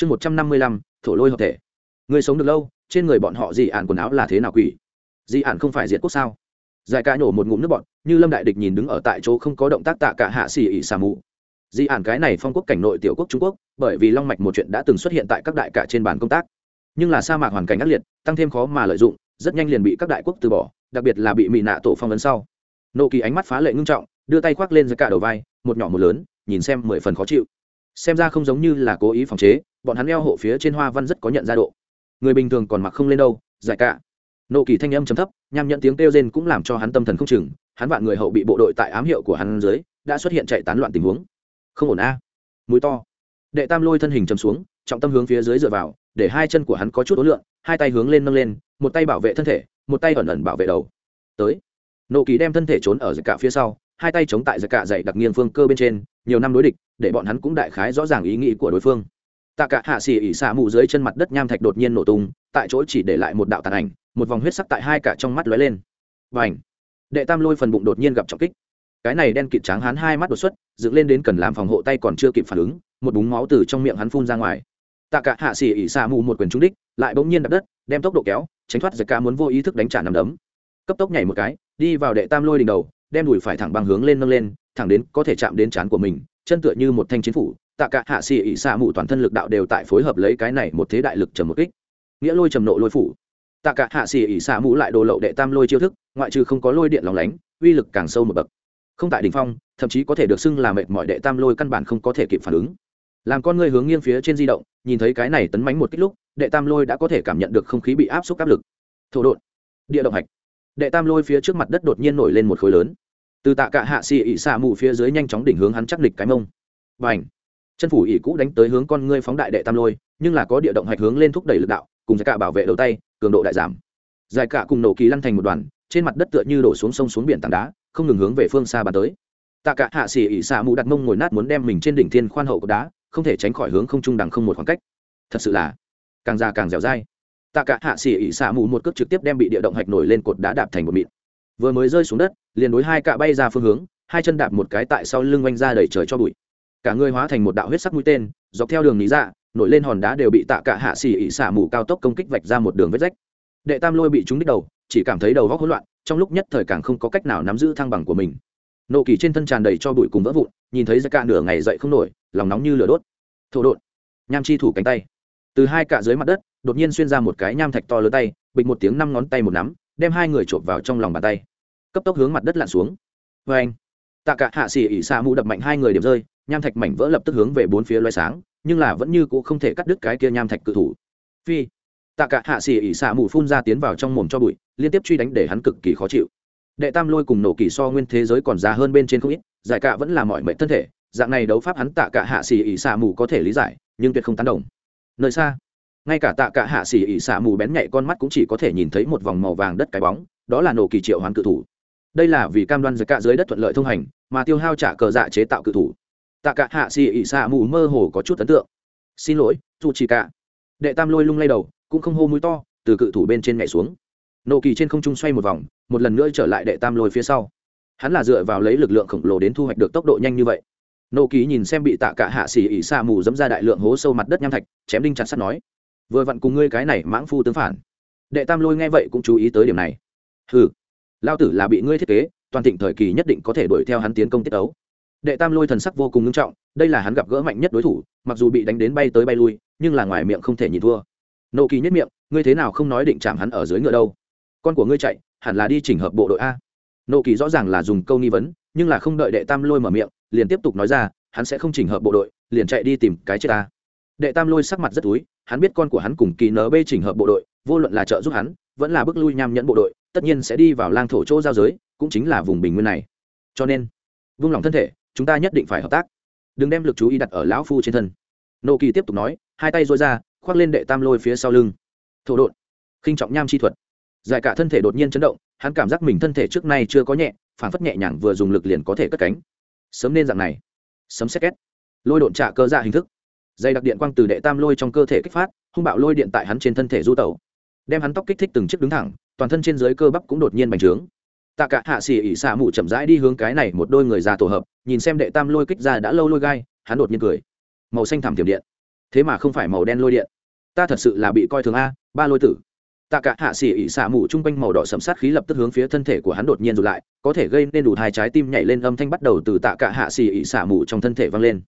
chương một trăm năm mươi lăm, thổ lôi hợp thể. Người sống được lâu, trên người bọn họ dị ạn quần áo là thế nào quỷ? Dị ạn không phải diệt quốc sao? Giải ca nhổ một ngụm nước bọn như lâm đại địch nhìn đứng ở tại chỗ không có động tác tạ cả hạ xỉ ỉ xà mù dị ạn cái này phong quốc cảnh nội tiểu quốc trung quốc, bởi vì long mạch một chuyện đã từng xuất hiện tại các đại cả trên bàn công tác. Nhưng là sa mạc hoàn cảnh ác liệt, tăng thêm khó mà lợi dụng, rất nhanh liền bị các đại quốc từ bỏ, đặc biệt là bị mỹ nạ tổ phong vấn sau. Nộ kỳ ánh mắt phá lệ ngưng trọng, đưa tay khoác lên giữa cả đầu vai, một nhỏ một lớn, nhìn xem mười phần khó chịu. Xem ra không giống như là cố ý phòng chế bọn hắn eo hộ phía trên hoa văn rất có nhận ra độ. Người bình thường còn mặc không lên đâu, giải cả. Nộ kỳ thanh âm chấm thấp, nham nhận tiếng kêu rên cũng làm cho hắn tâm thần không chừng, hắn vạn người hậu bị bộ đội tại ám hiệu của hắn dưới, đã xuất hiện chạy tán loạn tình huống. Không ổn a. À. mũi to. Đệ tam lôi thân hình chấm xuống, trọng tâm hướng phía dưới dựa vào, để hai chân của hắn có chút ối lượng, hai tay hướng lên nâng lên, một tay bảo vệ thân thể, một tay ẩn ẩn bảo vệ đầu. Tới. Nộ kỳ đem thân thể trốn ở giật cả phía sau, hai tay chống tại giật cả dậy đặc nghiêng phương cơ bên trên, nhiều năm đối địch, để bọn hắn cũng đại khái rõ ràng ý nghĩ của đối phương tạ cả hạ xỉ ỉ xả mù dưới chân mặt đất nham thạch đột nhiên nổ tung, tại chỗ chỉ để lại một đạo tàn ảnh, một vòng huyết sắc tại hai cả trong mắt lóe lên. Và ảnh đệ tam lôi phần bụng đột nhiên gặp trọng kích. Cái này đen kịt trắng hắn hai mắt đột xuất, dựng lên đến cần làm phòng hộ tay còn chưa kịp phản ứng, một búng máu từ trong miệng hắn phun ra ngoài. Tạ cả hạ xỉ ỉ xả mù một quyền trúng đích, lại bỗng nhiên đập đất, đem tốc độ kéo, tránh thoát giật ca muốn vô ý thức đánh trả nằm đấm. Cấp tốc nhảy một cái, đi vào đệ tam lôi đỉnh đầu, đem đùi phải thẳng bằng hướng lên nâng lên, thẳng đến có thể chạm đến trán của mình, chân tựa như một thanh chiến phủ tạ cả hạ xỉ ỉ xạ mù toàn thân lực đạo đều tại phối hợp lấy cái này một thế đại lực trầm một kích. Nghĩa lôi trầm nộ lôi phủ. Tạ cả hạ xỉ ỉ xạ mù lại đồ lậu đệ tam lôi chiêu thức, ngoại trừ không có lôi điện lòng lánh, uy lực càng sâu một bậc. Không tại đỉnh phong, thậm chí có thể được xưng là mệt mỏi đệ tam lôi căn bản không có thể kịp phản ứng. Làm con người hướng nghiêng phía trên di động, nhìn thấy cái này tấn mánh một kích lúc, đệ tam lôi đã có thể cảm nhận được không khí bị áp suất áp lực. Thổ đột địa động hạch. Đệ tam lôi phía trước mặt đất đột nhiên nổi lên một khối lớn. Từ tạ cả hạ xì ỉ xạ mù phía dưới nhanh chóng đỉnh hướng hắn chắc địch cái mông. Bành chân phủ ỉ cũ đánh tới hướng con ngươi phóng đại đệ tam lôi, nhưng là có địa động hạch hướng lên thúc đẩy lực đạo, cùng giải cả bảo vệ đầu tay, cường độ đại giảm. Giải cả cùng nổ kỳ lăn thành một đoàn, trên mặt đất tựa như đổ xuống sông xuống biển tảng đá, không ngừng hướng về phương xa bàn tới. Tạ cả hạ xỉ ỉ xạ mù đặt mông ngồi nát muốn đem mình trên đỉnh thiên khoan hậu của đá, không thể tránh khỏi hướng không trung đằng không một khoảng cách. Thật sự là càng già càng dẻo dai. Tạ cả hạ xỉ ỉ xạ mù một cước trực tiếp đem bị địa động hạch nổi lên cột đá đạp thành một mịn. Vừa mới rơi xuống đất, liền đối hai cạ bay ra phương hướng, hai chân đạp một cái tại sau lưng oanh ra đẩy trời cho bụi cả người hóa thành một đạo huyết sắc mũi tên, dọc theo đường lý dạ nổi lên hòn đá đều bị tạ cả hạ xỉ ỉ xả mù cao tốc công kích vạch ra một đường vết rách. Đệ tam lôi bị trúng đích đầu, chỉ cảm thấy đầu góc hỗn loạn, trong lúc nhất thời càng không có cách nào nắm giữ thăng bằng của mình. Nộ kỳ trên thân tràn đầy cho bụi cùng vỡ vụn, nhìn thấy ra cả nửa ngày dậy không nổi, lòng nóng như lửa đốt. Thổ đột nham chi thủ cánh tay. Từ hai cạ dưới mặt đất, đột nhiên xuyên ra một cái nham thạch to lớn tay, bịch một tiếng năm ngón tay một nắm, đem hai người chộp vào trong lòng bàn tay. Cấp tốc hướng mặt đất lặn xuống. Vê anh tạ cả hạ xỉ ỉ xa mũ đập mạnh hai người điểm rơi, nham thạch mảnh vỡ lập tức hướng về bốn phía loay sáng, nhưng là vẫn như c ũ không thể cắt đứt cái kia nham thạch cự thủ. Phi. Tạ cả hạ xỉ ỉ xa mù phun ra tiến vào trong mồm cho bụi, liên tiếp truy đánh để hắn cực kỳ khó chịu. Đệ tam lôi cùng nổ kỳ so nguyên thế giới còn già hơn bên trên không ít, giải cả vẫn là mọi mệnh thân thể, dạng này đấu pháp hắn tạ cả hạ xỉ ỉ xa mù có thể lý giải, nhưng tuyệt không tán đồng. Nơi xa, ngay cả tạ cả hạ xỉ ỉ xạ mù bén nhạy con mắt cũng chỉ có thể nhìn thấy một vòng màu vàng đất cái bóng, đó là nổ kỳ triệu hoán cự thủ đây là vì cam đoan giới cạ dưới đất thuận lợi thông hành, mà tiêu hao trả cờ dạ chế tạo cự thủ. Tạ cả hạ xì ỉ xạ mù mơ hồ có chút ấn tượng. Xin lỗi, dù chỉ cả. Đệ tam lôi lung lay đầu, cũng không hô mũi to, từ cự thủ bên trên nhảy xuống. Nộ kỳ trên không trung xoay một vòng, một lần nữa trở lại đệ tam lôi phía sau. Hắn là dựa vào lấy lực lượng khổng lồ đến thu hoạch được tốc độ nhanh như vậy. Nô kỳ nhìn xem bị tạ cả hạ xỉ ỉ xa mù dẫm ra đại lượng hố sâu mặt đất nham thạch, chém đinh chặt sắt nói, vừa vặn cùng ngươi cái này mãng phu tướng phản. Đệ tam lôi nghe vậy cũng chú ý tới điểm này. Hừ lao tử là bị ngươi thiết kế, toàn thịnh thời kỳ nhất định có thể đuổi theo hắn tiến công tiết ấu đệ tam lôi thần sắc vô cùng nghiêm trọng, đây là hắn gặp gỡ mạnh nhất đối thủ, mặc dù bị đánh đến bay tới bay lui, nhưng là ngoài miệng không thể nhìn thua. Nô kỳ nhất miệng, ngươi thế nào không nói định chạm hắn ở dưới ngựa đâu? Con của ngươi chạy, hẳn là đi chỉnh hợp bộ đội a. Nô kỳ rõ ràng là dùng câu nghi vấn, nhưng là không đợi đệ tam lôi mở miệng, liền tiếp tục nói ra, hắn sẽ không chỉnh hợp bộ đội, liền chạy đi tìm cái chết ta. Đệ tam lôi sắc mặt rất túi, hắn biết con của hắn cùng kỳ nb chỉnh hợp bộ đội, vô luận là trợ giúp hắn, vẫn là bước lui nham nhẫn bộ đội tất nhiên sẽ đi vào lang thổ chỗ giao giới, cũng chính là vùng bình nguyên này. Cho nên, vung lòng thân thể, chúng ta nhất định phải hợp tác. Đừng đem lực chú ý đặt ở lão phu trên thân. Nô kỳ tiếp tục nói, hai tay dối ra, khoác lên đệ tam lôi phía sau lưng. Thổ đột khinh trọng nham chi thuật. Giải cả thân thể đột nhiên chấn động, hắn cảm giác mình thân thể trước nay chưa có nhẹ, phản phất nhẹ nhàng vừa dùng lực liền có thể cất cánh. Sớm nên dạng này. Sấm xét két. Lôi độn trả cơ dạ hình thức. Dây đặc điện quang từ đệ tam lôi trong cơ thể kích phát, hung bạo lôi điện tại hắn trên thân thể du tẩu, đem hắn tóc kích thích từng chiếc đứng thẳng toàn thân trên dưới cơ bắp cũng đột nhiên bành trướng. Tạ cả hạ xỉ ỉ xạ mù chậm rãi đi hướng cái này một đôi người già tổ hợp, nhìn xem đệ tam lôi kích ra đã lâu lôi gai, hắn đột nhiên cười. Màu xanh thảm tiềm điện. Thế mà không phải màu đen lôi điện. Ta thật sự là bị coi thường a, ba lôi tử. Tạ cả hạ xỉ ỉ xả mù chung quanh màu đỏ sầm sát khí lập tức hướng phía thân thể của hắn đột nhiên rụt lại, có thể gây nên đủ hai trái tim nhảy lên âm thanh bắt đầu từ tạ cả hạ xỉ ỉ xả mù trong thân thể vang lên.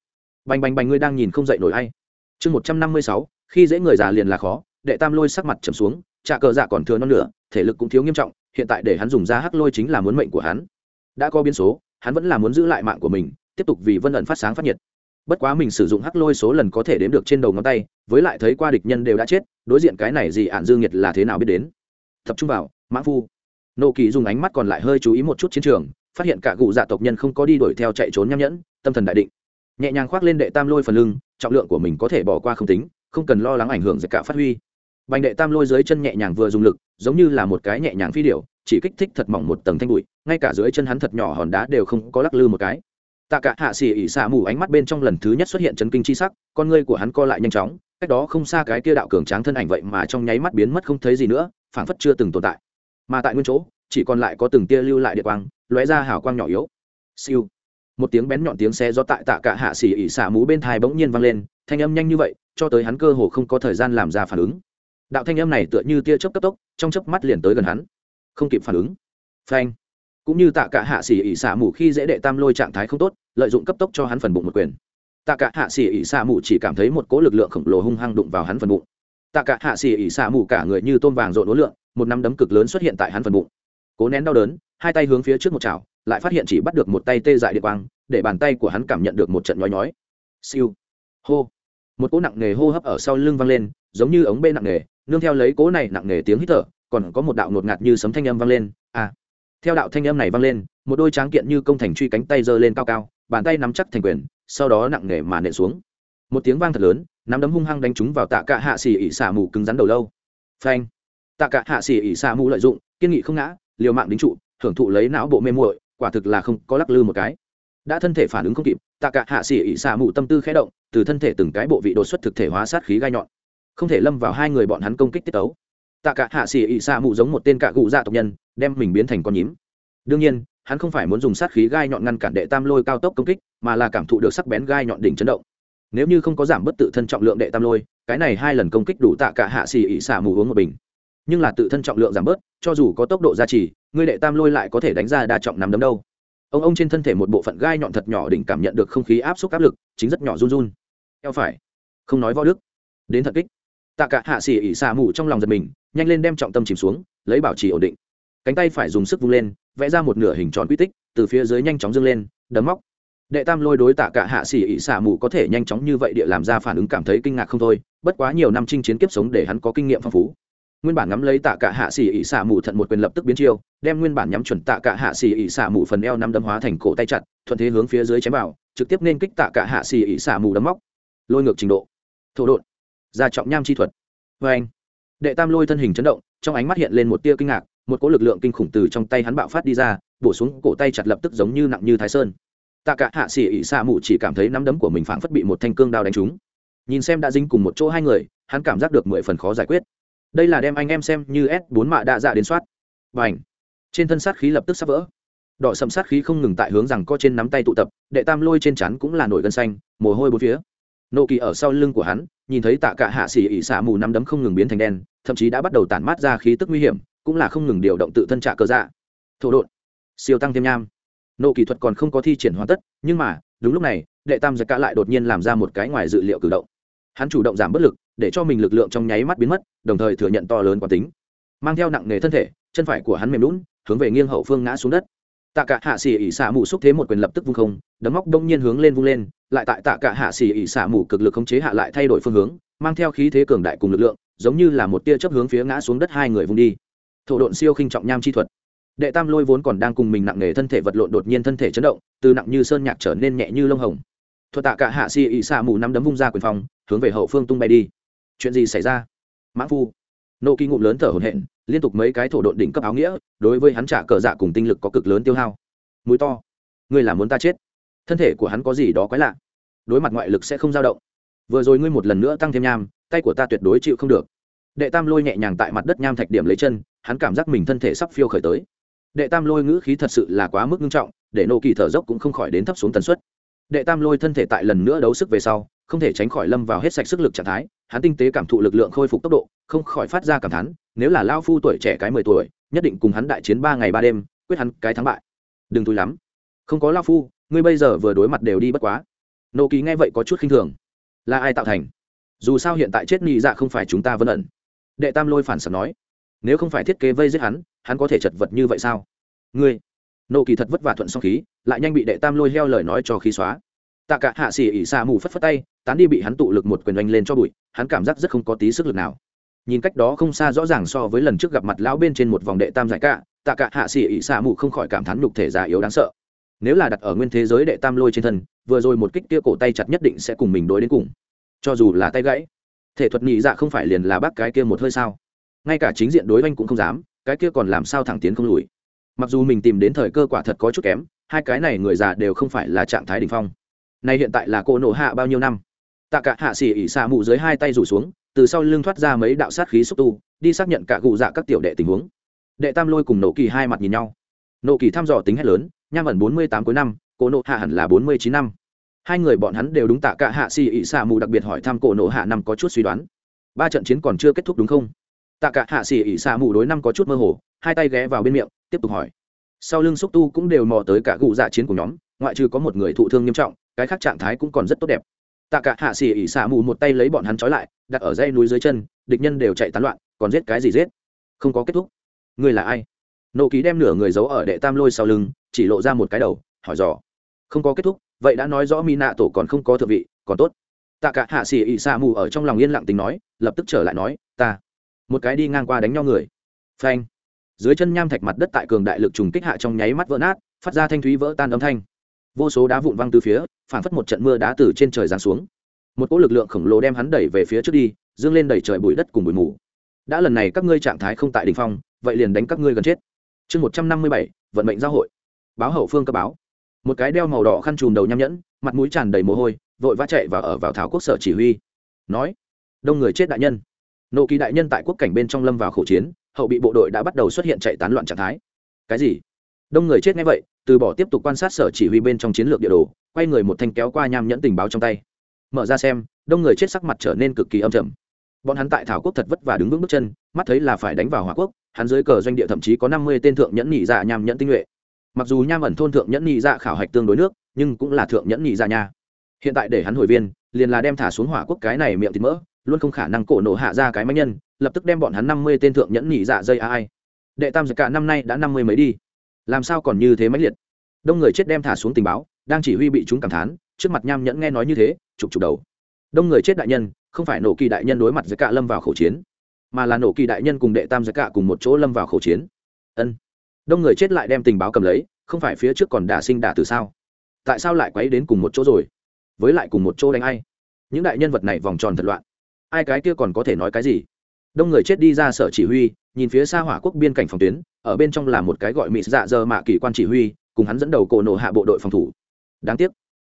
Bành bành bành, ngươi đang nhìn không dậy nổi hay chương một trăm năm mươi sáu, khi dễ người già liền là khó, đệ tam lôi sắc mặt trầm xuống trà cờ dạ còn thừa non nửa, thể lực cũng thiếu nghiêm trọng, hiện tại để hắn dùng ra hắc lôi chính là muốn mệnh của hắn. Đã có biến số, hắn vẫn là muốn giữ lại mạng của mình, tiếp tục vì vân ẩn phát sáng phát nhiệt. Bất quá mình sử dụng hắc lôi số lần có thể đếm được trên đầu ngón tay, với lại thấy qua địch nhân đều đã chết, đối diện cái này gì ạn dương nhiệt là thế nào biết đến. Tập trung vào mãn phu. Nộ kỳ dùng ánh mắt còn lại hơi chú ý một chút chiến trường, phát hiện cả cụ dạ tộc nhân không có đi đuổi theo chạy trốn nham nhẫn, tâm thần đại định. Nhẹ nhàng khoác lên đệ tam lôi phần lưng, trọng lượng của mình có thể bỏ qua không tính, không cần lo lắng ảnh hưởng giật cả phát huy bành đệ tam lôi dưới chân nhẹ nhàng vừa dùng lực, giống như là một cái nhẹ nhàng phi điệu chỉ kích thích thật mỏng một tầng thanh bụi, ngay cả dưới chân hắn thật nhỏ hòn đá đều không có lắc lư một cái. Tạ cả hạ xỉ ỉ xạ mù ánh mắt bên trong lần thứ nhất xuất hiện chấn kinh chi sắc, con ngươi của hắn co lại nhanh chóng, cách đó không xa cái kia đạo cường tráng thân ảnh vậy mà trong nháy mắt biến mất không thấy gì nữa, phảng phất chưa từng tồn tại. Mà tại nguyên chỗ, chỉ còn lại có từng tia lưu lại địa quang, lóe ra hào quang nhỏ yếu. Siêu. Một tiếng bén nhọn tiếng xe do tại tạ cả hạ xỉ ỉ xả mũ bên thai bỗng nhiên vang lên, thanh âm nhanh như vậy, cho tới hắn cơ hồ không có thời gian làm ra phản ứng đạo thanh âm này tựa như tia chớp cấp tốc, trong chớp mắt liền tới gần hắn. Không kịp phản ứng. Phanh. Cũng như tạ cả hạ xỉ ỉ xả mũ khi dễ đệ tam lôi trạng thái không tốt, lợi dụng cấp tốc cho hắn phần bụng một quyền. Tạ cả hạ xỉ ỉ xả mũ chỉ cảm thấy một cỗ lực lượng khổng lồ hung hăng đụng vào hắn phần bụng. Tạ cả hạ xỉ ỉ xả mũ cả người như tôm vàng rộn ố lượng một nắm đấm cực lớn xuất hiện tại hắn phần bụng. Cố nén đau đớn, hai tay hướng phía trước một chảo, lại phát hiện chỉ bắt được một tay tê dại địa quang, để bàn tay của hắn cảm nhận được một trận nhói nhói. Siêu. Hô. Một cỗ nặng nề hô hấp ở sau lưng vang lên, giống như ống bê nặng nề nương theo lấy cố này nặng nề tiếng hít thở, còn có một đạo ngột ngạt như sấm thanh âm vang lên. À theo đạo thanh âm này vang lên, một đôi tráng kiện như công thành truy cánh tay giơ lên cao cao, bàn tay nắm chắc thành quyền, sau đó nặng nề mà nện xuống. Một tiếng vang thật lớn, nắm đấm hung hăng đánh trúng vào tạ cả hạ sỉ ỉ xả mù cứng rắn đầu lâu. Phanh. Tạ cả hạ sỉ ỉ xả mù lợi dụng, kiên nghị không ngã, liều mạng đính trụ, hưởng thụ lấy não bộ mê muội, quả thực là không có lắc lư một cái. Đã thân thể phản ứng không kịp, tạ cả hạ xỉ ỉ xả mù tâm tư khẽ động, từ thân thể từng cái bộ vị đột xuất thực thể hóa sát khí gai nhọn không thể lâm vào hai người bọn hắn công kích tiết tấu. Tạ cả hạ xỉ ỉ xạ mù giống một tên cạ cụ dạ tộc nhân, đem mình biến thành con nhím. Đương nhiên, hắn không phải muốn dùng sát khí gai nhọn ngăn cản đệ tam lôi cao tốc công kích, mà là cảm thụ được sắc bén gai nhọn đỉnh chấn động. Nếu như không có giảm bất tự thân trọng lượng đệ tam lôi, cái này hai lần công kích đủ tạ cả hạ xì ỉ xả mù uống một bình. Nhưng là tự thân trọng lượng giảm bớt, cho dù có tốc độ gia trì ngươi đệ tam lôi lại có thể đánh ra đa trọng nắm đấm đâu. Ông ông trên thân thể một bộ phận gai nhọn thật nhỏ đỉnh cảm nhận được không khí áp suất áp lực, chính rất nhỏ run run. Eo phải, không nói võ đức. Đến thật kích tạ cả hạ xỉ ỉ xả mù trong lòng giật mình, nhanh lên đem trọng tâm chìm xuống, lấy bảo trì ổn định. Cánh tay phải dùng sức vung lên, vẽ ra một nửa hình tròn quy tích, từ phía dưới nhanh chóng dâng lên, đấm móc. Đệ tam lôi đối tạ cả hạ xỉ ỉ xả mù có thể nhanh chóng như vậy địa làm ra phản ứng cảm thấy kinh ngạc không thôi, bất quá nhiều năm chinh chiến kiếp sống để hắn có kinh nghiệm phong phú. Nguyên bản ngắm lấy tạ cả hạ xỉ ỉ xả mù thận một quyền lập tức biến chiêu, đem nguyên bản nhắm chuẩn tạ cả hạ xỉ ỉ xả mù phần eo năm đấm hóa thành cổ tay chặt, thuận thế hướng phía dưới chém vào, trực tiếp nên kích tạ cả hạ xỉ ỉ xả mù đấm móc. Lôi ngược trình độ. Thổ đột gia trọng nham chi thuật. Vê anh, đệ tam lôi thân hình chấn động, trong ánh mắt hiện lên một tia kinh ngạc, một cỗ lực lượng kinh khủng từ trong tay hắn bạo phát đi ra, bổ xuống cổ tay chặt lập tức giống như nặng như thái sơn. Tạ cả hạ xỉ ỉ xạ mù chỉ cảm thấy nắm đấm của mình phảng phất bị một thanh cương đao đánh trúng. Nhìn xem đã dính cùng một chỗ hai người, hắn cảm giác được mười phần khó giải quyết. Đây là đem anh em xem như s bốn mạ đa dạ đến soát. Và ảnh trên thân sát khí lập tức sắp vỡ. Đỏ sầm sát khí không ngừng tại hướng rằng có trên nắm tay tụ tập, đệ tam lôi trên chắn cũng là nổi gân xanh, mồ hôi bốn phía. Nộ kỳ ở sau lưng của hắn nhìn thấy tạ cả hạ xỉ ỉ xả mù nắm đấm không ngừng biến thành đen, thậm chí đã bắt đầu tản mát ra khí tức nguy hiểm, cũng là không ngừng điều động tự thân trạ cơ dạ. Thổ đột siêu tăng thêm nham. Nộ kỹ thuật còn không có thi triển hoàn tất, nhưng mà, đúng lúc này, đệ tam giặc cả lại đột nhiên làm ra một cái ngoài dự liệu cử động. Hắn chủ động giảm bất lực, để cho mình lực lượng trong nháy mắt biến mất, đồng thời thừa nhận to lớn quán tính. Mang theo nặng nề thân thể, chân phải của hắn mềm lún, hướng về nghiêng hậu phương ngã xuống đất tạ cả hạ xỉ ỉ xả mù xúc thế một quyền lập tức vung không, đấm móc đông nhiên hướng lên vung lên, lại tại tạ cả hạ xỉ ỉ xả mù cực lực khống chế hạ lại thay đổi phương hướng, mang theo khí thế cường đại cùng lực lượng, giống như là một tia chấp hướng phía ngã xuống đất hai người vung đi. Thổ độn siêu khinh trọng nham chi thuật. Đệ tam lôi vốn còn đang cùng mình nặng nề thân thể vật lộn đột nhiên thân thể chấn động, từ nặng như sơn nhạc trở nên nhẹ như lông hồng. Thuật tạ cả hạ xì ỉ xạ mù năm đấm vung ra quyền phòng, hướng về hậu phương tung bay đi. Chuyện gì xảy ra? Mãn phu nộ kỳ ngụm lớn thở hổn hển, liên tục mấy cái thổ độn đỉnh cấp áo nghĩa, đối với hắn trả cờ dạ cùng tinh lực có cực lớn tiêu hao. Mũi to. Ngươi là muốn ta chết? Thân thể của hắn có gì đó quái lạ. Đối mặt ngoại lực sẽ không dao động. Vừa rồi ngươi một lần nữa tăng thêm nham, tay của ta tuyệt đối chịu không được. Đệ tam lôi nhẹ nhàng tại mặt đất nham thạch điểm lấy chân, hắn cảm giác mình thân thể sắp phiêu khởi tới. Đệ tam lôi ngữ khí thật sự là quá mức nghiêm trọng, để nô kỳ thở dốc cũng không khỏi đến thấp xuống tần suất. Đệ tam lôi thân thể tại lần nữa đấu sức về sau, không thể tránh khỏi lâm vào hết sạch sức lực trạng thái hắn tinh tế cảm thụ lực lượng khôi phục tốc độ, không khỏi phát ra cảm thán, nếu là lao phu tuổi trẻ cái mười tuổi, nhất định cùng hắn đại chiến ba ngày ba đêm, quyết hắn cái thắng bại. Đừng túi lắm. Không có lao phu, ngươi bây giờ vừa đối mặt đều đi bất quá. Nô kỳ nghe vậy có chút khinh thường. Là ai tạo thành? Dù sao hiện tại chết nhị dạ không phải chúng ta vẫn ẩn. Đệ tam lôi phản sẵn nói, nếu không phải thiết kế vây giết hắn hắn có thể chật vật như vậy sao? Ngươi. Nô kỳ thật vất vả thuận xong khí, lại nhanh bị đệ tam lôi heo lời nói cho khí xóa tạ cả hạ xỉ ỉ xa mù phất phất tay, tán đi bị hắn tụ lực một quyền oanh lên cho bụi, hắn cảm giác rất không có tí sức lực nào. Nhìn cách đó không xa rõ ràng so với lần trước gặp mặt lão bên trên một vòng đệ tam giải cả, tạ cả hạ xỉ ỉ xa mù không khỏi cảm thán nhục thể già yếu đáng sợ. Nếu là đặt ở nguyên thế giới đệ tam lôi trên thân, vừa rồi một kích kia cổ tay chặt nhất định sẽ cùng mình đối đến cùng. Cho dù là tay gãy, thể thuật nhị dạ không phải liền là bác cái kia một hơi sao? Ngay cả chính diện đối oanh cũng không dám, cái kia còn làm sao thẳng tiến không lùi? Mặc dù mình tìm đến thời cơ quả thật có chút kém, hai cái này người già đều không phải là trạng thái đ ỉ n h phong nay hiện tại là cô nổ hạ bao nhiêu năm? Tạ cả hạ xỉ ỉ xạ mụ dưới hai tay rủ xuống, từ sau lưng thoát ra mấy đạo sát khí xúc tu, đi xác nhận cả cụ dạ các tiểu đệ tình huống. Đệ tam lôi cùng nổ kỳ hai mặt nhìn nhau. Nổ kỳ thăm dò tính hết lớn, nham ẩn bốn mươi tám cuối năm, cô nổ hạ hẳn là bốn mươi chín năm. Hai người bọn hắn đều đúng tạ cả hạ xỉ ỉ xạ mù đặc biệt hỏi thăm cổ nổ hạ năm có chút suy đoán. Ba trận chiến còn chưa kết thúc đúng không? Tạ cả hạ xỉ ỉ xạ mù đối năm có chút mơ hồ, hai tay ghé vào bên miệng, tiếp tục hỏi. Sau lưng xúc tu cũng đều mò tới cả cụ dạ chiến của nhóm, ngoại trừ có một người thụ thương nghiêm trọng cái khác trạng thái cũng còn rất tốt đẹp. Tạ cả hạ xỉ ỉ xả mù một tay lấy bọn hắn trói lại, đặt ở dây núi dưới chân, địch nhân đều chạy tán loạn, còn giết cái gì giết? Không có kết thúc. Người là ai? Nộ ký đem nửa người giấu ở đệ tam lôi sau lưng, chỉ lộ ra một cái đầu, hỏi dò. Không có kết thúc, vậy đã nói rõ mỹ nạ tổ còn không có thượng vị, còn tốt. Tạ cả hạ xỉ ỉ xả mù ở trong lòng yên lặng tính nói, lập tức trở lại nói, ta. Một cái đi ngang qua đánh nhau người. Phanh. Dưới chân nham thạch mặt đất tại cường đại lực trùng kích hạ trong nháy mắt vỡ nát, phát ra thanh thúy vỡ tan âm thanh vô số đá vụn văng từ phía phản phất một trận mưa đá từ trên trời giáng xuống. Một cỗ lực lượng khổng lồ đem hắn đẩy về phía trước đi, dương lên đẩy trời bụi đất cùng bụi mù. Đã lần này các ngươi trạng thái không tại đ ỉ n h phong, vậy liền đánh các ngươi gần chết. Chương một trăm năm mươi bảy, vận mệnh giao hội. Báo hậu phương cấp báo. Một cái đeo màu đỏ khăn chùm đầu nham nhẫn, mặt mũi tràn đầy mồ hôi, vội vã chạy và ở vào thảo quốc sở chỉ huy. Nói, đông người chết đại nhân. Nộ kỳ đại nhân tại quốc cảnh bên trong lâm vào khẩu chiến, hậu bị bộ đội đã bắt đầu xuất hiện chạy tán loạn trạng thái. Cái gì? Đông người chết ngay vậy từ bỏ tiếp tục quan sát sở chỉ huy bên trong chiến lược địa đồ, quay người một thanh kéo qua nham nhẫn tình báo trong tay. Mở ra xem, đông người chết sắc mặt trở nên cực kỳ âm trầm. Bọn hắn tại thảo quốc thật vất vả đứng vững bước chân, mắt thấy là phải đánh vào hỏa quốc, hắn dưới cờ doanh địa thậm chí có năm mươi tên thượng nhẫn nhị dạ nham nhẫn tinh nhuệ. Mặc dù nham ẩn thôn thượng nhẫn nhị dạ khảo hạch tương đối nước, nhưng cũng là thượng nhẫn nhị dạ nha. Hiện tại để hắn hồi viên, liền là đem thả xuống hỏa quốc cái này miệng thịt mỡ, luôn không khả năng cổ nổ hạ ra cái máy nhân, lập tức đem bọn hắn năm mươi tên thượng nhẫn nhị dạ dây ai đệ tam giật cả năm nay đã năm mươi mấy đi làm sao còn như thế máy liệt? Đông người chết đem thả xuống tình báo, đang chỉ huy bị chúng cảm thán, trước mặt nham nhẫn nghe nói như thế, chụp chụp đầu. Đông người chết đại nhân, không phải nổ kỳ đại nhân đối mặt giới cả lâm vào khẩu chiến, mà là nổ kỳ đại nhân cùng đệ tam giới cả cùng một chỗ lâm vào khẩu chiến. Ân. Đông người chết lại đem tình báo cầm lấy, không phải phía trước còn đả sinh đả từ sao? Tại sao lại quấy đến cùng một chỗ rồi? Với lại cùng một chỗ đánh ai? Những đại nhân vật này vòng tròn thật loạn. Ai cái kia còn có thể nói cái gì? Đông người chết đi ra sở chỉ huy, nhìn phía xa hỏa quốc biên cảnh phòng tuyến ở bên trong là một cái gọi mỹ dạ dơ mạ kỳ quan chỉ huy, cùng hắn dẫn đầu cổ nộ hạ bộ đội phòng thủ. Đáng tiếc,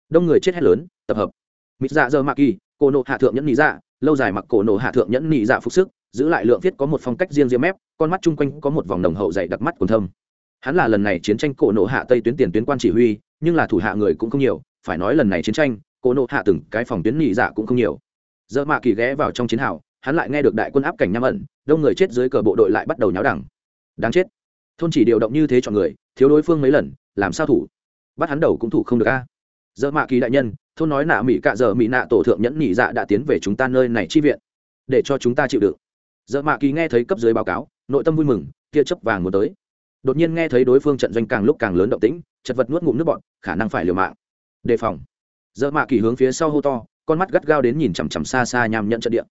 đông người chết hết lớn, tập hợp. Mỹ dạ dơ mạ kỳ, cổ nộ hạ thượng nhẫn nhị dạ lâu dài mặc cổ nộ hạ thượng nhẫn nhị dạ phục sức, giữ lại lượng viết có một phong cách riêng riêng mép, con mắt chung quanh có một vòng đồng hậu dày đặc mắt còn thâm. Hắn là lần này chiến tranh cổ nộ hạ tây tuyến tiền tuyến quan chỉ huy, nhưng là thủ hạ người cũng không nhiều, phải nói lần này chiến tranh, cổ nộ hạ từng cái phòng tuyến nhị dạ cũng không nhiều. Dơ mạ kỳ ghé vào trong chiến hào, hắn lại nghe được đại quân áp cảnh nham ẩn, đông người chết dưới cờ bộ đội lại bắt đầu nháo đẳng. Đáng chết thôn chỉ điều động như thế chọn người, thiếu đối phương mấy lần, làm sao thủ? Bắt hắn đầu cũng thủ không được a. Dơ mạ kỳ đại nhân, thôn nói nạ mỹ cạ giờ mỹ nạ tổ thượng nhẫn nhị dạ đã tiến về chúng ta nơi này chi viện, để cho chúng ta chịu đựng. Dơ mạ kỳ nghe thấy cấp dưới báo cáo, nội tâm vui mừng, tia chấp vàng muốn tới. Đột nhiên nghe thấy đối phương trận doanh càng lúc càng lớn động tĩnh, chật vật nuốt ngụm nước bọn khả năng phải liều mạng. Đề phòng. Dơ mạ kỳ hướng phía sau hô to, con mắt gắt gao đến nhìn chằm chằm xa xa nham nhận trận địa.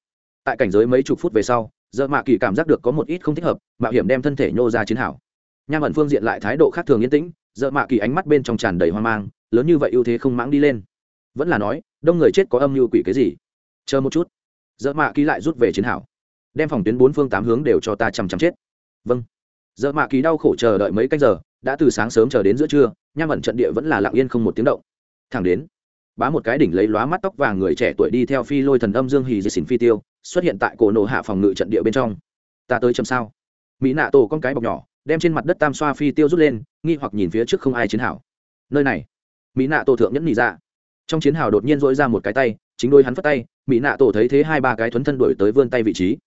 Tại cảnh giới mấy chục phút về sau dợ mạ kỳ cảm giác được có một ít không thích hợp, mạo hiểm đem thân thể nhô ra chiến hảo nham ẩn phương diện lại thái độ khác thường yên tĩnh, dợ mạ kỳ ánh mắt bên trong tràn đầy hoang mang, lớn như vậy ưu thế không mãng đi lên. Vẫn là nói, đông người chết có âm mưu quỷ cái gì? Chờ một chút. Dợ mạ kỳ lại rút về chiến hảo đem phòng tuyến bốn phương tám hướng đều cho ta chằm chằm chết. Vâng. Dợ mạ kỳ đau khổ chờ đợi mấy canh giờ, đã từ sáng sớm chờ đến giữa trưa, nham ẩn trận địa vẫn là lặng yên không một tiếng động. Thẳng đến, bá một cái đỉnh lấy lóa mắt tóc vàng người trẻ tuổi đi theo phi lôi thần âm dương hì dì xỉn phi tiêu, xuất hiện tại cổ nổ hạ phòng ngự trận địa bên trong. Ta tới châm sao? Mỹ nạ tổ con cái bọc nhỏ đem trên mặt đất tam xoa phi tiêu rút lên, nghi hoặc nhìn phía trước không ai chiến hào. Nơi này, mỹ nạ tổ thượng nhẫn nhị ra dạ. trong chiến hào đột nhiên dỗi ra một cái tay, chính đôi hắn phất tay, mỹ nạ tổ thấy thế hai ba cái thuấn thân đổi tới vươn tay vị trí.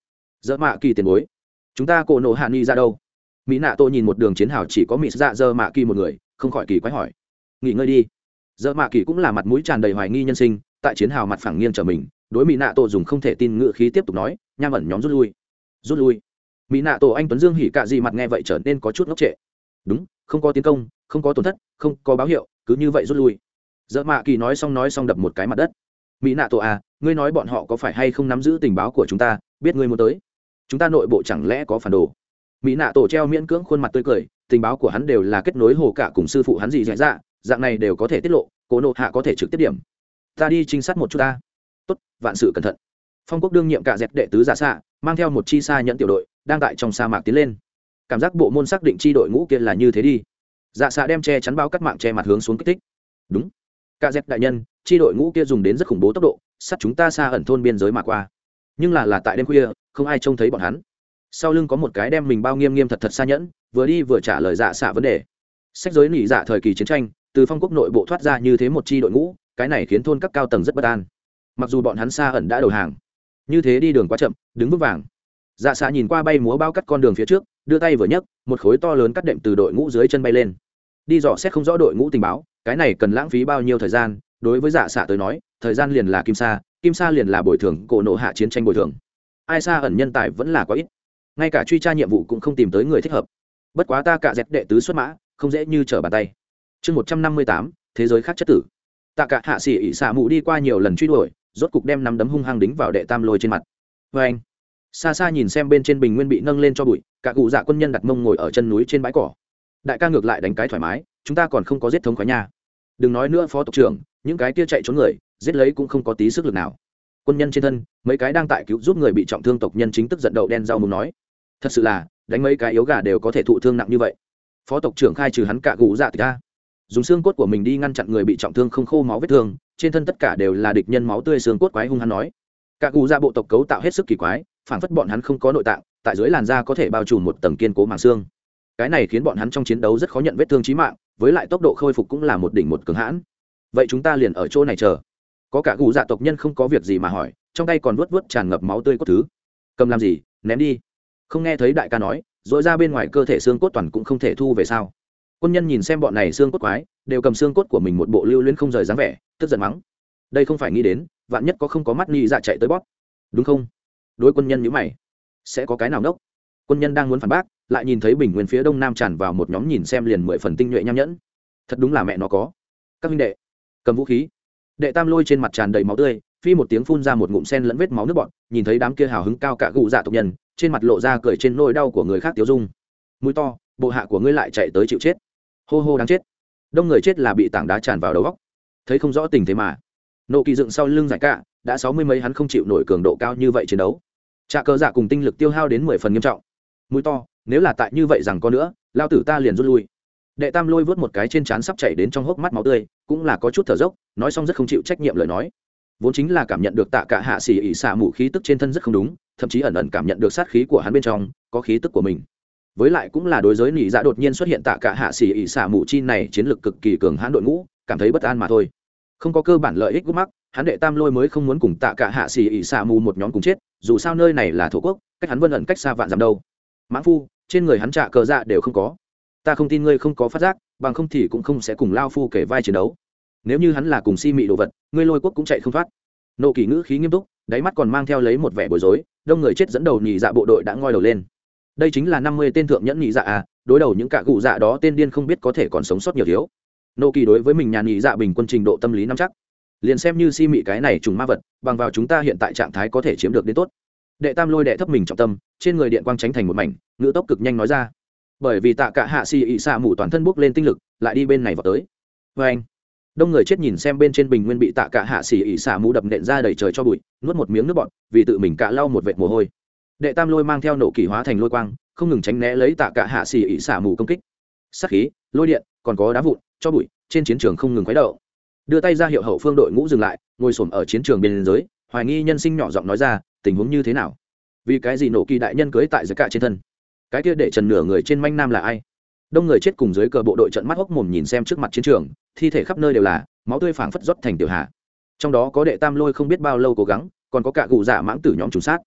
Dỡ mạ kỳ tiền bối, chúng ta cổ nộ hạ nghi ra dạ đâu? Mỹ nạ tổ nhìn một đường chiến hào chỉ có mỹ dạ dơ mạ kỳ một người, không khỏi kỳ quái hỏi. Nghỉ ngơi đi. Dơ mạ kỳ cũng là mặt mũi tràn đầy hoài nghi nhân sinh, tại chiến hào mặt phẳng nghiêng trở mình, đối mỹ nạ tổ dùng không thể tin ngự khí tiếp tục nói, nham ẩn nhóm rút lui. Rút lui mỹ nạ tổ anh tuấn dương hỉ cạ gì mặt nghe vậy trở nên có chút ngốc trệ. Đúng, không có tiến công, không có tổn thất, không có báo hiệu, cứ như vậy rút lui. Dợ mạ kỳ nói xong nói xong đập một cái mặt đất. Mỹ nạ tổ à ngươi nói bọn họ có phải hay không nắm giữ tình báo của chúng ta, biết ngươi muốn tới. Chúng ta nội bộ chẳng lẽ có phản đồ? Mỹ nạ tổ treo miễn cưỡng khuôn mặt tươi cười, tình báo của hắn đều là kết nối hồ cả cùng sư phụ hắn gì dạy dạ dạng này đều có thể tiết lộ, cố nộ hạ có thể trực tiếp điểm. Ta đi trinh sát một chút ta. Tốt, vạn sự cẩn thận. Phong quốc đương nhiệm cả dẹp đệ tứ giả xạ, mang theo một chi xa nhận tiểu đội đang tại trong sa mạc tiến lên. Cảm giác bộ môn xác định chi đội ngũ kia là như thế đi. Dạ xạ đem che chắn bao cắt mạng che mặt hướng xuống kích thích. Đúng. Cả dẹp đại nhân, chi đội ngũ kia dùng đến rất khủng bố tốc độ, sắt chúng ta xa ẩn thôn biên giới mà qua. Nhưng là là tại đêm khuya, không ai trông thấy bọn hắn. Sau lưng có một cái đem mình bao nghiêm nghiêm thật thật xa nhẫn, vừa đi vừa trả lời dạ xạ vấn đề. Sách giới nỉ dạ thời kỳ chiến tranh, từ phong quốc nội bộ thoát ra như thế một chi đội ngũ, cái này khiến thôn các cao tầng rất bất an. Mặc dù bọn hắn xa ẩn đã đầu hàng, như thế đi đường quá chậm, đứng vững vàng dạ xạ nhìn qua bay múa bao cắt con đường phía trước, đưa tay vừa nhấc, một khối to lớn cắt đệm từ đội ngũ dưới chân bay lên. Đi dò xét không rõ đội ngũ tình báo, cái này cần lãng phí bao nhiêu thời gian, đối với dạ xạ tới nói, thời gian liền là kim sa kim sa liền là bồi thường, cổ nộ hạ chiến tranh bồi thường. Ai xa ẩn nhân tài vẫn là có ít. Ngay cả truy tra nhiệm vụ cũng không tìm tới người thích hợp. Bất quá ta cả dẹp đệ tứ xuất mã, không dễ như trở bàn tay. Chương một trăm năm mươi tám, thế giới khác chất tử. Tạ cả hạ sĩ ỉ xạ mụ đi qua nhiều lần truy đuổi, rốt cục đem nắm đấm hung hăng đính vào đệ tam lôi trên mặt. Vê anh xa xa nhìn xem bên trên bình nguyên bị nâng lên cho bụi, cả cụ dạ quân nhân đặt mông ngồi ở chân núi trên bãi cỏ. Đại ca ngược lại đánh cái thoải mái, chúng ta còn không có giết thống khói nha. Đừng nói nữa, phó tộc trưởng, những cái kia chạy trốn người, giết lấy cũng không có tí sức lực nào. Quân nhân trên thân, mấy cái đang tại cứu giúp người bị trọng thương tộc nhân chính tức giận đậu đen rau mùng nói. Thật sự là, đánh mấy cái yếu gà đều có thể thụ thương nặng như vậy. Phó tộc trưởng khai trừ hắn cả gù dạ tịch ra. Dùng xương cốt của mình đi ngăn chặn người bị trọng thương không khô máu vết thương, trên thân tất cả đều là địch nhân máu tươi xương cốt quái hung hắn nói. Cả gù dạ bộ tộc cấu tạo hết sức kỳ quái phản phất bọn hắn không có nội tạng, tại dưới làn da có thể bao trùm một tầng kiên cố màng xương. Cái này khiến bọn hắn trong chiến đấu rất khó nhận vết thương trí mạng, với lại tốc độ khôi phục cũng là một đỉnh một cường hãn. Vậy chúng ta liền ở chỗ này chờ. Có cả gù dạ tộc nhân không có việc gì mà hỏi, trong tay còn vớt vớt tràn ngập máu tươi cốt thứ. Cầm làm gì, ném đi. Không nghe thấy đại ca nói dội ra bên ngoài cơ thể xương cốt toàn cũng không thể thu về sao. Quân nhân nhìn xem bọn này xương cốt quái, đều cầm xương cốt của mình một bộ lưu luyến không rời dáng vẻ, tức giận mắng. Đây không phải nghĩ đến, vạn nhất có không có mắt nghi dạ chạy tới bóp. Đúng không? Đối quân nhân nhữ mày. Sẽ có cái nào nốc? Quân nhân đang muốn phản bác, lại nhìn thấy bình nguyên phía đông nam tràn vào một nhóm nhìn xem liền mười phần tinh nhuệ nham nhẫn. Thật đúng là mẹ nó có. Các minh đệ, cầm vũ khí. Đệ tam lôi trên mặt tràn đầy máu tươi, phi một tiếng phun ra một ngụm sen lẫn vết máu nước bọn nhìn thấy đám kia hào hứng cao cả gù dạ tộc nhân, trên mặt lộ ra cười trên nỗi đau của người khác tiêu dung. Mũi to, bộ hạ của ngươi lại chạy tới chịu chết. Hô hô đáng chết. Đông người chết là bị tảng đá tràn vào đầu góc thấy không rõ tình thế mà. Nộ kỳ dựng sau lưng giải cả đã sáu mươi mấy hắn không chịu nổi cường độ cao như vậy chiến đấu trà cờ dạ cùng tinh lực tiêu hao đến mười phần nghiêm trọng. Mũi to, nếu là tại như vậy rằng có nữa, lao tử ta liền rút lui. Đệ tam lôi vớt một cái trên trán sắp chảy đến trong hốc mắt máu tươi, cũng là có chút thở dốc, nói xong rất không chịu trách nhiệm lời nói. Vốn chính là cảm nhận được tạ cả hạ xỉ ỉ xả mù khí tức trên thân rất không đúng, thậm chí ẩn ẩn cảm nhận được sát khí của hắn bên trong, có khí tức của mình. Với lại cũng là đối giới nỉ dạ đột nhiên xuất hiện tạ cả hạ xỉ ỉ xả mù chi này chiến lược cực kỳ cường hãn đội ngũ, cảm thấy bất an mà thôi. Không có cơ bản lợi ích gút mắc, hắn đệ tam lôi mới không muốn cùng tạ cả hạ xỉ ỉ xả mù một nhóm cùng chết dù sao nơi này là thổ quốc, cách hắn vân ẩn cách xa vạn dặm đâu. Mãn phu, trên người hắn trạ cờ dạ đều không có. Ta không tin ngươi không có phát giác, bằng không thì cũng không sẽ cùng lao phu kể vai chiến đấu. Nếu như hắn là cùng si mị đồ vật, ngươi lôi quốc cũng chạy không thoát. Nộ kỳ ngữ khí nghiêm túc, đáy mắt còn mang theo lấy một vẻ bối rối, đông người chết dẫn đầu nhị dạ bộ đội đã ngoi đầu lên. Đây chính là năm mươi tên thượng nhẫn nhị dạ à đối đầu những cạ cụ dạ đó tên điên không biết có thể còn sống sót nhiều thiếu. Nộ kỳ đối với mình nhà nhị dạ bình quân trình độ tâm lý nắm chắc liền xem như si mị cái này trùng ma vật, bằng vào chúng ta hiện tại trạng thái có thể chiếm được đến tốt. Đệ tam lôi đệ thấp mình trọng tâm, trên người điện quang tránh thành một mảnh, ngữ tốc cực nhanh nói ra. Bởi vì tạ cả hạ xì ị xạ mù toàn thân bốc lên tinh lực, lại đi bên này vào tới. Vê anh, đông người chết nhìn xem bên trên bình nguyên bị tạ cả hạ xì ị xạ mù đập nện ra đầy trời cho bụi, nuốt một miếng nước bọt, vì tự mình cạ lau một vệt mồ hôi. Đệ tam lôi mang theo nổ kỳ hóa thành lôi quang, không ngừng tránh né lấy tạ cả hạ xì ị xạ mù công kích. Sắc khí, lôi điện, còn có đá vụn, cho bụi, trên chiến trường không ngừng khuấy đậu đưa tay ra hiệu hậu phương đội ngũ dừng lại, ngồi xổm ở chiến trường biên giới hoài nghi nhân sinh nhỏ giọng nói ra, tình huống như thế nào? Vì cái gì nổ kỳ đại nhân cưới tại giới cả trên thân? Cái kia để trần nửa người trên manh nam là ai? Đông người chết cùng dưới cờ bộ đội trận mắt hốc mồm nhìn xem trước mặt chiến trường, thi thể khắp nơi đều là, máu tươi phảng phất rót thành tiểu hạ trong đó có đệ tam lôi không biết bao lâu cố gắng, còn có cả cụ giả dạ mãng tử nhóm trùng sát.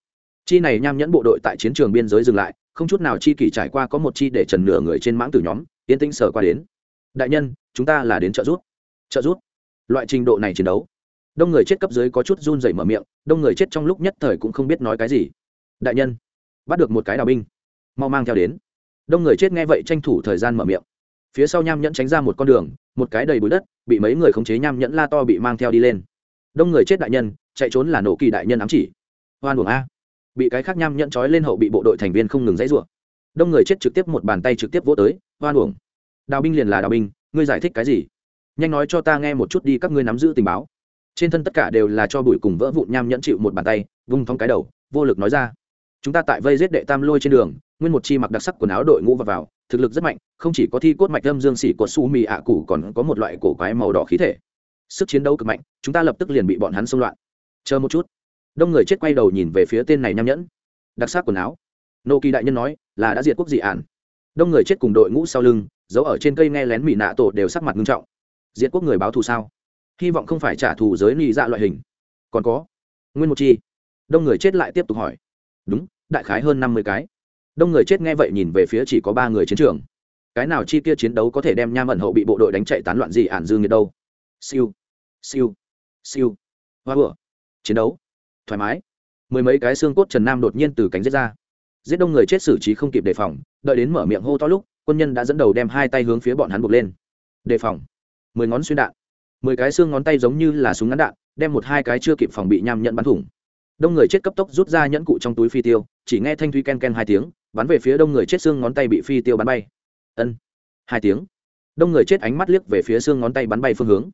Chi này nham nhẫn bộ đội tại chiến trường biên giới dừng lại, không chút nào chi kỷ trải qua có một chi để trần nửa người trên mãng tử nhóm, Yên tĩnh sở qua đến. Đại nhân, chúng ta là đến trợ giúp. Trợ giúp? Loại trình độ này chiến đấu. Đông người chết cấp dưới có chút run rẩy mở miệng, đông người chết trong lúc nhất thời cũng không biết nói cái gì. Đại nhân, bắt được một cái đào binh. Mau mang theo đến. Đông người chết nghe vậy tranh thủ thời gian mở miệng. Phía sau nham nhẫn tránh ra một con đường, một cái đầy bụi đất, bị mấy người khống chế nham nhẫn la to bị mang theo đi lên. Đông người chết đại nhân, chạy trốn là nổ kỳ đại nhân ám chỉ. Hoan buồng a. Bị cái khác nham nhẫn trói lên hậu bị bộ đội thành viên không ngừng dãy rủa. Đông người chết trực tiếp một bàn tay trực tiếp vỗ tới, hoan uổng. Đào binh liền là đào binh, ngươi giải thích cái gì? Nhanh nói cho ta nghe một chút đi, các ngươi nắm giữ tình báo. Trên thân tất cả đều là cho bụi cùng vỡ vụn nham nhẫn chịu một bàn tay, vung thong cái đầu, vô lực nói ra. Chúng ta tại vây giết đệ tam lôi trên đường, nguyên một chi mặc đặc sắc quần áo đội ngũ và vào, thực lực rất mạnh, không chỉ có thi cốt mạch âm dương xỉ của su mì ạ cụ còn có một loại cổ quái màu đỏ khí thể. Sức chiến đấu cực mạnh, chúng ta lập tức liền bị bọn hắn xông loạn. Chờ một chút. Đông người chết quay đầu nhìn về phía tên này nham nhẫn. Đặc sắc quần áo. Nô kỳ đại nhân nói, là đã diệt quốc dị ản đông người chết cùng đội ngũ sau lưng, giấu ở trên cây nghe lén mỹ nạ tổ đều sắc mặt nghiêm trọng diệt quốc người báo thù sao? Hy vọng không phải trả thù giới ly dạ loại hình. Còn có, nguyên một chi. Đông người chết lại tiếp tục hỏi. Đúng, đại khái hơn năm mươi cái. Đông người chết nghe vậy nhìn về phía chỉ có ba người chiến trường. Cái nào chi kia chiến đấu có thể đem nham ẩn hậu bị bộ đội đánh chạy tán loạn gì ản dư nghiệt đâu? Siêu siêu siêu. Hoa bựa chiến đấu. Thoải mái. Mười mấy cái xương cốt trần nam đột nhiên từ cánh giết ra. Giết đông người chết xử trí không kịp đề phòng, đợi đến mở miệng hô to lúc, quân nhân đã dẫn đầu đem hai tay hướng phía bọn hắn buộc lên. Đề phòng mười ngón xuyên đạn. Mười cái xương ngón tay giống như là súng ngắn đạn, đem một hai cái chưa kịp phòng bị nham nhận bắn thủng. Đông người chết cấp tốc rút ra nhẫn cụ trong túi phi tiêu, chỉ nghe thanh thúy ken ken hai tiếng, bắn về phía đông người chết xương ngón tay bị phi tiêu bắn bay. Ân, hai tiếng. Đông người chết ánh mắt liếc về phía xương ngón tay bắn bay phương hướng.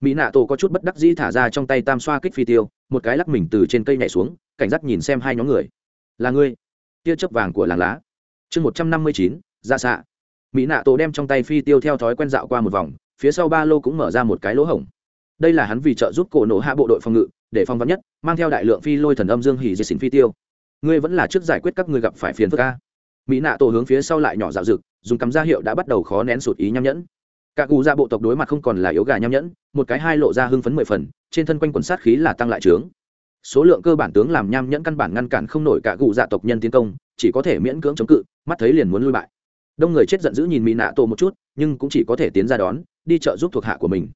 Mỹ nạ tổ có chút bất đắc dĩ thả ra trong tay tam xoa kích phi tiêu, một cái lắc mình từ trên cây nhảy xuống, cảnh giác nhìn xem hai nhóm người. Là ngươi? Tia chớp vàng của làng lá. Chương một trăm năm mươi chín ra xạ. Mỹ nạ tổ đem trong tay phi tiêu theo thói quen dạo qua một vòng phía sau ba lô cũng mở ra một cái lỗ hổng. Đây là hắn vì trợ giúp cổ nổ hạ bộ đội phòng ngự, để phong vắn nhất, mang theo đại lượng phi lôi thần âm dương hỉ diệt xỉn phi tiêu. Ngươi vẫn là trước giải quyết các ngươi gặp phải phiền phức ca mỹ nạ tổ hướng phía sau lại nhỏ dạo rực, dùng cắm ra hiệu đã bắt đầu khó nén sụt ý nham nhẫn. Các cụ ra bộ tộc đối mặt không còn là yếu gà nham nhẫn, một cái hai lộ ra hưng phấn mười phần, trên thân quanh quần sát khí là tăng lại trướng. Số lượng cơ bản tướng làm nham nhẫn căn bản ngăn cản không nổi cả cụ dạ tộc nhân tiến công, chỉ có thể miễn cưỡng chống cự, mắt thấy liền muốn lui bại. Đông người chết giận dữ nhìn mỹ nạ tổ một chút, nhưng cũng chỉ có thể tiến ra đón đi trợ giúp thuộc hạ của mình.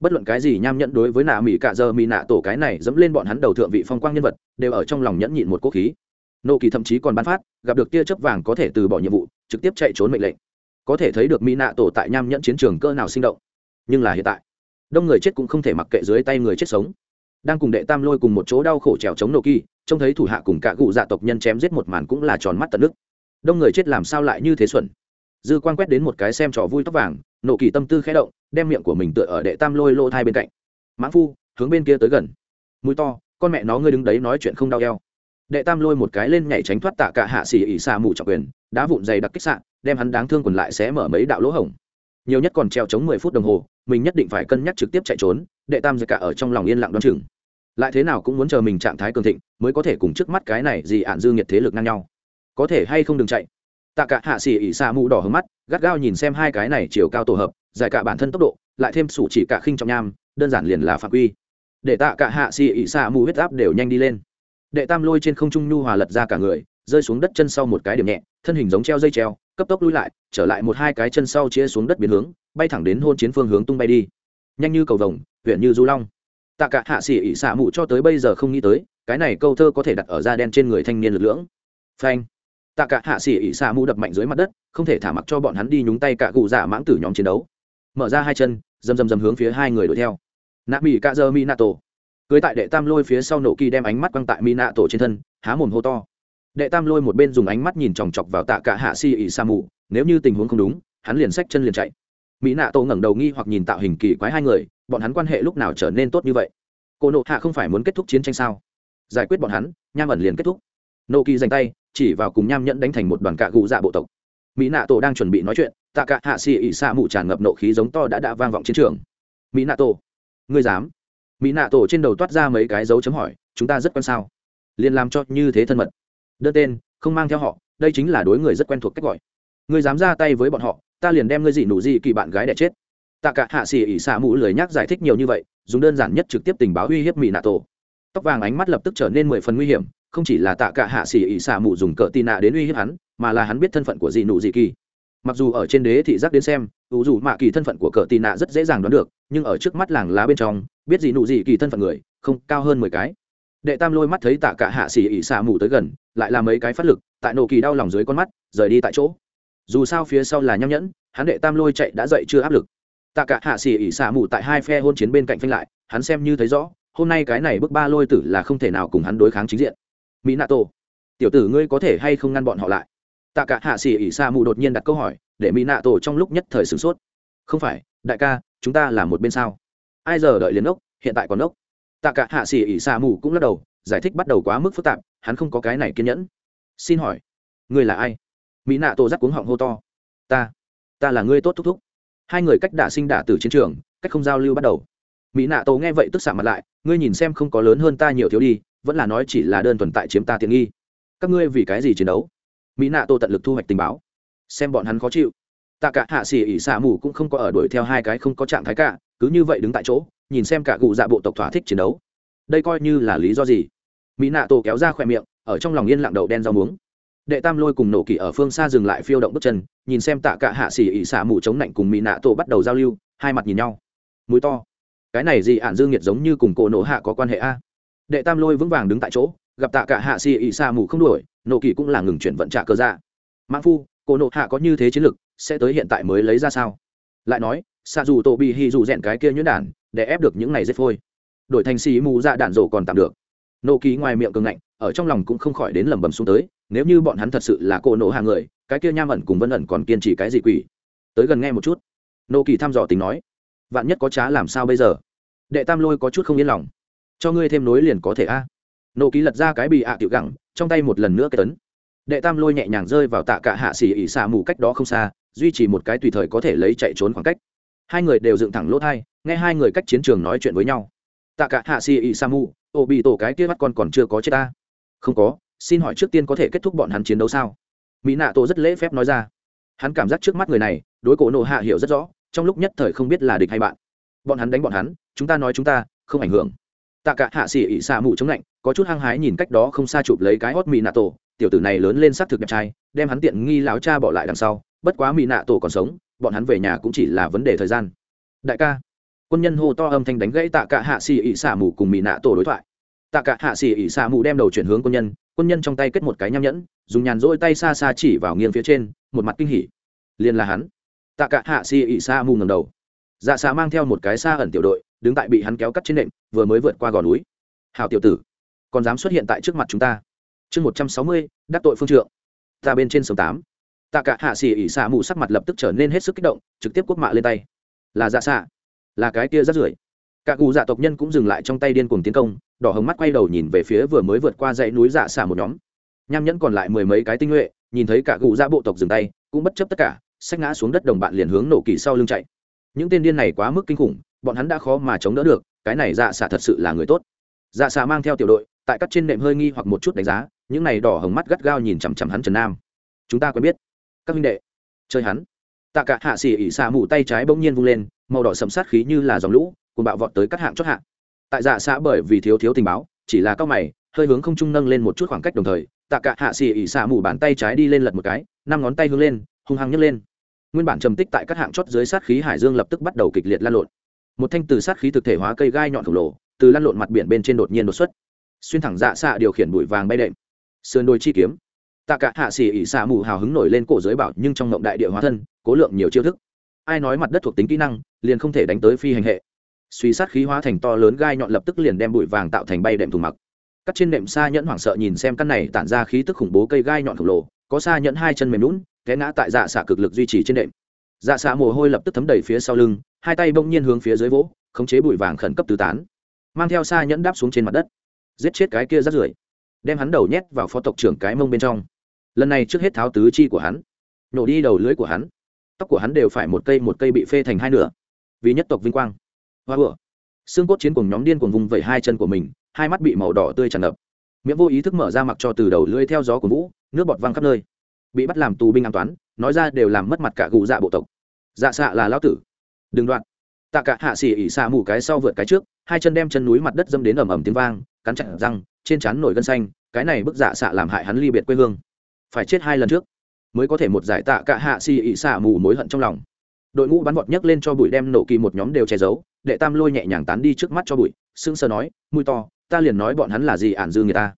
Bất luận cái gì nham nhẫn đối với nạ mỹ cả giờ mỹ nạ tổ cái này dẫm lên bọn hắn đầu thượng vị phong quang nhân vật, đều ở trong lòng nhẫn nhịn một quốc khí. Nô kỳ thậm chí còn bán phát, gặp được tia chớp vàng có thể từ bỏ nhiệm vụ, trực tiếp chạy trốn mệnh lệnh. Có thể thấy được mỹ nạ tổ tại nham nhẫn chiến trường cơ nào sinh động. Nhưng là hiện tại, đông người chết cũng không thể mặc kệ dưới tay người chết sống. Đang cùng đệ tam lôi cùng một chỗ đau khổ trèo chống nô kỳ, trông thấy thủ hạ cùng cả cụ dạ tộc nhân chém giết một màn cũng là tròn mắt tận nước. Đông người chết làm sao lại như thế xuẩn? Dư quan quét đến một cái xem trò vui tóc vàng nộ kỳ tâm tư khẽ động, đem miệng của mình tựa ở đệ tam lôi lô thai bên cạnh. Mãn phu, hướng bên kia tới gần. Mũi to, con mẹ nó ngươi đứng đấy nói chuyện không đau eo. Đệ tam lôi một cái lên nhảy tránh thoát tạ cả hạ xỉ ỉ xa mù trọng quyền, đá vụn dày đặc kích sạn đem hắn đáng thương quần lại sẽ mở mấy đạo lỗ hổng. Nhiều nhất còn treo chống mười phút đồng hồ, mình nhất định phải cân nhắc trực tiếp chạy trốn, đệ tam giật cả ở trong lòng yên lặng đoán chừng. Lại thế nào cũng muốn chờ mình trạng thái cường thịnh, mới có thể cùng trước mắt cái này gì ạn dư nhiệt thế lực ngang nhau. Có thể hay không đừng chạy? Tạ cả hạ xỉ ỉ xa mù đỏ hướng mắt, gắt gao nhìn xem hai cái này chiều cao tổ hợp, giải cả bản thân tốc độ, lại thêm sủ chỉ cả khinh trọng nham, đơn giản liền là phạm quy. Để tạ cả hạ xỉ ỉ xa mù huyết áp đều nhanh đi lên. Đệ tam lôi trên không trung nhu hòa lật ra cả người, rơi xuống đất chân sau một cái điểm nhẹ, thân hình giống treo dây treo, cấp tốc lui lại, trở lại một hai cái chân sau chia xuống đất biến hướng, bay thẳng đến hôn chiến phương hướng tung bay đi. Nhanh như cầu vồng, huyện như du long. Tạ cả hạ xỉ ỉ xạ mù cho tới bây giờ không nghĩ tới, cái này câu thơ có thể đặt ở da đen trên người thanh niên lực lưỡng. Phanh tạ cả hạ xỉ ỉ xạ mụ đập mạnh dưới mặt đất, không thể thả mặc cho bọn hắn đi nhúng tay cả cụ giả mãng tử nhóm chiến đấu. Mở ra hai chân, dầm dầm dầm hướng phía hai người đuổi theo. Nạ mỹ cạ dơ mi nato cưới tại đệ tam lôi phía sau nổ kỳ đem ánh mắt quăng tại mi tổ trên thân, há mồm hô to. Đệ tam lôi một bên dùng ánh mắt nhìn chòng chọc vào tạ cả hạ xỉ ỉ xạ mụ nếu như tình huống không đúng, hắn liền xách chân liền chạy. Mỹ nạ tổ ngẩng đầu nghi hoặc nhìn tạo hình kỳ quái hai người, bọn hắn quan hệ lúc nào trở nên tốt như vậy? Cô nộ hạ không phải muốn kết thúc chiến tranh sao? Giải quyết bọn hắn, nham ẩn liền kết thúc. Nộ kỳ dành tay chỉ vào cùng nham nhẫn đánh thành một đoàn cạ gù dạ bộ tộc. Mỹ nạ tổ đang chuẩn bị nói chuyện, tạ cả hạ xì ỉ xạ mụ tràn ngập nộ khí giống to đã đã vang vọng chiến trường. Mỹ nạ tổ, ngươi dám? Mỹ nạ tổ trên đầu toát ra mấy cái dấu chấm hỏi, chúng ta rất quen sao? Liền làm cho như thế thân mật. Đơn tên, không mang theo họ, đây chính là đối người rất quen thuộc cách gọi. Ngươi dám ra tay với bọn họ, ta liền đem ngươi dị nụ dị kỳ bạn gái đẻ chết. Tạ cả hạ xì ỉ xạ mụ lười nhắc giải thích nhiều như vậy, dùng đơn giản nhất trực tiếp tình báo uy hiếp mỹ nạ tổ. Tóc vàng ánh mắt lập tức trở nên mười phần nguy hiểm không chỉ là tạ cả hạ xỉ ỉ xạ mù dùng cỡ tì nạ đến uy hiếp hắn, mà là hắn biết thân phận của dị nụ dị kỳ. Mặc dù ở trên đế thị giác đến xem, ủ dù mạ kỳ thân phận của cỡ tì nạ rất dễ dàng đoán được, nhưng ở trước mắt làng lá bên trong, biết dị nụ dị kỳ thân phận người, không cao hơn mười cái. Đệ tam lôi mắt thấy tạ cả hạ xỉ ỉ xạ mù tới gần, lại là mấy cái phát lực, tại nổ kỳ đau lòng dưới con mắt, rời đi tại chỗ. Dù sao phía sau là nham nhẫn, hắn đệ tam lôi chạy đã dậy chưa áp lực. Tạ cả hạ xỉ ỉ xả mù tại hai phe hôn chiến bên cạnh phanh lại, hắn xem như thấy rõ, hôm nay cái này bước ba lôi tử là không thể nào cùng hắn đối kháng chính diện mỹ nato tiểu tử ngươi có thể hay không ngăn bọn họ lại? Tạ cả hạ xỉ ỉ Sa mù đột nhiên đặt câu hỏi, để mỹ nato trong lúc nhất thời sửng sốt. Không phải, đại ca, chúng ta là một bên sao? Ai giờ đợi liền ốc, hiện tại còn ốc? Tạ cả hạ xỉ ỉ Sa mù cũng lắc đầu, giải thích bắt đầu quá mức phức tạp, hắn không có cái này kiên nhẫn. Xin hỏi, ngươi là ai? Mỹ nạ tổ giác cuống họng hô to. Ta ta là ngươi tốt thúc thúc. Hai người cách đả sinh đả từ chiến trường, cách không giao lưu bắt đầu. Mỹ nạ tổ nghe vậy tức xạ mặt lại, ngươi nhìn xem không có lớn hơn ta nhiều thiếu đi vẫn là nói chỉ là đơn thuần tại chiếm ta tiện nghi. Các ngươi vì cái gì chiến đấu? Mỹ nạ tô tận lực thu hoạch tình báo. Xem bọn hắn khó chịu. Tạ cả hạ xỉ ỉ xạ mù cũng không có ở đuổi theo hai cái không có trạng thái cả, cứ như vậy đứng tại chỗ, nhìn xem cả cụ dạ bộ tộc thỏa thích chiến đấu. Đây coi như là lý do gì? Mỹ nạ tổ kéo ra khỏe miệng, ở trong lòng yên lặng đậu đen rau muống. Đệ tam lôi cùng nổ kỳ ở phương xa dừng lại phiêu động bước chân, nhìn xem tạ cả hạ xỉ ỉ xả mù chống lạnh cùng mỹ nạ tổ bắt đầu giao lưu, hai mặt nhìn nhau. Mũi to. Cái này gì ạn dương nhiệt giống như cùng cổ nổ hạ có quan hệ a? Đệ tam lôi vững vàng đứng tại chỗ, gặp tạ cả hạ xì ỉ xa mù không đuổi, nộ kỳ cũng là ngừng chuyển vận trả cơ dạ. ra mãn phu cổ Nộ hạ có như thế chiến lực, sẽ tới hiện tại mới lấy ra sao? Lại nói xa dù tổ bị hy dù rèn cái kia nhuyễn đản, để ép được những này dết phôi. Đổi thành xì mù ra đạn rổ còn tạm được. Nô kỳ ngoài miệng cường ngạnh, ở trong lòng cũng không khỏi đến lẩm bẩm xuống tới, nếu như bọn hắn thật sự là cô Nộ hàng người, cái kia nham ẩn cùng vân ẩn còn kiên trì cái gì quỷ? Tới gần nghe một chút. Nô kỳ thăm dò tính nói, vạn nhất có trá làm sao bây giờ? Đệ tam lôi có chút không yên lòng cho ngươi thêm nối liền có thể a. À. nô ký lật ra cái bị ạ tiểu gẳng, trong tay một lần nữa cái tấn. Đệ tam lôi nhẹ nhàng rơi vào tạ cả hạ xỉ ỉ xạ mù cách đó không xa, duy trì một cái tùy thời có thể lấy chạy trốn khoảng cách. Hai người đều dựng thẳng lỗ thai, nghe hai người cách chiến trường nói chuyện với nhau. Tạ cả hạ xỉ ỉ xạ mù, ô bị tổ cái kia mắt con còn chưa có chết ta. Không có, xin hỏi trước tiên có thể kết thúc bọn hắn chiến đấu sao? Mỹ nạ tổ rất lễ phép nói ra. Hắn cảm giác trước mắt người này, đối cổ nộ hạ hiểu rất rõ, trong lúc nhất thời không biết là địch hay bạn. Bọn hắn đánh bọn hắn, chúng ta nói chúng ta, không ảnh hưởng tạ cả hạ Sĩ ỉ xạ mù chống lạnh, có chút hăng hái nhìn cách đó không xa chụp lấy cái hót mỹ nạ tổ tiểu tử này lớn lên s ắ c thực đẹp trai, đem hắn tiện nghi láo cha bỏ lại đằng sau, bất quá mỹ nạ tổ còn sống, bọn hắn về nhà cũng chỉ là vấn đề thời gian. Đại ca. Quân nhân hô to âm thanh đánh gãy tạ cả hạ Sĩ ỉ xạ mù cùng mỹ nạ tổ đối thoại. Tạ cả hạ Sĩ ỉ xạ mù đem đầu chuyển hướng quân nhân quân nhân trong tay kết một cái nham nhẫn, dùng nhàn rỗi tay xa xa chỉ vào nghiêng phía trên, một mặt kinh hỉ. Liền là hắn. Tạ cả hạ Sĩ ỉ xạ mù ngầm đầu. Dạ xạ mang theo một cái xa ẩn tiểu đội đứng tại bị hắn kéo cắt trên nệm, vừa mới vượt qua gò núi. Hào tiểu tử, còn dám xuất hiện tại trước mặt chúng ta? Chương một trăm sáu mươi, đắc tội phương trượng. Ta bên trên sông tám. Tạ cả hạ xỉ ỉ xạ mù sắc mặt lập tức trở nên hết sức kích động, trực tiếp quốc mạ lên tay. Là dạ xạ, là cái kia rất rưởi. Cả cụ dạ tộc nhân cũng dừng lại trong tay điên cuồng tiến công, đỏ hồng mắt quay đầu nhìn về phía vừa mới vượt qua dãy núi dạ xạ một nhóm. Nham nhẫn còn lại mười mấy cái tinh nhuệ, nhìn thấy cả cụ dạ bộ tộc dừng tay, cũng bất chấp tất cả sách ngã xuống đất đồng bạn liền hướng nổ kỳ sau lưng chạy. Những tên điên này quá mức kinh khủng bọn hắn đã khó mà chống đỡ được, cái này dạ xạ thật sự là người tốt. Dạ xạ mang theo tiểu đội, tại các trên nệm hơi nghi hoặc một chút đánh giá, những này đỏ hồng mắt gắt gao nhìn chằm chằm hắn trần nam. Chúng ta quen biết. Các huynh đệ, chơi hắn. Tạ cả hạ xỉ ỉ xạ mù tay trái bỗng nhiên vung lên, màu đỏ sầm sát khí như là dòng lũ cùng bạo vọt tới các hạng chót hạng. Tại dạ xạ bởi vì thiếu thiếu tình báo, chỉ là cao mày, hơi hướng không trung nâng lên một chút khoảng cách đồng thời, tạ cả hạ xỉ ỉ xạ mù bàn tay trái đi lên lật một cái, năm ngón tay hướng lên, hung hăng nhấc lên. Nguyên bản trầm tích tại các hạng chót dưới sát khí hải dương lập tức bắt đầu kịch liệt lan lộn một thanh từ sát khí thực thể hóa cây gai nhọn khổng lồ, từ lăn lộn mặt biển bên trên đột nhiên đột xuất. Xuyên thẳng dạ xạ điều khiển bụi vàng bay đệm. Sườn đôi chi kiếm. Tạ cả hạ xì ỉ xạ mù hào hứng nổi lên cổ giới bảo nhưng trong ngộng đại địa hóa thân, cố lượng nhiều chiêu thức. Ai nói mặt đất thuộc tính kỹ năng, liền không thể đánh tới phi hành hệ. Suy sát khí hóa thành to lớn gai nhọn lập tức liền đem bụi vàng tạo thành bay đệm thùng mặc. Cắt trên nệm xa nhẫn hoảng sợ nhìn xem căn này tản ra khí tức khủng bố cây gai nhọn khổng lồ, có xa nhẫn hai chân mềm lún té ngã tại dạ xạ cực lực duy trì trên đệm dạ xạ mồ hôi lập tức thấm đầy phía sau lưng hai tay bỗng nhiên hướng phía dưới vỗ khống chế bụi vàng khẩn cấp tứ tán mang theo xa nhẫn đáp xuống trên mặt đất giết chết cái kia rắt rưởi đem hắn đầu nhét vào phó tộc trưởng cái mông bên trong. Lần này trước hết tháo tứ chi của hắn nổ đi đầu lưới của hắn tóc của hắn đều phải một cây một cây bị phê thành hai nửa vì nhất tộc vinh quang. Hoa vừa, xương cốt chiến cùng nhóm điên cuồng vùng vẩy hai chân của mình hai mắt bị màu đỏ tươi tràn ngập. Miệng vô ý thức mở ra mặc cho từ đầu lưỡi theo gió của vũ nước bọt văng khắp nơi. Bị bắt làm tù binh an toán nói ra đều làm mất mặt cả gù dạ bộ tộc. Dạ xạ là lão tử đừng đoạn. Tạ cả hạ xỉ ỉ xạ mù cái sau vượt cái trước, hai chân đem chân núi mặt đất dâm đến ầm ầm tiếng vang, cắn chặt răng, trên chắn nổi gân xanh, cái này bức dạ xạ làm hại hắn ly biệt quê hương. Phải chết hai lần trước, mới có thể một giải tạ cả hạ xỉ ỉ xạ mù mối hận trong lòng. Đội ngũ bắn vọt nhấc lên cho bụi đem nổ kỳ một nhóm đều che giấu, đệ tam lôi nhẹ nhàng tán đi trước mắt cho bụi, sững sờ nói, mùi to, ta liền nói bọn hắn là gì ản dư người ta.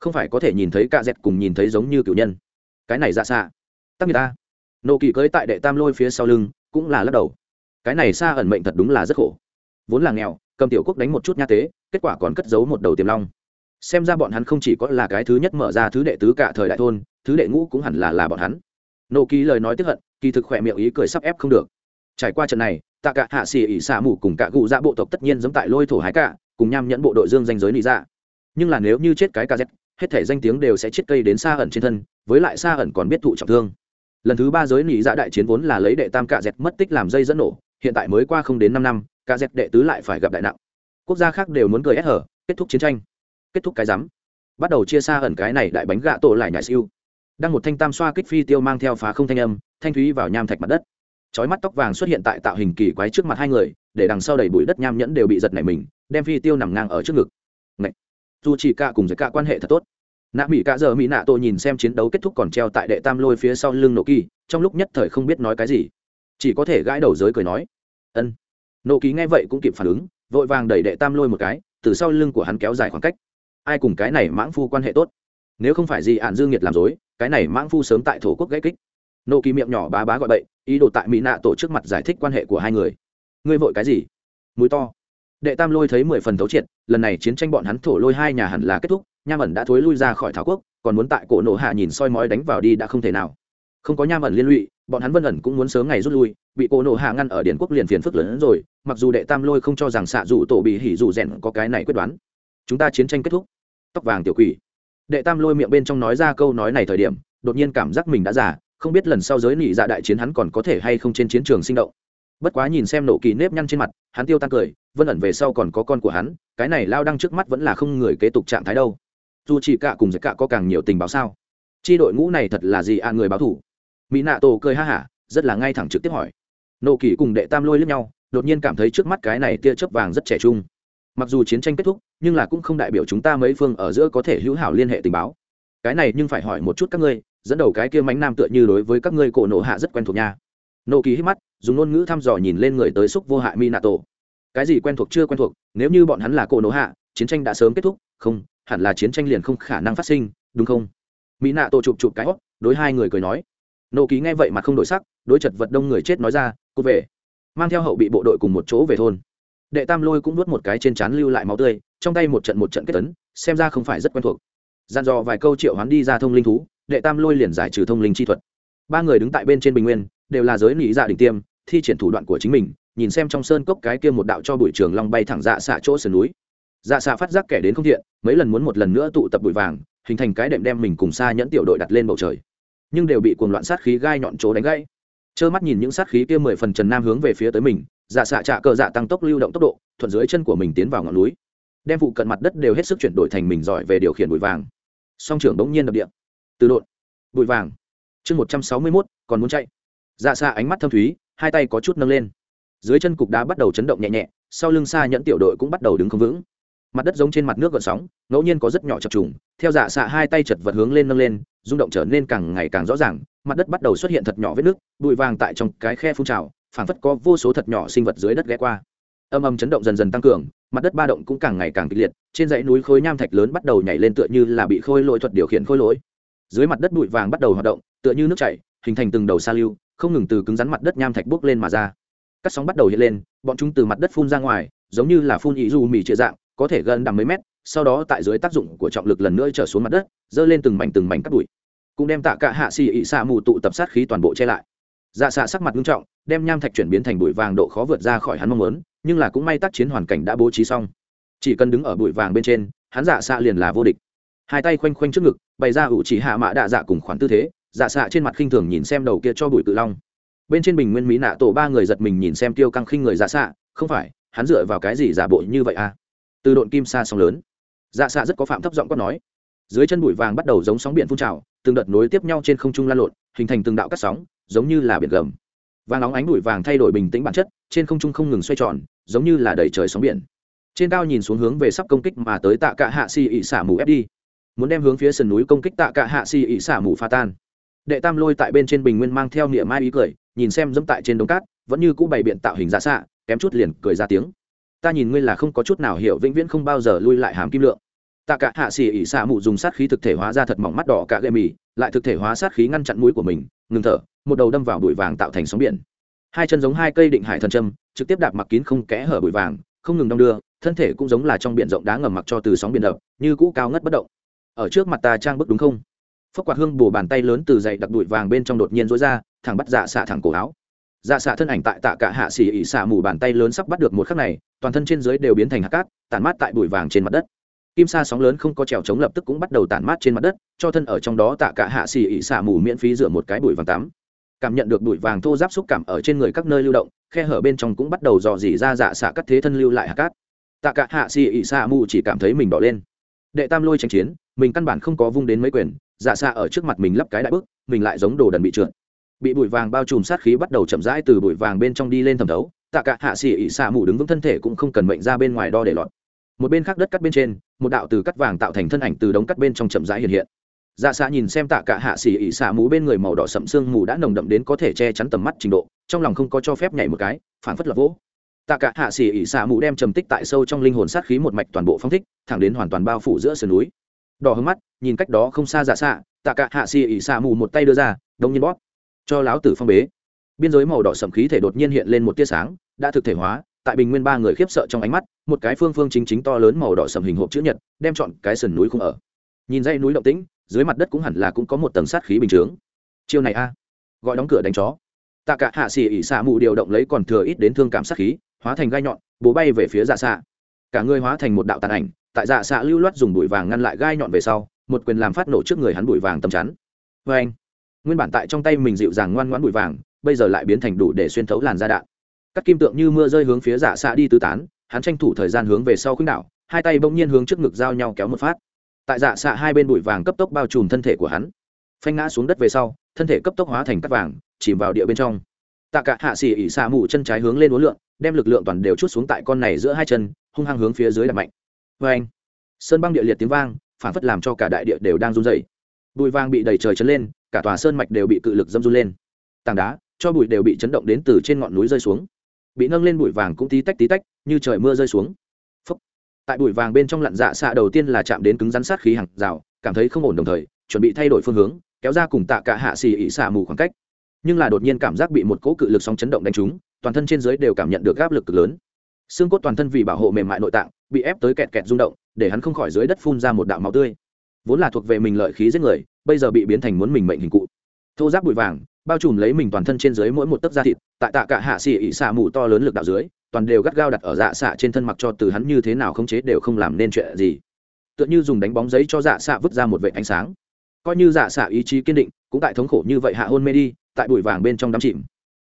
Không phải có thể nhìn thấy cạ dẹt cùng nhìn thấy giống như cựu nhân. Cái này dạ xạ, tắc người ta. Nổ kỳ cưới tại đệ tam lôi phía sau lưng, cũng là lắc đầu cái này xa ẩn mệnh thật đúng là rất khổ. Vốn là nghèo, cầm tiểu quốc đánh một chút nha tế, kết quả còn cất giấu một đầu tiềm long. Xem ra bọn hắn không chỉ có là cái thứ nhất mở ra thứ đệ tứ cả thời đại thôn, thứ đệ ngũ cũng hẳn là là bọn hắn. Nô ký lời nói tiếp hận, kỳ thực khỏe miệng ý cười sắp ép không được. Trải qua trận này, tạ cả hạ xì ỉ xả mù cùng cả cụ dạ bộ tộc tất nhiên giống tại lôi thổ hái cả, cùng nham nhẫn bộ đội dương danh giới lý ra dạ. nhưng là nếu như chết cái kz hết thể danh tiếng đều sẽ chết cây đến xa ẩn trên thân, với lại xa ẩn còn biết thụ trọng thương. Lần thứ ba giới lý dạ đại chiến vốn là lấy đệ tam cả dẹt mất tích làm dây dẫn nổ hiện tại mới qua không đến năm năm, cả dẹp đệ tứ lại phải gặp đại nặng quốc gia khác đều muốn cười ép hở kết thúc chiến tranh. Kết thúc cái rắm. Bắt đầu chia xa ẩn cái này đại bánh gạ tổ lại nhảy siêu. Đang một thanh tam xoa kích phi tiêu mang theo phá không thanh âm, thanh thúy vào nham thạch mặt đất. Chói mắt tóc vàng xuất hiện tại tạo hình kỳ quái trước mặt hai người, để đằng sau đầy bụi đất nham nhẫn đều bị giật nảy mình, đem phi tiêu nằm ngang ở trước ngực. Ngậy! dù chỉ cả cùng với cả quan hệ thật tốt. Nạ mỹ cả giờ mỹ nạ tô nhìn xem chiến đấu kết thúc còn treo tại đệ tam lôi phía sau lưng nổ kỳ, trong lúc nhất thời không biết nói cái gì chỉ có thể gãi đầu giới cười nói, ân. Nộ ký nghe vậy cũng kịp phản ứng, vội vàng đẩy đệ tam lôi một cái, từ sau lưng của hắn kéo dài khoảng cách. Ai cùng cái này mãng phu quan hệ tốt? Nếu không phải gì ạn dương nhiệt làm dối, cái này mãng phu sớm tại thổ quốc gãy kích. Nộ kỳ miệng nhỏ bá bá gọi bậy, ý đồ tại mỹ nạ tổ trước mặt giải thích quan hệ của hai người. Ngươi vội cái gì? Mũi to. Đệ tam lôi thấy mười phần thấu triệt, lần này chiến tranh bọn hắn thổ lôi hai nhà hẳn là kết thúc nham ẩn đã thối lui ra khỏi thảo quốc, còn muốn tại cổ nổ hạ nhìn soi mói đánh vào đi đã không thể nào không có nham ẩn liên lụy, bọn hắn vân ẩn cũng muốn sớm ngày rút lui, bị cô nổ hạ ngăn ở điển quốc liền phiền phức lớn hơn rồi, mặc dù đệ tam lôi không cho rằng xạ dù tổ bị hỉ dù rèn có cái này quyết đoán. Chúng ta chiến tranh kết thúc. Tóc vàng tiểu quỷ. Đệ tam lôi miệng bên trong nói ra câu nói này thời điểm, đột nhiên cảm giác mình đã già, không biết lần sau giới nị dạ đại chiến hắn còn có thể hay không trên chiến trường sinh động. Bất quá nhìn xem nổ kỳ nếp nhăn trên mặt, hắn tiêu tan cười, vân ẩn về sau còn có con của hắn, cái này lao đăng trước mắt vẫn là không người kế tục trạng thái đâu. Dù chỉ cả cùng giặc cả có càng nhiều tình báo sao? Chi đội ngũ này thật là gì à người báo thủ mỹ nạ tổ cười ha hả, rất là ngay thẳng trực tiếp hỏi. Nộ kỳ cùng đệ tam lôi lướt nhau, đột nhiên cảm thấy trước mắt cái này tia chớp vàng rất trẻ trung. Mặc dù chiến tranh kết thúc, nhưng là cũng không đại biểu chúng ta mấy phương ở giữa có thể hữu hảo liên hệ tình báo. Cái này nhưng phải hỏi một chút các ngươi, dẫn đầu cái kia mánh nam tựa như đối với các ngươi cổ nộ hạ rất quen thuộc nha. Nộ kỳ hít mắt, dùng ngôn ngữ thăm dò nhìn lên người tới xúc vô hại mi nạ tổ. Cái gì quen thuộc chưa quen thuộc, nếu như bọn hắn là cổ nộ hạ, chiến tranh đã sớm kết thúc, không, hẳn là chiến tranh liền không khả năng phát sinh, đúng không? Mỹ nạ tổ chụp chụp cái hót đối hai người cười nói nộ ký nghe vậy mà không đổi sắc, đối chật vật đông người chết nói ra, cô về. Mang theo hậu bị bộ đội cùng một chỗ về thôn. Đệ tam lôi cũng nuốt một cái trên trán lưu lại máu tươi, trong tay một trận một trận kết tấn, xem ra không phải rất quen thuộc. Dàn dò vài câu triệu hoán đi ra thông linh thú, đệ tam lôi liền giải trừ thông linh chi thuật. Ba người đứng tại bên trên bình nguyên, đều là giới nghĩ dạ đỉnh tiêm, thi triển thủ đoạn của chính mình, nhìn xem trong sơn cốc cái kia một đạo cho bụi trường long bay thẳng dạ xạ chỗ sườn núi. Dạ xạ phát giác kẻ đến không thiện, mấy lần muốn một lần nữa tụ tập bụi vàng, hình thành cái đệm đem mình cùng xa nhẫn tiểu đội đặt lên bầu trời nhưng đều bị cuồng loạn sát khí gai nhọn chỗ đánh gãy. Trơ mắt nhìn những sát khí kia mười phần trần nam hướng về phía tới mình dạ xạ trạ cờ dạ tăng tốc lưu động tốc độ, thuận dưới chân của mình tiến vào ngọn núi. Đem phụ cận mặt đất đều hết sức chuyển đổi thành mình giỏi về điều khiển bụi vàng. Song trưởng bỗng nhiên đập điện. Từ đột. Bụi vàng. Chương một trăm sáu mươi mốt, còn muốn chạy. Dạ xạ ánh mắt thâm thúy, hai tay có chút nâng lên. Dưới chân cục đá bắt đầu chấn động nhẹ nhẹ, sau lưng xa nhẫn tiểu đội cũng bắt đầu đứng không vững mặt đất giống trên mặt nước gợn sóng, ngẫu nhiên có rất nhỏ chập trùng, theo dạ xạ hai tay chật vật hướng lên nâng lên, rung động trở nên càng ngày càng rõ ràng, mặt đất bắt đầu xuất hiện thật nhỏ vết nước, bụi vàng tại trong cái khe phun trào, phảng phất có vô số thật nhỏ sinh vật dưới đất ghé qua. Âm âm chấn động dần dần tăng cường, mặt đất ba động cũng càng ngày càng kịch liệt, trên dãy núi khối nham thạch lớn bắt đầu nhảy lên tựa như là bị khôi lỗi thuật điều khiển khôi lỗi. Dưới mặt đất bụi vàng bắt đầu hoạt động, tựa như nước chảy, hình thành từng đầu sa lưu, không ngừng từ cứng rắn mặt đất nham thạch bốc lên mà ra. Các sóng bắt đầu hiện lên, bọn chúng từ mặt đất phun ra ngoài, giống như là phun ý du mì chia dạng có thể gần đằng mấy mét, sau đó tại dưới tác dụng của trọng lực lần nữa trở xuống mặt đất, dơ lên từng mảnh từng mảnh cắt bụi. Cũng đem tạ cả hạ xì ị xạ mù tụ tập sát khí toàn bộ che lại. Dạ xạ sắc mặt nghiêm trọng, đem nham thạch chuyển biến thành bụi vàng độ khó vượt ra khỏi hắn mong muốn, nhưng là cũng may tác chiến hoàn cảnh đã bố trí xong. Chỉ cần đứng ở bụi vàng bên trên, hắn dạ xạ liền là vô địch. Hai tay khoanh khoanh trước ngực, bày ra ủ chỉ hạ mã đạ dạ cùng khoản tư thế dạ xạ trên mặt khinh thường nhìn xem đầu kia cho bụi cự long. Bên trên bình nguyên mỹ nạ tổ ba người giật mình nhìn xem tiêu căng khinh người dạ xạ, không phải, hắn dựa vào cái gì giả bộ như vậy à? Từ độn kim xa sóng lớn. Dạ xạ rất có phạm thấp giọng quát nói. Dưới chân bụi vàng bắt đầu giống sóng biển phun trào, từng đợt nối tiếp nhau trên không trung lan lộn, hình thành từng đạo cắt sóng, giống như là biển gầm. Vàng óng ánh bụi vàng thay đổi bình tĩnh bản chất, trên không trung không ngừng xoay tròn, giống như là đầy trời sóng biển. Trên cao nhìn xuống hướng về sắp công kích mà tới tạ cả hạ xì ỉ xả mù ép đi. Muốn đem hướng phía sườn núi công kích tạ cả hạ xì ỉ xả mù pha tan. Đệ tam lôi tại bên trên bình nguyên mang theo niệm mai ý cười, nhìn xem dẫm tại trên đống cát, vẫn như cũ bày biện tạo hình dạ xạ, kém chút liền cười ra tiếng ta nhìn ngươi là không có chút nào hiểu vĩnh viễn không bao giờ lui lại hàm kim lượng. Tạ cả hạ xỉ ỉ xạ mù dùng sát khí thực thể hóa ra thật mỏng mắt đỏ cả gậy mì, lại thực thể hóa sát khí ngăn chặn mũi của mình, ngừng thở, một đầu đâm vào bụi vàng tạo thành sóng biển. Hai chân giống hai cây định hải thần châm, trực tiếp đạp mặc kín không kẽ hở bụi vàng, không ngừng đong đưa, thân thể cũng giống là trong biển rộng đá ngầm mặc cho từ sóng biển đập, như cũ cao ngất bất động. Ở trước mặt ta trang bức đúng không? Phất quạt hương bổ bàn tay lớn từ dậy đặc bụi vàng bên trong đột nhiên rối ra, thẳng bắt dạ xạ thẳng cổ áo dạ xạ thân ảnh tại tạ cả hạ xỉ ỉ xạ mù bàn tay lớn sắp bắt được một khắc này, toàn thân trên dưới đều biến thành hạt cát, tản mát tại bụi vàng trên mặt đất. Kim sa sóng lớn không có trèo chống lập tức cũng bắt đầu tản mát trên mặt đất, cho thân ở trong đó tạ cả hạ xỉ ỉ xạ mù miễn phí rửa một cái bụi vàng tắm. Cảm nhận được bụi vàng thô giáp xúc cảm ở trên người các nơi lưu động, khe hở bên trong cũng bắt đầu dò dỉ ra dạ xạ cắt thế thân lưu lại hạt cát. Tạ cả hạ xỉ ỉ xạ mù chỉ cảm thấy mình đỏ lên. Đệ tam lôi tranh chiến, mình căn bản không có vung đến mấy quyền dạ xạ ở trước mặt mình lắp cái đại bước mình lại giống đồ đần bị trượt bị bụi vàng bao trùm sát khí bắt đầu chậm rãi từ bụi vàng bên trong đi lên thẩm thấu. Tạ cả hạ xỉ ỉ xạ mù đứng vững thân thể cũng không cần mệnh ra bên ngoài đo để lọt. Một bên khác đất cắt bên trên, một đạo từ cắt vàng tạo thành thân ảnh từ đống cắt bên trong chậm rãi hiện hiện. Dạ xạ nhìn xem tạ cả hạ xỉ ỉ xạ mù bên người màu đỏ sậm sương mù đã nồng đậm đến có thể che chắn tầm mắt trình độ, trong lòng không có cho phép nhảy một cái phản phất là vỗ. Tạ cả hạ xỉ ỉ xạ mù đem trầm tích tại sâu trong linh hồn sát khí một mạch toàn bộ phong thích, thẳng đến hoàn toàn bao phủ giữa sườn núi. Đỏ hướng mắt, nhìn cách đó không xa dạ xạ, tạ cả hạ xỉ ỉ xạ mù một tay đưa ra đông nhiên bóp cho lão tử phong bế. Biên giới màu đỏ sậm khí thể đột nhiên hiện lên một tia sáng, đã thực thể hóa, tại bình nguyên ba người khiếp sợ trong ánh mắt, một cái phương phương chính chính to lớn màu đỏ sầm hình hộp chữ nhật, đem chọn cái sườn núi không ở. Nhìn dãy núi động tĩnh, dưới mặt đất cũng hẳn là cũng có một tầng sát khí bình chướng. Chiêu này a, gọi đóng cửa đánh chó. Tạ cả hạ xỉ ỉ xạ mù điều động lấy còn thừa ít đến thương cảm sát khí, hóa thành gai nhọn, bố bay về phía dạ xạ. Cả người hóa thành một đạo tàn ảnh, tại dạ xạ lưu loát dùng bụi vàng ngăn lại gai nhọn về sau, một quyền làm phát nổ trước người hắn bụi vàng tầm chắn. Vê anh nguyên bản tại trong tay mình dịu dàng ngoan ngoãn bụi vàng, bây giờ lại biến thành đủ để xuyên thấu làn da đạn. Các kim tượng như mưa rơi hướng phía giả xạ đi tứ tán, hắn tranh thủ thời gian hướng về sau khuynh đảo, hai tay bỗng nhiên hướng trước ngực giao nhau kéo một phát. Tại dạ xạ hai bên bụi vàng cấp tốc bao trùm thân thể của hắn. Phanh ngã xuống đất về sau, thân thể cấp tốc hóa thành cắt vàng, chìm vào địa bên trong. Tạ cả hạ xỉ ỉ xạ mù chân trái hướng lên uốn lượn, đem lực lượng toàn đều chút xuống tại con này giữa hai chân, hung hăng hướng phía dưới đập mạnh. Vê anh, sơn băng địa liệt tiếng vang, phản phất làm cho cả đại địa đều đang run dày bụi vàng bị đầy trời chấn lên cả tòa sơn mạch đều bị cự lực dâm run lên. Tảng đá, cho bụi đều bị chấn động đến từ trên ngọn núi rơi xuống. Bị nâng lên bụi vàng cũng tí tách tí tách, như trời mưa rơi xuống. Phúc. tại bụi vàng bên trong lặn dạ xạ đầu tiên là chạm đến cứng rắn sát khí hàng rào, cảm thấy không ổn đồng thời, chuẩn bị thay đổi phương hướng, kéo ra cùng tạ cả hạ xì ỉ xả mù khoảng cách. Nhưng là đột nhiên cảm giác bị một cỗ cự lực sóng chấn động đánh trúng, toàn thân trên dưới đều cảm nhận được áp lực cực lớn. Xương cốt toàn thân vì bảo hộ mềm mại nội tạng, bị ép tới kẹt kẹt rung động, để hắn không khỏi dưới đất phun ra một đạo máu tươi. Vốn là thuộc về mình lợi khí giết người bây giờ bị biến thành muốn mình mệnh hình cụ. Thô giáp bụi vàng, bao trùm lấy mình toàn thân trên dưới mỗi một tấc da thịt, tại tạ cả hạ xỉ ỉ xạ mù to lớn lực đạo dưới, toàn đều gắt gao đặt ở dạ xạ trên thân mặc cho từ hắn như thế nào khống chế đều không làm nên chuyện gì. Tựa như dùng đánh bóng giấy cho dạ xạ vứt ra một vệ ánh sáng. Coi như dạ xạ ý chí kiên định, cũng tại thống khổ như vậy hạ hôn mê đi, tại bụi vàng bên trong đám chìm.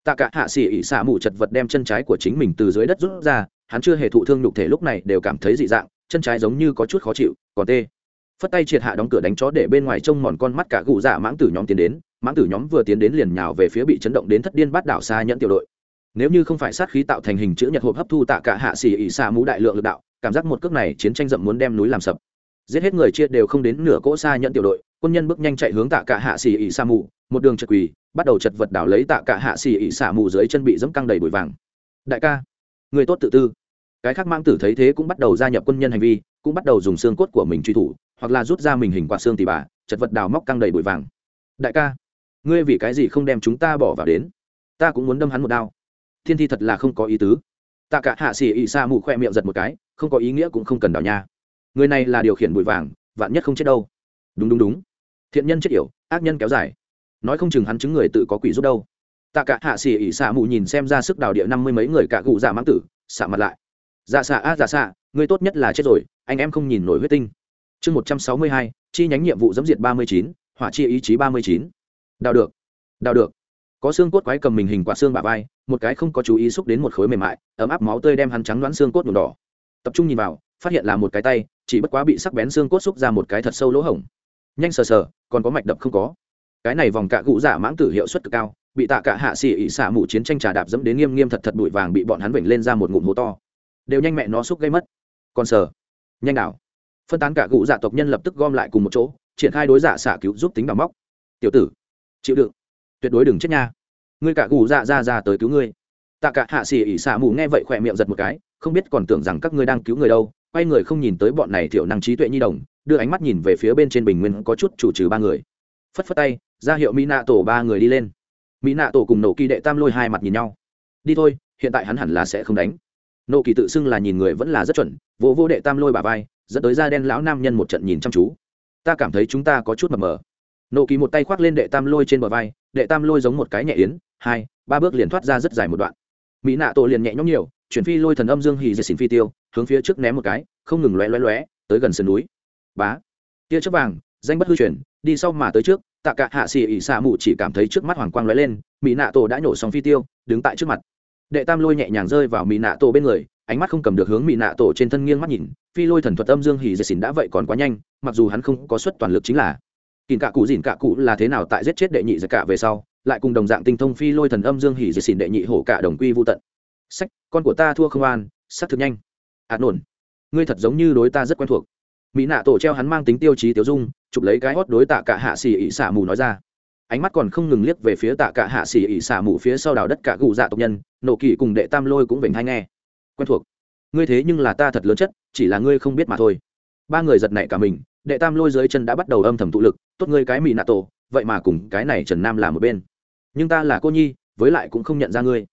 Tạ cả hạ xỉ ỉ xạ mù chật vật đem chân trái của chính mình từ dưới đất rút ra, hắn chưa hề thụ thương nhục thể lúc này đều cảm thấy dị dạng, chân trái giống như có chút khó chịu, còn tê phất tay triệt hạ đóng cửa đánh chó để bên ngoài trông mòn con mắt cả gù dạ mãng tử nhóm tiến đến, mãng tử nhóm vừa tiến đến liền nhào về phía bị chấn động đến thất điên bát đảo xa nhẫn tiểu đội. Nếu như không phải sát khí tạo thành hình chữ nhật hộp hấp thu tạ cả hạ xỉ ỉ xa mũ đại lượng lực đạo, cảm giác một cước này chiến tranh rậm muốn đem núi làm sập. Giết hết người chia đều không đến nửa cỗ xa nhẫn tiểu đội, quân nhân bước nhanh chạy hướng tạ cả hạ xỉ ỉ xa mù một đường chật quỳ, bắt đầu chật vật đảo lấy tạ cả hạ xỉ ỉ xa mù dưới chân bị dẫm căng đầy bụi vàng. Đại ca, người tốt tự tư. Cái khác mang tử thấy thế cũng bắt đầu gia nhập quân nhân hành vi cũng bắt đầu dùng xương cốt của mình truy thủ, hoặc là rút ra mình hình quạt xương tỉ bà, chật vật đào móc căng đầy bụi vàng. Đại ca, ngươi vì cái gì không đem chúng ta bỏ vào đến? Ta cũng muốn đâm hắn một đao. Thiên thi thật là không có ý tứ. Tạ cả hạ xỉ ị sa mù khoe miệng giật một cái, không có ý nghĩa cũng không cần đào nha. Người này là điều khiển bụi vàng, vạn nhất không chết đâu. Đúng đúng đúng. Thiện nhân chết yểu, ác nhân kéo dài. Nói không chừng hắn chứng người tự có quỷ giúp đâu. Tạ cả hạ xỉ ỉ xạ mù nhìn xem ra sức đào địa năm mươi mấy người cả cụ giả dạ mãng tử xạ mặt lại. Dạ xạ a dạ xạ, ngươi tốt nhất là chết rồi anh em không nhìn nổi huyết tinh. Chương một trăm sáu mươi hai, chi nhánh nhiệm vụ dẫm diệt ba mươi chín, hỏa chi ý chí ba mươi chín. Đào được. Đào được. Có xương cốt quái cầm mình hình quả xương bà vai, một cái không có chú ý xúc đến một khối mềm mại, ấm áp máu tươi đem hắn trắng đoán xương cốt nhuộm đỏ. Tập trung nhìn vào, phát hiện là một cái tay, chỉ bất quá bị sắc bén xương cốt xúc ra một cái thật sâu lỗ hổng. Nhanh sờ sờ, còn có mạch đập không có. Cái này vòng cạ cụ giả mãng tử hiệu suất cực cao, bị tạ cả hạ xỉ ỉ xả mụ chiến tranh trà đạp dẫm đến nghiêm nghiêm thật thật bụi vàng bị bọn hắn vểnh lên ra một ngụm hố to. Đều nhanh mẹ nó xúc gây mất. Còn sờ nhanh đảo, phân tán cả cụ dạ tộc nhân lập tức gom lại cùng một chỗ triển khai đối dạ giả xạ cứu giúp tính đào móc. Tiểu tử chịu đựng. Tuyệt đối đừng chết nha. Ngươi cả cụ dạ ra ra tới cứu ngươi. Tạ cả hạ xỉ ỉ xạ mù nghe vậy khỏe miệng giật một cái không biết còn tưởng rằng các ngươi đang cứu người đâu quay người không nhìn tới bọn này thiểu năng trí tuệ nhi đồng đưa ánh mắt nhìn về phía bên trên bình nguyên có chút chủ trừ ba người. Phất phất tay ra hiệu mỹ nạ tổ ba người đi lên. Mỹ nạ tổ cùng nổ kỳ đệ tam lôi hai mặt nhìn nhau. Đi thôi hiện tại hắn hẳn là sẽ không đánh nộ kỳ tự xưng là nhìn người vẫn là rất chuẩn vỗ vô đệ tam lôi bà vai dẫn tới da đen lão nam nhân một trận nhìn chăm chú. Ta cảm thấy chúng ta có chút mập mờ. Nộ kỳ một tay khoác lên đệ tam lôi trên bờ vai đệ tam lôi giống một cái nhẹ yến hai ba bước liền thoát ra rất dài một đoạn. Mỹ nạ tổ liền nhẹ nhõm nhiều chuyển phi lôi thần âm dương hì dệt xỉn phi tiêu hướng phía trước ném một cái không ngừng lóe lóe lóe, tới gần sườn núi. Bá. Tia chớp vàng danh bất hư chuyển đi sau mà tới trước tạ cả hạ xì ỉ xạ mù chỉ cảm thấy trước mắt hoàng quang lóe lên mỹ nạ tổ đã nhổ xong phi tiêu đứng tại trước mặt đệ tam lôi nhẹ nhàng rơi vào mỹ nạ tổ bên người, ánh mắt không cầm được hướng mỹ nạ tổ trên thân nghiêng mắt nhìn, phi lôi thần thuật âm dương hỉ dệt xỉn đã vậy còn quá nhanh, mặc dù hắn không có suất toàn lực chính là. Kìm cả cụ dìn cả cụ là thế nào tại giết chết đệ nhị giặc cả về sau, lại cùng đồng dạng tinh thông phi lôi thần âm dương hỉ dệt xỉn đệ nhị hổ cả đồng quy vô tận. Sách, con của ta thua không an sắc thực nhanh. Ạt nổn, ngươi thật giống như đối ta rất quen thuộc. Mỹ nạ tổ treo hắn mang tính tiêu chí tiêu dung, chụp lấy cái hót đối tạ cả hạ xỉ ỉ xả mù nói ra ánh mắt còn không ngừng liếc về phía tạ cả hạ xỉ ỉ xả mù phía sau đào đất cả gù dạ tộc nhân, nổ kỳ cùng đệ tam lôi cũng vểnh hay nghe. Quen thuộc. Ngươi thế nhưng là ta thật lớn chất, chỉ là ngươi không biết mà thôi. Ba người giật nảy cả mình, đệ tam lôi dưới chân đã bắt đầu âm thầm tụ lực, tốt ngươi cái mỹ nạ tổ, vậy mà cùng cái này trần nam là một bên. Nhưng ta là cô nhi, với lại cũng không nhận ra ngươi.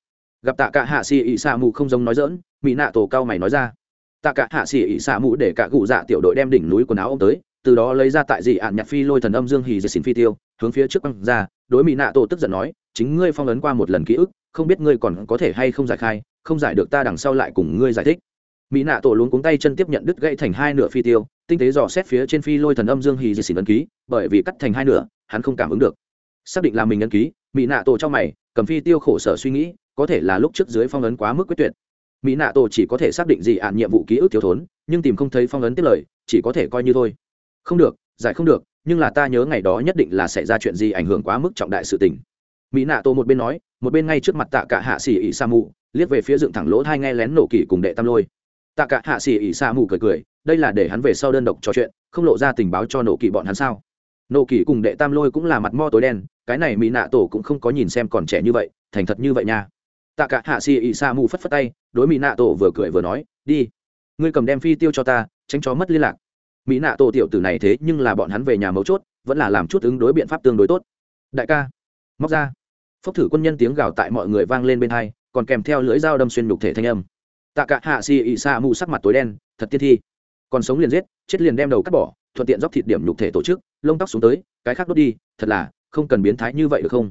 Gặp tạ cả hạ xỉ ỉ xả mù không giống nói dỡn mỹ nạ tổ cao mày nói ra. Tạ cả hạ xỉ ỉ xả mù để cả gù dạ tiểu đội đem đỉnh núi quần áo ô tới từ đó lấy ra tại dị ạn nhạc phi lôi thần âm dương hì dệt xin phi tiêu, hướng phía trước băng ra, đối mỹ nạ tổ tức giận nói, chính ngươi phong ấn qua một lần ký ức, không biết ngươi còn có thể hay không giải khai, không giải được ta đằng sau lại cùng ngươi giải thích. Mỹ nạ tổ luôn cuống tay chân tiếp nhận đứt gãy thành hai nửa phi tiêu, tinh tế dò xét phía trên phi lôi thần âm dương hì dệt xin ấn ký, bởi vì cắt thành hai nửa, hắn không cảm ứng được. Xác định là mình ấn ký mỹ nạ tổ trong mày, cầm phi tiêu khổ sở suy nghĩ, có thể là lúc trước dưới phong ấn quá mức quyết tuyệt. Mỹ nạ tổ chỉ có thể xác định dị ạn nhiệm vụ ký ức thiếu thốn, nhưng tìm không thấy phong ấn tiếp lời, chỉ có thể coi như thôi không được, giải không được, nhưng là ta nhớ ngày đó nhất định là xảy ra chuyện gì ảnh hưởng quá mức trọng đại sự tình. Mỹ nạ tô một bên nói, một bên ngay trước mặt tạ cả hạ xỉ ỉ sa mù, liếc về phía dựng thẳng lỗ thai nghe lén nổ kỳ cùng đệ tam lôi. Tạ cả hạ xỉ ỉ sa mù cười cười, đây là để hắn về sau đơn độc trò chuyện, không lộ ra tình báo cho nổ kỳ bọn hắn sao? Nổ kỳ cùng đệ tam lôi cũng là mặt mo tối đen, cái này mỹ nạ tổ cũng không có nhìn xem còn trẻ như vậy, thành thật như vậy nha. Tạ cả hạ xỉ ỉ sa mù phất phất tay, đối mỹ nạ tổ vừa cười vừa nói, đi, ngươi cầm đem phi tiêu cho ta, tránh cho mất liên lạc mỹ nạ tổ tiểu tử này thế nhưng là bọn hắn về nhà mấu chốt, vẫn là làm chút ứng đối biện pháp tương đối tốt. Đại ca, móc ra. Phốc thử quân nhân tiếng gào tại mọi người vang lên bên hai, còn kèm theo lưỡi dao đâm xuyên nhục thể thanh âm. Tạ cả hạ xì ị xa mù sắc mặt tối đen, thật tiên thi. Còn sống liền giết, chết liền đem đầu cắt bỏ, thuận tiện dóc thịt điểm nhục thể tổ chức, lông tóc xuống tới, cái khác đốt đi, thật là, không cần biến thái như vậy được không?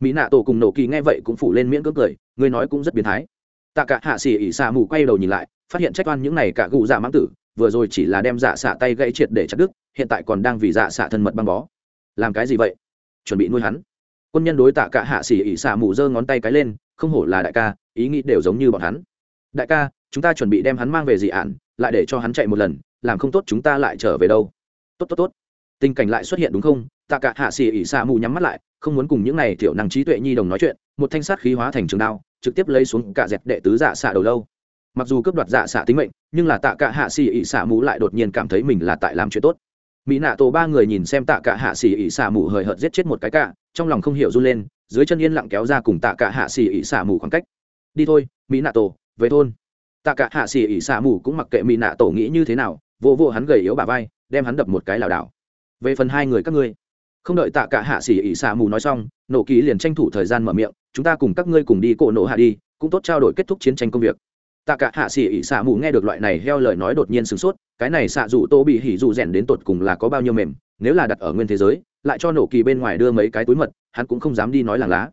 Mỹ nạ tổ cùng nổ kỳ nghe vậy cũng phủ lên miễn cưỡng cười ngươi nói cũng rất biến thái. Tạ cả hạ xì ỉ xa mù quay đầu nhìn lại, phát hiện trách oan những này cả gù giả mãng tử vừa rồi chỉ là đem dạ xạ tay gãy triệt để chặt đứt, hiện tại còn đang vì dạ xạ thân mật băng bó. Làm cái gì vậy? Chuẩn bị nuôi hắn. Quân nhân đối tạ cả hạ xỉ ỉ xạ mù giơ ngón tay cái lên, không hổ là đại ca, ý nghĩ đều giống như bọn hắn. Đại ca, chúng ta chuẩn bị đem hắn mang về dị ạn lại để cho hắn chạy một lần, làm không tốt chúng ta lại trở về đâu. Tốt tốt tốt. Tình cảnh lại xuất hiện đúng không? Tạ cả hạ xỉ ỉ xạ mù nhắm mắt lại, không muốn cùng những này tiểu năng trí tuệ nhi đồng nói chuyện, một thanh sát khí hóa thành trường đao, trực tiếp lấy xuống cả dẹp đệ tứ dạ xạ đầu lâu. Mặc dù cướp đoạt dạ xạ tính mệnh nhưng là tạ cả hạ xỉ ỉ xả mù lại đột nhiên cảm thấy mình là tại làm chuyện tốt. Mỹ nạ tổ ba người nhìn xem tạ cả hạ xỉ ỉ xả mù hời hợt giết chết một cái cả, trong lòng không hiểu run lên, dưới chân yên lặng kéo ra cùng tạ cả hạ xỉ ỉ xả mù khoảng cách. Đi thôi, mỹ nạ tổ, về thôn. Tạ cả hạ xỉ ỉ xả mù cũng mặc kệ mỹ nạ tổ nghĩ như thế nào, vô vô hắn gầy yếu bà vai, đem hắn đập một cái lảo đảo. Về phần hai người các ngươi. Không đợi tạ cả hạ xỉ ỉ xả mù nói xong, nổ ký liền tranh thủ thời gian mở miệng, chúng ta cùng các ngươi cùng đi cổ nổ hạ đi, cũng tốt trao đổi kết thúc chiến tranh công việc tạ cả hạ xỉ ỉ xạ mù nghe được loại này heo lời nói đột nhiên sửng sốt, cái này xạ dù tô bị hỉ dù rèn đến tột cùng là có bao nhiêu mềm, nếu là đặt ở nguyên thế giới, lại cho nổ kỳ bên ngoài đưa mấy cái túi mật, hắn cũng không dám đi nói làng lá.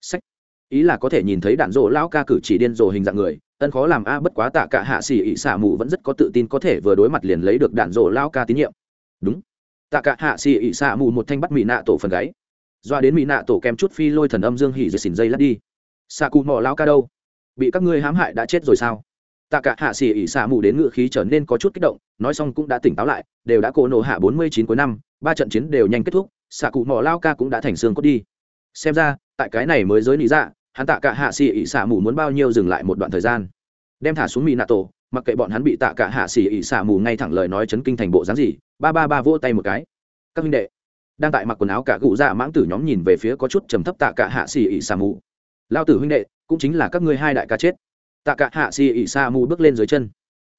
Sách. Ý là có thể nhìn thấy đạn rộ lão ca cử chỉ điên rồ hình dạng người, ân khó làm a, bất quá tạ cả hạ xỉ ỉ xạ mù vẫn rất có tự tin có thể vừa đối mặt liền lấy được đạn rộ lão ca tín nhiệm. Đúng. Tạ cả hạ xỉ ỉ xạ mù một thanh bắt mỹ nạ tổ phần gáy. Doa đến mỹ nạ tổ kèm chút phi lôi thần âm dương hỉ rồi xỉn dây lắt đi. Xạ cụ mò lão ca đâu? Bị các ngươi hãm hại đã chết rồi sao? Tạ cả hạ xỉ ỉ Xả mù đến ngựa khí trở nên có chút kích động, nói xong cũng đã tỉnh táo lại, đều đã cổ nổ hạ bốn mươi chín cuối năm, ba trận chiến đều nhanh kết thúc xạ cụ mỏ lao ca cũng đã thành xương cốt đi. Xem ra, tại cái này mới giới lý dạ hắn tạ cả hạ xỉ ỉ Xả mù muốn bao nhiêu dừng lại một đoạn thời gian. Đem thả xuống mỹ nạ tổ mặc kệ bọn hắn bị tạ cả hạ xỉ ỉ xả mù ngay thẳng lời nói chấn kinh thành bộ dáng gì, ba ba ba vỗ tay một cái. Các huynh đệ, đang tại mặc quần áo cả cụ dạ mãng tử nhóm nhìn về phía có chút trầm thấp tạ cả hạ xỉ ỉ xả mù. Lao tử huynh đệ cũng chính là các ngươi hai đại ca chết. Tạ cả hạ xì ỉ sa mù bước lên dưới chân.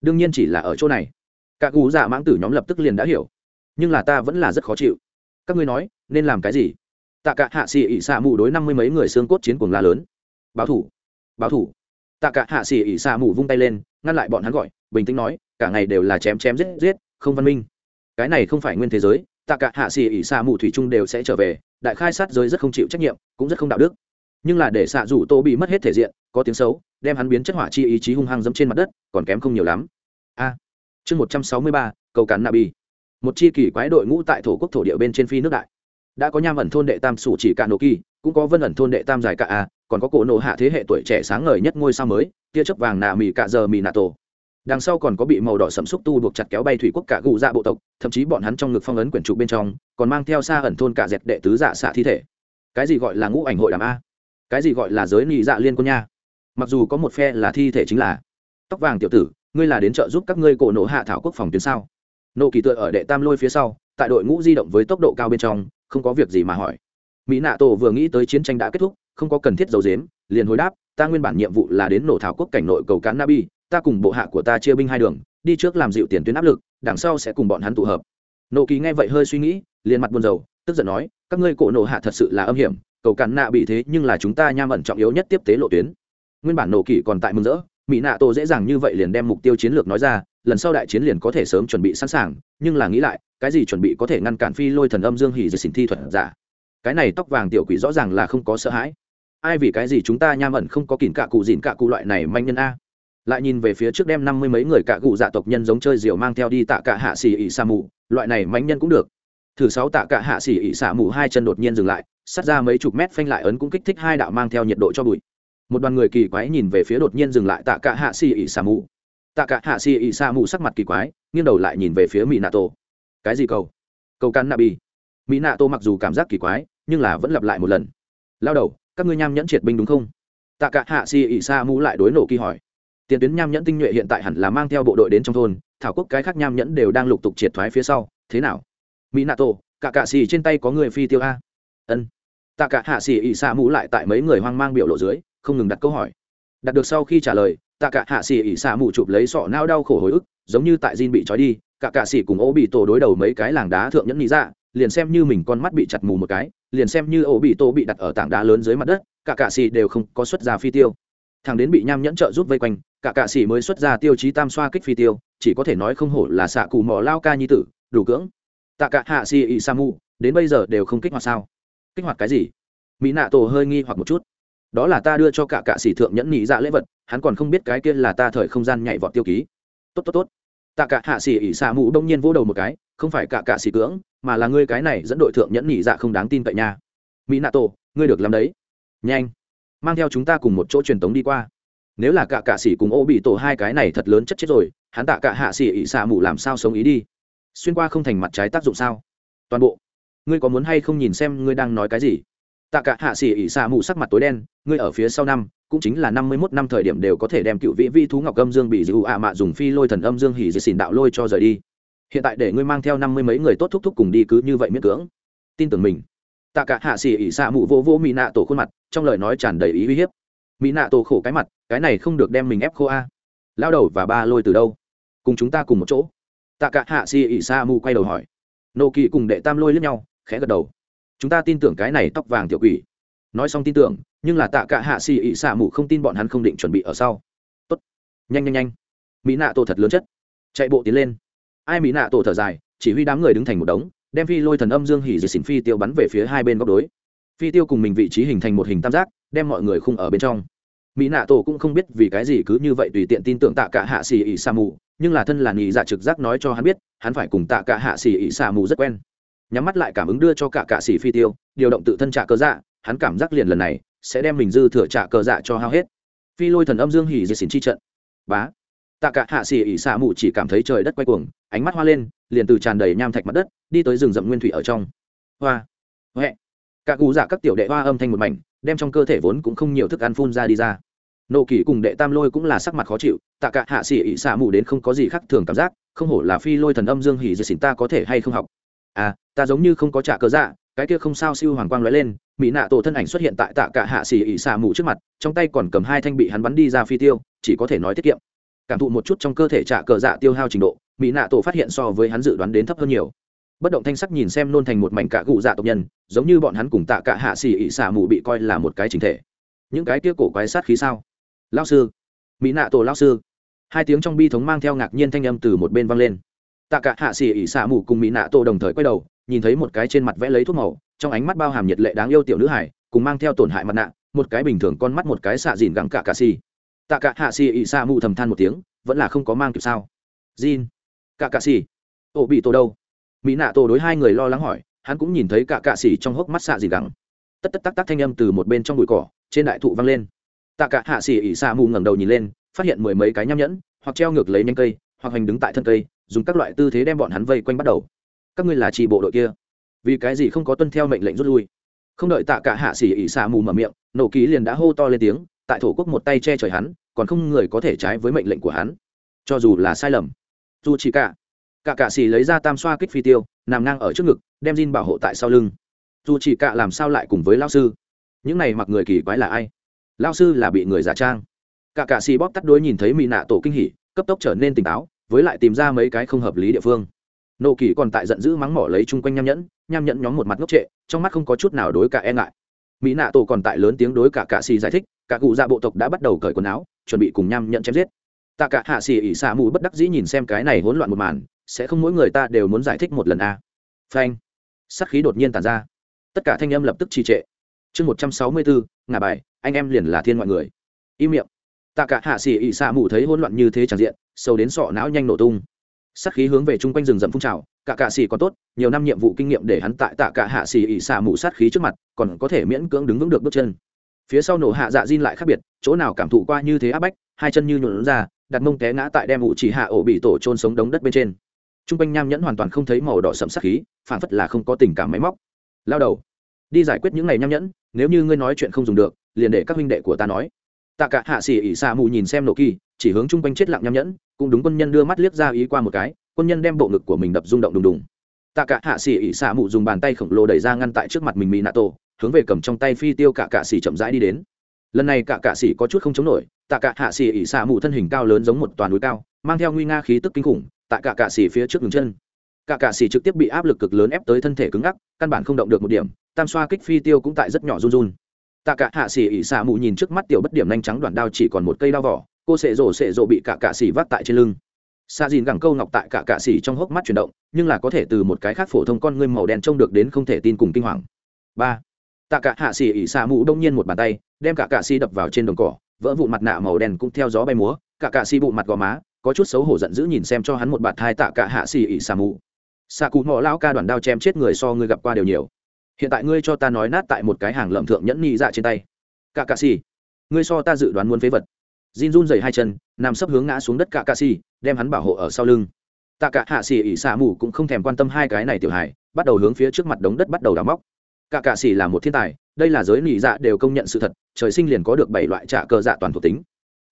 Đương nhiên chỉ là ở chỗ này. Cả cụ dạ mãng tử nhóm lập tức liền đã hiểu. Nhưng là ta vẫn là rất khó chịu. Các ngươi nói, nên làm cái gì? Tạ cả hạ xì ỉ sa mù đối năm mươi mấy người xương cốt chiến cuồng la lớn. Báo thủ. Báo thủ. Tạ cả hạ xì ỉ sa mù vung tay lên, ngăn lại bọn hắn gọi, bình tĩnh nói, cả ngày đều là chém chém giết giết, không văn minh. Cái này không phải nguyên thế giới. Tạ cả hạ xì ỉ sa mù thủy trung đều sẽ trở về. Đại khai sát giới rất không chịu trách nhiệm, cũng rất không đạo đức nhưng là để xạ rủ tô bị mất hết thể diện, có tiếng xấu, đem hắn biến chất hỏa chi ý chí hung hăng dẫm trên mặt đất, còn kém không nhiều lắm. A, chương một trăm sáu mươi ba, cầu cắn nạ bi một chi kỳ quái đội ngũ tại thổ quốc thổ địa bên trên phi nước đại. Đã có nham ẩn thôn đệ tam sủ chỉ cả nô kỳ, cũng có vân ẩn thôn đệ tam giải cả a, còn có cổ nộ hạ thế hệ tuổi trẻ sáng ngời nhất ngôi sao mới, tia chớp vàng nạ mì cả giờ mì nạ tổ. Đằng sau còn có bị màu đỏ sẫm xúc tu buộc chặt kéo bay thủy quốc cả gù dạ bộ tộc, thậm chí bọn hắn trong ngực phong ấn quyển trụ bên trong, còn mang theo xa ẩn thôn cả dẹt đệ tứ dạ xạ thi thể. Cái gì gọi là ngũ ảnh hội đàm a? Cái gì gọi là giới nhị dạ liên quân nha? Mặc dù có một phe là thi thể chính là tóc vàng tiểu tử, ngươi là đến trợ giúp các ngươi cổ nộ hạ thảo quốc phòng tuyến sao? Nộ kỳ tựa ở đệ tam lôi phía sau, tại đội ngũ di động với tốc độ cao bên trong, không có việc gì mà hỏi. Mỹ nạ tổ vừa nghĩ tới chiến tranh đã kết thúc, không có cần thiết dầu dếm liền hồi đáp, ta nguyên bản nhiệm vụ là đến nổ thảo quốc cảnh nội cầu cán nabi, ta cùng bộ hạ của ta chia binh hai đường, đi trước làm dịu tiền tuyến áp lực, đằng sau sẽ cùng bọn hắn tụ hợp. Nộ kỳ nghe vậy hơi suy nghĩ, liền mặt buồn rầu, tức giận nói, các ngươi cổ nộ hạ thật sự là âm hiểm cầu cản nạ bị thế nhưng là chúng ta nham ẩn trọng yếu nhất tiếp tế lộ tuyến. Nguyên bản nổ kỳ còn tại mừng rỡ, mỹ nạ tổ dễ dàng như vậy liền đem mục tiêu chiến lược nói ra, lần sau đại chiến liền có thể sớm chuẩn bị sẵn sàng, nhưng là nghĩ lại, cái gì chuẩn bị có thể ngăn cản phi lôi thần âm dương hỉ dệt xỉn thi thuật giả? Cái này tóc vàng tiểu quỷ rõ ràng là không có sợ hãi. Ai vì cái gì chúng ta nham ẩn không có kìm cạ cụ dịn cạ cụ loại này manh nhân a? Lại nhìn về phía trước đem năm mươi mấy người cạ cụ dạ tộc nhân giống chơi diều mang theo đi tạ cả hạ xì ỉ sa mù, loại này manh nhân cũng được thử sáu tạ cả hạ xỉ ỉ xả mù hai chân đột nhiên dừng lại, sát ra mấy chục mét phanh lại ấn cũng kích thích hai đạo mang theo nhiệt độ cho bụi. Một đoàn người kỳ quái nhìn về phía đột nhiên dừng lại tạ cả hạ xỉ ỉ xả mù. Tạ cả hạ xỉ ỉ xả mù sắc mặt kỳ quái, nghiêng đầu lại nhìn về phía mỹ nạ tổ cái gì cầu cầu căn nạ bi mỹ nạ tổ mặc dù cảm giác kỳ quái, nhưng là vẫn lặp lại một lần. Lao đầu, các ngươi nham nhẫn triệt binh đúng không? Tạ cả hạ xỉ ỉ xả mù lại đối nổ kỳ hỏi. Tiền tuyến nham nhẫn tinh nhuệ hiện tại hẳn là mang theo bộ đội đến trong thôn, thảo quốc cái khác nham nhẫn đều đang lục tục triệt thoái phía sau, thế nào? Mỹ nạ tổ, cả cạ xì trên tay có người phi tiêu a. Ân. Tạ cả hạ xì ỉ xạ mũ lại tại mấy người hoang mang biểu lộ dưới, không ngừng đặt câu hỏi. Đặt được sau khi trả lời, tạ cả hạ xì ỉ xạ mũ chụp lấy sọ nao đau khổ hồi ức, giống như tại Jin bị trói đi, cả cạ xì cùng ô bị tổ đối đầu mấy cái làng đá thượng nhẫn nghĩ ra dạ, liền xem như mình con mắt bị chặt mù một cái, liền xem như ô bị tổ bị đặt ở tảng đá lớn dưới mặt đất, cả cạ xì đều không có xuất ra phi tiêu. Thằng đến bị nham nhẫn trợ giúp vây quanh, cả cạ xì mới xuất ra tiêu chí tam xoa kích phi tiêu, chỉ có thể nói không hổ là xạ cù mò lao ca nhi tử, đủ cưỡng tạ cả hạ xì ỉ sa mu đến bây giờ đều không kích hoạt sao? Kích hoạt cái gì? Mỹ nạ tổ hơi nghi hoặc một chút. Đó là ta đưa cho cả cạ sĩ thượng nhẫn nhị dạ lễ vật, hắn còn không biết cái kia là ta thời không gian nhảy vọt tiêu ký. Tốt tốt tốt. Tạ cả hạ sĩ ỉ xạ mù đông nhiên vỗ đầu một cái, không phải cả cạ sĩ cưỡng, mà là ngươi cái này dẫn đội thượng nhẫn nhị dạ không đáng tin cậy nha. Mỹ nạ tổ ngươi được làm đấy. Nhanh, mang theo chúng ta cùng một chỗ truyền tống đi qua. Nếu là cả cạ sĩ cùng ô bị tổ hai cái này thật lớn chất chết rồi, hắn tạ cả hạ sĩ ỉ xạ mũ làm sao sống ý đi xuyên qua không thành mặt trái tác dụng sao? Toàn bộ. Ngươi có muốn hay không nhìn xem ngươi đang nói cái gì? Tạ cả hạ xỉ ỉ xạ mù sắc mặt tối đen, ngươi ở phía sau năm, cũng chính là năm mươi mốt năm thời điểm đều có thể đem cựu vị vi thú ngọc âm dương bị dư ạ mạ dùng phi lôi thần âm dương hỉ dì xỉn đạo lôi cho rời đi. Hiện tại để ngươi mang theo năm mươi mấy người tốt thúc thúc cùng đi cứ như vậy miễn cưỡng. Tin tưởng mình. Tạ cả hạ xỉ ỉ xạ mù vô vô mỹ nạ tổ khuôn mặt, trong lời nói tràn đầy ý uy hiếp. Mỹ nạ tổ khổ cái mặt, cái này không được đem mình ép khô a. Lao đầu và ba lôi từ đâu? Cùng chúng ta cùng một chỗ tạ cả hạ xì ỉ sa mù quay đầu hỏi. Nô kỳ cùng đệ tam lôi lướt nhau, khẽ gật đầu. Chúng ta tin tưởng cái này tóc vàng tiểu quỷ. Nói xong tin tưởng, nhưng là tạ cả hạ xì ỉ sa mù không tin bọn hắn không định chuẩn bị ở sau. Tốt. Nhanh nhanh nhanh. Mỹ nạ tổ thật lớn chất. Chạy bộ tiến lên. Ai mỹ nạ tổ thở dài, chỉ huy đám người đứng thành một đống, đem phi lôi thần âm dương hỉ dịch xỉn phi tiêu bắn về phía hai bên góc đối. Phi tiêu cùng mình vị trí hình thành một hình tam giác, đem mọi người khung ở bên trong mỹ nạ tổ cũng không biết vì cái gì cứ như vậy tùy tiện tin tưởng tạ cả hạ xì ỉ sa mù, nhưng là thân là nhị dạ trực giác nói cho hắn biết, hắn phải cùng tạ cả hạ xì ỉ sa mù rất quen. Nhắm mắt lại cảm ứng đưa cho cả cạ xỉ phi tiêu, điều động tự thân trả cơ dạ hắn cảm giác liền lần này sẽ đem mình dư thừa trả cơ dạ cho hao hết. Phi lôi thần âm dương hỉ dì xỉn chi trận. Bá. Tạ cả hạ xỉ ỉ sa mù chỉ cảm thấy trời đất quay cuồng, ánh mắt hoa lên, liền từ tràn đầy nham thạch mặt đất, đi tới rừng rậm nguyên thủy ở trong. Hoa. Huệ. Cả cụ dạ các tiểu đệ hoa âm thanh một mảnh, đem trong cơ thể vốn cũng không nhiều thức ăn phun ra đi ra nộ kỳ cùng đệ tam lôi cũng là sắc mặt khó chịu, tạ cả hạ xỉ ỉ xả mù đến không có gì khác thường cảm giác, không hổ là phi lôi thần âm dương hỉ dì xỉn ta có thể hay không học. À ta giống như không có trả cớ dạ cái kia không sao siêu hoàng quang lóe lên, mỹ nạ tổ thân ảnh xuất hiện tại tạ cả hạ xỉ ỉ xả mù trước mặt, trong tay còn cầm hai thanh bị hắn bắn đi ra phi tiêu, chỉ có thể nói tiết kiệm. Cảm thụ một chút trong cơ thể trả cờ dạ tiêu hao trình độ, mỹ nạ tổ phát hiện so với hắn dự đoán đến thấp hơn nhiều. Bất động thanh sắc nhìn xem nôn thành một mảnh cạ cụ dạ tộc nhân, giống như bọn hắn cùng tạ cả hạ xỉ ỉ xả mù bị coi là một cái chính thể. Những cái kia cổ quái sát khí sao? Lao sư. Mỹ nạ tổ lao sư. Hai tiếng trong bi thống mang theo ngạc nhiên thanh âm từ một bên vang lên. Tạ cả hạ xỉ ỉ xạ mù cùng mỹ nạ tổ đồng thời quay đầu, nhìn thấy một cái trên mặt vẽ lấy thuốc màu, trong ánh mắt bao hàm nhiệt lệ đáng yêu tiểu nữ hải, cùng mang theo tổn hại mặt nạ, một cái bình thường con mắt một cái xạ dìn gắng cả cà xì. Tạ cả hạ xì ỉ xạ mù thầm than một tiếng, vẫn là không có mang kịp sao. Jin. Cả cà xì. Ổ bị tổ đâu? Mỹ nạ tổ đối hai người lo lắng hỏi, hắn cũng nhìn thấy cả cạ xì trong hốc mắt xạ dìn gắng tất tất tắc tắc thanh âm từ một bên trong bụi cỏ, trên đại thụ vang lên tạ cả hạ xỉ ỉ xạ mù ngẩng đầu nhìn lên, phát hiện mười mấy cái nham nhẫn, hoặc treo ngược lấy nhanh cây, hoặc hành đứng tại thân cây, dùng các loại tư thế đem bọn hắn vây quanh bắt đầu. Các ngươi là trì bộ đội kia? Vì cái gì không có tuân theo mệnh lệnh rút lui? Không đợi tạ cả hạ xỉ ỉ xạ mù mở miệng, nổ ký liền đã hô to lên tiếng, tại thổ quốc một tay che trời hắn, còn không người có thể trái với mệnh lệnh của hắn. Cho dù là sai lầm. Dù chỉ cả. Cả cạ xỉ lấy ra tam xoa kích phi tiêu, nằm ngang ở trước ngực, đem Jin bảo hộ tại sau lưng. Dù chỉ cả làm sao lại cùng với lao sư? Những này mặc người kỳ quái là ai? Lao sư là bị người giả trang. Cả cạ xì bóp tắt đối nhìn thấy mỹ nạ tổ kinh hỉ, cấp tốc trở nên tỉnh táo, với lại tìm ra mấy cái không hợp lý địa phương. Nộ kỳ còn tại giận dữ mắng mỏ lấy chung quanh nham nhẫn nham nhẫn nhóm một mặt ngốc trệ, trong mắt không có chút nào đối cả e ngại. Mỹ nạ tổ còn tại lớn tiếng đối cả cạ xì giải thích, cả cụ dạ bộ tộc đã bắt đầu cởi quần áo, chuẩn bị cùng nham nhẫn chém giết. Tạ cả hạ xì ỉ xa mù bất đắc dĩ nhìn xem cái này hỗn loạn một màn, sẽ không mỗi người ta đều muốn giải thích một lần a à. phanh. Sắc khí đột nhiên tàn ra. Tất cả thanh âm lập tức trì trệ. Chương một trăm sáu mươi bốn ngà bài, anh em liền là thiên mọi người. Im miệng. Tạ cả hạ xỉ ỉ xạ mù thấy hỗn loạn như thế tràn diện, sâu đến sọ não nhanh nổ tung. Sắc khí hướng về chung quanh rừng rậm phun trào, cả cạ xỉ còn tốt, nhiều năm nhiệm vụ kinh nghiệm để hắn tại tạ cả hạ xỉ ỉ xạ mù sát khí trước mặt, còn có thể miễn cưỡng đứng vững được bước chân. Phía sau nổ hạ dạ diên lại khác biệt, chỗ nào cảm thụ qua như thế áp bách, hai chân như nhuộn ra, đặt mông té ngã tại đem ụ chỉ hạ ổ bị tổ trôn sống đống đất bên trên. T r u n g quanh nham nhẫn hoàn toàn không thấy màu đỏ sậm sắc khí phản phất là không có tình cảm máy móc. Lao đầu, đi giải quyết những ngày nham nhẫn nếu như ngươi nói chuyện không dùng được, liền để các huynh đệ của ta nói. Tạ cả hạ xỉ ỉ xạ mù nhìn xem nổ kỳ, chỉ hướng chung quanh chết lặng nham nhẫn, cũng đúng quân nhân đưa mắt liếc ra ý qua một cái, quân nhân đem bộ ngực của mình đập rung động đùng đùng. Tạ cả hạ xỉ ỉ xạ mù dùng bàn tay khổng lồ đẩy ra ngăn tại trước mặt mình mỹ nạ tổ hướng về cầm trong tay phi tiêu cả cạ xỉ chậm rãi đi đến. Lần này cả cạ xỉ có chút không chống nổi, tạ cả hạ xỉ ỉ xạ mù thân hình cao lớn giống một toàn núi cao, mang theo nguy nga khí tức kinh khủng, tại cả cạ xỉ phía trước ngừng chân cả cạ xì trực tiếp bị áp lực cực lớn ép tới thân thể cứng ngắc, căn bản không động được một điểm, tam xoa kích phi tiêu cũng tại rất nhỏ run run. Tạ cả hạ xì ỉ xạ mù nhìn trước mắt tiểu bất điểm nhanh trắng đoạn đao chỉ còn một cây đao vỏ, cô sệ rổ sệ rổ bị cả cạ xì vác tại trên lưng. Xa dìn gẳng câu ngọc tại cả cạ xì trong hốc mắt chuyển động, nhưng là có thể từ một cái khác phổ thông con ngươi màu đen trông được đến không thể tin cùng kinh hoàng. Ba. Tạ cả hạ xì ỉ xạ mù đông nhiên một bàn tay, đem cả cạ xì đập vào trên đồng cỏ, vỡ vụn mặt nạ màu đen cũng theo gió bay múa, cả cạ xì bụ mặt gò má, có chút xấu hổ giận dữ nhìn xem cho hắn một bạt thai tạ cả hạ xì ỉ xà mù xạ cụ mò lão ca đoàn đao chém chết người so ngươi gặp qua đều nhiều. Hiện tại ngươi cho ta nói nát tại một cái hàng lầm thượng nhẫn nhị dạ trên tay. Cả cạ xì. Ngươi so ta dự đoán muốn phế vật. Jin run dày hai chân, nằm sấp hướng ngã xuống đất cả cạ xì, đem hắn bảo hộ ở sau lưng. Tạ cả hạ xì ỉ xạ mù cũng không thèm quan tâm hai cái này tiểu hài, bắt đầu hướng phía trước mặt đống đất bắt đầu đào móc. Cả cạ xì là một thiên tài, đây là giới nhị dạ đều công nhận sự thật, trời sinh liền có được bảy loại trả cơ dạ toàn thuộc tính.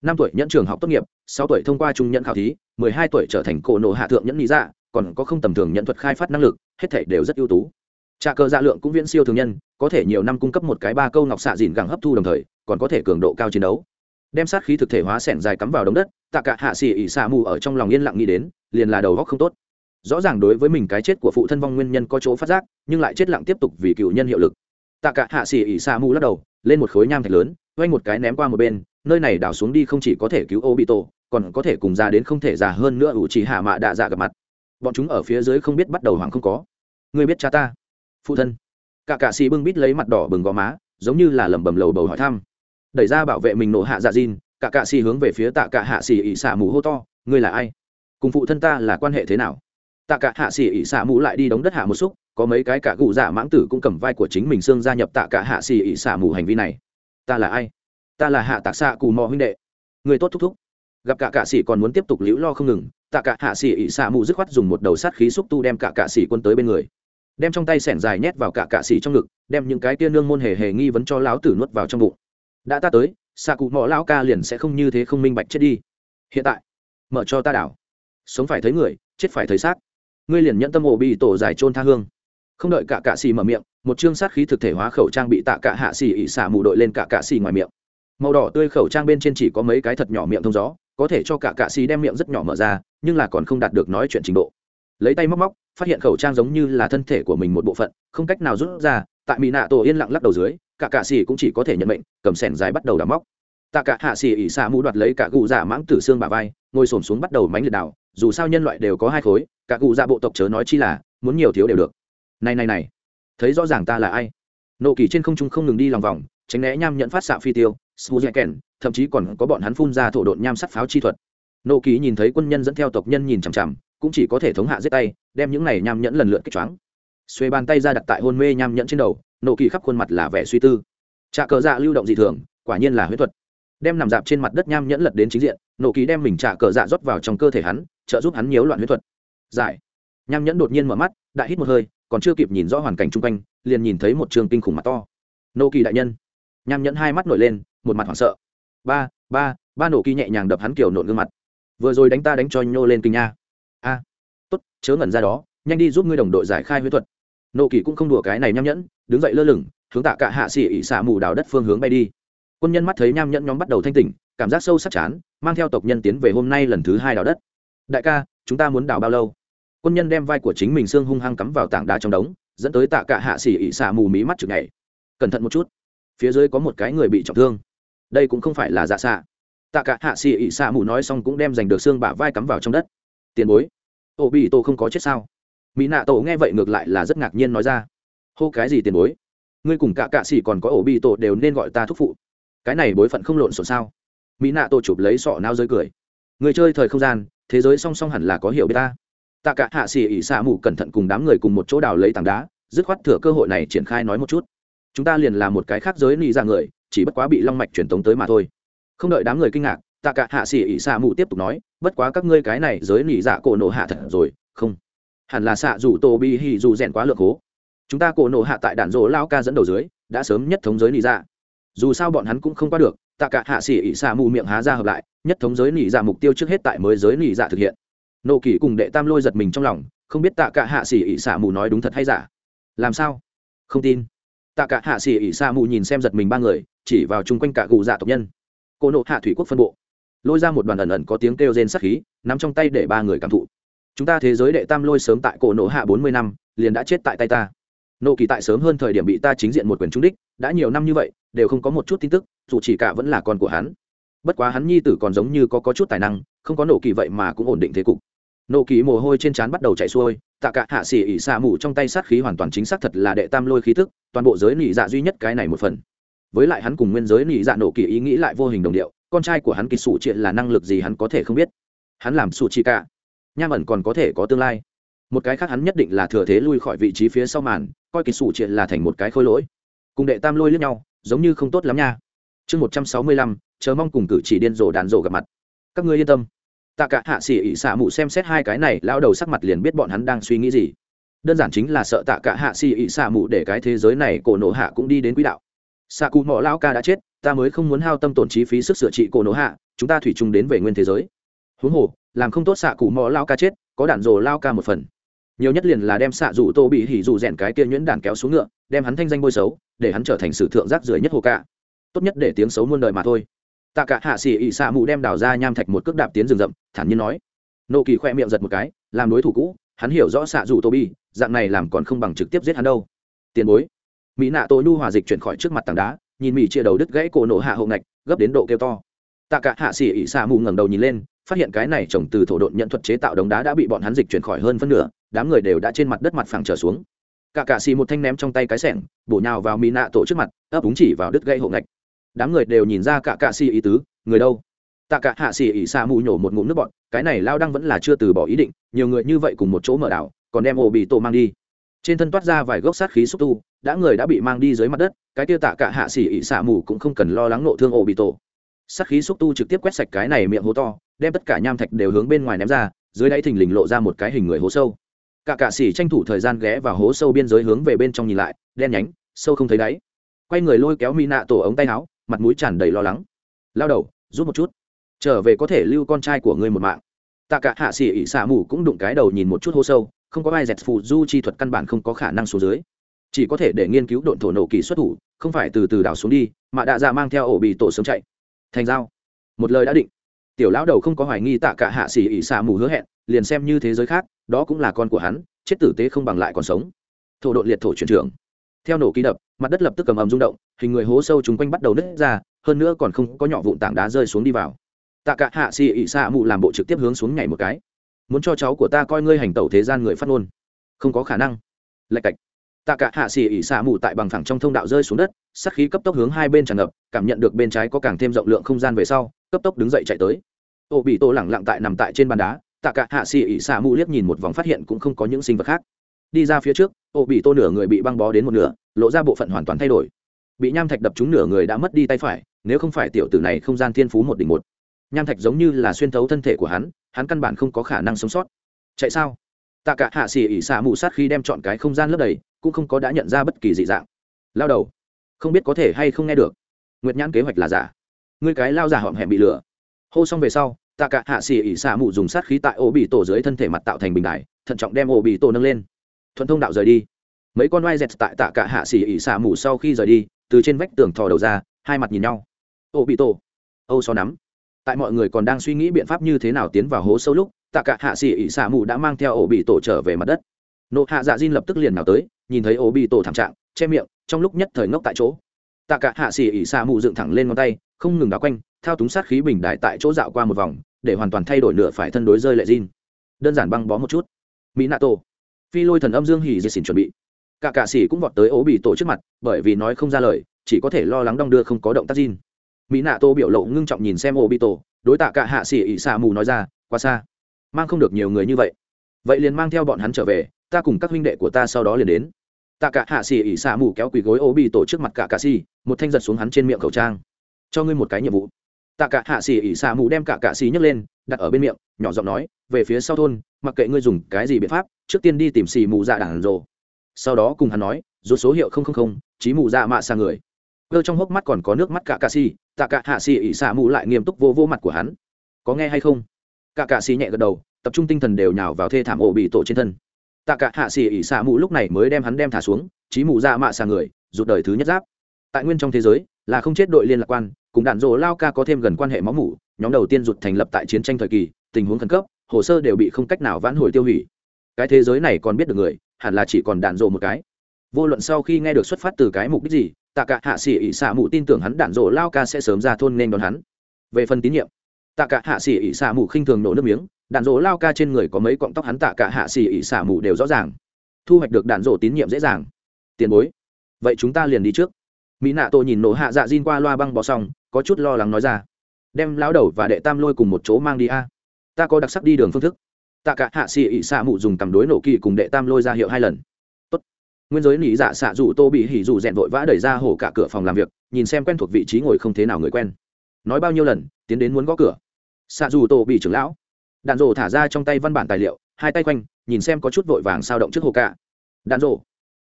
Năm tuổi nhẫn trường học tốt nghiệp, sáu tuổi thông qua trung nhẫn khảo thí, mười hai tuổi trở thành cổ nộ hạ thượng nhẫn nhị dạ còn có không tầm thường nhận thuật khai phát năng lực, hết thể đều rất ưu tú. Trà cờ dạ lượng cũng viễn siêu thường nhân, có thể nhiều năm cung cấp một cái ba câu ngọc xạ dìn gẳng hấp thu đồng thời, còn có thể cường độ cao chiến đấu. Đem sát khí thực thể hóa sẻn dài cắm vào đống đất, tạ cả hạ xỉ ỉ xạ mù ở trong lòng yên lặng nghĩ đến, liền là đầu góc không tốt. Rõ ràng đối với mình cái chết của phụ thân vong nguyên nhân có chỗ phát giác, nhưng lại chết lặng tiếp tục vì cựu nhân hiệu lực. Tạ cả hạ xỉ ỉ xạ mù lắc đầu, lên một khối nham thạch lớn quanh một cái ném qua một bên, nơi này đào xuống đi không chỉ có thể cứu ô bị tổ còn có thể cùng ra đến không thể già hơn nữa ủ chỉ hạ mạ đạ dạ gặp mặt bọn chúng ở phía dưới không biết bắt đầu hoàng không có. Người biết cha ta? Phụ thân. Cả cạ xì bưng bít lấy mặt đỏ bừng gò má, giống như là lẩm bẩm lầu bầu hỏi thăm. Đẩy ra bảo vệ mình nổ hạ dạ dìn, cả cạ xì hướng về phía tạ cả hạ xì ỉ xả mù hô to, ngươi là ai? Cùng phụ thân ta là quan hệ thế nào? Tạ cả hạ xì ỉ xả mù lại đi đóng đất hạ một xúc, có mấy cái cả cụ dạ mãng tử cũng cầm vai của chính mình xương gia nhập tạ cả hạ xì ỉ xả mù hành vi này. Ta là ai? Ta là hạ tạc xạ cù mò huynh đệ. Người tốt thúc thúc gặp cả cạ sĩ còn muốn tiếp tục liễu lo không ngừng, tạ cả hạ sĩ ỉ xạ mù dứt khoát dùng một đầu sát khí xúc tu đem cả cạ sĩ quân tới bên người. Đem trong tay sẻn dài nhét vào cả cạ sĩ trong ngực, đem những cái tia nương môn hề hề nghi vấn cho láo tử nuốt vào trong bụng. Đã ta tới, xạ cụ mò lao ca liền sẽ không như thế không minh bạch chết đi. Hiện tại, mở cho ta đảo. Sống phải thấy người, chết phải thấy xác. Ngươi liền nhận tâm ổ bị tổ giải trôn tha hương. Không đợi cả cạ xì mở miệng, một chương sát khí thực thể hóa khẩu trang bị tạ cả hạ xì ỉ xả mù đội lên cả cạ xì ngoài miệng. Màu đỏ tươi khẩu trang bên trên chỉ có mấy cái thật nhỏ miệng thông gió có thể cho cả cạ xì đem miệng rất nhỏ mở ra, nhưng là còn không đạt được nói chuyện trình độ. Lấy tay móc móc, phát hiện khẩu trang giống như là thân thể của mình một bộ phận, không cách nào rút ra, tại mỹ nạ tổ yên lặng lắc đầu dưới, cả cạ xì cũng chỉ có thể nhận mệnh, cầm sẻn dài bắt đầu đào móc. Tạ cả hạ xì ỉ xả mũ đoạt lấy cả cụ giả dạ mãng tử xương bà vai, ngồi xổm xuống bắt đầu mánh liệt đào, dù sao nhân loại đều có hai khối, cả cụ dạ bộ tộc chớ nói chi là, muốn nhiều thiếu đều được. Này này này, thấy rõ ràng ta là ai? Nộ kỳ trên không trung không ngừng đi lòng vòng, tránh né nham nhận phát xạ phi tiêu smuzeken thậm chí còn có bọn hắn phun ra thổ độn nham sắt pháo chi thuật. Nộ ký nhìn thấy quân nhân dẫn theo tộc nhân nhìn chằm chằm, cũng chỉ có thể thống hạ giết tay, đem những này nham nhẫn lần lượt kích choáng. Xuê bàn tay ra đặt tại hôn mê nham nhẫn trên đầu nộ kỳ khắp khuôn mặt là vẻ suy tư. Trà cờ dạ lưu động dị thường, quả nhiên là huyết thuật. Đem nằm dạp trên mặt đất nham nhẫn lật đến chính diện nộ kỳ đem mình trả cờ dạ rót vào trong cơ thể hắn, trợ giúp hắn nhiễu loạn huyết thuật. Giải. Nham nhẫn đột nhiên mở mắt, đại hít một hơi, còn chưa kịp nhìn rõ hoàn cảnh chung quanh, liền nhìn thấy một trường kinh khủng mặt to. Nộ kỳ đại nhân. Nham nhẫn hai mắt nổi lên một mặt hoảng sợ. Ba ba ba nổ kỳ nhẹ nhàng đập hắn kiểu nộn gương mặt. Vừa rồi đánh ta đánh cho nhô lên kinh nha. A, tốt, chớ ngẩn ra đó, nhanh đi giúp ngươi đồng đội giải khai huyết thuật. Nộ kỳ cũng không đùa cái này nham nhẫn, đứng dậy lơ lửng, hướng tạ cả hạ xỉ ỉ xả mù đào đất phương hướng bay đi. Quân nhân mắt thấy nham nhẫn nhóm bắt đầu thanh tỉnh, cảm giác sâu sắc chán, mang theo tộc nhân tiến về hôm nay lần thứ hai đào đất. Đại ca, chúng ta muốn đào bao lâu? Quân nhân đem vai của chính mình xương hung hăng cắm vào tảng đá trong đống, dẫn tới tạ cả hạ xỉ ỉ xả mù mí mắt chực nhảy. Cẩn thận một chút, phía dưới có một cái người bị trọng thương đây cũng không phải là dạ xạ. Tạ cả hạ xỉ ỉ xạ mù nói xong cũng đem giành được xương bả vai cắm vào trong đất. Tiền bối, ô bị tổ không có chết sao? Mỹ nạ tổ nghe vậy ngược lại là rất ngạc nhiên nói ra. Hô cái gì tiền bối? Ngươi cùng cả cạ xỉ còn có ổ bị tổ đều nên gọi ta thúc phụ. Cái này bối phận không lộn xộn sao? Mỹ nạ tổ chụp lấy sọ nao dưới cười. Người chơi thời không gian, thế giới song song hẳn là có hiểu biết ta. Tạ cả hạ xỉ ỉ xạ mù cẩn thận cùng đám người cùng một chỗ đào lấy tảng đá, dứt khoát thừa cơ hội này triển khai nói một chút. Chúng ta liền là một cái khác giới nị ra người chỉ bất quá bị long mạch truyền tống tới mà thôi. Không đợi đám người kinh ngạc, tạ cả hạ xỉ ỉ xạ mù tiếp tục nói, bất quá các ngươi cái này giới nỉ dạ cổ nổ hạ thật rồi, không. Hẳn là xạ dù tô bi hì dù rèn quá lượng cố. Chúng ta cổ nổ hạ tại đạn rỗ lao ca dẫn đầu dưới, đã sớm nhất thống giới nỉ dạ. Dù sao bọn hắn cũng không qua được, tạ cả hạ xỉ ỉ xạ mù miệng há ra hợp lại, nhất thống giới nỉ dạ mục tiêu trước hết tại mới giới nỉ dạ thực hiện. Nộ kỷ cùng đệ tam lôi giật mình trong lòng, không biết tạ cả hạ xỉ ỉ xạ mù nói đúng thật hay giả. Làm sao? Không tin. Tạ cả hạ xỉ ỉ xạ mù nhìn xem giật mình ba người chỉ vào chung quanh cả gù dạ tộc nhân. Cô nộ hạ thủy quốc phân bộ. Lôi ra một đoàn ẩn ẩn có tiếng kêu rên sắc khí nắm trong tay để ba người cảm thụ. Chúng ta thế giới đệ tam lôi sớm tại cổ nộ hạ bốn mươi năm liền đã chết tại tay ta. Nộ kỳ tại sớm hơn thời điểm bị ta chính diện một quyền trúng đích đã nhiều năm như vậy đều không có một chút tin tức dù chỉ cả vẫn là con của hắn. Bất quá hắn nhi tử còn giống như có, có chút tài năng không có nộ kỳ vậy mà cũng ổn định thế cục. Nộ kỳ mồ hôi trên trán bắt đầu chạy xuôi tạ cả hạ xỉ ỉ xạ mù trong tay sát khí hoàn toàn chính xác thật là đệ tam lôi khí thức toàn bộ giới nỉ dạ duy nhất cái này một phần với lại hắn cùng nguyên giới nị dạ nổ kỳ ý nghĩ lại vô hình đồng điệu, con trai của hắn kỳ sủ triệt là năng lực gì hắn có thể không biết. Hắn làm sủ chi cả. Nham ẩn còn có thể có tương lai. Một cái khác hắn nhất định là thừa thế lui khỏi vị trí phía sau màn, coi kỳ sủ triệt là thành một cái khôi lỗi. Cùng đệ tam lôi lướt nhau, giống như không tốt lắm nha. Chương một trăm sáu mươi lăm, chờ mong cùng cử chỉ điên rồ đàn rồ gặp mặt. Các ngươi yên tâm. Tạ cả hạ sĩ ỉ xạ mụ xem xét hai cái này lao đầu sắc mặt liền biết bọn hắn đang suy nghĩ gì. Đơn giản chính là sợ tạ cả hạ sĩ ỉ xạ mụ để cái thế giới này cổ nổ hạ cũng đi đến quỹ đạo xạ cụ mỏ lao ca đã chết, ta mới không muốn hao tâm tổn chi phí sức sửa trị cổ nổ hạ, chúng ta thủy chung đến về nguyên thế giới. Huống hồ, làm không tốt xạ cụ mỏ lao ca chết, có đạn rồ lao ca một phần. Nhiều nhất liền là đem xạ rủ tô bị hỉ rủ rèn cái kia nhuyễn đàn kéo xuống ngựa, đem hắn thanh danh bôi xấu, để hắn trở thành sử thượng rác rưởi nhất hồ ca. Tốt nhất để tiếng xấu muôn đời mà thôi. Tạ cả hạ xỉ ỉ xạ mụ đem đào ra nham thạch một cước đạp tiến rừng rậm, thản nhiên nói. Nộ kỳ khoe miệng giật một cái, làm đối thủ cũ, hắn hiểu rõ xạ rủ tô bi dạng này làm còn không bằng trực tiếp giết hắn đâu. Tiền bối mỹ nạ tô nhu hòa dịch chuyển khỏi trước mặt tảng đá, nhìn mỹ chia đầu đứt gãy cổ nổ hạ hậu ngạch, gấp đến độ kêu to. Tạ cả hạ xỉ ỉ xạ mù ngẩng đầu nhìn lên, phát hiện cái này trồng từ thổ độn nhận thuật chế tạo đống đá đã bị bọn hắn dịch chuyển khỏi hơn phân nửa, đám người đều đã trên mặt đất mặt phẳng trở xuống. Cả cạ xì một thanh ném trong tay cái sẻng, bổ nhào vào mỹ nạ tổ trước mặt, ấp úng chỉ vào đứt gãy hộ ngạch. Đám người đều nhìn ra cả cạ xì ý tứ, người đâu? Tạ cả hạ xì ỉ xa mù nhổ một ngụm nước bọn cái này lao đăng vẫn là chưa từ bỏ ý định, nhiều người như vậy cùng một chỗ mở đảo, còn đem ổ bị tổ mang đi trên thân toát ra vài gốc sát khí xúc tu, đã người đã bị mang đi dưới mặt đất, cái tiêu tạ cả hạ xỉ ỉ xả mù cũng không cần lo lắng nộ thương ổ bị tổ sát khí xúc tu trực tiếp quét sạch cái này miệng hố to, đem tất cả nham thạch đều hướng bên ngoài ném ra, dưới đáy thình lình lộ ra một cái hình người hố sâu. Cả cạ xỉ tranh thủ thời gian ghé vào hố sâu biên giới hướng về bên trong nhìn lại, đen nhánh, sâu không thấy đáy. Quay người lôi kéo mỹ nạ tổ ống tay áo, mặt mũi tràn đầy lo lắng. Lao đầu, giúp một chút. Trở về có thể lưu con trai của ngươi một mạng. Tạ cả hạ xỉ ỉ xạ mù cũng đụng cái đầu nhìn một chút hố sâu không có ai dẹt phụ du chi thuật căn bản không có khả năng xuống dưới. Chỉ có thể để nghiên cứu độn thổ nổ kỳ xuất thủ, không phải từ từ đảo xuống đi, mà đã ra dạ mang theo ổ bị tổ sớm chạy. Thành giao. Một lời đã định. Tiểu lão đầu không có hoài nghi tạ cả hạ xỉ ỉ xạ mù hứa hẹn, liền xem như thế giới khác, đó cũng là con của hắn, chết tử tế không bằng lại còn sống. Thổ đội liệt thổ chuyển trưởng. Theo nổ ký đập, mặt đất lập tức cầm ầm rung động, hình người hố sâu chúng quanh bắt đầu nứt ra, hơn nữa còn không có nhỏ vụn tảng đá rơi xuống đi vào. Tạ cả hạ xỉ ỉ xạ mù làm bộ trực tiếp hướng xuống nhảy một cái muốn cho cháu của ta coi ngươi hành tẩu thế gian người phát ngôn. Không có khả năng. Lạch cạch. Tạ cả hạ xì ỉ xả mù tại bằng phẳng trong thông đạo rơi xuống đất sắc khí cấp tốc hướng hai bên tràn ngập, cảm nhận được bên trái có càng thêm rộng lượng không gian về sau, cấp tốc đứng dậy chạy tới. Ô bị tổ lẳng lặng tại nằm tại trên bàn đá, tạ cả hạ xì ỉ xả mù liếc nhìn một vòng phát hiện cũng không có những sinh vật khác. Đi ra phía trước, ô bị tô nửa người bị băng bó đến một nửa, lộ ra bộ phận hoàn toàn thay đổi. Bị nham thạch đập trúng nửa người đã mất đi tay phải, nếu không phải tiểu tử này không gian thiên phú một đỉnh một. Nham thạch giống như là xuyên thấu thân thể của hắn hắn căn bản không có khả năng sống sót. Chạy sao? Tạ cả hạ xỉ ỉ xả mù sát khi đem chọn cái không gian lấp đầy, cũng không có đã nhận ra bất kỳ dị dạng. Lao đầu, không biết có thể hay không nghe được. Nguyệt nhãn kế hoạch là giả. Ngươi cái lao giả họm hẹm bị lửa hô xong về sau, tạ cả hạ xỉ ỉ xả mù dùng sát khí tại ô bị tổ dưới thân thể mặt tạo thành bình đài, thận trọng đem ô bị tổ nâng lên. Thuận thông đạo rời đi. Mấy con oai dẹt tại tạ cả hạ xỉ ỉ xả mù sau khi rời đi, từ trên vách tường thò đầu ra, hai mặt nhìn nhau. Ô bị tổ âu so nắm tại mọi người còn đang suy nghĩ biện pháp như thế nào tiến vào hố sâu lúc, tạ cả hạ xỉ ỉ xả mù đã mang theo ổ bị tổ trở về mặt đất. Nộ hạ dạ diên lập tức liền nào tới, nhìn thấy ổ bị tổ thảm trạng, che miệng, trong lúc nhất thời ngốc tại chỗ. Tạ cả hạ xỉ ỉ xả mù dựng thẳng lên ngón tay, không ngừng đá quanh, thao túng sát khí bình đại tại chỗ dạo qua một vòng, để hoàn toàn thay đổi nửa phải thân đối rơi lệ diên đơn giản băng bó một chút. Mỹ nato phi lôi thần âm dương hỉ dì xỉn chuẩn bị. Cả cạ sĩ cũng vọt tới ố bị tổ trước mặt, bởi vì nói không ra lời, chỉ có thể lo lắng đong đưa không có động tác Jin mỹ nạ tô biểu lộ ngưng trọng nhìn xem ô bị tổ đối tạ cả hạ xỉ ỉ xạ mù nói ra, quá xa. Mang không được nhiều người như vậy. Vậy liền mang theo bọn hắn trở về, ta cùng các huynh đệ của ta sau đó liền đến. Tạ cả hạ xỉ ỉ xạ mù kéo quỳ gối ô bị tổ trước mặt cả cạ xỉ một thanh giật xuống hắn trên miệng khẩu trang. Cho ngươi một cái nhiệm vụ. Tạ cả hạ xỉ ỉ xạ mù đem cả cạ xỉ nhấc lên, đặt ở bên miệng, nhỏ giọng nói, về phía sau thôn, mặc kệ ngươi dùng cái gì biện pháp, trước tiên đi tìm xỉ mù dạ đảng rồ sau đó cùng hắn nói, rút số hiệu không không không trí mù dạ mạ xa người cơ trong hốc mắt còn có nước mắt cả cà xì tạ cả hạ xì ỉ xạ mù lại nghiêm túc vô vô mặt của hắn. Có nghe hay không? Cả cà xì nhẹ gật đầu, tập trung tinh thần đều nhào vào thê thảm ổ bị tổ trên thân. Tạ cả hạ xì ỉ xạ mù lúc này mới đem hắn đem thả xuống trí mù ra mạ xà người, rụt đời thứ nhất giáp. Tại nguyên trong thế giới, là không chết đội liên lạc quan, cùng đạn rộ lao ca có thêm gần quan hệ máu mủ, nhóm đầu tiên rụt thành lập tại chiến tranh thời kỳ, tình huống khẩn cấp, hồ sơ đều bị không cách nào vãn hồi tiêu hủy. Cái thế giới này còn biết được người, hẳn là chỉ còn đạn rộ một cái. Vô luận sau khi nghe được xuất phát từ cái mục đích gì tạ cả hạ sĩ ỉ xạ mù tin tưởng hắn đạn rộ lao ca sẽ sớm ra thôn nên đón hắn. Về phần tín nhiệm, tạ cả hạ sĩ ỉ xạ mù khinh thường nổ nước miếng, đạn rộ lao ca trên người có mấy cọng tóc hắn tạ cả hạ sĩ ỉ xạ mù đều rõ ràng. Thu hoạch được đạn rộ tín nhiệm dễ dàng. Tiền bối, vậy chúng ta liền đi trước. Mỹ nạ tô nhìn nổ hạ dạ diên qua loa băng bó xong, có chút lo lắng nói ra. Đem lão đầu và đệ tam lôi cùng một chỗ mang đi a. Ta có đặc sắc đi đường phương thức. Tạ cả hạ Sĩ ỉ xạ mụ dùng tầm đối nổ kỳ cùng đệ tam lôi ra hiệu hai lần nguyên giới nỉ dạ xạ rủ tô bị hỉ rủ rèn vội vã đẩy ra hổ cả cửa phòng làm việc, nhìn xem quen thuộc vị trí ngồi không thế nào người quen. Nói bao nhiêu lần, tiến đến muốn gõ cửa. Xạ rủ tô bị trưởng lão. Đạn rổ thả ra trong tay văn bản tài liệu, hai tay quanh, nhìn xem có chút vội vàng sao động trước hồ cả. Đạn rổ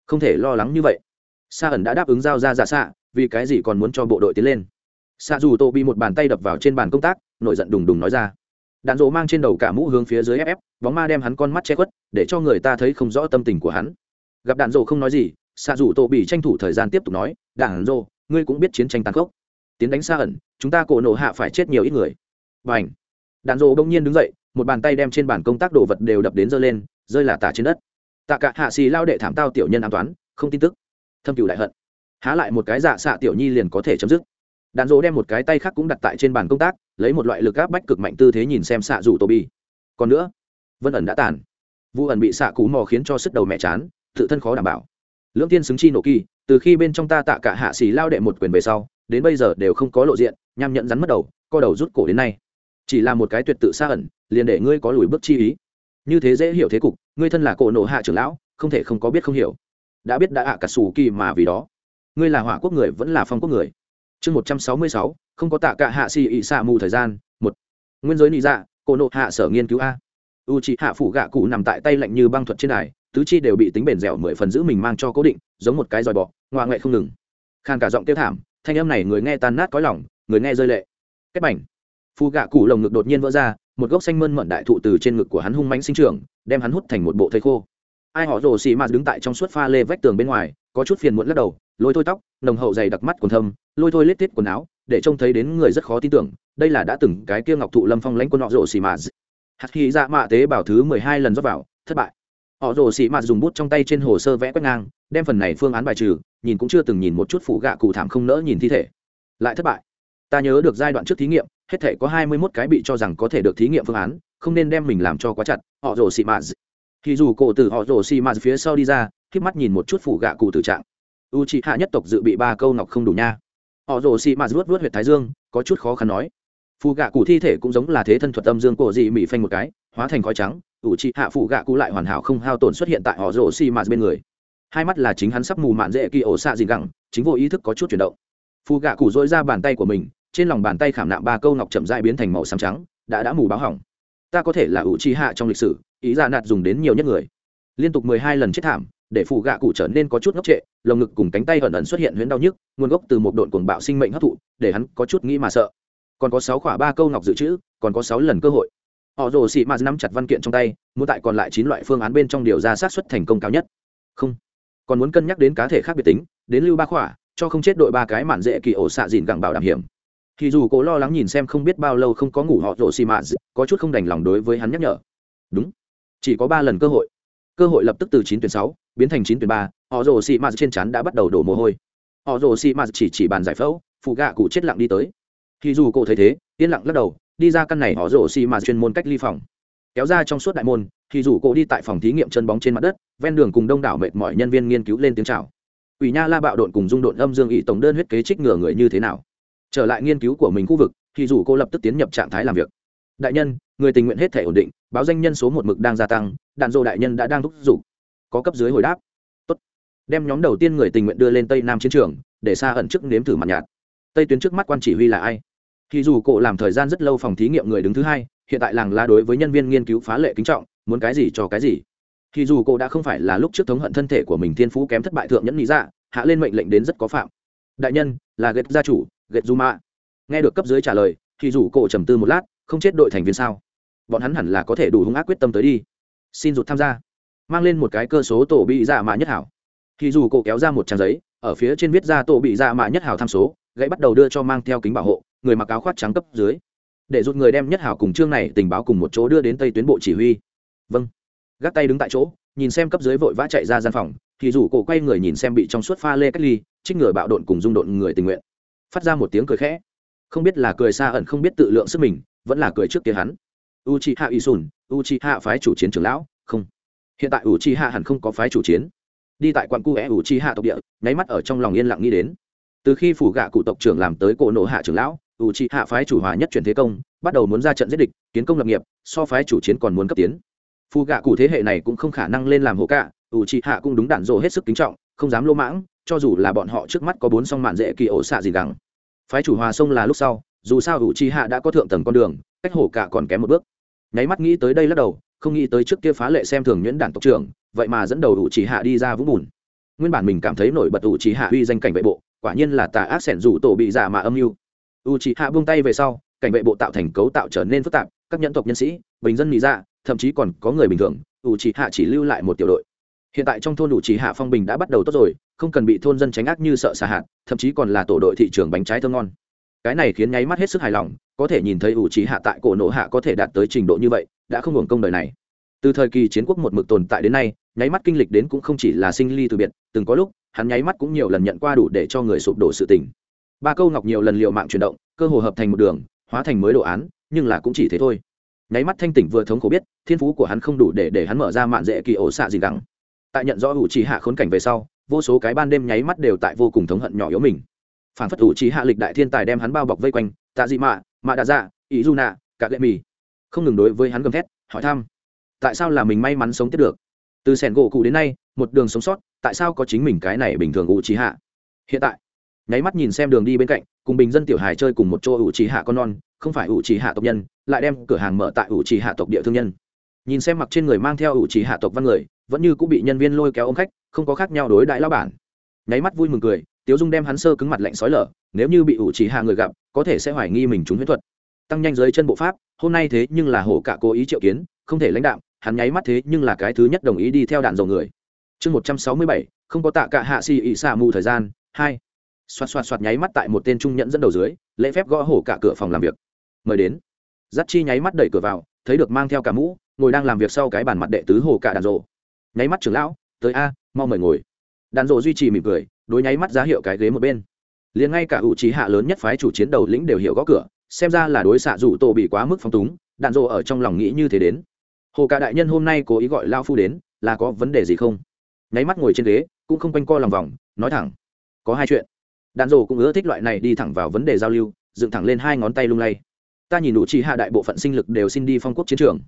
không thể lo lắng như vậy. Sa ẩn đã đáp ứng giao ra giả xạ, vì cái gì còn muốn cho bộ đội tiến lên? Xạ dù tô bị một bàn tay đập vào trên bàn công tác, nổi giận đùng đùng nói ra. Đạn rổ mang trên đầu cả mũ hướng phía dưới ép ép, bóng ma đem hắn con mắt che khuất, để cho người ta thấy không rõ tâm tình của hắn gặp đạn dỗ không nói gì, xạ rủ tổ bị tranh thủ thời gian tiếp tục nói, đạn dỗ ngươi cũng biết chiến tranh tàn khốc. Tiến đánh xa ẩn, chúng ta cổ nổ hạ phải chết nhiều ít người. Và ảnh đạn dỗ bỗng nhiên đứng dậy, một bàn tay đem trên bàn công tác đồ vật đều đập đến rơi lên, rơi là tả trên đất. Tạ cả hạ xì lao đệ thảm tao tiểu nhân an toán không tin tức. Thâm cựu đại hận. Há lại một cái dạ xạ tiểu nhi liền có thể chấm dứt. Đạn dỗ đem một cái tay khác cũng đặt tại trên bàn công tác, lấy một loại lực áp bách cực mạnh tư thế nhìn xem xạ rủ tô bi còn nữa, vân ẩn đã tàn. Vụ ẩn bị xạ cú mò khiến cho sức đầu mẹ chán tự thân khó đảm bảo. Lưỡng tiên xứng chi nổ kỳ, từ khi bên trong ta tạ cả hạ xì lao đệ một quyền về sau, đến bây giờ đều không có lộ diện nhằm nhận rắn mất đầu, co đầu rút cổ đến nay. Chỉ là một cái tuyệt tự xa ẩn, liền để ngươi có lùi bước chi ý. Như thế dễ hiểu thế cục, ngươi thân là cổ nổ hạ trưởng lão, không thể không có biết không hiểu. Đã biết đã ạ cả xù kỳ mà vì đó. Ngươi là hỏa quốc người vẫn là phong quốc người. Chương một trăm sáu mươi sáu, không có tạ cả hạ xì ị xạ mù thời gian, một. Nguyên giới nị dạ cổ nộ hạ sở nghiên cứu a. U c hạ phủ gạ cụ nằm tại tay lạnh như băng thuật trên đài tứ chi đều bị tính bền dẻo mười phần giữ mình mang cho cố định, giống một cái dòi bọ ngoa ngoại không ngừng. Khan cả giọng tiêu thảm, thanh âm này người nghe tan nát có lòng, người nghe rơi lệ. Kết bảnh phù gạ cụ lồng ngực đột nhiên vỡ ra, một gốc xanh mơn mận đại thụ từ trên ngực của hắn hung mánh sinh trưởng, đem hắn hút thành một bộ thây khô. Ai họ rồ xì mà đứng tại trong suốt pha lê vách tường bên ngoài, có chút phiền muộn lắc đầu, lôi thôi tóc, nồng hậu dày đặc mắt còn thâm, lôi thôi lết tiết quần áo, để trông thấy đến người rất khó tin tưởng, đây là đã từng cái kia ngọc thụ lâm phong lãnh quân họ rồ xì mà hạt khi ra dạ mạ tế bảo thứ mười hai lần rót vào, thất bại họ rồ xì mạt dùng bút trong tay trên hồ sơ vẽ quét ngang, đem phần này phương án bài trừ, nhìn cũng chưa từng nhìn một chút phụ gạ cụ thảm không nỡ nhìn thi thể. Lại thất bại. Ta nhớ được giai đoạn trước thí nghiệm, hết thể có hai mươi mốt cái bị cho rằng có thể được thí nghiệm phương án, không nên đem mình làm cho quá chặt, họ rồ xì mạt. Thì dù cổ từ họ rồ xì mạt phía sau đi ra k mắt nhìn một chút phụ gạ cụ tử trạng. U c hạ nhất tộc dự bị ba câu ngọc không đủ nha. Họ rồ xì mạt vuốt vuốt huyệt thái dương, có chút khó khăn nói. Phụ gạ cụ thi thể cũng giống là thế thân thuật âm dương cổ dị mỹ phanh một cái hóa thành khói trắng u trị hạ phụ gạ cụ lại hoàn hảo không hao tổn xuất hiện tại họ rổ xi mạt bên người. Hai mắt là chính hắn sắp mù mạn dễ kỳ ổ xạ gì gẳng, chính vô ý thức có chút chuyển động. Phụ gạ cụ dỗi ra bàn tay của mình, trên lòng bàn tay khảm nạm ba câu ngọc chậm dại biến thành màu xám trắng, đã đã mù báo hỏng. Ta có thể là ủ trì hạ trong lịch sử, ý ra nạt dùng đến nhiều nhất người. Liên tục mười hai lần chết thảm, để phụ gạ cụ trở nên có chút ngốc trệ, lồng ngực cùng cánh tay ẩn ẩn xuất hiện huyễn đau nhức, nguồn gốc từ một độn cuồng bạo sinh mệnh hấp thụ, để hắn có chút nghĩ mà sợ. Còn có sáu khỏa ba câu ngọc dự trữ, còn có sáu lần cơ hội họ rồ xị mạt nắm chặt văn kiện trong tay, muốn tại còn lại chín loại phương án bên trong điều ra sát xuất thành công cao nhất. Không. Còn muốn cân nhắc đến cá thể khác biệt tính, đến lưu ba khỏa, cho không chết đội ba cái mạn dễ kỳ ổ xạ dìn gẳng bảo đảm hiểm. Thì dù cố lo lắng nhìn xem không biết bao lâu không có ngủ, họ rồ xì mạt có chút không đành lòng đối với hắn nhắc nhở. Đúng. Chỉ có ba lần cơ hội. Cơ hội lập tức từ chín tuyển sáu, biến thành chín tuyển ba, họ rồ xì mạt trên chắn đã bắt đầu đổ mồ hôi. Họ rồ xì mạt chỉ chỉ bàn giải phẫu, phụ gạ cụ chết lặng đi tới. Thì dù cô thấy thế yên lặng lắc đầu, đi ra căn này họ rổ xì mà chuyên môn cách ly phòng. Kéo ra trong suốt đại môn, thì rủ cô đi tại phòng thí nghiệm chân bóng trên mặt đất, ven đường cùng đông đảo mệt mỏi nhân viên nghiên cứu lên tiếng chào. Ủy nha la bạo độn cùng dung độn âm dương ỵ tổng đơn huyết kế trích ngừa người như thế nào. Trở lại nghiên cứu của mình khu vực, thì rủ cô lập tức tiến nhập trạng thái làm việc. Đại nhân, người tình nguyện hết thể ổn định, báo danh nhân số một mực đang gia tăng, đạn dộ đại nhân đã đang thúc giục. Có cấp dưới hồi đáp. Tốt. đem nhóm đầu tiên người tình nguyện đưa lên tây nam chiến trường, để xa ẩn chức nếm thử mặt nhạt. Tây tuyến trước mắt quan chỉ huy là ai? Thì dù cổ làm thời gian rất lâu phòng thí nghiệm người đứng thứ hai hiện tại làng la đối với nhân viên nghiên cứu phá lệ kính trọng muốn cái gì cho cái gì. Thì dù cổ đã không phải là lúc trước thống hận thân thể của mình thiên phú kém thất bại thượng nhẫn lý ra dạ, hạ lên mệnh lệnh đến rất có phạm. Đại nhân là ghét gia chủ ghét du mạ nghe được cấp dưới trả lời thì dù cổ trầm tư một lát không chết đội thành viên sao? Bọn hắn hẳn là có thể đủ hung ác quyết tâm tới đi. Xin rụt tham gia. Mang lên một cái cơ số tổ bị dạ mạ nhất hảo. Thì dù cổ kéo ra một trang giấy ở phía trên viết ra tổ bị dạ mạ nhất hảo tham số gãy bắt đầu đưa cho mang theo kính bảo hộ người mặc áo khoác trắng cấp dưới, để rút người đem nhất hảo cùng chương này tình báo cùng một chỗ đưa đến tây tuyến bộ chỉ huy. Vâng. Gác tay đứng tại chỗ, nhìn xem cấp dưới vội vã chạy ra gian phòng, thì rủ cổ quay người nhìn xem bị trong suốt pha lê cách ly, trích ngừa bạo độn cùng dung độn người tình nguyện. Phát ra một tiếng cười khẽ. Không biết là cười xa ẩn không biết tự lượng sức mình, vẫn là cười trước kia hắn. U c h i hạ y sùn u c h i hạ phái chủ chiến trưởng lão, không. Hiện tại u c h i hạ hẳn không có phái chủ chiến. Đi tại quận cu é u c h i hạ tộc địa, nháy mắt ở trong lòng yên lặng nghĩ đến. Từ khi phủ gạ cụ tộc trưởng làm tới cổ nộ hạ trưởng lão u trị hạ phái chủ hòa nhất truyền thế công, bắt đầu muốn ra trận giết địch, kiến công lập nghiệp, so phái chủ chiến còn muốn cấp tiến. Phù gạ cụ thế hệ này cũng không khả năng lên làm hộ cạ, u trị hạ cũng đúng đạn dộ hết sức kính trọng, không dám lô mãng, cho dù là bọn họ trước mắt có bốn song mạn dễ kỳ ổ xạ gì gắng. Phái chủ hòa sông là lúc sau, dù sao u trị hạ đã có thượng tầng con đường, cách hổ cạ còn kém một bước. Nháy mắt nghĩ tới đây lắc đầu, không nghĩ tới trước kia phá lệ xem thường nhuyễn đản tộc trưởng, vậy mà dẫn đầu u trì hạ đi ra vũng bùn. Nguyên bản mình cảm thấy nổi bật u trì hạ uy danh cảnh vệ bộ, quả nhiên là tà ác sẻn rủ tổ bị giả mà âm mưu u c h hạ buông tay về sau, cảnh vệ bộ tạo thành cấu tạo trở nên phức tạp, các nhẫn tộc nhân sĩ, bình dân mỹ dạ thậm chí còn có người bình thường, u c h hạ chỉ lưu lại một tiểu đội. Hiện tại trong thôn u c h hạ phong bình đã bắt đầu tốt rồi, không cần bị thôn dân tránh ác như sợ xa hạt, thậm chí còn là tổ đội thị trường bánh trái thơ ngon. Cái này khiến nháy mắt hết sức hài lòng, có thể nhìn thấy U trí hạ tại cổ nộ hạ có thể đạt tới trình độ như vậy, đã không hưởng công đời này. Từ thời kỳ chiến quốc một mực tồn tại đến nay, nháy mắt kinh lịch đến cũng không chỉ là sinh ly từ biệt, từng có lúc, hắn nháy mắt cũng nhiều lần nhận qua đủ để cho người sụp đổ sự tình ba câu ngọc nhiều lần liệu mạng chuyển động, cơ hồ hợp thành một đường, hóa thành mới đồ án, nhưng là cũng chỉ thế thôi. Nháy mắt thanh tỉnh vừa thống khổ biết, thiên phú của hắn không đủ để để hắn mở ra mạn dễ kỳ ổ xạ gì gắng. Tại nhận rõ ủ trì hạ khốn cảnh về sau, vô số cái ban đêm nháy mắt đều tại vô cùng thống hận nhỏ yếu mình. Phản phất ủ trí hạ lịch đại thiên tài đem hắn bao bọc vây quanh, tạ dị mạ mạ đạ dạ ý du nạ, cả lệ mì. Không ngừng đối với hắn gầm thét, hỏi thăm. Tại sao là mình may mắn sống tiếp được? Từ sẻn gỗ cụ đến nay, một đường sống sót, tại sao có chính mình cái này bình thường ủ trí hạ? Hiện tại nháy mắt nhìn xem đường đi bên cạnh, cùng bình dân tiểu hài chơi cùng một chỗ ủ trì hạ con non, không phải ủ trì hạ tộc nhân, lại đem cửa hàng mở tại ủ trì hạ tộc địa thương nhân. Nhìn xem mặc trên người mang theo ủ trì hạ tộc văn người, vẫn như cũng bị nhân viên lôi kéo ôm khách, không có khác nhau đối đại lao bản. Nháy mắt vui mừng cười, tiếu dung đem hắn sơ cứng mặt lạnh sói lở, nếu như bị ủ trì hạ người gặp, có thể sẽ hoài nghi mình trúng huyết thuật. Tăng nhanh dưới chân bộ pháp, hôm nay thế nhưng là hổ cả cố ý triệu kiến, không thể lãnh đạo hắn nháy mắt thế nhưng là cái thứ nhất đồng ý đi theo đạn dầu người. Chương một trăm sáu mươi bảy, không có tạ cả hạ xì ị mù thời gian, hai xoạt xoạt xoạt nháy mắt tại một tên trung nhẫn dẫn đầu dưới, lễ phép gõ hổ cả cửa phòng làm việc. Mời đến. Giắt chi nháy mắt đẩy cửa vào, thấy được mang theo cả mũ, ngồi đang làm việc sau cái bàn mặt đệ tứ hồ cả đàn rộ. Nháy mắt trưởng lão, tới a, mau mời ngồi. Đàn rộ duy trì mỉm cười, đối nháy mắt giá hiệu cái ghế một bên. Liền ngay cả ủ trí hạ lớn nhất phái chủ chiến đầu lĩnh đều hiểu gõ cửa, xem ra là đối xạ rủ tổ bị quá mức phong túng đạn rộ ở trong lòng nghĩ như thế đến. Hồ cả đại nhân hôm nay cố ý gọi lao phu đến, là có vấn đề gì không? Nháy mắt ngồi trên ghế, cũng không quanh co lòng vòng, nói thẳng. Có hai chuyện. Đàn Rồ cũng ưa thích loại này đi thẳng vào vấn đề giao lưu, dựng thẳng lên hai ngón tay lung lay. Ta nhìn đủ chi hạ đại bộ phận sinh lực đều xin đi phong quốc chiến trường.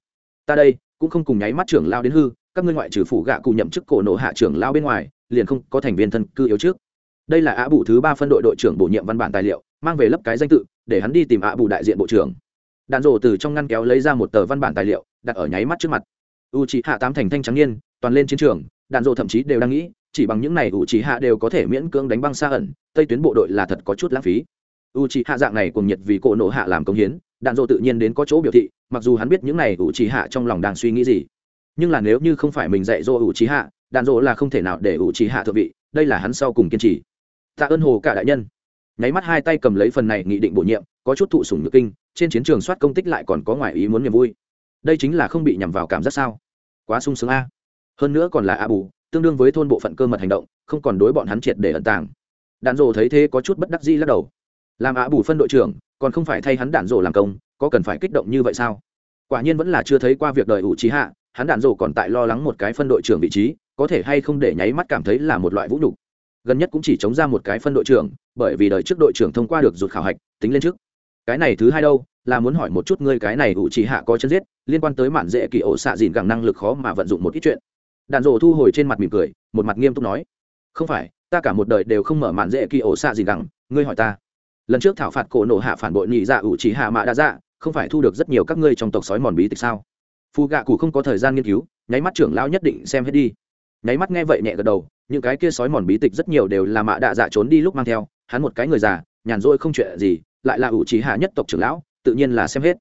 Ta đây, cũng không cùng nháy mắt trưởng lao đến hư, các ngươi ngoại trừ phủ gạ cụ nhậm chức cổ nổ hạ trưởng lao bên ngoài, liền không có thành viên thân cư yếu trước. Đây là ạ bù thứ ba phân đội đội trưởng bổ nhiệm văn bản tài liệu, mang về lấp cái danh tự, để hắn đi tìm ạ bù đại diện bộ trưởng. Đạn rổ từ trong ngăn kéo lấy ra một tờ văn bản tài liệu, đặt ở nháy mắt trước mặt. U c hạ tám thành thanh trắng niên, toàn lên chiến trường đạn rổ thậm chí đều đang nghĩ chỉ bằng những này u c hạ đều có thể miễn cưỡng đánh băng xa ẩn, tây tuyến bộ đội là thật có chút lãng phí. U c hạ dạng này cùng nhiệt vì cổ nộ hạ làm công hiến, đạn dộ tự nhiên đến có chỗ biểu thị, mặc dù hắn biết những này U trí hạ trong lòng đang suy nghĩ gì. Nhưng là nếu như không phải mình dạy dỗ U trí hạ đạn dộ là không thể nào để U trí hạ thượng vị, đây là hắn sau cùng kiên trì. Tạ ơn hồ cả đại nhân. Nháy mắt hai tay cầm lấy phần này nghị định bổ nhiệm, có chút thụ sủng nhược kinh, trên chiến trường soát công tích lại còn có ngoài ý muốn niềm vui. Đây chính là không bị nhằm vào cảm giác sao? Quá sung sướng a. Hơn nữa còn là a bù tương đương với thôn bộ phận cơ mật hành động, không còn đối bọn hắn triệt để ẩn tàng. Đạn dộ thấy thế có chút bất đắc di lắc đầu. Làm ạ bù phân đội trưởng, còn không phải thay hắn đạn rổ làm công, có cần phải kích động như vậy sao? Quả nhiên vẫn là chưa thấy qua việc đời ủ trí hạ, hắn đạn rổ còn tại lo lắng một cái phân đội trưởng vị trí, có thể hay không để nháy mắt cảm thấy là một loại vũ nhục. Gần nhất cũng chỉ chống ra một cái phân đội trưởng, bởi vì đời trước đội trưởng thông qua được rụt khảo hạch, tính lên trước. Cái này thứ hai đâu, là muốn hỏi một chút ngươi cái này ủ trì hạ có chân giết, liên quan tới mạn dễ kỳ ổ xạ dìn gẳng năng lực khó mà vận dụng một ít chuyện đạn rổ thu hồi trên mặt mỉm cười, một mặt nghiêm túc nói, không phải, ta cả một đời đều không mở màn dễ kỳ ổ xạ gì gẳng ngươi hỏi ta. Lần trước thảo phạt cổ nổ hạ phản bội nhị dạ ủ trí hạ mạ đã dạ không phải thu được rất nhiều các ngươi trong tộc sói mòn bí tịch sao? Phù gạ cụ không có thời gian nghiên cứu, nháy mắt trưởng lão nhất định xem hết đi. Nháy mắt nghe vậy nhẹ gật đầu, những cái kia sói mòn bí tịch rất nhiều đều là mạ đạ dạ trốn đi lúc mang theo, hắn một cái người già, nhàn rỗi không chuyện gì, lại là ủ trí hạ nhất tộc trưởng lão, tự nhiên là xem hết.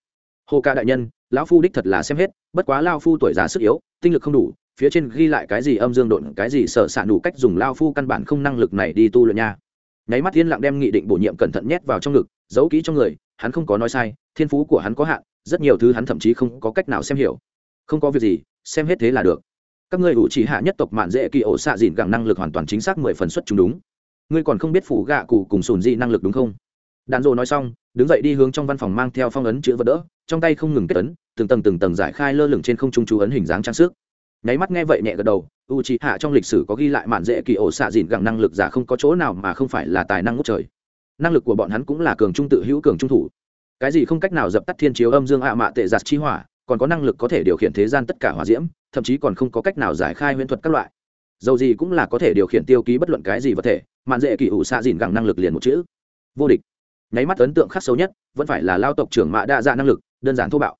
Hồ ca đại nhân, lão phu đích thật là xem hết, bất quá lao phu tuổi già sức yếu, tinh lực không đủ phía trên ghi lại cái gì âm dương độn, cái gì sợ xạ đủ cách dùng lao phu căn bản không năng lực này đi tu luyện nha. Nháy mắt yên lặng đem nghị định bổ nhiệm cẩn thận nhét vào trong ngực, giấu kỹ trong người, hắn không có nói sai, thiên phú của hắn có hạn, rất nhiều thứ hắn thậm chí không có cách nào xem hiểu. Không có việc gì, xem hết thế là được. Các ngươi ủ chỉ hạ nhất tộc mạn dễ kỳ ổ xạ dịn gẳng năng lực hoàn toàn chính xác mười phần xuất chúng đúng. Ngươi còn không biết phủ gạ cụ cùng sùn dị năng lực đúng không? Đàn rồ nói xong, đứng dậy đi hướng trong văn phòng mang theo phong ấn chữ vật đỡ, trong tay không ngừng kết ấn, từng tầng từng tầng giải khai lơ lửng trên không trung chú ấn hình dáng trang sức nháy mắt nghe vậy nhẹ gật đầu u c h i hạ trong lịch sử có ghi lại mạn dễ kỳ ổ xạ dìn gẳng năng lực giả không có chỗ nào mà không phải là tài năng ngốc trời. Năng lực của bọn hắn cũng là cường trung tự hữu cường trung thủ. Cái gì không cách nào dập tắt thiên chiếu âm dương ạ mạ tệ giặt chi hỏa, còn có năng lực có thể điều khiển thế gian tất cả hỏa diễm, thậm chí còn không có cách nào giải khai huyễn thuật các loại. Dầu gì cũng là có thể điều khiển tiêu ký bất luận cái gì vật thể, mạn dễ kỳ ủ xạ dìn gẳng năng lực liền một chữ. Vô địch. Nháy mắt ấn tượng khắc sâu nhất, vẫn phải là lao tộc trưởng mạ đa dạ năng lực, đơn giản thô bạo.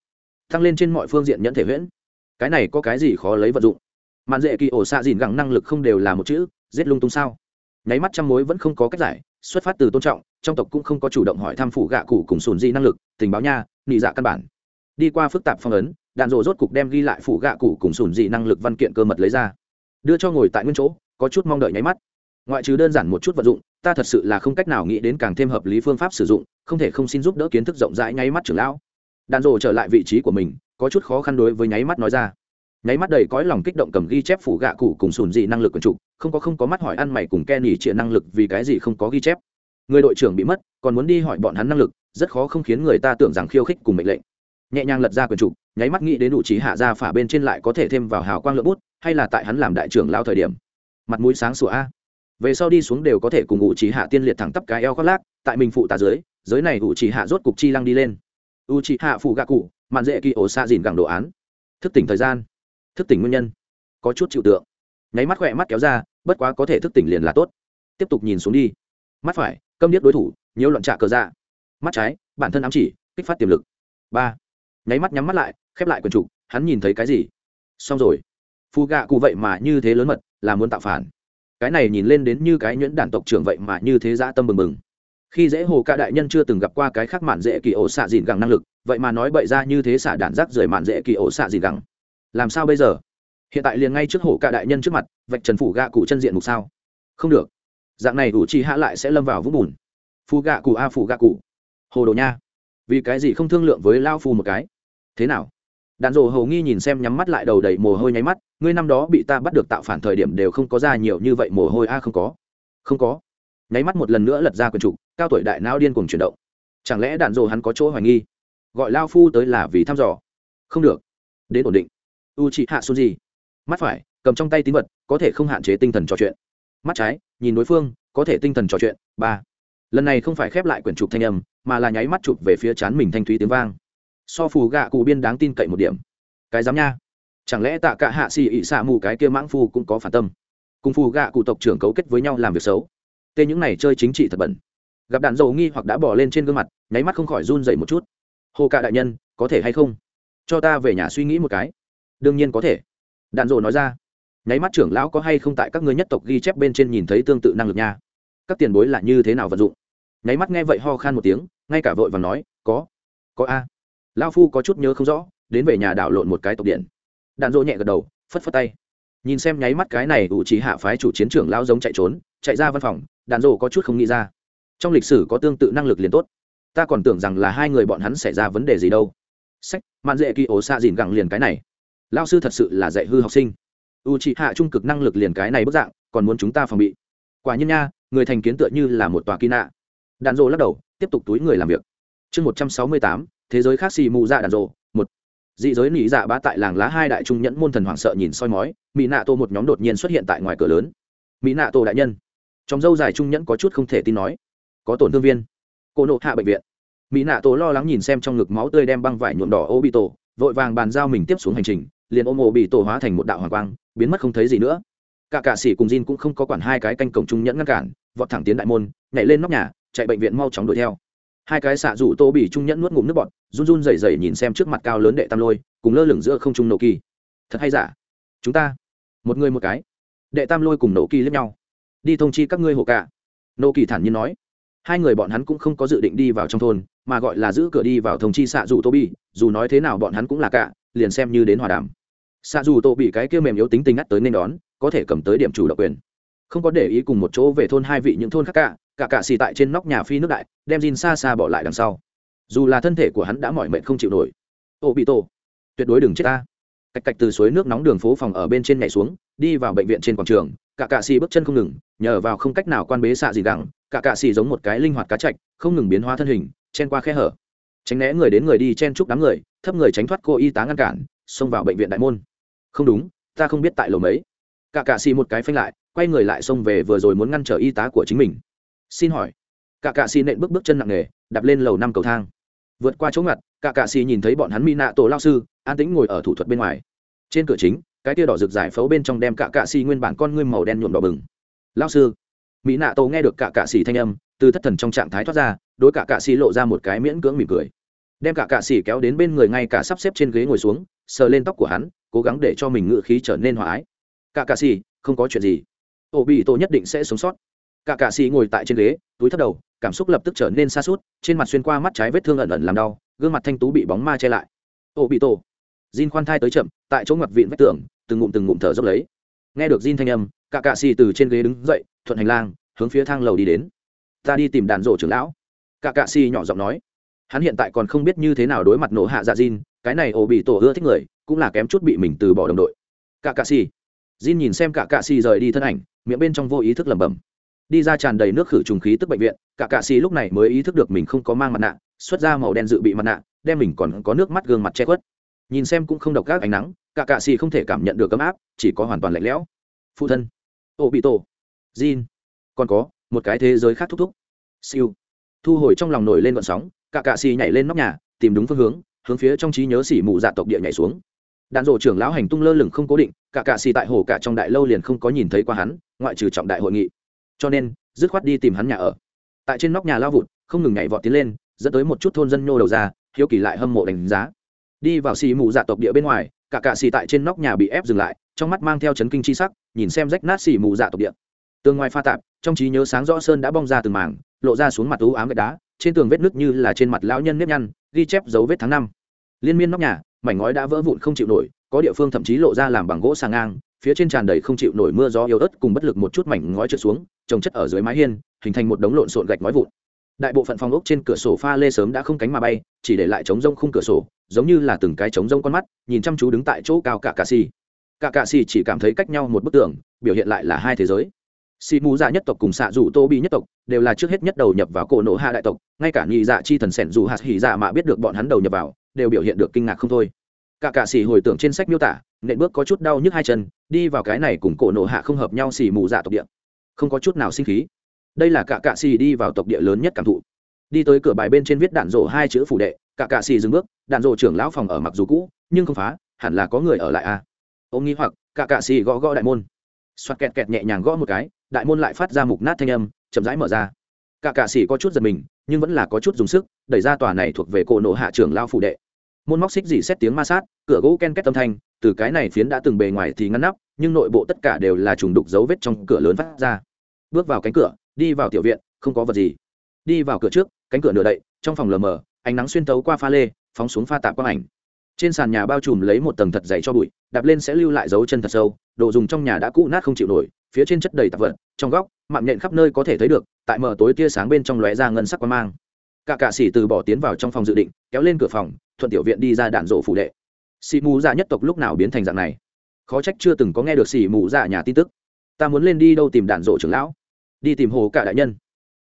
Thăng lên trên mọi phương diện nhẫn thể huyễn cái này có cái gì khó lấy vật dụng? Mạn dễ kỳ ổ xạ dìn gẳng năng lực không đều là một chữ, giết lung tung sao? Nháy mắt trăm mối vẫn không có cách giải, xuất phát từ tôn trọng, trong tộc cũng không có chủ động hỏi thăm phủ gạ cụ cùng sùn di năng lực, tình báo nha, nị dạ căn bản. Đi qua phức tạp phong ấn, đạn rộ rốt cục đem ghi lại phủ gạ cụ cùng sùn di năng lực văn kiện cơ mật lấy ra. Đưa cho ngồi tại nguyên chỗ, có chút mong đợi nháy mắt. Ngoại trừ đơn giản một chút vật dụng, ta thật sự là không cách nào nghĩ đến càng thêm hợp lý phương pháp sử dụng, không thể không xin giúp đỡ kiến thức rộng rãi nháy mắt trưởng lão. Đạn rộ trở lại vị trí của mình có chút khó khăn đối với nháy mắt nói ra. Nháy mắt đầy cõi lòng kích động cầm ghi chép phủ gạ cụ cùng sùn dị năng lực quần trục, không có không có mắt hỏi ăn mày cùng ke nỉ trịa năng lực vì cái gì không có ghi chép. Người đội trưởng bị mất, còn muốn đi hỏi bọn hắn năng lực, rất khó không khiến người ta tưởng rằng khiêu khích cùng mệnh lệnh. Nhẹ nhàng lật ra quần trục, nháy mắt nghĩ đến đủ trí hạ ra phả bên trên lại có thể thêm vào hào quang lượng bút, hay là tại hắn làm đại trưởng lao thời điểm. Mặt mũi sáng sủa a. Về sau đi xuống đều có thể cùng ngụ trí hạ tiên liệt thẳng tắp cái eo khoác lác, tại mình phụ tà dưới, giới này ngụ trí hạ rốt cục chi lăng đi lên. U trí hạ phụ gạ cụ mạn dễ kỳ ổ xa dìn gẳng đồ án. Thức tỉnh thời gian. Thức tỉnh nguyên nhân. Có chút chịu tượng. Nháy mắt khỏe mắt kéo ra bất quá có thể thức tỉnh liền là tốt. Tiếp tục nhìn xuống đi. Mắt phải câm điếc đối thủ nhiều loạn trạ cờ ra, mắt trái bản thân ám chỉ kích phát tiềm lực. Ba. Nháy mắt nhắm mắt lại khép lại quần trục hắn nhìn thấy cái gì? Xong rồi. Phù gạ cụ vậy mà như thế lớn mật là muốn tạo phản. Cái này nhìn lên đến như cái nhuyễn đản tộc trưởng vậy mà như thế dã tâm bừng bừng. Khi dễ hồ ca đại nhân chưa từng gặp qua cái khác mạn dễ kỳ ổ xạ dìn gẳng năng lực vậy mà nói bậy ra như thế xả đạn rác rời mạn dễ kỳ ổ xạ gì gẳng. Làm sao bây giờ? Hiện tại liền ngay trước hổ cả đại nhân trước mặt, vạch trần phủ gạ cụ chân diện mục sao? Không được. Dạng này ủ chi hạ lại sẽ lâm vào vũng bùn. Phù gạ cụ a phù gạ cụ. Hồ đồ nha. Vì cái gì không thương lượng với lao phù một cái? Thế nào? Đạn rồ hầu nghi nhìn xem nhắm mắt lại đầu đầy mồ hôi nháy mắt, ngươi năm đó bị ta bắt được tạo phản thời điểm đều không có ra nhiều như vậy mồ hôi a, không có. Không có. Nháy mắt một lần nữa lật ra quần trục, cao tuổi đại não điên cuồng chuyển động. Chẳng lẽ đạn rồ hắn có chỗ hoài nghi? Gọi lao phu tới là vì thăm dò. Không được. Đến ổn định. U chị hạ xuân gì mắt phải, cầm trong tay tín vật, có thể không hạn chế tinh thần trò chuyện. Mắt trái, nhìn đối phương, có thể tinh thần trò chuyện. Ba. Lần này không phải khép lại quyển chụp thanh âm, mà là nháy mắt chụp về phía chán mình thanh thúy tiếng vang. So phù gạ cụ biên đáng tin cậy một điểm. Cái dám nha. Chẳng lẽ tạ cả hạ xì ị xạ mù cái kia mãng phu cũng có phản tâm? Cùng phù gạ cụ tộc trưởng cấu kết với nhau làm việc xấu. Tên những này chơi chính trị thật bẩn. Gặp đạn dầu nghi hoặc đã bỏ lên trên gương mặt, nháy mắt không khỏi run dậy một chút hồ cạ đại nhân, có thể hay không? Cho ta về nhà suy nghĩ một cái. Đương nhiên có thể. Đạn dộ nói ra. Nháy mắt trưởng lão có hay không tại các ngươi nhất tộc ghi chép bên trên nhìn thấy tương tự năng lực nha? Các tiền bối là như thế nào vận dụng? Nháy mắt nghe vậy ho khan một tiếng, ngay cả vội và nói, có. Có a. Lao phu có chút nhớ không rõ, đến về nhà đảo lộn một cái tộc điện. Đạn dỗ nhẹ gật đầu, phất phất tay. Nhìn xem nháy mắt cái này ủ trí hạ phái chủ chiến trưởng lao giống chạy trốn, chạy ra văn phòng, đạn dỗ có chút không nghĩ ra. Trong lịch sử có tương tự năng lực liền tốt ta còn tưởng rằng là hai người bọn hắn xảy ra vấn đề gì đâu. Sách, mạn dễ kỳ ổ xạ dìn gẳng liền cái này. Lao sư thật sự là dạy hư học sinh. U c hạ trung cực năng lực liền cái này bức dạng, còn muốn chúng ta phòng bị. Quả nhiên nha, người thành kiến tựa như là một tòa kỳ nạ đàn dỗ lắc đầu, tiếp tục túi người làm việc. Chương một trăm sáu mươi tám, thế giới khác xì mù dạ đàn dỗ một. Dị giới nỉ dạ bá tại làng lá hai đại trung nhẫn môn thần hoảng sợ nhìn soi mói mỹ nạ tô một nhóm đột nhiên xuất hiện tại ngoài cửa lớn. Mỹ nạ tô đại nhân. Trong dâu dài trung nhẫn có chút không thể tin nói. Có tổn thương viên cô nộ hạ bệnh viện. Mỹ nạ tổ lo lắng nhìn xem trong ngực máu tươi đem băng vải nhuộm đỏ ô bị tổ, vội vàng bàn giao mình tiếp xuống hành trình, liền ôm ô bị tổ hóa thành một đạo hoàng quang, biến mất không thấy gì nữa. Cả cạ sĩ cùng Jin cũng không có quản hai cái canh cổng trung nhẫn ngăn cản, vọt thẳng tiến đại môn, nhảy lên nóc nhà, chạy bệnh viện mau chóng đuổi theo. Hai cái xạ rủ tô bị trung nhẫn nuốt ngụm nước bọt, run run rẩy rẩy nhìn xem trước mặt cao lớn đệ tam lôi, cùng lơ lửng giữa không trung nổ kỳ. Thật hay giả? Chúng ta, một người một cái. Đệ tam lôi cùng nổ kỳ lẫn nhau. Đi thông chi các ngươi hộ cả. Nổ kỳ thản nhiên nói hai người bọn hắn cũng không có dự định đi vào trong thôn, mà gọi là giữ cửa đi vào thông chi xạ dù tô bị dù nói thế nào bọn hắn cũng là cả, liền xem như đến hòa đàm. Xạ dù tô bị cái kia mềm yếu tính tình ngắt tới nên đón, có thể cầm tới điểm chủ độc quyền. Không có để ý cùng một chỗ về thôn hai vị những thôn khác cả cả cả xì tại trên nóc nhà phi nước đại, đem Jin xa xa bỏ lại đằng sau. Dù là thân thể của hắn đã mỏi mệt không chịu nổi. Ô bị tổ, tuyệt đối đừng chết ta. Cạch cạch từ suối nước nóng đường phố phòng ở bên trên nhảy xuống, đi vào bệnh viện trên quảng trường, cả cạ xì bước chân không ngừng, nhờ vào không cách nào quan bế xạ gì gẳng cả cạ xì giống một cái linh hoạt cá chạch, không ngừng biến hóa thân hình, chen qua khe hở. Tránh né người đến người đi chen chúc đám người, thấp người tránh thoát cô y tá ngăn cản, xông vào bệnh viện đại môn. Không đúng, ta không biết tại lầu mấy. Cả cạ xì một cái phanh lại, quay người lại xông về vừa rồi muốn ngăn trở y tá của chính mình. Xin hỏi, cả cạ xì nện bước bước chân nặng nề, đạp lên lầu năm cầu thang. Vượt qua chỗ ngặt, cả cạ xì nhìn thấy bọn hắn mi nạ tổ lao sư, an tĩnh ngồi ở thủ thuật bên ngoài. Trên cửa chính, cái tia đỏ rực giải phẫu bên trong đem cả cạ xì nguyên bản con ngươi màu đen nhuộm đỏ bừng. Lao sư mỹ nạ tổ nghe được cả cạ xỉ thanh âm, từ thất thần trong trạng thái thoát ra, đối cả cạ xỉ lộ ra một cái miễn cưỡng mỉm cười. Đem cả cạ xỉ kéo đến bên người ngay cả sắp xếp trên ghế ngồi xuống, sờ lên tóc của hắn, cố gắng để cho mình ngự khí trở nên hòa ái. Cả cạ xỉ không có chuyện gì. Ổ bị tổ nhất định sẽ sống sót. Cả cạ xỉ ngồi tại trên ghế, túi thấp đầu, cảm xúc lập tức trở nên xa suốt trên mặt xuyên qua mắt trái vết thương ẩn ẩn làm đau, gương mặt thanh tú bị bóng ma che lại. Ổ bị tổ Jin khoan thai tới chậm, tại chỗ ngặt vịn vách tường, từng ngụm từng ngụm thở dốc lấy. Nghe được Jin thanh âm cả cạ xì từ trên ghế đứng dậy, thuận hành lang, hướng phía thang lầu đi đến. Ta đi tìm đàn rổ trưởng lão. Cả cạ xì nhỏ giọng nói. Hắn hiện tại còn không biết như thế nào đối mặt nổ hạ dạ Jin, cái này ổ bị tổ ưa thích người, cũng là kém chút bị mình từ bỏ đồng đội. Cả cạ xì. Jin nhìn xem cả cạ xì rời đi thân ảnh, miệng bên trong vô ý thức lẩm bẩm. Đi ra tràn đầy nước khử trùng khí tức bệnh viện, cả cạ xì lúc này mới ý thức được mình không có mang mặt nạ, xuất ra màu đen dự bị mặt nạ, đem mình còn có nước mắt gương mặt che khuất. Nhìn xem cũng không độc các ánh nắng, cả cạ xì không thể cảm nhận được ấm áp, chỉ có hoàn toàn lạnh lẽo. Phụ thân ô, bị tổ. Jin. Còn có, một cái thế giới khác thúc thúc. Siêu. Thu hồi trong lòng nổi lên vận sóng, cả cạ xì nhảy lên nóc nhà, tìm đúng phương hướng hướng phía trong trí nhớ xỉ mù dạ tộc địa nhảy xuống. Đạn rộ trưởng lão hành tung lơ lửng không cố định, cả cạ xì tại hồ cả trong đại lâu liền không có nhìn thấy qua hắn, ngoại trừ trọng đại hội nghị. Cho nên, dứt khoát đi tìm hắn nhà ở. Tại trên nóc nhà lao vụt, không ngừng nhảy vọt tiến lên, dẫn tới một chút thôn dân nhô đầu ra, hiếu kỳ lại hâm mộ đánh giá. Đi vào xì mù dạ tộc địa bên ngoài, cả cạ xì tại trên nóc nhà bị ép dừng lại, trong mắt mang theo chấn kinh chi sắc nhìn xem rách nát xỉ mù dạ tộc địa. Tường ngoài pha tạp, trong trí nhớ sáng rõ sơn đã bong ra từng mảng, lộ ra xuống mặt tú ám gạch đá, trên tường vết nước như là trên mặt lão nhân nếp nhăn, ghi chép dấu vết tháng năm. Liên miên nóc nhà, mảnh ngói đã vỡ vụn không chịu nổi, có địa phương thậm chí lộ ra làm bằng gỗ sàng ngang, phía trên tràn đầy không chịu nổi mưa gió yếu ớt cùng bất lực một chút mảnh ngói trượt xuống, trồng chất ở dưới mái hiên, hình thành một đống lộn xộn gạch ngói vụn. Đại bộ phận phòng ốc trên cửa sổ pha lê sớm đã không cánh mà bay, chỉ để lại trống rông khung cửa sổ, giống như là từng cái trống rông con mắt, nhìn chăm chú đứng tại chỗ cao cả cà xì cả cạ xì chỉ cảm thấy cách nhau một bức tường, biểu hiện lại là hai thế giới. Xì mù dạ nhất tộc cùng xạ dù tô bi nhất tộc đều là trước hết nhất đầu nhập vào cổ nổ hạ đại tộc, ngay cả nhị dạ chi thần sẻn dù hạt hỉ dạ mà biết được bọn hắn đầu nhập vào, đều biểu hiện được kinh ngạc không thôi. Cả cạ xì hồi tưởng trên sách miêu tả, nện bước có chút đau nhức hai chân, đi vào cái này cùng cổ nổ hạ không hợp nhau xì mù dạ tộc địa. Không có chút nào sinh khí. Đây là cả cạ xì đi vào tộc địa lớn nhất cảm thụ. Đi tới cửa bài bên trên viết đạn rổ hai chữ phủ đệ, cả cạ xì dừng bước, đạn rổ trưởng lão phòng ở mặc dù cũ, nhưng không phá, hẳn là có người ở lại a à ôm nghĩ hoặc, cả cạ xì gõ gõ đại môn. Xoạt kẹt kẹt nhẹ nhàng gõ một cái, đại môn lại phát ra mục nát thanh âm, chậm rãi mở ra. Cả cạ xì có chút giật mình, nhưng vẫn là có chút dùng sức, đẩy ra tòa này thuộc về cổ nộ hạ trưởng lao phủ đệ. Môn móc xích dị xét tiếng ma sát, cửa gỗ ken két âm thanh, từ cái này phiến đã từng bề ngoài thì ngăn nắp, nhưng nội bộ tất cả đều là trùng đục dấu vết trong cửa lớn phát ra. Bước vào cánh cửa, đi vào tiểu viện, không có vật gì. Đi vào cửa trước, cánh cửa nửa đậy, trong phòng lờ mờ, ánh nắng xuyên tấu qua pha lê, phóng xuống pha tạp quang ảnh trên sàn nhà bao trùm lấy một tầng thật dày cho bụi, đạp lên sẽ lưu lại dấu chân thật sâu, đồ dùng trong nhà đã cũ nát không chịu nổi, phía trên chất đầy tạp vật, trong góc, mạng nhện khắp nơi có thể thấy được, tại mở tối tia sáng bên trong lóe ra ngân sắc quang mang. Cả cạ sĩ từ bỏ tiến vào trong phòng dự định, kéo lên cửa phòng, thuận tiểu viện đi ra đạn rộ phủ đệ. Xì mù dạ nhất tộc lúc nào biến thành dạng này? Khó trách chưa từng có nghe được xì mù dạ nhà tin tức. Ta muốn lên đi đâu tìm đạn rộ trưởng lão? Đi tìm hồ cả đại nhân.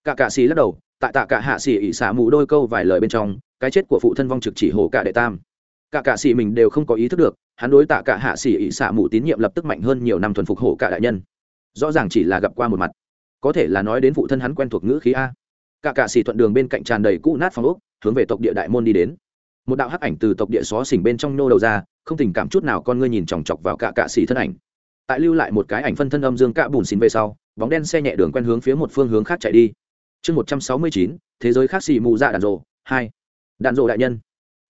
Cả cạ xì lắc đầu, tại tạ cả hạ xì ỉ xả mù đôi câu vài lời bên trong, cái chết của phụ thân vong trực chỉ hồ cả đệ tam cả cạ sĩ mình đều không có ý thức được, hắn đối tạ cả hạ sĩ ỉ xạ mù tín nhiệm lập tức mạnh hơn nhiều năm thuần phục hổ cả đại nhân. Rõ ràng chỉ là gặp qua một mặt. Có thể là nói đến phụ thân hắn quen thuộc ngữ khí a. Cả cạ sĩ thuận đường bên cạnh tràn đầy cũ nát phong ốc, hướng về tộc địa đại môn đi đến. Một đạo hắc ảnh từ tộc địa xó xỉnh bên trong nô đầu ra, không tình cảm chút nào con ngươi nhìn chòng chọc vào cả cạ sĩ thân ảnh. Tại lưu lại một cái ảnh phân thân âm dương cạ bùn xín về sau, bóng đen xe nhẹ đường quen hướng phía một phương hướng khác chạy đi. Chương một trăm sáu mươi chín, thế giới khác xì mù dạ đàn rộ hai. Đàn rộ đại nhân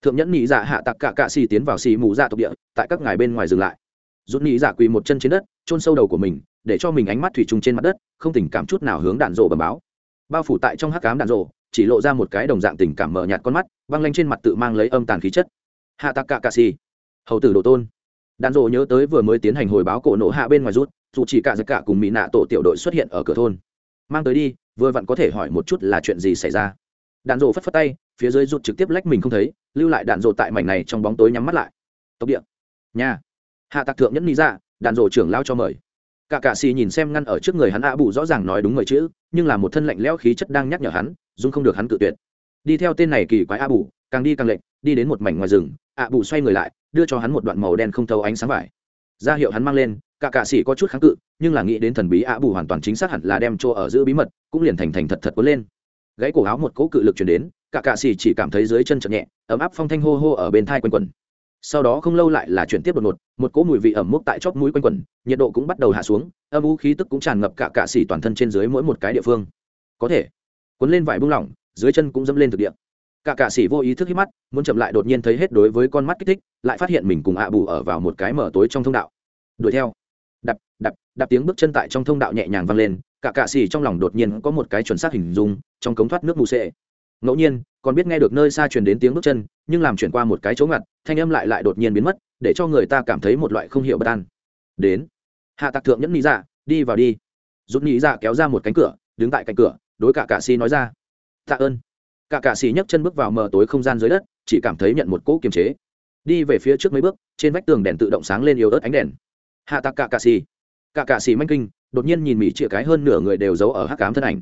thượng nhẫn nhị dạ hạ tặc cả cạ xì tiến vào xì mù dạ tộc địa, tại các ngài bên ngoài dừng lại. Rút nhị dạ quỳ một chân trên đất trôn sâu đầu của mình, để cho mình ánh mắt thủy chung trên mặt đất, không tình cảm chút nào hướng đạn rộ bầm báo. Bao phủ tại trong hắc cám đạn rộ chỉ lộ ra một cái đồng dạng tình cảm mờ nhạt con mắt, băng lanh trên mặt tự mang lấy âm tàn khí chất. Hạ tạc cạ cạ xì. Hầu tử đồ tôn. Đạn rộ nhớ tới vừa mới tiến hành hồi báo cổ nổ hạ bên ngoài rút, dù chỉ cả giật cả cùng mỹ nạ tổ tiểu đội xuất hiện ở cửa thôn. Mang tới đi, vừa vặn có thể hỏi một chút là chuyện gì xảy ra đạn rộ phất phất tay, phía dưới rụt trực tiếp lách mình không thấy, lưu lại đạn rộ tại mảnh này trong bóng tối nhắm mắt lại. Tốc điện nhà. Hạ tạc thượng nhẫn lý ra dạ, đạn rộ trưởng lao cho mời. Cả cạ xì nhìn xem ngăn ở trước người hắn ạ bù rõ ràng nói đúng người chữ, nhưng là một thân lạnh lẽo khí chất đang nhắc nhở hắn dung không được hắn tự tuyệt. Đi theo tên này kỳ quái a bù, càng đi càng lệnh đi đến một mảnh ngoài rừng, a bù xoay người lại, đưa cho hắn một đoạn màu đen không thấu ánh sáng vải. Ra hiệu hắn mang lên, cả cạ sĩ có chút kháng cự, nhưng là nghĩ đến thần bí a bù hoàn toàn chính xác hẳn là đem chỗ ở giữ bí mật, cũng liền thành thành thật thật quấn lên gãy cổ áo một cỗ cự lực chuyển đến cả cạ xì chỉ cảm thấy dưới chân chậm nhẹ ấm áp phong thanh hô hô ở bên thai quanh quần. Sau đó không lâu lại là chuyển tiếp đột ngột một cỗ mùi vị ẩm mốc tại chóp mũi quanh quần, nhiệt độ cũng bắt đầu hạ xuống âm u khí tức cũng tràn ngập cả cạ xì toàn thân trên dưới mỗi một cái địa phương. Có thể cuốn lên vải bung lỏng dưới chân cũng dẫm lên thực địa. Cả cạ xì vô ý thức hít mắt muốn chậm lại đột nhiên thấy hết đối với con mắt kích thích lại phát hiện mình cùng ạ bù ở vào một cái mở tối trong thông đạo. Đuổi theo đạp tiếng bước chân tại trong thông đạo nhẹ nhàng vang lên, cả cạ xỉ trong lòng đột nhiên có một cái chuẩn xác hình dung, trong cống thoát nước mù sệ. Ngẫu nhiên, còn biết nghe được nơi xa truyền đến tiếng bước chân, nhưng làm chuyển qua một cái chỗ ngặt, thanh âm lại lại đột nhiên biến mất, để cho người ta cảm thấy một loại không hiểu bất an. Đến. Hạ tạc thượng nhẫn nghĩ dạ đi vào đi. Rút nghĩ dạ kéo ra một cánh cửa, đứng tại cạnh cửa, đối cả cạ xì nói ra. Tạ ơn. Cả cạ xì nhấc chân bước vào mờ tối không gian dưới đất, chỉ cảm thấy nhận một cỗ kiềm chế. Đi về phía trước mấy bước, trên vách tường đèn tự động sáng lên yếu ớt ánh đèn. Hạ tạc cả cạ xì cả cạ xì manh kinh, đột nhiên nhìn mỹ chĩa cái hơn nửa người đều giấu ở hắc cám thân ảnh.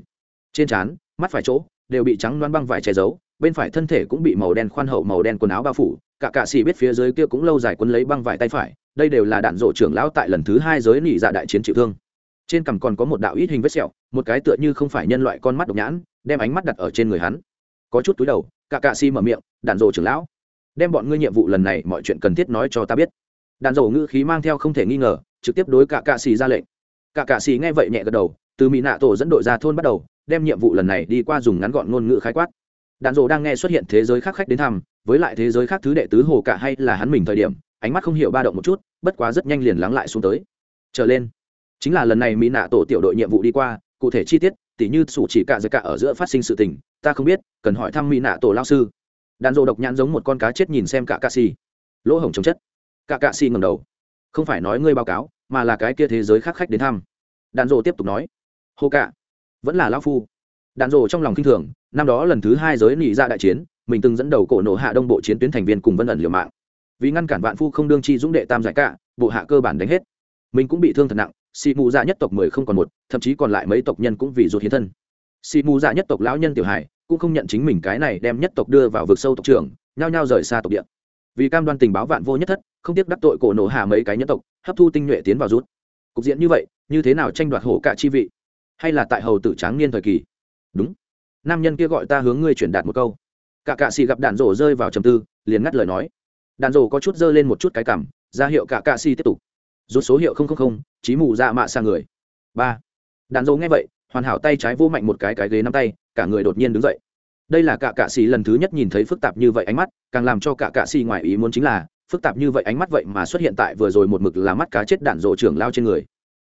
Trên trán, mắt phải chỗ, đều bị trắng loan băng vải che giấu, bên phải thân thể cũng bị màu đen khoan hậu màu đen quần áo bao phủ. Cả cạ xì biết phía dưới kia cũng lâu dài quấn lấy băng vải tay phải, đây đều là đạn rộ trưởng lão tại lần thứ hai giới nỉ dạ đại chiến chịu thương. Trên cằm còn có một đạo ít hình vết sẹo, một cái tựa như không phải nhân loại con mắt độc nhãn, đem ánh mắt đặt ở trên người hắn. Có chút túi đầu, cả cạ xì mở miệng, đạn rộ trưởng lão, đem bọn ngươi nhiệm vụ lần này mọi chuyện cần thiết nói cho ta biết. Đạn rộ ngữ khí mang theo không thể nghi ngờ trực tiếp đối cả cạ xì ra lệnh. Cả cạ xì nghe vậy nhẹ gật đầu, từ mỹ nạ tổ dẫn đội ra thôn bắt đầu, đem nhiệm vụ lần này đi qua dùng ngắn gọn ngôn ngữ khái quát. Đạn dộ đang nghe xuất hiện thế giới khác khách đến thăm, với lại thế giới khác thứ đệ tứ hồ cả hay là hắn mình thời điểm, ánh mắt không hiểu ba động một chút, bất quá rất nhanh liền lắng lại xuống tới. Trở lên, chính là lần này mỹ nạ tổ tiểu đội nhiệm vụ đi qua, cụ thể chi tiết, tỉ như sủ chỉ cả giới cả ở giữa phát sinh sự tình, ta không biết, cần hỏi thăm mỹ nạ tổ lao sư. Đàn rộ độc nhãn giống một con cá chết nhìn xem cả cạ xì. Lỗ hổng chống chất. Cả cạ xì ngầm đầu không phải nói ngươi báo cáo, mà là cái kia thế giới khác khách đến thăm. Đàn rộ tiếp tục nói. Hô cạ vẫn là lao phu. Đàn rộ trong lòng kinh thường, năm đó lần thứ hai giới nị ra đại chiến, mình từng dẫn đầu cổ nổ hạ đông bộ chiến tuyến thành viên cùng vân ẩn liều mạng. Vì ngăn cản vạn phu không đương chi dũng đệ tam giải cả, bộ hạ cơ bản đánh hết. Mình cũng bị thương thật nặng, xị mù dạ nhất tộc mười không còn một, thậm chí còn lại mấy tộc nhân cũng vì ruột hiến thân. Xị mù dạ nhất tộc lão nhân tiểu hải cũng không nhận chính mình cái này đem nhất tộc đưa vào vực sâu tộc trưởng, nhao nhao rời xa tộc địa. Vì cam đoan tình báo vạn vô nhất thất không tiếc đắc tội cổ nổ hạ mấy cái nhân tộc hấp thu tinh nhuệ tiến vào rút. Cục diện như vậy như thế nào tranh đoạt hổ cả chi vị? Hay là tại hầu tử tráng niên thời kỳ? Đúng. Nam nhân kia gọi ta hướng ngươi chuyển đạt một câu. Cả cạ xì gặp đạn rổ rơi vào trầm tư liền ngắt lời nói. Đạn rổ có chút dơ lên một chút cái cảm ra hiệu cả cạ xì tiếp tục. Rút số hiệu không không không, trí mù dạ mạ sang người. Ba. Đạn rổ nghe vậy hoàn hảo tay trái vô mạnh một cái cái ghế nắm tay cả người đột nhiên đứng dậy. Đây là cả cạ xì lần thứ nhất nhìn thấy phức tạp như vậy ánh mắt càng làm cho cả cạ xì ngoài ý muốn chính là phức tạp như vậy ánh mắt vậy mà xuất hiện tại vừa rồi một mực là mắt cá chết đạn rộ trưởng lao trên người.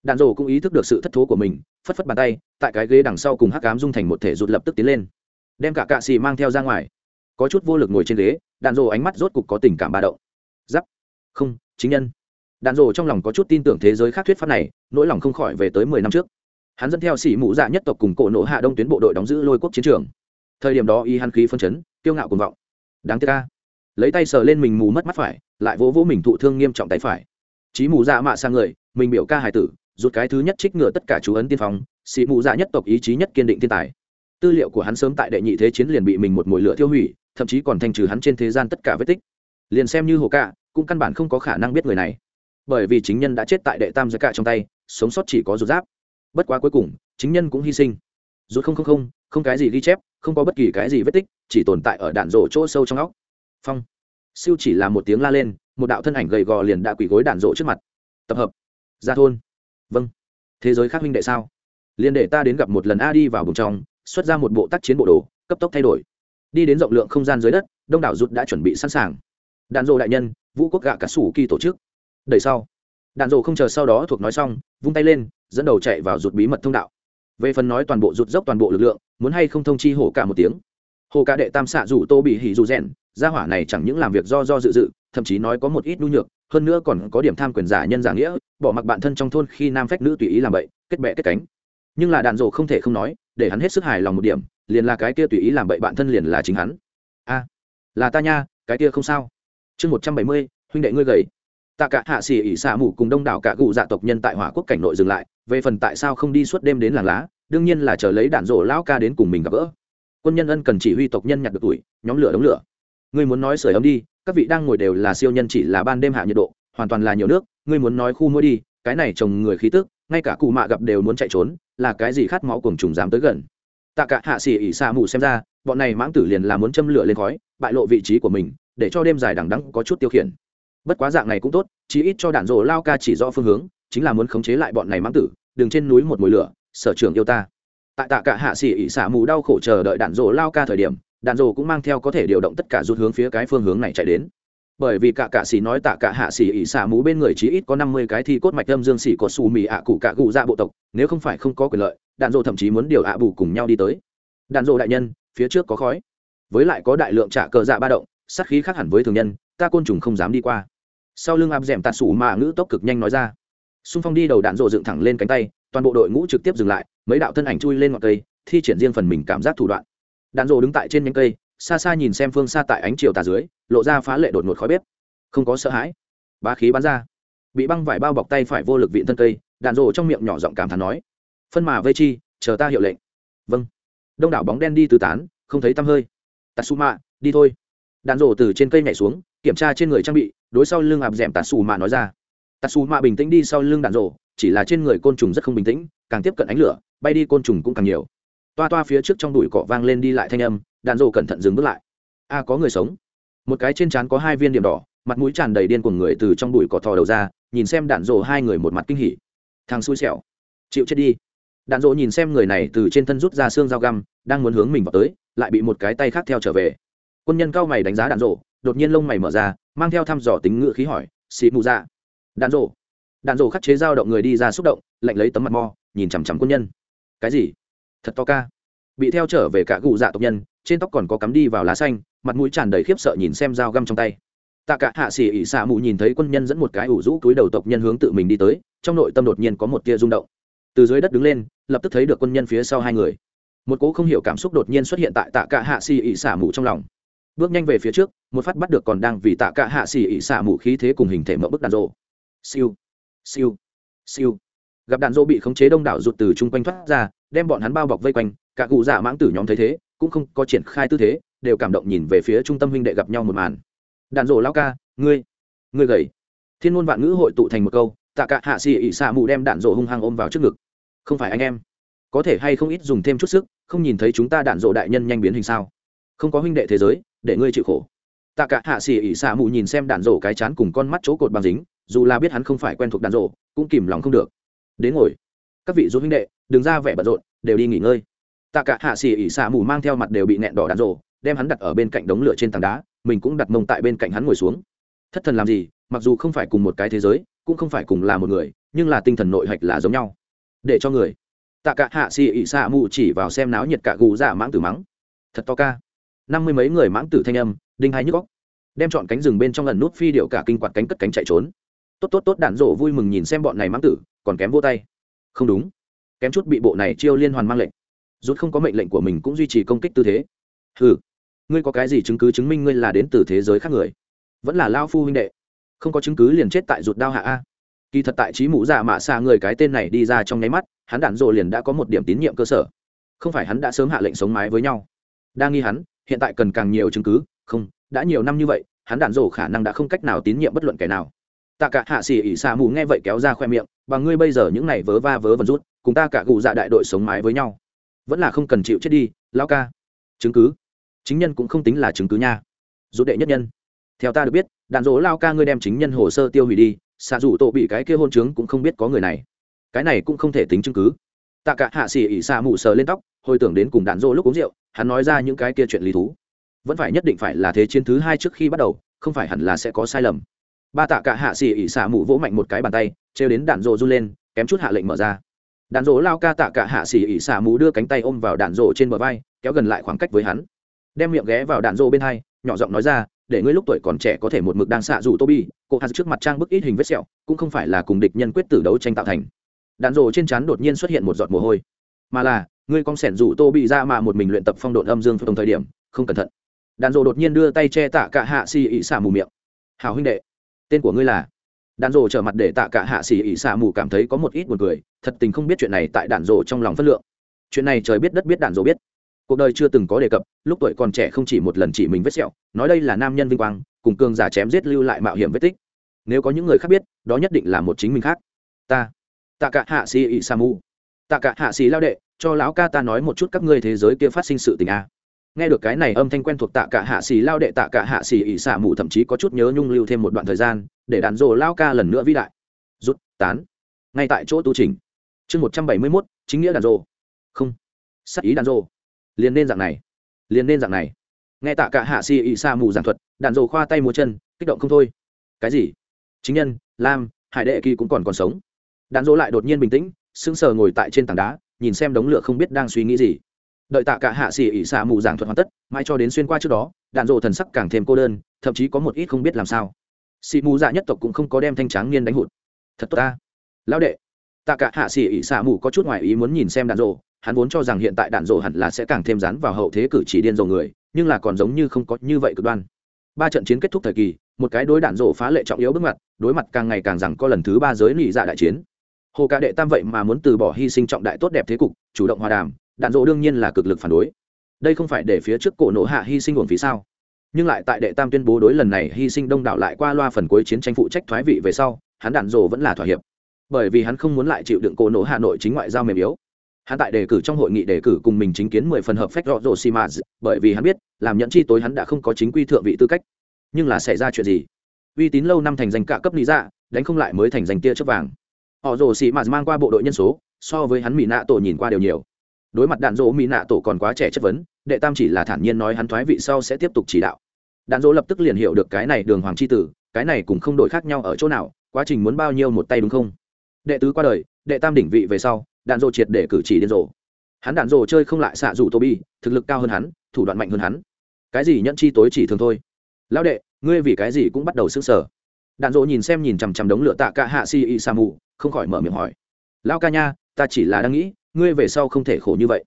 Đạn rộ cũng ý thức được sự thất thố của mình, phất phất bàn tay, tại cái ghế đằng sau cùng hắc cám dung thành một thể rụt lập tức tiến lên. Đem cả cạ xì mang theo ra ngoài. Có chút vô lực ngồi trên ghế, đạn rộ ánh mắt rốt cục có tình cảm ba động. Giáp. Không, chính nhân. Đạn rộ trong lòng có chút tin tưởng thế giới khác thuyết pháp này, nỗi lòng không khỏi về tới mười năm trước. Hắn dẫn theo sĩ mũ dạ nhất tộc cùng cổ nộ hạ đông tuyến bộ đội đóng giữ lôi quốc chiến trường. Thời điểm đó y hắn khí phân chấn, kiêu ngạo cùng vọng. Đáng tiếc ca lấy tay sờ lên mình mù mất mắt phải, lại vỗ vỗ mình thụ thương nghiêm trọng tay phải. Chí mù dạ mạ sang người, mình biểu ca hải tử, rút cái thứ nhất trích ngựa tất cả chú ấn tiên phong sĩ mù dạ nhất tộc ý chí nhất kiên định thiên tài. Tư liệu của hắn sớm tại đệ nhị thế chiến liền bị mình một mồi lửa tiêu hủy, thậm chí còn thanh trừ hắn trên thế gian tất cả vết tích. Liền xem như hồ cạ cũng căn bản không có khả năng biết người này. Bởi vì chính nhân đã chết tại đệ tam giới cạ trong tay, sống sót chỉ có rút giáp bất quá cuối cùng, chính nhân cũng hy sinh. Rút không không không không cái gì ghi chép, không có bất kỳ cái gì vết tích, chỉ tồn tại ở đạn rổ chỗ sâu trong óc phong. Siêu chỉ là một tiếng la lên, một đạo thân ảnh gầy gò liền đã quỳ gối đạn rộ trước mặt. Tập hợp. Ra thôn. Vâng. Thế giới khác minh đệ sao? Liền để ta đến gặp một lần a đi vào vùng trong, xuất ra một bộ tác chiến bộ đồ, cấp tốc thay đổi. Đi đến rộng lượng không gian dưới đất, đông đảo rút đã chuẩn bị sẵn sàng. Đạn rộ đại nhân, vũ quốc gạ cả sủ kỳ tổ chức. Đẩy sau. Đạn rộ không chờ sau đó thuộc nói xong, vung tay lên, dẫn đầu chạy vào rụt bí mật thông đạo. Về phần nói toàn bộ rụt dốc toàn bộ lực lượng, muốn hay không thông chi hổ cả một tiếng hồ cả đệ tam xạ rủ tô bị hỉ dù rèn, gia hỏa này chẳng những làm việc do do dự dự, thậm chí nói có một ít nhu nhược, hơn nữa còn có điểm tham quyền giả nhân giả nghĩa, bỏ mặc bạn thân trong thôn khi nam phách nữ tùy ý làm bậy, kết bẹ kết cánh. Nhưng là đạn dồ không thể không nói, để hắn hết sức hài lòng một điểm, liền là cái kia tùy ý làm bậy bạn thân liền là chính hắn. A, là ta nha, cái kia không sao. Chương một trăm bảy mươi, huynh đệ ngươi gầy. Tạ cả hạ xỉ ỉ xạ mù cùng đông đảo cả cụ dạ tộc nhân tại hỏa quốc cảnh nội dừng lại, về phần tại sao không đi suốt đêm đến làng lá, đương nhiên là chờ lấy đạn rổ lão ca đến cùng mình gặp gỡ quân nhân ân cần chỉ huy tộc nhân nhặt được tuổi, nhóm lửa đống lửa. Ngươi muốn nói sưởi ấm đi, các vị đang ngồi đều là siêu nhân chỉ là ban đêm hạ nhiệt độ, hoàn toàn là nhiều nước, ngươi muốn nói khu mua đi, cái này trồng người khí tức, ngay cả cụ mạ gặp đều muốn chạy trốn, là cái gì khát máu cùng trùng dám tới gần. Tạ cả hạ xỉ ỉ xa mù xem ra, bọn này mãng tử liền là muốn châm lửa lên khói, bại lộ vị trí của mình, để cho đêm dài đằng đẵng có chút tiêu khiển. Bất quá dạng này cũng tốt, chí ít cho đạn rổ lao ca chỉ rõ phương hướng, chính là muốn khống chế lại bọn này mãng tử đường trên núi một mùi lửa, sở trường yêu ta tại tạ cả hạ xỉ ỉ xả mù đau khổ chờ đợi đạn rổ lao ca thời điểm, đạn rổ cũng mang theo có thể điều động tất cả rút hướng phía cái phương hướng này chạy đến. Bởi vì cả cả xỉ nói tạ cả hạ xỉ ỉ xả mù bên người chí ít có năm mươi cái thi cốt mạch âm dương xỉ có xù mì ạ cụ cả cụ ra dạ bộ tộc, nếu không phải không có quyền lợi, đạn rổ thậm chí muốn điều ạ bù cùng nhau đi tới. Đạn rổ đại nhân, phía trước có khói. Với lại có đại lượng trả cờ dạ ba động, sát khí khác hẳn với thường nhân, ta côn trùng không dám đi qua. Sau lưng áp d ẻ m tạt sủ mà ngữ tốc cực nhanh nói ra xung phong đi đầu đạn rộ dựng thẳng lên cánh tay, toàn bộ đội ngũ trực tiếp dừng lại, mấy đạo thân ảnh chui lên ngọn cây, thi triển riêng phần mình cảm giác thủ đoạn. Đạn rộ đứng tại trên nhánh cây, xa xa nhìn xem phương xa tại ánh chiều tà dưới, lộ ra phá lệ đột ngột khói bếp. Không có sợ hãi. Ba khí bắn ra. Bị băng vải bao bọc tay phải vô lực vịn thân cây, đạn rộ trong miệng nhỏ giọng cảm thán nói, phân mà vây chi, chờ ta hiệu lệnh. Vâng. Đông đảo bóng đen đi tứ tán, không thấy tăm hơi. Tatsuma đi thôi. Đạn rộ từ trên cây nhảy xuống, kiểm tra trên người trang bị, đối sau lưng ạp d ẻ m tatsuma nói ra. Tatsu ma bình tĩnh đi sau lưng đạn rổ, chỉ là trên người côn trùng rất không bình tĩnh càng tiếp cận ánh lửa bay đi côn trùng cũng càng nhiều. Toa toa phía trước trong đùi cỏ vang lên đi lại thanh âm đạn rổ cẩn thận dừng bước lại. A có người sống. Một cái trên trán có hai viên điểm đỏ mặt mũi tràn đầy điên của người từ trong đùi cỏ thò đầu ra nhìn xem đạn rổ hai người một mặt kinh hỉ. Thằng xui xẻo. Chịu chết đi. Đạn rổ nhìn xem người này từ trên thân rút ra xương dao găm đang muốn hướng mình vào tới lại bị một cái tay khác theo trở về. Quân nhân cao mày đánh giá đạn rổ, đột nhiên lông mày mở ra mang theo thăm dò tính ngựa khí hỏi xị mù dạ đạn rộ đạn rổ khắc chế dao động người đi ra xúc động, lạnh lấy tấm mặt mo nhìn chằm chằm quân nhân. Cái gì? Thật to ca. Bị theo trở về cả cụ dạ tộc nhân, trên tóc còn có cắm đi vào lá xanh, mặt mũi tràn đầy khiếp sợ nhìn xem dao găm trong tay. Tạ cả hạ xỉ ỉ xạ mụ nhìn thấy quân nhân dẫn một cái ủ rũ túi đầu tộc nhân hướng tự mình đi tới, trong nội tâm đột nhiên có một tia rung động. Từ dưới đất đứng lên, lập tức thấy được quân nhân phía sau hai người. Một cỗ không hiểu cảm xúc đột nhiên xuất hiện tại tạ cả hạ xỉ ỉ xạ mụ trong lòng. Bước nhanh về phía trước, một phát bắt được còn đang vì tạ cả hạ xỉ ỉ xạ mụ khí thế cùng hình thể mỡ bức đàn rộ siêu. Siêu. Siêu. Gặp đạn dỗ bị khống chế đông đảo rụt từ chung quanh thoát ra, đem bọn hắn bao bọc vây quanh, cả cụ dạ mãng tử nhóm thấy thế, cũng không có triển khai tư thế, đều cảm động nhìn về phía trung tâm huynh đệ gặp nhau một màn. Đạn dỗ lao ca, ngươi ngươi gầy. Thiên môn vạn ngữ hội tụ thành một câu, tạ cả hạ xì ỉ xạ mù đem đạn dỗ hung hăng ôm vào trước ngực. Không phải anh em. Có thể hay không ít dùng thêm chút sức, không nhìn thấy chúng ta đạn dỗ đại nhân nhanh biến hình sao? Không có huynh đệ thế giới, để ngươi chịu khổ tạ cả hạ xỉ ỉ xạ mù nhìn xem đạn rổ cái chán cùng con mắt chỗ cột bằng dính, dù là biết hắn không phải quen thuộc đạn rổ, cũng kìm lòng không được. Đến ngồi. Các vị du huynh đệ, đừng ra vẻ bận rộn, đều đi nghỉ ngơi. Tạ cả hạ xỉ ỉ xạ mù mang theo mặt đều bị nẹn đỏ đạn rổ, đem hắn đặt ở bên cạnh đống lửa trên tảng đá, mình cũng đặt mông tại bên cạnh hắn ngồi xuống. Thất thần làm gì, mặc dù không phải cùng một cái thế giới, cũng không phải cùng là một người, nhưng là tinh thần nội hạch là giống nhau. Để cho người. Tạ cả hạ xì ỉ xạ mù chỉ vào xem náo nhiệt cả gù dạ mãng tử mắng. Thật to ca. Năm mươi mấy người mãng tử thanh âm đinh hai nhức góc. Đem chọn cánh rừng bên trong lần nút phi điệu cả kinh quạt cánh cất cánh chạy trốn. Tốt tốt tốt, đạn rộ vui mừng nhìn xem bọn này mãng tử, còn kém vô tay. Không đúng. Kém chút bị bộ này chiêu liên hoàn mang lệnh. Rút không có mệnh lệnh của mình cũng duy trì công kích tư thế. Ừ ngươi có cái gì chứng cứ chứng minh ngươi là đến từ thế giới khác người? Vẫn là lao phu huynh đệ. Không có chứng cứ liền chết tại rụt đao hạ a. Kỳ thật tại trí mũ giả mạ xa người cái tên này đi ra trong nháy mắt, hắn đạn rộ liền đã có một điểm tín nhiệm cơ sở. Không phải hắn đã sớm hạ lệnh sống mái với nhau. Đang nghi hắn, hiện tại cần càng nhiều chứng cứ không, đã nhiều năm như vậy, hắn đạn rổ khả năng đã không cách nào tín nhiệm bất luận kẻ nào. Tạ cả hạ xỉ ỉ xạ mù nghe vậy kéo ra khoe miệng và ngươi bây giờ những này vớ va vớ vẩn rút, cùng ta cả gù dạ đại đội sống mái với nhau. Vẫn là không cần chịu chết đi lao ca. Chứng cứ? Chính nhân cũng không tính là chứng cứ nha. Rút đệ nhất nhân. Theo ta được biết, đạn rỗ lao ca ngươi đem chính nhân hồ sơ tiêu hủy đi, xạ dù tổ bị cái kia hôn chứng cũng không biết có người này. Cái này cũng không thể tính chứng cứ. Tạ cả hạ xỉ ỉ xạ mù sờ lên tóc, hồi tưởng đến cùng đạn rỗ lúc uống rượu, hắn nói ra những cái kia chuyện lý thú vẫn phải nhất định phải là thế chiến thứ hai trước khi bắt đầu, không phải hẳn là sẽ có sai lầm. Ba tạ cả hạ xỉ ỉ xả mụ vỗ mạnh một cái bàn tay, trêu đến đạn rộ run lên, kém chút hạ lệnh mở ra. Đạn rộ lao ca tạ cả hạ xỉ ỉ xả mụ đưa cánh tay ôm vào đạn rộ trên bờ vai, kéo gần lại khoảng cách với hắn. Đem miệng ghé vào đạn rộ bên hai, nhỏ giọng nói ra, để ngươi lúc tuổi còn trẻ có thể một mực đang xạ dù tô bi cô hạt trước mặt trang bức ít hình vết sẹo, cũng không phải là cùng địch nhân quyết tử đấu tranh tạo thành. Đạn rộ trên trán đột nhiên xuất hiện một giọt mồ hôi. Mà là, ngươi con sẻn rủ tô bị ra mà một mình luyện tập phong độn âm dương trong thời điểm, không cẩn thận đàn rộ đột nhiên đưa tay che tạ cả hạ xì ỉ xả mù miệng. Hào huynh đệ, tên của ngươi là? Đàn rộ trở mặt để tạ cả hạ xỉ ỉ xả mù cảm thấy có một ít buồn cười, thật tình không biết chuyện này tại đàn rộ trong lòng phất lượng. Chuyện này trời biết đất biết đàn rộ biết. Cuộc đời chưa từng có đề cập, lúc tuổi còn trẻ không chỉ một lần chỉ mình vết sẹo, nói đây là nam nhân vinh quang, cùng cường giả chém giết lưu lại mạo hiểm vết tích. Nếu có những người khác biết, đó nhất định là một chính mình khác. Ta, tạ cả hạ xỉ ỉ xả mù. Tạ cả hạ xỉ lao đệ, cho lão ca ta nói một chút các ngươi thế giới kia phát sinh sự tình a nghe được cái này âm thanh quen thuộc tạ cả hạ xì lao đệ tạ cả hạ xì ỉ xả mù thậm chí có chút nhớ nhung lưu thêm một đoạn thời gian, để đàn rồ lao ca lần nữa vĩ đại. Rút, tán. Ngay tại chỗ tu trình chương một trăm bảy mươi mốt, chính nghĩa đàn rồ. Không. Sắc ý đàn rồ. Liền nên dạng này. Liền nên dạng này. Nghe tạ cả hạ xì ỉ xả mù giảng thuật, đàn rồ khoa tay múa chân, kích động không thôi. Cái gì? Chính nhân, lam, hải đệ kỳ cũng còn còn sống. Đàn rồ lại đột nhiên bình tĩnh, sững sờ ngồi tại trên tảng đá, nhìn xem đống lửa không biết đang suy nghĩ gì đợi tạ cả hạ xỉ ỉ xạ mù giảng thuật hoàn tất, mãi cho đến xuyên qua trước đó, đạn dộ thần sắc càng thêm cô đơn, thậm chí có một ít không biết làm sao. Xị mù dạ nhất tộc cũng không có đem thanh tráng niên đánh hụt. Thật tốt ta. Lão đệ. Tạ cả hạ xỉ ỉ xạ mù có chút ngoài ý muốn nhìn xem đạn dộ hắn vốn cho rằng hiện tại đạn dộ hẳn là sẽ càng thêm rán vào hậu thế cử chỉ điên rồ người, nhưng là còn giống như không có như vậy cực đoan. Ba trận chiến kết thúc thời kỳ, một cái đối đạn dộ phá lệ trọng yếu bước mặt đối mặt càng ngày càng rằng có lần thứ ba giới lụy dạ đại chiến. Hồ ca đệ tam vậy mà muốn từ bỏ hy sinh trọng đại tốt đẹp thế cục, chủ động hòa đàm đạn dỗ đương nhiên là cực lực phản đối. Đây không phải để phía trước cổ nổ hạ hy sinh uổng phí sao? Nhưng lại tại đệ tam tuyên bố đối lần này hy sinh đông đảo lại qua loa phần cuối chiến tranh phụ trách thoái vị về sau, hắn đạn dỗ vẫn là thỏa hiệp. Bởi vì hắn không muốn lại chịu đựng cổ nổ hà nội chính ngoại giao mềm yếu. Hắn tại đề cử trong hội nghị đề cử cùng mình chính kiến mười phần hợp phách rõ rộ xi mã bởi vì hắn biết, làm nhận chi tối hắn đã không có chính quy thượng vị tư cách. Nhưng là xảy ra chuyện gì? Uy tín lâu năm thành danh cả cấp lý dạ đánh không lại mới thành danh tia chớp vàng. Họ rồ xì mạt mang qua bộ đội nhân số, so với hắn mỹ nạ tổ nhìn qua đều nhiều đối mặt đạn dỗ mỹ nạ tổ còn quá trẻ chất vấn, đệ tam chỉ là thản nhiên nói hắn thoái vị sau sẽ tiếp tục chỉ đạo. Đạn dỗ lập tức liền hiểu được cái này đường hoàng c h i tử, cái này cũng không đổi khác nhau ở chỗ nào, quá trình muốn bao nhiêu một tay đúng không? Đệ tứ qua đời, đệ tam đỉnh vị về sau, đạn dỗ triệt để cử chỉ điên rồ. Hắn đạn dỗ chơi không lại xạ rủ tô bi thực lực cao hơn hắn, thủ đoạn mạnh hơn hắn. Cái gì nhận chi tối chỉ thường thôi. Lão đệ, ngươi vì cái gì cũng bắt đầu s ư n g sở đạn dỗ nhìn xem nhìn chằm chằm đống lửa tạ cả hạ si y sa mù không khỏi mở miệng hỏi. Lão ca nha, ta chỉ là đang nghĩ ngươi về sau không thể khổ như vậy.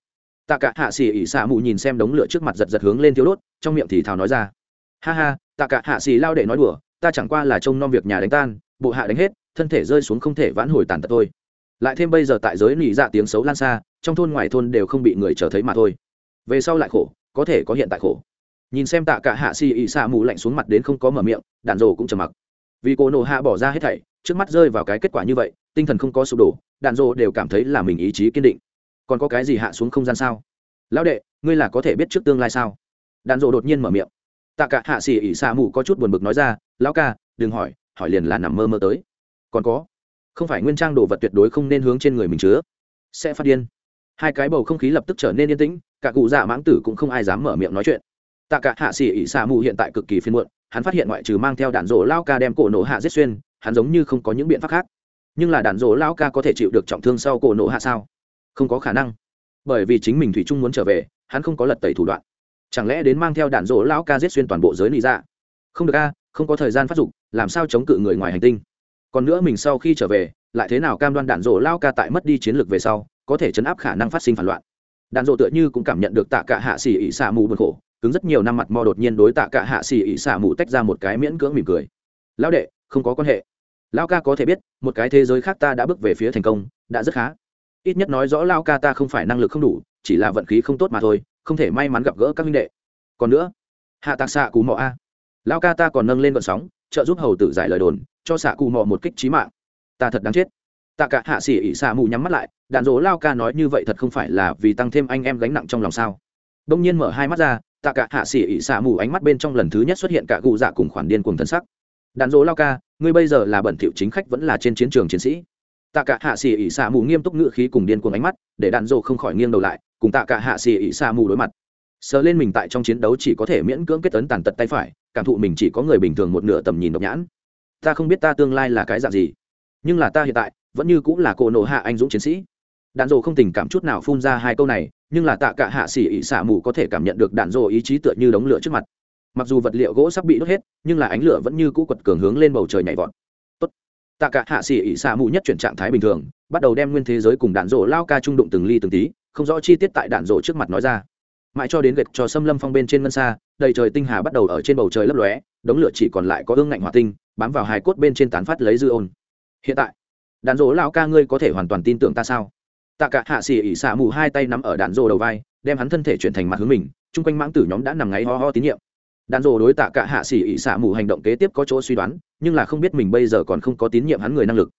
Tạ cả hạ xì ỉ xạ mù nhìn xem đống lửa trước mặt giật giật hướng lên thiếu đốt, trong miệng thì thào nói ra. Ha ha, tạ cả hạ xì lao đệ nói đùa, ta chẳng qua là trông nom việc nhà đánh tan, bộ hạ đánh hết, thân thể rơi xuống không thể vãn hồi tàn tật thôi. Lại thêm bây giờ tại giới nỉ dạ tiếng xấu lan xa, trong thôn ngoài thôn đều không bị người trở thấy mà thôi. Về sau lại khổ, có thể có hiện tại khổ. Nhìn xem tạ cả hạ xì ỉ xạ mù lạnh xuống mặt đến không có mở miệng đạn rồ cũng trầm mặc. Vì cô nổ hạ bỏ ra hết thảy trước mắt rơi vào cái kết quả như vậy, tinh thần không có sụp đổ, đạn dô đều cảm thấy là mình ý chí kiên định. Còn có cái gì hạ xuống không gian sao? Lão đệ, ngươi là có thể biết trước tương lai sao? Đạn dô đột nhiên mở miệng. Tạ cả hạ xỉ ỉ xa mù có chút buồn bực nói ra, lão ca, đừng hỏi hỏi liền là nằm mơ mơ tới. Còn có? Không phải nguyên trang đồ vật tuyệt đối không nên hướng trên người mình chứa. Sẽ phát điên. Hai cái bầu không khí lập tức trở nên yên tĩnh, cả cụ dạ mãng tử cũng không ai dám mở miệng nói chuyện. Tạ cả hạ xỉ ỉ xa mù hiện tại cực kỳ phiên muộn, hắn phát hiện ngoại trừ mang theo đạn rổ lao ca đem cổ nổ hạ giết xuyên hắn giống như không có những biện pháp khác. Nhưng là đạn dỗ lão ca có thể chịu được trọng thương sau cổ nổ hạ sao? Không có khả năng. Bởi vì chính mình thủy trung muốn trở về, hắn không có lật tẩy thủ đoạn. Chẳng lẽ đến mang theo đạn dỗ lão ca giết xuyên toàn bộ giới lý ra dạ? không được a, không có thời gian phát dục, làm sao chống cự người ngoài hành tinh? Còn nữa mình sau khi trở về, lại thế nào cam đoan đạn dỗ lão ca tại mất đi chiến lược về sau, có thể chấn áp khả năng phát sinh phản loạn? Đạn dỗ tựa như cũng cảm nhận được tạ cả hạ xỉ ỉ xả mù buồn khổ, cứng rất nhiều năm mặt mò đột nhiên đối tạ cả hạ xỉ ỉ xả mù tách ra một cái miễn cưỡng mỉm cười. Lão đệ, không có quan hệ lao ca có thể biết, một cái thế giới khác ta đã bước về phía thành công, đã rất khá. Ít nhất nói rõ lao ca ta không phải năng lực không đủ, chỉ là vận khí không tốt mà thôi, không thể may mắn gặp gỡ các minh đệ. Còn nữa, hạ tạc xạ cù mọ a. Lao ca ta còn nâng lên vận sóng, trợ giúp hầu tử giải lời đồn, cho xạ cù mọ một kích trí mạng. Ta thật đáng chết. Tạ cả hạ xỉ ỉ xạ mù nhắm mắt lại, đạn dỗ lao ca nói như vậy thật không phải là vì tăng thêm anh em gánh nặng trong lòng sao. Đông nhiên mở hai mắt ra, tạ cả hạ xỉ ỉ xạ mù ánh mắt bên trong lần thứ nhất xuất hiện cả cụ dạ cùng khoản điên cùng thân sắc. Đạn dỗ lao ca ngươi bây giờ là bẩn thiệu chính khách vẫn là trên chiến trường chiến sĩ. Tạ cả hạ xì ỉ xạ mù nghiêm túc ngự khí cùng điên cuồng ánh mắt, để đạn dộ không khỏi nghiêng đầu lại, cùng tạ cả hạ xì ỉ xạ mù đối mặt. Sờ lên mình tại trong chiến đấu chỉ có thể miễn cưỡng kết tấn tàn tật tay phải, cảm thụ mình chỉ có người bình thường một nửa tầm nhìn độc nhãn. Ta không biết ta tương lai là cái dạng gì, nhưng là ta hiện tại vẫn như cũng là cổ nổ hạ anh dũng chiến sĩ. Đạn dộ không tình cảm chút nào phun ra hai câu này, nhưng là tạ cả hạ xỉ ỉ xả mù có thể cảm nhận được đạn dộ ý chí tựa như đống lửa trước mặt mặc dù vật liệu gỗ sắp bị đốt hết, nhưng là ánh lửa vẫn như cũ quật cường hướng lên bầu trời nhảy vọt. Tốt. tạ cả hạ xỉ ỉ xả mù nhất chuyển trạng thái bình thường, bắt đầu đem nguyên thế giới cùng đạn rổ lao ca trung đụng từng ly từng tí, không rõ chi tiết tại đạn rổ trước mặt nói ra. Mãi cho đến gạch cho xâm lâm phong bên trên ngân xa, đầy trời tinh hà bắt đầu ở trên bầu trời lấp lóe, đống lửa chỉ còn lại có ương ngạnh hỏa tinh, bám vào hai cốt bên trên tán phát lấy dư ôn. Hiện tại, đạn rổ lao ca ngươi có thể hoàn toàn tin tưởng ta sao? Tạ cả hạ xỉ ỉ xả mù hai tay nắm ở đạn rổ đầu vai, đem hắn thân thể chuyển thành mặt hướng mình, chung quanh mãng tử nhóm đã nằm ngáy ho ho tín nhiệm đàn rồ đối tạ cả hạ xỉ ỉ xả mù hành động kế tiếp có chỗ suy đoán, nhưng là không biết mình bây giờ còn không có tín nhiệm hắn người năng lực.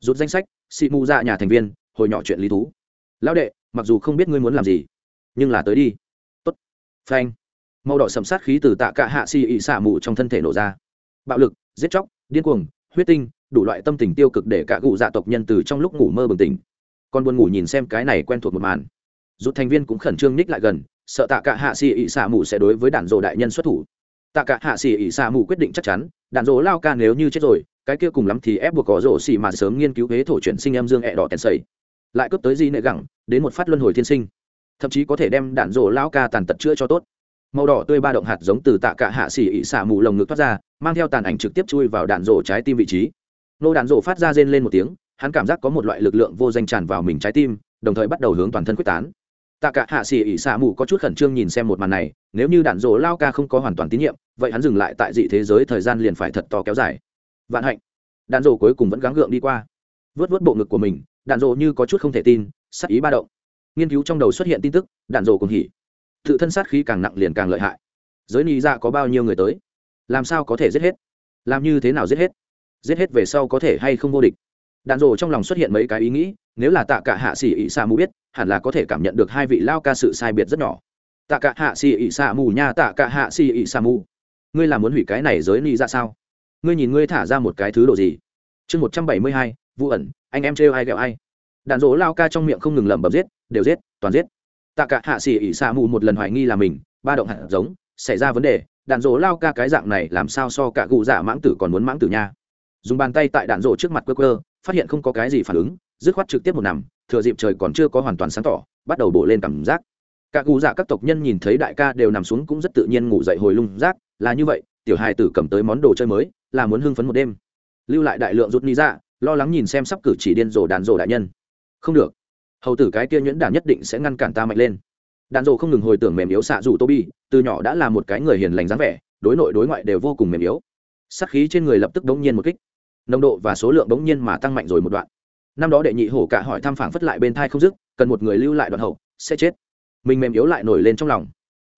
Rút danh sách, xị mù ra nhà thành viên, hồi nhỏ chuyện lý thú. Lão đệ, mặc dù không biết ngươi muốn làm gì, nhưng là tới đi. Tốt. Phanh. Màu đỏ sầm sát khí từ tạ cả hạ xỉ ỉ xả mù trong thân thể nổ ra. Bạo lực, giết chóc, điên cuồng, huyết tinh, đủ loại tâm tình tiêu cực để cả cụ dạ tộc nhân từ trong lúc ngủ mơ bừng tỉnh. Còn buồn ngủ nhìn xem cái này quen thuộc một màn. Rút thành viên cũng khẩn trương ních lại gần, sợ tạ cả hạ xì ỉ xạ mù sẽ đối với đàn rồ đại nhân xuất thủ tạ cả hạ xỉ ỉ xạ mù quyết định chắc chắn, đạn dỗ lao ca nếu như chết rồi, cái kia cùng lắm thì ép buộc có rổ xỉ mà sớm nghiên cứu huế thổ chuyển sinh em dương ẹ đỏ tèn sầy. Lại cướp tới gì nệ gẳng, đến một phát luân hồi thiên sinh. Thậm chí có thể đem đạn dỗ lao ca tàn tật chữa cho tốt. Màu đỏ tươi ba động hạt giống từ tạ cả hạ xỉ ỉ xả mù lồng ngực thoát ra, mang theo tàn ảnh trực tiếp chui vào đạn rổ trái tim vị trí. Nô đạn rổ phát ra rên lên một tiếng, hắn cảm giác có một loại lực lượng vô danh tràn vào mình trái tim, đồng thời bắt đầu hướng toàn thân quyết tán. Tạ cả hạ xỉ ỉ xả mù có chút khẩn trương nhìn xem một màn này nếu như đạn rổ lao ca không có hoàn toàn tín nhiệm, vậy hắn dừng lại tại dị thế giới thời gian liền phải thật to kéo dài. Vạn hạnh. Đạn rổ cuối cùng vẫn gắng gượng đi qua. Vớt vớt bộ ngực của mình, đạn rổ như có chút không thể tin, sắc ý ba động. Nghiên cứu trong đầu xuất hiện tin tức, đạn rổ cùng hỉ. Tự thân sát khí càng nặng liền càng lợi hại. Giới ni ra dạ có bao nhiêu người tới? Làm sao có thể giết hết? Làm như thế nào giết hết? Giết hết về sau có thể hay không vô địch? Đạn dỗ trong lòng xuất hiện mấy cái ý nghĩ, nếu là tạ cả hạ xỉ ỉ xa mù biết, hẳn là có thể cảm nhận được hai vị lao ca sự sai biệt rất nhỏ tạ cả hạ xì ỉ xạ mù nha tạ cả hạ xì ỉ xạ mù ngươi là muốn hủy cái này giới ni ra sao? Ngươi nhìn ngươi thả ra một cái thứ đồ gì? Chương một trăm bảy mươi hai vụ ẩn, anh em trêu ai ghẹo ai? Đạn dỗ lao ca trong miệng không ngừng lẩm bẩm giết, đều giết, toàn giết. Tạ cả hạ xì ỉ xạ mù một lần hoài nghi là mình, ba động hạt giống, xảy ra vấn đề. Đạn dỗ lao ca cái dạng này làm sao so cả cụ giả dạ mãng tử còn muốn mãng tử nha? Dùng bàn tay tại đạn dỗ trước mặt cơ cơ phát hiện không có cái gì phản ứng, dứt khoát trực tiếp một nằm, thừa dịp trời còn chưa có hoàn toàn sáng tỏ, bắt đầu bổ lên cảm giác cả cụ dạ các tộc nhân nhìn thấy đại ca đều nằm xuống cũng rất tự nhiên ngủ dậy hồi lung rác, là như vậy, tiểu hài tử cầm tới món đồ chơi mới, là muốn hưng phấn một đêm. Lưu lại đại lượng rút ni ra, lo lắng nhìn xem sắp cử chỉ điên rồ đàn rồ đại nhân. Không được. Hầu tử cái kia nhuyễn đản nhất định sẽ ngăn cản ta mạnh lên. Đàn rồ không ngừng hồi tưởng mềm yếu xạ dù tô bi từ nhỏ đã là một cái người hiền lành dáng vẻ, đối nội đối ngoại đều vô cùng mềm yếu. Sắc khí trên người lập tức đống nhiên một kích. Nồng độ và số lượng đống nhiên mà tăng mạnh rồi một đoạn. Năm đó đệ nhị hổ cả hỏi thăm phảng phất lại bên thai không dứt, cần một người lưu lại đoạn hậu, sẽ chết mình mềm yếu lại nổi lên trong lòng.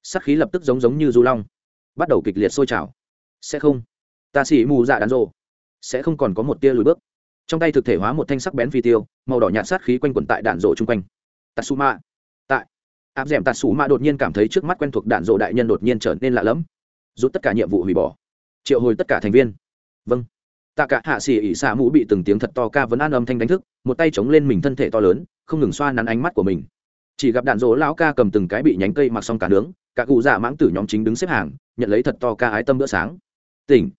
Sắc khí lập tức giống giống như du long bắt đầu kịch liệt sôi trào. Sẽ không. Ta xỉ mù dạ đàn rộ, sẽ không còn có một tia lùi bước. Trong tay thực thể hóa một thanh sắc bén phi tiêu màu đỏ nhạt sát khí quanh quẩn tại đạn rộ chung quanh. Tatsuma. Tại. Áp d ẻ m tatsuma đột nhiên cảm thấy trước mắt quen thuộc đạn rộ đại nhân đột nhiên trở nên lạ lẫm. Rút tất cả nhiệm vụ hủy bỏ. Triệu hồi tất cả thành viên. Vâng. Tạ cả hạ xỉ ỉ xạ mũ bị từng tiếng thật to ca vấn an âm thanh đánh thức một tay chống lên mình thân thể to lớn không ngừng xoa nắn ánh mắt của mình chỉ gặp đạn rỗ lão ca cầm từng cái bị nhánh cây mặc xong cả nướng, cả cụ dạ mãng tử nhóm chính đứng xếp hàng, nhận lấy thật to ca ái tâm bữa sáng. Tỉnh.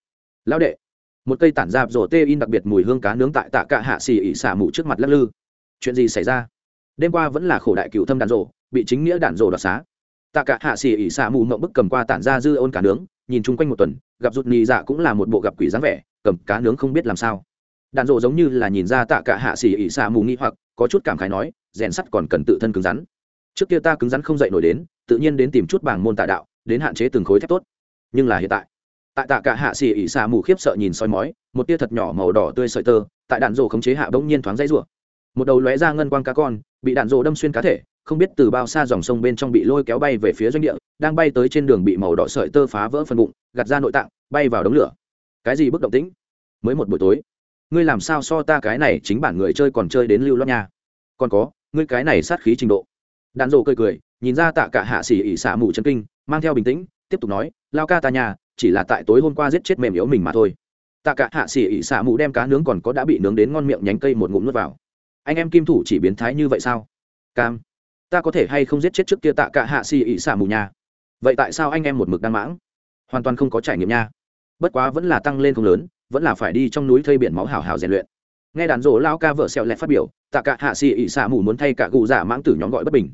Lão đệ. Một cây tản dạp rổ tê in đặc biệt mùi hương cá nướng tại tạ cả hạ xì ỉ xả mù trước mặt lắc lư. Chuyện gì xảy ra? Đêm qua vẫn là khổ đại cựu thâm đạn rổ, bị chính nghĩa đạn rổ đoạt xá. Tạ cả hạ xì ỉ xả mù mộng bức cầm qua tản ra dư ôn cá nướng, nhìn chung quanh một tuần, gặp rụt nhì dạ cũng là một bộ gặp quỷ dáng vẻ, cầm cá nướng không biết làm sao đàn rộ giống như là nhìn ra tạ cả hạ xì ỉ xạ mù nghi hoặc, có chút cảm khái nói, rèn sắt còn cần tự thân cứng rắn. Trước kia ta cứng rắn không dậy nổi đến, tự nhiên đến tìm chút bảng môn tạ đạo, đến hạn chế từng khối thép tốt. Nhưng là hiện tại tại tạ cả hạ xì ỉ xạ mù khiếp sợ nhìn soi mói, một tia thật nhỏ màu đỏ tươi sợi tơ, tại đạn rộ khống chế hạ bỗng nhiên thoáng dãy rủa. Một đầu lóe ra ngân quang cá con, bị đạn rộ đâm xuyên cá thể, không biết từ bao xa dòng sông bên trong bị lôi kéo bay về phía doanh địa, đang bay tới trên đường bị màu đỏ sợi tơ phá vỡ phần bụng, gạt ra nội tạng, bay vào đống lửa. Cái gì bức động tĩnh? Mới một buổi tối ngươi làm sao so ta cái này chính bản người chơi còn chơi đến lưu loát nha? Còn có, ngươi cái này sát khí trình độ. Đàn rộ cười cười, nhìn ra tạ cả hạ xỉ ỉ xả mù chân kinh, mang theo bình tĩnh, tiếp tục nói, lao ca ta nhà, chỉ là tại tối hôm qua giết chết mềm yếu mình mà thôi. Tạ cả hạ xỉ ỉ xả mù đem cá nướng còn có đã bị nướng đến ngon miệng nhánh cây một ngụm nuốt vào. Anh em kim thủ chỉ biến thái như vậy sao? Cam, ta có thể hay không giết chết trước kia tạ cả hạ xỉ ỉ xả mù nhà? Vậy tại sao anh em một mực đan mãng? Hoàn toàn không có trải nghiệm nha. Bất quá vẫn là tăng lên không lớn vẫn là phải đi trong núi thây biển máu hào hào rèn luyện. Nghe đàn rổ lao ca vợ xẹo lẹt phát biểu, tạ cả hạ xì ỉ xả mù muốn thay cả cụ giả mãng tử nhóm gọi bất bình.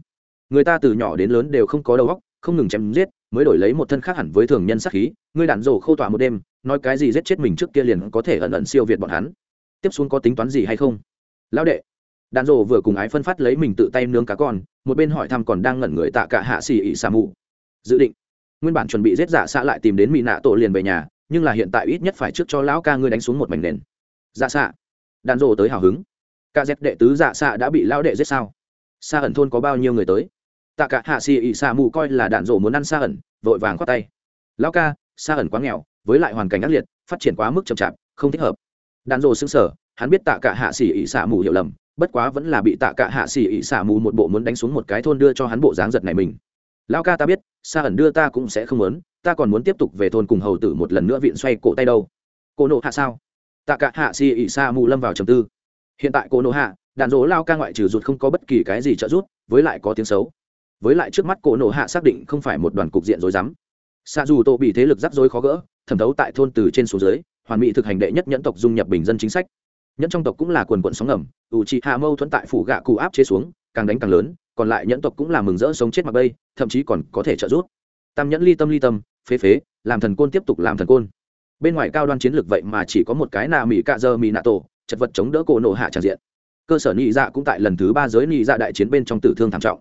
Người ta từ nhỏ đến lớn đều không có đầu óc, không ngừng chém giết, mới đổi lấy một thân khác hẳn với thường nhân sắc khí. Người đàn rổ khâu tỏa một đêm, nói cái gì giết chết mình trước kia liền có thể ẩn ẩn siêu việt bọn hắn. Tiếp xuống có tính toán gì hay không? Lão đệ, đàn rổ vừa cùng ái phân phát lấy mình tự tay nướng cá con, một bên hỏi thăm còn đang ngẩn người tạ cả hạ xì ỉ xả mù. Dự định, nguyên bản chuẩn bị giết giả xạ lại tìm đến mỹ nạ tổ liền về nhà nhưng là hiện tại ít nhất phải trước cho lão ca ngươi đánh xuống một mảnh nền. Dạ xạ. Đạn rồ tới hào hứng. Ca dép đệ tứ dạ xạ đã bị lão đệ giết sao? Xa ẩn thôn có bao nhiêu người tới? Tạ cả hạ xì ỉ xà mù coi là đạn rồ muốn ăn xa ẩn, vội vàng khoát tay. Lão ca xa ẩn quá nghèo, với lại hoàn cảnh ác liệt, phát triển quá mức chậm chạp, không thích hợp. Đạn rồ xứng sở hắn biết tạ cả hạ xì ỉ xà mù hiểu lầm, bất quá vẫn là bị tạ cả hạ xì ỉ xà mù một bộ muốn đánh xuống một cái thôn đưa cho hắn bộ dáng giật này mình. Lão ca ta biết xa ẩn đưa ta cũng sẽ không muốn ta còn muốn tiếp tục về thôn cùng hầu tử một lần nữa viện xoay cổ tay đâu. Cô nộ hạ sao? Tạ cả hạ si ỉ sa mù lâm vào trầm tư. Hiện tại cô nộ hạ đạn dỗ lao ca ngoại trừ rụt không có bất kỳ cái gì trợ giúp, với lại có tiếng xấu. Với lại trước mắt cô nổ hạ xác định không phải một đoàn cục diện rối rắm. Xa dù tổ bị thế lực rắc rối khó gỡ, thẩm thấu tại thôn từ trên xuống dưới, hoàn mỹ thực hành đệ nhất nhẫn tộc dung nhập bình dân chính sách. Nhẫn trong tộc cũng là quần quận sóng ngầm, ủ trị hạ mâu thuẫn tại phủ gạ cụ áp chế xuống, càng đánh càng lớn, còn lại nhẫn tộc cũng là mừng rỡ sống chết mặc bây thậm chí còn có thể trợ giúp. Tam nhẫn ly tâm ly tâm phế phế, làm thần côn tiếp tục làm thần côn. Bên ngoài cao đoan chiến lược vậy mà chỉ có một cái nà mỹ cạ dơ mỹ nạ tổ, chật vật chống đỡ cổ nổ hạ tràn diện. Cơ sở nhị dạ cũng tại lần thứ ba giới nhị dạ đại chiến bên trong tử thương thảm trọng.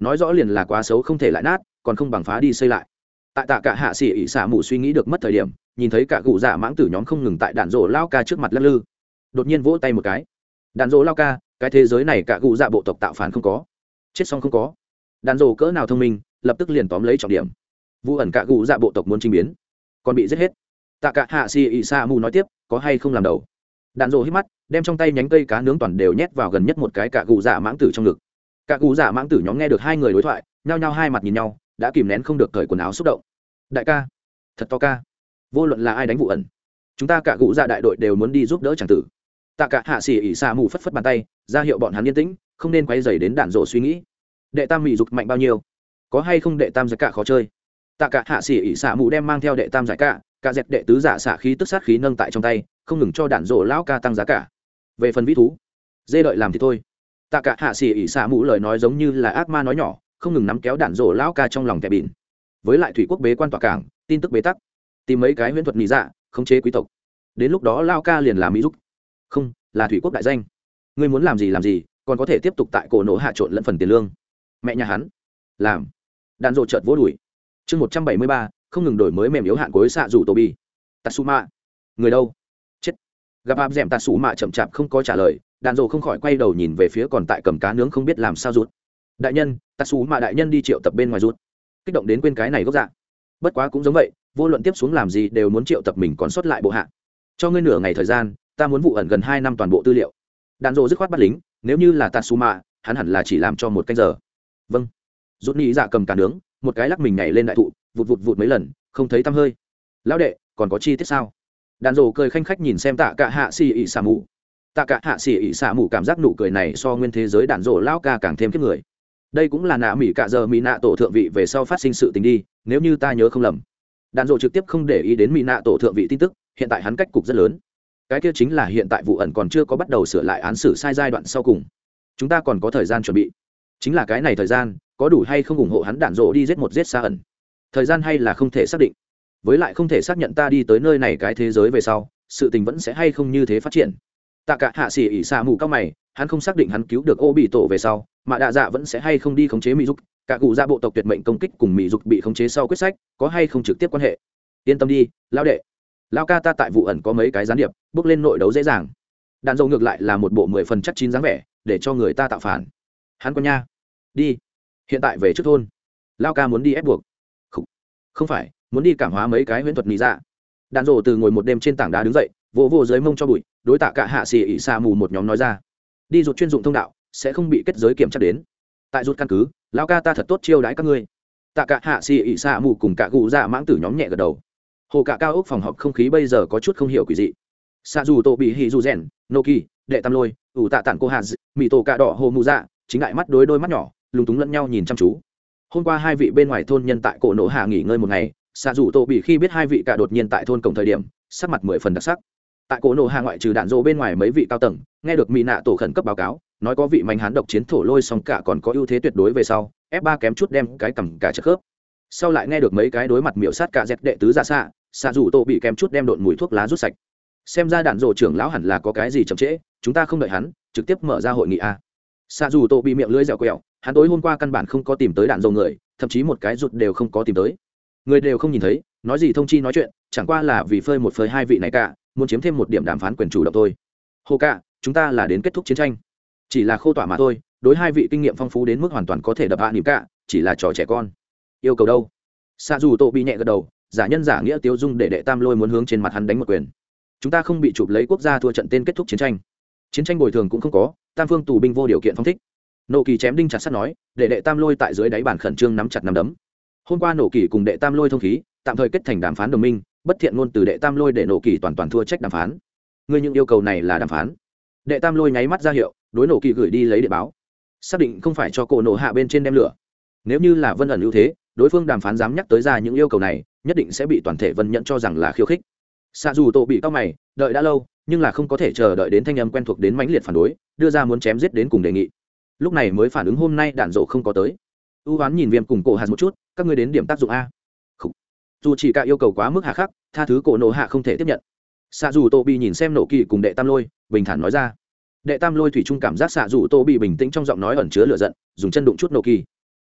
Nói rõ liền là quá xấu không thể lại nát, còn không bằng phá đi xây lại. Tại tạ cả hạ xỉ ỉ xả mù suy nghĩ được mất thời điểm, nhìn thấy cả cụ dạ mãng tử nhóm không ngừng tại đạn rổ lao ca trước mặt lắc lư. Đột nhiên vỗ tay một cái. Đạn rổ lao ca, cái thế giới này cả cụ dạ bộ tộc tạo phản không có. Chết xong không có. Đạn rổ cỡ nào thông minh, lập tức liền tóm lấy trọng điểm vụ ẩn cả gù dạ bộ tộc muốn trình biến. Còn bị giết hết. Tạ cả hạ xì ỉ Sa mù nói tiếp, có hay không làm đầu? Đạn rộ hít mắt, đem trong tay nhánh cây cá nướng toàn đều nhét vào gần nhất một cái cả gù dạ mãng tử trong ngực. Cả gù dạ mãng tử nhóm nghe được hai người đối thoại, nhao nhao hai mặt nhìn nhau, đã kìm nén không được cởi quần áo xúc động. Đại ca, thật to ca. Vô luận là ai đánh vụ ẩn, chúng ta cả gù dạ đại đội đều muốn đi giúp đỡ c tử. Tạ cả hạ xì ỉ Sa mù phất phất bàn tay, ra hiệu bọn hắn yên tĩnh, không nên quay dày đến đạn rộ suy nghĩ. Đệ tam mỹ dục mạnh bao nhiêu? Có hay không đệ tam giật cả khó chơi? Tạ cả hạ xỉ ỉ xạ mù đem mang theo đệ tam giải cả cả dẹp đệ tứ giả xạ khí tức sát khí nâng tại trong tay, không ngừng cho đạn rổ lão ca tăng giá cả. Về phần vĩ thú, dê đợi làm thì thôi. Tạ cả hạ xỉ ỉ xạ mũ lời nói giống như là ác ma nói nhỏ, không ngừng nắm kéo đạn rổ lão ca trong lòng kẻ bỉn. Với lại thủy quốc bế quan tỏa cảng, tin tức bế tắc, tìm mấy cái huyễn thuật lý dạ khống chế quý tộc. Đến lúc đó lao ca liền làm mỹ giúp. Không, là thủy quốc đại danh. Ngươi muốn làm gì làm gì, còn có thể tiếp tục tại cổ nổ hạ trộn lẫn phần tiền lương. Mẹ nhà hắn, làm. Đạn rộ chợt vỗ đùi chương một trăm bảy mươi ba, không ngừng đổi mới mềm yếu hạn cuối xạ rủ tổ bi. Tatsuma. Người đâu? Chết. Gặp áp d ẻ m tatsuma chậm chạp không có trả lời đàn rộ không khỏi quay đầu nhìn về phía còn tại cầm cá nướng không biết làm sao rút đại nhân, tatsuma đại nhân đi triệu tập bên ngoài rút kích động đến quên cái này gốc dạng bất quá cũng giống vậy, vô luận tiếp xuống làm gì đều muốn triệu tập mình còn sót lại bộ hạ. Cho ngươi nửa ngày thời gian, ta muốn vụ ẩn gần hai năm toàn bộ tư liệu. Đàn rộ dứt khoát bắt lính, nếu như là tatsuma, hắn hẳn là chỉ làm cho một canh giờ. Vâng. Rút nghĩ dạ cầm cả nướng một cái lắc mình nhảy lên đại thụ, vụt vụt vụt mấy lần, không thấy tăm hơi. Lão đệ, còn có chi tiết sao? Đàn rồ cười khanh khách nhìn xem tạ cả hạ xì ỉ xả mù tạ cả hạ xì ỉ xả mù cảm giác nụ cười này so nguyên thế giới đàn rồ lão ca càng thêm kiếp người. Đây cũng là nạ mỹ cạ giờ mỹ nạ tổ thượng vị về sau phát sinh sự tình đi, nếu như ta nhớ không lầm. Đàn rồ trực tiếp không để ý đến mỹ nạ tổ thượng vị tin tức, hiện tại hắn cách cục rất lớn. Cái kia chính là hiện tại vụ ẩn còn chưa có bắt đầu sửa lại án xử sai giai đoạn sau cùng. Chúng ta còn có thời gian chuẩn bị. Chính là cái này thời gian có đủ hay không ủng hộ hắn đạn rộ đi giết một giết xa ẩn. Thời gian hay là không thể xác định. Với lại không thể xác nhận ta đi tới nơi này cái thế giới về sau, sự tình vẫn sẽ hay không như thế phát triển. Tạ cả hạ xỉ ỉ xa mù cao mày, hắn không xác định hắn cứu được ô bị tổ về sau, mà đạ dạ vẫn sẽ hay không đi khống chế mỹ dục. Cả cụ ra bộ tộc tuyệt mệnh công kích cùng mỹ dục bị khống chế sau quyết sách, có hay không trực tiếp quan hệ? Yên tâm đi lao đệ. Lao ca ta tại vụ ẩn có mấy cái gián điệp, bước lên nội đấu dễ dàng. Đạn dầu ngược lại là một bộ mười phần chắc chín dáng vẻ, để cho người ta tạo phản. Hắn con nha. Đi hiện tại về trước thôn. Lao ca muốn đi ép buộc. Không, không phải muốn đi cảm hóa mấy cái huyễn thuật nị dạ. ra đàn rổ từ ngồi một đêm trên tảng đá đứng dậy vỗ vỗ dưới mông cho bụi đối tạ cả hạ xì ỉ xa mù một nhóm nói ra. Đi rụt chuyên dụng thông đạo sẽ không bị kết giới kiểm tra đến. Tại rụt căn cứ lao ca ta thật tốt chiêu đãi các ngươi. Tạ cả hạ xì ỉ xa mù cùng cả gù dạ mãng tử nhóm nhẹ gật đầu. Hồ cả cao ốc phòng họp không khí bây giờ có chút không hiểu quỷ dị. Xa dù tổ bị hì dù rèn nô kỳ đệ tam lôi ủ tạ tản cô hà mỹ tổ cà đỏ hồ mù dạ chính lại mắt đối đôi mắt nhỏ lúng túng lẫn nhau nhìn chăm chú. Hôm qua hai vị bên ngoài thôn nhân tại cổ nổ hạ nghỉ ngơi một ngày xạ dù tổ bị khi biết hai vị cả đột nhiên tại thôn cổng thời điểm, sắc mặt mười phần đặc sắc. Tại cổ nổ hạ ngoại trừ đạn rộ bên ngoài mấy vị cao tầng, nghe được mỹ nạ tổ khẩn cấp báo cáo, nói có vị mạnh hán độc chiến thổ lôi song cả còn có ưu thế tuyệt đối về sau, f ba kém chút đem cái cầm cả chất khớp. Sau lại nghe được mấy cái đối mặt miểu sát cả dẹp đệ tứ ra xạ xạ dù tổ bị kém chút đem độn mùi thuốc lá rút sạch. Xem ra đạn rộ trưởng lão hẳn là có cái gì chậm trễ, chúng ta không đợi hắn, trực tiếp mở ra hội nghị a xạ dù tổ bị miệng lưỡi dẻo quẹo, hắn tối hôm qua căn bản không có tìm tới đạn dầu người, thậm chí một cái rụt đều không có tìm tới. Người đều không nhìn thấy, nói gì thông chi nói chuyện, chẳng qua là vì phơi một phơi hai vị này cả, muốn chiếm thêm một điểm đàm phán quyền chủ động thôi. Hồ cả, chúng ta là đến kết thúc chiến tranh. Chỉ là khô tỏa mà thôi, đối hai vị kinh nghiệm phong phú đến mức hoàn toàn có thể đập hạ niệm cả, chỉ là trò trẻ con. Yêu cầu đâu? Xa dù tổ bị nhẹ gật đầu, giả nhân giả nghĩa tiêu dung để đệ tam lôi muốn hướng trên mặt hắn đánh một quyền. Chúng ta không bị chụp lấy quốc gia thua trận tên kết thúc chiến tranh chiến tranh bồi thường cũng không có, tam phương tù binh vô điều kiện phong thích. Nộ kỳ chém đinh chặt sắt nói, để đệ tam lôi tại dưới đáy bàn khẩn trương nắm chặt nắm đấm. Hôm qua nộ kỳ cùng đệ tam lôi thông khí, tạm thời kết thành đàm phán đồng minh, bất thiện ngôn từ đệ tam lôi để nộ kỳ toàn toàn thua trách đàm phán. Ngươi những yêu cầu này là đàm phán. Đệ tam lôi nháy mắt ra hiệu, đối nộ kỳ gửi đi lấy địa báo. Xác định không phải cho cổ nộ hạ bên trên đem lửa. Nếu như là vân ẩn ưu thế, đối phương đàm phán dám nhắc tới ra những yêu cầu này, nhất định sẽ bị toàn thể vân nhận cho rằng là khiêu khích xạ dù tổ bị cao mày, đợi đã lâu, nhưng là không có thể chờ đợi đến thanh âm quen thuộc đến mãnh liệt phản đối, đưa ra muốn chém giết đến cùng đề nghị. Lúc này mới phản ứng hôm nay đạn dộ không có tới. Ưu oán nhìn viêm cùng cổ hạt một chút, các ngươi đến điểm tác dụng a. Dù chỉ cả yêu cầu quá mức hạ khắc, tha thứ cổ nộ hạ không thể tiếp nhận. Xạ dù tô bị nhìn xem nổ kỳ cùng đệ tam lôi, bình thản nói ra. Đệ tam lôi thủy chung cảm giác xạ dù tô bị bình tĩnh trong giọng nói ẩn chứa lửa giận, dùng chân đụng chút nổ kỳ.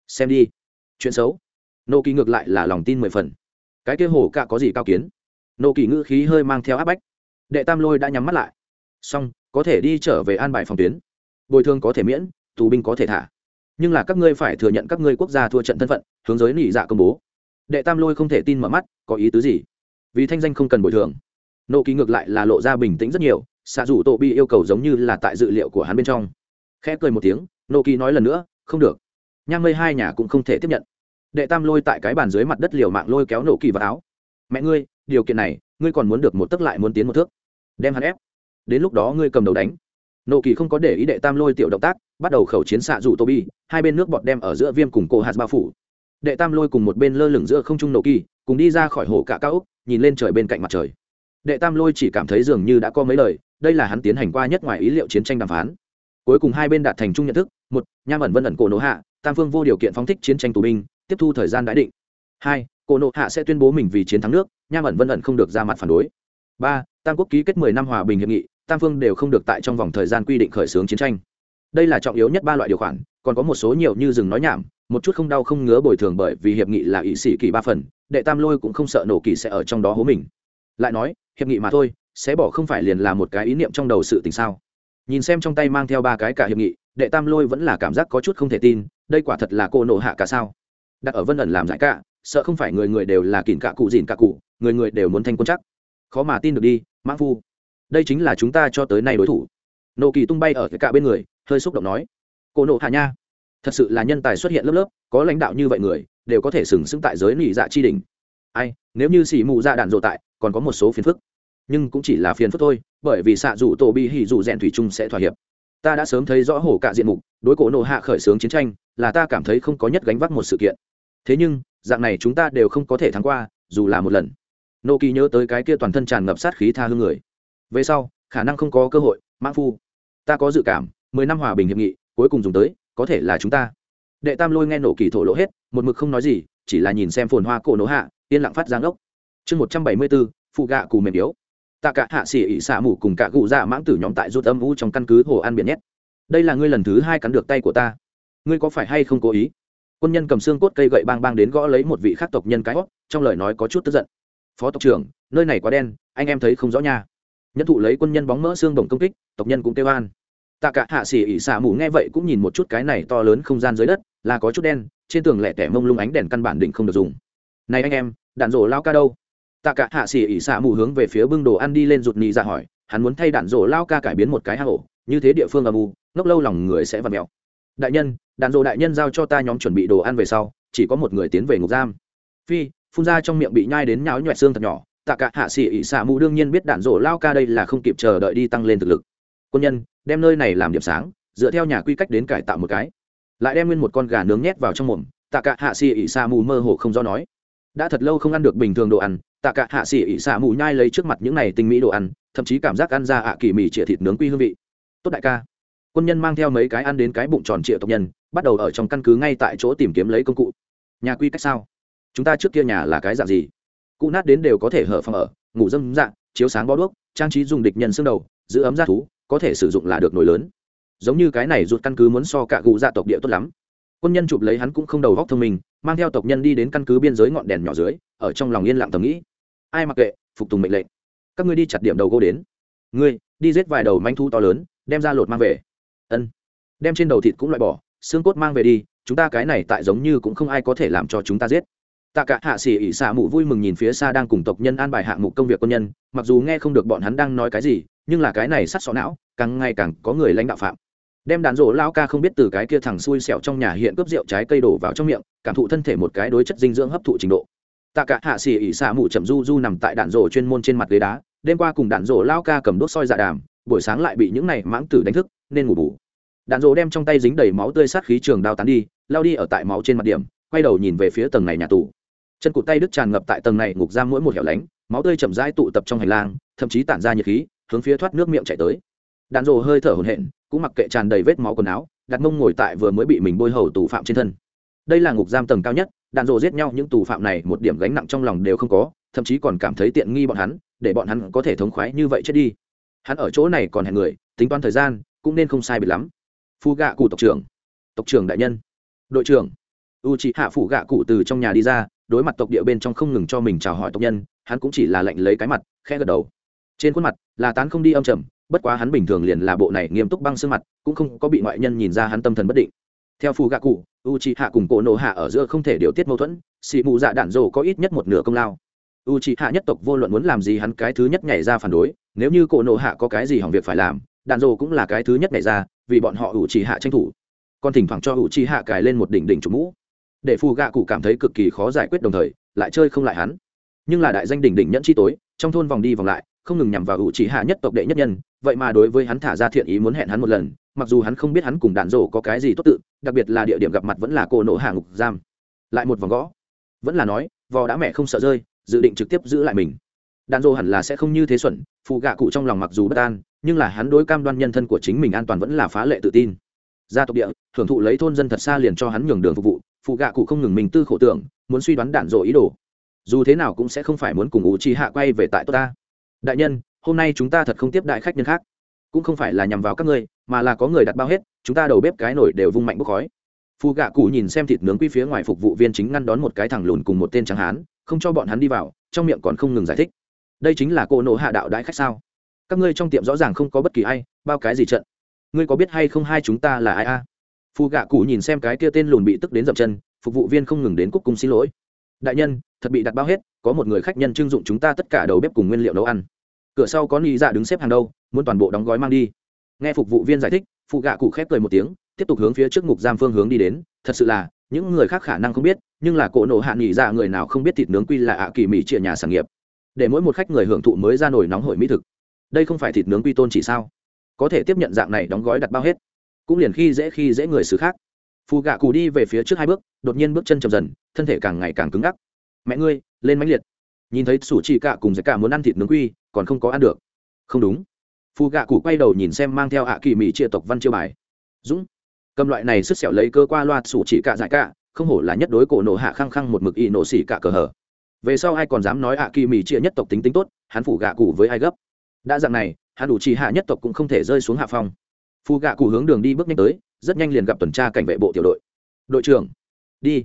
Xem đi. Chuyện xấu. Nổ kỳ ngược lại là lòng tin mười phần. Cái kia hồ cả có gì cao kiến? Nộ kỳ ngữ khí hơi mang theo áp bách. Đệ tam lôi đã nhắm mắt lại. Xong, có thể đi trở về an bài phòng tuyến. Bồi thường có thể miễn, tù binh có thể thả. Nhưng là các ngươi phải thừa nhận các ngươi quốc gia thua trận thân phận, hướng giới nỉ dạ công bố. Đệ tam lôi không thể tin mở mắt, có ý tứ gì? Vì thanh danh không cần bồi thường. Nộ kỳ ngược lại là lộ ra bình tĩnh rất nhiều, xạ rủ tổ bị yêu cầu giống như là tại dự liệu của hắn bên trong. Khẽ cười một tiếng nộ kỳ nói lần nữa, không được. Nhang mây hai nhà cũng không thể tiếp nhận. Đệ tam lôi tại cái bàn dưới mặt đất liều mạng lôi kéo nộ kỳ vào áo. Mẹ ngươi điều kiện này, ngươi còn muốn được một tấc lại muốn tiến một thước. Đem hắn ép. Đến lúc đó ngươi cầm đầu đánh. Nộ kỳ không có để ý đệ tam lôi tiểu động tác, bắt đầu khẩu chiến xạ rủ tô bi hai bên nước bọt đem ở giữa viêm cùng cổ hạt bao phủ. Đệ tam lôi cùng một bên lơ lửng giữa không trung nộ kỳ, cùng đi ra khỏi hồ cả cao úc nhìn lên trời bên cạnh mặt trời. Đệ tam lôi chỉ cảm thấy dường như đã có mấy lời, đây là hắn tiến hành qua nhất ngoài ý liệu chiến tranh đàm phán. Cuối cùng hai bên đạt thành chung nhận thức, một, nham ẩn vân ẩn cổ nổ hạ, tam phương vô điều kiện phóng thích chiến tranh tù binh, tiếp thu thời gian đãi định. Hai cổ nộ hạ sẽ tuyên bố mình vì chiến thắng nước, nham ẩn vân ẩn không được ra mặt phản đối. Ba, tam quốc ký kết mười năm hòa bình hiệp nghị, tam phương đều không được tại trong vòng thời gian quy định khởi xướng chiến tranh. Đây là trọng yếu nhất ba loại điều khoản, còn có một số nhiều như rừng nói nhảm, một chút không đau không ngứa bồi thường bởi vì hiệp nghị là ỵ sĩ kỳ ba phần, đệ tam lôi cũng không sợ nổ kỳ sẽ ở trong đó hố mình. Lại nói, hiệp nghị mà thôi, sẽ bỏ không phải liền là một cái ý niệm trong đầu sự tình sao? Nhìn xem trong tay mang theo ba cái cả hiệp nghị, đệ tam lôi vẫn là cảm giác có chút không thể tin, đây quả thật là cô nộ hạ cả sao? Đặt ở vân ẩn làm giải cả sợ không phải người người đều là kỉn cả cụ dìn cả cụ, người người đều muốn thanh quân chắc. Khó mà tin được đi mãn phu. Đây chính là chúng ta cho tới nay đối thủ. Nộ kỳ tung bay ở cả bên người, hơi xúc động nói. Cô nộ hạ nha. Thật sự là nhân tài xuất hiện lớp lớp, có lãnh đạo như vậy người, đều có thể sừng sững tại giới nỉ dạ chi đỉnh. Ai, nếu như xỉ mù ra đạn dộ tại, còn có một số phiền phức. Nhưng cũng chỉ là phiền phức thôi, bởi vì xạ dù tổ bị hỉ dù rèn thủy chung sẽ thỏa hiệp. Ta đã sớm thấy rõ hổ cả diện mục, đối cổ nộ hạ khởi xướng chiến tranh, là ta cảm thấy không có nhất gánh vác một sự kiện. Thế nhưng dạng này chúng ta đều không có thể thắng qua, dù là một lần. Nô kỳ nhớ tới cái kia toàn thân tràn ngập sát khí tha hương người. Về sau, khả năng không có cơ hội mã phu, ta có dự cảm, mười năm hòa bình hiệp nghị, cuối cùng dùng tới, có thể là chúng ta. Đệ tam lôi nghe nổ kỳ thổ lộ hết, một mực không nói gì, chỉ là nhìn xem phồn hoa cổ nổ hạ, yên lặng phát giang ốc chương một trăm bảy mươi bốn, phụ gạ cù mềm yếu. Tạ cả hạ xỉ ỉ xả mủ cùng cả cụ dạ mãng tử nhóm tại rút âm u trong căn cứ hồ an biển nhét. Đây là ngươi lần thứ hai cắn được tay của ta. Ngươi có phải hay không cố ý? Quân nhân cầm xương cốt cây gậy bang bang đến gõ lấy một vị khác tộc nhân cái hót trong lời nói có chút tức giận. Phó tộc trưởng, nơi này quá đen, anh em thấy không rõ nha. Nhân thụ lấy quân nhân bóng mỡ xương đồng công kích, tộc nhân cũng kêu an. Tạ cả hạ xỉ ỉ xả mù nghe vậy cũng nhìn một chút cái này to lớn không gian dưới đất, là có chút đen, trên tường lẻ tẻ mông lung ánh đèn căn bản định không được dùng. Này anh em, đạn rổ lao ca đâu? Tạ cả hạ xỉ ỉ xả mù hướng về phía bưng đồ ăn đi lên rụt nhì ra dạ hỏi, hắn muốn thay đạn rổ lao ca cải biến một cái hang ổ, như thế địa phương âm u, ngốc lâu lòng người sẽ vặt mèo đại nhân đạn rổ đại nhân giao cho ta nhóm chuẩn bị đồ ăn về sau, chỉ có một người tiến về ngục giam. Phi, phun ra trong miệng bị nhai đến nháo nhoẹt xương thật nhỏ, tạ cả hạ sĩ ỉ xạ mù đương nhiên biết đạn rổ lao ca đây là không kịp chờ đợi đi tăng lên thực lực. Quân nhân, đem nơi này làm điểm sáng, dựa theo nhà quy cách đến cải tạo một cái. Lại đem nguyên một con gà nướng nhét vào trong mồm, tạ cả hạ sĩ ỉ xạ mù mơ hồ không do nói. Đã thật lâu không ăn được bình thường đồ ăn, tạ cả hạ sĩ ỉ xạ mù nhai lấy trước mặt những này tinh mỹ đồ ăn, thậm chí cảm giác ăn ra ạ kỳ mì chĩa thịt nướng quy hương vị. Tốt đại ca quân nhân mang theo mấy cái ăn đến cái bụng tròn trịa tộc nhân, bắt đầu ở trong căn cứ ngay tại chỗ tìm kiếm lấy công cụ. Nhà quy cách sao? Chúng ta trước kia nhà là cái dạng gì? Cụ nát đến đều có thể hở phòng ở, ngủ dâm dạng chiếu sáng bó đuốc, trang trí dùng địch nhân xương đầu, giữ ấm giác thú, có thể sử dụng là được nổi lớn. Giống như cái này rụt căn cứ muốn so cả cụ dạ tộc địa tốt lắm. Quân nhân chụp lấy hắn cũng không đầu góc thông minh, mang theo tộc nhân đi đến căn cứ biên giới ngọn đèn nhỏ dưới, ở trong lòng yên lặng tầm nghĩ. Ai mặc kệ, phục tùng mệnh lệnh. Các ngươi đi chặt điểm đầu gô đến. Ngươi, đi giết vài đầu manh thu to lớn, đem ra lột mang về ân. Đem trên đầu thịt cũng loại bỏ, xương cốt mang về đi, chúng ta cái này tại giống như cũng không ai có thể làm cho chúng ta giết. Tạ cả hạ sĩ ỉ xạ mụ vui mừng nhìn phía xa đang cùng tộc nhân an bài hạng mục công việc quân nhân, mặc dù nghe không được bọn hắn đang nói cái gì, nhưng là cái này sắt sọ não, càng ngày càng có người lãnh đạo phạm. Đem đàn rổ lao ca không biết từ cái kia thằng xui xẹo trong nhà hiện cướp rượu trái cây đổ vào trong miệng, cảm thụ thân thể một cái đối chất dinh dưỡng hấp thụ trình độ. Tạ cả hạ xỉ ỉ xạ mụ chậm du du nằm tại đạn rổ chuyên môn trên mặt ghế đá, đêm qua cùng đạn rổ lao ca cầm đốt soi dạ đàm, buổi sáng lại bị những này mãng tử đánh thức nên ngủ bù. Đạn rổ đem trong tay dính đầy máu tươi sát khí trường đao tán đi, lao đi ở tại máu trên mặt điểm, quay đầu nhìn về phía tầng này nhà tù. Chân cụt tay đứt tràn ngập tại tầng này ngục giam mỗi một hẻo lánh, máu tươi chậm rãi tụ tập trong hành lang, thậm chí tản ra nhiệt khí, hướng phía thoát nước miệng chạy tới. Đạn rổ hơi thở hổn hển, cũng mặc kệ tràn đầy vết máu quần áo, đặt mông ngồi tại vừa mới bị mình bôi hầu tù phạm trên thân. Đây là ngục giam tầng cao nhất, đạn rộ giết nhau những tù phạm này một điểm gánh nặng trong lòng đều không có, thậm chí còn cảm thấy tiện nghi bọn hắn, để bọn hắn có thể thống khoái như vậy chết đi. Hắn ở chỗ này còn hẹn người, tính toán thời gian cũng nên không sai biệt lắm. Phu gạ cụ tộc trưởng. Tộc trưởng đại nhân. Đội trưởng. U chị hạ phủ gạ cụ từ trong nhà đi ra, đối mặt tộc địa bên trong không ngừng cho mình chào hỏi tộc nhân, hắn cũng chỉ là lệnh lấy cái mặt, khẽ gật đầu. Trên khuôn mặt là tán không đi âm trầm, bất quá hắn bình thường liền là bộ này nghiêm túc băng sương mặt, cũng không có bị ngoại nhân nhìn ra hắn tâm thần bất định. Theo phù gạ cụ u c hạ cùng cổ nổ hạ ở giữa không thể điều tiết mâu thuẫn, xị mù dạ đạn rồ có ít nhất một nửa công lao. U c hạ nhất tộc vô luận muốn làm gì hắn cái thứ nhất nhảy ra phản đối, nếu như cổ nổ hạ có cái gì hỏng việc phải làm đạn rồ cũng là cái thứ nhất này ra, vì bọn họ ủ trì hạ tranh thủ. Còn thỉnh thoảng cho ủ trì hạ cài lên một đỉnh đỉnh chủ mũ. Để phù gạ cụ cảm thấy cực kỳ khó giải quyết đồng thời, lại chơi không lại hắn. Nhưng là đại danh đỉnh đỉnh nhẫn chi tối, trong thôn vòng đi vòng lại, không ngừng nhằm vào ủ trì hạ nhất tộc đệ nhất nhân, vậy mà đối với hắn thả ra thiện ý muốn hẹn hắn một lần, mặc dù hắn không biết hắn cùng đạn rổ có cái gì tốt tự, đặc biệt là địa điểm gặp mặt vẫn là cô nổ hạ ngục giam. Lại một vòng gõ. Vẫn là nói, vò đã mẹ không sợ rơi, dự định trực tiếp giữ lại mình đạn dô hẳn là sẽ không như thế xuẩn, phụ gạ cụ trong lòng mặc dù bất an, nhưng là hắn đối cam đoan nhân thân của chính mình an toàn vẫn là phá lệ tự tin. Gia tộc địa, thưởng thụ lấy thôn dân thật xa liền cho hắn nhường đường phục vụ, phụ gạ cụ không ngừng mình tư khổ tưởng, muốn suy đoán đạn dộ ý đồ. Dù thế nào cũng sẽ không phải muốn cùng ủ trì hạ quay về tại tôi ta. Đại nhân, hôm nay chúng ta thật không tiếp đại khách nhân khác. Cũng không phải là nhằm vào các ngươi, mà là có người đặt bao hết, chúng ta đầu bếp cái nổi đều vung mạnh bốc khói. Phụ gạ cụ nhìn xem thịt nướng quy phía ngoài phục vụ viên chính ngăn đón một cái thằng lùn cùng một tên trắng hán, không cho bọn hắn đi vào, trong miệng còn không ngừng giải thích đây chính là cô nộ hạ đạo đãi khách sao? Các ngươi trong tiệm rõ ràng không có bất kỳ ai, bao cái gì trận? Ngươi có biết hay không hai chúng ta là ai a? Phù gạ cụ nhìn xem cái kia tên lùn bị tức đến dập chân, phục vụ viên không ngừng đến cúc cung xin lỗi. Đại nhân, thật bị đặt bao hết, có một người khách nhân trưng dụng chúng ta tất cả đầu bếp cùng nguyên liệu nấu ăn. Cửa sau có ni dạ đứng xếp hàng đâu, muốn toàn bộ đóng gói mang đi. Nghe phục vụ viên giải thích phụ gạ cụ khép cười một tiếng, tiếp tục hướng phía trước ngục giam phương hướng đi đến. Thật sự là, những người khác khả năng không biết, nhưng là cỗ nộ hạ nghỉ dạ người nào không biết thịt nướng quy là ạ kỳ mỹ trịa nhà sản nghiệp để mỗi một khách người hưởng thụ mới ra nổi nóng hổi mỹ thực. Đây không phải thịt nướng quy tôn chỉ sao? Có thể tiếp nhận dạng này đóng gói đặt bao hết, cũng liền khi dễ khi dễ người xứ khác. Phù gạ cụ đi về phía trước hai bước, đột nhiên bước chân chậm dần, thân thể càng ngày càng cứng ngắc. Mẹ ngươi, lên mãnh liệt. Nhìn thấy sủ chỉ cạ cùng dạ giải cả muốn ăn thịt nướng quy, còn không có ăn được. Không đúng. Phù gạ cụ quay đầu nhìn xem mang theo hạ kỳ mỹ chia tộc văn chiêu bài. Dũng. Cầm loại này sức sẹo lấy cơ qua loa sủ chỉ cạ giải cạ, không hổ là nhất đối cổ nổ hạ khăng khăng một mực y nổ xỉ cả cờ hở về sau ai còn dám nói ạ kỳ mỹ chia nhất tộc tính tính tốt, hắn phủ gạ cụ với ai gấp? Đã dạng này, hắn đủ trì hạ nhất tộc cũng không thể rơi xuống hạ phong. Phù gạ cụ hướng đường đi bước nhanh tới, rất nhanh liền gặp tuần tra cảnh vệ bộ tiểu đội. Đội trưởng, đi.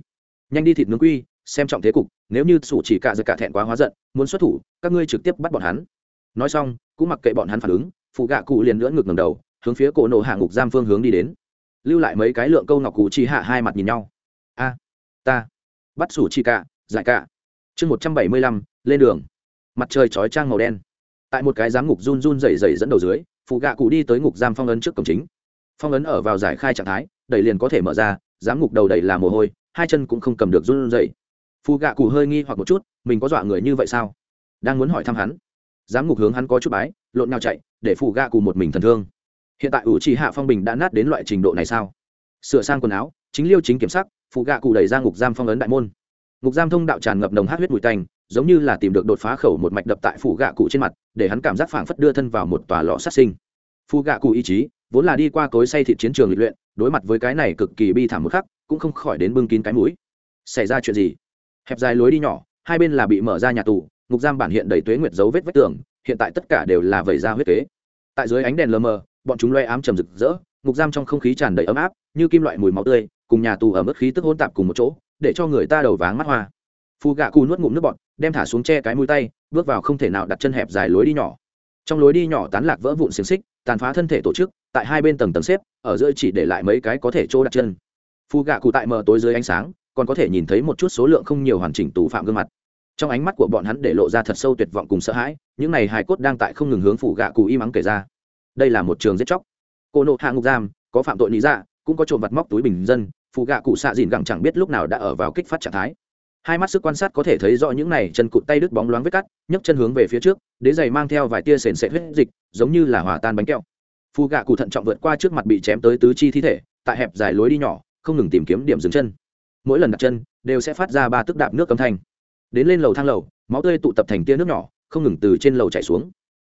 Nhanh đi thịt nướng quy, xem trọng thế cục, nếu như sủ chỉ cạ giật cả thẹn quá hóa giận, muốn xuất thủ, các ngươi trực tiếp bắt bọn hắn. Nói xong, cũng mặc kệ bọn hắn phản ứng phụ gạ cụ liền lưỡn ngực ngầm đầu, hướng phía cổ nổ hạ ngục giam phương hướng đi đến. Lưu lại mấy cái lượng câu ngọc cụ chỉ hạ hai mặt nhìn nhau. A, ta. Bắt sủ chỉ cạ giải cạ chương một trăm bảy mươi lăm, lên đường. Mặt trời chói trang màu đen. Tại một cái giám ngục run run rẩy rẩy dẫn đầu dưới, phụ gạ cụ đi tới ngục giam phong ấn trước cổng chính. Phong ấn ở vào giải khai trạng thái, đẩy liền có thể mở ra, giám ngục đầu đầy là mồ hôi, hai chân cũng không cầm được run rẩy. Phụ gạ cụ hơi nghi hoặc một chút, mình có dọa người như vậy sao? Đang muốn hỏi thăm hắn. Giám ngục hướng hắn có chút bái, lộn nào chạy, để phụ gạ cụ một mình thần thương. Hiện tại ủ trì hạ phong bình đã nát đến loại trình độ này sao? Sửa sang quần áo, chính liêu chính kiểm sắc, phụ gạ cụ đẩy ra ngục giam phong ấn đại môn ngục giam thông đạo tràn ngập nồng hát huyết mùi tanh, giống như là tìm được đột phá khẩu một mạch đập tại phủ gạ cụ trên mặt, để hắn cảm giác phảng phất đưa thân vào một tòa lò sát sinh. Phù gạ cụ ý chí, vốn là đi qua cối say thịt chiến trường lịch luyện, đối mặt với cái này cực kỳ bi thảm một khắc, cũng không khỏi đến bưng kín cái mũi. Xảy ra chuyện gì? Hẹp dài lối đi nhỏ, hai bên là bị mở ra nhà tù, ngục giam bản hiện đầy tuế nguyệt dấu vết vết tường, hiện tại tất cả đều là vẩy ra huyết kế. Tại dưới ánh đèn lờ mờ, bọn chúng loe ám trầm rực rỡ, ngục giam trong không khí tràn đầy ấm áp, như kim loại mùi máu tươi, cùng nhà tù ở mức khí tức hôn tạp cùng một chỗ để cho người ta đầu váng mắt hoa. Phù gạ cù nuốt ngụm nước bọt, đem thả xuống che cái mũi tay, bước vào không thể nào đặt chân hẹp dài lối đi nhỏ. Trong lối đi nhỏ tán lạc vỡ vụn xiềng xích, tàn phá thân thể tổ chức, tại hai bên tầng tầng xếp, ở giữa chỉ để lại mấy cái có thể trô đặt chân. Phù gạ cụ tại mờ tối dưới ánh sáng, còn có thể nhìn thấy một chút số lượng không nhiều hoàn chỉnh tù phạm gương mặt. Trong ánh mắt của bọn hắn để lộ ra thật sâu tuyệt vọng cùng sợ hãi, những này hài cốt đang tại không ngừng hướng phủ gạ cụ y mắng kể ra. Đây là một trường giết chóc. Cô nộ hạ ngục giam, có phạm tội lý dạ cũng có trộm vặt móc túi bình dân phụ gạ cụ xạ dìn gẳng chẳng biết lúc nào đã ở vào kích phát trạng thái. Hai mắt sức quan sát có thể thấy rõ những này chân cụt tay đứt bóng loáng vết cắt, nhấc chân hướng về phía trước, đế giày mang theo vài tia sền sệt huyết dịch, giống như là hòa tan bánh kẹo. Phụ gạ cụ thận trọng vượt qua trước mặt bị chém tới tứ chi thi thể, tại hẹp dài lối đi nhỏ, không ngừng tìm kiếm điểm dừng chân. Mỗi lần đặt chân, đều sẽ phát ra ba tức đạp nước âm thanh. Đến lên lầu thang lầu, máu tươi tụ tập thành tia nước nhỏ, không ngừng từ trên lầu chảy xuống.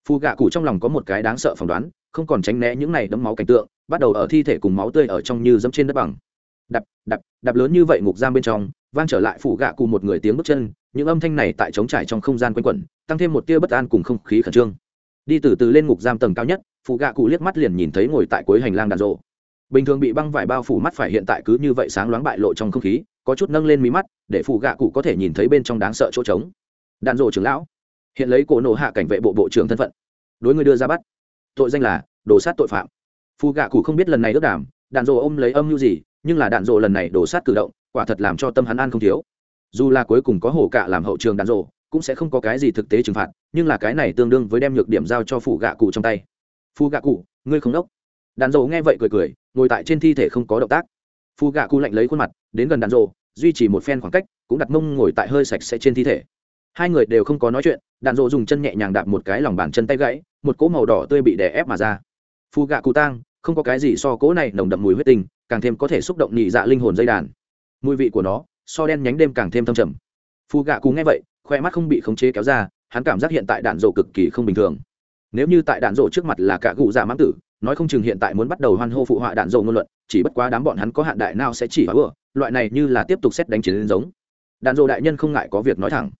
Phù gạ cụ trong lòng có một cái đáng sợ phỏng đoán, không còn tránh né những này đấm máu cảnh tượng, bắt đầu ở thi thể cùng máu tươi ở trong như dẫm trên đất bằng đập đập đập lớn như vậy ngục giam bên trong, vang trở lại phủ gạ cụ một người tiếng bước chân, những âm thanh này tại trống trải trong không gian quanh quẩn, tăng thêm một tia bất an cùng không khí khẩn trương. Đi từ từ lên ngục giam tầng cao nhất phụ gạ cụ liếc mắt liền nhìn thấy ngồi tại cuối hành lang đàn rộ. Bình thường bị băng vải bao phủ mắt phải hiện tại cứ như vậy sáng loáng bại lộ trong không khí, có chút nâng lên mí mắt, để phụ gạ cụ có thể nhìn thấy bên trong đáng sợ chỗ trống. Đàn rộ trưởng lão, hiện lấy cổ nổ hạ cảnh vệ bộ bộ trưởng thân phận, đối người đưa ra bắt. Tội danh là đồ sát tội phạm. Phụ gạ cụ không biết lần này ước đảm, đàn rộ ôm lấy âm mưu gì nhưng là đạn rộ lần này đổ sát cử động, quả thật làm cho tâm hắn an không thiếu. Dù là cuối cùng có hổ cạ làm hậu trường đạn rộ, cũng sẽ không có cái gì thực tế trừng phạt, nhưng là cái này tương đương với đem nhược điểm giao cho phụ gạ cụ trong tay. Phụ gạ cụ, ngươi không đốc. Đạn rộ nghe vậy cười cười, ngồi tại trên thi thể không có động tác. Phụ gạ cụ lạnh lấy khuôn mặt, đến gần đạn rộ, duy trì một phen khoảng cách, cũng đặt mông ngồi tại hơi sạch sẽ trên thi thể. Hai người đều không có nói chuyện, đạn rộ dùng chân nhẹ nhàng đạp một cái lòng bàn chân tay gãy, một cỗ màu đỏ tươi bị đè ép mà ra. Phụ gạ cụ tang không có cái gì so cỗ này nồng đậm mùi huyết tinh, càng thêm có thể xúc động nhị dạ linh hồn dây đàn. Mùi vị của nó, so đen nhánh đêm càng thêm thâm trầm. Phù gạ cú nghe vậy, khoe mắt không bị khống chế kéo ra, hắn cảm giác hiện tại đạn rộ cực kỳ không bình thường. Nếu như tại đạn rộ trước mặt là cả cụ già mãng tử, nói không chừng hiện tại muốn bắt đầu hoan hô phụ họa đạn dộ ngôn luận, chỉ bất quá đám bọn hắn có hạn đại nào sẽ chỉ vừa loại này như là tiếp tục xét đánh chiến đến giống. Đạn dộ đại nhân không ngại có việc nói thẳng.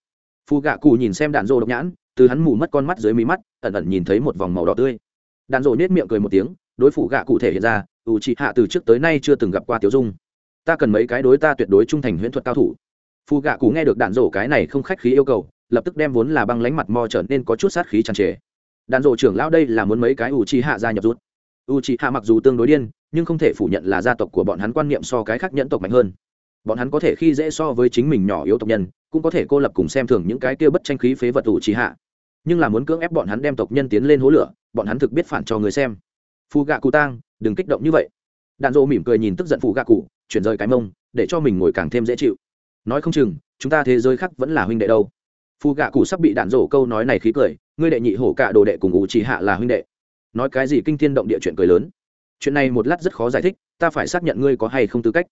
Phù gạ cù nhìn xem đạn dộ độc nhãn, từ hắn mù mất con mắt dưới mí mắt, ẩn ẩn nhìn thấy một vòng màu đỏ tươi. Đạn dộ nết miệng cười một tiếng đối phủ gạ cụ thể hiện ra U trị hạ từ trước tới nay chưa từng gặp qua tiểu dung. Ta cần mấy cái đối ta tuyệt đối trung thành huyễn thuật cao thủ. Phù gạ cụ nghe được đạn rổ cái này không khách khí yêu cầu, lập tức đem vốn là băng lánh mặt mò trở nên có chút sát khí tràn trề. Đạn rổ trưởng lão đây là muốn mấy cái U trị hạ gia nhập rút. U trị hạ mặc dù tương đối điên, nhưng không thể phủ nhận là gia tộc của bọn hắn quan niệm so cái khác nhẫn tộc mạnh hơn. Bọn hắn có thể khi dễ so với chính mình nhỏ yếu tộc nhân, cũng có thể cô lập cùng xem thường những cái kia bất tranh khí phế vật U trị hạ. Nhưng là muốn cưỡng ép bọn hắn đem tộc nhân tiến lên hố lửa, bọn hắn thực biết phản cho người xem phù gạ cụ tang, đừng kích động như vậy. Đạn Dỗ mỉm cười nhìn tức giận phù gạ cụ, chuyển rời cái mông, để cho mình ngồi càng thêm dễ chịu. Nói không chừng, chúng ta thế giới khác vẫn là huynh đệ đâu. Phù gạ cụ sắp bị đạn dỗ câu nói này khí cười, ngươi đệ nhị hổ cả đồ đệ cùng ủ chỉ hạ là huynh đệ. Nói cái gì kinh thiên động địa chuyện cười lớn. Chuyện này một lát rất khó giải thích, ta phải xác nhận ngươi có hay không tư cách.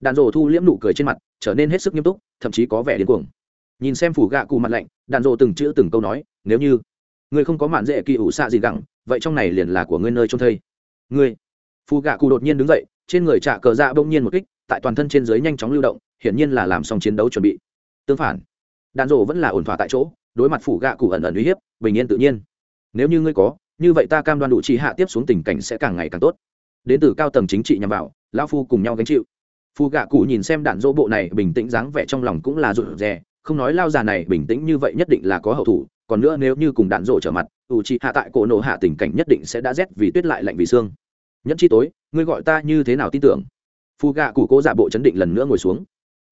Đạn Dỗ thu liễm nụ cười trên mặt, trở nên hết sức nghiêm túc, thậm chí có vẻ điên cuồng. Nhìn xem phủ gạ cụ mặt lạnh, đạn Dỗ từng chữ từng câu nói, nếu như ngươi không có mạn dễ kỳ ủ xạ gì gẳng, vậy trong này liền là của ngươi nơi trông thây. Ngươi. Phù gạ cụ đột nhiên đứng dậy, trên người trả cờ dạ bỗng nhiên một kích, tại toàn thân trên dưới nhanh chóng lưu động, hiển nhiên là làm xong chiến đấu chuẩn bị. Tương phản. Đạn rổ vẫn là ổn thỏa tại chỗ, đối mặt phủ gạ cụ ẩn ẩn uy hiếp, bình yên tự nhiên. Nếu như ngươi có, như vậy ta cam đoan đủ trì hạ tiếp xuống tình cảnh sẽ càng ngày càng tốt. Đến từ cao tầng chính trị nhằm vào, lão phu cùng nhau gánh chịu. Phù gạ cụ nhìn xem đạn dỗ bộ này bình tĩnh dáng vẻ trong lòng cũng là rụt rè, không nói lao già này bình tĩnh như vậy nhất định là có hậu thủ còn nữa nếu như cùng đạn rổ trở mặt, ủ trì hạ tại cổ nổ hạ tình cảnh nhất định sẽ đã rét vì tuyết lại lạnh vì xương. Nhẫn chi tối, ngươi gọi ta như thế nào tin tưởng? Phù gạ cụ cố giả bộ chấn định lần nữa ngồi xuống.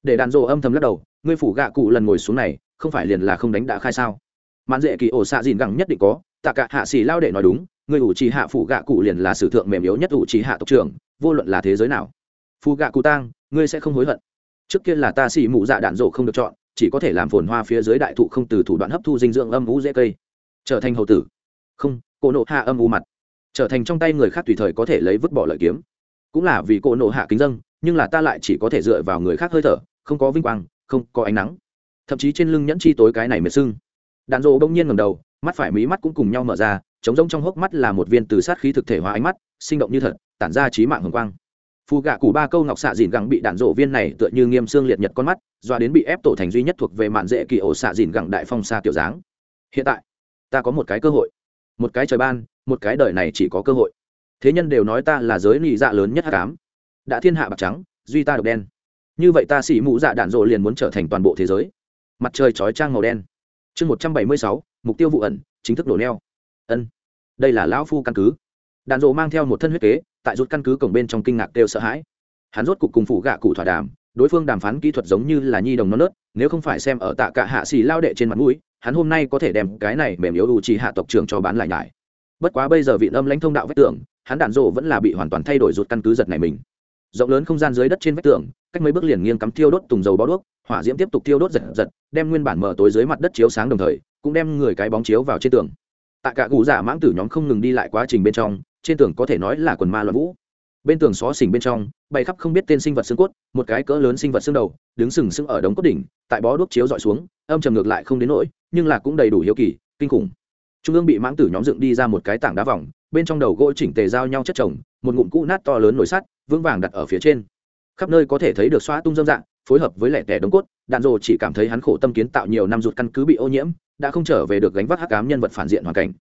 Để đàn rộ âm thầm lắc đầu, ngươi phủ gạ cụ lần ngồi xuống này, không phải liền là không đánh đã khai sao? Mãn dễ kỳ ổ xạ dìn gẳng nhất định có, tạ cả hạ xì lao để nói đúng, ngươi ủ trì hạ phủ gạ cụ liền là sử thượng mềm yếu nhất ủ trì hạ tộc trưởng, vô luận là thế giới nào. Phù gạ cụ tang, ngươi sẽ không hối hận. Trước kia là ta xì mụ dạ đạn rộ không được chọn chỉ có thể làm phồn hoa phía dưới đại thụ không từ thủ đoạn hấp thu dinh dưỡng âm u dễ cây. Trở thành hầu tử. Không cô nộ hạ âm u mặt. Trở thành trong tay người khác tùy thời có thể lấy vứt bỏ lợi kiếm. Cũng là vì cô nộ hạ kính dân nhưng là ta lại chỉ có thể dựa vào người khác hơi thở, không có vinh quang, không có ánh nắng. Thậm chí trên lưng nhẫn chi tối cái này mệt sưng. Đạn rộ bỗng nhiên ngầm đầu, mắt phải mí mắt cũng cùng nhau mở ra, trống rỗng trong hốc mắt là một viên từ sát khí thực thể hóa ánh mắt, sinh động như thật, tản ra trí mạng hồng quang phù gạ cụ ba câu ngọc xạ dìn gẳng bị đạn rộ viên này tựa như nghiêm xương liệt nhật con mắt, doa đến bị ép tổ thành duy nhất thuộc về mạn dễ kỳ ổ xạ dìn gẳng đại phong xa kiểu dáng. Hiện tại, ta có một cái cơ hội. Một cái trời ban, một cái đời này chỉ có cơ hội. Thế nhân đều nói ta là giới nị dạ lớn nhất hát cám đã thiên hạ bạc trắng, duy ta độc đen. Như vậy ta xỉ mũ dạ đạn rộ liền muốn trở thành toàn bộ thế giới. Mặt trời chói trang màu đen. Chương một trăm bảy mươi sáu, mục tiêu vụ ẩn, chính thức đổ neo. Ân, đây là lão phu căn cứ. Đạn rộ mang theo một thân huyết kế tại rút căn cứ cổng bên trong kinh ngạc đều sợ hãi. Hắn rốt cục cùng phủ gạ cụ thỏa đàm, đối phương đàm phán kỹ thuật giống như là nhi đồng non nớt, nếu không phải xem ở tạ cả hạ xì lao đệ trên mặt mũi, hắn hôm nay có thể đem cái này mềm yếu u trì hạ tộc trưởng cho bán lại nhải. Bất quá bây giờ vị âm lãnh thông đạo vách tường, hắn đạn rộ vẫn là bị hoàn toàn thay đổi rút căn cứ giật này mình. Rộng lớn không gian dưới đất trên vách tường, cách mấy bước liền nghiêng cắm thiêu đốt tùng dầu bó đuốc, hỏa diễm tiếp tục thiêu đốt giật giật, đem nguyên bản mở tối dưới mặt đất chiếu sáng đồng thời, cũng đem người cái bóng chiếu vào trên tường. Tại cả cụ giả mãng tử nhóm không ngừng đi lại quá trình bên trong trên tường có thể nói là quần ma loạn vũ. Bên tường xó xỉnh bên trong, bày khắp không biết tên sinh vật xương cốt, một cái cỡ lớn sinh vật xương đầu, đứng sừng sững ở đống cốt đỉnh, tại bó đuốc chiếu dọi xuống, âm trầm ngược lại không đến nỗi, nhưng là cũng đầy đủ hiếu kỳ, kinh khủng. Trung ương bị mãng tử nhóm dựng đi ra một cái tảng đá vòng, bên trong đầu gỗ chỉnh tề giao nhau chất chồng, một ngụm cũ nát to lớn nổi sắt, vững vàng đặt ở phía trên. Khắp nơi có thể thấy được xóa tung dâm dạng, phối hợp với lẻ tẻ đống cốt, đạn rồ chỉ cảm thấy hắn khổ tâm kiến tạo nhiều năm rụt căn cứ bị ô nhiễm, đã không trở về được gánh vác hắc cám nhân vật phản diện hoàn cảnh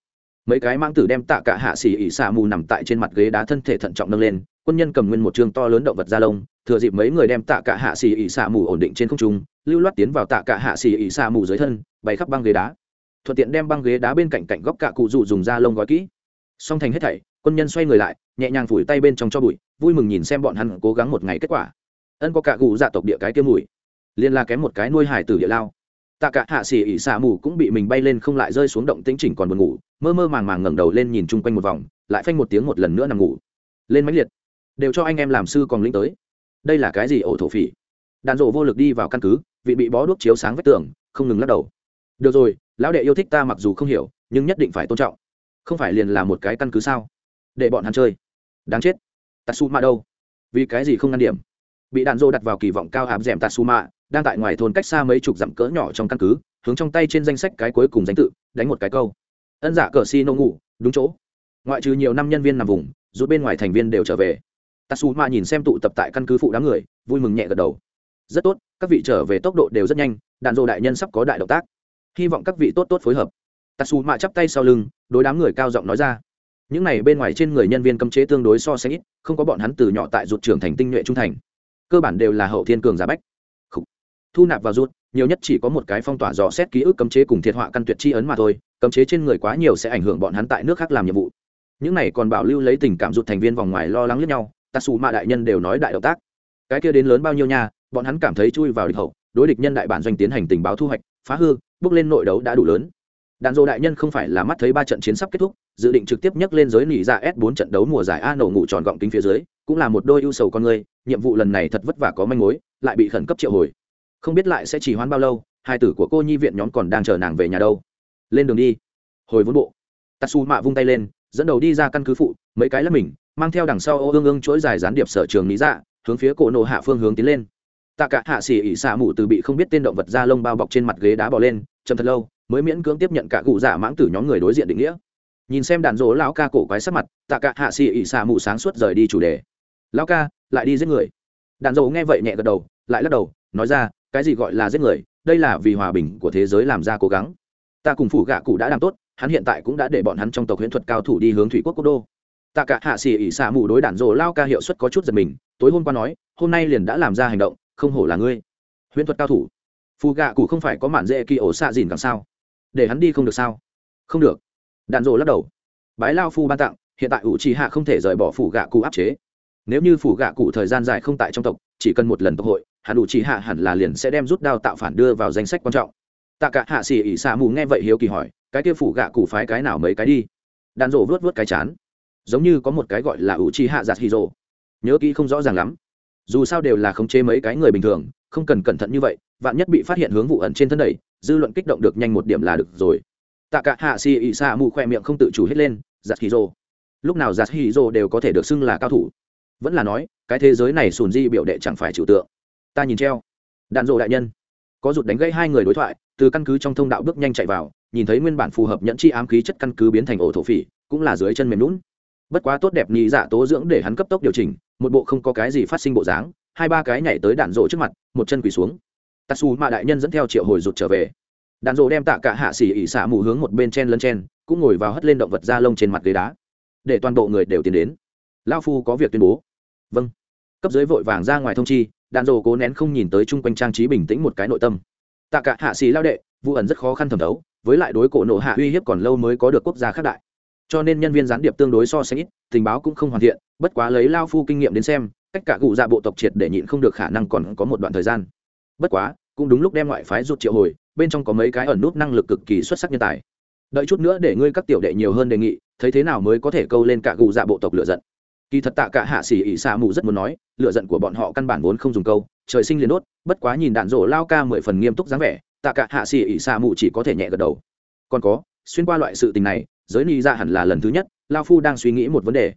mấy cái mang tử đem tạ cả hạ xỉ ỉ xạ mù nằm tại trên mặt ghế đá thân thể thận trọng nâng lên, quân nhân cầm nguyên một chương to lớn động vật da lông, thừa dịp mấy người đem tạ cả hạ xỉ ỉ xạ mù ổn định trên không trung, lưu loát tiến vào tạ cả hạ xỉ ỉ xạ mù dưới thân bày khắp băng ghế đá. Thuận tiện đem băng ghế đá bên cạnh cạnh góc cả cụ dụ dùng da lông gói kỹ. Xong thành hết thảy, quân nhân xoay người lại, nhẹ nhàng phủi tay bên trong cho bụi, vui mừng nhìn xem bọn hắn cố gắng một ngày kết quả. Ân có cả cụ dạ tộc địa cái kia mùi. Liên la kém một cái nuôi hải tử địa lao tạ cả hạ xỉ ỉ xạ mù cũng bị mình bay lên không lại rơi xuống động tĩnh chỉnh còn buồn ngủ, mơ mơ màng màng ngẩng đầu lên nhìn chung quanh một vòng, lại phanh một tiếng một lần nữa nằm ngủ. Lên mãnh liệt. Đều cho anh em làm sư còn linh tới. Đây là cái gì ổ thổ phỉ? Đàn rộ vô lực đi vào căn cứ, vị bị bó đuốc chiếu sáng vách tường, không ngừng lắc đầu. Được rồi, lão đệ yêu thích ta mặc dù không hiểu, nhưng nhất định phải tôn trọng. Không phải liền là một cái căn cứ sao? Để bọn hắn chơi. Đáng chết. Tatsu ma đâu? Vì cái gì không ngăn điểm? Bị đạn dô đặt vào kỳ vọng cao áp d ẻ m tatsuma, đang tại ngoài thôn cách xa mấy chục dặm cỡ nhỏ trong căn cứ, hướng trong tay trên danh sách cái cuối cùng danh tự, đánh một cái câu. Ân giả cờ si nô ngủ, đúng chỗ. Ngoại trừ nhiều năm nhân viên nằm vùng, rút bên ngoài thành viên đều trở về. Tatsuma nhìn xem tụ tập tại căn cứ phụ đám người, vui mừng nhẹ gật đầu. Rất tốt, các vị trở về tốc độ đều rất nhanh, đạn dô đại nhân sắp có đại động tác. Hy vọng các vị tốt tốt phối hợp. Tatsuma chắp tay sau lưng, đối đám người cao giọng nói ra. Những này bên ngoài trên người nhân viên cấm chế tương đối so sánh ít, không có bọn hắn từ nhỏ tại rụt trưởng thành tinh nhuệ trung thành cơ bản đều là hậu thiên cường giả bách. Thu nạp vào rút, nhiều nhất chỉ có một cái phong tỏa dò xét ký ức cấm chế cùng thiệt họa căn tuyệt chi ấn mà thôi, cấm chế trên người quá nhiều sẽ ảnh hưởng bọn hắn tại nước khác làm nhiệm vụ. Những này còn bảo lưu lấy tình cảm rụt thành viên vòng ngoài lo lắng lẫn nhau tạ xù mạ đại nhân đều nói đại động tác. Cái kia đến lớn bao nhiêu nha, bọn hắn cảm thấy chui vào địch hậu, đối địch nhân đại bản doanh tiến hành tình báo thu hoạch, phá hư, bước lên nội đấu đã đủ lớn. Đạn dộ đại nhân không phải là mắt thấy ba trận chiến sắp kết thúc, dự định trực tiếp nhấc lên giới nỉ ra s 4 trận đấu mùa giải a nổ ngủ tròn gọng kính phía dưới cũng là một đôi ưu sầu con người, nhiệm vụ lần này thật vất vả có manh mối, lại bị khẩn cấp triệu hồi. Không biết lại sẽ chỉ hoãn bao lâu, hai tử của cô nhi viện nhóm còn đang chờ nàng về nhà đâu. Lên đường đi. Hồi vốn bộ. Tatsu mạ vung tay lên, dẫn đầu đi ra căn cứ phụ, mấy cái là mình, mang theo đằng sau ô ương ương chuỗi dài gián điệp sở trường lý dạ hướng phía cổ nộ hạ phương hướng tiến lên. Tạ cả hạ xỉ ỉ xạ mù từ bị không biết tên động vật da lông bao bọc trên mặt ghế đá bỏ lên, chậm thật lâu, mới miễn cưỡng tiếp nhận cả cụ giả mãng tử nhóm người đối diện định nghĩa. Nhìn xem đàn rỗ lão ca cổ quái sắc mặt tạ cả hạ xỉ ỉ xạ mù sáng suốt rời đi chủ đề lão ca, lại đi giết người. Đàn dầu nghe vậy nhẹ gật đầu, lại lắc đầu, nói ra, cái gì gọi là giết người? Đây là vì hòa bình của thế giới làm ra cố gắng. Ta cùng phủ gạ cụ đã làm tốt, hắn hiện tại cũng đã để bọn hắn trong tộc huyễn thuật cao thủ đi hướng thủy quốc quốc đô. Tạ cả hạ xỉ ỉ xả mù đối đàn dồ lao ca hiệu suất có chút giật mình, tối hôm qua nói, hôm nay liền đã làm ra hành động, không hổ là ngươi. Huyễn thuật cao thủ. Phù gạ cụ không phải có mạn dễ kỳ ổ xạ dìn càng sao? Để hắn đi không được sao? Không được. Đạn dồ lắc đầu. Bái lao phu ban tặng, hiện tại ủ trì hạ không thể rời bỏ phủ gạ cụ áp chế nếu như phủ gạ cụ thời gian dài không tại trong tộc, chỉ cần một lần tộc hội hắn đủ chỉ hạ hẳn là liền sẽ đem rút đao tạo phản đưa vào danh sách quan trọng. Tạ cả hạ xỉ ỉ xạ mù nghe vậy hiếu kỳ hỏi, cái kia phủ gạ cụ phái cái nào mấy cái đi? Đàn rồ vớt vớt cái chán. Giống như có một cái gọi là ủ chi hạ giạt hì rồ nhớ kỹ không rõ ràng lắm. Dù sao đều là khống chế mấy cái người bình thường, không cần cẩn thận như vậy, vạn nhất bị phát hiện hướng vụ ẩn trên thân đẩy, dư luận kích động được nhanh một điểm là được rồi. Tạ cả hạ xỉ ỉ xạ mù khoe miệng không tự chủ hết lên giặt hì rộ lúc nào giặt hì rộ đều có thể được xưng là cao thủ vẫn là nói, cái thế giới này sùn di biểu đệ chẳng phải chịu tượng. Ta nhìn treo. Đạn dộ đại nhân. Có rụt đánh gây hai người đối thoại, từ căn cứ trong thông đạo bước nhanh chạy vào, nhìn thấy nguyên bản phù hợp nhận chi ám khí chất căn cứ biến thành ổ thổ phỉ, cũng là dưới chân mềm lún bất quá tốt đẹp nhị dạ tố dưỡng để hắn cấp tốc điều chỉnh, một bộ không có cái gì phát sinh bộ dáng, hai ba cái nhảy tới đạn rộ trước mặt, một chân quỳ xuống. Tatsu mạ đại nhân dẫn theo triệu hồi rụt trở về. Đạn rộ đem tạ cả hạ xỉ ỉ xả mù hướng một bên chen lân chen, cũng ngồi vào hất lên động vật da lông trên mặt ghế đá. Để toàn bộ người đều tiến đến. Lao phu có việc tuyên bố vâng. Cấp dưới vội vàng ra ngoài thông chi, đạn rộ cố nén không nhìn tới chung quanh trang trí bình tĩnh một cái nội tâm. Tạ cả hạ sĩ lao đệ vụ ẩn rất khó khăn thẩm thấu, với lại đối cổ nộ hạ uy hiếp còn lâu mới có được quốc gia khác đại. Cho nên nhân viên gián điệp tương đối so sánh ít, tình báo cũng không hoàn thiện, bất quá lấy lao phu kinh nghiệm đến xem, cách cả cụ dạ bộ tộc triệt để nhịn không được khả năng còn có một đoạn thời gian. Bất quá, cũng đúng lúc đem ngoại phái rút triệu hồi, bên trong có mấy cái ẩn nút năng lực cực kỳ xuất sắc nhân tài. Đợi chút nữa để ngươi các tiểu đệ nhiều hơn đề nghị, thấy thế nào mới có thể câu lên cả cụ dạ bộ tộc lựa giận kỳ thật tạ cả hạ xỉ ỉ xạ mù rất muốn nói lựa giận của bọn họ căn bản vốn không dùng câu, trời sinh liền đốt, bất quá nhìn đạn rổ lao ca mười phần nghiêm túc dáng vẻ, tạ cả hạ xỉ ỉ xạ mù chỉ có thể nhẹ gật đầu. Còn có, xuyên qua loại sự tình này, giới ni ra hẳn là lần thứ nhất, lao phu đang suy nghĩ một vấn đề.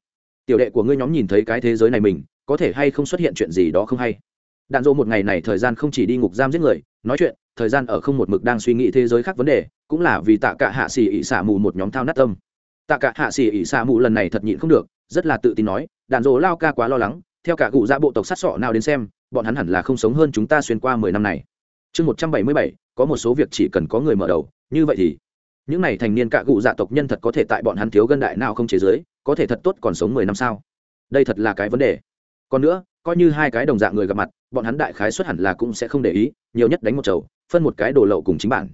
Tiểu đệ của ngươi nhóm nhìn thấy cái thế giới này mình, có thể hay không xuất hiện chuyện gì đó không hay? Đạn dỗ một ngày này thời gian không chỉ đi ngục giam giết người, nói chuyện, thời gian ở không một mực đang suy nghĩ thế giới khác vấn đề, cũng là vì tạ cả hạ xỉ ỉ xả mù một nhóm thao nát tâm. Tạ cả hạ xỉ ỉ xả mù lần này thật nhịn không được rất là tự tin nói, đạn dỗ lao ca quá lo lắng, theo cả cụ ra bộ tộc sát sọ nào đến xem, bọn hắn hẳn là không sống hơn chúng ta xuyên qua mười năm này. Chương một trăm bảy mươi bảy, có một số việc chỉ cần có người mở đầu, như vậy thì những này thành niên cạ cụ dạ tộc nhân thật có thể tại bọn hắn thiếu gân đại nào không chế giới, có thể thật tốt còn sống mười năm sao? Đây thật là cái vấn đề. Còn nữa, coi như hai cái đồng dạng người gặp mặt, bọn hắn đại khái xuất hẳn là cũng sẽ không để ý, nhiều nhất đánh một chầu, phân một cái đồ lậu cùng chính bản.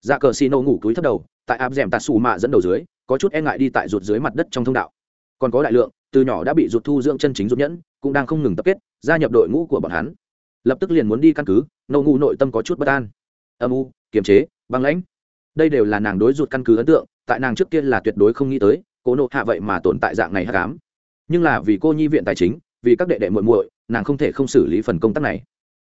Dạ cờ xì ô ngủ túi thấp đầu, tại áp d ẻ m tạt xù mạ dẫn đầu dưới, có chút e ngại đi tại ruột dưới mặt đất trong thông đạo còn có đại lượng, từ nhỏ đã bị rụt thu dưỡng chân chính rụt nhẫn, cũng đang không ngừng tập kết, gia nhập đội ngũ của bọn hắn. Lập tức liền muốn đi căn cứ nâu ngu nội tâm có chút bất an. Âm u, kiềm chế, băng lãnh. Đây đều là nàng đối rụt căn cứ ấn tượng, tại nàng trước kia là tuyệt đối không nghĩ tới, cố nộ hạ vậy mà tồn tại dạng này hát cám nhưng là vì cô nhi viện tài chính, vì các đệ đệ muội muội, nàng không thể không xử lý phần công tác này.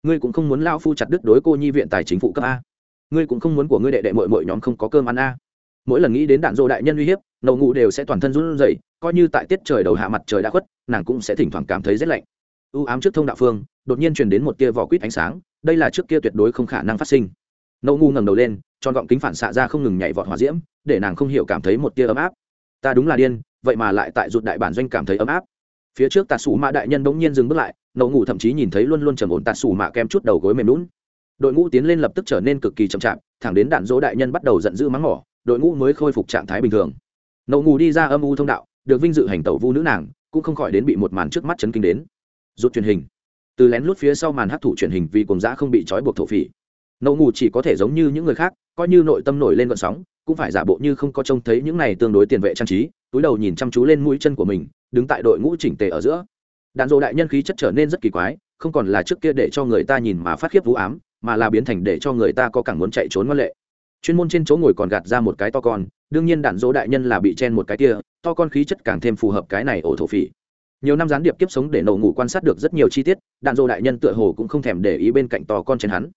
Ngươi cũng không muốn lao phu chặt đứt đối cô nhi viện tài chính phụ cấp a. Ngươi cũng không muốn của ngươi đệ đệ muội muội nhóm không có cơm ăn a. Mỗi lần nghĩ đến đạn dộ đại nhân uy hiếp nậu ngủ đều sẽ toàn thân run rẩy coi như tại tiết trời đầu hạ mặt trời đã khuất, nàng cũng sẽ thỉnh thoảng cảm thấy rét lạnh. U ám trước thông đạo phương, đột nhiên truyền đến một tia vỏ quýt ánh sáng, đây là trước kia tuyệt đối không khả năng phát sinh. Nâu ngu ngẩng đầu lên, tròn gọng kính phản xạ ra không ngừng nhảy vọt hỏa diễm, để nàng không hiểu cảm thấy một tia ấm áp. Ta đúng là điên, vậy mà lại tại rụt đại bản doanh cảm thấy ấm áp. Phía trước tà sủ mạ đại nhân bỗng nhiên dừng bước lại nậu ngủ thậm chí nhìn thấy luôn luôn trầm ổn tà sủ mạ kem chút đầu gối mềm lún đội ngũ tiến lên lập tức trở nên cực kỳ chậm chạp, thẳng đến đạn dỗ đại nhân bắt đầu giận dữ mắng mỏ, đội ngũ mới khôi phục trạng thái bình thường. Nậu ngủ đi ra âm u thông đạo được vinh dự hành tẩu vu nữ nàng, cũng không khỏi đến bị một màn trước mắt chấn kinh đến. Rút truyền hình. Từ lén lút phía sau màn hấp thụ truyền hình vì cùng giã không bị trói buộc thổ phỉ. Nậu ngủ chỉ có thể giống như những người khác, coi như nội tâm nổi lên vận sóng, cũng phải giả bộ như không có trông thấy những này tương đối tiền vệ trang trí, túi đầu nhìn chăm chú lên mũi chân của mình, đứng tại đội ngũ chỉnh tề ở giữa. Đạn dộ đại nhân khí chất trở nên rất kỳ quái, không còn là trước kia để cho người ta nhìn mà phát khiếp vũ ám, mà là biến thành để cho người ta có cảm muốn chạy trốn ngoan lệ. Chuyên môn trên chỗ ngồi còn gạt ra một cái to con đương nhiên đạn dỗ đại nhân là bị chen một cái kia, to con khí chất càng thêm phù hợp cái này ổ thổ phỉ. Nhiều năm gián điệp kiếp sống để nổ ngủ quan sát được rất nhiều chi tiết, đạn dỗ đại nhân tựa hồ cũng không thèm để ý bên cạnh to con trên hắn.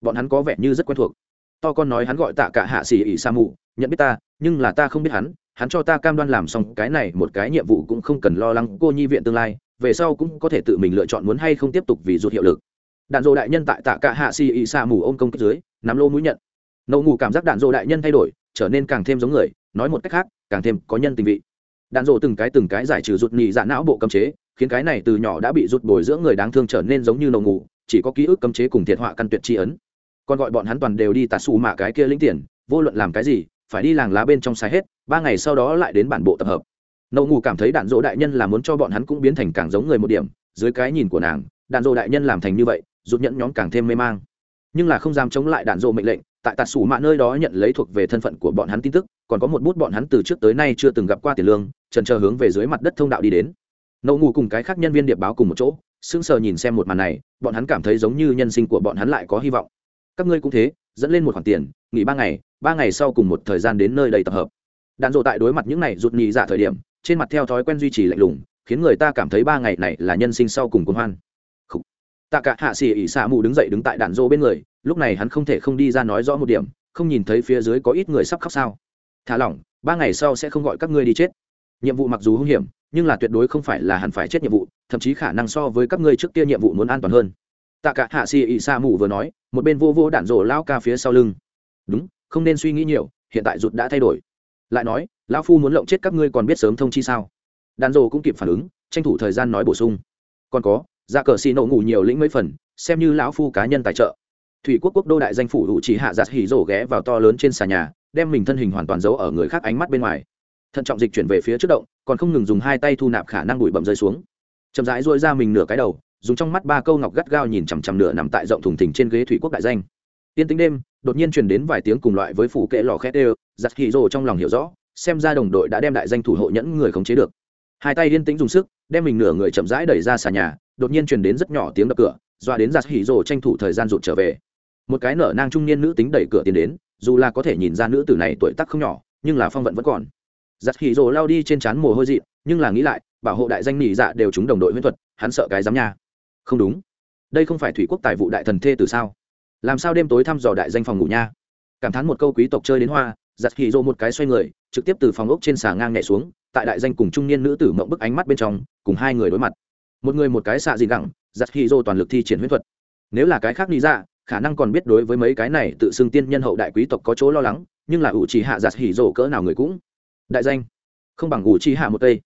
Bọn hắn có vẻ như rất quen thuộc. To con nói hắn gọi tạ cả hạ xỉ ỉ sa mù, nhận biết ta, nhưng là ta không biết hắn hắn cho ta cam đoan làm xong cái này một cái nhiệm vụ cũng không cần lo lắng cô nhi viện tương lai, về sau cũng có thể tự mình lựa chọn muốn hay không tiếp tục vì rút hiệu lực. Đạn dỗ đại nhân tại tạ cả hạ xỉ ỉ sa mù ôm công kích dưới, nắm lô mũi nhận. Nổ ngủ cảm giác đạn dỗ đại nhân thay đổi trở nên càng thêm giống người, nói một cách khác, càng thêm có nhân tình vị. Đạn dộ từng cái từng cái giải trừ rụt nhị dạ não bộ cấm chế, khiến cái này từ nhỏ đã bị rụt bồi dưỡng người đáng thương trở nên giống như nồng ngủ, chỉ có ký ức cấm chế cùng thiệt họa căn tuyệt tri ấn. Còn gọi bọn hắn toàn đều đi tà xù mạ cái kia lĩnh tiền, vô luận làm cái gì, phải đi làng lá bên trong sai hết, ba ngày sau đó lại đến bản bộ tập hợp. Nậu ngủ cảm thấy đạn dỗ đại nhân là muốn cho bọn hắn cũng biến thành càng giống người một điểm, dưới cái nhìn của nàng, đạn dỗ đại nhân làm thành như vậy rút nhẫn nhóm càng thêm mê mang. Nhưng là không dám chống lại đạn dỗ mệnh lệnh tại tạt sủ mạ nơi đó nhận lấy thuộc về thân phận của bọn hắn tin tức, còn có một bút bọn hắn từ trước tới nay chưa từng gặp qua tiền lương, trần chờ hướng về dưới mặt đất thông đạo đi đến. Nậu ngủ cùng cái khác nhân viên điệp báo cùng một chỗ, sững sờ nhìn xem một màn này, bọn hắn cảm thấy giống như nhân sinh của bọn hắn lại có hy vọng. Các ngươi cũng thế, dẫn lên một khoản tiền, nghỉ ba ngày ba ngày sau cùng một thời gian đến nơi đây tập hợp. Đạn dộ tại đối mặt những này rụt nhì dạ thời điểm, trên mặt theo thói quen duy trì lạnh lùng, khiến người ta cảm thấy ba ngày này là nhân sinh sau cùng cuốn hoan tạ cả hạ xỉ ỉ xạ mù đứng dậy đứng tại đạn rô bên người, lúc này hắn không thể không đi ra nói rõ một điểm, không nhìn thấy phía dưới có ít người sắp khóc sao. Thả lỏng, ba ngày sau sẽ không gọi các ngươi đi chết. Nhiệm vụ mặc dù hung hiểm, nhưng là tuyệt đối không phải là hẳn phải chết nhiệm vụ, thậm chí khả năng so với các ngươi trước kia nhiệm vụ muốn an toàn hơn. Tạ cả hạ xì ỉ sa mù vừa nói, một bên vô vô đạn rổ lao ca phía sau lưng. Đúng, không nên suy nghĩ nhiều, hiện tại rụt đã thay đổi. Lại nói, lão phu muốn lộng chết các ngươi còn biết sớm thông chi sao? Đạn rổ cũng kịp phản ứng, tranh thủ thời gian nói bổ sung. Còn có ra cờ xì nổ ngủ nhiều lĩnh mấy phần, xem như lão phu cá nhân tài trợ. Thủy quốc quốc đô đại danh phủ hữu chỉ hạ giặt hỉ rổ ghé vào to lớn trên xà nhà, đem mình thân hình hoàn toàn giấu ở người khác ánh mắt bên ngoài. Thận trọng dịch chuyển về phía trước động, còn không ngừng dùng hai tay thu nạp khả năng bụi bậm rơi xuống. Chậm rãi duỗi ra mình nửa cái đầu, dùng trong mắt ba câu ngọc gắt gao nhìn chằm chằm nửa nằm tại rộng thùng thình trên ghế thủy quốc đại danh. Tiên tính đêm, đột nhiên truyền đến vài tiếng cùng loại với phủ kệ lò khét đều giặt hỉ rổ trong lòng hiểu rõ, xem ra đồng đội đã đem đại danh thủ hộ nhẫn người khống chế được hai tay yên tĩnh dùng sức, đem mình nửa người chậm rãi đẩy ra xà nhà, đột nhiên truyền đến rất nhỏ tiếng đập cửa doa đến giặt hỉ rồ tranh thủ thời gian rụt trở về. Một cái nở nang trung niên nữ tính đẩy cửa tiến đến, dù là có thể nhìn ra nữ tử này tuổi tác không nhỏ, nhưng là phong vận vẫn còn. Giặt hỉ rồ lao đi trên trán mồ hôi dị, nhưng là nghĩ lại, bảo hộ đại danh nỉ dạ đều chúng đồng đội huyễn thuật, hắn sợ cái dám nha. Không đúng. Đây không phải thủy quốc tài vụ đại thần thê từ sao? Làm sao đêm tối thăm dò đại danh phòng ngủ nha? Cảm thán một câu quý tộc chơi đến hoa, giặt hỉ rồ một cái xoay người, trực tiếp từ phòng ốc trên xà ngang nhẹ xuống tại đại danh cùng trung niên nữ tử mộng bức ánh mắt bên trong, cùng hai người đối mặt. Một người một cái xạ gì gẳng giặt hy dô toàn lực thi triển huyết thuật. Nếu là cái khác lý ra, khả năng còn biết đối với mấy cái này tự xưng tiên nhân hậu đại quý tộc có chỗ lo lắng, nhưng là ủ chỉ hạ giặt hỉ rổ cỡ nào người cũng đại danh. Không bằng ủ chỉ hạ một tây.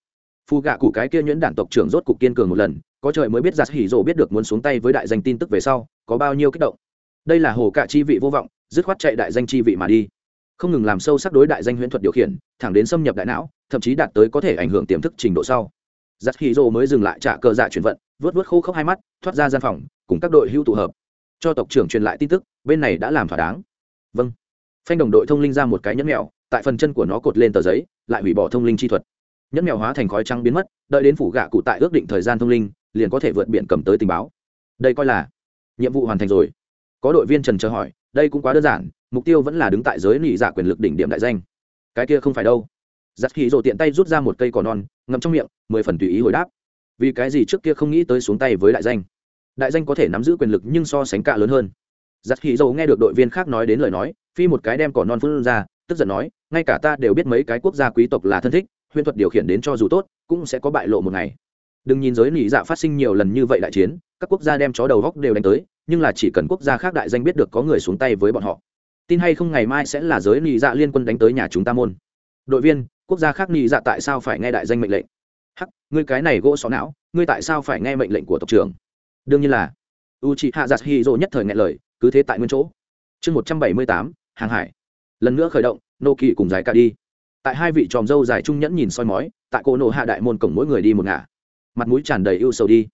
Phù gạ cụ cái kia nhuyễn đản tộc trưởng rốt cục kiên cường một lần, có trời mới biết giặt hỉ rổ biết được muốn xuống tay với đại danh tin tức về sau, có bao nhiêu kích động. Đây là hồ cả chi vị vô vọng, dứt khoát chạy đại danh chi vị mà đi. Không ngừng làm sâu sắc đối đại danh huyễn thuật điều khiển, thẳng đến xâm nhập đại não thậm chí đạt tới có thể ảnh hưởng tiềm thức trình độ sau. Giặc hì rồ mới dừng lại trả cờ dạ chuyển vận vớt vớt khô khốc hai mắt, thoát ra gian phòng, cùng các đội hưu tụ hợp. Cho tộc trưởng truyền lại tin tức, bên này đã làm thỏa đáng. Vâng. Phanh đồng đội thông linh ra một cái nhẫn mèo, tại phần chân của nó cột lên tờ giấy, lại hủy bỏ thông linh chi thuật. Nhẫn mèo hóa thành khói trắng biến mất, đợi đến phủ gạ cụ tại ước định thời gian thông linh, liền có thể vượt biển cầm tới tình báo. Đây coi là nhiệm vụ hoàn thành rồi. Có đội viên trần chờ hỏi, đây cũng quá đơn giản, mục tiêu vẫn là đứng tại giới nị giả quyền lực đỉnh điểm đại danh. Cái kia không phải đâu giặt khí rồ tiện tay rút ra một cây cỏ non, ngậm trong miệng, mười phần tùy ý hồi đáp. Vì cái gì trước kia không nghĩ tới xuống tay với đại danh? Đại danh có thể nắm giữ quyền lực nhưng so sánh cạ lớn hơn. Giặt khí rồ nghe được đội viên khác nói đến lời nói, phi một cái đem cỏ non phun ra, tức giận nói, ngay cả ta đều biết mấy cái quốc gia quý tộc là thân thích, huyễn thuật điều khiển đến cho dù tốt, cũng sẽ có bại lộ một ngày. Đừng nhìn giới nỉ dạ phát sinh nhiều lần như vậy đại chiến, các quốc gia đem chó đầu góc đều đánh tới, nhưng là chỉ cần quốc gia khác đại danh biết được có người xuống tay với bọn họ. Tin hay không ngày mai sẽ là giới nỉ dạ liên quân đánh tới nhà chúng ta môn đội viên, quốc gia khác nghĩ dạ tại sao phải nghe đại danh mệnh lệnh? Hắc, ngươi cái này gỗ xó não, ngươi tại sao phải nghe mệnh lệnh của tộc trưởng? Đương nhiên là u c hạ giặt hy dỗ nhất thời nghe lời, cứ thế tại nguyên chỗ. Chương một trăm bảy mươi tám, hàng hải. Lần nữa khởi động nô kỳ cùng dài cả đi. Tại hai vị tròm dâu dài trung nhẫn nhìn soi mói, tại cô nộ hạ đại môn cổng mỗi người đi một ngả. Mặt mũi tràn đầy ưu sầu đi.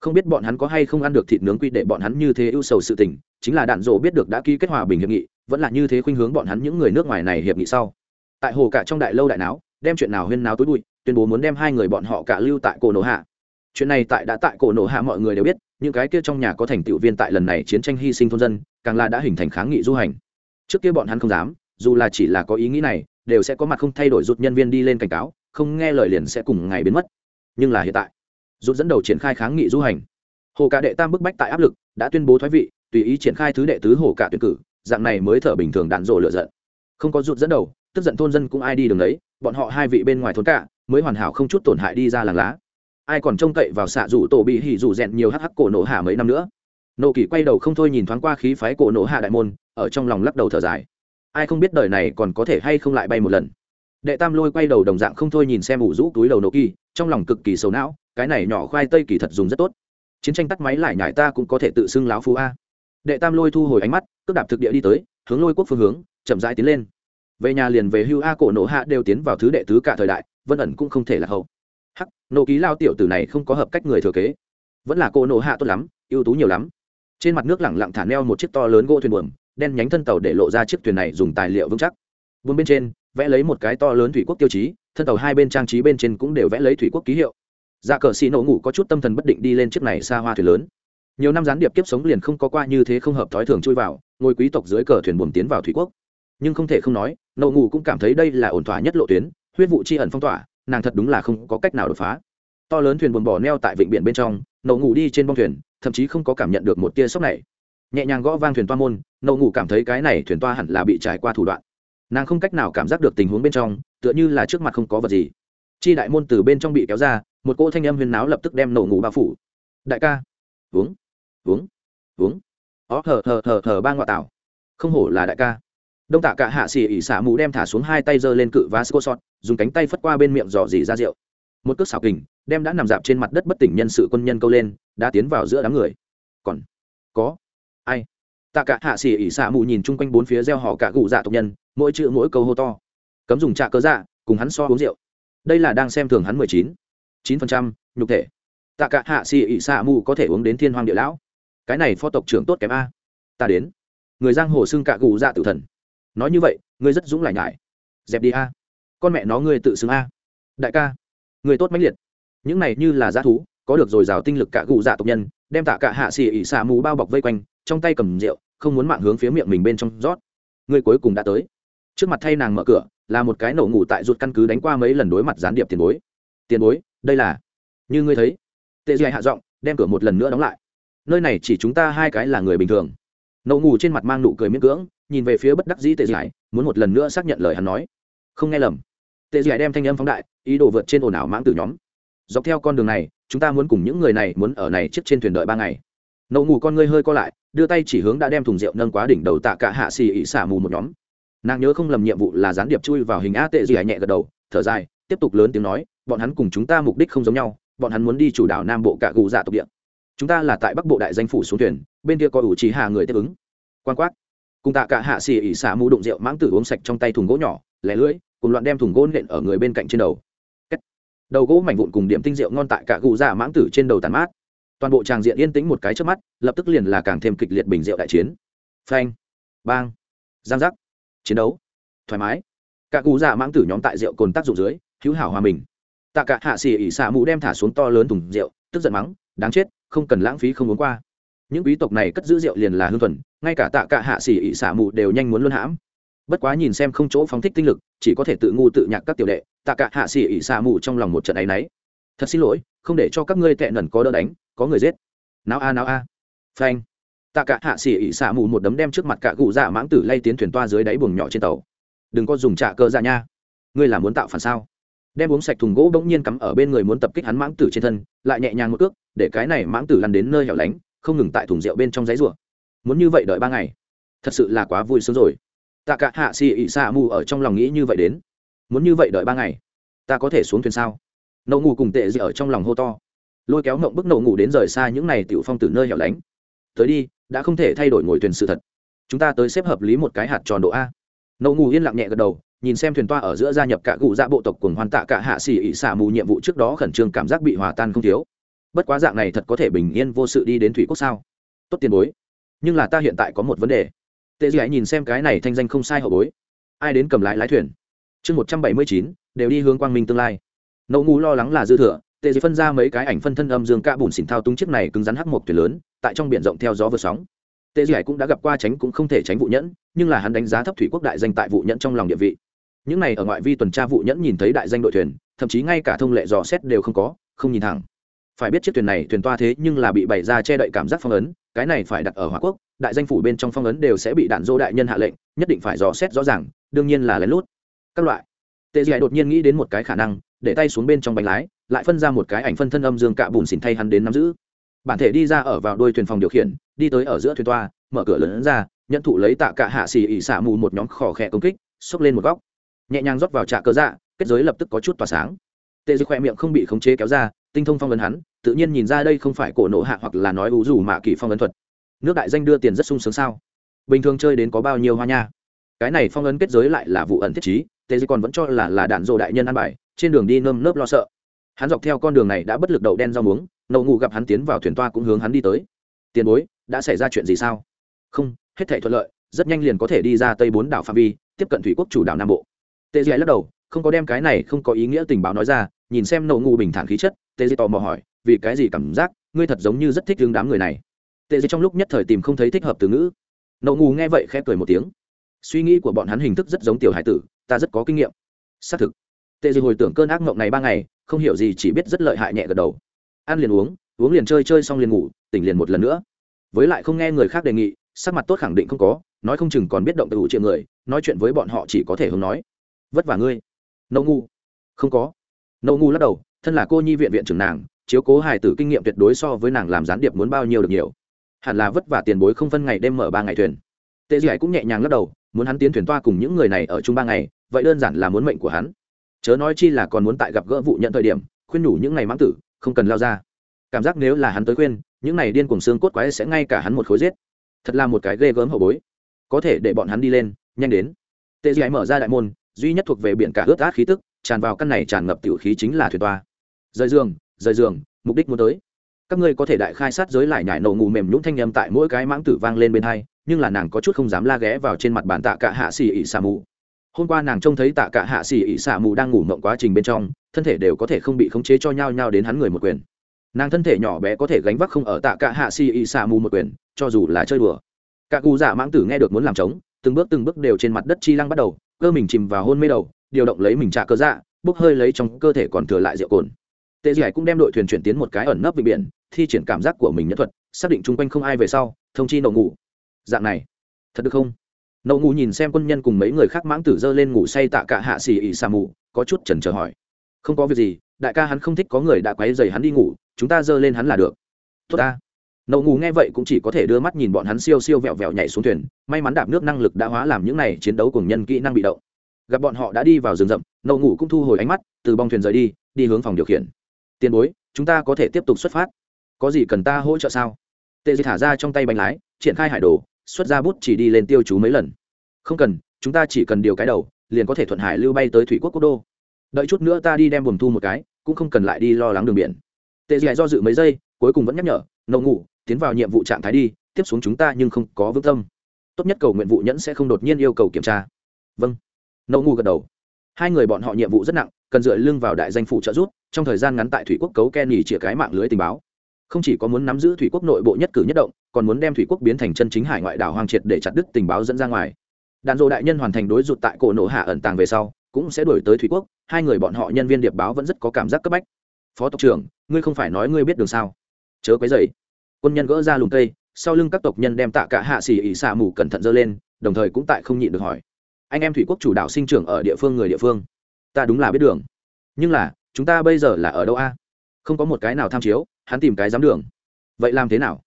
Không biết bọn hắn có hay không ăn được thịt nướng quy để bọn hắn như thế ưu sầu sự tình, chính là đạn dỗ biết được đã ký kết hòa bình hiệp nghị, vẫn là như thế khuynh hướng bọn hắn những người nước ngoài này hiệp nghị sau tại hồ cả trong đại lâu đại náo, đem chuyện nào huyên náo tối bụi, tuyên bố muốn đem hai người bọn họ cả lưu tại cổ nổ hạ. Chuyện này tại đã tại cổ nổ hạ mọi người đều biết, những cái kia trong nhà có thành tựu viên tại lần này chiến tranh hy sinh thôn dân, càng là đã hình thành kháng nghị du hành. Trước kia bọn hắn không dám, dù là chỉ là có ý nghĩ này, đều sẽ có mặt không thay đổi rút nhân viên đi lên cảnh cáo, không nghe lời liền sẽ cùng ngày biến mất. Nhưng là hiện tại, rút dẫn đầu triển khai kháng nghị du hành. Hồ cả đệ tam bức bách tại áp lực, đã tuyên bố thoái vị, tùy ý triển khai thứ đệ tứ hồ cả tuyển cử, dạng này mới thở bình thường đạn rộ lựa giận. Không có rút dẫn đầu tức giận thôn dân cũng ai đi đường đấy, bọn họ hai vị bên ngoài thôn cả, mới hoàn hảo không chút tổn hại đi ra làng lá. Ai còn trông cậy vào xạ rủ tổ bị hỉ rủ rẹn nhiều hắc hắc cổ nổ hạ mấy năm nữa. Nộ kỷ quay đầu không thôi nhìn thoáng qua khí phái cổ nổ hạ đại môn, ở trong lòng lắc đầu thở dài. Ai không biết đời này còn có thể hay không lại bay một lần. Đệ tam lôi quay đầu đồng dạng không thôi nhìn xem ủ rũ túi đầu nộ kỳ, trong lòng cực kỳ sầu não, cái này nhỏ khoai tây kỳ thật dùng rất tốt. Chiến tranh tắt máy lại nhải ta cũng có thể tự xưng láo phú a. Đệ tam lôi thu hồi ánh mắt cướp đạp thực địa đi tới, hướng lôi quốc phương hướng, chậm rãi tiến lên về nhà liền về hưu a cổ nổ hạ đều tiến vào thứ đệ tứ cả thời đại, vân ẩn cũng không thể là hậu. Hắc nổ ký lao tiểu tử này không có hợp cách người thừa kế. Vẫn là cô nổ hạ tốt lắm, ưu tú nhiều lắm. Trên mặt nước lẳng lặng thả neo một chiếc to lớn gỗ thuyền buồm, đen nhánh thân tàu để lộ ra chiếc thuyền này dùng tài liệu vững chắc. Buôn bên trên, vẽ lấy một cái to lớn thủy quốc tiêu chí, thân tàu hai bên trang trí bên trên cũng đều vẽ lấy thủy quốc ký hiệu. Ra cờ xì nổ ngủ có chút tâm thần bất định đi lên chiếc này xa hoa thuyền lớn. Nhiều năm gián điệp kiếp sống liền không có qua như thế không hợp thói thường chui vào ngôi quý tộc dưới cờ thuyền buồm tiến vào thủy quốc. Nhưng không thể không nói nậu ngủ cũng cảm thấy đây là ổn thỏa nhất lộ tuyến, huyết vụ chi ẩn phong tỏa, nàng thật đúng là không có cách nào đột phá. To lớn thuyền buồn bỏ neo tại vịnh biển bên trong nậu ngủ đi trên bong thuyền, thậm chí không có cảm nhận được một tia sốc này. Nhẹ nhàng gõ vang thuyền toa môn nậu ngủ cảm thấy cái này thuyền toa hẳn là bị trải qua thủ đoạn. Nàng không cách nào cảm giác được tình huống bên trong, tựa như là trước mặt không có vật gì. Chi đại môn từ bên trong bị kéo ra, một cỗ thanh âm huyền náo lập tức đem nậu ngủ bao phủ. Đại ca. Uống. Uống. Uống. Ó thờ thờ thờ thờ ba ngoại tảo. Không hổ là đại ca đông tạ cả hạ xỉ ỉ xả Mù đem thả xuống hai tay giơ lên cự vasco sọt dùng cánh tay phất qua bên miệng dò dỉ ra rượu. Một cước xảo kình, đem đã nằm dạp trên mặt đất bất tỉnh nhân sự quân nhân câu lên, đã tiến vào giữa đám người. Còn có ai? Tạ cả hạ xỉ ỉ xả Mù nhìn chung quanh bốn phía gieo họ cả gù dạ tộc nhân, mỗi chữ mỗi câu hô to. Cấm dùng trạ cơ dạ cùng hắn so uống rượu. Đây là đang xem thường hắn mười chín. chín phần trăm, nhục thể. Tạ cả hạ xì ỉ xả Mù có thể uống đến thiên hoàng địa lão. Cái này phó tộc trưởng tốt kém a. Ta đến. Người giang hồ xưng cả gù dạ tự thần nói như vậy, ngươi rất dũng lại nhải. Dẹp đi a. Con mẹ nó ngươi tự xưng a. Đại ca người tốt mãnh liệt. Những này như là g thú, có được dồi dào tinh lực cả gù dạ tộc nhân, đem tạ cả hạ xì ỉ xạ mù bao bọc vây quanh, trong tay cầm rượu, không muốn mạng hướng phía miệng mình bên trong rót. Người cuối cùng đã tới. Trước mặt thay nàng mở cửa, là một cái nổ ngủ tại ruột căn cứ đánh qua mấy lần đối mặt gián điệp tiền bối. Tiền bối, đây là, như ngươi thấy. Tệ dạy hạ giọng, đem cửa một lần nữa đóng lại. Nơi này chỉ chúng ta hai cái là người bình thường. Nậu ngủ trên mặt mang nụ cười miễn cưỡng, nhìn về phía bất đắc dĩ tệ giải muốn một lần nữa xác nhận lời hắn nói. Không nghe lầm. Tệ giải đem thanh âm phóng đại, ý đồ vượt trên ồn ào mãng từ nhóm. Dọc theo con đường này, chúng ta muốn cùng những người này muốn ở này chiếc trên thuyền đợi ba ngày. Nậu ngủ con ngươi hơi co lại, đưa tay chỉ hướng đã đem thùng rượu nâng quá đỉnh đầu tạ cả hạ xì ỉ xả mù một nhóm. Nàng nhớ không lầm nhiệm vụ là gián điệp chui vào hình a tệ gì nhẹ gật đầu, thở dài, tiếp tục lớn tiếng nói, bọn hắn cùng chúng ta mục đích không giống nhau, bọn hắn muốn đi chủ đảo nam bộ cả gù dạ tộc địa chúng ta là tại bắc bộ đại danh phủ xuống thuyền, bên kia có ủ trí hà người tiếp ứng. Quan quát. Cùng tạ cả hạ xì ỉ xả mũ đụng rượu mãng tử uống sạch trong tay thùng gỗ nhỏ, lẻ lưỡi, cùng loạn đem thùng gỗ nện ở người bên cạnh trên đầu. Đầu gỗ mảnh vụn cùng điểm tinh rượu ngon tại cả gù dạ mãng tử trên đầu tàn mát. Toàn bộ tràng diện yên tĩnh một cái trước mắt, lập tức liền là càng thêm kịch liệt bình rượu đại chiến. Phanh. Bang. Giang giác. Chiến đấu. Thoải mái. Cả gù dạ mãng tử nhóm tại rượu cồn tác dụng dưới, hữu hảo hòa mình. Tạ cả hạ xì ỉ xả mũ đem thả xuống to lớn thùng rượu, tức giận mắng, đáng chết không cần lãng phí không uống qua. Những quý tộc này cất giữ rượu liền là hương thuần, ngay cả tạ cả hạ xỉ ỉ xả mù đều nhanh muốn luân hãm. Bất quá nhìn xem không chỗ phóng thích tinh lực, chỉ có thể tự ngu tự nhạc các tiểu đệ, tạ cả hạ xỉ ỉ xả mù trong lòng một trận áy náy. Thật xin lỗi, không để cho các ngươi tệ nần có đỡ đánh, có người giết. Nào a nào a. Phanh. Tạ cả hạ xỉ ỉ xả mù một đấm đem trước mặt cả cụ dạ mãng tử lay tiến thuyền toa dưới đáy buồng nhỏ trên tàu. Đừng có dùng trạ cơ dạ nha. Ngươi là muốn tạo phản sao? Đem uống sạch thùng gỗ bỗng nhiên cắm ở bên người muốn tập kích hắn mãng tử trên thân, lại nhẹ nhàng một cước, để cái này mãng tử lăn đến nơi hẻo lánh, không ngừng tại thùng rượu bên trong giấy rùa. muốn như vậy đợi ba ngày, thật sự là quá vui sướng rồi. Tạ cả hạ xì ị xa mù ở trong lòng nghĩ như vậy đến. Muốn như vậy đợi ba ngày, ta có thể xuống thuyền sao? Nậu ngủ cùng tệ dị ở trong lòng hô to. Lôi kéo mộng bức nậu ngủ đến rời xa những này tiểu phong từ nơi hẻo lánh. Tới đi, đã không thể thay đổi ngồi thuyền sự thật. Chúng ta tới xếp hợp lý một cái hạt tròn độ a. Nậu ngủ yên lặng nhẹ gật đầu nhìn xem thuyền toa ở giữa gia nhập cả cụ dạ bộ tộc cùng hoàn tạ cả hạ xỉ ỉ xả mù nhiệm vụ trước đó khẩn trương cảm giác bị hòa tan không thiếu. Bất quá dạng này thật có thể bình yên vô sự đi đến thủy quốc sao? Tốt tiền bối. Nhưng là ta hiện tại có một vấn đề. Tệ dị nhìn xem cái này thanh danh không sai hậu bối. Ai đến cầm lái lái thuyền? Chương một trăm bảy mươi chín, đều đi hướng quang minh tương lai. Nậu ngủ lo lắng là dư thừa, tệ dị phân ra mấy cái ảnh phân thân âm dương ca bùn xỉn thao tung chiếc này cứng rắn hắc một thuyền lớn, tại trong biển rộng theo gió vượt sóng. Tệ dị cũng đã gặp qua tránh cũng không thể tránh vụ nhẫn, nhưng là hắn đánh giá thấp thủy quốc đại danh tại vụ nhẫn trong lòng địa vị những này ở ngoại vi tuần tra vụ nhẫn nhìn thấy đại danh đội thuyền, thậm chí ngay cả thông lệ dò xét đều không có, không nhìn thẳng. Phải biết chiếc thuyền này thuyền toa thế nhưng là bị bày ra che đậy cảm giác phong ấn, cái này phải đặt ở hòa quốc, đại danh phủ bên trong phong ấn đều sẽ bị đạn dô đại nhân hạ lệnh, nhất định phải dò xét rõ ràng, đương nhiên là lén lút. Các loại. Tệ dì đột nhiên nghĩ đến một cái khả năng, để tay xuống bên trong bánh lái, lại phân ra một cái ảnh phân thân âm dương cạ bùn xỉn thay hắn đến nắm giữ. Bản thể đi ra ở vào đôi thuyền phòng điều khiển, đi tới ở giữa thuyền toa, mở cửa lớn ra, nhận thụ lấy tạ cả hạ xì ỉ xả mù một nhóm khỏ khẽ công kích, xốc lên một góc nhẹ nhàng rót vào trạ cơ dạ kết giới lập tức có chút tỏa sáng. Tệ dư khỏe miệng không bị khống chế kéo ra, tinh thông phong vấn hắn, tự nhiên nhìn ra đây không phải cổ nộ hạ hoặc là nói ủ rủ mạ kỳ phong ấn thuật. Nước đại danh đưa tiền rất sung sướng sao? Bình thường chơi đến có bao nhiêu hoa nha? Cái này phong ấn kết giới lại là vụ ẩn thiết trí tề dư còn vẫn cho là là đạn dộ đại nhân ăn bài, trên đường đi nơm nớp lo sợ. Hắn dọc theo con đường này đã bất lực đậu đen rau muống, nậu ngủ gặp hắn tiến vào thuyền toa cũng hướng hắn đi tới. Tiền bối, đã xảy ra chuyện gì sao? Không, hết thể thuận lợi, rất nhanh liền có thể đi ra tây bốn đảo phạm vi, tiếp cận thủy quốc chủ đảo nam bộ tê dì lắc đầu, không có đem cái này không có ý nghĩa tình báo nói ra, nhìn xem nậu ngu bình thản khí chất tề dì tò mò hỏi, vì cái gì cảm giác ngươi thật giống như rất thích hướng đám người này? Tê dì trong lúc nhất thời tìm không thấy thích hợp từ ngữ. Nậu ngu nghe vậy khẽ cười một tiếng. Suy nghĩ của bọn hắn hình thức rất giống tiểu hải tử, ta rất có kinh nghiệm. Xác thực. Tê dì hồi tưởng cơn ác mộng này ba ngày, không hiểu gì chỉ biết rất lợi hại nhẹ gật đầu. Ăn liền uống uống liền chơi chơi xong liền ngủ, tỉnh liền một lần nữa. Với lại không nghe người khác đề nghị, sắc mặt tốt khẳng định không có, nói không chừng còn biết động từ triệu người, nói chuyện với bọn họ chỉ có thể hướng nói vất vả ngươi. Nậu ngu. Không có. Nậu ngu lắc đầu, thân là cô nhi viện viện trưởng nàng, chiếu cố hài tử kinh nghiệm tuyệt đối so với nàng làm gián điệp muốn bao nhiêu được nhiều. Hẳn là vất vả tiền bối không phân ngày đêm mở ba ngày thuyền. Tệ hải cũng nhẹ nhàng lắc đầu, muốn hắn tiến thuyền toa cùng những người này ở chung ba ngày, vậy đơn giản là muốn mệnh của hắn. Chớ nói chi là còn muốn tại gặp gỡ vụ nhận thời điểm, khuyên nhủ những ngày mãng tử, không cần lao ra. Cảm giác nếu là hắn tới khuyên, những này điên cùng xương cốt quái sẽ ngay cả hắn một khối giết. Thật là một cái ghê gớm hậu bối. Có thể để bọn hắn đi lên, nhanh đến. Tệ hải mở ra đại môn duy nhất thuộc về biển cả ướt át khí tức, tràn vào căn này tràn ngập tiểu khí chính là thuyền toa. Rời giường rời giường, mục đích muốn tới. Các ngươi có thể đại khai sát giới lại nhải nổ ngủ mềm nhũng thanh nhầm tại mỗi cái mãng tử vang lên bên hai, nhưng là nàng có chút không dám la ghé vào trên mặt bàn tạ cả hạ xì ỉ xà mù. Hôm qua nàng trông thấy tạ cả hạ xì ỉ xà mù đang ngủ mộng quá trình bên trong, thân thể đều có thể không bị khống chế cho nhau nhau đến hắn người một quyền. Nàng thân thể nhỏ bé có thể gánh vác không ở tạ cả hạ xì ỉ xà mù một quyền, cho dù là chơi đùa. Cả cụ giả mãng tử nghe được muốn làm trống, từng bước từng bước đều trên mặt đất chi lăng bắt đầu cơ mình chìm vào hôn mê đầu, điều động lấy mình trả cơ dạ bốc hơi lấy trong cơ thể còn thừa lại rượu cồn. Tệ dì cũng đem đội thuyền chuyển tiến một cái ẩn nấp vịnh biển, thi triển cảm giác của mình nhân thuật, xác định chung quanh không ai về sau, thông chi nậu ngủ. Dạng này, thật được không? Nậu ngủ nhìn xem quân nhân cùng mấy người khác mãng tử dơ lên ngủ say tạ cả hạ xì ỉ xà mù, có chút chần chờ hỏi. Không có việc gì, đại ca hắn không thích có người đã quấy dày hắn đi ngủ, chúng ta dơ lên hắn là được. Tốt ta nậu ngủ nghe vậy cũng chỉ có thể đưa mắt nhìn bọn hắn siêu siêu vẹo vẹo nhảy xuống thuyền, may mắn đạp nước năng lực đã hóa làm những này chiến đấu cùng nhân kỹ năng bị động. Gặp bọn họ đã đi vào rừng rậm, nậu ngủ cũng thu hồi ánh mắt, từ bong thuyền rời đi đi hướng phòng điều khiển. Tiền bối, chúng ta có thể tiếp tục xuất phát. Có gì cần ta hỗ trợ sao? Tệ dị thả ra trong tay bánh lái, triển khai hải đồ, xuất ra bút chỉ đi lên tiêu chú mấy lần. Không cần, chúng ta chỉ cần điều cái đầu, liền có thể thuận hải lưu bay tới thủy quốc quốc đô. Đợi chút nữa ta đi đem buồm thu một cái, cũng không cần lại đi lo lắng đường biển. Tệ dị do dự mấy giây, cuối cùng vẫn nhắc nhở, nậu ngủ tiến vào nhiệm vụ trạng thái đi, tiếp xuống chúng ta nhưng không có vững tâm. Tốt nhất cầu nguyện vụ nhẫn sẽ không đột nhiên yêu cầu kiểm tra. Vâng. Nậu ngu gật đầu. Hai người bọn họ nhiệm vụ rất nặng, cần dựa lưng vào đại danh phủ trợ giúp, trong thời gian ngắn tại thủy quốc cấu ken nghỉ chĩa cái mạng lưới tình báo. Không chỉ có muốn nắm giữ thủy quốc nội bộ nhất cử nhất động, còn muốn đem thủy quốc biến thành chân chính hải ngoại đảo hoang triệt để chặt đứt tình báo dẫn ra ngoài. Đàn dộ đại nhân hoàn thành đối rụt tại cổ nổ hạ ẩn tàng về sau, cũng sẽ đổi tới thủy quốc, hai người bọn họ nhân viên điệp báo vẫn rất có cảm giác cấp bách. Phó tộc trưởng, ngươi không phải nói ngươi biết đường sao? Chớ quấy dày quân nhân gỡ ra lùm cây, sau lưng các tộc nhân đem tạ cả hạ xỉ ỉ xạ mù cẩn thận dơ lên, đồng thời cũng tại không nhịn được hỏi. Anh em thủy quốc chủ đạo sinh trưởng ở địa phương người địa phương. Ta đúng là biết đường. Nhưng là, chúng ta bây giờ là ở đâu a? Không có một cái nào tham chiếu, hắn tìm cái dám đường. Vậy làm thế nào?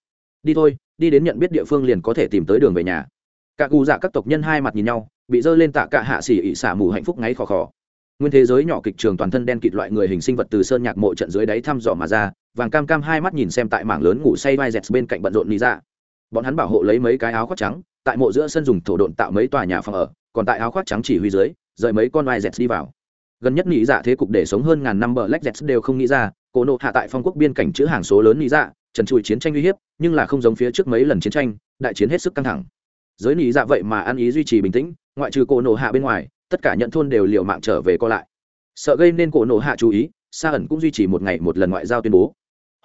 Đi thôi, đi đến nhận biết địa phương liền có thể tìm tới đường về nhà. Cả cụ dạ các tộc nhân hai mặt nhìn nhau, bị dơ lên tạ cả hạ xỉ ỉ xả mù hạnh phúc ngáy khò khò. Nguyên thế giới nhỏ kịch trường toàn thân đen kịt loại người hình sinh vật từ sơn nhạc mộ trận dưới đáy thăm dò mà ra vàng cam cam hai mắt nhìn xem tại mảng lớn ngủ say vai dẹt bên cạnh bận rộn lý ra bọn hắn bảo hộ lấy mấy cái áo khoác trắng, tại mộ giữa sân dùng thổ độn tạo mấy tòa nhà phòng ở, còn tại áo khoác trắng chỉ huy dưới, rời mấy con vai dẹt đi vào. Gần nhất nghĩ dạ thế cục để sống hơn ngàn năm bờ lách dẹt đều không nghĩ ra, cổ nộ hạ tại phong quốc biên cảnh chữ hàng số lớn nghĩ dạ trần trụi chiến tranh uy hiếp, nhưng là không giống phía trước mấy lần chiến tranh, đại chiến hết sức căng thẳng. Giới nghĩ dạ vậy mà ăn ý duy trì bình tĩnh, ngoại trừ cổ nộ hạ bên ngoài, tất cả nhận thôn đều liều mạng trở về co lại. Sợ gây nên cổ nộ hạ chú ý, sa ẩn cũng duy trì một ngày một lần ngoại giao tuyên bố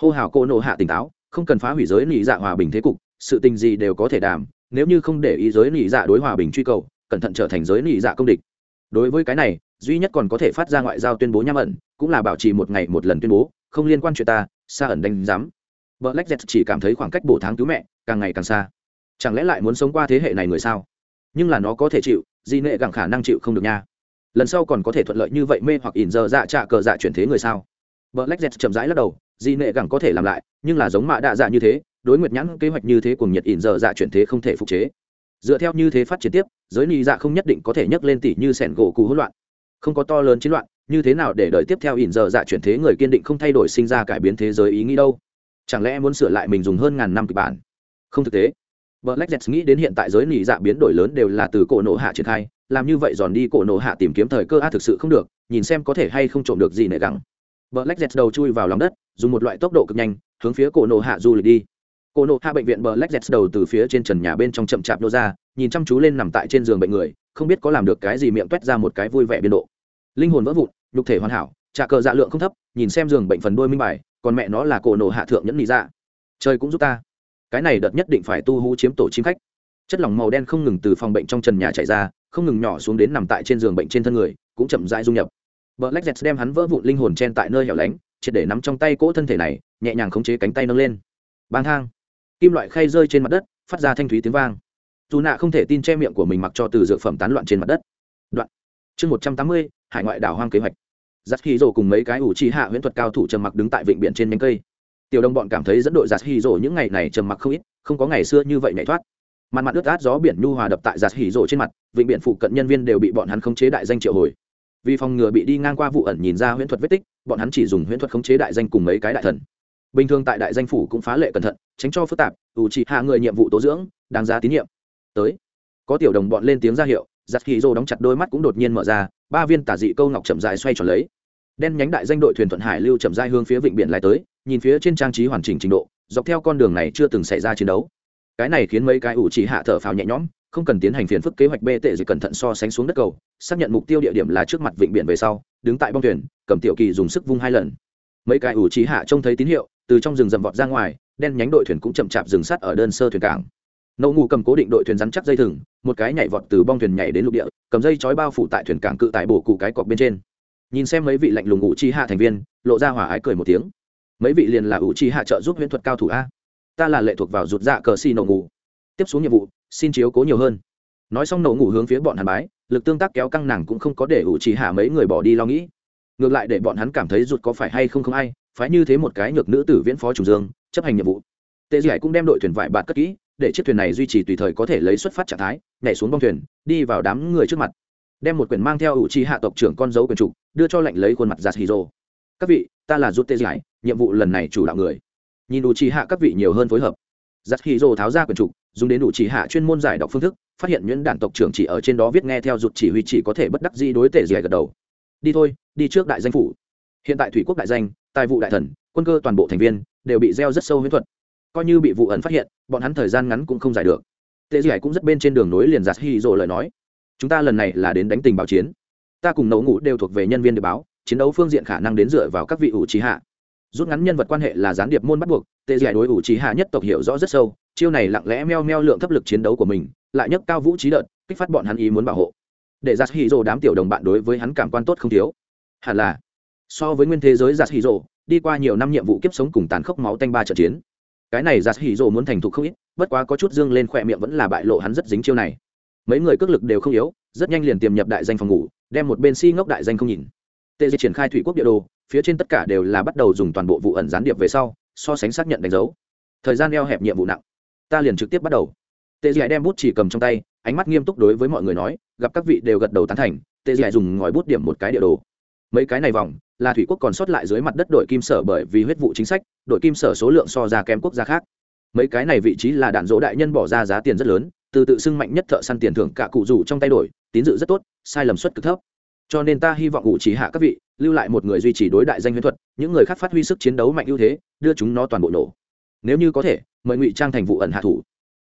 hô hào cô nộ hạ tỉnh táo, không cần phá hủy giới nị dạ hòa bình thế cục, sự tình gì đều có thể đàm, nếu như không để ý giới nị dạ đối hòa bình truy cầu, cẩn thận trở thành giới nị dạ công địch. Đối với cái này, duy nhất còn có thể phát ra ngoại giao tuyên bố nham ẩn, cũng là bảo trì một ngày một lần tuyên bố, không liên quan chuyện ta, xa ẩn đánh giám. Black Jet chỉ cảm thấy khoảng cách bổ tháng cứu mẹ, càng ngày càng xa. Chẳng lẽ lại muốn sống qua thế hệ này người sao? Nhưng là nó có thể chịu, di nệ càng khả năng chịu không được nha. Lần sau còn có thể thuận lợi như vậy mê hoặc ỉn giờ dạ trạ cờ dạ chuyển thế người sao? Black Jet chậm rãi lắc đầu Dị nệ càng có thể làm lại nhưng là giống mạ đạ dạ như thế đối nguyệt nhãn kế hoạch như thế cùng nhiệt ỉn dở dạ chuyển thế không thể phục chế. Dựa theo như thế phát triển tiếp giới nị dạ không nhất định có thể nhấc lên tỷ như sẻn gỗ cù hỗn loạn. Không có to lớn chiến loạn như thế nào để đợi tiếp theo ỉn dở dạ chuyển thế người kiên định không thay đổi sinh ra cải biến thế giới ý nghĩ đâu? Chẳng lẽ muốn sửa lại mình dùng hơn ngàn năm kịch bản? Không thực tế. Black Jets nghĩ đến hiện tại giới nỉ dạ biến đổi lớn đều là từ cổ nổ hạ triển khai, làm như vậy giòn đi cổ nổ hạ tìm kiếm thời cơ a thực sự không được, nhìn xem có thể hay không trộm được gì nệ bờ Black Jets đầu chui vào lòng đất, dùng một loại tốc độ cực nhanh, hướng phía cổ nộ hạ du lịch đi. Cổ nộ hạ bệnh viện Black Jets đầu từ phía trên trần nhà bên trong chậm chạp nô ra, nhìn chăm chú lên nằm tại trên giường bệnh người, không biết có làm được cái gì miệng toét ra một cái vui vẻ biên độ. Linh hồn vỡ vụn, nhục thể hoàn hảo, trả cờ dạ lượng không thấp, nhìn xem giường bệnh phần đuôi minh bài, còn mẹ nó là cổ nộ hạ thượng nhẫn nị ra. Trời cũng giúp ta cái này đợt nhất định phải tu hú chiếm tổ chim khách chất lỏng màu đen không ngừng từ phòng bệnh trong trần nhà chạy ra không ngừng nhỏ xuống đến nằm tại trên giường bệnh trên thân người cũng chậm rãi dung nhập Black Jets đem hắn vỡ vụn linh hồn chen tại nơi hẻo lánh, triệt để nắm trong tay cỗ thân thể này, nhẹ nhàng khống chế cánh tay nâng lên. Bang thang, kim loại khay rơi trên mặt đất, phát ra thanh thúy tiếng vang. Tú nạ không thể tin che miệng của mình mặc cho từ dược phẩm tán loạn trên mặt đất. Đoạn. Chương một trăm tám mươi, hải ngoại đảo hoang kế hoạch. Giắt Hỉ Dụ cùng mấy cái ủ trì hạ huyễn thuật cao thủ trầm mặc đứng tại vịnh biển trên nhánh cây tiểu Đông bọn cảm thấy dẫn đội giặt hì rổ những ngày này trầm mặc không ít không có ngày xưa như vậy nhảy thoát Màn mặt ướt át gió biển nhu hòa đập tại giặt hì rổ trên mặt vịnh biển phụ cận nhân viên đều bị bọn hắn khống chế đại danh triệu hồi vì phòng ngừa bị đi ngang qua vụ ẩn nhìn ra huyễn thuật vết tích, bọn hắn chỉ dùng huyễn thuật khống chế đại danh cùng mấy cái đại thần. Bình thường tại đại danh phủ cũng phá lệ cẩn thận, tránh cho phức tạp, ủ trị hạ người nhiệm vụ tố dưỡng, đáng giá tín nhiệm. Tới, có tiểu đồng bọn lên tiếng ra hiệu giặt khí rô đóng chặt đôi mắt cũng đột nhiên mở ra, ba viên tả dị câu ngọc chậm dài xoay tròn lấy. Đen nhánh đại danh đội thuyền thuận hải lưu chậm dài hướng phía vịnh biển lại tới, nhìn phía trên trang trí hoàn chỉnh trình độ, dọc theo con đường này chưa từng xảy ra chiến đấu. Cái này khiến mấy cái ủ chỉ hạ thở phào nhẹ nhõm không cần tiến hành phiền phức kế hoạch bê tệ gì cẩn thận so sánh xuống đất cầu, xác nhận mục tiêu địa điểm là trước mặt vịnh biển về sau, đứng tại bong thuyền, cầm tiểu kỳ dùng sức vung hai lần. Mấy cái ủ trí hạ trông thấy tín hiệu, từ trong rừng rầm vọt ra ngoài, đen nhánh đội thuyền cũng chậm chạp dừng sắt ở đơn sơ thuyền cảng. Nậu ngủ cầm cố định đội thuyền rắn chắc dây thừng, một cái nhảy vọt từ bong thuyền nhảy đến lục địa, cầm dây chói bao phủ tại thuyền cảng cự tại bổ cụ cái cọc bên trên. Nhìn xem mấy vị lạnh lùng ngụ chi hạ thành viên, lộ ra hỏa ái cười một tiếng. Mấy vị liền là ủ chi hạ trợ giúp huyễn thuật cao thủ a. Ta là lệ thuộc vào rụt dạ cờ xi nổ ngủ. Tiếp xuống nhiệm vụ xin chiếu cố nhiều hơn. Nói xong nổ ngủ hướng phía bọn hàn bái, lực tương tác kéo căng nàng cũng không có để ủ trì hạ mấy người bỏ đi lo nghĩ. Ngược lại để bọn hắn cảm thấy rụt có phải hay không không ai, phái như thế một cái nhược nữ tử viễn phó chủ dương, chấp hành nhiệm vụ. Tệ giải cũng đem đội thuyền vải bạt cất kỹ, để chiếc thuyền này duy trì tùy thời có thể lấy xuất phát trạng thái, nhảy xuống bong thuyền, đi vào đám người trước mặt. Đem một quyển mang theo ủ trì hạ tộc trưởng con dấu quyển trục, đưa cho lệnh lấy khuôn mặt giạt hì rô các vị, ta là rút tê giải nhiệm vụ lần này chủ đạo người. Nhìn ủ trì hạ các vị nhiều hơn phối hợp, giạt hì rô tháo ra quyển trục dùng đến đủ chỉ hạ chuyên môn giải đọc phương thức, phát hiện nhuyễn đàn tộc trưởng chỉ ở trên đó viết nghe theo rụt chỉ huy chỉ có thể bất đắc di đối tể giải gật đầu. Đi thôi, đi trước đại danh phủ. Hiện tại thủy quốc đại danh, tài vụ đại thần, quân cơ toàn bộ thành viên, đều bị gieo rất sâu huyễn thuật. Coi như bị vụ ẩn phát hiện, bọn hắn thời gian ngắn cũng không giải được. Tệ giải cũng rất bên trên đường nối liền giặt hy rô lời nói. Chúng ta lần này là đến đánh tình báo chiến. Ta cùng nấu ngủ đều thuộc về nhân viên địa báo, chiến đấu phương diện khả năng đến dựa vào các vị ủ trí hạ. Rút ngắn nhân vật quan hệ là gián điệp môn bắt buộc tệ giải đối ủ trí hạ nhất tộc hiểu rõ rất sâu, chiêu này lặng lẽ meo meo lượng thấp lực chiến đấu của mình, lại nhấc cao vũ trí đợt, kích phát bọn hắn ý muốn bảo hộ. Để giặt hì rồ đám tiểu đồng bạn đối với hắn cảm quan tốt không thiếu. Hẳn là, so với nguyên thế giới giặt hì rồ, đi qua nhiều năm nhiệm vụ kiếp sống cùng tàn khốc máu tanh ba trận chiến, cái này giặt hì rồ muốn thành thục không ít, bất quá có chút dương lên khỏe miệng vẫn là bại lộ hắn rất dính chiêu này. Mấy người cước lực đều không yếu, rất nhanh liền tiềm nhập đại danh phòng ngủ, đem một bên si ngốc đại danh không nhìn. Tê di triển khai thủy quốc địa đồ, phía trên tất cả đều là bắt đầu dùng toàn bộ vụ ẩn gián điệp về sau so sánh xác nhận đánh dấu. Thời gian eo hẹp nhiệm vụ nặng. Ta liền trực tiếp bắt đầu. Tệ dạy đem bút chỉ cầm trong tay, ánh mắt nghiêm túc đối với mọi người nói, gặp các vị đều gật đầu tán thành, tệ dạy dùng ngòi bút điểm một cái địa đồ. Mấy cái này vòng, là thủy quốc còn sót lại dưới mặt đất đội kim sở bởi vì huyết vụ chính sách, đội kim sở số lượng so ra kém quốc gia khác. Mấy cái này vị trí là đạn dỗ đại nhân bỏ ra giá tiền rất lớn, từ tự xưng mạnh nhất thợ săn tiền thưởng cả cụ rủ trong tay đổi, tín dự rất tốt, sai lầm suất cực thấp cho nên ta hy vọng ngụ chỉ hạ các vị, lưu lại một người duy trì đối đại danh huyễn thuật, những người khác phát huy sức chiến đấu mạnh ưu thế, đưa chúng nó toàn bộ nổ. Nếu như có thể, mời ngụy trang thành vụ ẩn hạ thủ.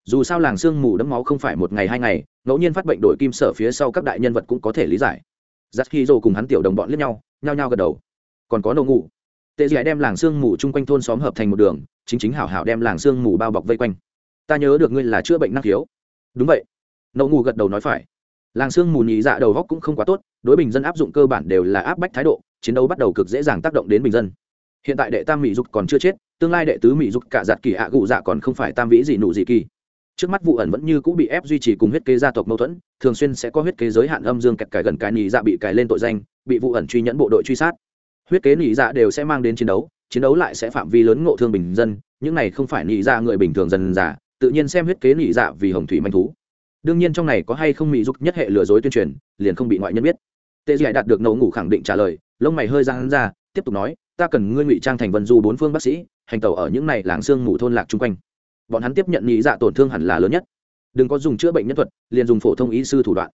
Dù sao làng sương mù đẫm máu không phải một ngày hai ngày, ngẫu nhiên phát bệnh đổi kim sở phía sau các đại nhân vật cũng có thể lý giải. Giặc khi rồ cùng hắn tiểu đồng bọn lướt nhau, nhao nhao gật đầu. Còn có nổ ngủ. Tệ dạy đem làng sương mù chung quanh thôn xóm hợp thành một đường, chính chính hảo hảo đem làng sương mù bao bọc vây quanh. Ta nhớ được ngươi là chữa bệnh năng khiếu. Đúng vậy. Nổ ngủ gật đầu nói phải làng sương mù nhị dạ đầu góc cũng không quá tốt, đối bình dân áp dụng cơ bản đều là áp bách thái độ, chiến đấu bắt đầu cực dễ dàng tác động đến bình dân. Hiện tại đệ tam mỹ dục còn chưa chết, tương lai đệ tứ mỹ dục cả giặt kỳ hạ gụ dạ còn không phải tam vĩ gì nụ gì kỳ. Trước mắt vụ ẩn vẫn như cũ bị ép duy trì cùng huyết kế gia tộc mâu thuẫn, thường xuyên sẽ có huyết kế giới hạn âm dương kẹt cài gần cái nhị dạ bị cài lên tội danh, bị vụ ẩn truy nhẫn bộ đội truy sát. Huyết kế nhị dạ đều sẽ mang đến chiến đấu chiến đấu lại sẽ phạm vi lớn ngộ thương bình dân, những này không phải nhị dạ người bình thường dần giả tự nhiên xem huyết kế nhị dạ vì hồng thủy manh thú đương nhiên trong này có hay không mỹ dục nhất hệ lừa dối tuyên truyền, liền không bị ngoại nhân biết. Tệ dạy đạt được nấu ngủ khẳng định trả lời, lông mày hơi ra hắn ra, tiếp tục nói, ta cần ngươi ngụy trang thành vân du bốn phương bác sĩ, hành tàu ở những này làng xương ngủ thôn lạc chung quanh. Bọn hắn tiếp nhận nghĩ dạ tổn thương hẳn là lớn nhất. Đừng có dùng chữa bệnh nhân thuật, liền dùng phổ thông y sư thủ đoạn.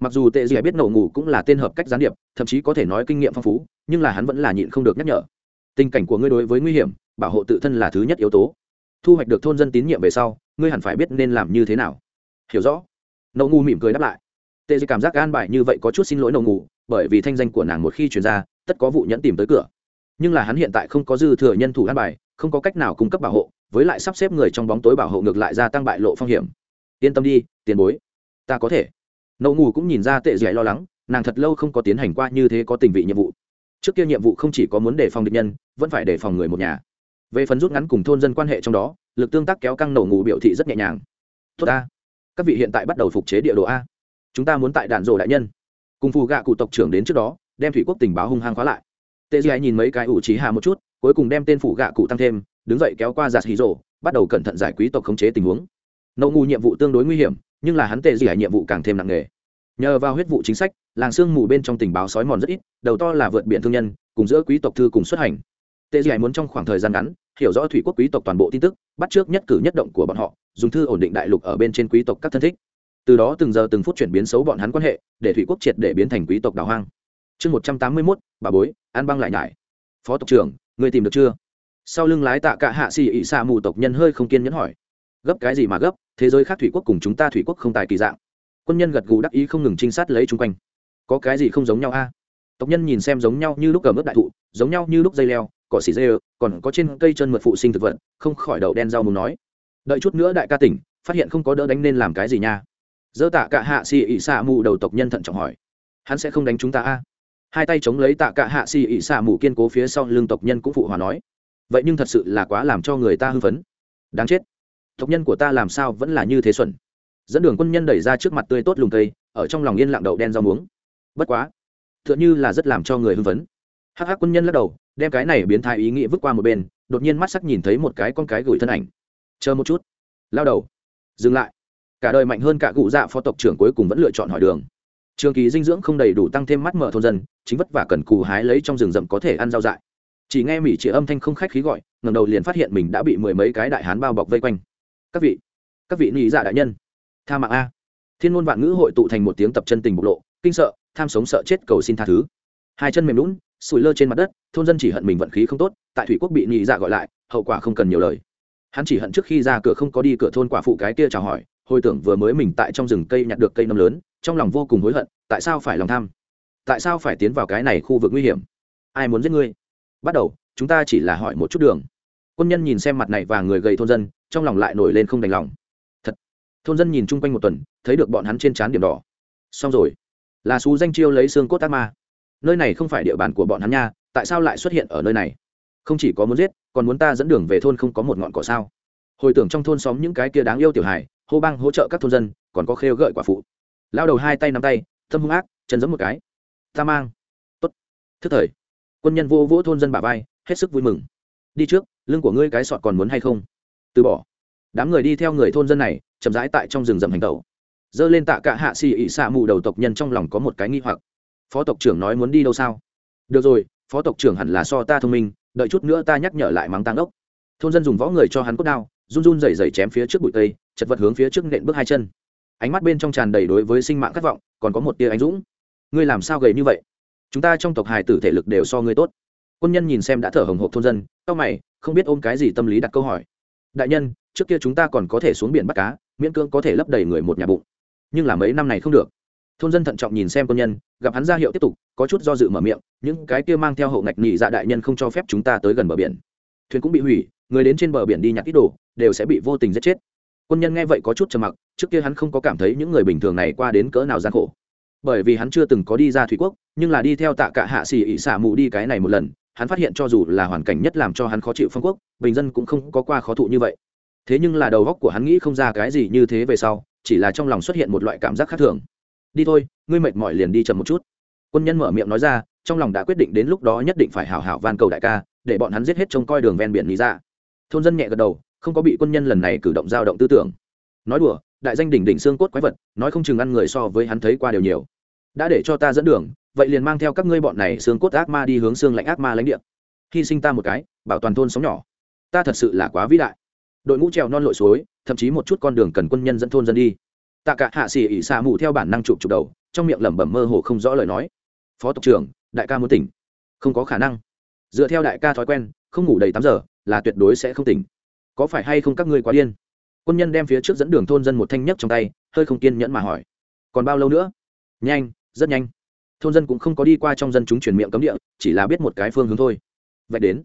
Mặc dù tệ dạy biết nổ ngủ cũng là tên hợp cách gián điệp, thậm chí có thể nói kinh nghiệm phong phú, nhưng là hắn vẫn là nhịn không được nhắc nhở. Tình cảnh của ngươi đối với nguy hiểm, bảo hộ tự thân là thứ nhất yếu tố. Thu hoạch được thôn dân tín nhiệm về sau, ngươi hẳn phải biết nên làm như thế nào. Hiểu rõ nậu ngu mỉm cười đáp lại. Tệ dạy cảm giác gan bài như vậy có chút xin lỗi nậu ngu, bởi vì thanh danh của nàng một khi chuyển ra, tất có vụ nhẫn tìm tới cửa. Nhưng là hắn hiện tại không có dư thừa nhân thủ an bài, không có cách nào cung cấp bảo hộ, với lại sắp xếp người trong bóng tối bảo hộ ngược lại gia tăng bại lộ phong hiểm. Yên tâm đi, tiền bối. Ta có thể. Nậu ngủ cũng nhìn ra tệ dạy lo lắng, nàng thật lâu không có tiến hành qua như thế có tình vị nhiệm vụ. Trước kia nhiệm vụ không chỉ có muốn đề phòng địch nhân, vẫn phải đề phòng người một nhà. Về phần rút ngắn cùng thôn dân quan hệ trong đó, lực tương tác kéo căng nổ ngủ biểu thị rất nhẹ nhàng. Tốt ta các vị hiện tại bắt đầu phục chế địa đồ a. Chúng ta muốn tại đạn rổ đại nhân, cùng phù gạ cụ tộc trưởng đến trước đó, đem thủy quốc tình báo hung hăng khóa lại. Tê dì nhìn mấy cái ủ trí hạ một chút, cuối cùng đem tên phủ gạ cụ tăng thêm, đứng dậy kéo qua giạt hí rổ bắt đầu cẩn thận giải quý tộc khống chế tình huống. Nậu ngu nhiệm vụ tương đối nguy hiểm, nhưng là hắn tệ dì nhiệm vụ càng thêm nặng nề. Nhờ vào huyết vụ chính sách, làng sương mù bên trong tình báo sói mòn rất ít, đầu to là vượt biển thương nhân, cùng giữa quý tộc thư cùng xuất hành tê dì muốn trong khoảng thời gian ngắn hiểu rõ thủy quốc quý tộc toàn bộ tin tức, bắt trước nhất cử nhất động của bọn họ, dùng thư ổn định đại lục ở bên trên quý tộc các thân thích. Từ đó từng giờ từng phút chuyển biến xấu bọn hắn quan hệ, để thủy quốc triệt để biến thành quý tộc đào hoang. Chương một trăm tám mươi mốt, bà bối, an băng lại nhải. Phó tộc trưởng, người tìm được chưa? Sau lưng lái tạ cả hạ xì ị xạ mù tộc nhân hơi không kiên nhẫn hỏi. Gấp cái gì mà gấp, thế giới khác thủy quốc cùng chúng ta thủy quốc không tài kỳ dạng. Quân nhân gật gù đắc ý không ngừng trinh sát lấy chung quanh. Có cái gì không giống nhau a? Tộc nhân nhìn xem giống nhau như lúc cầm ướp đại thụ, giống nhau như lúc dây leo cỏ xỉ dê còn có trên cây chân mượt phụ sinh thực vật, không khỏi đậu đen rau mù nói. Đợi chút nữa đại ca tỉnh, phát hiện không có đỡ đánh nên làm cái gì nha. Dơ tạ cả hạ xì ỉ xạ mù đầu tộc nhân thận trọng hỏi. Hắn sẽ không đánh chúng ta a? Hai tay chống lấy tạ cả hạ xì ỉ xạ mù kiên cố phía sau lưng tộc nhân cũng phụ hòa nói. Vậy nhưng thật sự là quá làm cho người ta hưng phấn. Đáng chết. Tộc nhân của ta làm sao vẫn là như thế xuẩn. Dẫn đường quân nhân đẩy ra trước mặt tươi tốt lùng cây, ở trong lòng yên lặng đậu đen rau muống. Bất quá t h ư ợ n h ư là rất làm cho người hưng phấn. Hắc hắc quân nhân lắc đầu đem cái này biến thái ý nghĩ vứt qua một bên, đột nhiên mắt sắc nhìn thấy một cái con cái gửi thân ảnh. Chờ một chút. Lao đầu. Dừng lại. Cả đời mạnh hơn cả cụ dạ phó tộc trưởng cuối cùng vẫn lựa chọn hỏi đường. Trường kỳ dinh dưỡng không đầy đủ tăng thêm mắt mở thôn dân, chính vất vả cần cù hái lấy trong rừng rậm có thể ăn rau dại. Chỉ nghe mỹ chị âm thanh không khách khí gọi ngầm đầu liền phát hiện mình đã bị mười mấy cái đại hán bao bọc vây quanh. Các vị các vị nghĩ dạ đại nhân. Tha mạng a. Thiên môn vạn ngữ hội tụ thành một tiếng tập chân tình bộc lộ, kinh sợ, tham sống sợ chết cầu xin tha thứ. Hai chân mềm lún sủi lơ trên mặt đất, thôn dân chỉ hận mình vận khí không tốt, tại thủy quốc bị nhị dạ gọi lại, hậu quả không cần nhiều lời. Hắn chỉ hận trước khi ra cửa không có đi cửa thôn quả phụ cái kia chào hỏi, hồi tưởng vừa mới mình tại trong rừng cây nhặt được cây nấm lớn, trong lòng vô cùng hối hận, tại sao phải lòng tham? Tại sao phải tiến vào cái này khu vực nguy hiểm? Ai muốn giết ngươi? Bắt đầu, chúng ta chỉ là hỏi một chút đường. Quân nhân nhìn xem mặt này và người gầy thôn dân, trong lòng lại nổi lên không đành lòng. Thật. Thôn dân nhìn chung quanh một tuần, thấy được bọn hắn trên trán điểm đỏ. Xong rồi. Là xú danh chiêu lấy xương cốt ác ma nơi này không phải địa bàn của bọn hắn nha, tại sao lại xuất hiện ở nơi này? Không chỉ có muốn giết, còn muốn ta dẫn đường về thôn không có một ngọn cỏ sao? Hồi tưởng trong thôn xóm những cái kia đáng yêu tiểu hài, hô bang hỗ trợ các thôn dân, còn có khêu gợi quả phụ. Lao đầu hai tay nắm tay, thâm hung ác, chân giống một cái. Ta mang. Tốt. Thức thời. Quân nhân vô vỗ thôn dân bà vai, hết sức vui mừng. Đi trước, lưng của ngươi cái sọt còn muốn hay không? Từ bỏ. Đám người đi theo người thôn dân này, chậm rãi tại trong rừng rậm hành tẩu. Dơ lên tạ cả hạ xì ỉ xạ mù đầu tộc nhân trong lòng có một cái nghi hoặc phó tộc trưởng nói muốn đi đâu sao? Được rồi, phó tộc trưởng hẳn là so ta thông minh, đợi chút nữa ta nhắc nhở lại mắng tăng ốc. Thôn dân dùng võ người cho hắn cốt đao, run run rẩy rẩy chém phía trước bụi tây chật vật hướng phía trước nện bước hai chân. Ánh mắt bên trong tràn đầy đối với sinh mạng khát vọng, còn có một tia anh dũng. Ngươi làm sao gầy như vậy? Chúng ta trong tộc hài tử thể lực đều so ngươi tốt. Quân nhân nhìn xem đã thở hồng hộc thôn dân c mày, không biết ôm cái gì tâm lý đặt câu hỏi. Đại nhân, trước kia chúng ta còn có thể xuống biển bắt cá, miễn cưỡng có thể lấp đầy người một nhà bụng. Nhưng là mấy năm này không được thôn dân thận trọng nhìn xem quân nhân, gặp hắn ra hiệu tiếp tục, có chút do dự mở miệng, những cái kia mang theo hậu ngạch nhị dạ đại nhân không cho phép chúng ta tới gần bờ biển. Thuyền cũng bị hủy, người đến trên bờ biển đi nhặt ít đồ, đều sẽ bị vô tình giết chết. Quân nhân nghe vậy có chút trầm mặc, trước kia hắn không có cảm thấy những người bình thường này qua đến cỡ nào gian khổ. Bởi vì hắn chưa từng có đi ra thủy quốc, nhưng là đi theo tạ cả hạ xỉ ỉ xả mù đi cái này một lần, hắn phát hiện cho dù là hoàn cảnh nhất làm cho hắn khó chịu phong quốc, bình dân cũng không có qua khó thụ như vậy. Thế nhưng là đầu góc của hắn nghĩ không ra cái gì như thế về sau, chỉ là trong lòng xuất hiện một loại cảm giác khác thường đi thôi, ngươi mệt mỏi liền đi chậm một chút. Quân nhân mở miệng nói ra, trong lòng đã quyết định đến lúc đó nhất định phải hảo hảo van cầu đại ca, để bọn hắn giết hết trông coi đường ven biển lý ra. Thôn dân nhẹ gật đầu, không có bị quân nhân lần này cử động dao động tư tưởng. Nói đùa, đại danh đỉnh đỉnh xương cốt quái vật, nói không chừng ăn người so với hắn thấy qua đều nhiều. Đã để cho ta dẫn đường, vậy liền mang theo các ngươi bọn này xương cốt ác ma đi hướng xương lạnh ác ma lãnh địa. Hy sinh ta một cái, bảo toàn thôn sống nhỏ. Ta thật sự là quá vĩ đại. Đội ngũ trèo non lội suối, thậm chí một chút con đường cần quân nhân dẫn thôn dân đi tạ cả hạ xỉ ỉ xa mù theo bản năng chụp chụp đầu, trong miệng lẩm bẩm mơ hồ không rõ lời nói. Phó tộc trưởng, đại ca muốn tỉnh. Không có khả năng. Dựa theo đại ca thói quen, không ngủ đầy tám giờ là tuyệt đối sẽ không tỉnh. Có phải hay không các ngươi quá điên? Quân nhân đem phía trước dẫn đường thôn dân một thanh nhất trong tay, hơi không kiên nhẫn mà hỏi. Còn bao lâu nữa? Nhanh, rất nhanh. Thôn dân cũng không có đi qua trong dân chúng chuyển miệng cấm địa, chỉ là biết một cái phương hướng thôi. Vậy đến,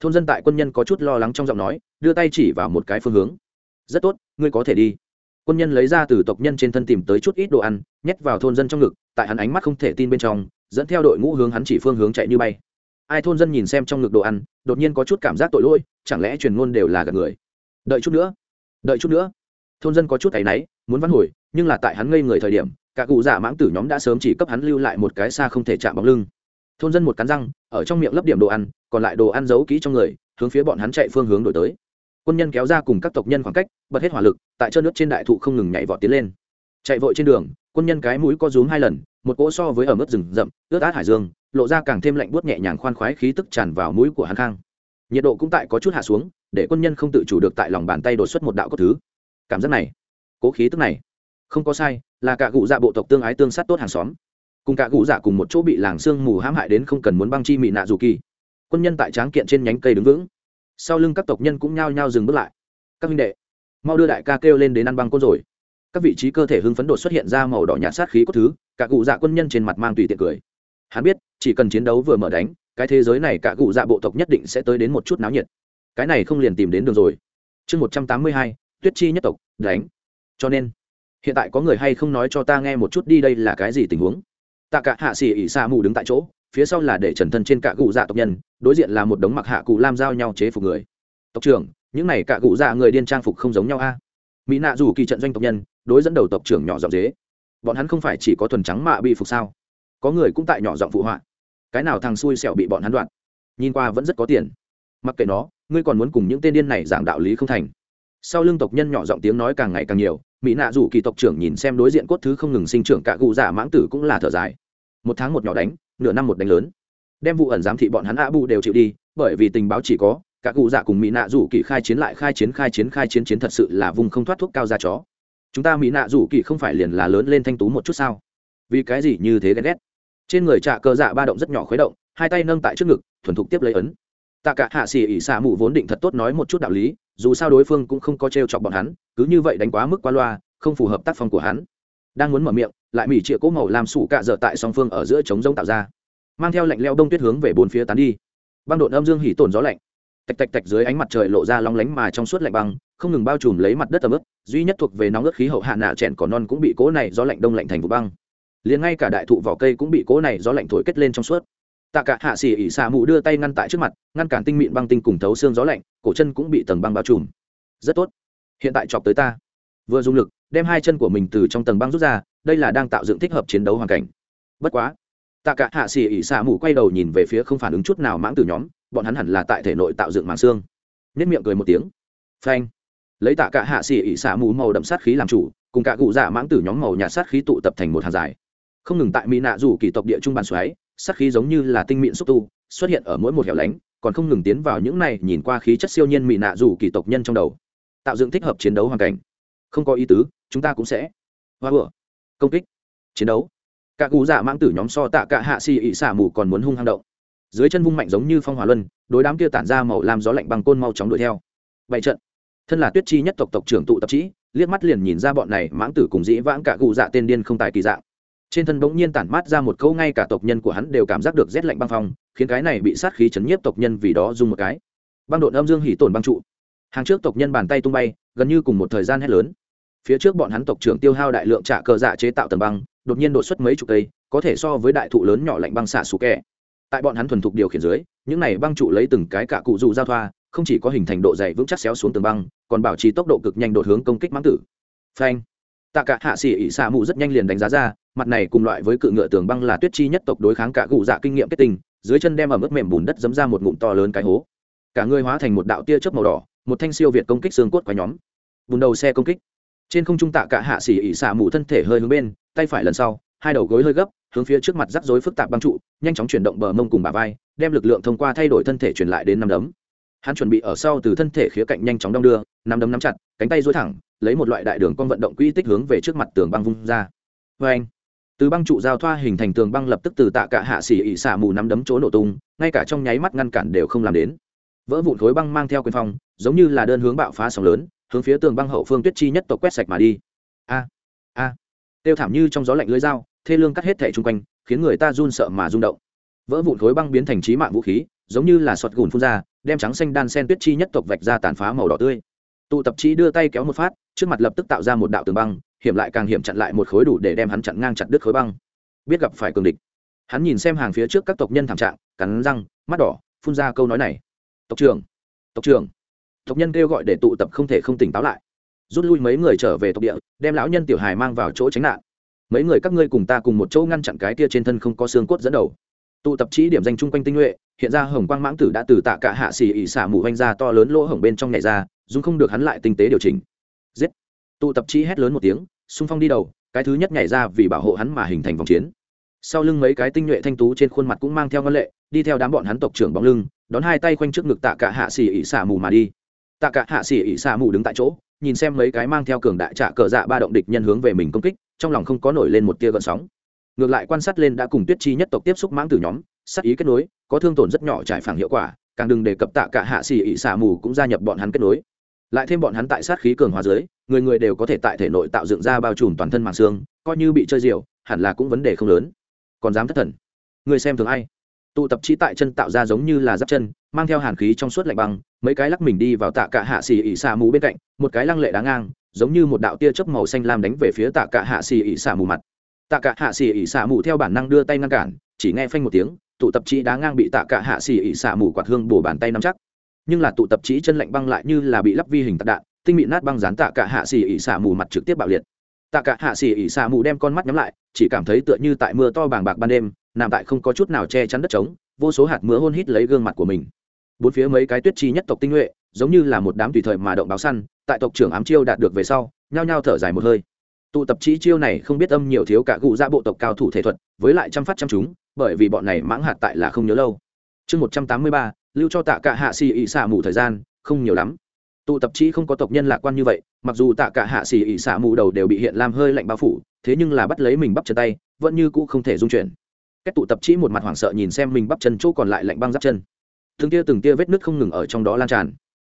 thôn dân tại quân nhân có chút lo lắng trong giọng nói, đưa tay chỉ vào một cái phương hướng. Rất tốt, ngươi có thể đi quân nhân lấy ra từ tộc nhân trên thân tìm tới chút ít đồ ăn, nhét vào thôn dân trong ngực, tại hắn ánh mắt không thể tin bên trong, dẫn theo đội ngũ hướng hắn chỉ phương hướng chạy như bay. Ai thôn dân nhìn xem trong ngực đồ ăn, đột nhiên có chút cảm giác tội lỗi, chẳng lẽ truyền ngôn đều là gạt người? Đợi chút nữa, đợi chút nữa. Thôn dân có chút áy náy, muốn văn hồi, nhưng là tại hắn ngây người thời điểm, cả cụ giả mãng tử nhóm đã sớm chỉ cấp hắn lưu lại một cái xa không thể chạm bóng lưng. Thôn dân một cắn răng, ở trong miệng lấp điểm đồ ăn, còn lại đồ ăn giấu kỹ trong người, hướng phía bọn hắn chạy phương hướng đổi tới quân nhân kéo ra cùng các tộc nhân khoảng cách, bật hết hỏa lực, tại chân nước trên đại thụ không ngừng nhảy vọt tiến lên. Chạy vội trên đường, quân nhân cái mũi co rúm hai lần, một cỗ so với ở mức rừng rậm, ướt át hải dương, lộ ra càng thêm lạnh buốt nhẹ nhàng khoan khoái khí tức tràn vào mũi của hắn khang. Nhiệt độ cũng tại có chút hạ xuống, để quân nhân không tự chủ được tại lòng bàn tay đột xuất một đạo cốt thứ. Cảm giác này, cố khí tức này, không có sai, là cả cụ dạ bộ tộc tương ái tương sát tốt hàng xóm. Cùng cả cụ dạ cùng một chỗ bị làng sương mù hãm hại đến không cần muốn băng chi mị nạ dù kỳ. Quân nhân tại tráng kiện trên nhánh cây đứng vững sau lưng các tộc nhân cũng nhao nhao dừng bước lại. Các minh đệ, mau đưa đại ca kêu lên đến ăn băng côn rồi. Các vị trí cơ thể hưng phấn đột xuất hiện ra màu đỏ nhạt sát khí cốt thứ, cả cụ dạ quân nhân trên mặt mang tùy tiện cười. Hắn biết, chỉ cần chiến đấu vừa mở đánh, cái thế giới này cả cụ dạ bộ tộc nhất định sẽ tới đến một chút náo nhiệt. Cái này không liền tìm đến đường rồi. Chương một trăm tám mươi hai, tuyết chi nhất tộc, đánh. Cho nên, hiện tại có người hay không nói cho ta nghe một chút đi đây là cái gì tình huống? Tạ cả hạ xỉ ỉ xa mù đứng tại chỗ, phía sau là để trần thân trên cả cụ dạ tộc nhân đối diện là một đống mặc hạ cụ lam giao nhau chế phục người. Tộc trưởng, những này cả cụ dạ người điên trang phục không giống nhau a. Mỹ nạ dù kỳ trận doanh tộc nhân, đối dẫn đầu tộc trưởng nhỏ giọng dế. Bọn hắn không phải chỉ có thuần trắng mạ bị phục sao? Có người cũng tại nhỏ giọng phụ họa. Cái nào thằng xui xẻo bị bọn hắn đoạn? Nhìn qua vẫn rất có tiền. Mặc kệ nó, ngươi còn muốn cùng những tên điên này giảng đạo lý không thành. Sau lưng tộc nhân nhỏ giọng tiếng nói càng ngày càng nhiều, mỹ nạ rủ kỳ tộc trưởng nhìn xem đối diện cốt thứ không ngừng sinh trưởng cả cụ giả mãng tử cũng là thở dài. Một tháng một nhỏ đánh, nửa năm một đánh lớn đem vụ ẩn giám thị bọn hắn a bù đều chịu đi, bởi vì tình báo chỉ có, cả cụ dạ cùng mỹ nạ rủ kỳ khai chiến lại khai chiến khai chiến khai chiến chiến thật sự là vùng không thoát thuốc cao ra chó. Chúng ta mỹ nạ rủ kỳ không phải liền là lớn lên thanh tú một chút sao? Vì cái gì như thế ghen ghét? Trên người trạ cơ dạ ba động rất nhỏ khuấy động, hai tay nâng tại trước ngực, thuần thục tiếp lấy ấn. Tạ cả hạ xỉ ỉ xạ mù vốn định thật tốt nói một chút đạo lý, dù sao đối phương cũng không có t r e o chọc bọn hắn, cứ như vậy đánh quá mức qua loa, không phù hợp tác phong của hắn. Đang muốn mở miệng, lại mỹ chĩa cỗ màu làm sủ cạ dở tại song phương ở giữa trống rông tạo ra mang theo lạnh leo đông tuyết hướng về bốn phía tán đi. Băng đột âm dương hỉ tổn gió lạnh. Tạch tạch tạch dưới ánh mặt trời lộ ra long lánh mà trong suốt lạnh băng, không ngừng bao trùm lấy mặt đất ấm ướt, duy nhất thuộc về nóng ướt khí hậu hạ nạ trẻn cỏ non cũng bị cố này do lạnh đông lạnh thành vụ băng. Liền ngay cả đại thụ vỏ cây cũng bị cố này do lạnh thổi kết lên trong suốt. Tạ cả hạ xỉ ỉ xà mụ đưa tay ngăn tại trước mặt, ngăn cản tinh mịn băng tinh cùng thấu xương gió lạnh, cổ chân cũng bị tầng băng bao trùm. Rất tốt. Hiện tại chọc tới ta. Vừa dùng lực, đem hai chân của mình từ trong tầng băng rút ra, đây là đang tạo dựng thích hợp chiến đấu hoàn cảnh. Bất quá tạ cả hạ xì ỉ xạ mù quay đầu nhìn về phía không phản ứng chút nào mãng tử nhóm, bọn hắn hẳn là tại thể nội tạo dựng màng xương. Nhất miệng cười một tiếng. Phanh. Lấy tạ cả hạ xì ỉ xạ mù màu đậm sát khí làm chủ, cùng cả cụ dạ mãng tử nhóm màu nhạt sát khí tụ tập thành một hàng dài. Không ngừng tại mỹ nạ rủ kỳ tộc địa trung bàn xoáy, sát khí giống như là tinh mịn xúc tu, xuất hiện ở mỗi một hẻo lánh, còn không ngừng tiến vào những này nhìn qua khí chất siêu nhiên mỹ nạ rủ kỳ tộc nhân trong đầu. Tạo dựng thích hợp chiến đấu hoàn cảnh. Không có ý tứ, chúng ta cũng sẽ. Hoa bữa công kích. Chiến đấu cả cú dạ mãng tử nhóm so tạ cả hạ xì ỉ xả mù còn muốn hung hăng động. Dưới chân vung mạnh giống như phong hỏa luân, đối đám kia tản ra màu làm gió lạnh bằng côn mau chóng đuổi theo. Bảy trận. Thân là tuyết chi nhất tộc tộc trưởng tụ tập trí liếc mắt liền nhìn ra bọn này mãng tử cùng dĩ vãng cả cụ dạ tên điên không tài kỳ dạng. Trên thân bỗng nhiên tản mát ra một câu ngay cả tộc nhân của hắn đều cảm giác được rét lạnh băng phong, khiến cái này bị sát khí chấn nhiếp tộc nhân vì đó dùng một cái. Băng độn âm dương hỉ tổn băng trụ. Hàng trước tộc nhân bàn tay tung bay, gần như cùng một thời gian hét lớn. Phía trước bọn hắn tộc trưởng tiêu hao đại lượng trả cờ dạ chế tạo tầng băng đột nhiên đột xuất mấy chục cây, có thể so với đại thụ lớn nhỏ lạnh băng xạ xù kẹ. Tại bọn hắn thuần thục điều khiển dưới, những này băng trụ lấy từng cái cả cụ dù giao thoa, không chỉ có hình thành độ dày vững chắc xéo xuống tường băng, còn bảo trì tốc độ cực nhanh đột hướng công kích mãng tử. Phanh. Tạ cả hạ sĩ ỉ xạ mù rất nhanh liền đánh giá ra, mặt này cùng loại với cự ngựa tường băng là tuyết chi nhất tộc đối kháng cả cụ dạ kinh nghiệm kết tinh, dưới chân đem ở mức mềm bùn đất dấm ra một ngụm to lớn cái hố. Cả người hóa thành một đạo tia chớp màu đỏ, một thanh siêu việt công kích xương cốt quái nhóm. Bùn đầu xe công kích trên không trung tạ cả hạ xỉ ỉ xả mù thân thể hơi hướng bên, tay phải lần sau, hai đầu gối hơi gấp, hướng phía trước mặt rắc rối phức tạp băng trụ, nhanh chóng chuyển động bờ mông cùng bà vai, đem lực lượng thông qua thay đổi thân thể truyền lại đến năm đấm. Hắn chuẩn bị ở sau từ thân thể khía cạnh nhanh chóng đong đưa, năm đấm nắm chặt, cánh tay dối thẳng, lấy một loại đại đường con vận động quỹ tích hướng về trước mặt tường băng vung ra. Vê anh từ băng trụ giao thoa hình thành tường băng lập tức từ tạ cả hạ xỉ ỉ xả mù năm đấm chỗ nổ tung, ngay cả trong nháy mắt ngăn cản đều không làm đến. Vỡ vụn khối băng mang theo quyền phong, giống như là đơn hướng bạo phá sóng lớn hướng phía tường băng hậu phương tuyết chi nhất tộc quét sạch mà đi. A a. Tiêu thảm như trong gió lạnh lưới dao, thê lương cắt hết thẻ chung quanh, khiến người ta run sợ mà rung động. Vỡ vụn khối băng biến thành trí mạng vũ khí, giống như là sọt gùn phun ra, đem trắng xanh đan sen tuyết chi nhất tộc vạch ra tàn phá màu đỏ tươi. Tụ tập trí đưa tay kéo một phát, trước mặt lập tức tạo ra một đạo tường băng, hiểm lại càng hiểm chặn lại một khối đủ để đem hắn chặn ngang chặt đứt khối băng. Biết gặp phải cường địch. Hắn nhìn xem hàng phía trước các tộc nhân thảm trạng, cắn răng, mắt đỏ, phun ra câu nói này. Tộc trưởng tộc trưởng tộc nhân kêu gọi để tụ tập không thể không tỉnh táo lại. Rút lui mấy người trở về tộc địa, đem lão nhân tiểu hài mang vào chỗ tránh nạn. Mấy người các ngươi cùng ta cùng một chỗ ngăn chặn cái kia trên thân không có xương cốt dẫn đầu. Tụ tập chỉ điểm danh chung quanh tinh nhuệ, hiện ra hồng quang mãng tử đã từ tạ cả hạ xì ỉ xả mù hoanh ra to lớn lỗ hổng bên trong nhảy ra dung không được hắn lại tinh tế điều chỉnh. Giết! Tụ tập chỉ hét lớn một tiếng, xung phong đi đầu, cái thứ nhất nhảy ra vì bảo hộ hắn mà hình thành vòng chiến. Sau lưng mấy cái tinh nhuệ thanh tú trên khuôn mặt cũng mang theo ngân lệ, đi theo đám bọn hắn tộc trưởng bóng lưng, đón hai tay quanh trước ngực tạ cả hạ xì ỉ xả mù mà đi tạ cả hạ xỉ ỉ xạ mù đứng tại chỗ, nhìn xem mấy cái mang theo cường đại trả cờ dạ ba động địch nhân hướng về mình công kích, trong lòng không có nổi lên một tia gợn sóng. Ngược lại quan sát lên đã cùng tuyết chi nhất tộc tiếp xúc mãng từ nhóm, sát ý kết nối, có thương tổn rất nhỏ trải phẳng hiệu quả, càng đừng đề cập tạ cả hạ xỉ ỉ xạ mù cũng gia nhập bọn hắn kết nối. Lại thêm bọn hắn tại sát khí cường hóa dưới, người người đều có thể tại thể nội tạo dựng ra bao trùm toàn thân màng xương, coi như bị chơi diều, hẳn là cũng vấn đề không lớn. Còn dám thất thần? Người xem thường ai? Tụ tập trí tại chân tạo ra giống như là giáp chân, mang theo hàn khí trong suốt lạnh băng, mấy cái lắc mình đi vào tạ cả hạ xì ỉ xà mù bên cạnh, một cái lăng lệ đá ngang, giống như một đạo tia chớp màu xanh lam đánh về phía tạ cả hạ xì ỉ xà mù mặt. Tạ cả hạ xì ỉ xà mù theo bản năng đưa tay ngăn cản, chỉ nghe phanh một tiếng, tụ tập trí đá ngang bị tạ cả hạ xì ỉ xà mù quạt hương bổ bàn tay nắm chắc. Nhưng là tụ tập trí chân lạnh băng lại như là bị lắp vi hình tạc đạn, tinh bị nát băng dán tạ cả hạ xì ỉ xà mù mặt trực tiếp bạo liệt. Tạ cả hạ xì ỉ xà mù đem con mắt nhắm lại, chỉ cảm thấy tựa như tại mưa to bàng bạc ban đêm nằm tại không có chút nào che chắn đất trống, vô số hạt mưa hôn hít lấy gương mặt của mình. Bốn phía mấy cái tuyết chi nhất tộc tinh nhuệ, giống như là một đám tùy thời mà động báo săn, tại tộc trưởng ám chiêu đạt được về sau, nhao nhao thở dài một hơi. Tụ tập chi chiêu này không biết âm nhiều thiếu cả cụ ra bộ tộc cao thủ thể thuật, với lại chăm phát chăm chúng, bởi vì bọn này mãng hạt tại là không nhớ lâu. Chương một trăm tám mươi ba, lưu cho tạ cả hạ xì ỉ xả mù thời gian, không nhiều lắm. Tụ tập chi không có tộc nhân lạc quan như vậy, mặc dù tạ cả hạ xì ỉ xả mù đầu đều bị hiện làm hơi lạnh bao phủ, thế nhưng là bắt lấy mình bắp chân tay, vẫn như cũ không thể dung chuyển cách tụ tập chỉ một mặt hoảng sợ nhìn xem mình bắp chân chỗ còn lại lạnh băng giáp chân. Từng tia từng tia vết nứt không ngừng ở trong đó lan tràn.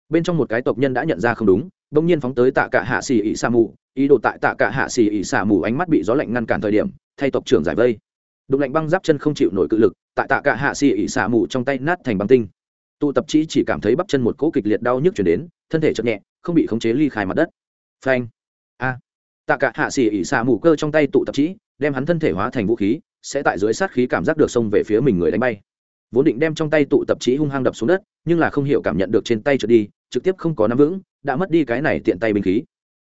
Bên trong một cái tộc nhân đã nhận ra không đúng, bỗng nhiên phóng tới tạ cả hạ xì ỉ Sa mù. Ý đồ tại tạ cả hạ xì ỉ Sa mù ánh mắt bị gió lạnh ngăn cản thời điểm, thay tộc trưởng giải vây. Đụng lạnh băng giáp chân không chịu nổi cự lực, tại tạ cả hạ xì ỉ Sa mù trong tay nát thành băng tinh. Tụ tập chỉ chỉ cảm thấy bắp chân một cỗ kịch liệt đau nhức truyền đến, thân thể chậm nhẹ, không bị khống chế ly khai mặt đất. Phanh! A! Tạ cả hạ xỉ ỉ xà mù cơ trong tay tụ tập chỉ đem hắn thân thể hóa thành vũ khí sẽ tại dưới sát khí cảm giác được xông về phía mình người đánh bay. Vốn định đem trong tay tụ tập trí hung hăng đập xuống đất, nhưng là không hiểu cảm nhận được trên tay trượt đi, trực tiếp không có nắm vững, đã mất đi cái này tiện tay binh khí.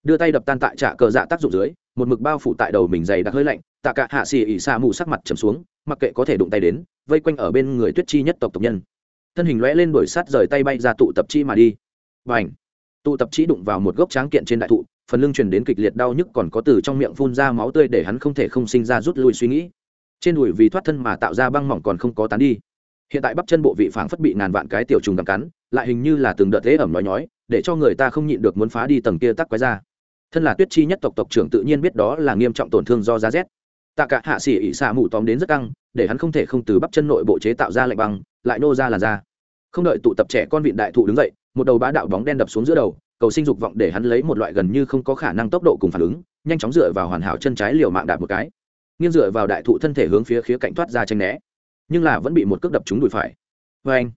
Đưa tay đập tan tại trạ cờ dạ tác dụng dưới, một mực bao phủ tại đầu mình dày đặc hơi lạnh, tạ cả hạ xì ỉ xa mù sắc mặt trầm xuống, mặc kệ có thể đụng tay đến, vây quanh ở bên người tuyết chi nhất tộc tộc nhân. Thân hình lõe lên đuổi sát rời tay bay ra tụ tập chi mà đi. Và ảnh tụ tập chi đụng vào một gốc tráng kiện trên đại thụ, phần lưng truyền đến kịch liệt đau nhức còn có từ trong miệng phun ra máu tươi để hắn không thể không sinh ra rút lui suy nghĩ trên đùi vì thoát thân mà tạo ra băng mỏng còn không có tán đi. Hiện tại bắp chân bộ vị phảng phất bị ngàn vạn cái tiểu trùng gặm cắn, lại hình như là từng đợt thế ẩm nói nhói, để cho người ta không nhịn được muốn phá đi tầng kia tắc quái ra. Thân là tuyết chi nhất tộc tộc trưởng tự nhiên biết đó là nghiêm trọng tổn thương do giá rét. Tạ cả hạ xỉ ỉ xạ mù tóm đến rất căng, để hắn không thể không từ bắp chân nội bộ chế tạo ra lạnh băng, lại nô ra làn da. Không đợi tụ tập trẻ con vịn đại thụ đứng dậy, một đầu bá đạo bóng đen đập xuống giữa đầu, cầu sinh dục vọng để hắn lấy một loại gần như không có khả năng tốc độ cùng phản ứng, nhanh chóng dựa vào hoàn hảo chân trái liều mạng đạp một cái nghiêng dựa vào đại thụ thân thể hướng phía khía cạnh thoát ra tranh né. Nhưng là vẫn bị một cước đập trúng đùi phải. Vê anh,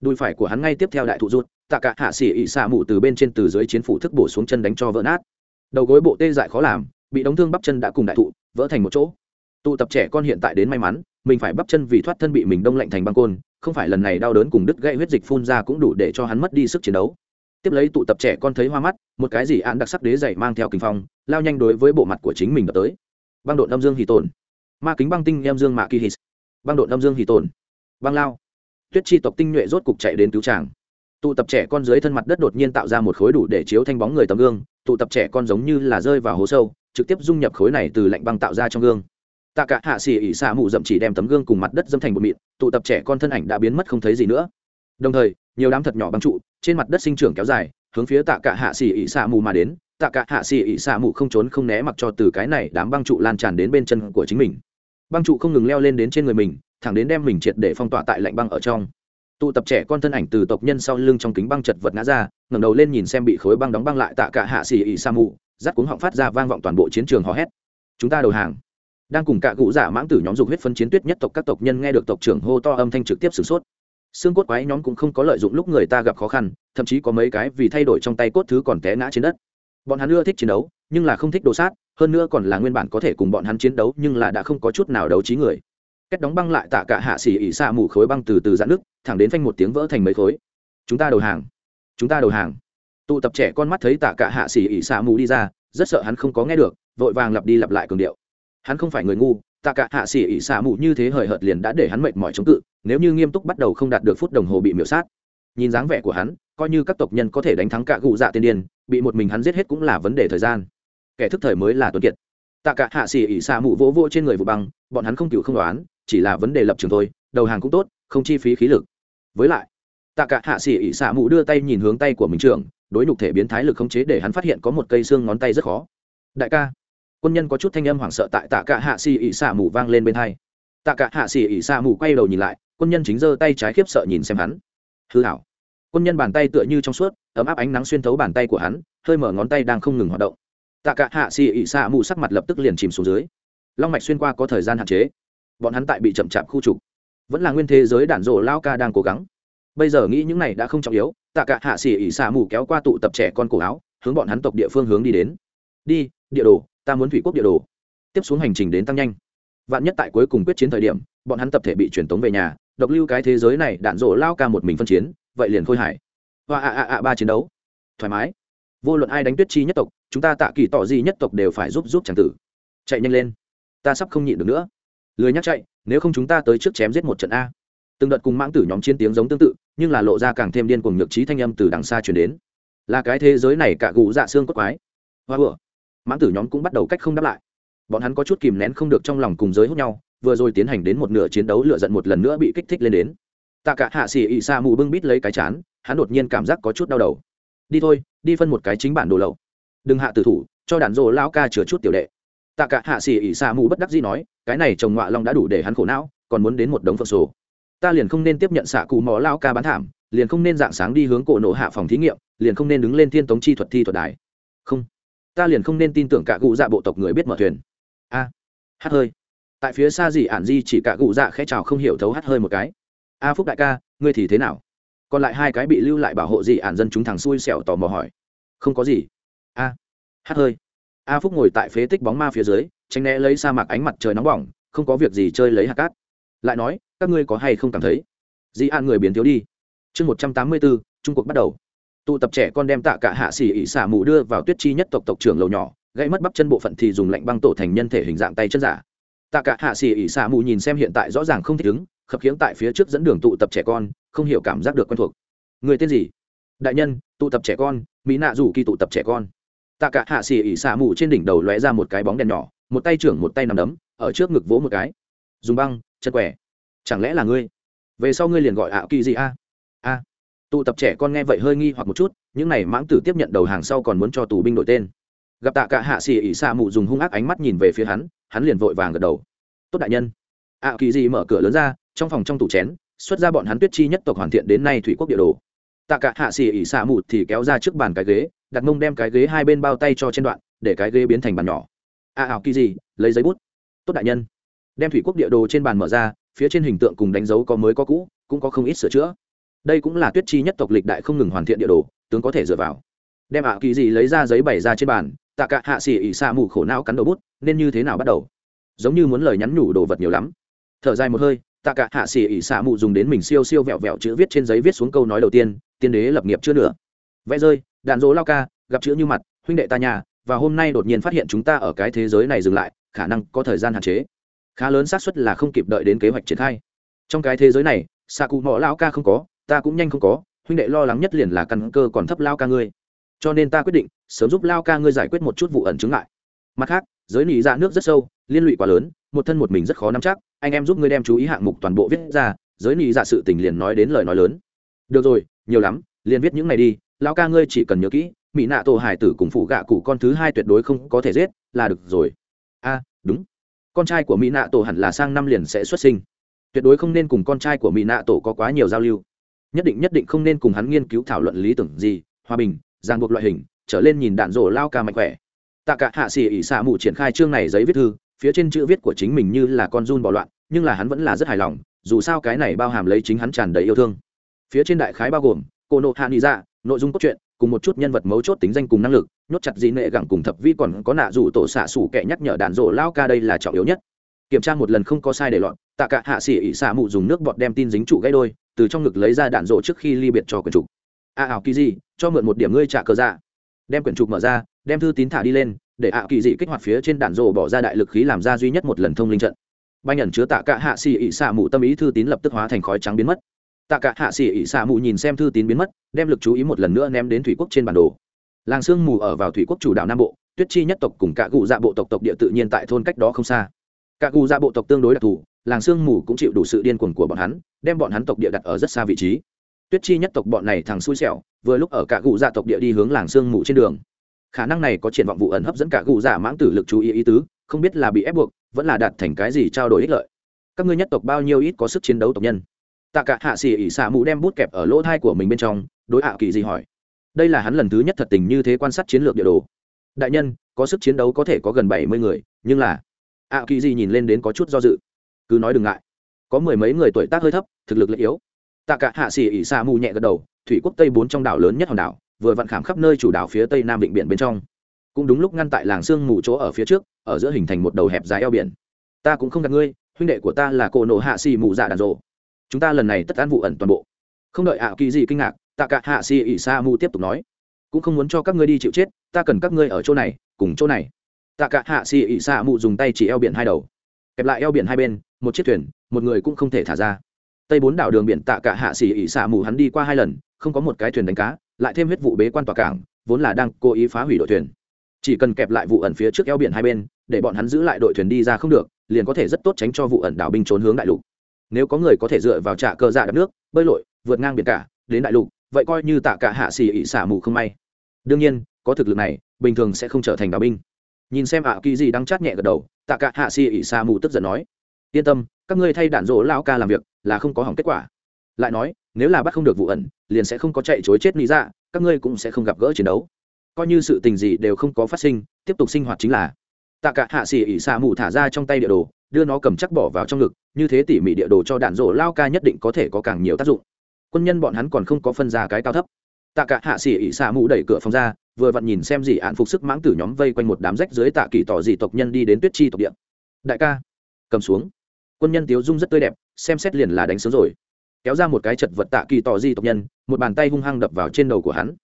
đùi phải của hắn ngay tiếp theo đại thụ rút, tạ cả hạ xỉ ỉ xạ mụ từ bên trên từ dưới chiến phủ thức bổ xuống chân đánh cho vỡ nát. Đầu gối bộ tê dại khó làm, bị đóng thương bắp chân đã cùng đại thụ, vỡ thành một chỗ. Tụ tập trẻ con hiện tại đến may mắn, mình phải bắp chân vì thoát thân bị mình đông lạnh thành băng côn, không phải lần này đau đớn cùng đứt gãy huyết dịch phun ra cũng đủ để cho hắn mất đi sức chiến đấu. Tiếp lấy tụ tập trẻ con thấy hoa mắt, một cái gì án đặc sắc đế dày mang theo kinh phong, lao nhanh đối với bộ mặt của chính mình đập tới băng độn âm dương hì tồn. Ma kính băng tinh em dương mạ kỳ hít. Băng độn âm dương hì tồn. Băng lao. Tuyết chi tộc tinh nhuệ rốt cục chạy đến cứu tràng tụ tập trẻ con dưới thân mặt đất đột nhiên tạo ra một khối đủ để chiếu thanh bóng người tấm gương, tụ tập trẻ con giống như là rơi vào hố sâu, trực tiếp dung nhập khối này từ lạnh băng tạo ra trong gương. Tạ cả hạ xỉ ỉ xạ mù dậm chỉ đem tấm gương cùng mặt đất dâm thành một mịn, tụ tập trẻ con thân ảnh đã biến mất không thấy gì nữa. Đồng thời, nhiều đám thật nhỏ băng trụ, trên mặt đất sinh trưởng kéo dài, hướng phía tạ cả hạ xỉ ỉ xạ mù mà đến tạ cả hạ xì ỉ xạ Mụ không trốn không né mặc cho từ cái này đám băng trụ lan tràn đến bên chân của chính mình. Băng trụ không ngừng leo lên đến trên người mình thẳng đến đem mình triệt để phong tỏa tại lạnh băng ở trong. Tụ tập trẻ con thân ảnh từ tộc nhân sau lưng trong kính băng chật vật ngã ra ngẩng đầu lên nhìn xem bị khối băng đóng băng lại tạ cả hạ xì ỉ xạ Mụ, rắt cuống họng phát ra vang vọng toàn bộ chiến trường hò hét. Chúng ta đầu hàng. Đang cùng cả cụ giả mãng tử nhóm dục huyết phân chiến tuyết nhất tộc các tộc nhân nghe được tộc trưởng hô to âm thanh trực tiếp sửng sốt. Xương cốt quái nhóm cũng không có lợi dụng lúc người ta gặp khó khăn thậm chí có mấy cái vì thay đổi trong tay cốt thứ còn té ngã trên đất bọn hắn ưa thích chiến đấu, nhưng là không thích đồ sát, hơn nữa còn là nguyên bản có thể cùng bọn hắn chiến đấu, nhưng là đã không có chút nào đấu trí người. Kết đóng băng lại tạ cả hạ xỉ ỉ xa mù khối băng từ từ dạn nước, thẳng đến phanh một tiếng vỡ thành mấy khối. Chúng ta đầu hàng. Chúng ta đầu hàng. Tụ tập trẻ con mắt thấy tạ cả hạ xỉ ỉ xa mù đi ra, rất sợ hắn không có nghe được, vội vàng lặp đi lặp lại cường điệu. Hắn không phải người ngu, tạ cả hạ xỉ ỉ xa mù như thế hời hợt liền đã để hắn mệt mỏi chống cự, nếu như nghiêm túc bắt đầu không đạt được phút đồng hồ bị miểu sát. Nhìn dáng vẻ của hắn, coi như các tộc nhân có thể đánh thắng cả gụ dạ tiên điên bị một mình hắn giết hết cũng là vấn đề thời gian. Kẻ thức thời mới là tuấn kiệt. Tạ cả hạ xỉ ỉ xạ mụ vỗ vỗ trên người vụ băng, bọn hắn không cựu không đoán, chỉ là vấn đề lập trường thôi, đầu hàng cũng tốt, không chi phí khí lực. Với lại, tạ cả hạ xỉ ỉ xạ mụ đưa tay nhìn hướng tay của mình trưởng, đối nhục thể biến thái lực không chế để hắn phát hiện có một cây xương ngón tay rất khó. Đại ca, quân nhân có chút thanh âm hoảng sợ tại tạ cả hạ xì ỉ xạ mụ vang lên bên hai. Tạ cả hạ xì ỉ xạ mụ quay đầu nhìn lại, quân nhân chính giơ tay trái khiếp sợ nhìn xem hắn. Hư hảo. Quân nhân bàn tay tựa như trong suốt ấm áp ánh nắng xuyên thấu bàn tay của hắn, hơi mở ngón tay đang không ngừng hoạt động. Tạ cả hạ xì ỉ xạ mù sắc mặt lập tức liền chìm xuống dưới. Long mạch xuyên qua có thời gian hạn chế. Bọn hắn tại bị chậm chạp khu trục. Vẫn là nguyên thế giới đản rộ lao ca đang cố gắng. Bây giờ nghĩ những này đã không trọng yếu, tạ cả hạ xỉ ỉ xạ mù kéo qua tụ tập trẻ con cổ áo, hướng bọn hắn tộc địa phương hướng đi đến. Đi, địa đồ, ta muốn thủy quốc địa đồ. Tiếp xuống hành trình đến tăng nhanh. Vạn nhất tại cuối cùng quyết chiến thời điểm, bọn hắn tập thể bị truyền tống về nhà, độc lưu cái thế giới này đạn rổ lao ca một mình phân chiến, vậy liền khôi hải hoa ạ ạ ạ ba chiến đấu. Thoải mái. Vô luận ai đánh tuyết chi nhất tộc, chúng ta tạ kỳ tỏ gì nhất tộc đều phải giúp giúp c tử. Chạy nhanh lên. Ta sắp không nhịn được nữa. Lười nhắc chạy, nếu không chúng ta tới trước chém giết một trận a. Từng đợt cùng mãng tử nhóm chiến tiếng giống tương tự, nhưng là lộ ra càng thêm điên cuồng nhược trí thanh âm từ đằng xa chuyển đến. Là cái thế giới này cả gù dạ xương cốt quái. Hoa vừa mãng tử nhóm cũng bắt đầu cách không đáp lại. Bọn hắn có chút kìm nén không được trong lòng cùng giới hút nhau, vừa rồi tiến hành đến một nửa chiến đấu lựa giận một lần nữa bị kích thích lên đến tạ cả hạ xỉ ỉ xa mù bưng bít lấy cái chán hắn đột nhiên cảm giác có chút đau đầu. Đi thôi đi phân một cái chính bản đồ lậu. Đừng hạ tử thủ cho đàn rô lão ca chừa chút tiểu đệ. Tạ cả hạ xỉ ỉ xa mù bất đắc dĩ nói cái này chồng ngọa long đã đủ để hắn khổ não còn muốn đến một đống phận sổ. Ta liền không nên tiếp nhận xạ cụ mò lao ca bán thảm liền không nên dạng sáng đi hướng cổ nổ hạ phòng thí nghiệm liền không nên đứng lên thiên tống chi thuật thi thuật đài. Không ta liền không nên tin tưởng cả cụ dạ bộ tộc người biết mở thuyền. A à, hát hơi. Tại phía xa gì ản di chỉ cả cụ dạ khẽ chào không hiểu thấu hát hơi một cái a phúc đại ca, ngươi thì thế nào? Còn lại hai cái bị lưu lại bảo hộ gì ản dân chúng thằng xui xẻo tò mò hỏi. Không có gì. A, hát hơi. A phúc ngồi tại phế tích bóng ma phía dưới, tránh né lấy sa mạc ánh mặt trời nóng bỏng, không có việc gì chơi lấy hạt cát. Lại nói, các ngươi có hay không cảm thấy? Dị an người biến thiếu đi. Chương một trăm tám mươi bốn, trung cuộc bắt đầu. Tụ tập trẻ con đem tạ cả hạ xỉ ỉ xả mù đưa vào tuyết chi nhất tộc tộc trưởng lầu nhỏ, gãy mất bắp chân bộ phận thì dùng lạnh băng tổ thành nhân thể hình dạng tay chân giả. Tạ cả hạ xỉ ỉ xả mù nhìn xem hiện tại rõ ràng không thích ứng khập khiếng tại phía trước dẫn đường tụ tập trẻ con, không hiểu cảm giác được quen thuộc. Người tên gì? Đại nhân, tụ tập trẻ con, mỹ nạ rủ kỳ tụ tập trẻ con. Tạ cả hạ xì ỉ xả mù trên đỉnh đầu lóe ra một cái bóng đèn nhỏ, một tay trưởng một tay nằm đấm, ở trước ngực vỗ một cái. Dùng băng, chân quẻ chẳng lẽ là ngươi? Về sau ngươi liền gọi ảo kỳ gì a. A. Tụ tập trẻ con nghe vậy hơi nghi hoặc một chút, những này mãng tử tiếp nhận đầu hàng sau còn muốn cho tù binh đổi tên. Gặp tạ cả hạ xì ỉ xả mù dùng hung ác ánh mắt nhìn về phía hắn hắn liền vội vàng gật đầu. Tốt đại nhân ảo kỳ gì mở cửa lớn ra, trong phòng trong tủ chén, xuất ra bọn hắn tuyết chi nhất tộc hoàn thiện đến nay thủy quốc địa đồ. Tạ cả hạ xì ỉ xạ mụt thì kéo ra trước bàn cái ghế, đặt mông đem cái ghế hai bên bao tay cho trên đoạn, để cái ghế biến thành bàn nhỏ. A ảo kỳ gì, lấy giấy bút. Tốt đại nhân. Đem thủy quốc địa đồ trên bàn mở ra, phía trên hình tượng cùng đánh dấu có mới có cũ, cũng có không ít sửa chữa. Đây cũng là tuyết chi nhất tộc lịch đại không ngừng hoàn thiện địa đồ, tướng có thể dựa vào. Đem ảo kỳ gì lấy ra giấy bày ra trên bàn, tạ cả hạ xì ỉ xạ mù khổ não cắn đầu bút, nên như thế nào bắt đầu? Giống như muốn lời nhắn nhủ đồ vật nhiều lắm thở dài một hơi, tạ cả hạ xỉ ỉ xạ mụ dùng đến mình siêu siêu vẹo vẹo chữ viết trên giấy viết xuống câu nói đầu tiên tiên đế lập nghiệp chưa nữa vẽ rơi đạn dỗ lao ca, gặp chữ như mặt, huynh đệ ta nhà, và hôm nay đột nhiên phát hiện chúng ta ở cái thế giới này dừng lại, khả năng có thời gian hạn chế. Khá lớn xác suất là không kịp đợi đến kế hoạch triển khai. Trong cái thế giới này, xạ cụ mỏ lao ca không có, ta cũng nhanh không có, huynh đệ lo lắng nhất liền là căn cơ còn thấp lao ca ngươi. Cho nên ta quyết định, sớm giúp lao ca ngươi giải quyết một chút vụ ẩn chứng lại. Mặt khác, giới nỉ dạ nước rất sâu, liên lụy quá lớn một thân một mình rất khó nắm chắc, anh em giúp ngươi đem chú ý hạng mục toàn bộ viết ra, giới nị dạ sự tình liền nói đến lời nói lớn. Được rồi, nhiều lắm, liền viết những này đi lao ca ngươi chỉ cần nhớ kỹ, mỹ nạ tổ hải tử cùng phụ gạ cụ con thứ hai tuyệt đối không có thể giết, là được rồi. A, đúng. Con trai của mỹ nạ tổ hẳn là sang năm liền sẽ xuất sinh. Tuyệt đối không nên cùng con trai của mỹ nạ tổ có quá nhiều giao lưu. Nhất định nhất định không nên cùng hắn nghiên cứu thảo luận lý tưởng gì, hòa bình giang buộc loại hình, trở lên nhìn đạn rổ lao ca mạnh khỏe. Tạ cả hạ xỉ ỉ xạ mù triển khai chương này giấy viết thư phía trên chữ viết của chính mình như là con run bỏ loạn, nhưng là hắn vẫn là rất hài lòng, dù sao cái này bao hàm lấy chính hắn tràn đầy yêu thương. Phía trên đại khái bao gồm, cô nộ hạ nghĩ ra dạ, nội dung cốt truyện, cùng một chút nhân vật mấu chốt tính danh cùng năng lực, nhốt chặt dị nệ gẳng cùng thập vi còn có nạ rủ tổ xạ sủ kẻ nhắc nhở đạn rổ lao ca đây là trọng yếu nhất. Kiểm tra một lần không có sai để lọt, tạ cả hạ xỉ ỉ xạ mụ dùng nước bọt đem tin dính trụ gãy đôi, từ trong ngực lấy ra đạn rổ trước khi ly biệt cho quyển trục. A ảo kỳ gì cho mượn một điểm ngươi trả cờ ra đem quyển trục mở ra, đem thư tín thả đi lên để ạ kỳ dị kích hoạt phía trên đạn rồ bỏ ra đại lực khí làm ra duy nhất một lần thông linh trận. Banh nhận chứa tạ cả hạ xì ỉ xạ mù tâm ý thư tín lập tức hóa thành khói trắng biến mất. Tạ cả hạ xì ỉ xạ mù nhìn xem thư tín biến mất, đem lực chú ý một lần nữa ném đến thủy quốc trên bản đồ. Làng sương mù ở vào thủy quốc chủ đạo nam bộ, tuyết chi nhất tộc cùng cả cụ dạ bộ tộc tộc địa tự nhiên tại thôn cách đó không xa. Cả cụ dạ bộ tộc tương đối đặc thù, làng sương mù cũng chịu đủ sự điên cuồng của bọn hắn, đem bọn hắn tộc địa đặt ở rất xa vị trí. Tuyết chi nhất tộc bọn này thằng xui xẻo, vừa lúc ở cả cụ dạ tộc địa đi hướng làng sương mù trên đường khả năng này có triển vọng vụ ẩn hấp dẫn cả cụ dạ mãng tử lực chú ý ý tứ, không biết là bị ép buộc, vẫn là đạt thành cái gì trao đổi ích lợi. Các ngươi nhất tộc bao nhiêu ít có sức chiến đấu tộc nhân? Tạ cả hạ xỉ ỉ xả mũ đem bút kẹp ở lỗ thai của mình bên trong, đối hạ kỳ gì hỏi. Đây là hắn lần thứ nhất thật tình như thế quan sát chiến lược địa đồ. Đại nhân, có sức chiến đấu có thể có gần bảy mươi người, nhưng là ạ kỳ gì nhìn lên đến có chút do dự. Cứ nói đừng ngại. Có mười mấy người tuổi tác hơi thấp, thực lực lại yếu. Tạ cả hạ xỉ ỉ xả mũ nhẹ gật đầu, thủy quốc tây bốn trong đảo lớn nhất hòn đảo vừa vặn khảm khắp nơi chủ đảo phía tây nam vịnh biển bên trong. Cũng đúng lúc ngăn tại làng sương mù chỗ ở phía trước, ở giữa hình thành một đầu hẹp dài eo biển. Ta cũng không gặp ngươi, huynh đệ của ta là cổ nộ hạ xì mù dạ đàn rộ. Chúng ta lần này tất an vụ ẩn toàn bộ. Không đợi ạ kỳ gì kinh ngạc, tạ cả hạ xì ỉ sa mù tiếp tục nói. Cũng không muốn cho các ngươi đi chịu chết, ta cần các ngươi ở chỗ này, cùng chỗ này. Tạ cả hạ xì ỉ sa mù dùng tay chỉ eo biển hai đầu. Kẹp lại eo biển hai bên, một chiếc thuyền, một người cũng không thể thả ra. Tây bốn đảo đường biển tạ cả hạ xì ỉ sa mù hắn đi qua hai lần, không có một cái thuyền đánh cá lại thêm huyết vụ bế quan tòa cảng, vốn là đang cố ý phá hủy đội thuyền. Chỉ cần kẹp lại vụ ẩn phía trước eo biển hai bên, để bọn hắn giữ lại đội thuyền đi ra không được, liền có thể rất tốt tránh cho vụ ẩn đảo binh trốn hướng đại lục. Nếu có người có thể dựa vào trạ cơ dạ đập nước, bơi lội, vượt ngang biển cả, đến đại lục, vậy coi như tạ cả hạ xì ỉ xả mù không may. Đương nhiên, có thực lực này, bình thường sẽ không trở thành đảo binh. Nhìn xem ạ, kỳ gì đang chát nhẹ gật đầu, tạ cả hạ xì ỉ xả mù tức giận nói, yên tâm, các ngươi thay đạn rỗ lao ca làm việc là không có hỏng kết quả. Lại nói nếu là bắt không được vụ ẩn, liền sẽ không có chạy chối chết lý dạ các ngươi cũng sẽ không gặp gỡ chiến đấu. Coi như sự tình gì đều không có phát sinh, tiếp tục sinh hoạt chính là. Tạ cả hạ xỉ ỉ xạ mù thả ra trong tay địa đồ, đưa nó cầm chắc bỏ vào trong ngực, như thế tỉ mỉ địa đồ cho đạn rổ lao ca nhất định có thể có càng nhiều tác dụng. Quân nhân bọn hắn còn không có phân ra cái cao thấp. Tạ cả hạ xỉ ỉ xạ mù đẩy cửa phòng ra, vừa vặn nhìn xem gì ạn phục sức mãng tử nhóm vây quanh một đám rách dưới tạ kỳ tỏ dị tộc nhân đi đến tuyết chi tộc địa. Đại ca, cầm xuống. Quân nhân tiếu dung rất tươi đẹp, xem xét liền là đánh sướng rồi kéo ra một cái chật vật tạ kỳ tỏ di tộc nhân, một bàn tay hung hăng đập vào trên đầu của hắn.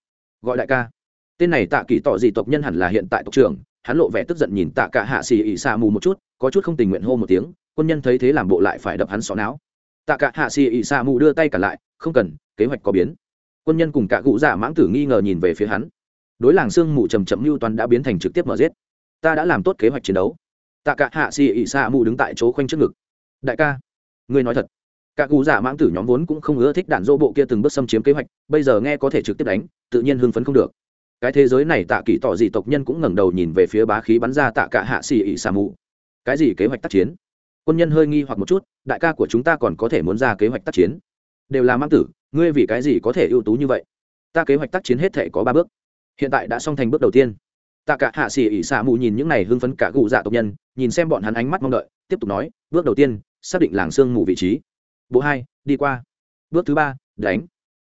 Gọi đại ca. Tên này tạ kỳ tỏ di tộc nhân hẳn là hiện tại tộc trưởng, hắn lộ vẻ tức giận nhìn tạ cả hạ xì ỉ xa mù một chút, có chút không tình nguyện hô một tiếng, quân nhân thấy thế làm bộ lại phải đập hắn xó não. Tạ cả hạ xì ỉ xa mù đưa tay cả lại, không cần, kế hoạch có biến. Quân nhân cùng cả cụ giả mãng tử nghi ngờ nhìn về phía hắn. Đối làng sương mù chầm chậm mưu toàn đã biến thành trực tiếp mở giết. Ta đã làm tốt kế hoạch chiến đấu. Tạ cả hạ xì ỉ xa mù đứng tại chỗ khoanh trước ngực. Đại ca, ngươi nói thật cả cụ giả mãng tử nhóm vốn cũng không ưa thích đạn dỗ bộ kia từng bước xâm chiếm kế hoạch, bây giờ nghe có thể trực tiếp đánh, tự nhiên hưng phấn không được. Cái thế giới này tạ kỳ tỏ dị tộc nhân cũng ngẩng đầu nhìn về phía bá khí bắn ra tạ cả hạ xì ỉ xà mù. Cái gì kế hoạch tác chiến? Quân nhân hơi nghi hoặc một chút, đại ca của chúng ta còn có thể muốn ra kế hoạch tác chiến? Đều là mang tử, ngươi vì cái gì có thể ưu tú như vậy? Ta kế hoạch tác chiến hết thể có ba bước. Hiện tại đã xong thành bước đầu tiên. Tạ cả hạ xỉ ỉ xà mù nhìn những này hưng phấn cả cụ dạ tộc nhân, nhìn xem bọn hắn ánh mắt mong đợi, tiếp tục nói, bước đầu tiên, xác định làng sương mù vị trí bộ hai, đi qua. Bước thứ ba, đánh.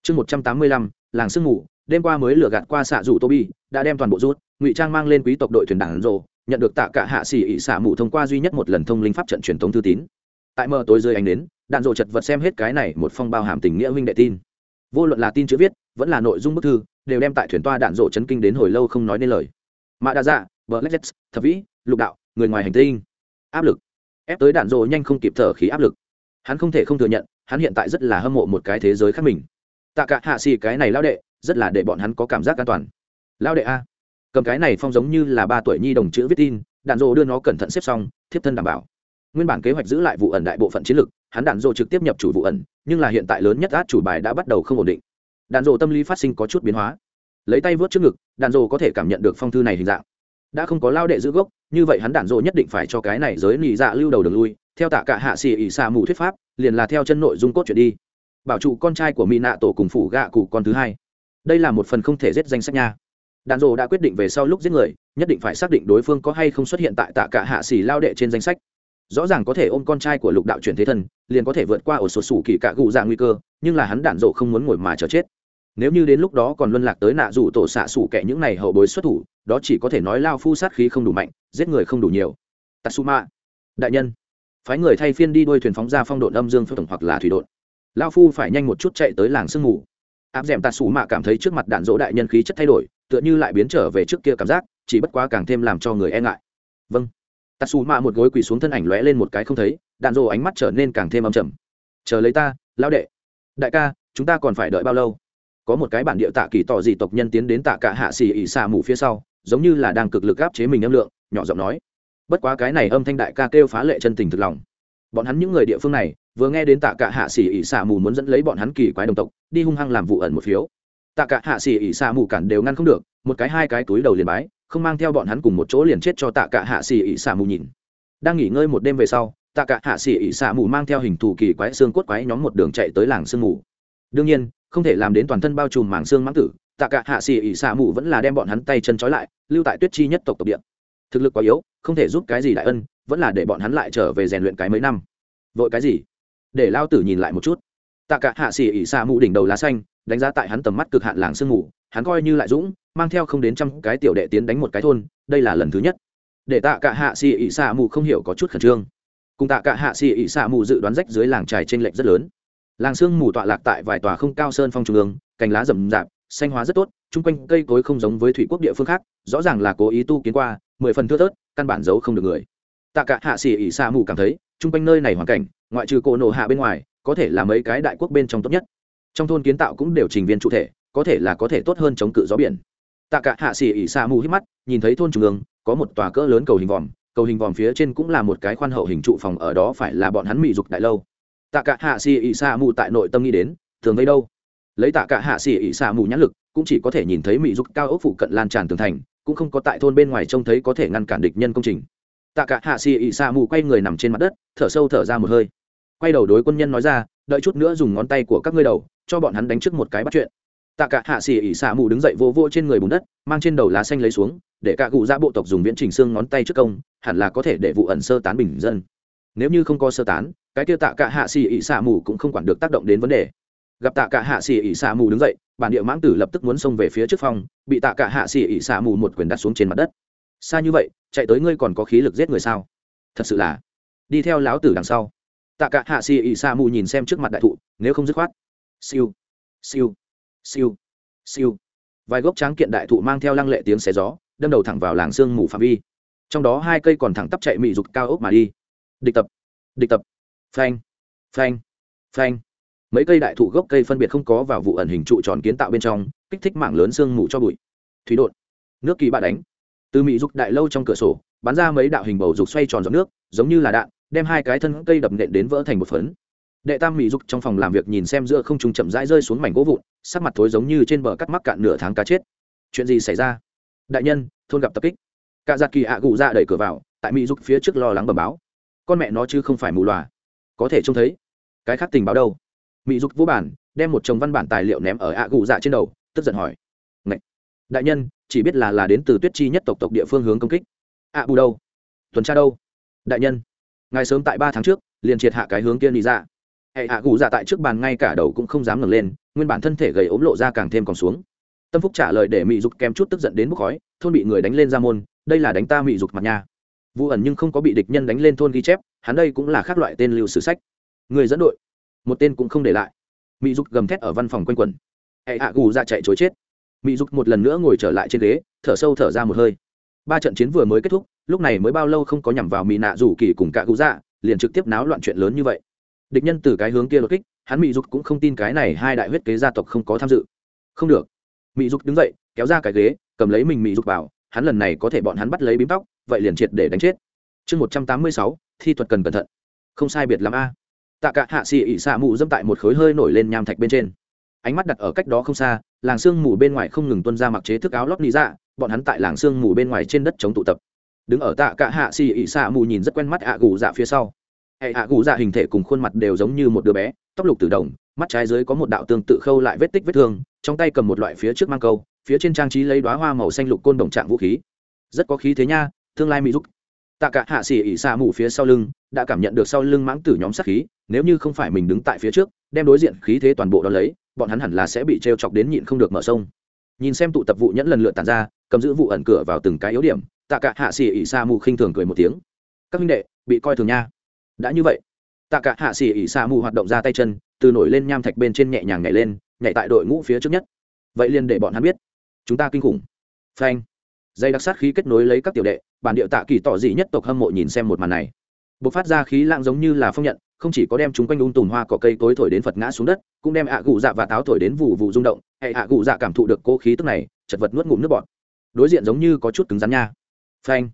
Chương một trăm tám mươi lăm, làng sương mù. Đêm qua mới lừa gạt qua xạ rủ tô bi đã đem toàn bộ rút. Ngụy trang mang lên quý tộc đội thuyền đảng rồ, nhận được tạ cả hạ xỉ ỉ xạ mù thông qua duy nhất một lần thông linh pháp trận truyền thống thư tín. Tại mờ tối rơi ánh đến đạn rộ chật vật xem hết cái này một phong bao hàm tình nghĩa huynh đệ tin. Vô luận là tin chữ viết, vẫn là nội dung bức thư, đều đem tại thuyền toa đạn rộ chấn kinh đến hồi lâu không nói nên lời. Mạ đa dạ vợ lách thập vĩ, lục đạo, người ngoài hành tinh. Áp lực. Ép tới đạn rộ nhanh không kịp thở khí áp lực hắn không thể không thừa nhận, hắn hiện tại rất là hâm mộ một cái thế giới khác mình. Tạ cả hạ xì cái này lao đệ, rất là để bọn hắn có cảm giác an toàn. Lao đệ a, cầm cái này phong giống như là ba tuổi nhi đồng chữ viết tin, đạn dộ đưa nó cẩn thận xếp xong, thiếp thân đảm bảo. Nguyên bản kế hoạch giữ lại vụ ẩn đại bộ phận chiến lược hắn đạn dộ trực tiếp nhập chủ vụ ẩn, nhưng là hiện tại lớn nhất át chủ bài đã bắt đầu không ổn định. Đạn dộ tâm lý phát sinh có chút biến hóa. Lấy tay vớt trước ngực, đạn dộ có thể cảm nhận được phong thư này hình dạng. Đã không có lao đệ giữ gốc, như vậy hắn đạn dộ nhất định phải cho cái này giới lì dạ lưu đầu đường lui theo tạ cả hạ xì ỉ xà mù thuyết pháp, liền là theo chân nội dung cốt chuyện đi. Bảo trụ con trai của mỹ nạ tổ cùng phủ gạ cụ con thứ hai. Đây là một phần không thể giết danh sách nha. Đạn rộ đã quyết định về sau lúc giết người, nhất định phải xác định đối phương có hay không xuất hiện tại tạ cả hạ xì lao đệ trên danh sách. Rõ ràng có thể ôm con trai của lục đạo chuyển thế thần, liền có thể vượt qua ổ sột sủ kỳ cạ gù dạ nguy cơ, nhưng là hắn đạn dộ không muốn ngồi mà chờ chết. Nếu như đến lúc đó còn luân lạc tới nạ rủ tổ xạ sủ kẻ những này hậu bối xuất thủ, đó chỉ có thể nói lao phu sát khí không đủ mạnh, giết người không đủ nhiều. Tatsuma đại nhân phái người thay phiên đi đuôi thuyền phóng ra phong độn âm dương phước tổng hoặc là thủy độn. Lao phu phải nhanh một chút chạy tới làng sương mù. Áp d ẻ m mạ cảm thấy trước mặt đạn dỗ đại nhân khí chất thay đổi, tựa như lại biến trở về trước kia cảm giác, chỉ bất quá càng thêm làm cho người e ngại. Vâng. Tạt xù mạ một gối quỳ xuống thân ảnh lóe lên một cái không thấy, đạn dỗ ánh mắt trở nên càng thêm âm trầm. Chờ lấy ta, lão đệ. Đại ca, chúng ta còn phải đợi bao lâu? Có một cái bản địa tạ kỳ tỏ dị tộc nhân tiến đến tạ cả hạ xì ỉ xà mù phía sau, giống như là đang cực lực áp chế mình âm lượng, nhỏ giọng nói bất quá cái này âm thanh đại ca kêu phá lệ chân tình thực lòng. Bọn hắn những người địa phương này, vừa nghe đến tạ cả hạ xỉ ỉ xả mù muốn dẫn lấy bọn hắn kỳ quái đồng tộc, đi hung hăng làm vụ ẩn một phiếu. Tạ cả hạ xỉ ỉ xả mù cản đều ngăn không được, một cái hai cái túi đầu liền bái, không mang theo bọn hắn cùng một chỗ liền chết cho tạ cả hạ xỉ ỉ xả mù nhìn. Đang nghỉ ngơi một đêm về sau, tạ cả hạ xỉ ỉ xả mù mang theo hình thù kỳ quái xương cốt quái nhóm một đường chạy tới làng sương mù. Đương nhiên, không thể làm đến toàn thân bao trùm màng xương mãng tử, tạ cả hạ xỉ ỉ xả mù vẫn là đem bọn hắn tay chân trói lại, lưu tại tuyết chi nhất tộc tộc địa thực lực quá yếu, không thể giúp cái gì đại ân, vẫn là để bọn hắn lại trở về rèn luyện cái mấy năm. Vội cái gì? Để lao tử nhìn lại một chút. Tạ cả hạ xỉ ỉ xa mù đỉnh đầu lá xanh, đánh giá tại hắn tầm mắt cực hạn làng sương mù, hắn coi như lại dũng, mang theo không đến trăm cái tiểu đệ tiến đánh một cái thôn, đây là lần thứ nhất. Để tạ cả hạ xỉ ỉ xa mù không hiểu có chút khẩn trương. Cùng tạ cả hạ xỉ ỉ xa mù dự đoán rách dưới làng trài trên lệch rất lớn. Làng sương mù tọa lạc tại vài tòa không cao sơn phong trung ương, cành lá rậm rạp, xanh hóa rất tốt, chung quanh cây cối không giống với thủy quốc địa phương khác, rõ ràng là cố ý tu kiến qua mười phần thưa thớt, căn bản giấu không được người. Tạ cả hạ xỉ ỉ xa mù cảm thấy, chung quanh nơi này hoàn cảnh, ngoại trừ cổ nổ hạ bên ngoài, có thể là mấy cái đại quốc bên trong tốt nhất. Trong thôn kiến tạo cũng đều trình viên trụ thể, có thể là có thể tốt hơn chống cự gió biển. Tạ cả hạ xỉ ỉ xa mù hít mắt, nhìn thấy thôn trung ương, có một tòa cỡ lớn cầu hình vòm, cầu hình vòm phía trên cũng là một cái khoan hậu hình trụ phòng, ở đó phải là bọn hắn mỹ dục đại lâu. Tạ cả hạ xỉ ỉ xa mù tại nội tâm nghĩ đến, thường vây đâu? Lấy tạ cả hạ xỉ ỉ xa mù nhãn lực, cũng chỉ có thể nhìn thấy mỹ dục cao ốc phụ cận lan tràn tường thành cũng không có tại thôn bên ngoài trông thấy có thể ngăn cản địch nhân công trình. Tạ cả hạ xỉ ị xa mù quay người nằm trên mặt đất, thở sâu thở ra một hơi. Quay đầu đối quân nhân nói ra, đợi chút nữa dùng ngón tay của các ngươi đầu, cho bọn hắn đánh trước một cái bắt chuyện. Tạ cả hạ xỉ ỉ xạ mù đứng dậy vô vô trên người bùn đất, mang trên đầu lá xanh lấy xuống, để cả cụ ra bộ tộc dùng viễn trình xương ngón tay trước công, hẳn là có thể để vụ ẩn sơ tán bình dân. Nếu như không có sơ tán, cái tiêu tạ cả hạ xỉ ỉ xạ mù cũng không quản được tác động đến vấn đề. Gặp tạ cả hạ xỉ ỉ xạ mù đứng dậy bản địa mãng tử lập tức muốn xông về phía trước phòng bị tạ cả hạ xỉ ỉ xả mù một quyền đặt xuống trên mặt đất. Xa như vậy, chạy tới ngươi còn có khí lực giết người sao? Thật sự là, đi theo láo tử đằng sau. Tạ cả hạ xỉ ỉ xả mù nhìn xem trước mặt đại thụ, nếu không dứt khoát. Siêu siêu siêu siêu. Vài gốc tráng kiện đại thụ mang theo lăng lệ tiếng xé gió, đâm đầu thẳng vào làng sương mù phạm vi. Trong đó hai cây còn thẳng tắp chạy mị dục cao ốc mà đi. Địch tập địch tập. Phanh phanh phanh mấy cây đại thụ gốc cây phân biệt không có vào vụ ẩn hình trụ tròn kiến tạo bên trong, kích thích mạng lớn sương mù cho bụi. Thủy đột nước kỳ bạ đánh. Từ mỹ dục đại lâu trong cửa sổ, bắn ra mấy đạo hình bầu dục xoay tròn giọt nước, giống như là đạn, đem hai cái thân cây đập nện đến vỡ thành một phấn. Đệ tam mỹ dục trong phòng làm việc nhìn xem giữa không trung chậm rãi rơi xuống mảnh gỗ vụn, sắc mặt thối giống như trên bờ cắt mắc cạn nửa tháng cá chết. Chuyện gì xảy ra? Đại nhân, thôn gặp tập kích. Cả giặc kỳ ạ gù ra đẩy cửa vào, tại mỹ dục phía trước lo lắng bẩm báo. Con mẹ nó chứ không phải mù loà. Có thể trông thấy. Cái khác tình báo đâu? Mỹ dục vô bản đem một chồng văn bản tài liệu ném ở ạ gù dạ trên đầu, tức giận hỏi. Ngậy! đại nhân, chỉ biết là là đến từ tuyết chi nhất tộc tộc địa phương hướng công kích. Ạ bù đâu? Tuần tra đâu? Đại nhân, ngài sớm tại ba tháng trước, liền triệt hạ cái hướng kia đi ra dạ. hệ ạ gù dạ tại trước bàn ngay cả đầu cũng không dám ngẩng lên, nguyên bản thân thể gầy ốm lộ ra càng thêm còn xuống. Tâm phúc trả lời để mỹ dục kèm chút tức giận đến bốc khói, thôn bị người đánh lên ra môn, đây là đánh ta mỹ dục mặt nha. Vụ ẩn nhưng không có bị địch nhân đánh lên thôn ghi chép, hắn đây cũng là khác loại tên lưu sử sách. Người dẫn đội một tên cũng không để lại. Mỹ dục gầm thét ở văn phòng quanh quẩn. Hệ hạ gù ra chạy chối chết. Mỹ dục một lần nữa ngồi trở lại trên ghế, thở sâu thở ra một hơi. Ba trận chiến vừa mới kết thúc, lúc này mới bao lâu không có nhằm vào mỹ nạ rủ kỳ cùng cả gù dạ liền trực tiếp náo loạn chuyện lớn như vậy. Địch nhân từ cái hướng kia đột kích, hắn mỹ dục cũng không tin cái này hai đại huyết kế gia tộc không có tham dự. Không được. Mỹ dục đứng dậy, kéo ra cái ghế, cầm lấy mình mỹ dục vào hắn lần này có thể bọn hắn bắt lấy bím tóc, vậy liền triệt để đánh chết. Chương một trăm tám mươi sáu, thi thuật cần cẩn thận. Không sai biệt l a tạ cả hạ xì ỉ xạ mù dâm tại một khối hơi nổi lên nham thạch bên trên. Ánh mắt đặt ở cách đó không xa, làng sương mù bên ngoài không ngừng tuân ra mặc chế thức áo lót lý dạ bọn hắn tại làng sương mù bên ngoài trên đất chống tụ tập. Đứng ở tạ cả hạ xì ỉ xạ mù nhìn rất quen mắt ạ gù dạ phía sau. Hệ ạ gù dạ hình thể cùng khuôn mặt đều giống như một đứa bé, tóc lục từ đồng, mắt trái dưới có một đạo tương tự khâu lại vết tích vết thương, trong tay cầm một loại phía trước mang câu, phía trên trang trí lấy đoá hoa màu xanh lục côn đồng trạng vũ khí. Rất có khí thế nha, tương lai mỹ giúp tạ cả hạ xỉ ỉ xạ mù phía sau lưng đã cảm nhận được sau lưng mãng tử nhóm sát khí, nếu như không phải mình đứng tại phía trước, đem đối diện khí thế toàn bộ đó lấy, bọn hắn hẳn là sẽ bị t chọc đến nhịn không được mở sông. Nhìn xem tụ tập vụ nhẫn lần lượt tàn ra, cầm giữ vụ ẩn cửa vào từng cái yếu điểm, tạ cả hạ xỉ ỉ Sa mù khinh thường cười một tiếng. Các minh đệ, bị coi thường nha. Đã như vậy. Tạ cả hạ xỉ ỉ Sa mù hoạt động ra tay chân, từ nổi lên nham thạch bên trên nhẹ nhàng nhảy lên, nhảy tại đội ngũ phía trước nhất. Vậy liền để bọn hắn biết. Chúng ta kinh khủng. Phanh. Dây đặc sát khí kết nối lấy các tiểu đệ, bản điệu tạ kỳ tỏ dị nhất tộc hâm mộ nhìn xem một màn này b ộ c phát ra khí lạng giống như là phong nhận, không chỉ có đem chúng quanh ung tùm hoa cỏ cây cối thổi đến phật ngã xuống đất, cũng đem ạ gụ dạ và táo thổi đến vụ vụ rung động. Hệ ạ gụ dạ cảm thụ được cô khí tức này, chật vật nuốt ngụm nước bọt. Đối diện giống như có chút cứng rắn nha. Phanh.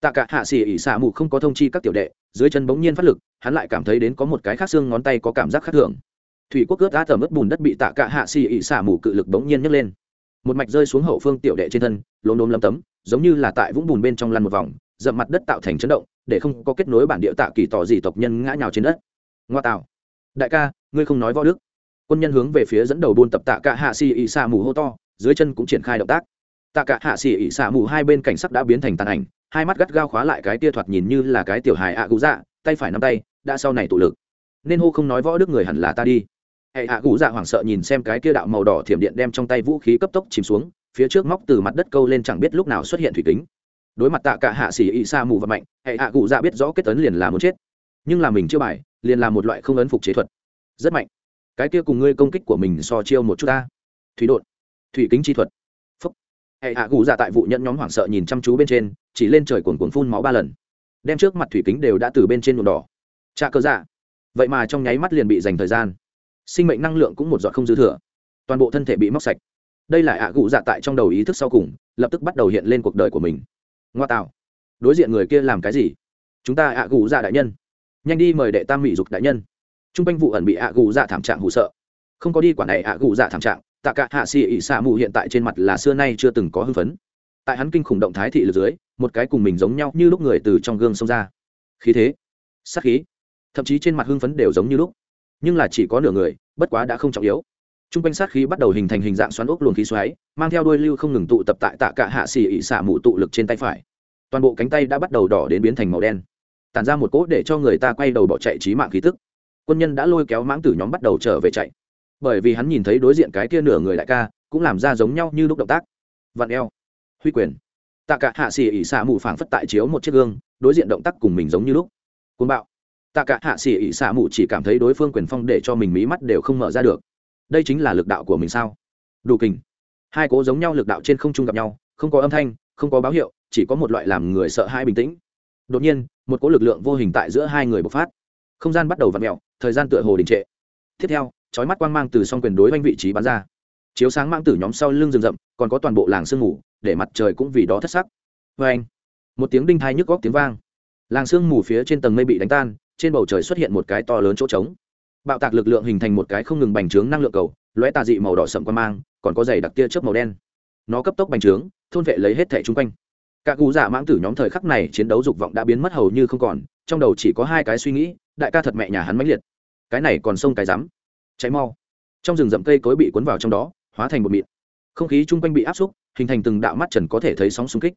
Tạ cả hạ xỉ ỉ xả mù không có thông chi các tiểu đệ, dưới chân bỗng nhiên phát lực, hắn lại cảm thấy đến có một cái khác xương ngón tay có cảm giác khác thường. Thủy quốc ướt át tầm ướt bùn đất bị tạ cả hạ xỉ ỉ xả mù cự lực bỗng nhiên nhấc lên. Một mạch rơi xuống hậu phương tiểu đệ trên thân, lốm đốm lấm tấm, giống như là tại vũng bùn bên trong lăn một vòng, dậm mặt đất tạo thành chấn động để không có kết nối bản địa tạ kỳ tỏ gì tộc nhân ngã nhào trên đất. Ngoa tạo. Đại ca, ngươi không nói võ đức. Quân nhân hướng về phía dẫn đầu buôn tập tạ cả hạ xì ỉ xạ mù hô to, dưới chân cũng triển khai động tác. Tạ cả hạ xì ỉ xạ mù hai bên cảnh sắc đã biến thành tàn ảnh, hai mắt gắt gao khóa lại cái tia thoạt nhìn như là cái tiểu hài ạ à dạ tay phải nắm tay, đã sau này tụ lực. Nên hô không nói võ đức người hẳn là ta đi. Hệ ạ gũ dạ hoảng sợ nhìn xem cái kia đạo màu đỏ thiểm điện đem trong tay vũ khí cấp tốc chìm xuống, phía trước móc từ mặt đất câu lên chẳng biết lúc nào xuất hiện thủy kính đối mặt tạ cả hạ xỉ ị sa mù và mạnh, hệ hạ cụ dạ biết rõ kết ấn liền là muốn chết. Nhưng là mình chưa bài, liền là một loại không ấn phục chế thuật. Rất mạnh. Cái kia cùng ngươi công kích của mình so chiêu một chút ta. Thủy đột thủy kính chi thuật. Phúc. Hệ hạ cụ dạ tại vụ nhận nhóm hoảng sợ nhìn chăm chú bên trên, chỉ lên trời cuồn cuộn phun máu ba lần. Đem trước mặt thủy kính đều đã từ bên trên nhuộm đỏ. Trà cơ dạ. Vậy mà trong nháy mắt liền bị dành thời gian. Sinh mệnh năng lượng cũng một giọt không dư thừa. Toàn bộ thân thể bị móc sạch. Đây là ạ cụ dạ tại trong đầu ý thức sau cùng, lập tức bắt đầu hiện lên cuộc đời của mình ngoa tạo đối diện người kia làm cái gì? Chúng ta ạ gù dạ đại nhân. Nhanh đi mời đệ tam mỹ dục đại nhân. T r u n g quanh vụ ẩn bị ạ gù dạ thảm trạng hụ sợ. Không có đi quản này ạ gù dạ thảm trạng, tạ cả hạ xì ỉ xạ mù hiện tại trên mặt là xưa nay chưa từng có hưng phấn. Tại hắn kinh khủng động thái thị lực dưới, một cái cùng mình giống nhau như lúc người từ trong gương xông ra. Khí thế sắc khí, thậm chí trên mặt hưng phấn đều giống như lúc. Nhưng là chỉ có nửa người, bất quá đã không trọng yếu t r u n g quanh sát khí bắt đầu hình thành hình dạng xoắn ốc luồng khí xoáy, mang theo đuôi lưu không ngừng tụ tập tại tạ cả hạ xì ị xả mù tụ lực trên tay phải. Toàn bộ cánh tay đã bắt đầu đỏ đến biến thành màu đen. Tàn ra một cỗ để cho người ta quay đầu bỏ chạy trí mạng khí tức. Quân nhân đã lôi kéo mãng tử nhóm bắt đầu trở về chạy. Bởi vì hắn nhìn thấy đối diện cái kia nửa người đại ca, cũng làm ra giống nhau như lúc động tác. Vặn eo. Huy quyền. Tạ cả hạ xì ỉ xả mù phảng phất tại chiếu một chiếc gương, đối diện động tác cùng mình giống như lúc. Côn bạo. Tạ cả hạ xỉ ỉ xạ mù chỉ cảm thấy đối phương quyền phong để cho mình mí mắt đều không mở ra được đây chính là lực đạo của mình sao? Đủ kình. Hai cố giống nhau lực đạo trên không trung gặp nhau, không có âm thanh, không có báo hiệu, chỉ có một loại làm người sợ hãi bình tĩnh. Đột nhiên, một cỗ lực lượng vô hình tại giữa hai người bộc phát. Không gian bắt đầu v ặ mẹo thời gian tựa hồ đình trệ. Tiếp theo trói mắt quang mang từ s o n g quyền đối oanh vị trí bắn ra. Chiếu sáng mang tử nhóm sau lưng rừng rậm, còn có toàn bộ làng sương mù, để mặt trời cũng vì đó thất sắc. Vê anh một tiếng đinh thai nhức góc tiếng vang. Làng sương mù phía trên tầng mây bị đánh tan, trên bầu trời xuất hiện một cái to lớn chỗ trống bạo tạc lực lượng hình thành một cái không ngừng bành trướng năng lượng cầu lõe tà dị màu đỏ sậm quan mang, còn có dày đặc tia chớp màu đen. Nó cấp tốc bành trướng, thôn vệ lấy hết thẻ chung quanh. Các cụ giả mãng tử nhóm thời khắc này chiến đấu dục vọng đã biến mất hầu như không còn, trong đầu chỉ có hai cái suy nghĩ, đại ca thật mẹ nhà hắn mãnh liệt. Cái này còn sông cái rắm. Cháy mau. Trong rừng rậm cây cối bị cuốn vào trong đó, hóa thành một mịt không khí chung quanh bị áp xúc, hình thành từng đạo mắt trần có thể thấy sóng xung kích.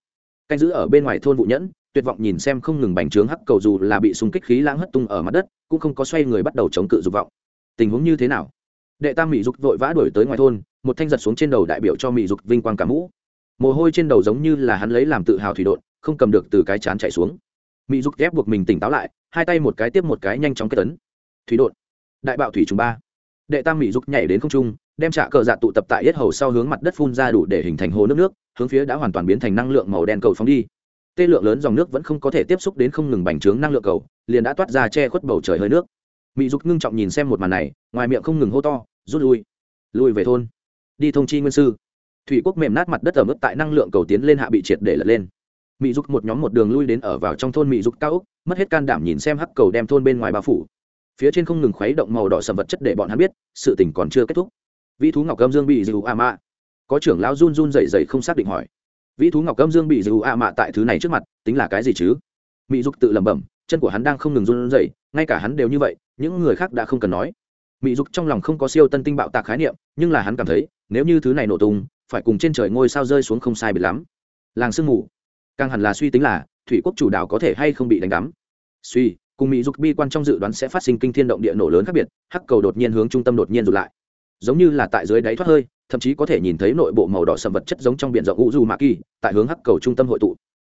Canh giữ ở bên ngoài thôn vụ nhẫn tuyệt vọng nhìn xem không ngừng bành trướng hắc cầu dù là bị xung kích khí lãng hất tung ở mặt đất, cũng không có xoay người bắt đầu chống cự dục vọng. Tình huống như thế nào? Đệ tam mỹ dục vội vã đuổi tới ngoài thôn, một thanh giật xuống trên đầu đại biểu cho mỹ dục vinh quang cả mũ. Mồ hôi trên đầu giống như là hắn lấy làm tự hào thủy đột không cầm được từ cái chán chạy xuống. Mỹ dục ghép buộc mình tỉnh táo lại, hai tay một cái tiếp một cái nhanh chóng kết tấn thủy đột đại bạo thủy trùng ba. Đệ tam mỹ dục nhảy đến không trung, đem trả cờ dạ tụ tập tại yết hầu sau hướng mặt đất phun ra đủ để hình thành hồ nước nước, hướng phía đã hoàn toàn biến thành năng lượng màu đen cầu phóng đi tê lượng lớn dòng nước vẫn không có thể tiếp xúc đến không ngừng bành trướng năng lượng cầu, liền đã toát ra che khuất bầu trời hơi nước. Mỹ dục ngưng trọng nhìn xem một màn này, ngoài miệng không ngừng hô to, rút lui lui về thôn. Đi thông chi nguyên sư. Thủy quốc mềm nát mặt đất ở mức tại năng lượng cầu tiến lên hạ bị triệt để lật lên. Mỹ dục một nhóm một đường lui đến ở vào trong thôn mỹ dục cao úc mất hết can đảm nhìn xem hắc cầu đem thôn bên ngoài bao phủ. Phía trên không ngừng khuấy động màu đỏ sầm vật chất để bọn hắn biết, sự tình còn chưa kết thúc. Vĩ thú ngọc gâm dương bị dù a mạ có trưởng lão run run dậy dậy không xác định hỏi vĩ thú ngọc gâm dương bị dù a mạ tại thứ này trước mặt, tính là cái gì chứ? Mỹ dục tự lẩm bẩm, chân của hắn đang không ngừng run dậy ngay cả hắn đều như vậy, những người khác đã không cần nói. Mỹ dục trong lòng không có siêu tân tinh bạo tạc khái niệm, nhưng là hắn cảm thấy, nếu như thứ này nổ tung, phải cùng trên trời ngôi sao rơi xuống không sai biệt lắm. Làng sương mù. Càng hẳn là suy tính là, thủy quốc chủ đạo có thể hay không bị đánh đắm. Suy, cùng mỹ dục bi quan trong dự đoán sẽ phát sinh kinh thiên động địa nổ lớn khác biệt, hắc cầu đột nhiên hướng trung tâm đột nhiên rụt lại. Giống như là tại dưới đáy thoát hơi thậm chí có thể nhìn thấy nội bộ màu đỏ sầm vật chất giống trong biển rộng u du kỳ tại hướng hắc cầu trung tâm hội tụ.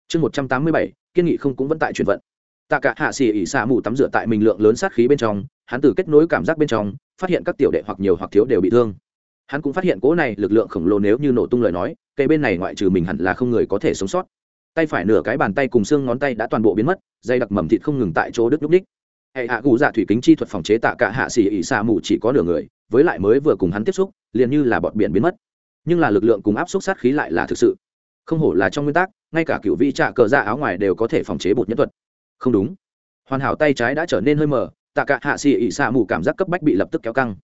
Chương một trăm tám mươi bảy, kiên nghị không cũng vẫn tại chuyển vận. Tạ cả hạ xỉ ỉ xạ mù tắm rửa tại mình lượng lớn sát khí bên trong, hắn từ kết nối cảm giác bên trong, phát hiện các tiểu đệ hoặc nhiều hoặc thiếu đều bị thương. Hắn cũng phát hiện cỗ này lực lượng khổng lồ nếu như nổ tung lời nói cây bên này ngoại trừ mình hẳn là không người có thể sống sót. Tay phải nửa cái bàn tay cùng xương ngón tay đã toàn bộ biến mất, dây đặc mầm thịt không ngừng tại chỗ đứt núp ních hệ hạ cụ dạ thủy kính chi thuật phòng chế tạ cả hạ xỉ ỉ xạ mù chỉ có nửa người, với lại mới vừa cùng hắn tiếp xúc, liền như là bọt biển biến mất. Nhưng là lực lượng cùng áp suất sát khí lại là thực sự. Không hổ là trong nguyên tắc, ngay cả cựu vi trạ cờ ra áo ngoài đều có thể phòng chế bột nhân thuật. Không đúng. Hoàn hảo tay trái đã trở nên hơi mờ, tạ cả hạ xì ỉ xạ mù cảm giác cấp bách bị lập tức kéo căng.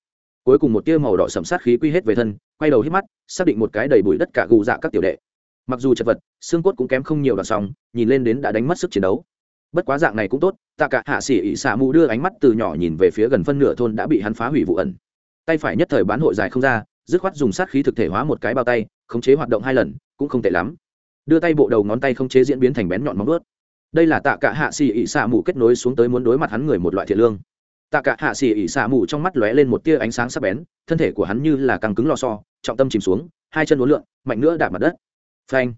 Cuối cùng một tia màu đỏ sầm sát khí quy hết về thân, quay đầu hít mắt, xác định một cái đầy bụi đất cả gù dạ các tiểu đệ. Mặc dù chật vật, xương cốt cũng kém không nhiều đoạn sóng nhìn lên đến đã đánh mất sức chiến đấu bất quá dạng này cũng tốt, tạ cả hạ xỉ ỉ xạ mù đưa ánh mắt từ nhỏ nhìn về phía gần phân nửa thôn đã bị hắn phá hủy vụ ẩn. Tay phải nhất thời bán hội dài không ra, dứt khoát dùng sát khí thực thể hóa một cái bao tay, khống chế hoạt động hai lần, cũng không tệ lắm. Đưa tay bộ đầu ngón tay khống chế diễn biến thành bén nhọn móng ướt đây là tạ cả hạ xì ỉ xạ mù kết nối xuống tới muốn đối mặt hắn người một loại thiện lương. Tạ cả hạ xì ỉ xạ mù trong mắt lóe lên một tia ánh sáng sắc bén, thân thể của hắn như là càng cứng lò so, trọng tâm chìm xuống, hai chân uốn lượn, mạnh nữa đạp mặt đất. Phanh.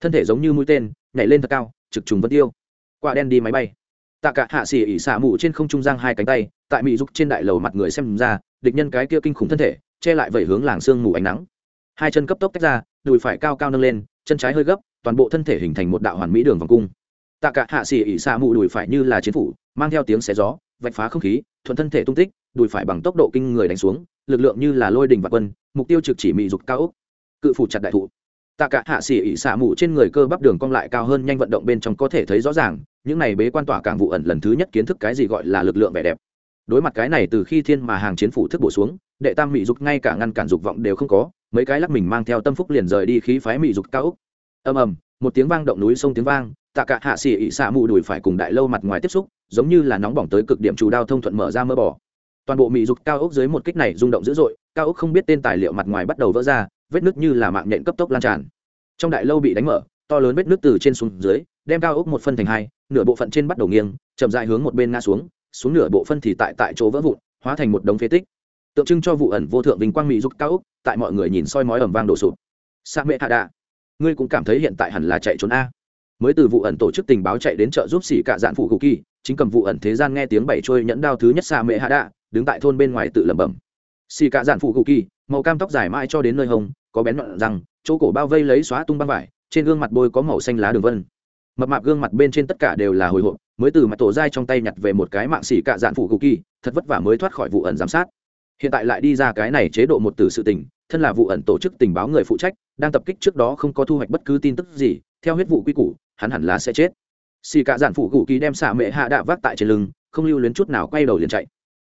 Thân thể giống như mũi tên, nhảy lên thật cao, trực trùng vân tiêu quả đen đi máy bay. Tạ cả hạ xỉ ỉ xạ mù trên không trung giang hai cánh tay tại mỹ dục trên đại lầu mặt người xem ra địch nhân cái kia kinh khủng thân thể che lại vẩy hướng làng sương mù ánh nắng. Hai chân cấp tốc tách ra đùi phải cao cao nâng lên chân trái hơi gấp toàn bộ thân thể hình thành một đạo hoàn mỹ đường vòng cung. Tạ cả hạ xỉ ỉ xạ mù đùi phải như là chiến phủ mang theo tiếng xé gió vạch phá không khí thuận thân thể tung tích đùi phải bằng tốc độ kinh người đánh xuống lực lượng như là lôi đình và quân mục tiêu trực chỉ mỹ dục cao úc, cự phủ chặt đại thụ tạ cả hạ xỉ ỉ xạ mù trên người cơ bắp đường cong lại cao hơn nhanh vận động bên trong có thể thấy rõ ràng, những này bế quan tỏa cảng vụ ẩn lần thứ nhất kiến thức cái gì gọi là lực lượng vẻ đẹp. Đối mặt cái này từ khi thiên mà hàng chiến phủ thức bổ xuống, đệ tam mỹ dục ngay cả ngăn cản dục vọng đều không có, mấy cái lắc mình mang theo tâm phúc liền rời đi khí phái mỹ dục cao úc. Ầm ầm, một tiếng vang động núi sông tiếng vang, tạ cả hạ xỉ ỉ xạ mù đùi phải cùng đại lâu mặt ngoài tiếp xúc, giống như là nóng bỏng tới cực điểm chủ đao thông thuận mở ra mơ bỏ toàn bộ mỹ dục cao ốc dưới một kích này rung động dữ dội, cao ốc không biết tên tài liệu mặt ngoài bắt đầu vỡ ra vết nứt như là mạng nhện cấp tốc lan tràn. Trong đại lâu bị đánh mở, to lớn vết nứt từ trên xuống dưới, đem cao ốc một phân thành hai, nửa bộ phận trên bắt đầu nghiêng, chậm dại hướng một bên ngã xuống xuống nửa bộ phân thì tại tại chỗ vỡ vụn, hóa thành một đống phế tích. Tượng trưng cho vụ ẩn vô thượng vinh quang mỹ dục cao ốc, tại mọi người nhìn soi mói ẩm vang đổ sụp. Sa mệ hạ đạ, ngươi cũng cảm thấy hiện tại hẳn là chạy trốn a. Mới từ vụ ẩn tổ chức tình báo chạy đến chợ giúp xỉ cả dạn phụ cụ kỳ, chính cầm vụ ẩn thế gian nghe tiếng bảy trôi nhẫn đao thứ nhất sa mệ hạ đạ, đứng tại thôn bên ngoài tự lẩm bẩm. Xỉ cả dạn phụ cụ kỳ, màu cam tóc dài mãi cho đến nơi hông có bén nhọn răng, chỗ cổ bao vây lấy xóa tung băng vải, trên gương mặt bôi có màu xanh lá đường vân. Mập mạp gương mặt bên trên tất cả đều là hồi hộp, mới từ mặt tổ dai trong tay nhặt về một cái mạng xỉ cạ dạn phụ cụ kỳ, thật vất vả mới thoát khỏi vụ ẩn giám sát. Hiện tại lại đi ra cái này chế độ một từ sự tình, thân là vụ ẩn tổ chức tình báo người phụ trách, đang tập kích trước đó không có thu hoạch bất cứ tin tức gì, theo huyết vụ quy củ, hắn hẳn là sẽ chết. Xì cạ dạn phụ cụ kỳ đem xả mệ hạ đạ vác tại trên lưng, không lưu luyến chút nào quay đầu liền chạy.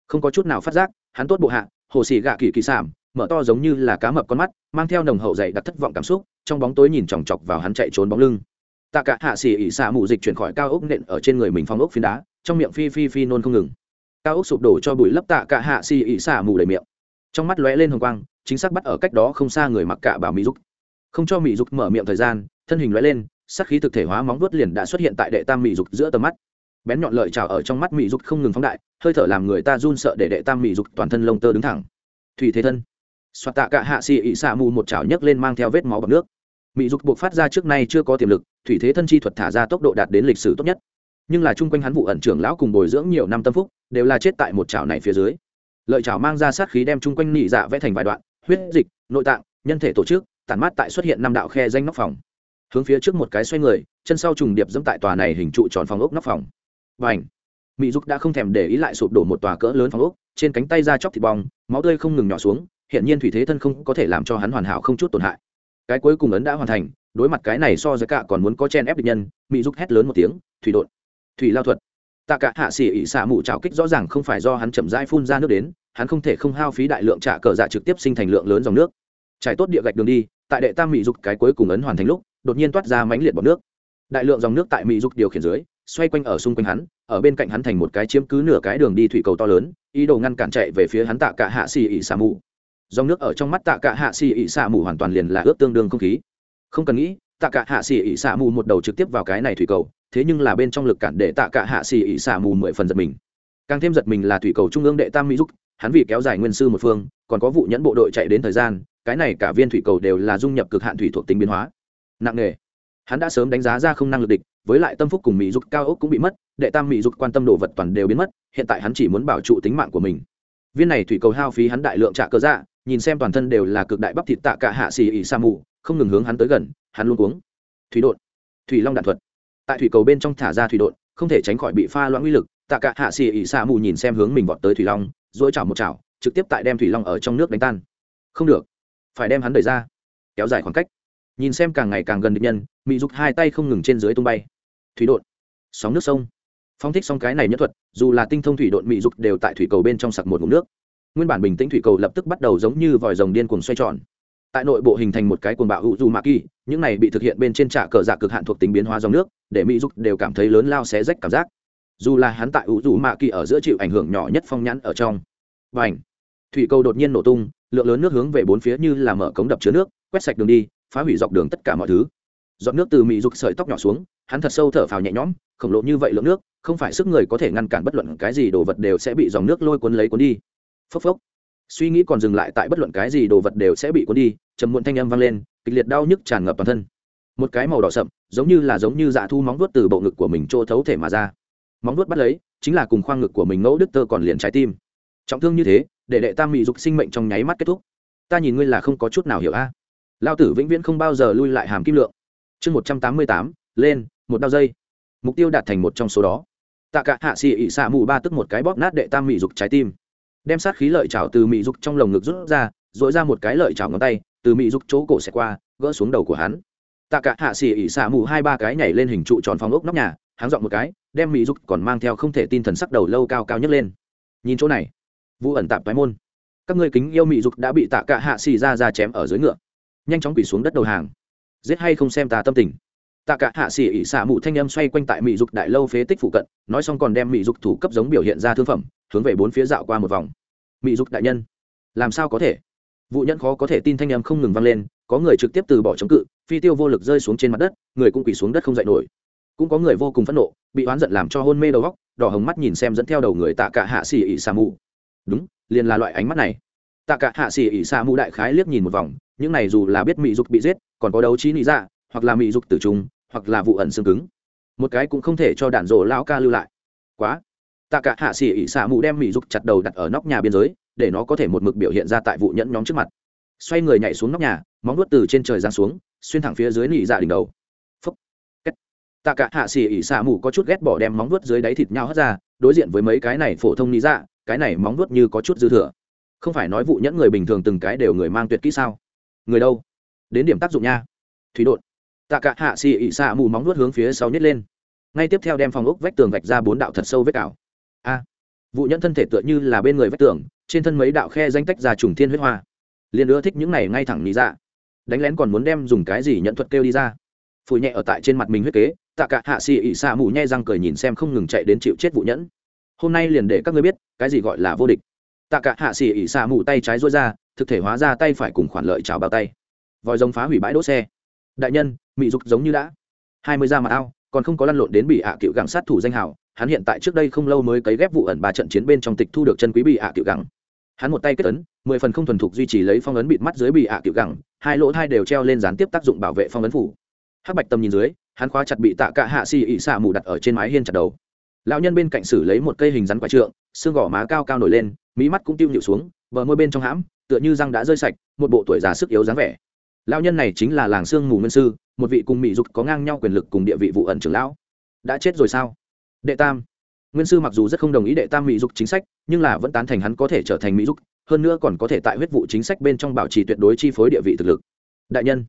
Không có chút nào phát giác, hắn tốt bộ hạ, hồ xì gạ kỳ kỳ sảm mở to giống như là cá mập con mắt, mang theo nồng hậu dày đặc thất vọng cảm xúc, trong bóng tối nhìn chòng chọc vào hắn chạy trốn bóng lưng. Tạ cả hạ xỉ ỉ xạ mù dịch chuyển khỏi cao ốc nện ở trên người mình phong ốc phiến đá, trong miệng phi phi phi nôn không ngừng. Cao ốc sụp đổ cho bụi lấp tạ cả hạ xỉ ỉ xạ mù đầy miệng. Trong mắt lóe lên hồng quang, chính xác bắt ở cách đó không xa người mặc cả bảo mỹ dục. Không cho mỹ dục mở miệng thời gian, thân hình lóe lên, sắc khí thực thể hóa móng vuốt liền đã xuất hiện tại đệ tam mỹ dục giữa tầm mắt. Bén nhọn lợi trào ở trong mắt mỹ dục không ngừng phóng đại, hơi thở làm người ta run sợ để đệ tam mỹ dục toàn thân lông tơ đứng thẳng. Thủy thế thân soạt tạ cả hạ xì ị xạ mù một chảo nhấc lên mang theo vết máu bọc nước. Mỹ dục buộc phát ra trước nay chưa có tiềm lực, thủy thế thân chi thuật thả ra tốc độ đạt đến lịch sử tốt nhất. Nhưng là chung quanh hắn vụ ẩn trưởng lão cùng bồi dưỡng nhiều năm tâm phúc, đều là chết tại một chảo này phía dưới. Lợi chảo mang ra sát khí đem chung quanh nị dạ vẽ thành vài đoạn, huyết, dịch, nội tạng, nhân thể tổ chức, tản mát tại xuất hiện năm đạo khe danh nóc phòng. Hướng phía trước một cái xoay người, chân sau trùng điệp dẫm tại tòa này hình trụ tròn phòng ốc nóc phòng. Và ảnh mỹ dục đã không thèm để ý lại sụp đổ một tòa cỡ lớn phòng ốc, trên cánh tay ra chóc thịt bong, máu tươi không ngừng nhỏ xuống hiện nhiên thủy thế thân không có thể làm cho hắn hoàn hảo không chút tổn hại. Cái cuối cùng ấn đã hoàn thành, đối mặt cái này so với cả còn muốn có chen ép địch nhân mỹ dục hét lớn một tiếng, thủy đột thủy lao thuật. Tạ cả hạ xỉ ỉ xạ mù trào kích rõ ràng không phải do hắn chậm rãi phun ra nước đến, hắn không thể không hao phí đại lượng trả cờ dạ trực tiếp sinh thành lượng lớn dòng nước. Trải tốt địa gạch đường đi, tại đệ tam mỹ dục cái cuối cùng ấn hoàn thành lúc, đột nhiên toát ra mãnh liệt bọt nước. Đại lượng dòng nước tại mỹ dục điều khiển dưới, xoay quanh ở xung quanh hắn, ở bên cạnh hắn thành một cái chiếm cứ nửa cái đường đi thủy cầu to lớn, ý đồ ngăn cản chạy về phía hắn tạ cả hạ xì ỉ xà mù dòng nước ở trong mắt tạ cả hạ xì ỉ xạ mù hoàn toàn liền là ướp tương đương không khí. Không cần nghĩ, tạ cả hạ xì ỉ xạ mù một đầu trực tiếp vào cái này thủy cầu, thế nhưng là bên trong lực cản để tạ cả hạ xì ỉ xạ mù mười phần giật mình. Càng thêm giật mình là thủy cầu trung ương đệ tam mỹ dục, hắn vì kéo dài nguyên sư một phương, còn có vụ nhẫn bộ đội chạy đến thời gian, cái này cả viên thủy cầu đều là dung nhập cực hạn thủy thuộc tính biến hóa. Nặng nề. Hắn đã sớm đánh giá ra không năng lực địch, với lại tâm phúc cùng mỹ dục cao ốc cũng bị mất, đệ tam mỹ dục quan tâm đồ vật toàn đều biến mất, hiện tại hắn chỉ muốn bảo trụ tính mạng của mình. Viên này thủy cầu hao phí hắn đại lượng trả cơ dạ nhìn xem toàn thân đều là cực đại bắp thịt tạ cả hạ xì ỉ sa mù, không ngừng hướng hắn tới gần, hắn luôn cuống. Thủy đột thủy long đạn thuật. Tại thủy cầu bên trong thả ra thủy đột không thể tránh khỏi bị pha loãng uy lực, tạ cả hạ xì ỉ sa mù nhìn xem hướng mình vọt tới thủy long dỗi chảo một chảo, trực tiếp tại đem thủy long ở trong nước đánh tan. Không được. Phải đem hắn đẩy ra. Kéo dài khoảng cách. Nhìn xem càng ngày càng gần địch nhân mỹ dục hai tay không ngừng trên dưới tung bay. Thủy đột sóng nước sông. Phong thích xong cái này nhất thuật, dù là tinh thông thủy đột mỹ dục đều tại thủy cầu bên trong sặc một ngụm nước nguyên bản bình tĩnh thủy cầu lập tức bắt đầu giống như vòi rồng điên cuồng xoay tròn. Tại nội bộ hình thành một cái cuồng bạo hữu du mạ kỳ, những này bị thực hiện bên trên trạ cờ dạ cực hạn thuộc tính biến hóa dòng nước, để mỹ dục đều cảm thấy lớn lao xé rách cảm giác. Dù là hắn tại hữu du mạ kỳ ở giữa chịu ảnh hưởng nhỏ nhất phong nhãn ở trong. Và ảnh thủy cầu đột nhiên nổ tung, lượng lớn nước hướng về bốn phía như là mở cống đập chứa nước, quét sạch đường đi, phá hủy dọc đường tất cả mọi thứ. Giọt nước từ mỹ dục sợi tóc nhỏ xuống, hắn thật sâu thở phào nhẹ nhõm, khổng lồ như vậy lượng nước, không phải sức người có thể ngăn cản bất luận cái gì, đồ vật đều sẽ bị dòng nước lôi cuốn lấy cuốn đi phốc phốc. Suy nghĩ còn dừng lại tại bất luận cái gì đồ vật đều sẽ bị cuốn đi, trầm muộn thanh âm vang lên, kịch liệt đau nhức tràn ngập toàn thân. Một cái màu đỏ sậm, giống như là giống như dạ thu móng vuốt từ bộ ngực của mình trô thấu thể mà ra. Móng vuốt bắt lấy, chính là cùng khoang ngực của mình ngẫu đức tơ còn liền trái tim. Trọng thương như thế, để đệ tam mị dục sinh mệnh trong nháy mắt kết thúc. Ta nhìn ngươi là không có chút nào hiểu a. À? Lao tử vĩnh viễn không bao giờ lui lại hàm kim lượng. Chương một trăm tám mươi tám, lên, một đao dây. Mục tiêu đạt thành một trong số đó. Tạ cả hạ xì ị xạ mù ba tức một cái bóp nát đệ tam mị dục trái tim đem sát khí lợi chảo từ mỹ dục trong lồng ngực rút ra dội ra một cái lợi chảo ngón tay, từ mỹ dục chỗ cổ xẹt qua, gỡ xuống đầu của hắn. Tạ cả hạ xỉ ỉ xả mù hai ba cái nhảy lên hình trụ tròn phòng ốc nóc nhà hắn dọn một cái, đem mỹ dục còn mang theo không thể tin thần sắc đầu lâu cao cao nhấc lên. Nhìn chỗ này, vũ ẩn tạp toái môn. Các ngươi kính yêu mỹ dục đã bị tạ cả hạ xỉ ra ra chém ở dưới ngựa. Nhanh chóng quỳ xuống đất đầu hàng. Giết hay không xem ta tâm tình. Tạ cả hạ xỉ ỉ xả mù thanh âm xoay quanh tại mỹ dục đại lâu phế tích phụ cận, nói xong còn đem mỹ dục thủ cấp giống biểu hiện ra thương phẩm hướng về bốn phía dạo qua một vòng. Mỹ dục đại nhân, làm sao có thể? Vụ nhẫn khó có thể tin thanh em không ngừng vang lên, có người trực tiếp từ bỏ chống cự, phi tiêu vô lực rơi xuống trên mặt đất, người cũng quỳ xuống đất không dậy nổi. Cũng có người vô cùng phẫn nộ, bị oán giận làm cho hôn mê đầu góc đỏ hồng mắt nhìn xem dẫn theo đầu người tạ cả hạ xỉ ỉ xà mù đúng, liền là loại ánh mắt này. Tạ cả hạ xỉ ỉ xà mù đại khái liếc nhìn một vòng, những này dù là biết mỹ dục bị giết, còn có đấu trí lý dạ hoặc là mỹ dục tử trung hoặc là vụ ẩn xương cứng. Một cái cũng không thể cho đạn rổ lão ca lưu lại. Quá tạ cả hạ xỉ ỉ xạ mù đem mỹ dục chặt đầu đặt ở nóc nhà biên giới, để nó có thể một mực biểu hiện ra tại vụ nhẫn nhóm trước mặt. Xoay người nhảy xuống nóc nhà, móng nuốt từ trên trời giáng xuống, xuyên thẳng phía dưới nỉ dạ đỉnh đầu. Phấp tạ cả hạ xỉ ỉ xạ mù có chút ghét bỏ đem móng nuốt dưới đáy thịt nhau hất ra, đối diện với mấy cái này phổ thông nỉ dạ cái này móng nuốt như có chút dư thừa. Không phải nói vụ nhẫn người bình thường từng cái đều người mang tuyệt kỹ sao? Người đâu? Đến điểm tác dụng nha. Thủy đột tạ cả hạ xì ị xạ mù móng nuốt hướng phía sau nhét lên. Ngay tiếp theo đem phòng ốc vách tường vạch ra bốn đạo thật sâu vết cào a. Vụ nhẫn thân thể tựa như là bên người vách tường, trên thân mấy đạo khe danh tách ra trùng thiên huyết hoa. Liền ưa thích những này ngay thẳng lý ra. Đánh lén còn muốn đem dùng cái gì nhận thuật kêu đi ra. Phủi nhẹ ở tại trên mặt mình huyết kế, tạ cả hạ xì ị xạ mù nhai răng cười nhìn xem không ngừng chạy đến chịu chết vụ nhẫn. Hôm nay liền để các ngươi biết, cái gì gọi là vô địch. Tạ cả hạ xì ỉ xạ mù tay trái rối ra, thực thể hóa ra tay phải cùng khoản lợi chào bao tay. Vòi rồng phá hủy bãi đỗ xe. Đại nhân, mị dục giống như đã. Hai mươi da mặt ao còn không có lăn lộn đến bị hạ cựu gẳng sát thủ danh hào, hắn hiện tại trước đây không lâu mới cấy ghép vụ ẩn ba trận chiến bên trong tịch thu được chân quý bị hạ cựu gẳng. Hắn một tay kết ấn, mười phần không thuần thục duy trì lấy phong ấn bịt mắt dưới bị hạ cựu gẳng, hai lỗ thai đều treo lên gián tiếp tác dụng bảo vệ phong ấn phủ. Hắc bạch tầm nhìn dưới, hắn khóa chặt bị tạ cả hạ xì ị xạ mù đặt ở trên mái hiên chặt đầu. Lão nhân bên cạnh xử lấy một cây hình rắn quái trượng, xương gò má cao cao nổi lên, mí mắt cũng tiêu nhịu xuống, bờ môi bên trong hãm, tựa như răng đã rơi sạch, một bộ tuổi già sức yếu dáng vẻ lão nhân này chính là làng sương mù nguyên sư, một vị cùng mỹ dục có ngang nhau quyền lực cùng địa vị vụ ẩn trưởng lão. Đã chết rồi sao? Đệ tam. Nguyên sư mặc dù rất không đồng ý đệ tam mỹ dục chính sách, nhưng là vẫn tán thành hắn có thể trở thành mỹ dục, hơn nữa còn có thể tại huyết vụ chính sách bên trong bảo trì tuyệt đối chi phối địa vị thực lực. Đại nhân,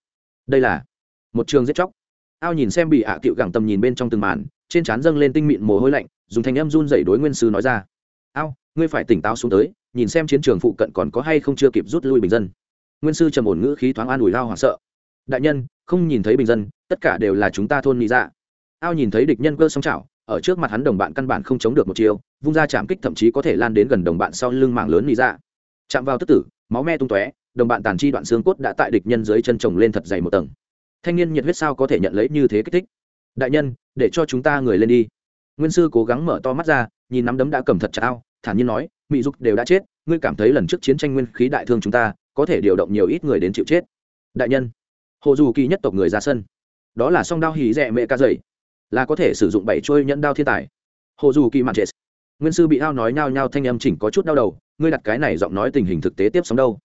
đây là một trường giết chóc. Ao nhìn xem bị ạ à cựu gẳng tầm nhìn bên trong từng màn, trên trán dâng lên tinh mịn mồ hôi lạnh, dùng thanh âm run dậy đối nguyên sư nói ra. Ao, ngươi phải tỉnh táo xuống tới, nhìn xem chiến trường phụ cận còn có hay không chưa kịp rút lui bình dân nguyên sư trầm ổn ngữ khí thoáng an ủi lao hoảng sợ. Đại nhân, không nhìn thấy bình dân, tất cả đều là chúng ta thôn nghĩ ra dạ. ao nhìn thấy địch nhân cơ song trào ở trước mặt hắn đồng bạn căn bản không chống được một chiều vung ra chạm kích thậm chí có thể lan đến gần đồng bạn sau lưng mạng lớn nghĩ ra dạ. chạm vào tức tử, máu me tung tóe, đồng bạn tàn chi đoạn xương cốt đã tại địch nhân dưới chân trồng lên thật dày một tầng. Thanh niên nhiệt huyết sao có thể nhận lấy như thế kích thích? Đại nhân, để cho chúng ta người lên đi. Nguyên sư cố gắng mở to mắt ra, nhìn nắm đấm đã cầm thật chặt ao, thản nhiên nói mỹ dục đều đã chết, ngươi cảm thấy lần trước chiến tranh nguyên khí đại thương chúng ta có thể điều động nhiều ít người đến chịu chết. Đại nhân, hồ dù kỳ nhất tộc người ra sân. Đó là song đao hì rẽ mẹ ca dày là có thể sử dụng bảy trôi nhẫn đao thiên tài. Hồ dù kỳ mạn chết. Nguyên sư bị ao nói nhao nhao thanh âm chỉnh có chút đau đầu, ngươi đặt cái này giọng nói tình hình thực tế tiếp sống đâu?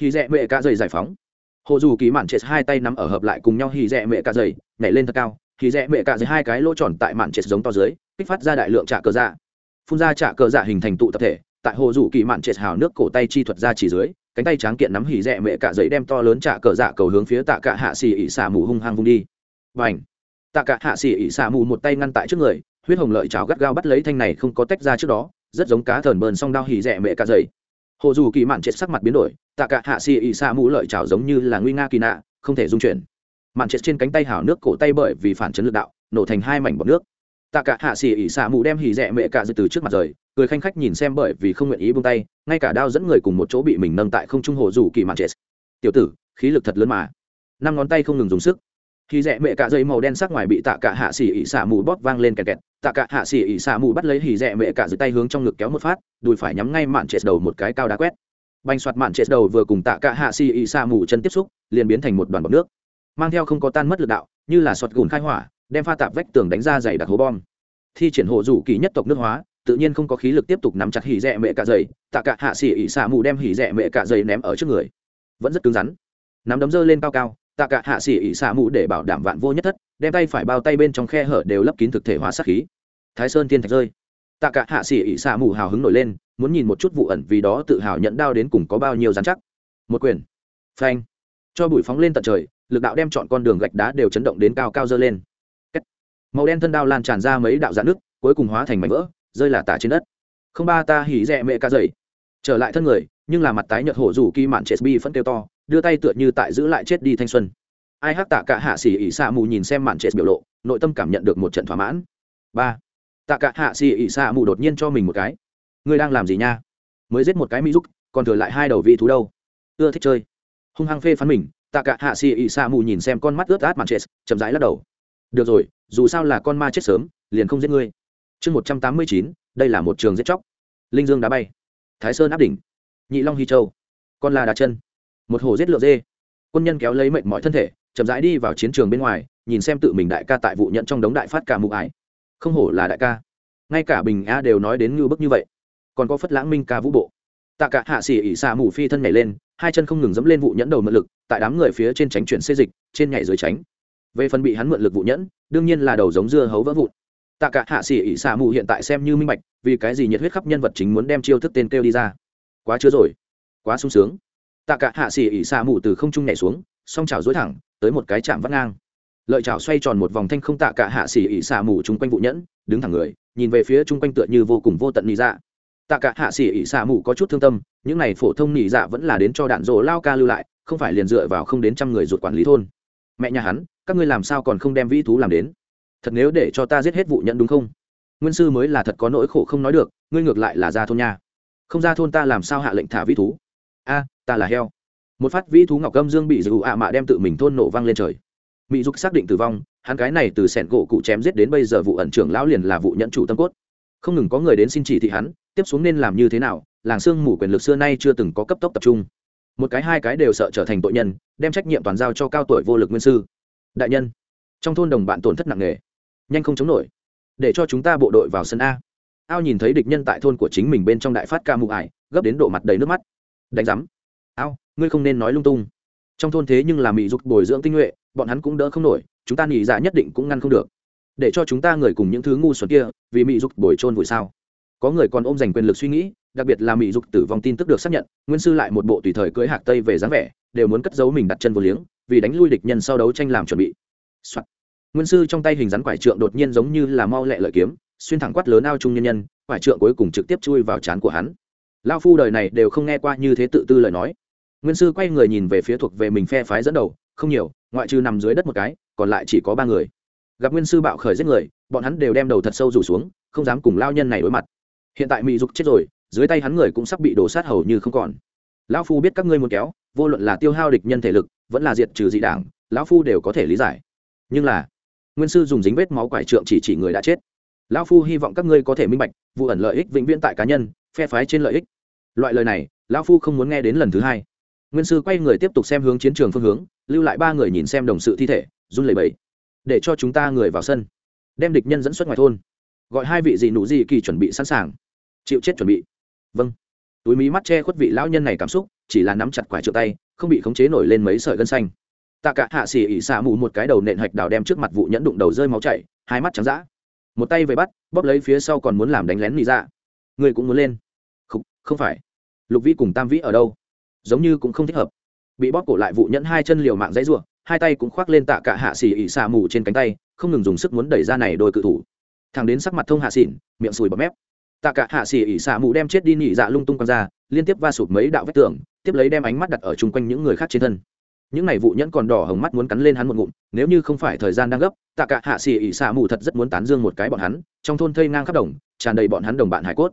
Hì rẽ mẹ ca dày giải phóng. Hồ dù kỳ mạn chết, hai tay nắm ở hợp lại cùng nhau hì rẽ mẹ ca dày nhảy lên thật cao. Hì rẽ mẹ ca dày hai cái lỗ tròn tại mạn chết giống to dưới, kích phát ra đại lượng trả cờ dạ. Phun ra trả cờ dạ hình thành tụ tập thể, tại hồ dù kỳ mạn chết hào nước cổ tay chi thuật ra chỉ dưới cánh tay tráng kiện nắm hỉ rẽ mẹ cả giấy đem to lớn trả cờ dạ cầu hướng phía tạ cả hạ xì ỉ xả mù hung hăng vung đi. Và tạ cả hạ xì ỉ xả mù một tay ngăn tại trước người, huyết hồng lợi cháo gắt gao bắt lấy thanh này không có tách ra trước đó, rất giống cá thần bờn song đao hỉ rẽ mẹ cả giấy. Hồ dù kỳ mạn chết sắc mặt biến đổi, tạ cả hạ xì ỉ xả mù lợi cháo giống như là nguy nga kỳ nạ, không thể dung chuyển. Mạn chết trên cánh tay hảo nước cổ tay bởi vì phản chấn lực đạo, nổ thành hai mảnh bọt nước. Tạ cả hạ xỉ ỉ xả mù đem hỉ rẽ mẹ cả từ trước mặt rời cười khanh khách nhìn xem bởi vì không nguyện ý buông tay, ngay cả đao dẫn người cùng một chỗ bị mình nâng tại không trung hồ dù kỳ mạn chết tiểu tử, khí lực thật lớn mà. Năm ngón tay không ngừng dùng sức. Khi rẽ mẹ cả dây màu đen sắc ngoài bị tạ cả hạ xỉ ỉ xả mù bóp vang lên kẹt kẹt. Tạ cả hạ xỉ ỉ xả mù bắt lấy hỉ rẽ mẹ cả dưới tay hướng trong ngực kéo một phát, đùi phải nhắm ngay mạn chết đầu một cái cao đá quét. Bành soạt mạn chết đầu vừa cùng tạ cả hạ xỉ ỉ xả mù chân tiếp xúc, liền biến thành một đoàn bọt nước. Mang theo không có tan mất lực đạo, như là sọt gùn khai hỏa, đem pha tạp vách tường đánh ra dày đặc hố bom. Thi triển hộ rủ kỳ nhất tộc nước hóa tự nhiên không có khí lực tiếp tục nắm chặt hỉ rẽ mẹ cả dày tạ cả hạ xỉ ỉ xả mù đem hỉ rẽ mẹ cả dày ném ở trước người. Vẫn rất cứng rắn. Nắm đấm dơ lên cao cao, tạ cả hạ xỉ ỉ xả mù để bảo đảm vạn vô nhất thất, đem tay phải bao tay bên trong khe hở đều lấp kín thực thể hóa sát khí. Thái sơn tiên thạch rơi. Tạ cả hạ xỉ ỉ xả mù hào hứng nổi lên, muốn nhìn một chút vụ ẩn vì đó tự hào nhận đao đến cùng có bao nhiêu dán chắc. Một quyền. Phanh. Cho bụi phóng lên tận trời, lực đạo đem chọn con đường gạch đá đều chấn động đến cao cao dơ lên. Màu đen thân đao lan tràn ra mấy đạo dạn nước, cuối cùng hóa thành mảnh vỡ rơi là tả trên đất. Không ba ta hỉ rẽ mẹ ca dậy. Trở lại thân người, nhưng là mặt tái nhợt hổ rủ kỳ mạn chết bi phân kêu to, đưa tay tựa như tại giữ lại chết đi thanh xuân. Ai hắc tạ cả hạ xỉ ỉ xạ mù nhìn xem mạn chết biểu lộ, nội tâm cảm nhận được một trận thỏa mãn. Ba. Tạ cả hạ xỉ ỉ xạ mù đột nhiên cho mình một cái. Ngươi đang làm gì nha? Mới giết một cái mỹ giúp còn thừa lại hai đầu vị thú đâu? Ưa thích chơi. Hung hăng phê phán mình, tạ cả hạ xỉ ỉ xạ mù nhìn xem con mắt ướt át mạn chết chậm rãi lắc đầu. Được rồi, dù sao là con ma chết sớm, liền không giết ngươi chương một trăm tám mươi chín, đây là một trường giết chóc. Linh dương đá bay. Thái sơn áp đỉnh. Nhị long hy châu. Con la đá chân. Một hồ giết lựa dê. Quân nhân kéo lấy mệnh mọi thân thể, chậm rãi đi vào chiến trường bên ngoài, nhìn xem tự mình đại ca tại vụ nhận trong đống đại phát cả mụ ải. Không hổ là đại ca. Ngay cả bình a đều nói đến ngưu bức như vậy. Còn có phất lãng minh ca vũ bộ. Tạ cả hạ xỉ ỉ xạ mù phi thân nhảy lên, hai chân không ngừng dẫm lên vụ nhẫn đầu mượn lực, tại đám người phía trên tránh chuyển xê dịch, trên nhảy dưới tránh. Về phần bị hắn mượn lực vụ nhẫn, đương nhiên là đầu giống dưa hấu vỡ vụn tạ cả hạ sĩ ỉ xạ mù hiện tại xem như minh bạch, vì cái gì nhiệt huyết khắp nhân vật chính muốn đem chiêu thức tên kêu đi ra? Quá chưa rồi. Quá sung sướng. Tạ cả hạ sĩ ỉ xạ mù từ không trung nhảy xuống, song chảo dối thẳng, tới một cái chạm vắt ngang. Lợi chảo xoay tròn một vòng thanh không tạ cả hạ sĩ ỉ xạ mù chung quanh vụ nhẫn, đứng thẳng người, nhìn về phía chung quanh tựa như vô cùng vô tận nị dạ. Tạ cả hạ sĩ ỉ xạ mù có chút thương tâm, những này phổ thông nị dạ vẫn là đến cho đạn rổ lao ca lưu lại, không phải liền dựa vào không đến trăm người ruột quản lý thôn. Mẹ nhà hắn, các ngươi làm sao còn không đem vĩ thú làm đến? Thật nếu để cho ta giết hết vụ nhận đúng không? Nguyên sư mới là thật có nỗi khổ không nói được, ngươi ngược lại là ra thôn nha. Không ra thôn ta làm sao hạ lệnh thả vĩ thú? A, ta là heo. Một phát vĩ thú ngọc âm dương bị dù ạ mạ đem tự mình thôn nổ văng lên trời. Mỹ dục xác định tử vong, hắn cái này từ sẻn gỗ cụ chém giết đến bây giờ vụ ẩn trưởng lão liền là vụ nhận chủ tâm cốt. Không ngừng có người đến xin chỉ thị hắn, tiếp xuống nên làm như thế nào, làng sương mù quyền lực xưa nay chưa từng có cấp tốc tập trung. Một cái hai cái đều sợ trở thành tội nhân, đem trách nhiệm toàn giao cho cao tuổi vô lực nguyên sư. Đại nhân, trong thôn đồng bạn tổn thất nặng nề nhanh không chống nổi. Để cho chúng ta bộ đội vào sân a. Ao nhìn thấy địch nhân tại thôn của chính mình bên trong đại phát ca mụ ải, gấp đến độ mặt đầy nước mắt. Đánh giám. Ao, ngươi không nên nói lung tung. Trong thôn thế nhưng là mỹ dục bồi dưỡng tinh nhuệ, bọn hắn cũng đỡ không nổi, chúng ta nghỉ dạ nhất định cũng ngăn không được. Để cho chúng ta người cùng những thứ ngu xuẩn kia, vì mỹ dục bồi trôn vùi sao? Có người còn ôm giành quyền lực suy nghĩ, đặc biệt là mỹ dục tử vong tin tức được xác nhận, nguyên sư lại một bộ tùy thời cưới hạc tây về dáng vẻ, đều muốn cất giấu mình đặt chân vô liếng, vì đánh lui địch nhân sau đấu tranh làm chuẩn bị、Soạn nguyên sư trong tay hình rắn quải trượng đột nhiên giống như là mau lẹ lợi kiếm, xuyên thẳng quát lớn ao trung nhân nhân, quải trượng cuối cùng trực tiếp chui vào trán của hắn. Lao phu đời này đều không nghe qua như thế tự tư lời nói. Nguyên sư quay người nhìn về phía thuộc về mình phe phái dẫn đầu, không nhiều, ngoại trừ nằm dưới đất một cái, còn lại chỉ có ba người. Gặp nguyên sư bạo khởi giết người, bọn hắn đều đem đầu thật sâu rủ xuống, không dám cùng lao nhân này đối mặt. Hiện tại mỹ dục chết rồi, dưới tay hắn người cũng sắp bị đổ sát hầu như không còn. Lão phu biết các ngươi muốn kéo, vô luận là tiêu hao địch nhân thể lực, vẫn là diệt trừ dị đảng, lão phu đều có thể lý giải. Nhưng là nguyên sư dùng dính vết máu quải trượng chỉ chỉ người đã chết. Lão phu hy vọng các ngươi có thể minh bạch, vụ ẩn lợi ích vĩnh viễn tại cá nhân, phe phái trên lợi ích. Loại lời này, lão phu không muốn nghe đến lần thứ hai. Nguyên sư quay người tiếp tục xem hướng chiến trường phương hướng, lưu lại ba người nhìn xem đồng sự thi thể, run lẩy bẩy. Để cho chúng ta người vào sân. Đem địch nhân dẫn xuất ngoài thôn. Gọi hai vị dị nụ dị kỳ chuẩn bị sẵn sàng. Chịu chết chuẩn bị. Vâng. Túi mí mắt che khuất vị lão nhân này cảm xúc, chỉ là nắm chặt quải trượng tay, không bị khống chế nổi lên mấy sợi gân xanh tạ cả hạ xỉ ỉ xả mù một cái đầu nện hạch đào đem trước mặt vụ nhẫn đụng đầu rơi máu chảy hai mắt trắng dã. Một tay về bắt bóp lấy phía sau còn muốn làm đánh lén nị ra người cũng muốn lên. Không, không phải. Lục vĩ cùng tam vĩ ở đâu? Giống như cũng không thích hợp. Bị bóp cổ lại vụ nhẫn hai chân liều mạng dãy ruộng hai tay cũng khoác lên tạ cả hạ xỉ ỉ xả mù trên cánh tay không ngừng dùng sức muốn đẩy ra này đôi cự thủ. Thằng đến sắc mặt thông hạ xỉn miệng sùi bọt mép. Tạ cả hạ xỉ ỉ xả mù đem chết đi nỉ dạ lung tung quăng ra liên tiếp va sụp mấy đạo vách tường tiếp lấy đem ánh mắt đặt ở chung quanh những người khác trên thân những này vụ nhẫn còn đỏ hồng mắt muốn cắn lên hắn một ngụm, nếu như không phải thời gian đang gấp, tạ cả hạ xì ỉ xạ mù thật rất muốn tán dương một cái bọn hắn, trong thôn thây ngang khắp đồng, tràn đầy bọn hắn đồng bạn hải cốt.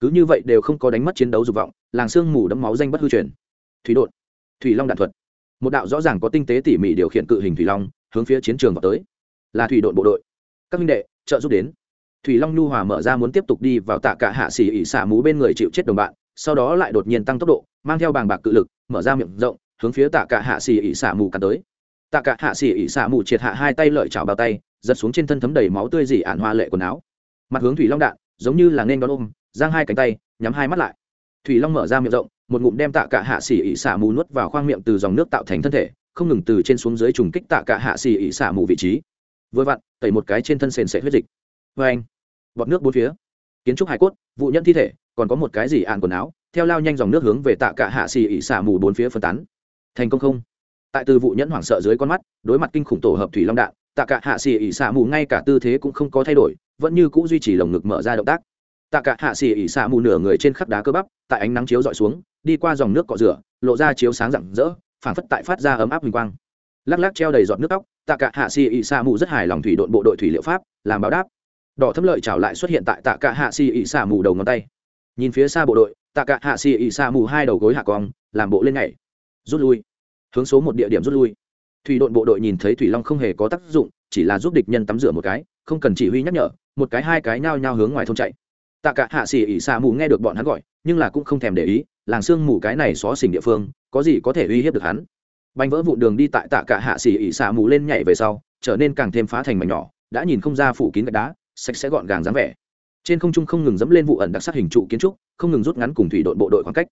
Cứ như vậy đều không có đánh mất chiến đấu dục vọng, làng sương mù đấm máu danh bất hư truyền. Thủy đột, thủy long đạn thuật. Một đạo rõ ràng có tinh tế tỉ mỉ điều khiển cự hình thủy long, hướng phía chiến trường vào tới. Là thủy đội bộ đội. Các minh đệ, trợ giúp đến. Thủy long nhu hòa mở ra muốn tiếp tục đi vào tạ cả hạ xỉ ỉ xả mú bên người chịu chết đồng bạn, sau đó lại đột nhiên tăng tốc độ, mang theo bàng bạc cự lực, mở ra miệng rộng hướng phía tạ cả hạ xỉ ỉ xả mù cắn tới. Tạ cả hạ xỉ ỉ xả mù triệt hạ hai tay lợi chảo bao tay, giật xuống trên thân thấm đầy máu tươi dỉ ạn hoa lệ quần áo. Mặt hướng thủy long đạn, giống như là nên đón ôm, giang hai cánh tay, nhắm hai mắt lại. Thủy long mở ra miệng rộng, một ngụm đem tạ cả hạ xỉ ỉ xả mù nuốt vào khoang miệng từ dòng nước tạo thành thân thể, không ngừng từ trên xuống dưới trùng kích tạ cả hạ xỉ ỉ xả mù vị trí. Vừa vặn, tẩy một cái trên thân sền sẽ huyết dịch. Vê anh, bọt nước bốn phía. Kiến trúc hải cốt, vụ nhận thi thể, còn có một cái gì ạn quần áo, theo lao nhanh dòng nước hướng về tạ cả hạ xì ỉ xả mù bốn phía phân tán thành công không? Tại từ vụ nhẫn hoảng sợ dưới con mắt, đối mặt kinh khủng tổ hợp thủy long đạn, tạ cả hạ xì ỉ xả mù ngay cả tư thế cũng không có thay đổi, vẫn như cũ duy trì lồng ngực mở ra động tác. Tạ cả hạ xì ỉ xả mù nửa người trên khắc đá cơ bắp, tại ánh nắng chiếu dọi xuống, đi qua dòng nước cọ rửa, lộ ra chiếu sáng rạng rỡ, phảng phất tại phát ra ấm áp huỳnh quang. Lắc lắc treo đầy giọt nước tóc tạ cả hạ xì ỉ xả mù rất hài lòng thủy đội bộ đội thủy liệu pháp, làm báo đáp. Đỏ thấm lợi trào lại xuất hiện tại tạ cả hạ xì ỉ xả mù đầu ngón tay. Nhìn phía xa bộ đội, tạ cả hạ xì ỉ xả mù hai đầu gối hạ cong, làm bộ lên nhảy rút lui. Hướng số một địa điểm rút lui. Thủy đội bộ đội nhìn thấy thủy long không hề có tác dụng, chỉ là giúp địch nhân tắm rửa một cái, không cần chỉ huy nhắc nhở, một cái hai cái nhao nhao hướng ngoài thôn chạy. Tạ cả hạ xỉ ỉ xa mù nghe được bọn hắn gọi, nhưng là cũng không thèm để ý, làng sương mù cái này xó xỉnh địa phương, có gì có thể uy hiếp được hắn? Bánh vỡ vụ đường đi tại tạ cả hạ xỉ ỉ xa mù lên nhảy về sau, trở nên càng thêm phá thành mảnh nhỏ, đã nhìn không ra phủ kín gạch đá, sạch sẽ gọn gàng dáng vẻ. Trên không trung không ngừng dẫm lên vụ ẩn đặc sắc hình trụ kiến trúc, không ngừng rút ngắn cùng thủy đội bộ đội khoảng cách.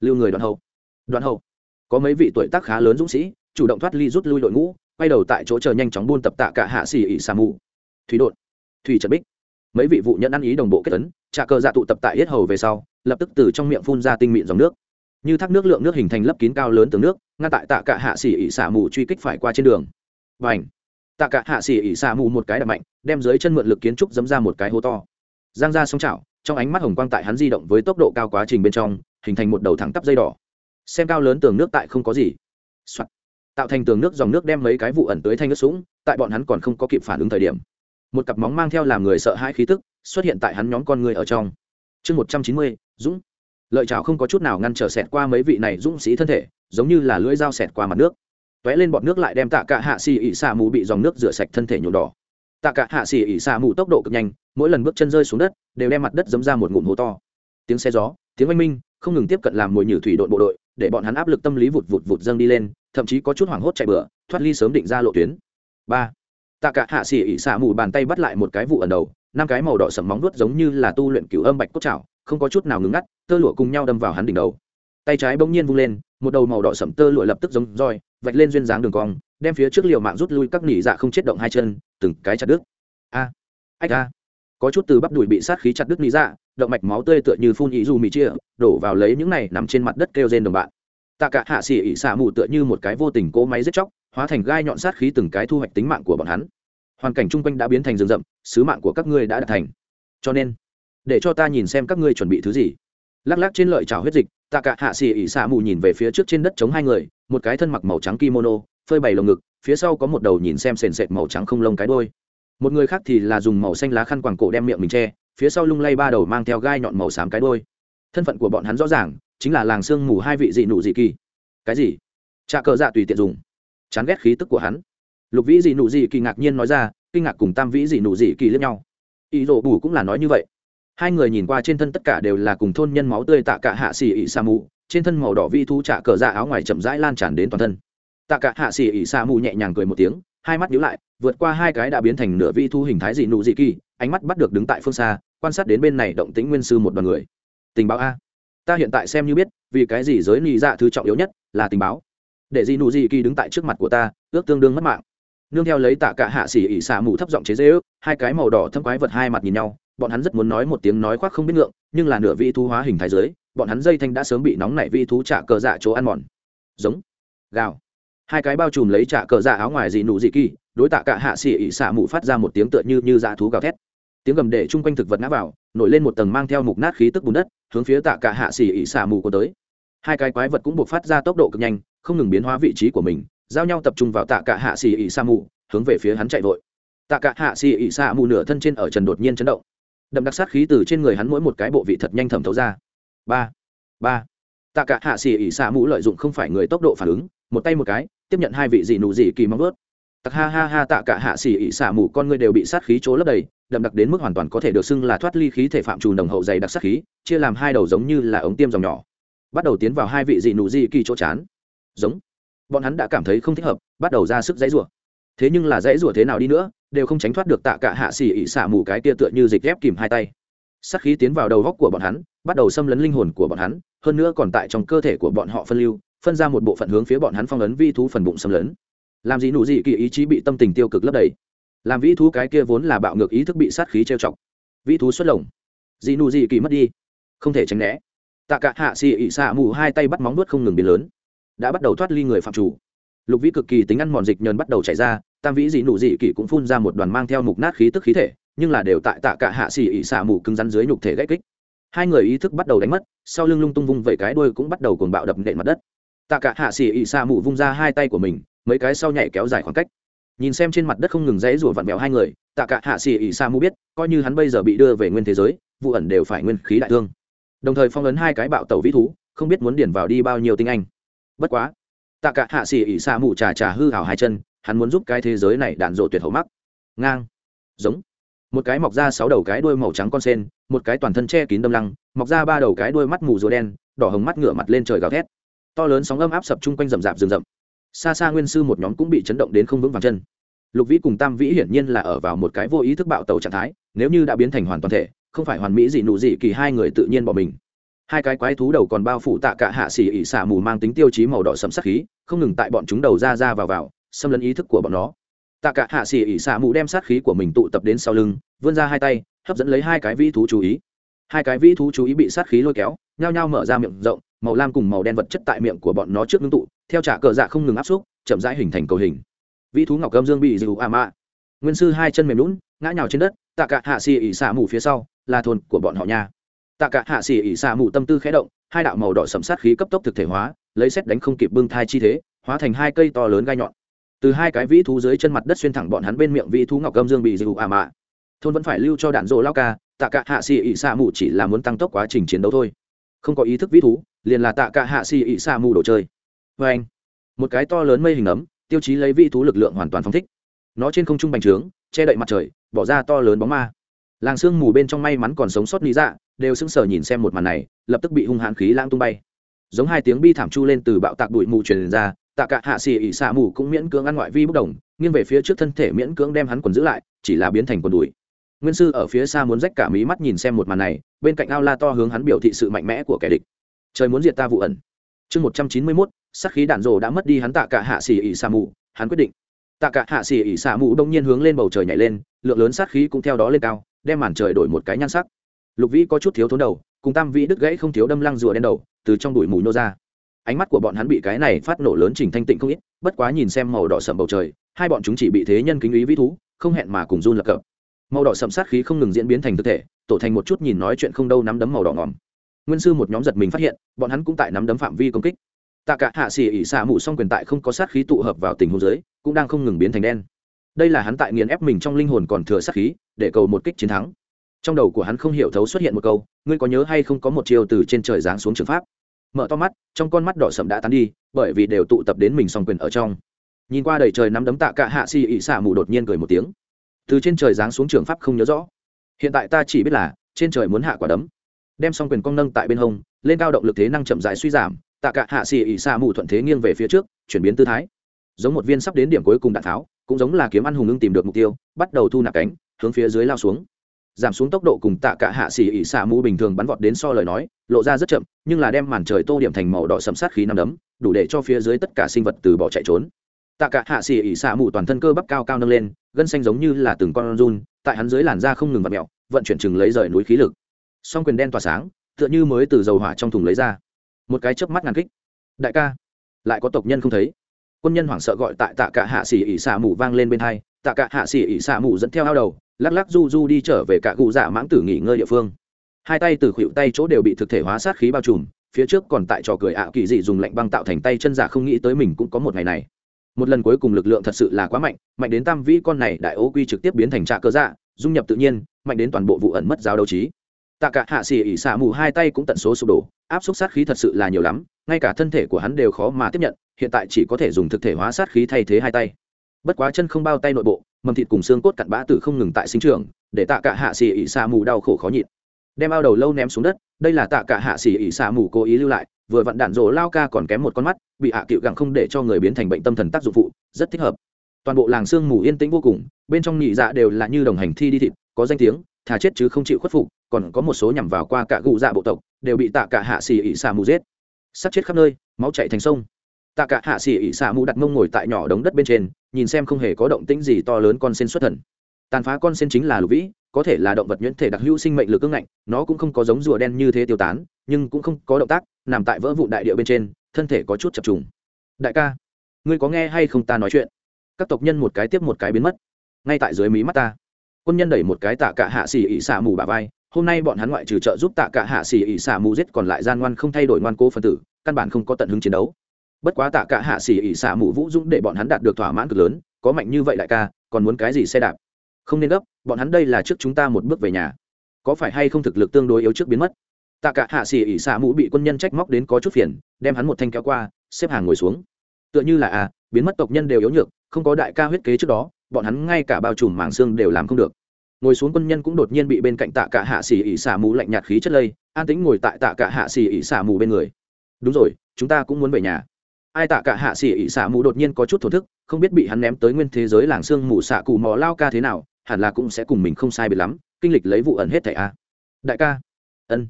Lưu người đoạn hậu. Đoạn hậu có mấy vị tuổi tác khá lớn dũng sĩ, chủ động thoát ly rút lui đội ngũ, quay đầu tại chỗ chờ nhanh chóng buôn tập tạ cả hạ xì ỉ xà mù. Thủy đột thủy trật bích. Mấy vị vụ nhận ăn ý đồng bộ kết tấn trà cờ dạ tụ tập tại hết hầu về sau, lập tức từ trong miệng phun ra tinh mịn dòng nước. Như thác nước lượng nước hình thành lấp kín cao lớn từ nước, ngăn tại tạ cả hạ xỉ ỉ xả mù truy kích phải qua trên đường. Và ảnh tạ cả hạ xỉ ỉ xả mù một cái đập mạnh, đem dưới chân mượn lực kiến trúc dấm ra một cái hố to. Giang ra sông chảo, trong ánh mắt hồng quang tại hắn di động với tốc độ cao quá trình bên trong, hình thành một đầu thẳng tắp dây đỏ xem cao lớn tường nước tại không có gì、Soạn. tạo thành tường nước dòng nước đem mấy cái vụ ẩn tới thanh nước sũng, tại bọn hắn còn không có kịp phản ứng thời điểm. Một cặp móng mang theo làm người sợ hãi khí tức xuất hiện tại hắn nhóm con người ở trong. Chương một trăm chín mươi, dũng. Lợi chảo không có chút nào ngăn trở sẹt qua mấy vị này dũng sĩ thân thể, giống như là lưỡi dao sẹt qua mặt nước. T lên bọt nước lại đem tạ cả hạ xì ỉ xạ mù bị dòng nước rửa sạch thân thể nhuộm đỏ. Tạ cả hạ xì ỉ xạ mù tốc độ cực nhanh, mỗi lần bước chân rơi xuống đất, đều đem mặt đất dấm ra một ngụm hố to. Tiếng xe gió, tiếng oanh minh, không ngừng tiếp cận làm mồi nhử thủy đội bộ đội để bọn hắn áp lực tâm lý vụt vụt vụt dâng đi lên, thậm chí có chút hoảng hốt chạy bừa, thoát ly sớm định ra lộ tuyến. Ba. Tạ cả hạ xỉ ỉ xả mù bàn tay bắt lại một cái vụ ẩn đầu, năm cái màu đỏ sầm móng vuốt giống như là tu luyện cửu âm bạch cốt chảo không có chút nào ngừng ngắt, tơ lụa cùng nhau đâm vào hắn đỉnh đầu. Tay trái bỗng nhiên vung lên, một đầu màu đỏ sầm tơ lụa lập tức giống roi, vạch lên duyên dáng đường cong, đem phía trước liều mạng rút lui các nỉ dạ không chết động hai chân, từng cái chặt đứt. A. Ách a có chút từ bắp đùi bị sát khí chặt đứt nỉ dạ động mạch máu tươi tựa như phun ý dù mì chia, đổ vào lấy những này nằm trên mặt đất kêu rên đồng bạn. Tạ cả hạ xỉ ỉ xả mù tựa như một cái vô tình cỗ máy giết chóc, hóa thành gai nhọn sát khí từng cái thu hoạch tính mạng của bọn hắn. Hoàn cảnh chung quanh đã biến thành rừng rậm, sứ mạng của các ngươi đã đạt thành. Cho nên, để cho ta nhìn xem các ngươi chuẩn bị thứ gì. Lắc lắc trên lợi trào huyết dịch, tạ cả hạ xỉ ỉ xả mù nhìn về phía trước trên đất chống hai người, một cái thân mặc màu trắng kimono, phơi bày lồng ngực, phía sau có một đầu nhìn xem sền sệt màu trắng không lông cái đôi một người khác thì là dùng màu xanh lá khăn quàng cổ đem miệng mình che, phía sau lung lay ba đầu mang theo gai nhọn màu xám cái đôi thân phận của bọn hắn rõ ràng, chính là làng sương mù hai vị dị nụ dị kỳ. Cái gì? Trà cờ dạ tùy tiện dùng. Chán ghét khí tức của hắn. Lục vĩ dị nụ dị kỳ ngạc nhiên nói ra, kinh ngạc cùng tam vĩ dị nụ dị kỳ lẫn nhau. Ý rộ bù cũng là nói như vậy. Hai người nhìn qua trên thân tất cả đều là cùng thôn nhân máu tươi tạ cả hạ xì ỉ sa mù, trên thân màu đỏ vi thu trà cờ dạ áo ngoài chậm rãi lan tràn đến toàn thân. Tạ cả hạ xì ỉ sa mù nhẹ nhàng cười một tiếng hai mắt nhíu lại, vượt qua hai cái đã biến thành nửa vi thu hình thái dị nụ dị kỳ, ánh mắt bắt được đứng tại phương xa, quan sát đến bên này động tĩnh nguyên sư một đoàn người. Tình báo a. Ta hiện tại xem như biết, vì cái gì giới nị dạ thứ trọng yếu nhất là tình báo. Để dị nụ dị kỳ đứng tại trước mặt của ta, ước tương đương mất mạng. Nương theo lấy tạ cả hạ xỉ ỉ xả mù thấp giọng chế dễ ước, hai cái màu đỏ thâm quái vật hai mặt nhìn nhau, bọn hắn rất muốn nói một tiếng nói khoác không biết ngượng, nhưng là nửa vị thú hóa hình thái giới, bọn hắn dây thanh đã sớm bị nóng nảy vị thú trả cờ dạ chỗ ăn mòn. Giống. Gào hai cái bao trùm lấy trả cờ dạ áo ngoài dị nụ dị kỳ, đối tạ cả hạ xỉ ỉ xả mù phát ra một tiếng tựa như như dạ thú gào thét. Tiếng gầm để chung quanh thực vật ngã vào, nổi lên một tầng mang theo mục nát khí tức bùn đất, hướng phía tạ cả hạ xỉ ỉ xả mù của tới. Hai cái quái vật cũng buộc phát ra tốc độ cực nhanh, không ngừng biến hóa vị trí của mình, giao nhau tập trung vào tạ cả hạ xỉ ỉ xả mù hướng về phía hắn chạy vội. Tạ cả hạ xỉ ỉ xả mù nửa thân trên ở trần đột nhiên chấn động. Đậm đặc sát khí từ trên người hắn mỗi một cái bộ vị thật nhanh thẩm thấu ra. Ba ba. Tạ cả hạ xỉ ỉ xả mù lợi dụng không phải người tốc độ phản ứng một tay một cái, tiếp nhận hai vị dị nụ dị kỳ mong vớt tặc ha ha ha tạ cả hạ xỉ ỉ xả mù, con người đều bị sát khí chỗ lấp đầy, đậm đặc đến mức hoàn toàn có thể được xưng là thoát ly khí thể phạm trù nồng hậu dày đặc sát khí, chia làm hai đầu giống như là ống tiêm dòng nhỏ. Bắt đầu tiến vào hai vị dị nụ dị kỳ chỗ chán. Giống. Bọn hắn đã cảm thấy không thích hợp, bắt đầu ra sức dãy rủa. Thế nhưng là dãy rủa thế nào đi nữa, đều không tránh thoát được tạ cả hạ xỉ ỉ xả mù cái tia tựa như dịch ghép kìm hai tay. Sát khí tiến vào đầu góc của bọn hắn, bắt đầu xâm lấn linh hồn của bọn hắn, hơn nữa còn tại trong cơ thể của bọn họ phân lưu phân ra một bộ phận hướng phía bọn hắn phong ấn vi thú phần bụng xâm lấn. Làm gì nụ gì kỳ ý chí bị tâm tình tiêu cực lấp đầy. Làm vĩ thú cái kia vốn là bạo ngược ý thức bị sát khí trêu chọc. Vĩ thú xuất lồng. Dị nụ dị kỳ mất đi. Không thể tránh né. Tạ cả hạ xì ị xạ mù hai tay bắt móng nuốt không ngừng biến lớn. Đã bắt đầu thoát ly người phạm chủ. Lục vĩ cực kỳ tính ăn mòn dịch nhờn bắt đầu chảy ra, tam vĩ dị nụ dị kỳ cũng phun ra một đoàn mang theo mục nát khí tức khí thể, nhưng là đều tại tạ cả hạ xì ị xạ mù cứng rắn dưới nhục thể gãy kích. Hai người ý thức bắt đầu đánh mất, sau lưng lung tung vung vẩy cái đuôi cũng bắt đầu cuồng bạo đập nện mặt đất tạ cả hạ xỉ ỉ xạ mù vung ra hai tay của mình, mấy cái sau nhảy kéo dài khoảng cách. Nhìn xem trên mặt đất không ngừng dãy rủa vặn vẹo hai người, tạ cả hạ xỉ ỉ sa Mù biết, coi như hắn bây giờ bị đưa về nguyên thế giới, vụ ẩn đều phải nguyên khí đại thương. Đồng thời phong ấn hai cái bạo tàu vĩ thú, không biết muốn điển vào đi bao nhiêu tinh anh. Bất quá, tạ cả hạ xỉ ỉ sa mù trà trà hư hào hai chân, hắn muốn giúp cái thế giới này đạn rộ tuyệt hậu mắc. Ngang. Giống. Một cái mọc ra sáu đầu cái đuôi màu trắng con sen, một cái toàn thân che kín đâm lăng, mọc ra ba đầu cái đuôi mắt mù rùa đen, đỏ hồng mắt ngửa mặt lên trời gào thét to lớn sóng âm áp sập chung quanh rậm rạp rừng rậm. Xa xa nguyên sư một nhóm cũng bị chấn động đến không vững vàng chân. Lục vĩ cùng tam vĩ hiển nhiên là ở vào một cái vô ý thức bạo tàu trạng thái, nếu như đã biến thành hoàn toàn thể, không phải hoàn mỹ gì nụ gì kỳ hai người tự nhiên bỏ mình. Hai cái quái thú đầu còn bao phủ tạ cả hạ xỉ ỉ xả mù mang tính tiêu chí màu đỏ sẫm sắc khí, không ngừng tại bọn chúng đầu ra ra vào vào, xâm lấn ý thức của bọn nó. Tạ cả hạ xỉ ỉ xả mù đem sát khí của mình tụ tập đến sau lưng, vươn ra hai tay, hấp dẫn lấy hai cái vĩ thú chú ý. Hai cái vĩ thú chú ý bị sát khí lôi kéo, nhao nhao mở ra miệng rộng màu lam cùng màu đen vật chất tại miệng của bọn nó trước ngưng tụ, theo trả cờ dạ không ngừng áp xúc, chậm rãi hình thành cầu hình. Vĩ thú ngọc gâm dương bị dịu a mạ. Nguyên sư hai chân mềm lún ngã nhào trên đất, tạ cả hạ xì ỉ xả mù phía sau, là thôn của bọn họ nha. Tạ cả hạ xì ỉ xả mù tâm tư khẽ động, hai đạo màu đỏ sầm sát khí cấp tốc thực thể hóa, lấy xét đánh không kịp bưng thai chi thế, hóa thành hai cây to lớn gai nhọn. Từ hai cái vĩ thú dưới chân mặt đất xuyên thẳng bọn hắn bên miệng vĩ thú ngọc gâm dương bị dịu a mạ. Thôn vẫn phải lưu cho đạn rộ lao ca, tạ cả hạ xì ỉ xả mù chỉ là muốn tăng tốc quá trình chiến đấu thôi. Không có ý thức vĩ thú liền là tạ cả hạ xì ị xa mù đồ chơi. Vê anh, một cái to lớn mây hình ấm, tiêu chí lấy vị thú lực lượng hoàn toàn phóng thích. Nó trên không trung bành trướng, che đậy mặt trời, bỏ ra to lớn bóng ma. Làng sương mù bên trong may mắn còn sống sót lý dạ đều sững sờ nhìn xem một màn này, lập tức bị hung hãn khí lãng tung bay. Giống hai tiếng bi thảm chu lên từ bạo tạc bụi mù truyền ra, tạ cả hạ xì ỉ xạ mù cũng miễn cưỡng ăn ngoại vi bốc đồng, nghiêng về phía trước thân thể miễn cưỡng đem hắn quần giữ lại, chỉ là biến thành quần đùi. Nguyên sư ở phía xa muốn rách cả mí mắt nhìn xem một màn này, bên cạnh ao la to hướng hắn biểu thị sự mạnh mẽ của kẻ địch trời muốn diệt ta vụ ẩn. Chương một trăm chín mươi mốt sắc khí đạn rồ đã mất đi hắn tạ cả hạ xì ỉ xà mù, hắn quyết định. Tạ cả hạ xỉ ỉ xà mù đông nhiên hướng lên bầu trời nhảy lên, lượng lớn sát khí cũng theo đó lên cao, đem màn trời đổi một cái nhan sắc. Lục vĩ có chút thiếu thốn đầu, cùng tam vĩ đứt gãy không thiếu đâm lăng rùa đen đầu, từ trong đùi mù nô ra. Ánh mắt của bọn hắn bị cái này phát nổ lớn chỉnh thanh tịnh không ít, bất quá nhìn xem màu đỏ sậm bầu trời, hai bọn chúng chỉ bị thế nhân kính ý vĩ thú, không hẹn mà cùng run lập cập. Màu đỏ sậm sát khí không ngừng diễn biến thành thực thể, tổ thành một chút nhìn nói chuyện không đâu nắm đấm màu đỏ ngòm nguyên sư một nhóm giật mình phát hiện, bọn hắn cũng tại nắm đấm phạm vi công kích. Tạ cả hạ xỉ ỉ xả mù song quyền tại không có sát khí tụ hợp vào tình huống dưới, cũng đang không ngừng biến thành đen. Đây là hắn tại nghiền ép mình trong linh hồn còn thừa sát khí, để cầu một kích chiến thắng. Trong đầu của hắn không hiểu thấu xuất hiện một câu, ngươi có nhớ hay không có một chiều từ trên trời giáng xuống trường pháp? Mở to mắt, trong con mắt đỏ sậm đã tán đi, bởi vì đều tụ tập đến mình song quyền ở trong. Nhìn qua đầy trời nắm đấm tạ cả hạ xỉ ỉ xả mù đột nhiên cười một tiếng. Từ trên trời giáng xuống trường pháp không nhớ rõ. Hiện tại ta chỉ biết là, trên trời muốn hạ quả đấm đem xong quyền cong nâng tại bên hông, lên cao động lực thế năng chậm rãi suy giảm, tạ cả hạ xì ỉ xa mù thuận thế nghiêng về phía trước, chuyển biến tư thái. Giống một viên sắp đến điểm cuối cùng đạn tháo, cũng giống là kiếm ăn hùng ưng tìm được mục tiêu, bắt đầu thu nạp cánh, hướng phía dưới lao xuống. Giảm xuống tốc độ cùng tạ cả hạ xì ỉ xả mù bình thường bắn vọt đến so lời nói, lộ ra rất chậm, nhưng là đem màn trời tô điểm thành màu đỏ sầm sát khí nằm đấm, đủ để cho phía dưới tất cả sinh vật từ bỏ chạy trốn. Tạ cả hạ xì ỉ xả mù toàn thân cơ bắp cao cao nâng lên, gân xanh giống như là từng con run, tại hắn dưới làn da không ngừng vặt mẹo vận chuyển chừng lấy rời núi khí lực song quyền đen tỏa sáng, tựa như mới từ dầu hỏa trong thùng lấy ra. Một cái chớp mắt ngàn kích. Đại ca, lại có tộc nhân không thấy. Quân nhân hoảng sợ gọi tại tạ cả hạ xỉ ỉ xạ mù vang lên bên hai, tạ cả hạ xỉ ỉ xạ mù dẫn theo ao đầu, lắc lắc du du đi trở về cả cụ dạ mãng tử nghỉ ngơi địa phương. Hai tay từ khuỵu tay chỗ đều bị thực thể hóa sát khí bao trùm, phía trước còn tại trò cười ạ kỳ dị dùng lạnh băng tạo thành tay chân giả không nghĩ tới mình cũng có một ngày này. Một lần cuối cùng lực lượng thật sự là quá mạnh mạnh đến tam vĩ con này đại ô quy trực tiếp biến thành trạ cơ dạ dung nhập tự nhiên, mạnh đến toàn bộ vụ ẩn mất giáo đấu trí tạ cả hạ xỉ ỉ xả mù hai tay cũng tận số sụp đổ, áp suất sát khí thật sự là nhiều lắm, ngay cả thân thể của hắn đều khó mà tiếp nhận, hiện tại chỉ có thể dùng thực thể hóa sát khí thay thế hai tay. Bất quá chân không bao tay nội bộ, mầm thịt cùng xương cốt cặn bã tử không ngừng tại sinh trường để tạ cả hạ xỉ ỉ xả mù đau khổ khó nhịn. Đem ao đầu lâu ném xuống đất, đây là tạ cả hạ xỉ ỉ xả mù cố ý lưu lại, vừa vặn đạn rổ lao ca còn kém một con mắt, bị hạ cựu gặng không để cho người biến thành bệnh tâm thần tác dụng phụ, rất thích hợp. Toàn bộ làng sương mù yên tĩnh vô cùng, bên trong nhị dạ đều là như đồng hành thi đi thịt, có danh tiếng, thà chết chứ không chịu khuất phục còn có một số nhằm vào qua cả gụ dạ bộ tộc, đều bị tạ cả hạ xỉ ỉ xà mù giết. Sát chết khắp nơi, máu chạy thành sông. Tạ cả hạ xỉ ỉ xà mù đặt mông ngồi tại nhỏ đống đất bên trên, nhìn xem không hề có động tĩnh gì to lớn con sen xuất thần. Tàn phá con sen chính là lục vĩ, có thể là động vật nhuyễn thể đặc hữu sinh mệnh lực ưng ngạnh, nó cũng không có giống rùa đen như thế tiêu tán, nhưng cũng không có động tác, nằm tại vỡ vụ đại địa bên trên, thân thể có chút chập trùng. Đại ca, ngươi có nghe hay không ta nói chuyện? Các tộc nhân một cái tiếp một cái biến mất. Ngay tại dưới mí mắt ta, quân nhân đẩy một cái tạ cả hạ xỉ ỉ xả mù bà vai hôm nay bọn hắn ngoại trừ trợ giúp tạ cả hạ xỉ ỉ xả mù giết còn lại gian ngoan không thay đổi ngoan cố phân tử, căn bản không có tận hứng chiến đấu. Bất quá tạ cả hạ xỉ ỉ xả mù vũ dũng để bọn hắn đạt được thỏa mãn cực lớn, có mạnh như vậy đại ca, còn muốn cái gì xe đạp? Không nên gấp, bọn hắn đây là trước chúng ta một bước về nhà. Có phải hay không thực lực tương đối yếu trước biến mất? Tạ cả hạ xỉ ỉ xả mù bị quân nhân trách móc đến có chút phiền, đem hắn một thanh kéo qua, xếp hàng ngồi xuống. Tựa như là à biến mất tộc nhân đều yếu nhược, không có đại ca huyết kế trước đó, bọn hắn ngay cả bao trùm màng xương đều làm không được ngồi xuống quân nhân cũng đột nhiên bị bên cạnh tạ cả hạ xỉ ỉ xả mù lạnh nhạt khí chất lây, an tĩnh ngồi tại tạ cả hạ xỉ ỉ xả mù bên người. Đúng rồi, chúng ta cũng muốn về nhà. Ai tạ cả hạ xỉ ỉ xả mù đột nhiên có chút thổ thức, không biết bị hắn ném tới nguyên thế giới làng xương mù xạ cụ mò lao ca thế nào, hẳn là cũng sẽ cùng mình không sai biệt lắm, kinh lịch lấy vụ ẩn hết thảy a. Đại ca. Ân,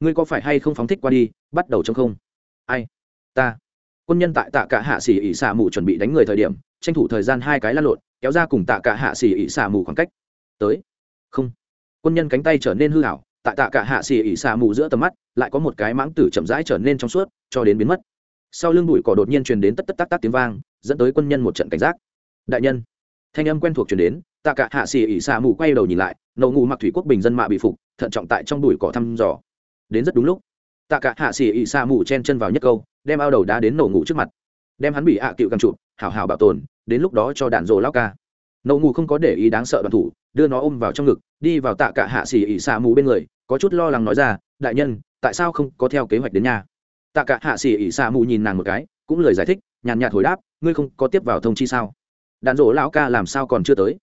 ngươi có phải hay không phóng thích qua đi, bắt đầu trong không? Ai, ta. Quân nhân tại tạ cả hạ xỉ ỉ xả mù chuẩn bị đánh người thời điểm, tranh thủ thời gian hai cái lăn lộn, kéo ra cùng tạ cả hạ xỉ ỉ xả mù khoảng cách. Tới không. Quân nhân cánh tay trở nên hư hảo tại tạ cả hạ xỉ ỉ xà mù giữa tầm mắt, lại có một cái mãng tử chậm rãi trở nên trong suốt, cho đến biến mất. Sau lưng bụi cỏ đột nhiên truyền đến tất tất tắc tắc tiếng vang, dẫn tới quân nhân một trận cảnh giác. Đại nhân, thanh âm quen thuộc truyền đến, tạ cả hạ xỉ ỉ xà mù quay đầu nhìn lại nậu ngủ mặc thủy quốc bình dân mạ bị phục, thận trọng tại trong bụi cỏ thăm dò. Đến rất đúng lúc, tạ cả hạ xỉ ỉ xà mù chen chân vào nhất câu, đem ao đầu đá đến nổ ngủ trước mặt. Đem hắn bị hạ cựu cầm chụp, hảo hảo bảo tồn, đến lúc đó cho đạn rồ lao ca nậu ngủ không có để ý đáng sợ đoàn thủ, đưa nó ôm vào trong ngực, đi vào tạ cả hạ xỉ ỉ xạ mù bên người, có chút lo lắng nói ra, đại nhân, tại sao không có theo kế hoạch đến nhà? Tạ cả hạ xỉ ỉ xạ mù nhìn nàng một cái, cũng lời giải thích, nhàn nhạt hồi đáp, ngươi không có tiếp vào thông chi sao? Đạn rỗ lão ca làm sao còn chưa tới?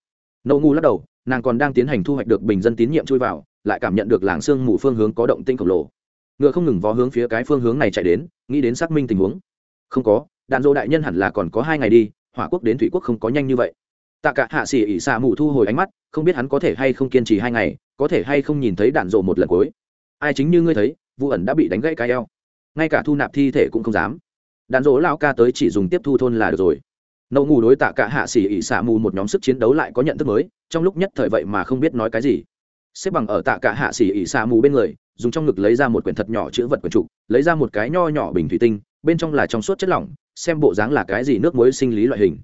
Nậu ngu lắc đầu, nàng còn đang tiến hành thu hoạch được bình dân tín nhiệm chui vào, lại cảm nhận được làng sương mù phương hướng có động tinh khổng lồ. Ngựa không ngừng vó hướng phía cái phương hướng này chạy đến, nghĩ đến xác minh tình huống. Không có, đạn rỗ đại nhân hẳn là còn có hai ngày đi, hỏa quốc đến thủy quốc không có nhanh như vậy tạ cả hạ xỉ ỉ xạ mù thu hồi ánh mắt, không biết hắn có thể hay không kiên trì hai ngày, có thể hay không nhìn thấy đạn rộ một lần cuối. Ai chính như ngươi thấy vụ ẩn đã bị đánh gãy cái eo. Ngay cả thu nạp thi thể cũng không dám. Đạn rộ lao ca tới chỉ dùng tiếp thu thôn là được rồi. Nậu ngủ đối tạ cả hạ xỉ ỉ xạ mù một nhóm sức chiến đấu lại có nhận thức mới, trong lúc nhất thời vậy mà không biết nói cái gì. Xếp bằng ở tạ cả hạ xỉ ỉ xạ mù bên người, dùng trong ngực lấy ra một quyển thật nhỏ chữ vật quyển trục, lấy ra một cái nho nhỏ bình thủy tinh, bên trong là trong suốt chất lỏng, xem bộ dáng là cái gì nước muối sinh lý loại hình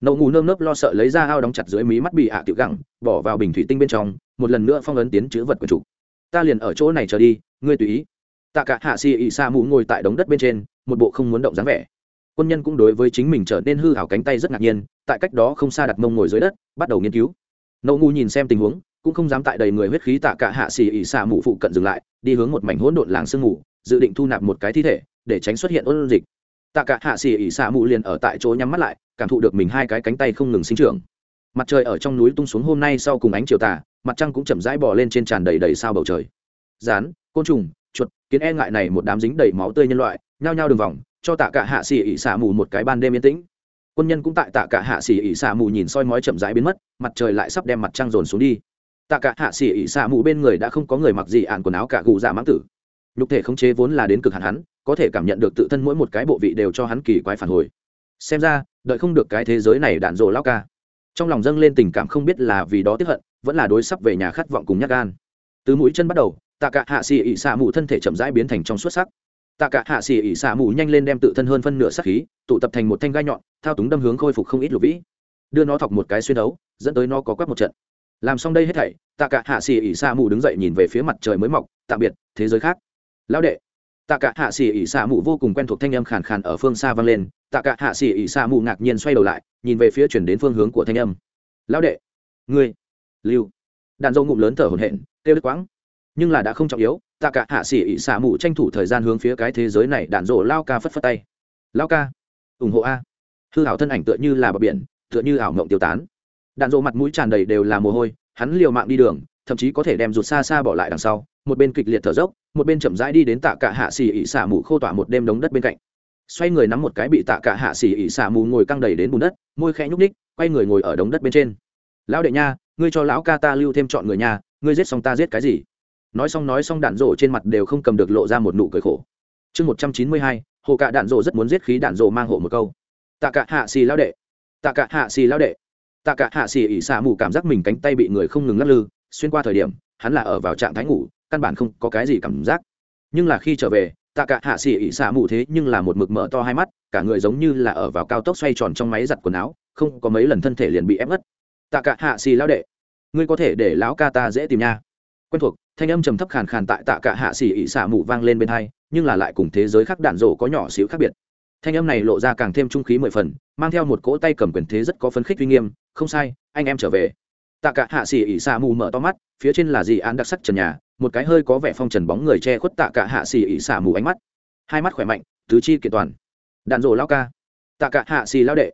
nậu ngủ nơm nớp lo sợ lấy ra ao đóng chặt dưới mí mắt bị hạ à tiểu gẳng, bỏ vào bình thủy tinh bên trong, một lần nữa phong ấn tiến chữ vật của chủ. Ta liền ở chỗ này chờ đi, ngươi tùy ý. Tạ cả hạ xì ị sa mù ngồi tại đống đất bên trên, một bộ không muốn động dáng vẻ. Quân nhân cũng đối với chính mình trở nên hư hảo cánh tay rất ngạc nhiên, tại cách đó không xa đặt mông ngồi dưới đất, bắt đầu nghiên cứu. Nậu ngu nhìn xem tình huống, cũng không dám tại đầy người huyết khí tạ cả hạ xì ị sa mù phụ cận dừng lại, đi hướng một mảnh hỗn độn làng sương ngủ dự định thu nạp một cái thi thể, để tránh xuất hiện ôn dịch tạ cả hạ xì ỉ xạ mụ liền ở tại chỗ nhắm mắt lại, cảm thụ được mình hai cái cánh tay không ngừng sinh trưởng. Mặt trời ở trong núi tung xuống hôm nay sau cùng ánh chiều tà, mặt trăng cũng chậm rãi bò lên trên tràn đầy đầy sao bầu trời. Rán, côn trùng, chuột, kiến e ngại này một đám dính đầy máu tươi nhân loại, nhao nhao đường vòng, cho tạ cả hạ xỉ ỉ xả mù một cái ban đêm yên tĩnh. Quân nhân cũng tại tạ cả hạ xỉ ỉ xả mù nhìn soi mói chậm rãi biến mất, mặt trời lại sắp đem mặt trăng dồn xuống đi. Tạ cả hạ xỉ ỉ xả mù bên người đã không có người mặc gì ạn quần áo cả gù dạ mãng tử nhục thể khống chế vốn là đến cực hạn hắn, có thể cảm nhận được tự thân mỗi một cái bộ vị đều cho hắn kỳ quái phản hồi. Xem ra, đợi không được cái thế giới này đạn rồ lao ca. Trong lòng dâng lên tình cảm không biết là vì đó tiếp hận, vẫn là đối sắp về nhà khát vọng cùng nhát gan. Từ mũi chân bắt đầu, tạ cả hạ xì ỉ xả mù thân thể chậm rãi biến thành trong xuất sắc. Tạ cả hạ xì ỉ xả mù nhanh lên đem tự thân hơn phân nửa sắc khí, tụ tập thành một thanh gai nhọn, thao túng đâm hướng khôi phục không ít lục vĩ. Đưa nó thọc một cái xuyên đấu, dẫn tới nó có quắc một trận. Làm xong đây hết thảy, tạ cả hạ xì ỉ xả mù đứng dậy nhìn về phía mặt trời mới mọc, tạm biệt, thế giới khác lão đệ. Tạ cả hạ xỉ ỉ xả mù vô cùng quen thuộc thanh âm khàn khàn ở phương xa vang lên. Tạ cả hạ xỉ ỉ xả mù ngạc nhiên xoay đầu lại, nhìn về phía chuyển đến phương hướng của thanh âm. Lão đệ. Ngươi. Lưu. Đàn dâu ngụm lớn thở hổn hển, kêu đứt quãng. Nhưng là đã không trọng yếu, tạ cả hạ xỉ ỉ xả mù tranh thủ thời gian hướng phía cái thế giới này đạn rộ lao ca phất phất tay. Lao ca. Ủng hộ a. Hư hảo thân ảnh tựa như là bờ biển, tựa như ảo mộng tiêu tán. Đạn rộ mặt mũi tràn đầy đều là mồ hôi, hắn liều mạng đi đường thậm chí có thể đem rụt xa xa bỏ lại đằng sau, một bên kịch liệt thở dốc, một bên chậm rãi đi đến tạ cả hạ xỉ ỉ xả mù khô tỏa một đêm đống đất bên cạnh. Xoay người nắm một cái bị tạ cả hạ xỉ ỉ xả mù ngồi căng đầy đến bùn đất, môi khẽ nhúc ních quay người ngồi ở đống đất bên trên. Lão đệ nha, ngươi cho lão ca ta lưu thêm chọn người nhà ngươi giết xong ta giết cái gì? Nói xong nói xong đạn rổ trên mặt đều không cầm được lộ ra một nụ cười khổ. Chương một trăm chín mươi hai, hồ cạ đạn rổ rất muốn giết khí đạn rổ mang hộ một câu. Tạ cả hạ xì lão đệ, tạ cả hạ xì lão đệ. Tạ cả hạ xì ỉ xả mù cảm giác mình cánh tay bị người không ngừng lắc lư xuyên qua thời điểm, hắn là ở vào trạng thái ngủ, căn bản không có cái gì cảm giác. Nhưng là khi trở về, tạ cả hạ xỉ ỉ xả mù thế nhưng là một mực mở to hai mắt, cả người giống như là ở vào cao tốc xoay tròn trong máy giặt quần áo, không có mấy lần thân thể liền bị ép ngất. Tạ cả hạ xỉ lao đệ, ngươi có thể để lão ca ta dễ tìm nha. Quen thuộc, thanh âm trầm thấp khàn khàn tại tạ cả hạ xỉ ỉ xả mù vang lên bên hai, nhưng là lại cùng thế giới khác đạn rổ có nhỏ xíu khác biệt. Thanh âm này lộ ra càng thêm trung khí mười phần, mang theo một cỗ tay cầm quyền thế rất có phấn khích uy nghiêm, không sai, anh em trở về tạ cả hạ xỉ ỉ xả mù mở to mắt, phía trên là gì án đặc sắc trần nhà, một cái hơi có vẻ phong trần bóng người che khuất tạ cả hạ xỉ ỉ xả mù ánh mắt. Hai mắt khỏe mạnh, tứ chi kiện toàn. Đàn rổ lao ca. Tạ cả hạ xỉ lao đệ.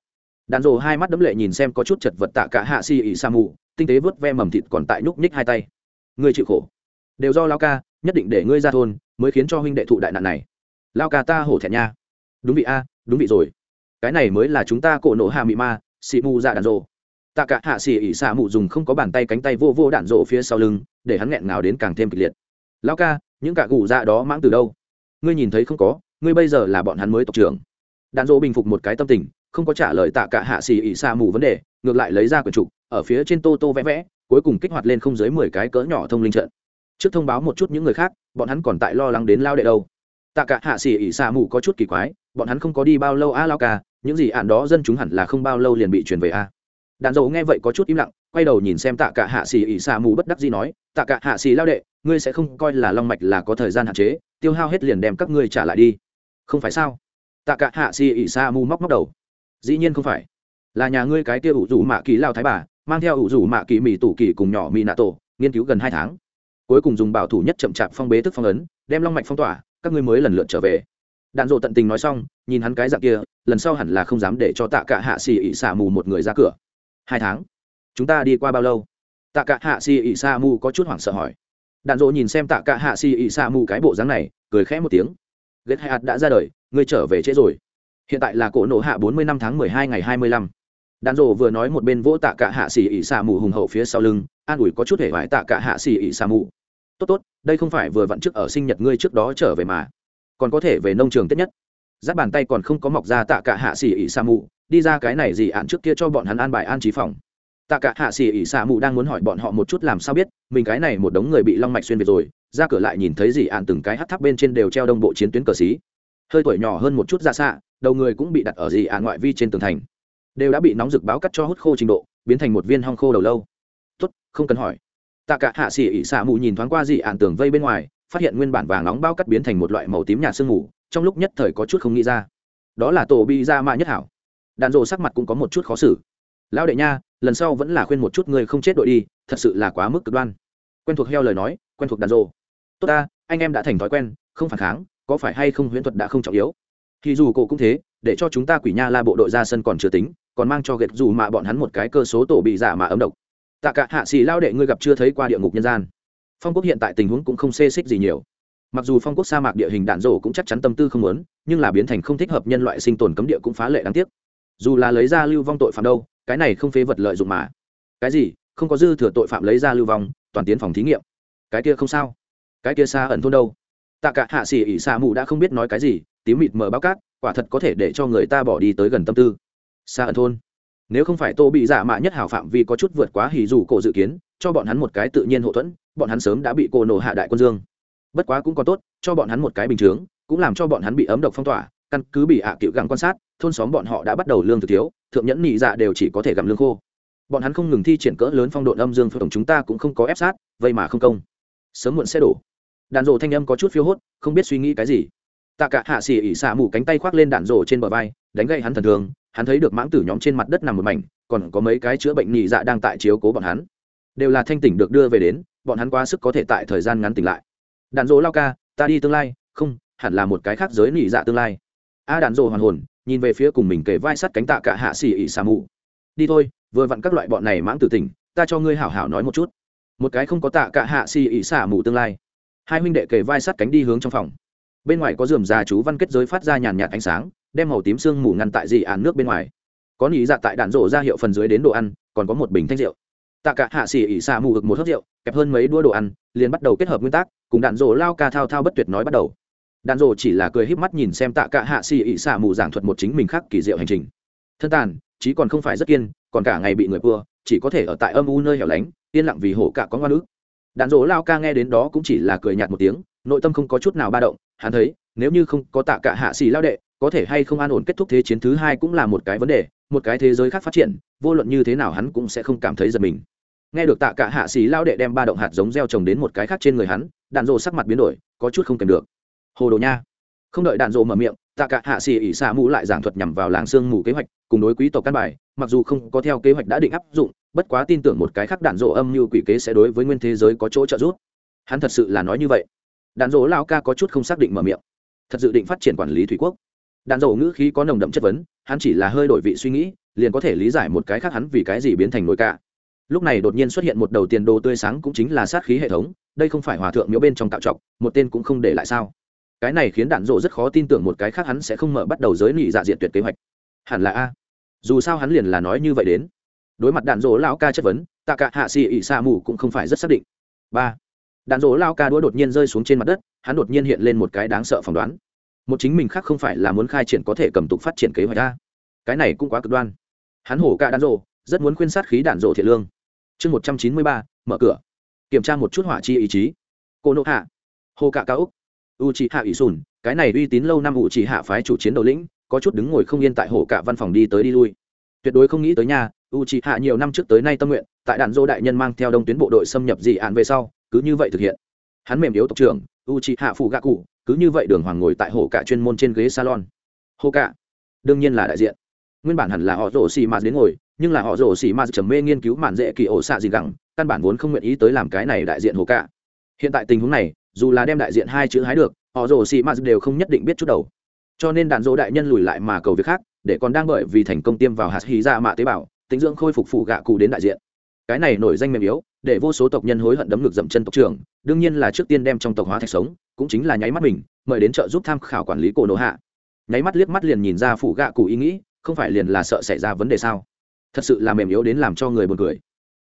Đàn rổ hai mắt đấm lệ nhìn xem có chút chật vật tạ cả hạ xỉ ỉ xả mù, tinh tế vớt ve mầm thịt còn tại nhúc nhích hai tay. Người chịu khổ. Đều do lao ca, nhất định để ngươi ra thôn, mới khiến cho huynh đệ thụ đại nạn này. Lao ca ta hổ thẹn nha. Đúng vị a, đúng vị rồi. Cái này mới là chúng ta cổ nổ hạ mị ma xị mù dạ đàn rộ tạ cả hạ xỉ ỉ xạ mụ dùng không có bàn tay cánh tay vô vô đạn rộ phía sau lưng, để hắn nghẹn ngào đến càng thêm kịch liệt. Lao ca, những cả cụ dạ đó mãng từ đâu? Ngươi nhìn thấy không có, ngươi bây giờ là bọn hắn mới tộc trưởng. Đạn dỗ bình phục một cái tâm tình, không có trả lời tạ cả hạ xỉ ỉ xạ mụ vấn đề, ngược lại lấy ra quyển trục, ở phía trên tô tô vẽ vẽ, cuối cùng kích hoạt lên không dưới mười cái cỡ nhỏ thông linh trận. Trước thông báo một chút những người khác, bọn hắn còn tại lo lắng đến lao đệ đâu. Tạ cả hạ xỉ ỉ xạ mù có chút kỳ quái, bọn hắn không có đi bao lâu a lao ca, những gì ạn đó dân chúng hẳn là không bao lâu liền bị truyền về a đạn dầu nghe vậy có chút im lặng, quay đầu nhìn xem tạ cả hạ xì ỉ xa mù bất đắc gì nói, tạ cả hạ xì lao đệ, ngươi sẽ không coi là long mạch là có thời gian hạn chế, tiêu hao hết liền đem các ngươi trả lại đi. Không phải sao? Tạ cả hạ xì ỉ xa mù móc móc đầu. Dĩ nhiên không phải. Là nhà ngươi cái kia ủ rủ mạ kỳ lao thái bà, mang theo ủ rủ mạ kỳ mỹ tủ kỳ cùng nhỏ mỹ nạ tổ, nghiên cứu gần hai tháng. Cuối cùng dùng bảo thủ nhất chậm chạp phong bế thức phong ấn, đem long mạch phong tỏa, các ngươi mới lần lượt trở về. Đạn dộ tận tình nói xong, nhìn hắn cái dạng kia, lần sau hẳn là không dám để cho tạ cả hạ xì ỉ xả mù một người ra cửa hai tháng? Chúng ta đi qua bao lâu? Tạ cả hạ xì ỉ Sa mù có chút hoảng sợ hỏi. Đạn Dỗ nhìn xem tạ cả hạ xì ỉ Sa mù cái bộ dáng này, cười khẽ một tiếng. Ghét hạt đã ra đời, ngươi trở về trễ rồi. Hiện tại là cổ nổ hạ bốn mươi năm tháng mười hai ngày hai mươi lăm. Đạn Dỗ vừa nói một bên vỗ tạ cả hạ xì ỉ Sa mù hùng hậu phía sau lưng, an ủi có chút hề vải tạ cả hạ xì ỉ Sa mù tốt tốt, đây không phải vừa vặn trước ở sinh nhật ngươi trước đó trở về mà. Còn có thể về nông trường tết nhất giáp bàn tay còn không có mọc ra tạ cả hạ xỉ ỉ sa mù, đi ra cái này gì ạn trước kia cho bọn hắn an bài an trí phòng. Tạ cả hạ xỉ ỉ sa mù đang muốn hỏi bọn họ một chút làm sao biết, mình cái này một đống người bị long mạch xuyên về rồi, ra cửa lại nhìn thấy gì ạn từng cái hắt tháp bên trên đều treo đông bộ chiến tuyến cờ xí. Hơi tuổi nhỏ hơn một chút ra xạ đầu người cũng bị đặt ở gì ạn ngoại vi trên tường thành. Đều đã bị nóng rực báo cắt cho hút khô trình độ, biến thành một viên hong khô đầu lâu. Tốt, không cần hỏi. Tạ cả hạ xỉ ỉ xạ mù nhìn thoáng qua dị ạn tường vây bên ngoài, phát hiện nguyên bản vàng nóng bao cắt biến thành một loại màu tím nhạt sương mù trong lúc nhất thời có chút không nghĩ ra. Đó là tổ bị ra mạ nhất hảo. Đạn rộ sắc mặt cũng có một chút khó xử. Lão đệ nha, lần sau vẫn là khuyên một chút người không chết đội đi, thật sự là quá mức cực đoan. Quen thuộc heo lời nói, quen thuộc đàn rộ tốt ta, anh em đã thành thói quen, không phản kháng, có phải hay không huyễn thuật đã không trọng yếu? Thì dù cổ cũng thế, để cho chúng ta quỷ nha la bộ đội ra sân còn chưa tính, còn mang cho ghệt dù mạ bọn hắn một cái cơ số tổ bị giả mà ấm độc. Tạ cả hạ xì lao đệ ngươi gặp chưa thấy qua địa ngục nhân gian. Phong quốc hiện tại tình huống cũng không xê xích gì nhiều mặc dù phong quốc sa mạc địa hình đạn rổ cũng chắc chắn tâm tư không lớn nhưng là biến thành không thích hợp nhân loại sinh tồn cấm địa cũng phá lệ đáng tiếc. Dù là lấy ra lưu vong tội phạm đâu, cái này không phế vật lợi dụng mà. Cái gì? Không có dư thừa tội phạm lấy ra lưu vong, toàn tiến phòng thí nghiệm. Cái kia không sao. Cái kia xa ẩn thôn đâu? Tạ cả hạ xỉ ỉ xa mù đã không biết nói cái gì, tím mịt mờ bao cát, quả thật có thể để cho người ta bỏ đi tới gần tâm tư. Xa ẩn thôn. Nếu không phải tô bị giả mạ nhất hảo phạm vì có chút vượt quá hỉ dù cổ dự kiến, cho bọn hắn một cái tự nhiên hậu thuẫn, bọn hắn sớm đã bị cô nổ hạ đại quân dương bất quá cũng còn tốt, cho bọn hắn một cái bình chướng, cũng làm cho bọn hắn bị ấm độc phong tỏa, căn cứ bị hạ à cựu gắng quan sát, thôn xóm bọn họ đã bắt đầu lương thực thiếu, thượng nhẫn nhị dạ đều chỉ có thể gặm lương khô. Bọn hắn không ngừng thi triển cỡ lớn phong độ âm dương tổng chúng ta cũng không có ép sát, vậy mà không công. Sớm muộn sẽ đổ. Đạn rộ thanh âm có chút phiêu hốt, không biết suy nghĩ cái gì. Tạ cả hạ xỉ ỉ xả mù cánh tay khoác lên đạn rổ trên bờ vai, đánh gậy hắn thần thường, hắn thấy được mãng tử nhóm trên mặt đất nằm một mảnh, còn có mấy cái chữa bệnh nhị dạ đang tại chiếu cố bọn hắn. Đều là thanh tỉnh được đưa về đến, bọn hắn quá sức có thể tại thời gian ngắn tỉnh lại đạn dỗ lao ca, ta đi tương lai, không, hẳn là một cái khác giới nỉ dạ tương lai. A đạn dỗ hoàn hồn, nhìn về phía cùng mình kề vai sắt cánh tạ cả hạ xỉ ỉ xà mù đi thôi, vừa vặn các loại bọn này mãng tử tỉnh, ta cho ngươi hảo hảo nói một chút. Một cái không có tạ cả hạ xỉ ỉ xà mù tương lai. Hai huynh đệ kề vai sắt cánh đi hướng trong phòng. Bên ngoài có dườm già chú văn kết giới phát ra nhàn nhạt ánh sáng, đem màu tím sương mù ngăn tại dị án nước bên ngoài. Có nỉ dạ tại đạn rổ ra hiệu phần dưới đến đồ ăn, còn có một bình thanh rượu tạ cả hạ xỉ ỉ xà mù ực một hớt rượu, kẹp hơn mấy đũa đồ ăn, liền bắt đầu kết hợp nguyên tắc cùng đạn rổ lao ca thao thao bất tuyệt nói bắt đầu. Đạn rổ chỉ là cười híp mắt nhìn xem tạ cả hạ xỉ ỉ xà mù giảng thuật một chính mình khác kỳ diệu hành trình. Thân tàn, chí còn không phải rất kiên, còn cả ngày bị người cua, chỉ có thể ở tại âm u nơi hẻo lánh, yên lặng vì hổ cả có ngoan ước đạn rổ lao ca nghe đến đó cũng chỉ là cười nhạt một tiếng, nội tâm không có chút nào ba động, hắn thấy, nếu như không có tạ cả hạ xỉ lao đệ, có thể hay không an ổn kết thúc thế chiến thứ hai cũng là một cái vấn đề, một cái thế giới khác phát triển, vô luận như thế nào hắn cũng sẽ không cảm thấy giật mình nghe được tạ cả hạ xì lao đệ đem ba động hạt giống gieo trồng đến một cái khác trên người hắn, đạn rộ sắc mặt biến đổi, có chút không kèm được. Hồ đồ nha. Không đợi đạn rộ mở miệng, tạ cả hạ xì ỉ xạ mũ lại giảng thuật nhằm vào làng sương mù kế hoạch, cùng đối quý tộc căn bài, mặc dù không có theo kế hoạch đã định áp dụng, bất quá tin tưởng một cái khác đạn rộ âm như quỷ kế sẽ đối với nguyên thế giới có chỗ trợ giúp. Hắn thật sự là nói như vậy. Đạn rộ lao ca có chút không xác định mở miệng. Thật dự định phát triển quản lý thủy quốc. Đạn rộ ngữ khí có nồng đậm chất vấn, hắn chỉ là hơi đổi vị suy nghĩ, liền có thể lý giải một cái khác hắn vì cái gì biến thành nội cả lúc này đột nhiên xuất hiện một đầu tiền đồ tươi sáng cũng chính là sát khí hệ thống, đây không phải hòa thượng miếu bên trong tạo trọc, một tên cũng không để lại sao? Cái này khiến đạn dộ rất khó tin tưởng một cái khác hắn sẽ không mở bắt đầu giới nghị dạ diện tuyệt kế hoạch. Hẳn là a. Dù sao hắn liền là nói như vậy đến. Đối mặt đạn dỗ lão ca chất vấn tạ cả hạ xì ỉ xa mù cũng không phải rất xác định. Ba. Đạn dỗ lao ca đũa đột nhiên rơi xuống trên mặt đất, hắn đột nhiên hiện lên một cái đáng sợ phỏng đoán. Một chính mình khác không phải là muốn khai triển có thể cầm tục phát triển kế hoạch ra cái này cũng quá cực đoan. Hắn hổ cả đạn dỗ rất muốn khuyên sát khí đạn dỗ thiện lương chương một trăm chín mươi ba, mở cửa. Kiểm tra một chút hỏa chi ý chí. Cô nộ hạ. Hồ cạ cao úc. U chị hạ ủy sùn cái này uy tín lâu năm u chị hạ phái chủ chiến đầu lĩnh, có chút đứng ngồi không yên tại hồ cạ văn phòng đi tới đi lui. Tuyệt đối không nghĩ tới nhà u chị hạ nhiều năm trước tới nay tâm nguyện, tại đạn dô đại nhân mang theo đông tuyến bộ đội xâm nhập dị án về sau, cứ như vậy thực hiện. Hắn mềm yếu tộc trưởng u chị hạ phụ gạ cụ cứ như vậy đường hoàng ngồi tại hồ cạ chuyên môn trên ghế salon. Hồ cạ, đương nhiên là đại diện nguyên bản hẳn là họ rổ xì mạt đến ngồi, nhưng là họ rổ xì mạt trầm mê nghiên cứu mạn dễ kỳ ổ xạ gì gẳng, căn bản vốn không nguyện ý tới làm cái này đại diện hồ cả. hiện tại tình huống này, dù là đem đại diện hai chữ hái được, họ rổ xì mạt đều không nhất định biết chút đầu. Cho nên đạn dỗ đại nhân lùi lại mà cầu việc khác, để còn đang bởi vì thành công tiêm vào hạt hí ra mạ tế bào, tính dưỡng khôi phục phụ gạ cụ đến đại diện. Cái này nổi danh mềm yếu, để vô số tộc nhân hối hận đấm ngược dậm chân tộc trưởng, đương nhiên là trước tiên đem trong tộc hóa thạch sống, cũng chính là nháy mắt mình, mời đến trợ giúp tham khảo quản lý cổ nổ hạ. Nháy mắt liếc mắt liền nhìn ra phụ gạ cụ ý nghĩ không phải liền là sợ xảy ra vấn đề sao? Thật sự là mềm yếu đến làm cho người buồn cười.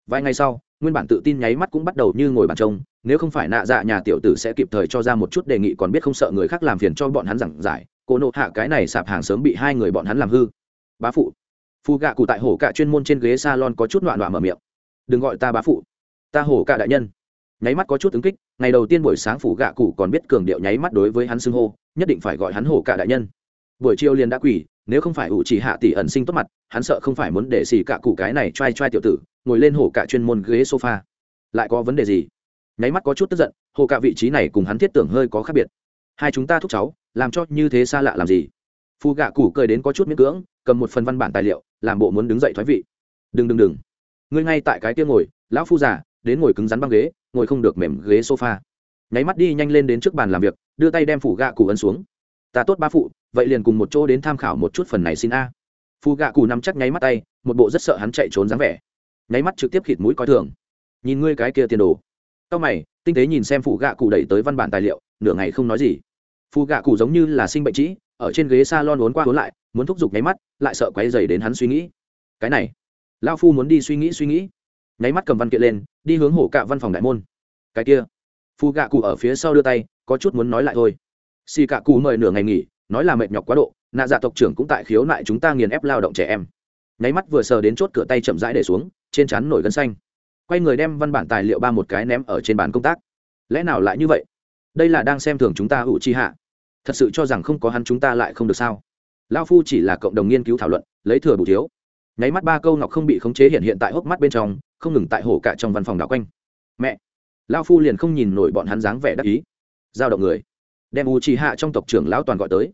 Vài ngày sau, nguyên bản tự tin nháy mắt cũng bắt đầu như ngồi bàn trông, nếu không phải nạ dạ nhà tiểu tử sẽ kịp thời cho ra một chút đề nghị còn biết không sợ người khác làm phiền cho bọn hắn giảng giải, cô nộ hạ cái này sạp hàng sớm bị hai người bọn hắn làm hư. Bá phụ. Phù gạ cụ tại hổ cạ chuyên môn trên ghế s a lon có chút loạn loạn mở miệng. Đừng gọi ta bá phụ. Ta hổ cạ đại nhân. Nháy mắt có chút ứng kích, ngày đầu tiên buổi sáng phủ gạ cụ còn biết cường điệu nháy mắt đối với hắn xưng hô, nhất định phải gọi hắn hổ cạ đại nhân. Buổi chiều liền đã quỳ nếu không phải ủ chỉ hạ tỷ ẩn sinh tốt mặt, hắn sợ không phải muốn để xì cạ cụ cái này t r a i t r a i tiểu tử, ngồi lên hổ cạ chuyên môn ghế sofa. Lại có vấn đề gì? Nháy mắt có chút tức giận, hồ cạ vị trí này cùng hắn thiết tưởng hơi có khác biệt. Hai chúng ta thúc cháu, làm cho như thế xa lạ làm gì? Phù gạ cụ cười đến có chút miễn cưỡng, cầm một phần văn bản tài liệu, làm bộ muốn đứng dậy thoái vị. Đừng đừng đừng. Ngươi ngay tại cái kia ngồi, lão phu già, đến ngồi cứng rắn băng ghế, ngồi không được mềm ghế sofa. Nháy mắt đi nhanh lên đến trước bàn làm việc, đưa tay đem phủ gạ cụ ấn xuống ta tốt ba phụ, vậy liền cùng một chỗ đến tham khảo một chút phần này xin a. Phù gạ cụ nằm chắc nháy mắt tay, một bộ rất sợ hắn chạy trốn dáng vẻ. Nháy mắt trực tiếp khịt mũi coi thường. Nhìn ngươi cái kia tiền đồ. Sau mày, tinh tế nhìn xem phụ gạ cụ đẩy tới văn bản tài liệu, nửa ngày không nói gì. Phụ gạ cụ giống như là sinh bệnh trĩ, ở trên ghế s a lon uốn qua uốn lại, muốn thúc giục nháy mắt, lại sợ quáy dày đến hắn suy nghĩ. Cái này lao phu muốn đi suy nghĩ suy nghĩ. Nháy mắt cầm văn kiện lên, đi hướng hổ cạ văn phòng đại môn. Cái kia phụ gạ cụ ở phía sau đưa tay, có chút muốn nói lại thôi xì cả cụ mời nửa ngày nghỉ, nói là mệt nhọc quá độ, nạ dạ tộc trưởng cũng tại khiếu nại chúng ta nghiền ép lao động trẻ em. Nháy mắt vừa sờ đến chốt cửa tay chậm rãi để xuống, trên chắn nổi gân xanh. Quay người đem văn bản tài liệu ba một cái ném ở trên bàn công tác. Lẽ nào lại như vậy? Đây là đang xem thường chúng ta hữu chi hạ. Thật sự cho rằng không có hắn chúng ta lại không được sao? Lao phu chỉ là cộng đồng nghiên cứu thảo luận, lấy thừa bù thiếu. Nháy mắt ba câu ngọc không bị khống chế hiện hiện tại hốc mắt bên trong, không ngừng tại hổ cả trong văn phòng đảo quanh. Mẹ! Lao phu liền không nhìn nổi bọn hắn dáng vẻ đắc ý. Giao động người đem u trì hạ trong tộc trưởng lão toàn gọi tới.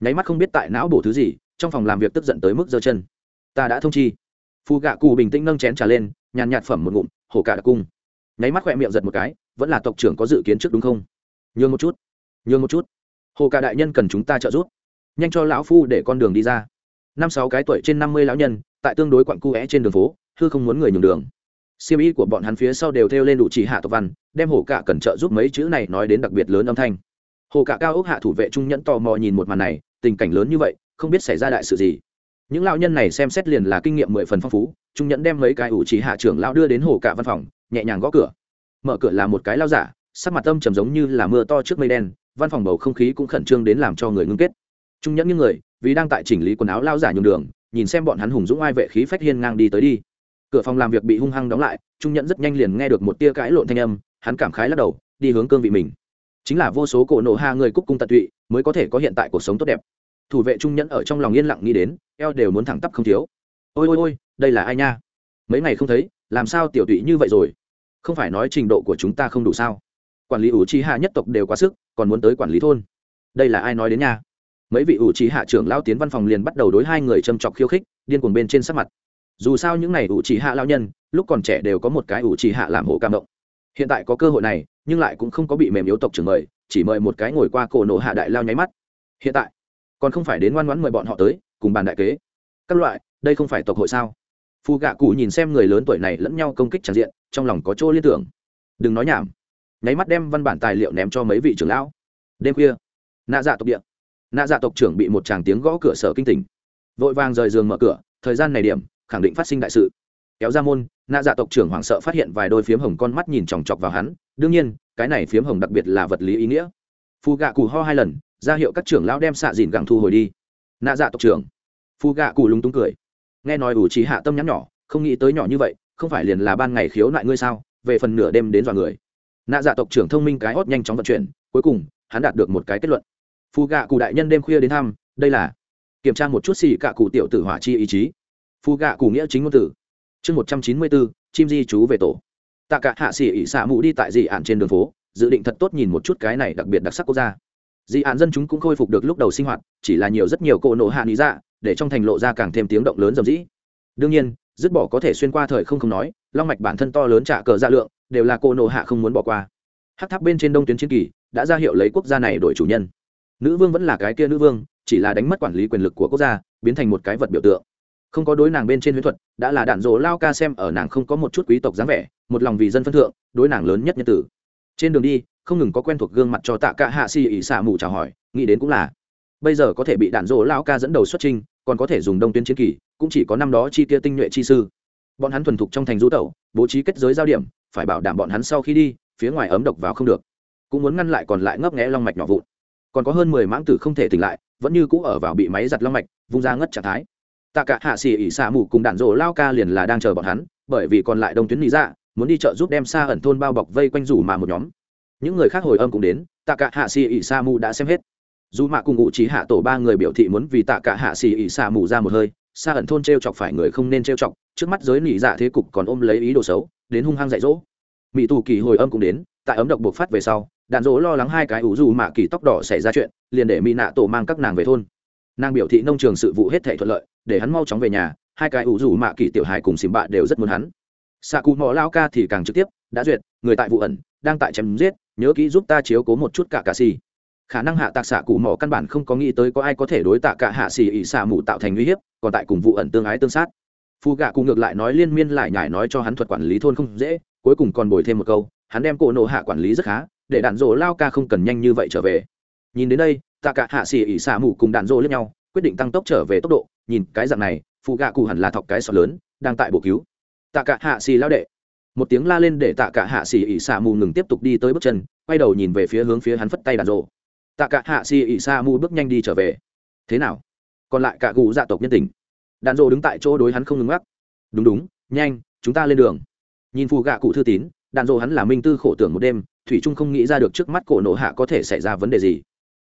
Nháy mắt không biết tại não bổ thứ gì, trong phòng làm việc tức giận tới mức giơ chân. Ta đã thông chi. Phù gạ cù bình tĩnh nâng chén trà lên, nhàn nhạt phẩm một ngụm, hổ cả đặc cung. Nháy mắt khỏe miệng giật một cái, vẫn là tộc trưởng có dự kiến trước đúng không? Nhường một chút, nhường một chút. Hồ cả đại nhân cần chúng ta trợ giúp. Nhanh cho lão phu để con đường đi ra. Năm sáu cái tuổi trên năm mươi lão nhân, tại tương đối quặn cu é trên đường phố, hư không muốn người nhường đường. Siêm ý của bọn hắn phía sau đều theo lên đủ chỉ hạ tộc văn, đem hồ cả cần trợ giúp mấy chữ này nói đến đặc biệt lớn âm thanh hồ cả cao ốc hạ thủ vệ trung nhẫn tò mò nhìn một màn này, tình cảnh lớn như vậy, không biết xảy ra đại sự gì. Những lão nhân này xem xét liền là kinh nghiệm mười phần phong phú, trung nhẫn đem mấy cái ủ chỉ hạ trưởng lão đưa đến hồ cả văn phòng, nhẹ nhàng gõ cửa. Mở cửa là một cái lao giả, sắc mặt âm trầm giống như là mưa to trước mây đen, văn phòng bầu không khí cũng khẩn trương đến làm cho người ngưng kết. Trung nhẫn những người, vì đang tại chỉnh lý quần áo lao giả nhường đường, nhìn xem bọn hắn hùng dũng ai vệ khí phách hiên ngang đi tới đi. Cửa phòng làm việc bị hung hăng đóng lại, trung nhẫn rất nhanh liền nghe được một tia cãi lộn thanh âm, hắn cảm khái lắc đầu, đi hướng cương vị mình chính là vô số cổ nộ hạ người cúc cung tận tụy, mới có thể có hiện tại cuộc sống tốt đẹp. Thủ vệ trung nhẫn ở trong lòng yên lặng nghĩ đến, eo đều muốn thẳng tắp không thiếu. Ôi ôi ôi, đây là ai nha? Mấy ngày không thấy, làm sao tiểu tụy như vậy rồi? Không phải nói trình độ của chúng ta không đủ sao? Quản lý ủ trí hạ nhất tộc đều quá sức, còn muốn tới quản lý thôn. Đây là ai nói đến nha? Mấy vị ủ trí hạ trưởng lao tiến văn phòng liền bắt đầu đối hai người châm chọc khiêu khích, điên cuồng bên trên sắc mặt. Dù sao những n à y ủ trí hạ lao nhân, lúc còn trẻ đều có một cái ủ trí hạ làm hộ cam động hiện tại có cơ hội này nhưng lại cũng không có bị mềm yếu tộc trưởng mời, chỉ mời một cái ngồi qua cổ nổ hạ đại lao nháy mắt. Hiện tại, còn không phải đến ngoan ngoãn mời bọn họ tới, cùng bàn đại kế. Các loại, đây không phải tộc hội sao? Phù gạ cụ nhìn xem người lớn tuổi này lẫn nhau công kích tràn diện, trong lòng có chỗ liên tưởng. Đừng nói nhảm. Nháy mắt đem văn bản tài liệu ném cho mấy vị trưởng lão. Đêm khuya, nạ dạ tộc địa. Nạ dạ tộc trưởng bị một chàng tiếng gõ cửa sở kinh tỉnh. Vội vàng rời giường mở cửa, thời gian này điểm, khẳng định phát sinh đại sự. Kéo ra môn, nạ dạ tộc trưởng hoảng sợ phát hiện vài đôi phiếm hồng con mắt nhìn chòng chọc vào hắn đương nhiên, cái này phiếm hồng đặc biệt là vật lý ý nghĩa. Phù gạ cụ ho hai lần, ra hiệu các trưởng lão đem xạ dìn gẳng thu hồi đi. Nạ dạ tộc trưởng. Phù gạ cụ lúng túng cười. Nghe nói ủ trí hạ tâm nhắn nhỏ, không nghĩ tới nhỏ như vậy, không phải liền là ban ngày khiếu nại ngươi sao? Về phần nửa đêm đến dọa người. Nạ dạ tộc trưởng thông minh cái hót nhanh chóng vận chuyển, cuối cùng, hắn đạt được một cái kết luận. Phù gạ cụ đại nhân đêm khuya đến thăm, đây là kiểm tra một chút xì cả cụ tiểu tử hỏa chi ý chí. Phù gạ cụ nghĩa chính ngôn tử chương một trăm chín mươi bốn, chim di chú về tổ tạ cả hạ xỉ ỉ xạ mù đi tại dị ạn trên đường phố, dự định thật tốt nhìn một chút cái này đặc biệt đặc sắc quốc gia. Dị ạn dân chúng cũng khôi phục được lúc đầu sinh hoạt, chỉ là nhiều rất nhiều cỗ nộ hạ lý dạ để trong thành lộ ra càng thêm tiếng động lớn dầm dĩ. Đương nhiên, dứt bỏ có thể xuyên qua thời không không nói, long mạch bản thân to lớn trả cờ ra lượng, đều là cô nộ hạ không muốn bỏ qua. Hát tháp bên trên đông tuyến chiến kỳ, đã ra hiệu lấy quốc gia này đổi chủ nhân. Nữ vương vẫn là cái kia nữ vương, chỉ là đánh mất quản lý quyền lực của quốc gia, biến thành một cái vật biểu tượng không có đối nàng bên trên huyễn thuật, đã là đạn dỗ lao ca xem ở nàng không có một chút quý tộc dáng vẻ, một lòng vì dân phân thượng, đối nàng lớn nhất nhân tử. Trên đường đi, không ngừng có quen thuộc gương mặt cho tạ cả hạ xì ỉ xả mù chào hỏi, nghĩ đến cũng là, bây giờ có thể bị đạn dỗ lao ca dẫn đầu xuất trình còn có thể dùng đông tuyến chiến kỳ, cũng chỉ có năm đó chi tiêu tinh nhuệ chi sư. Bọn hắn thuần thục trong thành du tẩu, bố trí kết giới giao điểm, phải bảo đảm bọn hắn sau khi đi, phía ngoài ấm độc vào không được. Cũng muốn ngăn lại còn lại ngấp nghẽ long mạch nhỏ vụn. Còn có hơn mười mãng tử không thể tỉnh lại, vẫn như cũ ở vào bị máy giặt long mạch, vung ra ngất trạng thái tạ cả hạ xỉ ỉ xả mù cùng đạn rổ lao ca liền là đang chờ bọn hắn, bởi vì còn lại đông tuyến lý dạ muốn đi chợ giúp đem xa ẩn thôn bao bọc vây quanh rủ mà một nhóm. Những người khác hồi âm cũng đến, tạ cả hạ xỉ ỉ xả mù đã xem hết. Dù mạ cùng ngụ trí hạ tổ ba người biểu thị muốn vì tạ cả hạ xỉ ỉ xả mù ra một hơi, xa ẩn thôn t r e o chọc phải người không nên t r e o chọc, trước mắt giới nỉ dạ thế cục còn ôm lấy ý đồ xấu, đến hung hăng dạy dỗ. Mỹ tù kỳ hồi âm cũng đến, tại ấm độc buộc phát về sau, đạn dỗ lo lắng hai cái ủ dù mạ kỳ tóc đỏ xảy ra chuyện, liền để mỹ nạ tổ mang các nàng về thôn. Nàng biểu thị nông trường sự vụ hết thể thuận lợi để hắn mau chóng về nhà, hai cái ủ rủ mạ kỳ tiểu hài cùng xìm bạ đều rất muốn hắn. Xạ cụ mò lao ca thì càng trực tiếp, đã duyệt, người tại vụ ẩn, đang tại chém giết, nhớ kỹ giúp ta chiếu cố một chút cả cà xì. Khả năng hạ tạc xạ cụ mò căn bản không có nghĩ tới có ai có thể đối tạ cả hạ xì ỉ xạ mù tạo thành uy hiếp, còn tại cùng vụ ẩn tương ái tương sát. Phu gạ cụ ngược lại nói liên miên lại nhải nói cho hắn thuật quản lý thôn không dễ, cuối cùng còn bồi thêm một câu, hắn đem cổ nộ hạ quản lý rất khá, để đạn dỗ lao ca không cần nhanh như vậy trở về. Nhìn đến đây, tạ cả hạ xì ỉ xạ mù cùng đạn dỗ lẫn nhau, quyết định tăng tốc trở về tốc độ nhìn cái dạng này, phụ gạ cụ hẳn là thọc cái sọt lớn, đang tại bộ cứu. Tạ cả hạ xì lao đệ. Một tiếng la lên để tạ cả hạ xì ỉ xạ mù ngừng tiếp tục đi tới bước chân, quay đầu nhìn về phía hướng phía hắn phất tay đàn rộ. Tạ cả hạ xì ỉ xạ mù bước nhanh đi trở về. Thế nào? Còn lại cả cụ dạ tộc nhân tình. Đàn rộ đứng tại chỗ đối hắn không ngừng mắc đúng đúng, nhanh, chúng ta lên đường. Nhìn phù gạ cụ thư tín, đàn rộ hắn là minh tư khổ tưởng một đêm, thủy trung không nghĩ ra được trước mắt cổ nổ hạ có thể xảy ra vấn đề gì.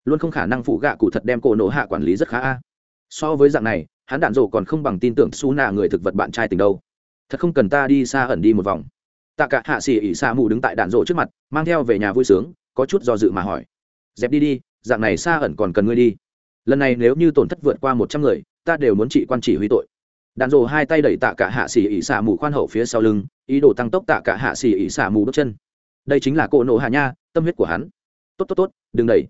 Luôn không khả năng phụ gạ cụ thật đem cổ nổ hạ quản lý rất khá a so với dạng này, hắn đạn rổ còn không bằng tin tưởng su nạ người thực vật bạn trai tình đâu. Thật không cần ta đi xa ẩn đi một vòng. Tạ cả hạ xỉ ỉ xa mù đứng tại đạn rổ trước mặt, mang theo về nhà vui sướng, có chút do dự mà hỏi. Dẹp đi đi, dạng này xa ẩn còn cần ngươi đi. Lần này nếu như tổn thất vượt qua một trăm người, ta đều muốn trị quan chỉ huy tội. Đạn rổ hai tay đẩy tạ cả hạ xỉ ỉ xa mù khoan hậu phía sau lưng, ý đồ tăng tốc tạ cả hạ xỉ ỉ xa mù bước chân. Đây chính là cỗ nổ hạ nha, tâm huyết của hắn. Tốt tốt tốt, đừng đẩy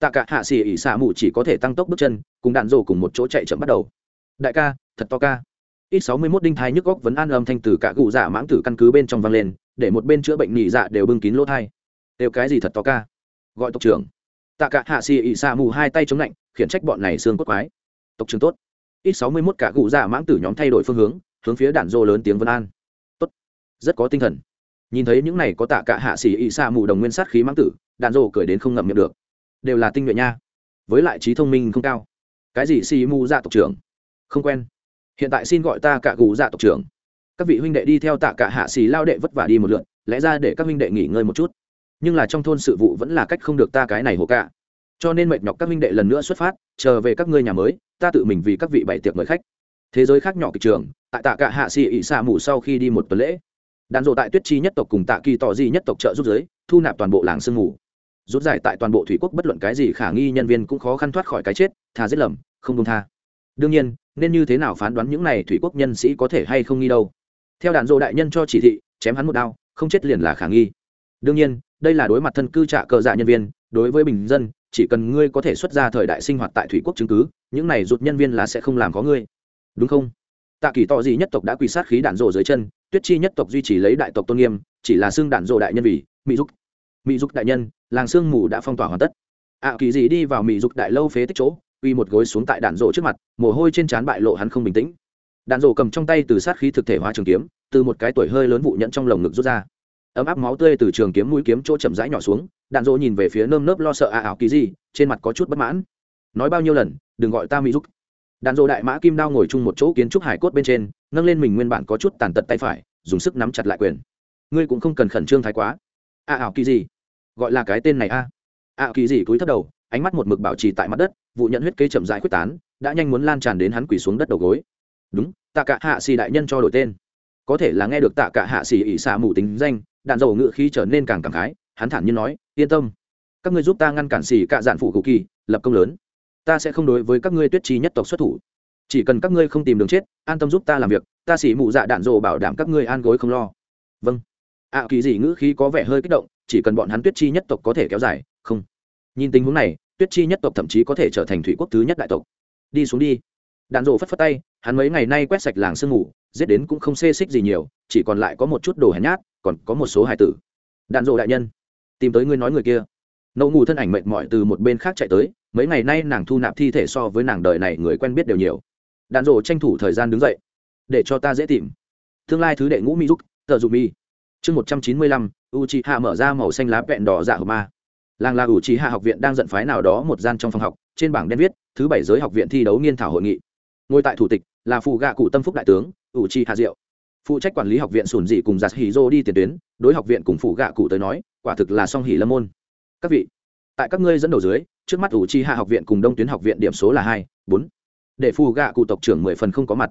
tạ cả hạ xỉ ỉ xả mù chỉ có thể tăng tốc bước chân, cùng đạn rổ cùng một chỗ chạy chậm bắt đầu. Đại ca, thật to ca. Ít sáu mươi mốt đinh thai nhức góc vấn an âm thanh từ cả cụ giả dạ mãng tử căn cứ bên trong vang lên, để một bên chữa bệnh nhị dạ đều bưng kín lỗ thai. Đều cái gì thật to ca? Gọi tộc trưởng. Tạ cả hạ xì ỉ xạ mù hai tay chống lạnh, khiển trách bọn này xương cốt quái. Tộc trưởng tốt. Ít sáu mươi mốt cả cụ giả dạ mãng tử nhóm thay đổi phương hướng hướng phía đạn dô lớn tiếng vân an. Tốt. Rất có tinh thần. Nhìn thấy những này có tạ cả hạ xì ỉ xạ mù đồng nguyên sát khí mãng tử, đạn dô cười đến không ngậm miệng được đều là tinh nhuệ nha. Với lại trí thông minh không cao. Cái gì xì mù dạ tộc trưởng? Không quen. Hiện tại xin gọi ta cả gù dạ tộc trưởng. Các vị huynh đệ đi theo tạ cả hạ xì lao đệ vất vả đi một lượn lẽ ra để các huynh đệ nghỉ ngơi một chút. Nhưng là trong thôn sự vụ vẫn là cách không được ta cái này hồ cả. Cho nên mệt nhọc các huynh đệ lần nữa xuất phát, chờ về các ngươi nhà mới, ta tự mình vì các vị bày tiệc mời khách. Thế giới khác nhỏ kịch trường, tại tạ cả hạ xì ỉ xạ mù sau khi đi một tuần lễ. Đàn rộ tại tuyết chi nhất tộc cùng tạ kỳ tỏ di nhất tộc trợ giúp giới, thu nạp toàn bộ làng sương mù rút giải tại toàn bộ thủy quốc, bất luận cái gì khả nghi nhân viên cũng khó khăn thoát khỏi cái chết thà giết lầm, không đông tha. Đương nhiên, nên như thế nào phán đoán những này thủy quốc nhân sĩ có thể hay không nghi đâu? Theo đàn dộ đại nhân cho chỉ thị, chém hắn một đao, không chết liền là khả nghi. Đương nhiên, đây là đối mặt thân cư trạ cờ dạ nhân viên, đối với bình dân, chỉ cần ngươi có thể xuất ra thời đại sinh hoạt tại thủy quốc chứng cứ, những này rụt nhân viên là sẽ không làm có ngươi. Đúng không? Tạ kỳ tỏ gì nhất tộc đã quỳ sát khí đạn rộ dưới chân, tuyết chi nhất tộc duy trì lấy đại tộc tôn nghiêm, chỉ là xương đạn rộ đại nhân vì mỹ dục. Mỹ dục đại nhân làng sương mù đã phong tỏa hoàn tất. Ạ kỳ gì đi vào mỹ dục đại lâu phế tích chỗ, uy một gối xuống tại đạn rộ trước mặt, mồ hôi trên trán bại lộ hắn không bình tĩnh. Đạn rộ cầm trong tay từ sát khí thực thể hóa trường kiếm, từ một cái tuổi hơi lớn vụ nhận trong lồng ngực rút ra. Ấm áp máu tươi từ trường kiếm mũi kiếm chỗ chậm rãi nhỏ xuống, đạn rộ nhìn về phía nơm nớp lo sợ à ảo kỳ gì trên mặt có chút bất mãn. Nói bao nhiêu lần, đừng gọi ta mỹ dục. đạn rộ đại mã kim đao ngồi chung một chỗ kiến trúc hải cốt bên trên, nâng lên mình nguyên bản có chút tàn tật tay phải, dùng sức nắm chặt lại quyền. Ngươi cũng không cần khẩn trương thái quá. À ảo kỳ gì gọi là cái tên này a. Ạ kỳ dị cúi thấp đầu, ánh mắt một mực bảo trì tại mặt đất, vụ nhận huyết kế chậm rãi quyết tán, đã nhanh muốn lan tràn đến hắn quỳ xuống đất đầu gối. Đúng, tạ cả hạ xì đại nhân cho đổi tên. Có thể là nghe được tạ cả hạ xì ỉ xạ mù tính danh, đạn dầu ngự khí trở nên càng cảm khái, hắn thản nhiên nói, yên tâm, các ngươi giúp ta ngăn cản xì cạ dạn phụ cụ kỳ, lập công lớn. Ta sẽ không đối với các ngươi tuyết trí nhất tộc xuất thủ. Chỉ cần các ngươi không tìm đường chết, an tâm giúp ta làm việc, ta xỉ mụ dạ đạn dồ bảo đảm các ngươi an gối không lo. Vâng. Ạ kỳ dị ngữ khí có vẻ hơi kích động chỉ cần bọn hắn tuyết chi nhất tộc có thể kéo dài, không. Nhìn tình huống này, tuyết chi nhất tộc thậm chí có thể trở thành thủy quốc thứ nhất đại tộc. Đi xuống đi. Đạn rộ phất phất tay, hắn mấy ngày nay quét sạch làng sương ngủ giết đến cũng không xê xích gì nhiều, chỉ còn lại có một chút đồ hèn nhát, còn có một số hài tử. Đạn rộ đại nhân, tìm tới ngươi nói người kia. Nậu ngủ thân ảnh mệt mỏi từ một bên khác chạy tới, mấy ngày nay nàng thu nạp thi thể so với nàng đời này người quen biết đều nhiều. Đạn rộ tranh thủ thời gian đứng dậy, để cho ta dễ tìm. Tương lai thứ đệ ngũ mỹ giúp, tờ dù mi. Chương một trăm chín mươi lăm u c hạ mở ra màu xanh lá vẹn đỏ dạ hờ ma. Làng là u c hạ học viện đang giận phái nào đó một gian trong phòng học, trên bảng đen viết, thứ bảy giới học viện thi đấu nghiên thảo hội nghị. Ngồi tại thủ tịch là phụ gạ cụ tâm phúc đại tướng u c hạ diệu. Phụ trách quản lý học viện sùn dị cùng giặt hì dô đi tiền tuyến, đối học viện cùng phụ gạ cụ tới nói, quả thực là song hỉ lâm môn. Các vị, tại các ngươi dẫn đầu dưới, trước mắt ủ chi hạ học viện cùng đông tuyến học viện điểm số là hai, bốn. Để phù gạ cụ tộc trưởng mười phần không có mặt.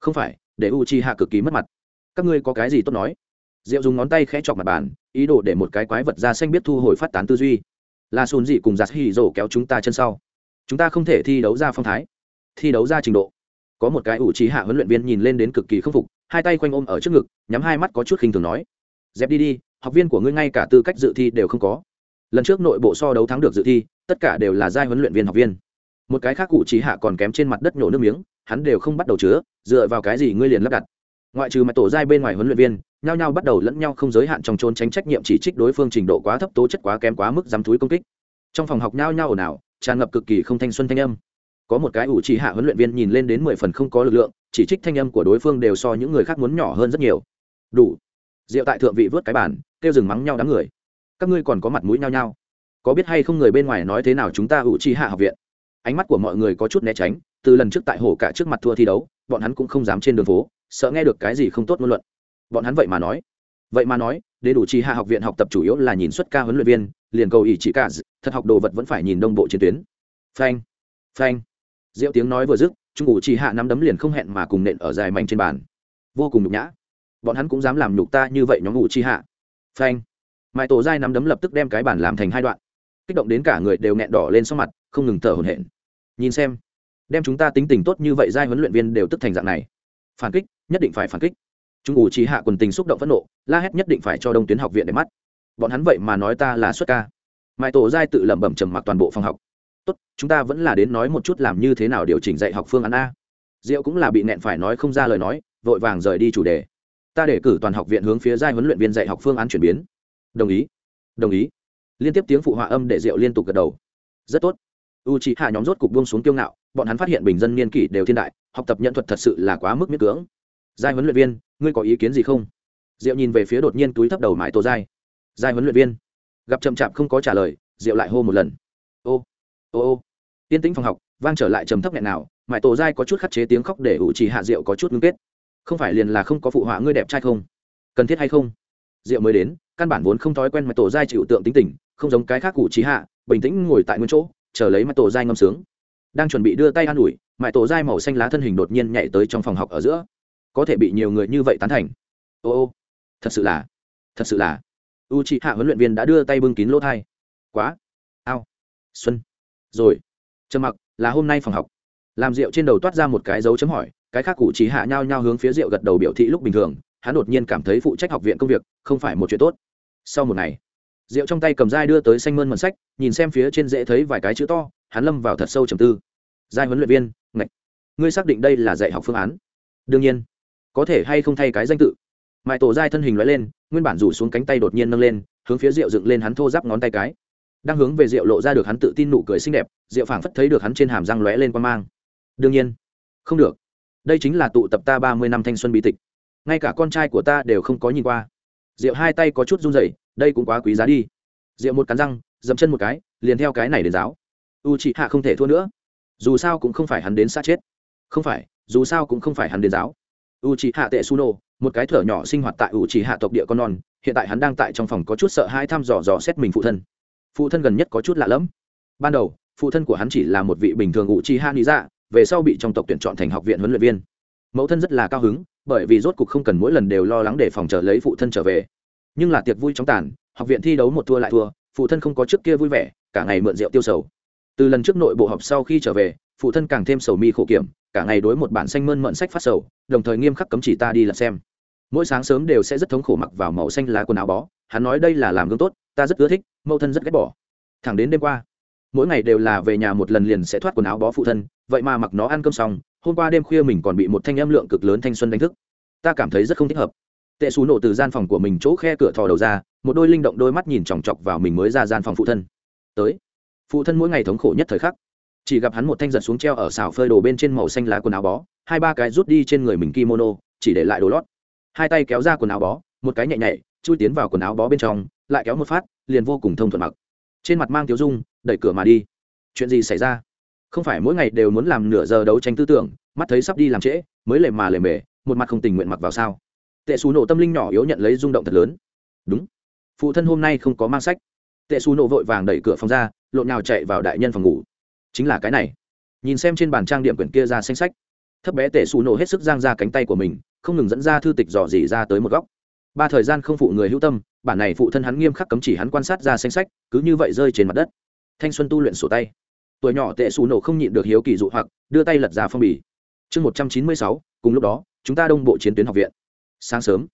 Không phải, để u chi hạ cực kỳ mất mặt. Các ngươi có cái gì tốt nói? Diệu dùng ngón tay khẽ chọc mặt bàn ý đồ để một cái quái vật da xanh biết thu hồi phát tán tư duy. Là sùn dị cùng giặt hì rổ kéo chúng ta chân sau. Chúng ta không thể thi đấu ra phong thái, thi đấu ra trình độ. Có một cái ủ trí hạ huấn luyện viên nhìn lên đến cực kỳ khâm phục, hai tay quanh ôm ở trước ngực, nhắm hai mắt có chút khinh thường nói. Dẹp đi đi, học viên của ngươi ngay cả tư cách dự thi đều không có. Lần trước nội bộ so đấu thắng được dự thi, tất cả đều là giai huấn luyện viên học viên. Một cái khác cụ trí hạ còn kém trên mặt đất nhổ nước miếng, hắn đều không bắt đầu chứa, dựa vào cái gì ngươi liền lắp đặt ngoại trừ mặt tổ giai bên ngoài huấn luyện viên, nhao nhao bắt đầu lẫn nhau không giới hạn trong trốn tránh trách nhiệm chỉ trích đối phương trình độ quá thấp, tố chất quá kém, quá mức dám thúi công kích. Trong phòng học nhao nhao ồn ào, tràn ngập cực kỳ không thanh xuân thanh âm. Có một cái ủ trì hạ huấn luyện viên nhìn lên đến mười phần không có lực lượng, chỉ trích thanh âm của đối phương đều so những người khác muốn nhỏ hơn rất nhiều. Đủ. Rượu tại thượng vị vớt cái bàn, kêu rừng mắng nhau đám người. Các ngươi còn có mặt mũi nhau nhau có biết hay không người bên ngoài nói thế nào chúng ta ủ trì hạ học viện? Ánh mắt của mọi người có chút né tránh, từ lần trước tại hồ cả trước mặt thua thi đấu, bọn hắn cũng không dám trên đường phố sợ nghe được cái gì không tốt ngôn luận. Bọn hắn vậy mà nói. Vậy mà nói đến đủ trì hạ học viện học tập chủ yếu là nhìn xuất ca huấn luyện viên, liền cầu ý chỉ cả thật học đồ vật vẫn phải nhìn đông bộ chiến tuyến. Phanh phanh. Diệu tiếng nói vừa dứt, trung ủ chỉ hạ nắm đấm liền không hẹn mà cùng nện ở dài mảnh trên bàn. Vô cùng nhục nhã. Bọn hắn cũng dám làm nhục ta như vậy nhóm ủ chi hạ. Phanh. Mãi tổ dai nắm đấm lập tức đem cái bàn làm thành hai đoạn. Kích động đến cả người đều nghẹn đỏ lên sau mặt, không ngừng thở hổn hển. Nhìn xem, đem chúng ta tính tình tốt như vậy giai huấn luyện viên đều tức thành dạng này. Phản kích nhất định phải phản kích. Chúng ủ trí hạ quần tình xúc động phẫn nộ, la hét nhất định phải cho đông tuyến học viện để mắt. Bọn hắn vậy mà nói ta là xuất ca. Mãi tổ giai tự lẩm bẩm trầm mặc toàn bộ phòng học. Tốt, chúng ta vẫn là đến nói một chút làm như thế nào điều chỉnh dạy học phương án a. Diệu cũng là bị nẹn phải nói không ra lời nói, vội vàng rời đi chủ đề. Ta để cử toàn học viện hướng phía giai huấn luyện viên dạy học phương án chuyển biến. Đồng ý đồng ý. Liên tiếp tiếng phụ họa âm để diệu liên tục gật đầu. Rất tốt. U c hạ nhóm rốt cục buông xuống kiêu ngạo, bọn hắn phát hiện bình dân niên kỷ đều thiên đại, học tập nhận thuật thật sự là quá mức miễn cưỡng giai huấn luyện viên, ngươi có ý kiến gì không? Diệu nhìn về phía đột nhiên túi thấp đầu mãi tổ giai. Giai huấn luyện viên. Gặp chậm chạp không có trả lời, diệu lại hô một lần. Ô ô ô. Tiên tĩnh phòng học, vang trở lại trầm thấp nghẹn nào, mãi tổ giai có chút khắc chế tiếng khóc để ủ trì hạ Diệu có chút ngưng kết. Không phải liền là không có phụ họa ngươi đẹp trai không? Cần thiết hay không? Diệu mới đến, căn bản vốn không thói quen mãi tổ giai chịu tượng tính tình, không giống cái khác ủ trì hạ, bình tĩnh ngồi tại nguyên chỗ, chờ lấy mãi tổ giai ngâm sướng. Đang chuẩn bị đưa tay an ủi, mãi tổ giai màu xanh lá thân hình đột nhiên nhảy tới trong phòng học ở giữa có thể bị nhiều người như vậy tán thành. Ô ô, thật sự là, thật sự là. U c hạ huấn luyện viên đã đưa tay bưng kín lỗ thai. Quá, ao, xuân. Rồi, trầm mặc, là hôm nay phòng học. Làm rượu trên đầu toát ra một cái dấu chấm hỏi, cái khác cụ chỉ hạ nhau nhau hướng phía rượu gật đầu biểu thị lúc bình thường, hắn đột nhiên cảm thấy phụ trách học viện công việc, không phải một chuyện tốt. Sau một ngày, rượu trong tay cầm dai đưa tới xanh mơn mần sách, nhìn xem phía trên dễ thấy vài cái chữ to, hắn lâm vào thật sâu trầm tư. Giai huấn luyện viên, ngạch, ngươi xác định đây là dạy học phương án. Đương nhiên có thể hay không thay cái danh tự. Mãi tổ giai thân hình loại lên, nguyên bản rủ xuống cánh tay đột nhiên nâng lên, hướng phía rượu dựng lên hắn thô giáp ngón tay cái. Đang hướng về rượu lộ ra được hắn tự tin nụ cười xinh đẹp rượu phảng phất thấy được hắn trên hàm răng lóe lên quan mang. Đương nhiên, không được. Đây chính là tụ tập ta ba mươi năm thanh xuân bí tịch. Ngay cả con trai của ta đều không có nhìn qua. Rượu hai tay có chút run rẩy, đây cũng quá quý giá đi. Rượu một cắn răng, dậm chân một cái, liền theo cái này đến giáo. U chị hạ không thể thua nữa. Dù sao cũng không phải hắn đến sát chết. Không phải, dù sao cũng không phải hắn đến giáo u chị hạ tệ suno một cái thở nhỏ sinh hoạt tại u chị hạ tộc địa con non, hiện tại hắn đang tại trong phòng có chút sợ hai thăm dò dò xét mình phụ thân. Phụ thân gần nhất có chút lạ lẫm. Ban đầu, phụ thân của hắn chỉ là một vị bình thường u chị hạ lý dạ về sau bị trong tộc tuyển chọn thành học viện huấn luyện viên. Mẫu thân rất là cao hứng, bởi vì rốt cục không cần mỗi lần đều lo lắng để phòng chờ lấy phụ thân trở về. Nhưng là tiệc vui trong tàn, học viện thi đấu một thua lại thua, phụ thân không có trước kia vui vẻ, cả ngày mượn rượu tiêu sầu. Từ lần trước nội bộ họp sau khi trở về, phụ thân càng thêm sầu mi khổ kiểm cả ngày đối một bản xanh mơn mận sách phát sầu, đồng thời nghiêm khắc cấm chỉ ta đi lật xem. Mỗi sáng sớm đều sẽ rất thống khổ mặc vào màu xanh lá quần áo bó, hắn nói đây là làm gương tốt, ta rất ưa thích, mẫu thân rất ghét bỏ. Thẳng đến đêm qua, mỗi ngày đều là về nhà một lần liền sẽ thoát quần áo bó phụ thân, vậy mà mặc nó ăn cơm xong, hôm qua đêm khuya mình còn bị một thanh âm lượng cực lớn thanh xuân đánh thức. Ta cảm thấy rất không thích hợp. Tệ xù nổ từ gian phòng của mình chỗ khe cửa thò đầu ra, một đôi linh động đôi mắt nhìn chòng chọc vào mình mới ra gian phòng phụ thân. Tới, phụ thân mỗi ngày thống khổ nhất thời khắc chỉ gặp hắn một thanh giật xuống treo ở xào phơi đồ bên trên màu xanh lá quần áo bó, hai ba cái rút đi trên người mình kimono, chỉ để lại đồ lót. Hai tay kéo ra quần áo bó, một cái nhẹ nhẹ, chui tiến vào quần áo bó bên trong, lại kéo một phát, liền vô cùng thông thuận mặc. Trên mặt mang tiếu dung, đẩy cửa mà đi. Chuyện gì xảy ra? Không phải mỗi ngày đều muốn làm nửa giờ đấu tranh tư tưởng, mắt thấy sắp đi làm trễ, mới lề mà lề mề, một mặt không tình nguyện mặc vào sao? Tệ xù nổ tâm linh nhỏ yếu nhận lấy rung động thật lớn. Đúng. Phụ thân hôm nay không có mang sách. Tệ xù nổ vội vàng đẩy cửa phòng ra, lộn nào chạy vào đại nhân phòng ngủ chính là cái này. Nhìn xem trên bàn trang điểm quyển kia ra xanh sách, thấp bé tệ xù nổ hết sức giang ra cánh tay của mình, không ngừng dẫn ra thư tịch dò dỉ ra tới một góc. Ba thời gian không phụ người hữu tâm, bản này phụ thân hắn nghiêm khắc cấm chỉ hắn quan sát ra xanh sách, cứ như vậy rơi trên mặt đất. Thanh xuân tu luyện sổ tay. Tuổi nhỏ tệ xù nổ không nhịn được hiếu kỳ dụ hoặc, đưa tay lật ra phong bì. Chương một trăm chín mươi sáu, cùng lúc đó, chúng ta đông bộ chiến tuyến học viện. Sáng sớm,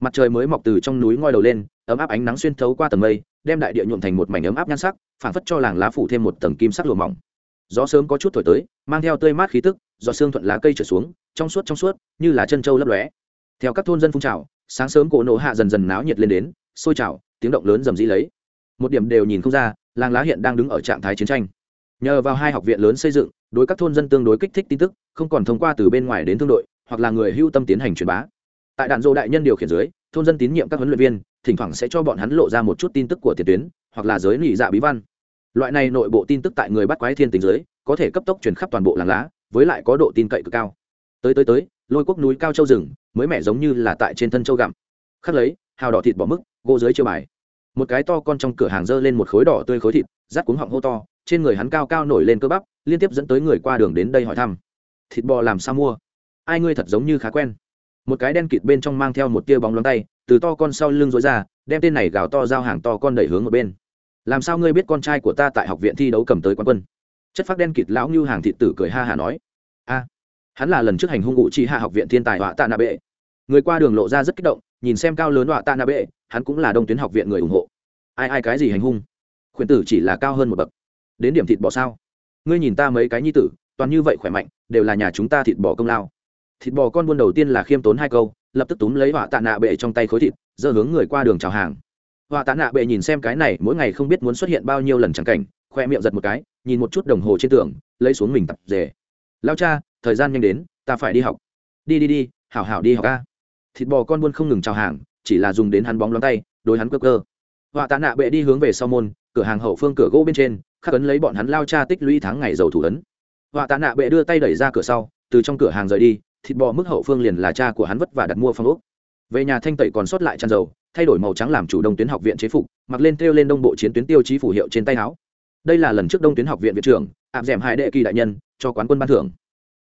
mặt trời mới mọc từ trong núi ngoi đầu lên, ấm áp ánh nắng xuyên thấu qua tầng mây, đem đại địa nhuộm thành một mảnh ấm áp nhan sắc, phảng phất cho làng lá phủ thêm một tầng kim sắc lùa mỏng gió sớm có chút thổi tới, mang theo tươi mát khí tức gió xương thuận lá cây trở xuống, trong suốt trong suốt, như là chân trâu lấp lóe. Theo các thôn dân phun trào, sáng sớm cổ nổ hạ dần dần náo nhiệt lên đến, sôi trào, tiếng động lớn rầm rĩ lấy. Một điểm đều nhìn không ra, làng lá hiện đang đứng ở trạng thái chiến tranh. Nhờ vào hai học viện lớn xây dựng, đối các thôn dân tương đối kích thích tin tức, không còn thông qua từ bên ngoài đến thương đội, hoặc là người hưu tâm tiến hành truyền bá. Tại đạn dộ đại nhân điều khiển dưới, thôn dân tín nhiệm các huấn luyện viên, thỉnh thoảng sẽ cho bọn hắn lộ ra một chút tin tức của tiền tuyến, hoặc là giới lụy dạ bí văn loại này nội bộ tin tức tại người bắt quái thiên tính giới có thể cấp tốc truyền khắp toàn bộ làng lá, với lại có độ tin cậy cực cao. Tới tới tới, lôi quốc núi cao châu rừng, mới mẻ giống như là tại trên thân châu gặm. Khắc lấy, hào đỏ thịt bỏ mức gỗ dưới chiêu bài. Một cái to con trong cửa hàng dơ lên một khối đỏ tươi khối thịt rát cuống họng hô to, trên người hắn cao cao nổi lên cơ bắp, liên tiếp dẫn tới người qua đường đến đây hỏi thăm. Thịt bò làm sao mua? Ai ngươi thật giống như khá quen. Một cái đen kịt bên trong mang theo một tia bóng lóng tay, từ to con sau lưng dối ra, đem tên này gào to giao hàng to con đẩy hướng một bên làm sao ngươi biết con trai của ta tại học viện thi đấu cầm tới quán quân? Chất phát đen kịt lão như hàng thị tử cười ha hà nói. A, hắn là lần trước hành hung ngụ chi hạ học viện thiên tài họa tạ nạ bệ. Người qua đường lộ ra rất kích động, nhìn xem cao lớn họa tạ nạ bệ, hắn cũng là đông tuyến học viện người ủng hộ. Ai ai cái gì hành hung? Khuyển tử chỉ là cao hơn một bậc. Đến điểm thịt bò sao? Ngươi nhìn ta mấy cái nhi tử, toàn như vậy khỏe mạnh, đều là nhà chúng ta thịt bò công lao. Thịt bò con buôn đầu tiên là khiêm tốn hai câu, lập tức túm lấy họa tạ nạ bệ trong tay khối thịt dơ hướng người qua đường chào hàng họa tạ nạ bệ nhìn xem cái này, mỗi ngày không biết muốn xuất hiện bao nhiêu lần chẳng cảnh, khoe miệng giật một cái, nhìn một chút đồng hồ trên tường, lấy xuống mình tập rể lao cha, thời gian nhanh đến, ta phải đi học. Đi đi đi, hảo hảo đi học ca thịt bò con buôn không ngừng chào hàng, chỉ là dùng đến hắn bóng lóng tay, đối hắn cơ cơ. Họa tạ nạ bệ đi hướng về sau môn, cửa hàng hậu phương cửa gỗ bên trên, khắc ấn lấy bọn hắn lao cha tích lũy tháng ngày giàu thủ ấn. Họa tạ nạ bệ đưa tay đẩy ra cửa sau, từ trong cửa hàng rời đi, thịt bò mức hậu phương liền là cha của hắn vất và đặt mua phong ốc. Về nhà thanh tẩy còn sót lại chăn dầu thay đổi màu trắng làm chủ đông tuyến học viện chế phục, mặc lên treo lên đông bộ chiến tuyến tiêu chí phủ hiệu trên tay áo. Đây là lần trước đông tuyến học viện viện trưởng áp d hải đệ kỳ đại nhân, cho quán quân ban thưởng.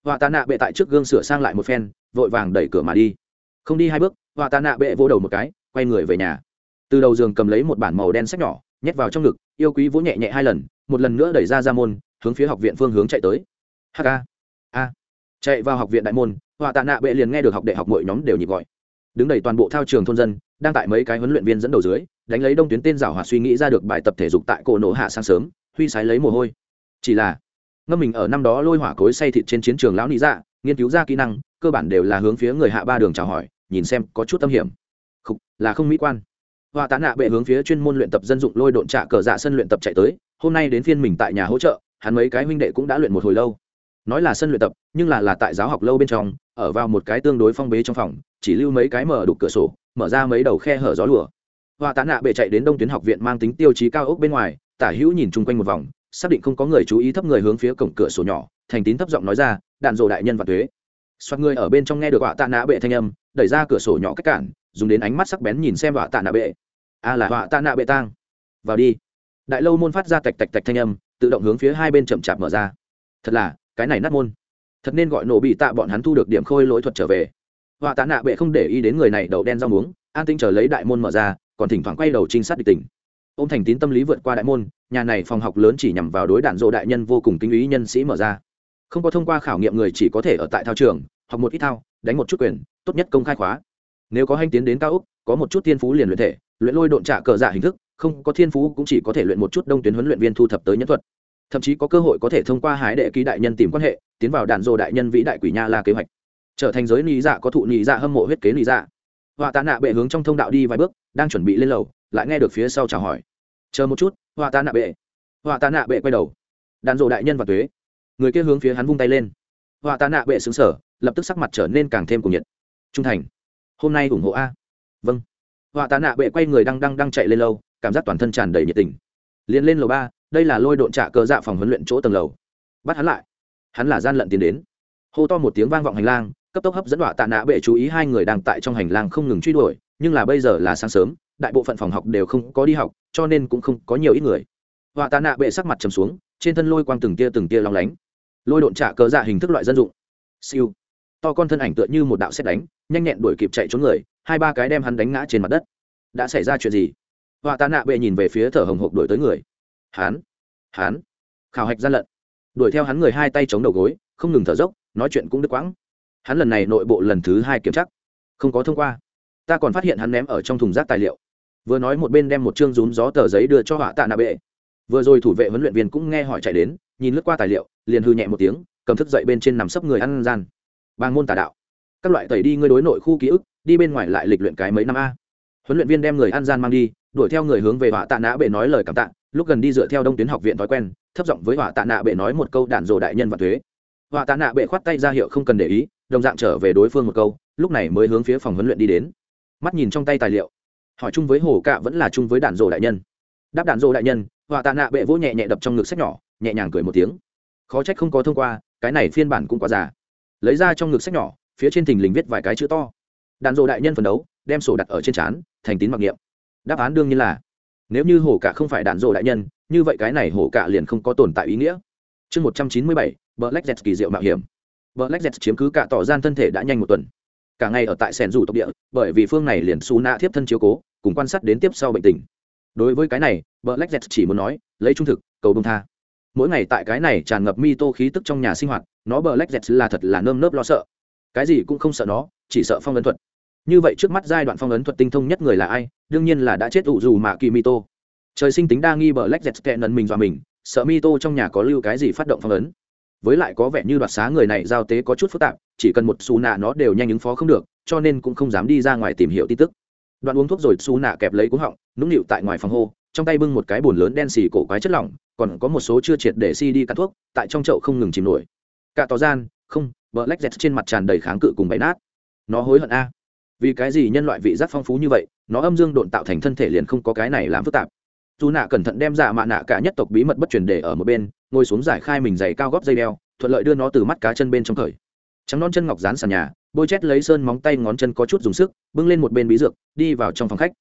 Họa tạ nạ bệ tại trước gương sửa sang lại một phen, vội vàng đẩy cửa mà đi. Không đi hai bước, họa tạ nạ bệ vỗ đầu một cái, quay người về nhà. Từ đầu giường cầm lấy một bản màu đen sách nhỏ, nhét vào trong ngực, yêu quý vỗ nhẹ nhẹ hai lần, một lần nữa đẩy ra ra môn, hướng phía học viện phương hướng chạy tới. Hk a. Chạy vào học viện đại môn, họa tạ nạ bệ liền nghe được học đệ học mỗi nhóm đều nhịp gọi. Đứng đầy toàn bộ thao trường thôn dân đang tại mấy cái huấn luyện viên dẫn đầu dưới đánh lấy đông tuyến tên giảo hòa suy nghĩ ra được bài tập thể dục tại cổ nổ hạ sáng sớm huy sái lấy mồ hôi. Chỉ là ngâm mình ở năm đó lôi hỏa cối say thịt trên chiến trường lão nị dạ nghiên cứu ra kỹ năng cơ bản đều là hướng phía người hạ ba đường chào hỏi nhìn xem có chút tâm hiểm. Không, là không mỹ quan. Hòa tán nạ bệ hướng phía chuyên môn luyện tập dân dụng lôi độn trạ cờ dạ sân luyện tập chạy tới hôm nay đến phiên mình tại nhà hỗ trợ hắn mấy cái huynh đệ cũng đã luyện một hồi lâu. Nói là sân luyện tập nhưng là là tại giáo học lâu bên trong ở vào một cái tương đối phong bế trong phòng, chỉ lưu mấy cái mở đục cửa sổ, mở ra mấy đầu khe hở gió lùa. Họa tạ nạ bệ chạy đến đông tuyến học viện mang tính tiêu chí cao ốc bên ngoài, tả hữu nhìn chung quanh một vòng, xác định không có người chú ý thấp người hướng phía cổng cửa sổ nhỏ, thành tín thấp giọng nói ra, đạn dồ đại nhân và thuế. Soạt người ở bên trong nghe được họa tạ nạ bệ thanh âm, đẩy ra cửa sổ nhỏ cách cản, dùng đến ánh mắt sắc bén nhìn xem họa tạ nạ bệ. A là họa tạ nạ bệ tang. Vào đi. Đại lâu môn phát ra tạch tạch tạch thanh âm, tự động hướng phía hai bên chậm chạp mở ra. Thật là, cái này nát môn thật nên gọi nổ bị tạ bọn hắn thu được điểm khôi lỗi thuật trở về. Họa tạ nạ bệ không để ý đến người này đậu đen rau muống, an tinh chờ lấy đại môn mở ra, còn thỉnh thoảng quay đầu trinh sát địch tỉnh ô m thành tín tâm lý vượt qua đại môn, nhà này phòng học lớn chỉ nhằm vào đối đạn dộ đại nhân vô cùng kinh ý nhân sĩ mở ra. Không có thông qua khảo nghiệm người chỉ có thể ở tại thao trường, học một ít thao, đánh một chút quyền, tốt nhất công khai khóa. Nếu có hành tiến đến cao úc có một chút thiên phú liền luyện thể, luyện lôi độn trả cờ giả hình thức, không có thiên phú cũng chỉ có thể luyện một chút đông tuyến huấn luyện viên thu thập tới nhân thuật thậm chí có cơ hội có thể thông qua hái đệ ký đại nhân tìm quan hệ, tiến vào đạn dồ đại nhân vĩ đại quỷ nha la kế hoạch. Trở thành giới nị dạ có thụ nị dạ hâm mộ huyết kế nị dạ. Họa tạ nạ bệ hướng trong thông đạo đi vài bước, đang chuẩn bị lên lầu, lại nghe được phía sau chào hỏi. Chờ một chút, họa tạ nạ bệ. Họa tạ nạ bệ quay đầu. Đạn dồ đại nhân và tuế. Người kia hướng phía hắn vung tay lên. Họa tạ nạ bệ xứng sở lập tức sắc mặt trở nên càng thêm cuồng nhiệt. Trung thành, hôm nay ủng hộ a. Vâng. Họa tạ nạ bệ quay người đang đang đang chạy lên lâu cảm giác toàn thân tràn đầy nhiệt tình. Liền lên lầu ba đây là lôi độn trạ cơ dạ phòng huấn luyện chỗ tầng lầu. Bắt hắn lại. Hắn là gian lận tiến đến. Hô to một tiếng vang vọng hành lang, cấp tốc hấp dẫn đọa tạ nạ bệ chú ý hai người đang tại trong hành lang không ngừng truy đuổi, nhưng là bây giờ là sáng sớm, đại bộ phận phòng học đều không có đi học, cho nên cũng không có nhiều ít người. Họa tạ nạ bệ sắc mặt trầm xuống, trên thân lôi quang từng tia từng tia long lánh. Lôi độn trạ cờ dạ hình thức loại dân dụng. Siêu. To con thân ảnh tựa như một đạo xét đánh, nhanh nhẹn đuổi kịp chạy trốn người, hai ba cái đem hắn đánh ngã trên mặt đất. Đã xảy ra chuyện gì? Họa tạ nạ bệ nhìn về phía thở hồng hộc đuổi tới người hán hán. Khảo hạch gian lận. Đuổi theo hắn người hai tay chống đầu gối, không ngừng thở dốc, nói chuyện cũng đứt quãng. Hắn lần này nội bộ lần thứ hai kiểm chắc không có thông qua. Ta còn phát hiện hắn ném ở trong thùng rác tài liệu. Vừa nói một bên đem một chương rún gió tờ giấy đưa cho họa tạ nạ bệ. Vừa rồi thủ vệ huấn luyện viên cũng nghe hỏi chạy đến, nhìn lướt qua tài liệu, liền hư nhẹ một tiếng, cầm thức dậy bên trên nằm sấp người ăn gian. Bang môn tà đạo. Các loại tẩy đi ngươi đối nội khu ký ức, đi bên ngoài lại lịch luyện cái mấy năm a. Huấn luyện viên đem người ăn gian mang đi, đuổi theo người hướng về họa tạ nạ bệ nói lời cảm tạ lúc gần đi dựa theo đông tuyến học viện thói quen, thấp giọng với họa tạ nạ bệ nói một câu đản dồ đại nhân và thuế. Họa tạ nạ bệ khoát tay ra hiệu không cần để ý, đồng dạng trở về đối phương một câu, lúc này mới hướng phía phòng huấn luyện đi đến. Mắt nhìn trong tay tài liệu, hỏi chung với hồ cạ vẫn là chung với đạn dồ đại nhân. Đáp đạn dồ đại nhân, họa tạ nạ bệ vỗ nhẹ nhẹ đập trong ngực sách nhỏ, nhẹ nhàng cười một tiếng. Khó trách không có thông qua, cái này phiên bản cũng quá già. Lấy ra trong ngực sách nhỏ, phía trên thình lình viết vài cái chữ to. Đạn dồ đại nhân phấn đấu, đem sổ đặt ở trên trán, thành tín mặc niệm. Đáp án đương nhiên là nếu như hổ cả không phải đạn dộ đại nhân, như vậy cái này hổ cả liền không có tồn tại ý nghĩa. Chương một trăm chín mươi bảy, black jet kỳ diệu mạo hiểm. Black jet chiếm cứ cả tỏ gian thân thể đã nhanh một tuần. Cả ngày ở tại sẻn rủ tộc địa, bởi vì phương này liền xù nạ thiếp thân chiếu cố, cùng quan sát đến tiếp sau bệnh tình. Đối với cái này, black jet chỉ muốn nói, lấy trung thực, cầu bông tha. Mỗi ngày tại cái này tràn ngập mi tô khí tức trong nhà sinh hoạt, nó black jet là thật là nơm nớp lo sợ. Cái gì cũng không sợ nó, chỉ sợ phong ấn thuật như vậy trước mắt giai đoạn phong ấn thuật tinh thông nhất người là ai? Đương nhiên là đã chết ủ dù mạ kỳ mito trời sinh tính đa nghi bờ lách dẹt kẹ nần mình dọa mình, sợ mito trong nhà có lưu cái gì phát động phong ấn. Với lại có vẻ như đoạt xá người này giao tế có chút phức tạp, chỉ cần một xù nạ nó đều nhanh ứng phó không được, cho nên cũng không dám đi ra ngoài tìm hiểu tin tức. Đoạn uống thuốc rồi xù nạ kẹp lấy cuống họng, nũng nịu tại ngoài phòng hô, trong tay bưng một cái bồn lớn đen xì cổ quái chất lỏng, còn có một số chưa triệt để si đi cắt thuốc, tại trong chậu không ngừng chìm nổi. Cả tỏ gian, không bờ lách dẹt trên mặt tràn đầy kháng cự cùng bẫy nát. Nó hối hận a vì cái gì nhân loại vị giác phong phú như vậy, nó âm dương độn tạo thành thân thể liền không có cái này làm phức tạp. Dù nạ cẩn thận đem giả mạ nạ cả nhất tộc bí mật bất truyền để ở một bên, ngồi xuống giải khai mình giày cao góp dây đeo, thuận lợi đưa nó từ mắt cá chân bên trong khởi trắng non chân ngọc dán sàn nhà, bôi chét lấy sơn móng tay ngón chân có chút dùng sức, bưng lên một bên bí dược, đi vào trong phòng khách.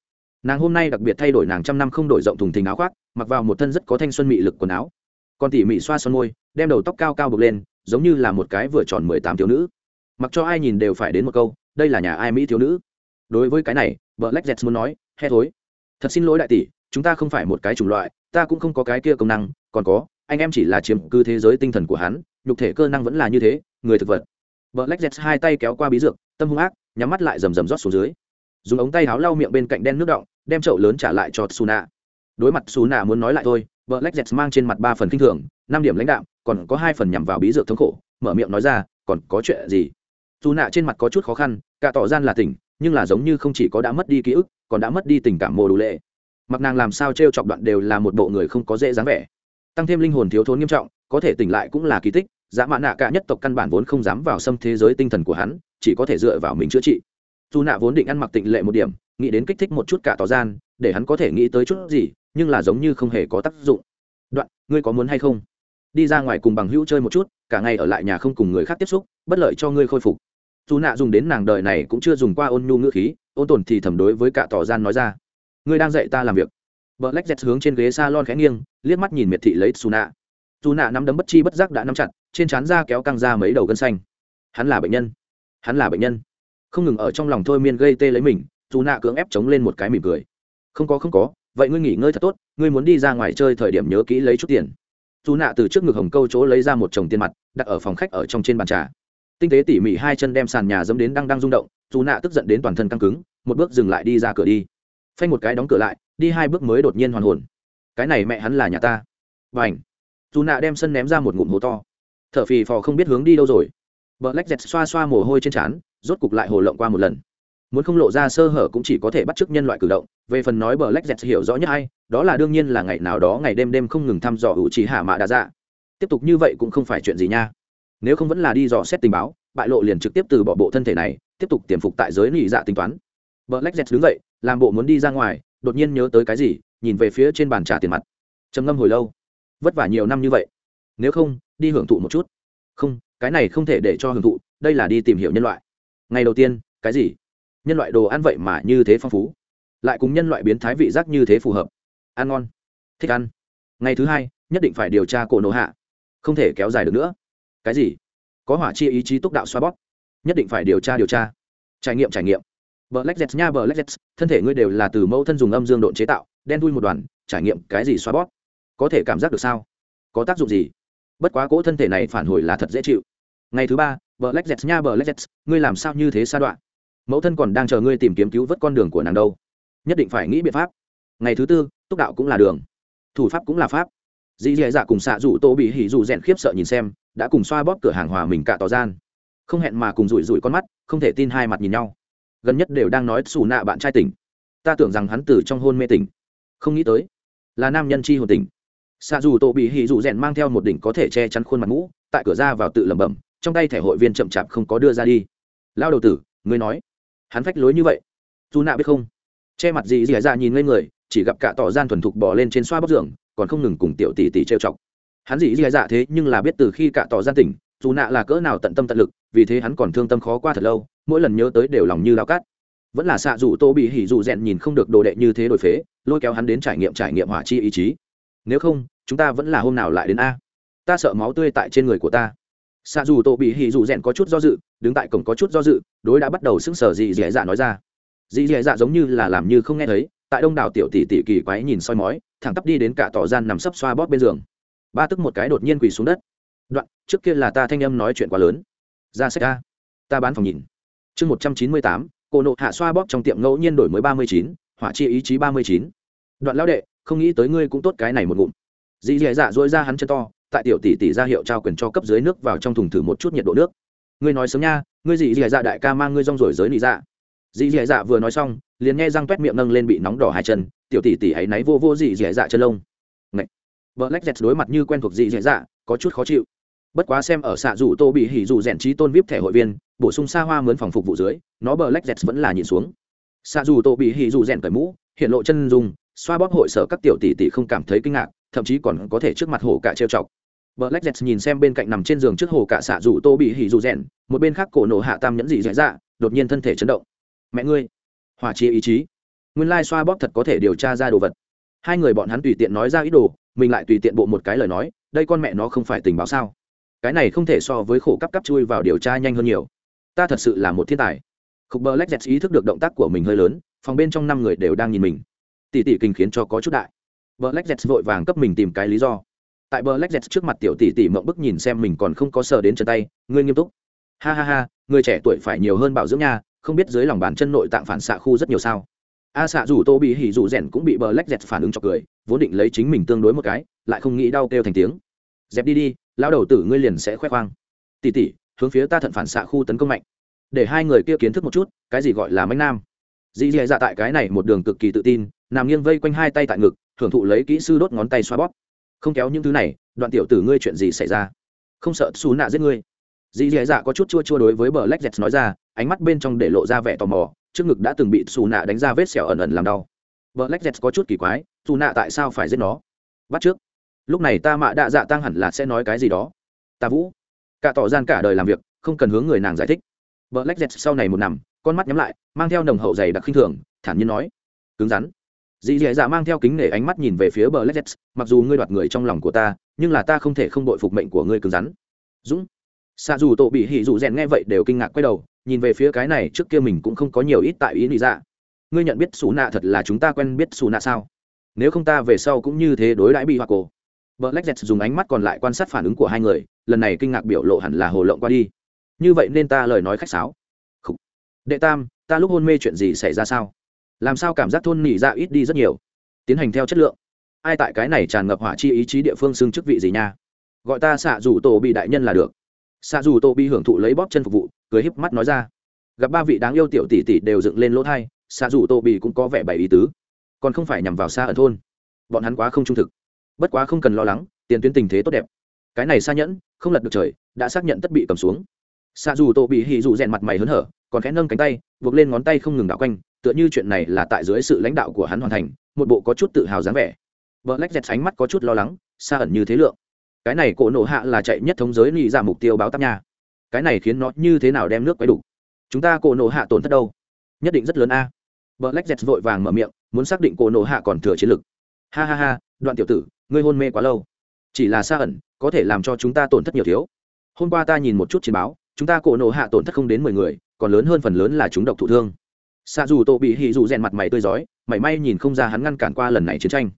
Nàng hôm nay đặc biệt thay đổi nàng trăm năm không đổi rộng thùng thình áo khoác, mặc vào một thân rất có thanh xuân mị lực quần áo. Còn tỉ mị xoa son môi, đem đầu tóc cao cao bực lên, giống như là một cái vừa tròn mười tám thiếu nữ mặc cho ai nhìn đều phải đến một câu, đây là nhà ai mỹ thiếu nữ. Đối với cái này vợ lách dẹt muốn nói he thối. Thật xin lỗi đại tỷ, chúng ta không phải một cái chủng loại, ta cũng không có cái kia công năng, còn có, anh em chỉ là chiếm cư thế giới tinh thần của hắn, nhục thể cơ năng vẫn là như thế, người thực vật. Vợ lách dẹt hai tay kéo qua bí dược, tâm hung ác, nhắm mắt lại rầm rầm rót xuống dưới. Dùng ống tay áo lau miệng bên cạnh đen nước động, đem chậu lớn trả lại cho suna đối mặt suna muốn nói lại thôi vợ lách dẹt mang trên mặt ba phần kinh thường, năm điểm lãnh đạo còn có hai phần nhằm vào bí dược thống khổ, mở miệng nói ra, còn có chuyện gì? Dù nạ trên mặt có chút khó khăn, cả tỏ gian là tỉnh, nhưng là giống như không chỉ có đã mất đi ký ức, còn đã mất đi tình cảm mồ đủ lệ. Mặc nàng làm sao t r e o chọc đoạn đều là một bộ người không có dễ dáng vẻ. Tăng thêm linh hồn thiếu thốn nghiêm trọng, có thể tỉnh lại cũng là kỳ tích dạ mạ nạ cả nhất tộc căn bản vốn không dám vào xâm thế giới tinh thần của hắn, chỉ có thể dựa vào mình chữa trị. Dù nạ vốn định ăn mặc tịnh lệ một điểm, nghĩ đến kích thích một chút cả tỏ gian, để hắn có thể nghĩ tới chút gì, nhưng là giống như không hề có tác dụng. Đoạn, ngươi có muốn hay không? Đi ra ngoài cùng bằng hữu chơi một chút, cả ngày ở lại nhà không cùng người khác tiếp xúc, bất lợi cho ngươi khôi phục dù nạ dùng đến nàng đời này cũng chưa dùng qua ôn nhu ngữ khí, ôn tồn thì thầm đối với cả tỏ gian nói ra. Ngươi đang dạy ta làm việc. Vợ lách dẹt hướng trên ghế s a lon khẽ nghiêng, liếc mắt nhìn miệt thị lấy xù nạ. Dù nạ nắm đấm bất chi bất giác đã nắm chặt, trên trán da kéo căng ra mấy đầu gân xanh. Hắn là bệnh nhân. Hắn là bệnh nhân. Không ngừng ở trong lòng thôi miên gây tê lấy mình dù nạ cưỡng ép chống lên một cái mỉm cười. Không có không có, vậy ngươi nghỉ ngơi thật tốt, ngươi muốn đi ra ngoài chơi thời điểm nhớ kỹ lấy chút tiền. Dù nạ từ trước ngực hồng câu chỗ lấy ra một chồng tiền mặt, đặt ở phòng khách ở trong trên bàn trà tinh tế tỉ mỉ hai chân đem sàn nhà dẫm đến đang đang rung động dù nạ tức giận đến toàn thân căng cứng một bước dừng lại đi ra cửa đi. Phanh một cái đóng cửa lại đi hai bước mới đột nhiên hoàn hồn. Cái này mẹ hắn là nhà ta. Và ảnh dù nạ đem sân ném ra một ngụm hố to. T h ở phì phò không biết hướng đi đâu rồi. Vợ lách dẹt xoa xoa mồ hôi trên trán rốt cục lại hồ lộng qua một lần. Muốn không lộ ra sơ hở cũng chỉ có thể bắt chước nhân loại cử động. Về phần nói bờ lách dẹt hiểu rõ nhất ai, đó là đương nhiên là ngày nào đó ngày đêm đêm không ngừng thăm dò hữu trí hạ mạ đa dạ. Tiếp tục như vậy cũng không phải chuyện gì nha nếu không vẫn là đi dò xét tình báo, bại lộ liền trực tiếp từ bỏ bộ thân thể này, tiếp tục tiềm phục tại giới nị dạ tính toán. Vợ lách dẹt đứng dậy, làm bộ muốn đi ra ngoài, đột nhiên nhớ tới cái gì, nhìn về phía trên bàn trà tiền mặt. Trầm ngâm hồi lâu. Vất vả nhiều năm như vậy. Nếu không, đi hưởng thụ một chút. Không, cái này không thể để cho hưởng thụ, đây là đi tìm hiểu nhân loại. Ngày đầu tiên, cái gì? Nhân loại đồ ăn vậy mà như thế phong phú. Lại cùng nhân loại biến thái vị giác như thế phù hợp. Ăn ngon. Thích ăn. Ngày thứ hai, nhất định phải điều tra cổ nổ hạ. Không thể kéo dài được nữa cái gì? Có hỏa chi ý chí túc đạo xoa bóp. Nhất định phải điều tra điều tra. Trải nghiệm trải nghiệm. Bờ lách nha bờ lách thân thể ngươi đều là từ mẫu thân dùng âm dương độn chế tạo, đen thui một đoàn, trải nghiệm cái gì xoa bóp? Có thể cảm giác được sao? Có tác dụng gì? Bất quá cỗ thân thể này phản hồi là thật dễ chịu. Ngày thứ ba bờ lách nha bờ lách ngươi làm sao như thế sa đoạn? Mẫu thân còn đang chờ ngươi tìm kiếm cứu vớt con đường của nàng đâu. Nhất định phải nghĩ biện pháp. Ngày thứ tư, túc đạo cũng là đường. Thủ pháp cũng là pháp. Dì dì dạ cùng xạ rủ tô bị hỉ dù rèn khiếp sợ nhìn xem đã cùng xoa bóp cửa hàng hòa mình cả tỏ gian. Không hẹn mà cùng rủi rủi con mắt, không thể tin hai mặt nhìn nhau. Gần nhất đều đang nói xù nạ bạn trai tỉnh. Ta tưởng rằng hắn từ trong hôn mê tỉnh. Không nghĩ tới, là nam nhân chi hồn tỉnh. Xạ dù tổ bị hỉ dù rèn mang theo một đỉnh có thể che chắn khuôn mặt mũ tại cửa ra vào tự lẩm bẩm, trong tay thẻ hội viên chậm chạp không có đưa ra đi. Lao đầu tử, ngươi nói, hắn phách lối như vậy? Dù nạ biết không? Che mặt gì dì ra nhìn lên người, chỉ gặp cả tỏ gian thuần thục bỏ lên trên xoa bóc giường, còn không ngừng cùng tiểu tỷ tỷ trêu chọc hắn dĩ dì dạ thế nhưng là biết từ khi cạ tỏ gian tỉnh, dù nạ là cỡ nào tận tâm tận lực, vì thế hắn còn thương tâm khó qua thật lâu, mỗi lần nhớ tới đều lòng như lao cát. Vẫn là xạ dù tô bị hỉ dù rèn nhìn không được đồ đệ như thế đổi phế, lôi kéo hắn đến trải nghiệm trải nghiệm hỏa chi ý chí. Nếu không, chúng ta vẫn là hôm nào lại đến a. Ta sợ máu tươi tại trên người của ta. Xạ dù tô bị hỉ dù rèn có chút do dự, đứng tại cổng có chút do dự, đối đã bắt đầu sững sờ dị dẻ dạ nói ra. Dị dẻ dạ giống như là làm như không nghe thấy, tại đông đảo tiểu tỷ tỷ kỳ quái nhìn soi mói, thẳng tắp đi đến cả tỏ gian nằm sấp xoa bóp bên giường ba tức một cái đột nhiên quỳ xuống đất. Đoạn, trước kia là ta thanh âm nói chuyện quá lớn. Ra sách ta ta bán phòng nhìn. Chương một trăm chín mươi tám, cổ nộ hạ xoa bóp trong tiệm ngẫu nhiên đổi mới ba mươi chín, hỏa chi ý chí ba mươi chín. Đoạn lão đệ, không nghĩ tới ngươi cũng tốt cái này một ngụm. Dì dì dạ dỗi ra hắn chân to, tại tiểu tỷ tỷ ra hiệu trao quyền cho cấp dưới nước vào trong thùng thử một chút nhiệt độ nước. Ngươi nói sớm nha, ngươi dì dì dạ đại ca mang ngươi rong rồi giới nị dạ. Dì dì dạ vừa nói xong, liền nghe răng toét miệng nâng lên bị nóng đỏ hai chân, tiểu tỷ tỷ ấy náy vô vô dì dì dạ chân lông. Ngậy. vợ lách dẹt đối mặt như quen thuộc dị dì dạ có chút khó chịu bất quá xem ở xạ rủ tô bị hỉ dù rèn trí tôn vip thẻ hội viên bổ sung xa hoa mướn phòng phục vụ dưới nó bờ lách dẹt vẫn là nhìn xuống xạ dù tô bị hỉ dù rèn cởi mũ hiện lộ chân dùng xoa bóp hội sở các tiểu tỷ tỷ không cảm thấy kinh ngạc thậm chí còn có thể trước mặt hồ cả trêu chọc Black Jets nhìn xem bên cạnh nằm trên giường trước hồ cả xạ rủ tô bị hỉ dù rèn, một bên khác cổ nổ hạ tam nhẫn dị dạy dạ, đột nhiên thân thể chấn động. Mẹ ngươi, hỏa chi ý chí. Nguyên lai xoa bóp thật có thể điều tra ra đồ vật. Hai người bọn hắn tùy tiện nói ra ý đồ, mình lại tùy tiện bộ một cái lời nói, đây con mẹ nó không phải tình báo sao? Cái này không thể so với khổ cắp cắp chui vào điều tra nhanh hơn nhiều. Ta thật sự là một thiên tài. Khúc lách dẹt ý thức được động tác của mình hơi lớn, phòng bên trong năm người đều đang nhìn mình. Tỷ tỷ kinh khiến cho có chút đại. bờ lách dẹt vội vàng cấp mình tìm cái lý do tại bờ lách dẹt trước mặt tiểu tỷ tỷ mộng bức nhìn xem mình còn không có sờ đến chân tay ngươi nghiêm túc ha ha ha người trẻ tuổi phải nhiều hơn bảo dưỡng nha không biết dưới lòng bàn chân nội tạng phản xạ khu rất nhiều sao a xạ dù tô bị hỉ dù rèn cũng bị bờ lách dẹt phản ứng cho cười, vốn định lấy chính mình tương đối một cái, lại không nghĩ đau kêu thành tiếng. Dẹp đi đi lao đầu tử ngươi liền sẽ khoe khoang. Tỉ tỉ hướng phía ta thận phản xạ khu tấn công mạnh. Để hai người kia kiến thức một chút, cái gì gọi là mánh nam. Dì dì dạ tại cái này một đường cực kỳ tự tin, nằm nghiêng vây quanh hai tay tại ngực, thưởng thụ lấy kỹ sư đốt ngón tay xoa bóp. Không kéo những thứ này, đoạn tiểu tử ngươi chuyện gì xảy ra? Không sợ xù nạ giết ngươi. Dì dì dạ có chút chua chua đối với bờ lách dẹt nói ra, ánh mắt bên trong để lộ ra vẻ tò mò trước ngực đã từng bị xù nạ đánh ra vết sẹo ẩn ẩn làm đau. Vợ lách dẹt có chút kỳ quái, xù nạ tại sao phải giết nó? Bắt trước. Lúc này ta mạ đạ dạ tăng hẳn là sẽ nói cái gì đó. Ta vũ. Cả tỏ gian cả đời làm việc, không cần hướng người nàng giải thích. Vợ lách dẹt sau này một nằm, con mắt nhắm lại, mang theo nồng hậu dày đặc khinh thường, thản nhiên nói, cứng rắn. Dì dì dạ mang theo kính nể ánh mắt nhìn về phía bờ lách mặc dù ngươi đoạt người trong lòng của ta, nhưng là ta không thể không đội phục mệnh của ngươi cứng rắn. Dũng xạ dù tổ bị hỉ dù rèn nghe vậy đều kinh ngạc quay đầu nhìn về phía cái này trước kia mình cũng không có nhiều ít tại ý lý ra. ngươi nhận biết xù nạ thật là chúng ta quen biết xù nạ sao nếu không ta về sau cũng như thế đối đãi bị Hoa cổ Black Jet dùng ánh mắt còn lại quan sát phản ứng của hai người, lần này kinh ngạc biểu lộ hẳn là hồ lộng qua đi. Như vậy nên ta lời nói khách sáo. Khủ. Đệ Tam, ta lúc hôn mê chuyện gì xảy ra sao? Làm sao cảm giác thôn nỉ ra ít đi rất nhiều? Tiến hành theo chất lượng. Ai tại cái này tràn ngập hỏa chi ý chí địa phương xưng chức vị gì nha? Gọi ta xạ dù tổ bị đại nhân là được. Xạ dù Tô bị hưởng thụ lấy bóp chân phục vụ, cười híp mắt nói ra. Gặp ba vị đáng yêu tiểu tỷ tỷ đều dựng lên lỗ thai, xạ dù Tô bị cũng có vẻ bảy ý tứ. Còn không phải nhằm vào xa ở thôn. Bọn hắn quá không trung thực bất quá không cần lo lắng tiền tuyến tình thế tốt đẹp cái này xa nhẫn không lật được trời đã xác nhận tất bị cầm xuống xa dù Tô bị hì dù rèn mặt mày hớn hở còn khẽ nâng cánh tay buộc lên ngón tay không ngừng đảo quanh tựa như chuyện này là tại dưới sự lãnh đạo của hắn hoàn thành một bộ có chút tự hào dáng vẻ vợ lách dẹt ánh mắt có chút lo lắng xa ẩn như thế lượng cái này cổ nổ hạ là chạy nhất thống giới nghĩ ra dạ mục tiêu báo tắp nha. Cái này khiến nó như thế nào đem nước quấy đủ? Chúng ta cổ nổ hạ tổn thất đâu? Nhất định rất lớn a. Vợ lách dẹt vội vàng mở miệng, muốn xác định cổ nổ hạ còn thừa chiến lực. Ha ha ha, đoạn tiểu tử, ngươi hôn mê quá lâu. Chỉ là xa ẩn, có thể làm cho chúng ta tổn thất nhiều thiếu. Hôm qua ta nhìn một chút chiến báo, chúng ta cổ nổ hạ tổn thất không đến mười người, còn lớn hơn phần lớn là chúng độc thụ thương. Xa dù tổ bị hì dù rèn mặt mày tươi rói, mảy may nhìn không ra hắn ngăn cản qua lần này chiến tranh.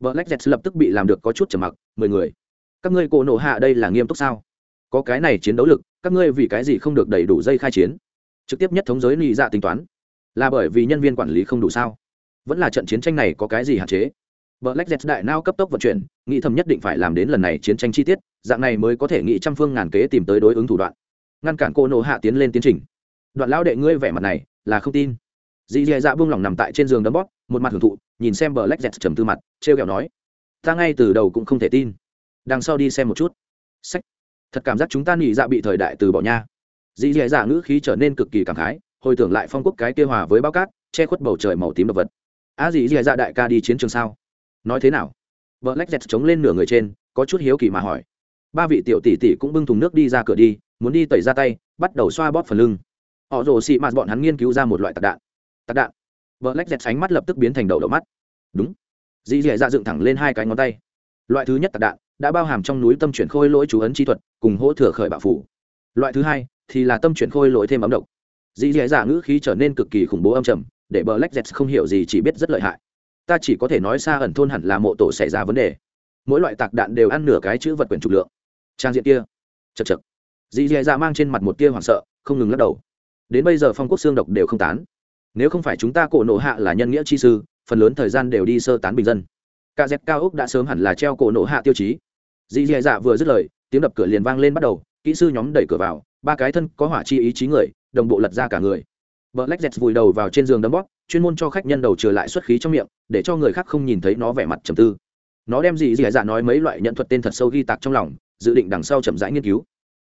Vợ lách dẹt lập tức bị làm được có chút trầm mặc, mười người các ngươi cổ nổ hạ đây là nghiêm túc sao có cái này chiến đấu lực các ngươi vì cái gì không được đầy đủ dây khai chiến trực tiếp nhất thống giới lì dạ tính toán là bởi vì nhân viên quản lý không đủ sao vẫn là trận chiến tranh này có cái gì hạn chế Black Jet đại nao cấp tốc vận chuyển, nghĩ thầm nhất định phải làm đến lần này chiến tranh chi tiết, dạng này mới có thể nghĩ trăm phương ngàn kế tìm tới đối ứng thủ đoạn, ngăn cản cô nổ hạ tiến lên tiến trình. Đoạn lão đệ ngươi vẻ mặt này, là không tin. Dĩ Dĩ Dạ buông lòng nằm tại trên giường đấm bóp, một mặt hưởng thụ, nhìn xem Black Jet trầm tư mặt, trêu ghẹo nói: "Ta ngay từ đầu cũng không thể tin. Đằng sau đi xem một chút." Sách. Thật cảm giác chúng ta nghỉ dạ bị thời đại từ bỏ nha. Dĩ dạ Dạ ngữ khí trở nên cực kỳ cảm khái, hồi tưởng lại phong quốc cái kia hòa với bao cát, che khuất bầu trời màu tím độc vật. A à, Dĩ Dĩ Dạ đại ca đi chiến trường sao? nói thế nào vợ lách dẹt chống lên nửa người trên có chút hiếu kỳ mà hỏi ba vị tiểu tỷ tỷ cũng bưng thùng nước đi ra cửa đi muốn đi tẩy ra tay bắt đầu xoa bóp phần lưng họ rồ xị mạt bọn hắn nghiên cứu ra một loại tạc đạn tạc đạn vợ lách dẹt sánh mắt lập tức biến thành đầu đậu mắt đúng dì dì dạ, dạ dựng thẳng lên hai cái ngón tay loại thứ nhất tạc đạn đã bao hàm trong núi tâm chuyển khôi lỗi chú ấn chi thuật, cùng hỗ thừa khởi bạo phủ. Loại thứ hai thì là tâm chuyển khôi lỗi thêm ấm độc. Dĩ dì dạ ngữ khí trở nên cực kỳ khủng bố âm trầm, để bờ lách dẹt không hiểu gì chỉ biết rất lợi hại. Ta chỉ có thể nói xa ẩn thôn hẳn là mộ tổ xảy ra vấn đề. Mỗi loại tạc đạn đều ăn nửa cái chữ vật quyển trục lượng. Trang diện kia, chật chật. Dì dì dạ mang trên mặt một tia hoảng sợ, không ngừng lắc đầu. Đến bây giờ phong quốc xương độc đều không tán. Nếu không phải chúng ta cổ nộ hạ là nhân nghĩa chi sư, phần lớn thời gian đều đi sơ tán bình dân. Cả dẹp cao ốc đã sớm hẳn là treo cổ nổ hạ tiêu chí dì dì dạ vừa dứt lời tiếng đập cửa liền vang lên bắt đầu kỹ sư nhóm đẩy cửa vào ba cái thân có hỏa chi ý chí người đồng bộ lật ra cả người vợ lách dẹt vùi đầu vào trên giường đấm bóp, chuyên môn cho khách nhân đầu trở lại xuất khí trong miệng, để cho người khác không nhìn thấy nó vẻ mặt trầm tư. Nó đem gì gì dạ nói mấy loại nhận thuật tên thật sâu ghi tạc trong lòng, dự định đằng sau chậm rãi nghiên cứu.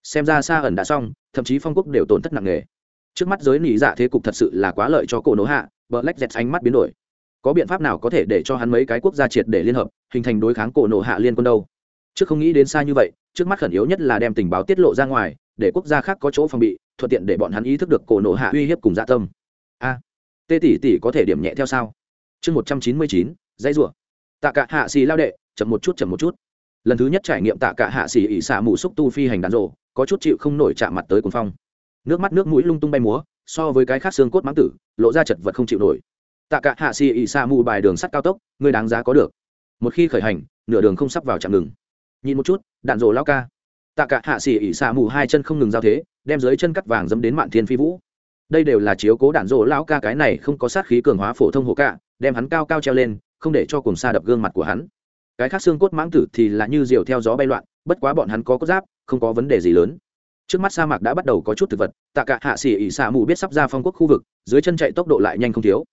Xem ra xa ẩn đã xong, thậm chí phong quốc đều tổn thất nặng nề. Trước mắt giới nỉ dạ thế cục thật sự là quá lợi cho cổ nổ hạ, vợ lách dẹt ánh mắt biến đổi. Có biện pháp nào có thể để cho hắn mấy cái quốc gia triệt để liên hợp, hình thành đối kháng cổ nổ hạ liên quân đâu? Trước không nghĩ đến xa như vậy, trước mắt khẩn yếu nhất là đem tình báo tiết lộ ra ngoài, để quốc gia khác có chỗ phòng bị, thuận tiện để bọn hắn ý thức được cổ nổ hạ uy hiếp cùng dạ tâm. A tê tỷ tỷ có thể điểm nhẹ theo sao? Chương một trăm chín mươi chín dãy rủa. Tạ cả hạ xì lao đệ chậm một chút chậm một chút. Lần thứ nhất trải nghiệm tạ cả hạ xì ỉ xả mù xúc tu phi hành đàn rộ có chút chịu không nổi chạm mặt tới cuồng phong. Nước mắt nước mũi lung tung bay múa so với cái khác xương cốt mãng tử lộ ra chật vật không chịu nổi tạ cả hạ xì ỉ xa mù bài đường sắt cao tốc người đáng giá có được. Một khi khởi hành, nửa đường không sắp vào chạm ngừng nhìn một chút, đạn rổ lao ca. Tạ cả hạ xì ỉ xa mù hai chân không ngừng giao thế, đem dưới chân cắt vàng dẫm đến mạn thiên phi vũ. Đây đều là chiếu cố đạn rổ lão ca cái này không có sát khí cường hóa phổ thông hộ cả đem hắn cao cao treo lên, không để cho cùng xa đập gương mặt của hắn. Cái khác xương cốt mãng tử thì là như diều theo gió bay loạn, bất quá bọn hắn có cốt giáp, không có vấn đề gì lớn. Trước mắt sa mạc đã bắt đầu có chút thực vật, tạ cả hạ xỉ ỉ xạ mù biết sắp ra phong quốc khu vực, dưới chân chạy tốc độ lại nhanh không thiếu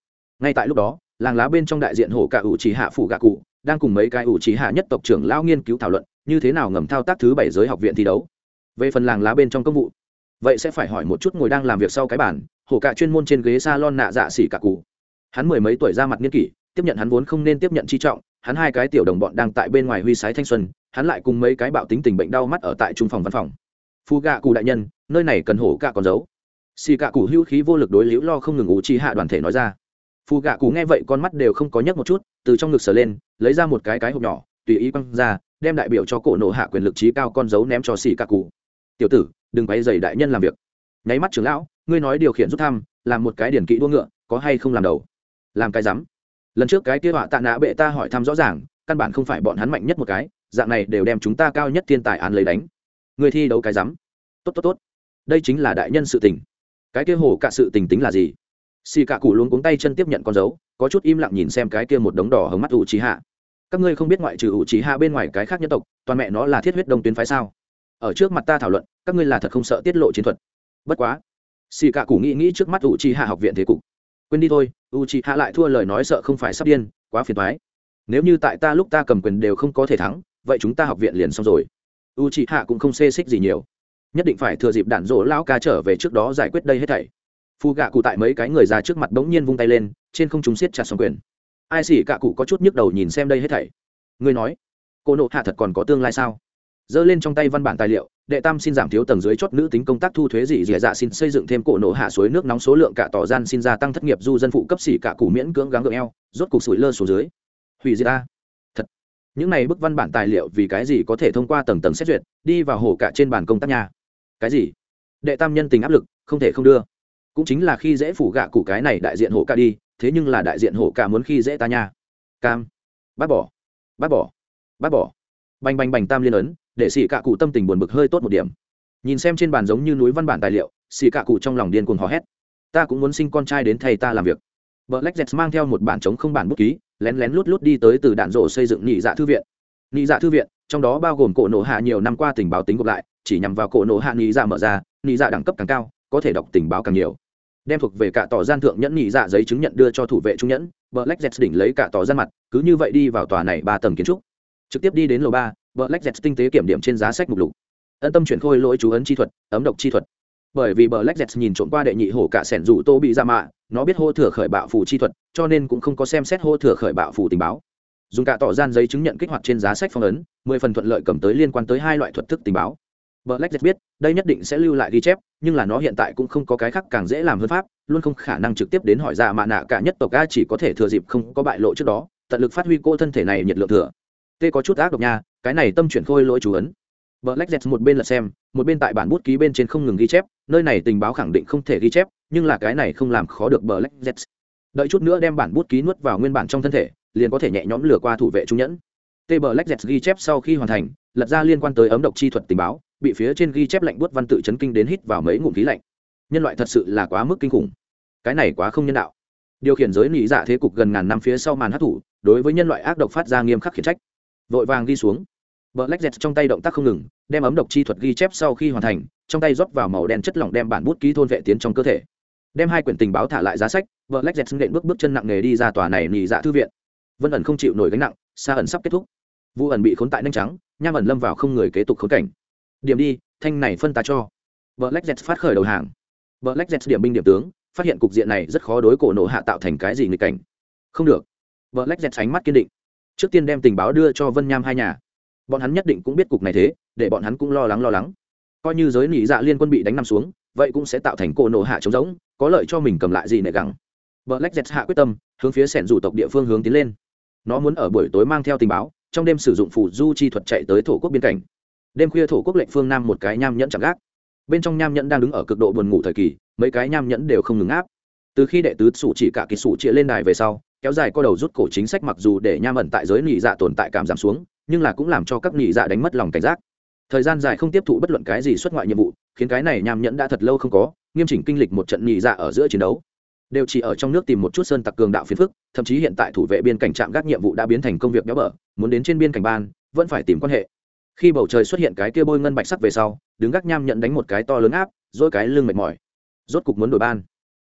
ngay tại lúc đó, làng lá bên trong đại diện hổ cả ủ trí hạ phủ gạ cụ, đang cùng mấy cái ủ trí hạ nhất tộc trưởng lao nghiên cứu thảo luận, như thế nào ngầm thao tác thứ bảy giới học viện thi đấu. Về phần làng lá bên trong công vụ, vậy sẽ phải hỏi một chút ngồi đang làm việc sau cái bản hổ cả chuyên môn trên ghế s a lon nạ dạ xỉ cả cụ. Hắn mười mấy tuổi ra mặt nghiên kỷ, tiếp nhận hắn vốn không nên tiếp nhận chi trọng, hắn hai cái tiểu đồng bọn đang tại bên ngoài huy sái thanh xuân, hắn lại cùng mấy cái bạo tính tình bệnh đau mắt ở tại trung phòng văn phòng. Phu gạ cụ đại nhân, nơi này cần hổ cả còn giấu. Xì cả cụ hữu khí vô lực đối liễu lo không ngừng ủ chi hạ đoàn thể nói ra phù gạ cụ nghe vậy con mắt đều không có nhấc một chút, từ trong ngực sờ lên, lấy ra một cái cái hộp nhỏ, tùy ý quăng ra, đem đại biểu cho cổ nộ hạ quyền lực trí cao con dấu ném cho xì cả cụ tiểu tử, đừng quay dày đại nhân làm việc. Nháy mắt trưởng lão, ngươi nói điều khiển rút thăm, làm một cái điển kỹ đua ngựa, có hay không làm đầu? Làm cái rắm. Lần trước cái kia họa tạ nạ bệ ta hỏi thăm rõ ràng, căn bản không phải bọn hắn mạnh nhất một cái, dạng này đều đem chúng ta cao nhất thiên tài án lấy đánh. Người thi đấu cái rắm. Tốt tốt tốt. Đây chính là đại nhân sự tình. Cái kia hồ cả sự tình tính là gì? Xì cả cụ luôn cuống tay chân tiếp nhận con dấu, có chút im lặng nhìn xem cái kia một đống đỏ hứng mắt ủ trí hạ các ngươi không biết ngoại trừ ủ trí hạ bên ngoài cái khác nhân tộc, toàn mẹ nó là thiết huyết đông tuyến phái sao? Ở trước mặt ta thảo luận, các ngươi là thật không sợ tiết lộ chiến thuật. Bất quá, xì cả cụ nghĩ nghĩ trước mắt ủ trí hạ học viện thế cục. Quên đi thôi u trí hạ lại thua lời nói sợ không phải sắp điên, quá phiền thoái nếu như tại ta lúc ta cầm quyền đều không có thể thắng, vậy chúng ta học viện liền xong rồi. U trí hạ cũng không xê xích gì nhiều. Nhất định phải thừa dịp đạn rỗ lão ca trở về trước đó giải quyết đây hết thảy phù gạ cụ tại mấy cái người già trước mặt bỗng nhiên vung tay lên, trên không chúng siết chặt xong quyền. Ai xỉ cả cụ có chút nhức đầu nhìn xem đây hết thảy. Ngươi nói, cô nộ hạ thật còn có tương lai sao? Giơ lên trong tay văn bản tài liệu, đệ tam xin giảm thiếu tầng dưới chót nữ tính công tác thu thuế gì dị dạ xin xây dựng thêm cổ nộ hạ suối nước nóng số lượng cả tỏ gian xin gia tăng thất nghiệp du dân phụ cấp xỉ cả cụ miễn cưỡng gắng gượng eo, rốt cục sủi lơ xuống dưới. Hủy diệt ta. Thật. Những này bức văn bản tài liệu vì cái gì có thể thông qua tầng tầng xét duyệt, đi vào hồ cả trên bàn công tác nhà? Cái gì? Đệ tam nhân tình áp lực, không thể không đưa cũng chính là khi dễ phủ gạ cụ cái này đại diện hộ ca đi, thế nhưng là đại diện hộ ca muốn khi dễ ta nha. Cam. Bác bỏ. Bác bỏ. Bác bỏ. Bành bành bành tam liên ấn, để xỉ cạ cụ tâm tình buồn bực hơi tốt một điểm. Nhìn xem trên bàn giống như núi văn bản tài liệu, xỉ cạ cụ trong lòng điên cuồng hò hét. Ta cũng muốn sinh con trai đến thầy ta làm việc. Vợ lách dẹt mang theo một bản chống không bản bút ký, lén lén lút lút đi tới từ đạn rổ xây dựng nhị dạ thư viện. Nhị dạ thư viện, trong đó bao gồm cổ nổ hạ nhiều năm qua tình báo tính gộp lại, chỉ nhằm vào cổ nổ hạ nhị dạ mở ra nhị dạ đẳng cấp càng cao có thể đọc tình báo càng nhiều. Đem thuộc về cả tỏ gian thượng nhẫn nhị dạ giấy chứng nhận đưa cho thủ vệ trung nhẫn, black jets đỉnh lấy cả tỏ gian mặt, cứ như vậy đi vào tòa này ba tầng kiến trúc. Trực tiếp đi đến lầu ba, black jets tinh tế kiểm điểm trên giá sách mục lục. Ân tâm chuyển khôi lỗi chú ấn chi thuật, ấm độc chi thuật. Bởi vì black jets nhìn trộm qua đệ nhị hổ cả sẻn rủ tô bị ra mạ, nó biết hô thừa khởi bạo phủ chi thuật, cho nên cũng không có xem xét hô thừa khởi bạo phủ tình báo. Dùng cả tỏ gian giấy chứng nhận kích hoạt trên giá sách phong ấn, mười phần thuận lợi cầm tới liên quan tới hai loại thuật thức tình báo. Black biết, đây nhất định sẽ lưu lại ghi chép, nhưng là nó hiện tại cũng không có cái khác càng dễ làm hơn pháp, luôn không khả năng trực tiếp đến hỏi ra mạ nạ cả nhất tộc A chỉ có thể thừa dịp không có bại lộ trước đó, tận lực phát huy cô thân thể này nhiệt lượng thừa. Tê có chút ác độc nha, cái này tâm chuyển khôi lỗi chú ấn. Black Jet một bên là xem, một bên tại bản bút ký bên trên không ngừng ghi chép, nơi này tình báo khẳng định không thể ghi chép, nhưng là cái này không làm khó được Black Jet. Đợi chút nữa đem bản bút ký nuốt vào nguyên bản trong thân thể, liền có thể nhẹ nhõm lừa qua thủ vệ trung nhẫn. Tê Black Jet ghi chép sau khi hoàn thành, lật ra liên quan tới ấm độc chi thuật tình báo, bị phía trên ghi chép lạnh buốt văn tự chấn kinh đến hít vào mấy ngụm khí lạnh nhân loại thật sự là quá mức kinh khủng cái này quá không nhân đạo điều khiển giới nị dạ thế cục gần ngàn năm phía sau màn hát thủ đối với nhân loại ác độc phát ra nghiêm khắc khiển trách vội vàng ghi xuống Black Jet trong tay động tác không ngừng, đem ấm độc chi thuật ghi chép sau khi hoàn thành, trong tay rót vào màu đen chất lỏng đem bản bút ký thôn vệ tiến trong cơ thể. Đem hai quyển tình báo thả lại giá sách, Black Jet nện bước bước chân nặng nề đi ra tòa này nhị dạ thư viện. Vân ẩn không chịu nổi gánh nặng, xa ẩn sắp kết thúc. Vu ẩn bị khốn tại nhanh trắng, nham ẩn lâm vào không người kế tục khốn cảnh. Điểm đi thanh này phân ta cho. Vợ lách dẹt phát khởi đầu hàng. Vợ lách dẹt điểm binh điểm tướng phát hiện cục diện này rất khó đối cổ nổ hạ tạo thành cái gì nghịch cảnh. Không được. Vợ lách dẹt ánh mắt kiên định. Trước tiên đem tình báo đưa cho vân nham hai nhà. Bọn hắn nhất định cũng biết cục này thế để bọn hắn cũng lo lắng lo lắng. Coi như giới nỉ dạ liên quân bị đánh nằm xuống vậy cũng sẽ tạo thành cổ nổ hạ trống rỗng có lợi cho mình cầm lại gì nệ gắng vợ lách dẹt hạ quyết tâm hướng phía sẻn rủ tộc địa phương hướng tiến lên. Nó muốn ở buổi tối mang theo tình báo trong đêm sử dụng phủ du chi thuật chạy tới thổ quốc biên cảnh. Đêm khuya thổ quốc lệnh phương nam một cái nham nhẫn chạm gác. Bên trong nham nhẫn đang đứng ở cực độ buồn ngủ thời kỳ, mấy cái nham nhẫn đều không ngừng áp. Từ khi đệ tứ sủ chỉ cả kỳ sủ chia lên đài về sau, kéo dài co đầu rút cổ chính sách mặc dù để nham ẩn tại giới nị dạ tồn tại cảm giảm xuống, nhưng là cũng làm cho các nị dạ đánh mất lòng cảnh giác. Thời gian dài không tiếp thụ bất luận cái gì xuất ngoại nhiệm vụ, khiến cái này nham nhẫn đã thật lâu không có, nghiêm chỉnh kinh lịch một trận nị dạ ở giữa chiến đấu. Đều chỉ ở trong nước tìm một chút sơn tặc cường đạo phiền phức, thậm chí hiện tại thủ vệ biên cảnh trạm gác nhiệm vụ đã biến thành công việc béo bở muốn đến trên biên cảnh ban, vẫn phải tìm quan hệ. Khi bầu trời xuất hiện cái kia bôi ngân bạch sắc về sau, đứng gác nham nhận đánh một cái to lớn áp, dỗi cái lưng mệt mỏi. Rốt cục muốn đổi ban.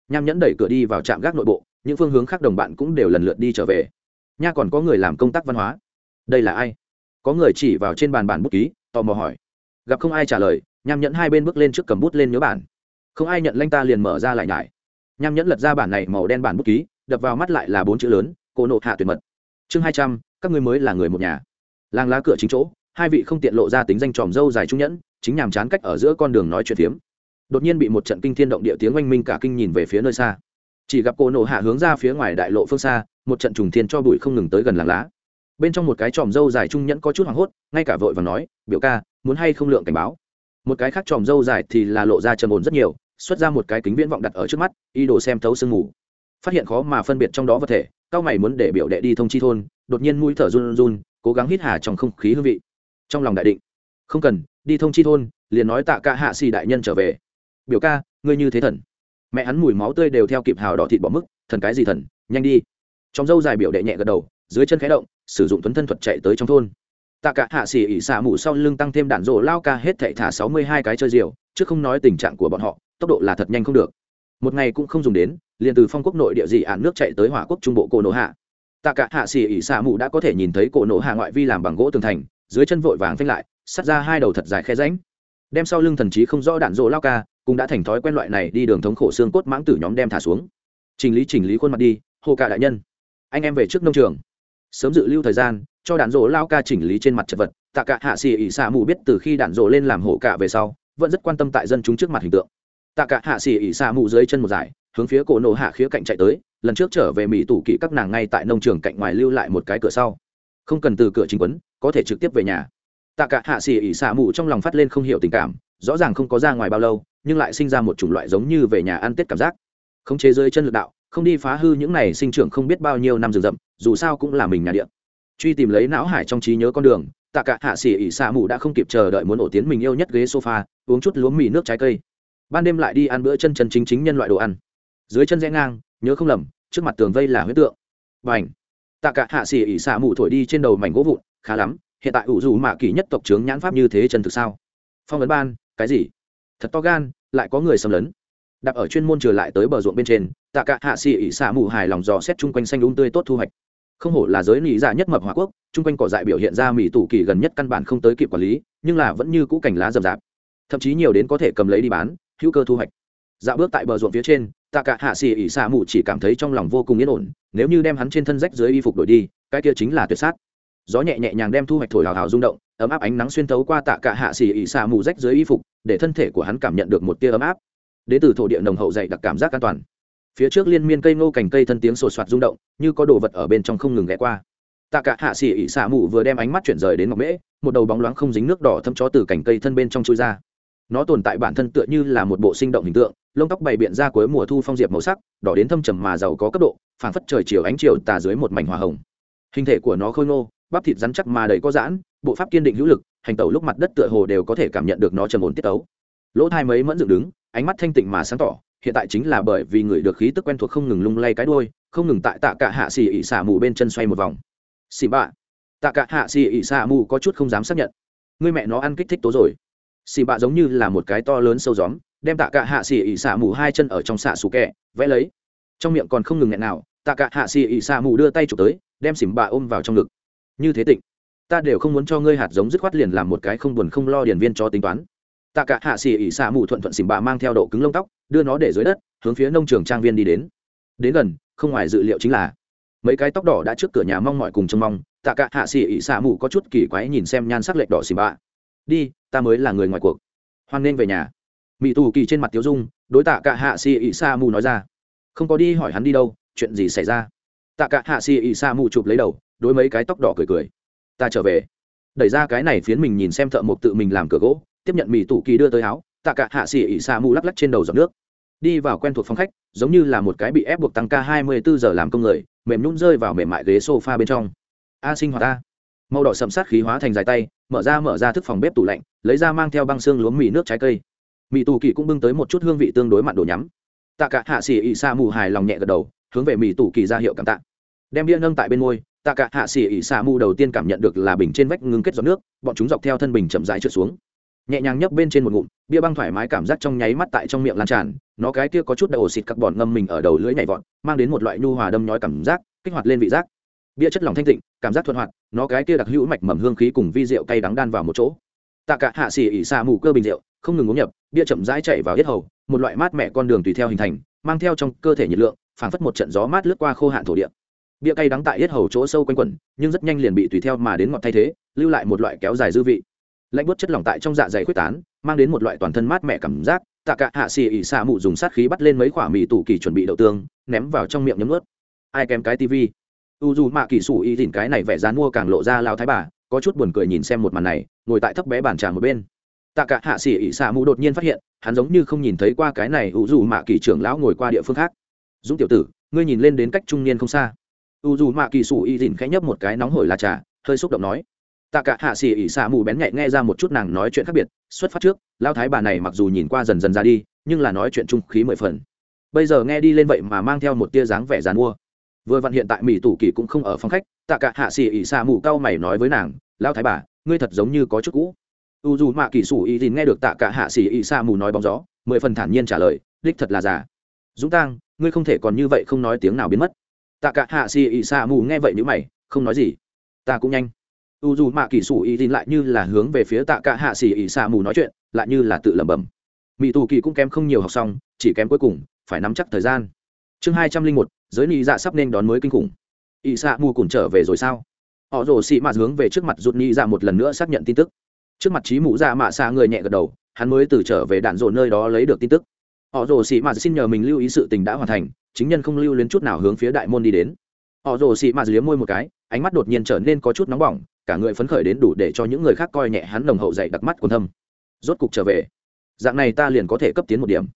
Nham nhẫn đẩy cửa đi vào trạm gác nội bộ, những phương hướng khác đồng bạn cũng đều lần lượt đi trở về. Nha còn có người làm công tác văn hóa. Đây là ai? Có người chỉ vào trên bàn bản bút ký, tò mò hỏi. Gặp không ai trả lời, nham nhẫn hai bên bước lên trước cầm bút lên nhớ bản. Không ai nhận lanh ta liền mở ra lại nhải. Nham nhẫn lật ra bản này màu đen bản bút ký, đập vào mắt lại là bốn chữ lớn, cô nộ hạ tuyệt mật. Chương hai trăm các ngươi mới là người một nhà. Làng lá cửa chính chỗ, hai vị không tiện lộ ra tính danh tròm dâu dài trung nhẫn, chính nhàm chán cách ở giữa con đường nói chuyện phiếm. Đột nhiên bị một trận kinh thiên động địa tiếng oanh minh cả kinh nhìn về phía nơi xa. Chỉ gặp cô nổ hạ hướng ra phía ngoài đại lộ phương xa, một trận trùng thiên cho bụi không ngừng tới gần làng lá. Bên trong một cái tròm dâu dài trung nhẫn có chút hoảng hốt, ngay cả vội và nói, biểu ca, muốn hay không lượng cảnh báo? Một cái khác tròm dâu dài thì là lộ ra trầm ổn rất nhiều, xuất ra một cái kính viễn vọng đặt ở trước mắt y đồ xem thấu sương mù. Phát hiện khó mà phân biệt trong đó vật thể, cao mày muốn để biểu đệ đi thông chi thôn đột nhiên mũi thở run run, cố gắng hít hà trong không khí hương vị. Trong lòng đại định, không cần, đi thông chi thôn, liền nói tạ ca hạ xì đại nhân trở về. Biểu ca, ngươi như thế thần. Mẹ hắn mùi máu tươi đều theo kịp hào đỏ thịt bỏ mức, thần cái gì thần, nhanh đi. Trong dâu dài biểu đệ nhẹ gật đầu, dưới chân khẽ động, sử dụng tuấn thân thuật chạy tới trong thôn. Tạ cả hạ xỉ ỉ xả mù sau lưng tăng thêm đạn rổ lao ca hết thảy thả sáu mươi hai cái chơi diều chứ không nói tình trạng của bọn họ, tốc độ là thật nhanh không được. Một ngày cũng không dùng đến, liền từ phong quốc nội địa dị ạn nước chạy tới hỏa quốc trung bộ cô nổ hạ tạ cả hạ xỉ ỉ xạ mù đã có thể nhìn thấy cổ nổ hạ ngoại vi làm bằng gỗ tường thành, dưới chân vội vàng phanh lại, sắt ra hai đầu thật dài khe ránh đem sau lưng thần trí không rõ đạn rộ lao ca, cũng đã thành thói quen loại này đi đường thống khổ xương cốt mãng tử nhóm đem thả xuống. Chỉnh lý chỉnh lý khuôn mặt đi, hồ cả đại nhân. Anh em về trước nông trường. Sớm dự lưu thời gian, cho đạn rộ lao ca chỉnh lý trên mặt chật vật, tạ cả hạ xỉ ỉ xạ mù biết từ khi đạn rộ lên làm hổ cả về sau, vẫn rất quan tâm tại dân chúng trước mặt hình tượng. Tạ cả hạ xỉ ỉ xạ mù dưới chân một giải hướng phía cổ nổ hạ khía cạnh chạy tới, lần trước trở về mỹ tủ kỵ các nàng ngay tại nông trường cạnh ngoài lưu lại một cái cửa sau. Không cần từ cửa chính quấn, có thể trực tiếp về nhà. Tạ cả hạ xỉ ỉ xạ mù trong lòng phát lên không hiểu tình cảm, rõ ràng không có ra ngoài bao lâu, nhưng lại sinh ra một chủng loại giống như về nhà ăn tết cảm giác. Không chế rơi chân lực đạo, không đi phá hư những này sinh trưởng không biết bao nhiêu năm rừng rậm, dù sao cũng là mình nhà địa truy tìm lấy não hải trong trí nhớ con đường, tạ cả hạ xỉ ỉ xạ mù đã không kịp chờ đợi muốn ổ tiến mình yêu nhất ghế sofa, uống chút lúa mì nước trái cây. Ban đêm lại đi ăn bữa chân chân chính chính nhân loại đồ ăn dưới chân rẽ ngang, nhớ không lầm, trước mặt tường vây là huyết tượng. B à n h tạ cả hạ xỉ ỉ xạ mù thổi đi trên đầu mảnh gỗ vụn, khá lắm, hiện tại ủ dù mạ kỳ nhất tộc trướng nhãn pháp như thế chân thực sao? Phong ấn ban, cái gì? Thật to gan, lại có người xâm lấn. Đặt ở chuyên môn trở lại tới bờ ruộng bên trên, tạ cả hạ xỉ ỉ xạ mù hài lòng dò xét chung quanh xanh đúng tươi tốt thu hoạch. Không hổ là giới lý dạ nhất mập hòa quốc, chung quanh cỏ dại biểu hiện ra mỹ tủ kỳ gần nhất căn bản không tới kịp quản lý, nhưng là vẫn như cũ cảnh lá rậm rạp. Thậm chí nhiều đến có thể cầm lấy đi bán, hữu cơ thu hoạch. Dạo bước tại bờ ruộng phía trên tạ cả hạ xì ỉ xạ mù chỉ cảm thấy trong lòng vô cùng yên ổn, nếu như đem hắn trên thân rách dưới y phục đổi đi, cái kia chính là tuyệt sát. Gió nhẹ nhẹ nhàng đem thu hoạch thổi hào hào rung động, ấm áp ánh nắng xuyên thấu qua tạ cả hạ xì ỉ xạ mù rách dưới y phục, để thân thể của hắn cảm nhận được một tia ấm áp. Đến từ thổ địa nồng hậu dày đặc cảm giác an toàn. Phía trước liên miên cây ngô cành cây thân tiếng sột soạt rung động, như có đồ vật ở bên trong không ngừng ghé qua. Tạ cả hạ xỉ ỉ xả mù vừa đem ánh mắt chuyển rời đến ngọc mễ, một đầu bóng loáng không dính nước đỏ thâm chó từ cành cây thân bên trong chui ra nó tồn tại bản thân tựa như là một bộ sinh động hình tượng, lông tóc bày biện ra cuối mùa thu phong diệp màu sắc, đỏ đến thâm trầm mà giàu có cấp độ, phảng phất trời chiều ánh chiều tà dưới một mảnh hòa hồng. Hình thể của nó khôi ngô, bắp thịt rắn chắc mà đầy có giãn, bộ pháp kiên định hữu lực, hành tẩu lúc mặt đất tựa hồ đều có thể cảm nhận được nó trầm ổn tiết tấu. Lỗ thai mấy mẫn dựng đứng, ánh mắt thanh tịnh mà sáng tỏ, hiện tại chính là bởi vì người được khí tức quen thuộc không ngừng lung lay cái đuôi, không ngừng tại tạ cả hạ xì ỉ xả mù bên chân xoay một vòng. Xì bạ. Tạ cả hạ xì ỉ xả mù có chút không dám xác nhận. Người mẹ nó ăn kích thích tố rồi xì bạ giống như là một cái to lớn sâu gióm, đem tạ cả hạ xì ỉ xạ mù hai chân ở trong xạ xù kẹ, vẽ lấy. Trong miệng còn không ngừng nghẹn nào, tạ cả hạ xì ỉ xạ mù đưa tay chụp tới, đem xìm bạ ôm vào trong ngực. Như thế tịnh. Ta đều không muốn cho ngươi hạt giống dứt khoát liền làm một cái không buồn không lo điển viên cho tính toán. Tạ cả hạ xì ỉ xạ mù thuận thuận xìm bà mang theo độ cứng lông tóc, đưa nó để dưới đất, hướng phía nông trường trang viên đi đến. Đến gần, không ngoài dự liệu chính là, mấy cái tóc đỏ đã trước cửa nhà mong mọi cùng trông mong, tạ cả hạ xì ỉ xạ mù có chút kỳ quái nhìn xem nhan sắc lệch đỏ xìm bà đi ta mới là người ngoài cuộc. Hoan nên về nhà. Mỹ tù kỳ trên mặt tiếu dung, đối tạ cả hạ xì ỉ sa mù nói ra. Không có đi hỏi hắn đi đâu, chuyện gì xảy ra? Tạ cả hạ xì ỉ sa mù chụp lấy đầu, đối mấy cái tóc đỏ cười cười. Ta trở về. Đẩy ra cái này phiến mình nhìn xem thợ mộc tự mình làm cửa gỗ, tiếp nhận mỹ tù kỳ đưa tới áo, tạ cả hạ xì ỉ sa mù lắc lắc trên đầu giọt nước. Đi vào quen thuộc phòng khách, giống như là một cái bị ép buộc tăng ca hai mươi bốn giờ làm công người, mềm nhún rơi vào mềm mại ghế sofa bên trong. A sinh hoạt ta màu đỏ sậm sát khí hóa thành dài tay, mở ra mở ra thức phòng bếp tủ lạnh, lấy ra mang theo băng xương lúa mì nước trái cây. Mì tủ kỳ cũng bưng tới một chút hương vị tương đối mặn đồ nhắm. Tạ cả hạ xỉ ỉ xa mù hài lòng nhẹ gật đầu, hướng về mì tủ kỳ ra hiệu cảm tạ. Đem bia nâng tại bên môi, tạ cả hạ xỉ ỉ xa mù đầu tiên cảm nhận được là bình trên vách ngưng kết giọt nước, bọn chúng dọc theo thân bình chậm rãi trượt xuống. Nhẹ nhàng nhấp bên trên một ngụm, bia băng thoải mái cảm giác trong nháy mắt tại trong miệng lan tràn, nó cái kia có chút đầu xịt carbon ngâm mình ở đầu lưỡi nhảy vọt, mang đến một loại nhu hòa đâm nhói cảm giác, kích hoạt lên vị giác bia chất lỏng thanh tịnh, cảm giác thuận hoạt, nó cái kia đặc hữu mạch mầm hương khí cùng vi rượu cay đắng đan vào một chỗ. Tạ cả hạ xỉ ỉ xa mù cơ bình rượu, không ngừng uống nhập, bia chậm rãi chạy vào hết hầu, một loại mát mẻ con đường tùy theo hình thành, mang theo trong cơ thể nhiệt lượng, phảng phất một trận gió mát lướt qua khô hạn thổ địa. Bia cay đắng tại hết hầu chỗ sâu quanh quẩn, nhưng rất nhanh liền bị tùy theo mà đến ngọt thay thế, lưu lại một loại kéo dài dư vị. Lạnh bút chất lỏng tại trong dạ dày quyết tán, mang đến một loại toàn thân mát mẻ cảm giác, tạ cả hạ xì ỉ xạ mụ dùng sát khí bắt lên mấy quả mì tủ kỳ chuẩn bị đậu tương, ném vào trong miệng nhấm ướt ai kèm cái tivi? U dù mạ kỳ sủ y dìn cái này vẻ dán mua càng lộ ra lao thái bà, có chút buồn cười nhìn xem một màn này, ngồi tại thấp bé bàn trà một bên. Tạ cả hạ xỉ ỉ xạ mù đột nhiên phát hiện, hắn giống như không nhìn thấy qua cái này u dù mạ kỳ trưởng lão ngồi qua địa phương khác. Dũng tiểu tử, ngươi nhìn lên đến cách trung niên không xa. U dù mạ kỳ sủ y dìn khẽ nhấp một cái nóng hổi là trà, hơi xúc động nói. Tạ cả hạ xỉ ỉ xạ mù bén nhạy nghe ra một chút nàng nói chuyện khác biệt, xuất phát trước, lao thái bà này mặc dù nhìn qua dần dần ra đi, nhưng là nói chuyện trung khí mười phần. Bây giờ nghe đi lên vậy mà mang theo một tia dáng vẻ dàn mua vừa vặn hiện tại mỹ tủ kỳ cũng không ở phòng khách, tạ cả hạ xì ỉ xa mù cao mày nói với nàng lao thái bà, ngươi thật giống như có chút cũ. U dù mạ kỳ sủ y thì nghe được tạ cả hạ xì ỉ xa mù nói bóng gió, mười phần thản nhiên trả lời, đích thật là già. Dũng tang, ngươi không thể còn như vậy không nói tiếng nào biến mất. Tạ cả hạ xì ỉ xa mù nghe vậy nếu mày, không nói gì, ta cũng nhanh. U dù mạ kỳ sủ y thì lại như là hướng về phía tạ cả hạ xì ỉ xa mù nói chuyện, lại như là tự lẩm bẩm. Mỹ tù kỳ cũng kém không nhiều học xong, chỉ kém cuối cùng, phải nắm chắc thời gian. Chương hai trăm linh một giới nị dạ sắp nên đón mới kinh khủng. Ỵ xạ mù cùng trở về rồi sao? Họ rồ xị mạt hướng về trước mặt rụt nị dạ một lần nữa xác nhận tin tức. Trước mặt trí mũ dạ mạ xạ người nhẹ gật đầu, hắn mới từ trở về đạn rộ nơi đó lấy được tin tức. Họ rồ xị mạt xin nhờ mình lưu ý sự tình đã hoàn thành, chính nhân không lưu luyến chút nào hướng phía đại môn đi đến. Họ rồ xị mạt liếm môi một cái, ánh mắt đột nhiên trở nên có chút nóng bỏng, cả người phấn khởi đến đủ để cho những người khác coi nhẹ hắn nồng hậu dày đặc mắt còn thâm. Rốt cục trở về. Dạng này ta liền có thể cấp tiến một điểm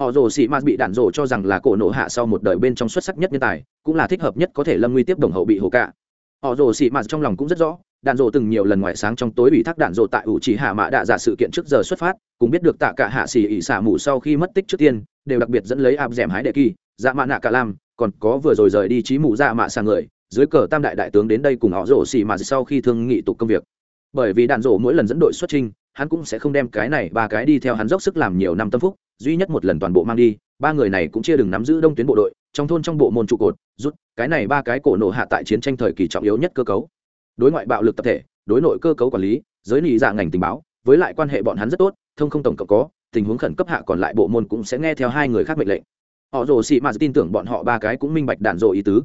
họ rồ xị mạt bị đạn rồ cho rằng là cổ nộ hạ sau một đời bên trong xuất sắc nhất nhân tài, cũng là thích hợp nhất có thể lâm nguy tiếp đồng hậu bị hồ cả họ rồ xị mạt trong lòng cũng rất rõ, đạn rồ từng nhiều lần ngoại sáng trong tối ủy thác đạn rồ tại ủ chỉ hạ mã đạ giả sự kiện trước giờ xuất phát, cũng biết được tạ cả hạ xỉ ỉ xả mù sau khi mất tích trước tiên, đều đặc biệt dẫn lấy áp dẻm hái đệ kỳ dạ mạ nạ cả lam, còn có vừa rồi rời đi trí mù dạ mạ sang người, dưới cờ tam đại đại tướng đến đây cùng họ rồ xỉ mạt sau khi thương nghị tục công việc. Bởi vì đạn rồ mỗi lần dẫn đội xuất trình hắn cũng sẽ không đem cái này ba cái đi theo hắn dốc sức làm nhiều năm tâm phúc duy nhất một lần toàn bộ mang đi, ba người này cũng chia đừng nắm giữ đông tuyến bộ đội, trong thôn trong bộ môn trụ cột, rút, cái này ba cái cổ nổ hạ tại chiến tranh thời kỳ trọng yếu nhất cơ cấu. Đối ngoại bạo lực tập thể, đối nội cơ cấu quản lý, giới nị dạ ngành tình báo, với lại quan hệ bọn hắn rất tốt, thông không tổng cộng có, tình huống khẩn cấp hạ còn lại bộ môn cũng sẽ nghe theo hai người khác mệnh lệnh. Họ rồ xì mà tin tưởng bọn họ ba cái cũng minh bạch đạn rồ ý tứ.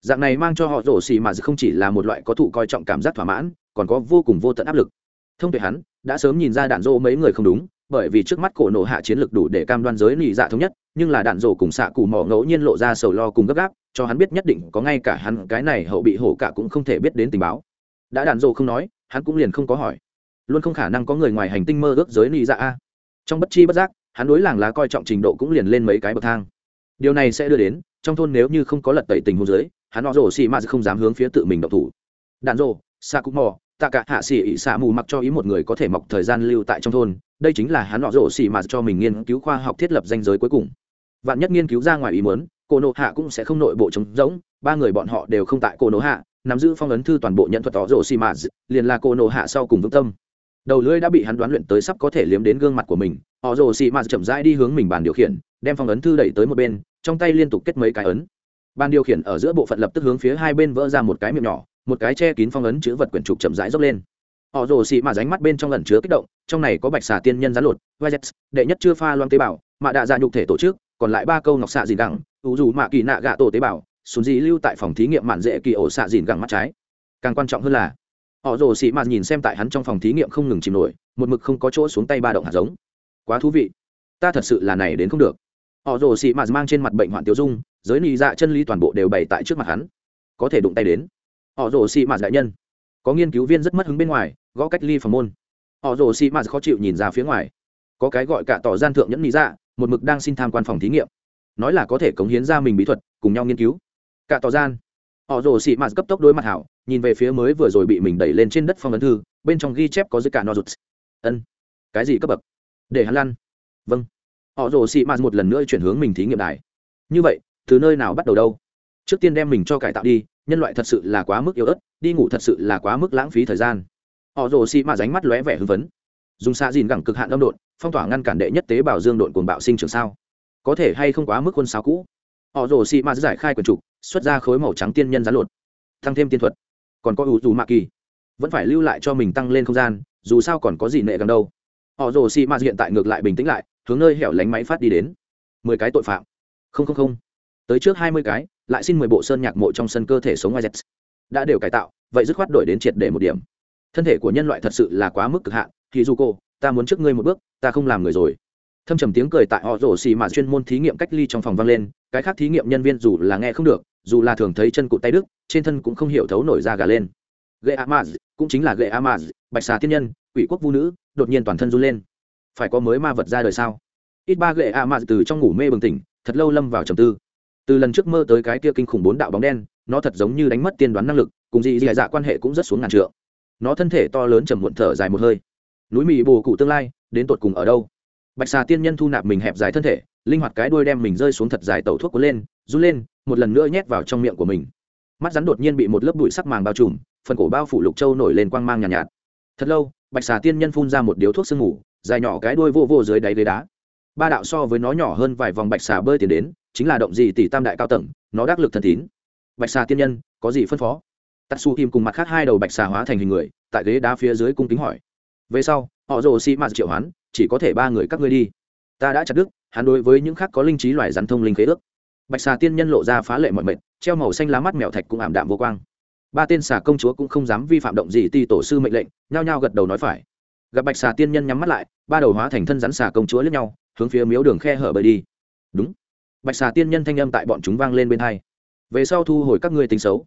Dạng này mang cho họ rồ xì mà không chỉ là một loại có thụ coi trọng cảm giác thỏa mãn, còn có vô cùng vô tận áp lực. Thông tuệ hắn, đã sớm nhìn ra đạn rồ mấy người không đúng bởi vì trước mắt cổ nổ hạ chiến lược đủ để cam đoan giới nị dạ thống nhất, nhưng là đạn rổ cùng xạ cù mỏ ngẫu nhiên lộ ra sầu lo cùng gấp gáp, cho hắn biết nhất định có ngay cả hắn, cái này hậu bị hổ cả cũng không thể biết đến tình báo. Đã đạn rổ không nói, hắn cũng liền không có hỏi. Luôn không khả năng có người ngoài hành tinh mơ ước giới nị dạ a. Trong bất chi bất giác, hắn đối làng lá coi trọng trình độ cũng liền lên mấy cái bậc thang. Điều này sẽ đưa đến, trong thôn nếu như không có lật tẩy tình huống giới hắn họ rổ xì m không dám hướng phía tự mình độc thủ. Đạn rổ, xạ cù mỏ tạ cả hạ xỉ ỉ xạ mù mặc cho ý một người có thể mọc thời gian lưu tại trong thôn, đây chính là hắn họ rổ xỉ mà cho mình nghiên cứu khoa học thiết lập danh giới cuối cùng. Vạn nhất nghiên cứu ra ngoài ý muốn cô nộ hạ cũng sẽ không nội bộ trống rỗng, ba người bọn họ đều không tại cô nộ hạ, nắm giữ phong ấn thư toàn bộ nhận thuật họ rổ xỉ mà liền là cô nộ hạ sau cùng vững tâm. Đầu lưỡi đã bị hắn đoán luyện tới sắp có thể liếm đến gương mặt của mình, họ rổ xì mà chậm rãi đi hướng mình bàn điều khiển, đem phong ấn thư đẩy tới một bên, trong tay liên tục kết mấy cái ấn. Bàn điều khiển ở giữa bộ phận lập tức hướng phía hai bên vỡ ra một cái miệng nhỏ một cái che kín phong ấn chữ vật quyển trục chậm rãi dốc lên. Họ rồ xị mà ránh mắt bên trong lần chứa kích động, trong này có bạch xà tiên nhân rán lột vizet đệ nhất chưa pha loang tế bào mạ đạ dạ nhục thể tổ chức, còn lại ba câu ngọc xạ dìn gẳng, ủ dù mạ kỳ nạ gạ tổ tế bào xuống dị lưu tại phòng thí nghiệm mạn dễ kỳ ổ xạ dìn gẳng mắt trái. Càng quan trọng hơn là, họ rồ xị mà nhìn xem tại hắn trong phòng thí nghiệm không ngừng chìm nổi, một mực không có chỗ xuống tay ba động hạt giống. Quá thú vị. Ta thật sự là này đến không được. Họ rồ xị mà mang trên mặt bệnh hoạn tiêu dung, giới nị dạ chân lý toàn bộ đều bày tại trước mặt hắn. Có thể đụng tay đến họ rồ xì mạt đại nhân. Có nghiên cứu viên rất mất hứng bên ngoài, gõ cách ly phòng môn. Họ rồ xì mạt khó chịu nhìn ra phía ngoài. Có cái gọi cả tỏ gian thượng nhẫn lý ra dạ, một mực đang xin tham quan phòng thí nghiệm. Nói là có thể cống hiến ra mình bí thuật, cùng nhau nghiên cứu. Cả tỏ gian. Họ rồ xì mạt cấp tốc đối mặt hảo, nhìn về phía mới vừa rồi bị mình đẩy lên trên đất phong ấn thư, bên trong ghi chép có dưới cả no rụt. Ân. Cái gì cấp bậc? Để hắn lăn. Vâng. Họ rồ xì mạt một lần nữa chuyển hướng mình thí nghiệm đài. Như vậy, từ nơi nào bắt đầu đâu? Trước tiên đem mình cho cải tạo đi nhân loại thật sự là quá mức yếu ớt, đi ngủ thật sự là quá mức lãng phí thời gian. Họ rồ xị mạ ránh mắt lóe vẻ hưng phấn. Dùng xạ dìn gẳng cực hạn âm độn, phong tỏa ngăn cản đệ nhất tế bào dương độn cuồng bạo sinh trường sao. Có thể hay không quá mức quân sao cũ. Họ rồ xị mạ giải khai quần trục, xuất ra khối màu trắng tiên nhân rán lột. Tăng thêm tiên thuật. Còn có ủ dù mạ kỳ. Vẫn phải lưu lại cho mình tăng lên không gian, dù sao còn có gì nệ gần đâu. Họ rồ xị ma hiện tại ngược lại bình tĩnh lại, hướng nơi hẻo lánh máy phát đi đến. Mười cái tội phạm. Không không không. Tới trước hai mươi cái lại xin mười bộ sơn nhạc mộ trong sân cơ thể sống iz đã đều cải tạo, vậy dứt khoát đổi đến triệt để một điểm. Thân thể của nhân loại thật sự là quá mức cực hạn. Thì dù cô ta muốn trước ngươi một bước, ta không làm người rồi. Thâm trầm tiếng cười tại họ rổ xì mà chuyên môn thí nghiệm cách ly trong phòng vang lên, cái khác thí nghiệm nhân viên dù là nghe không được, dù là thường thấy chân cụt tay đức trên thân cũng không hiểu thấu nổi ra gà lên. Gậy amaz cũng chính là gậy amaz bạch xà tiên nhân, quỷ quốc vũ nữ, đột nhiên toàn thân run lên. Phải có mới ma vật ra đời sao? Ít ba gậy amaz từ trong ngủ mê bừng tỉnh, thật lâu lâm vào trầm tư từ lần trước mơ tới cái kia kinh khủng bốn đạo bóng đen nó thật giống như đánh mất tiên đoán năng lực cùng dị dị dạ quan hệ cũng rất xuống ngàn trượng. Nó thân thể to lớn trầm muộn thở dài một hơi. Núi mì bồ cụ tương lai đến tột cùng ở đâu? Bạch xà tiên nhân thu nạp mình hẹp dài thân thể linh hoạt cái đuôi đem mình rơi xuống thật dài tẩu thuốc cuốn lên run lên một lần nữa nhét vào trong miệng của mình. Mắt rắn đột nhiên bị một lớp bụi sắc màng bao trùm phần cổ bao phủ lục châu nổi lên quang mang nhàn nhạt, nhạt. Thật lâu bạch xà tiên nhân phun ra một điếu thuốc sương ngủ dài nhỏ cái đuôi vô vô dưới đáy ghế đá ba đạo so với nó nhỏ hơn vài vòng bạch xà bơi tiền đến, chính là động gì tỷ tam đại cao tầng, nó đắc lực thần tín. Bạch xà tiên nhân, có gì phân phó? Tatsu kim cùng mặt khác hai đầu bạch xà hóa thành hình người, tại ghế đá phía dưới cung kính hỏi. Về sau, họ rồ xi mạt triệu hoán, chỉ có thể ba người các ngươi đi. Ta đã chặt đức hắn đối với những khác có linh trí loài rắn thông linh khế ước. Bạch xà tiên nhân lộ ra phá lệ mọi mệt, treo màu xanh lá mắt mèo thạch cũng ảm đạm vô quang. Ba tên xà công chúa cũng không dám vi phạm động gì ti tổ sư mệnh lệnh, nhao nhao gật đầu nói phải. Gặp bạch xà tiên nhân nhắm mắt lại, ba đầu hóa thành thân rắn xà công chúa lẫn nhau hướng phía miếu đường khe hở bơi đi. Đúng. Bạch xà tiên nhân thanh âm tại bọn chúng vang lên bên hai. Về sau thu hồi các ngươi tính xấu,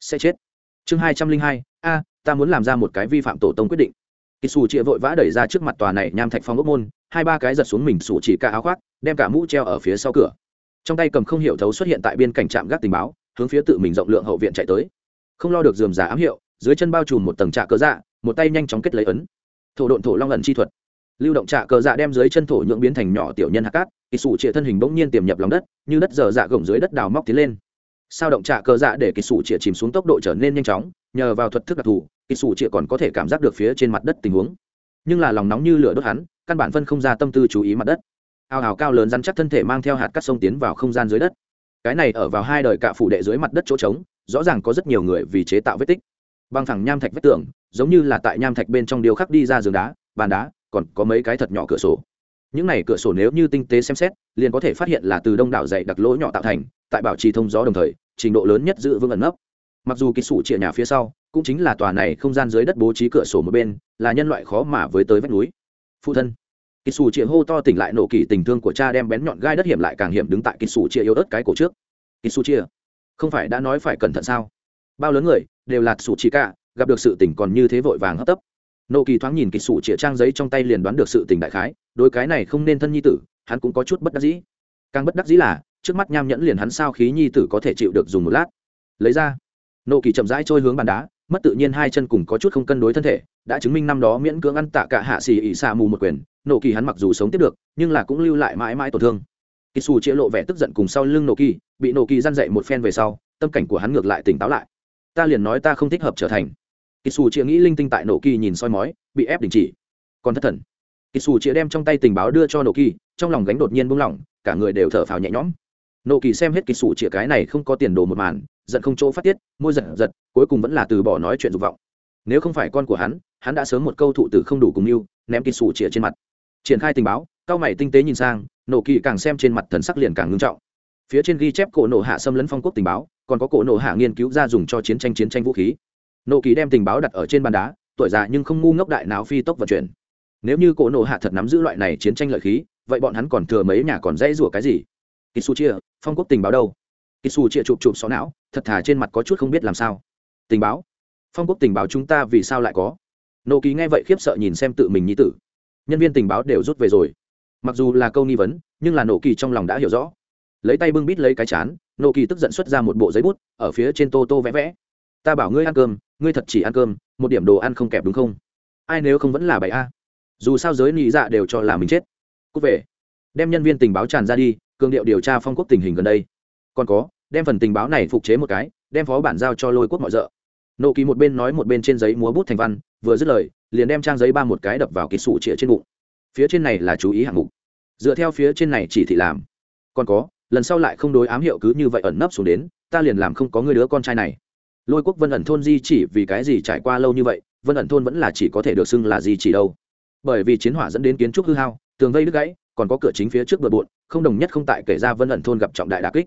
sẽ chết. Chương hai trăm linh hai, a, ta muốn làm ra một cái vi phạm tổ tông quyết định. Kỳ xù chịa vội vã đẩy ra trước mặt tòa này nham thạch phong ốc môn, hai ba cái giật xuống mình xù chỉ cả áo khoác, đem cả mũ treo ở phía sau cửa. Trong tay cầm không hiểu thấu xuất hiện tại biên cảnh trạm gác tình báo, hướng phía tự mình rộng lượng hậu viện chạy tới. Không lo được dườm giả ám hiệu, dưới chân bao trùm một tầng trạ cớ dạ một tay nhanh chóng kết lấy ấn. Thổ độn thổ long ẩn chi thuật lưu động trạ cờ dạ đem dưới chân thổ nhưỡng biến thành nhỏ tiểu nhân hạt cát kỳ sủ trịa thân hình bỗng nhiên tiềm nhập lòng đất, như đất dở dạ gồng dưới đất đào móc tiến lên. Sao động trạ cờ dạ để kỳ sủ trịa chìm xuống tốc độ trở nên nhanh chóng, nhờ vào thuật thức đặc thù kỳ sủ trịa còn có thể cảm giác được phía trên mặt đất tình huống. Nhưng là lòng nóng như lửa đốt hắn, căn bản phân không ra tâm tư chú ý mặt đất. Ao hào cao lớn rắn chắc thân thể mang theo hạt cát sông tiến vào không gian dưới đất. Cái này ở vào hai đời cạ phủ đệ dưới mặt đất chỗ trống, rõ ràng có rất nhiều người vì chế tạo vết tích. Băng thẳng nham thạch vách tường, giống như là tại nham thạch bên trong điêu khắc đi ra giường đá, bàn đá còn có mấy cái thật nhỏ cửa sổ. Những này cửa sổ nếu như tinh tế xem xét, liền có thể phát hiện là từ đông đảo dày đặc lỗ nhỏ tạo thành, tại bảo trì thông gió đồng thời, trình độ lớn nhất giữ vững ẩn nấp. Mặc dù kỹ sủ chĩa nhà phía sau, cũng chính là tòa này không gian dưới đất bố trí cửa sổ một bên, là nhân loại khó mà với tới vách núi. Phụ thân. Kỹ sủ chĩa hô to tỉnh lại nổ kỳ tình thương của cha đem bén nhọn gai đất hiểm lại càng hiểm đứng tại kỹ sủ chĩa yếu ớt cái cổ trước. Kỹ sủ chĩa không phải đã nói phải cẩn thận sao? Bao lớn người, đều là sủ chỉ cả, gặp được sự tỉnh còn như thế vội vàng hấp tấp nô kỳ thoáng nhìn kỳ sủ chĩa trang giấy trong tay liền đoán được sự tình đại khái đôi cái này không nên thân nhi tử, hắn cũng có chút bất đắc dĩ. Càng bất đắc dĩ là, trước mắt nham nhẫn liền hắn sao khí nhi tử có thể chịu được dùng một lát. Lấy ra. Nô kỳ chậm rãi trôi hướng bàn đá, mất tự nhiên hai chân cùng có chút không cân đối thân thể, đã chứng minh năm đó miễn cưỡng ăn tạ cả hạ xì ỉ xạ mù một quyền, nô kỳ hắn mặc dù sống tiếp được, nhưng là cũng lưu lại mãi mãi tổn thương. Kỳ xù chĩa lộ vẻ tức giận cùng sau lưng nô kỳ, bị nô kỳ răn dậy một phen về sau, tâm cảnh của hắn ngược lại tỉnh táo lại. Ta liền nói ta không thích hợp trở thành kỳ xù chĩa nghĩ linh tinh tại nổ kỳ nhìn soi mói, bị ép đình chỉ. Còn thất thần. Kỳ xù chĩa đem trong tay tình báo đưa cho nổ kỳ, trong lòng gánh đột nhiên buông lỏng, cả người đều thở phào nhẹ nhõm. Nổ kỳ xem hết kỳ xù chĩa cái này không có tiền đồ một màn, giận không chỗ phát tiết, môi giật giật, cuối cùng vẫn là từ bỏ nói chuyện dục vọng. Nếu không phải con của hắn hắn đã sớm một câu thụ tử không đủ cùng yêu, ném kỳ xù chĩa trên mặt. Triển khai tình báo, cao mày tinh tế nhìn sang, nổ kỳ càng xem trên mặt thần sắc liền càng ngưng trọng. Phía trên ghi chép cổ nổ hạ xâm lấn phong quốc tình báo, còn có cổ nổ hạ nghiên cứu ra dùng cho chiến tranh chiến tranh vũ khí nộ kỳ đem tình báo đặt ở trên bàn đá, tuổi già nhưng không ngu ngốc đại não phi tốc vận chuyển. Nếu như cổ nộ hạ thật nắm giữ loại này chiến tranh lợi khí, vậy bọn hắn còn thừa mấy nhà còn dãy rủa cái gì? Kitsu chia phong quốc tình báo đâu? Kitsu chia chụp chụp xó não, thật thà trên mặt có chút không biết làm sao. Tình báo? Phong quốc tình báo chúng ta vì sao lại có? Nộ kỳ nghe vậy khiếp sợ nhìn xem tự mình như tử. Nhân viên tình báo đều rút về rồi. Mặc dù là câu nghi vấn, nhưng là nộ kỳ trong lòng đã hiểu rõ. Lấy tay bưng bít lấy cái chán, nộ kỳ tức giận xuất ra một bộ giấy bút, ở phía trên tô tô vẽ vẽ ta bảo ngươi ăn cơm, ngươi thật chỉ ăn cơm, một điểm đồ ăn không kẹp đúng không? Ai nếu không vẫn là bảy a? Dù sao giới nhị dạ đều cho là mình chết. Cúc về. Đem nhân viên tình báo tràn ra đi, cường điệu điều tra phong quốc tình hình gần đây. Còn có, đem phần tình báo này phục chế một cái, đem phó bản giao cho lôi quốc mọi d ợ nộ kỳ một bên nói một bên trên giấy múa bút thành văn, vừa dứt lời, liền đem trang giấy ba một cái đập vào kịch sụ chĩa trên bụng. Phía trên này là chú ý hạng mục. Dựa theo phía trên này chỉ thị làm. Còn có, lần sau lại không đối ám hiệu cứ như vậy ẩn nấp xuống đến, ta liền làm không có người đứa con trai này lôi quốc vân ẩn thôn di chỉ vì cái gì trải qua lâu như vậy, vân ẩn thôn vẫn là chỉ có thể được xưng là gì chỉ đâu. Bởi vì chiến hỏa dẫn đến kiến trúc hư hao, tường vây đứt gãy, còn có cửa chính phía trước bờ bộn, không đồng nhất không tại kể ra vân ẩn thôn gặp trọng đại đà kích.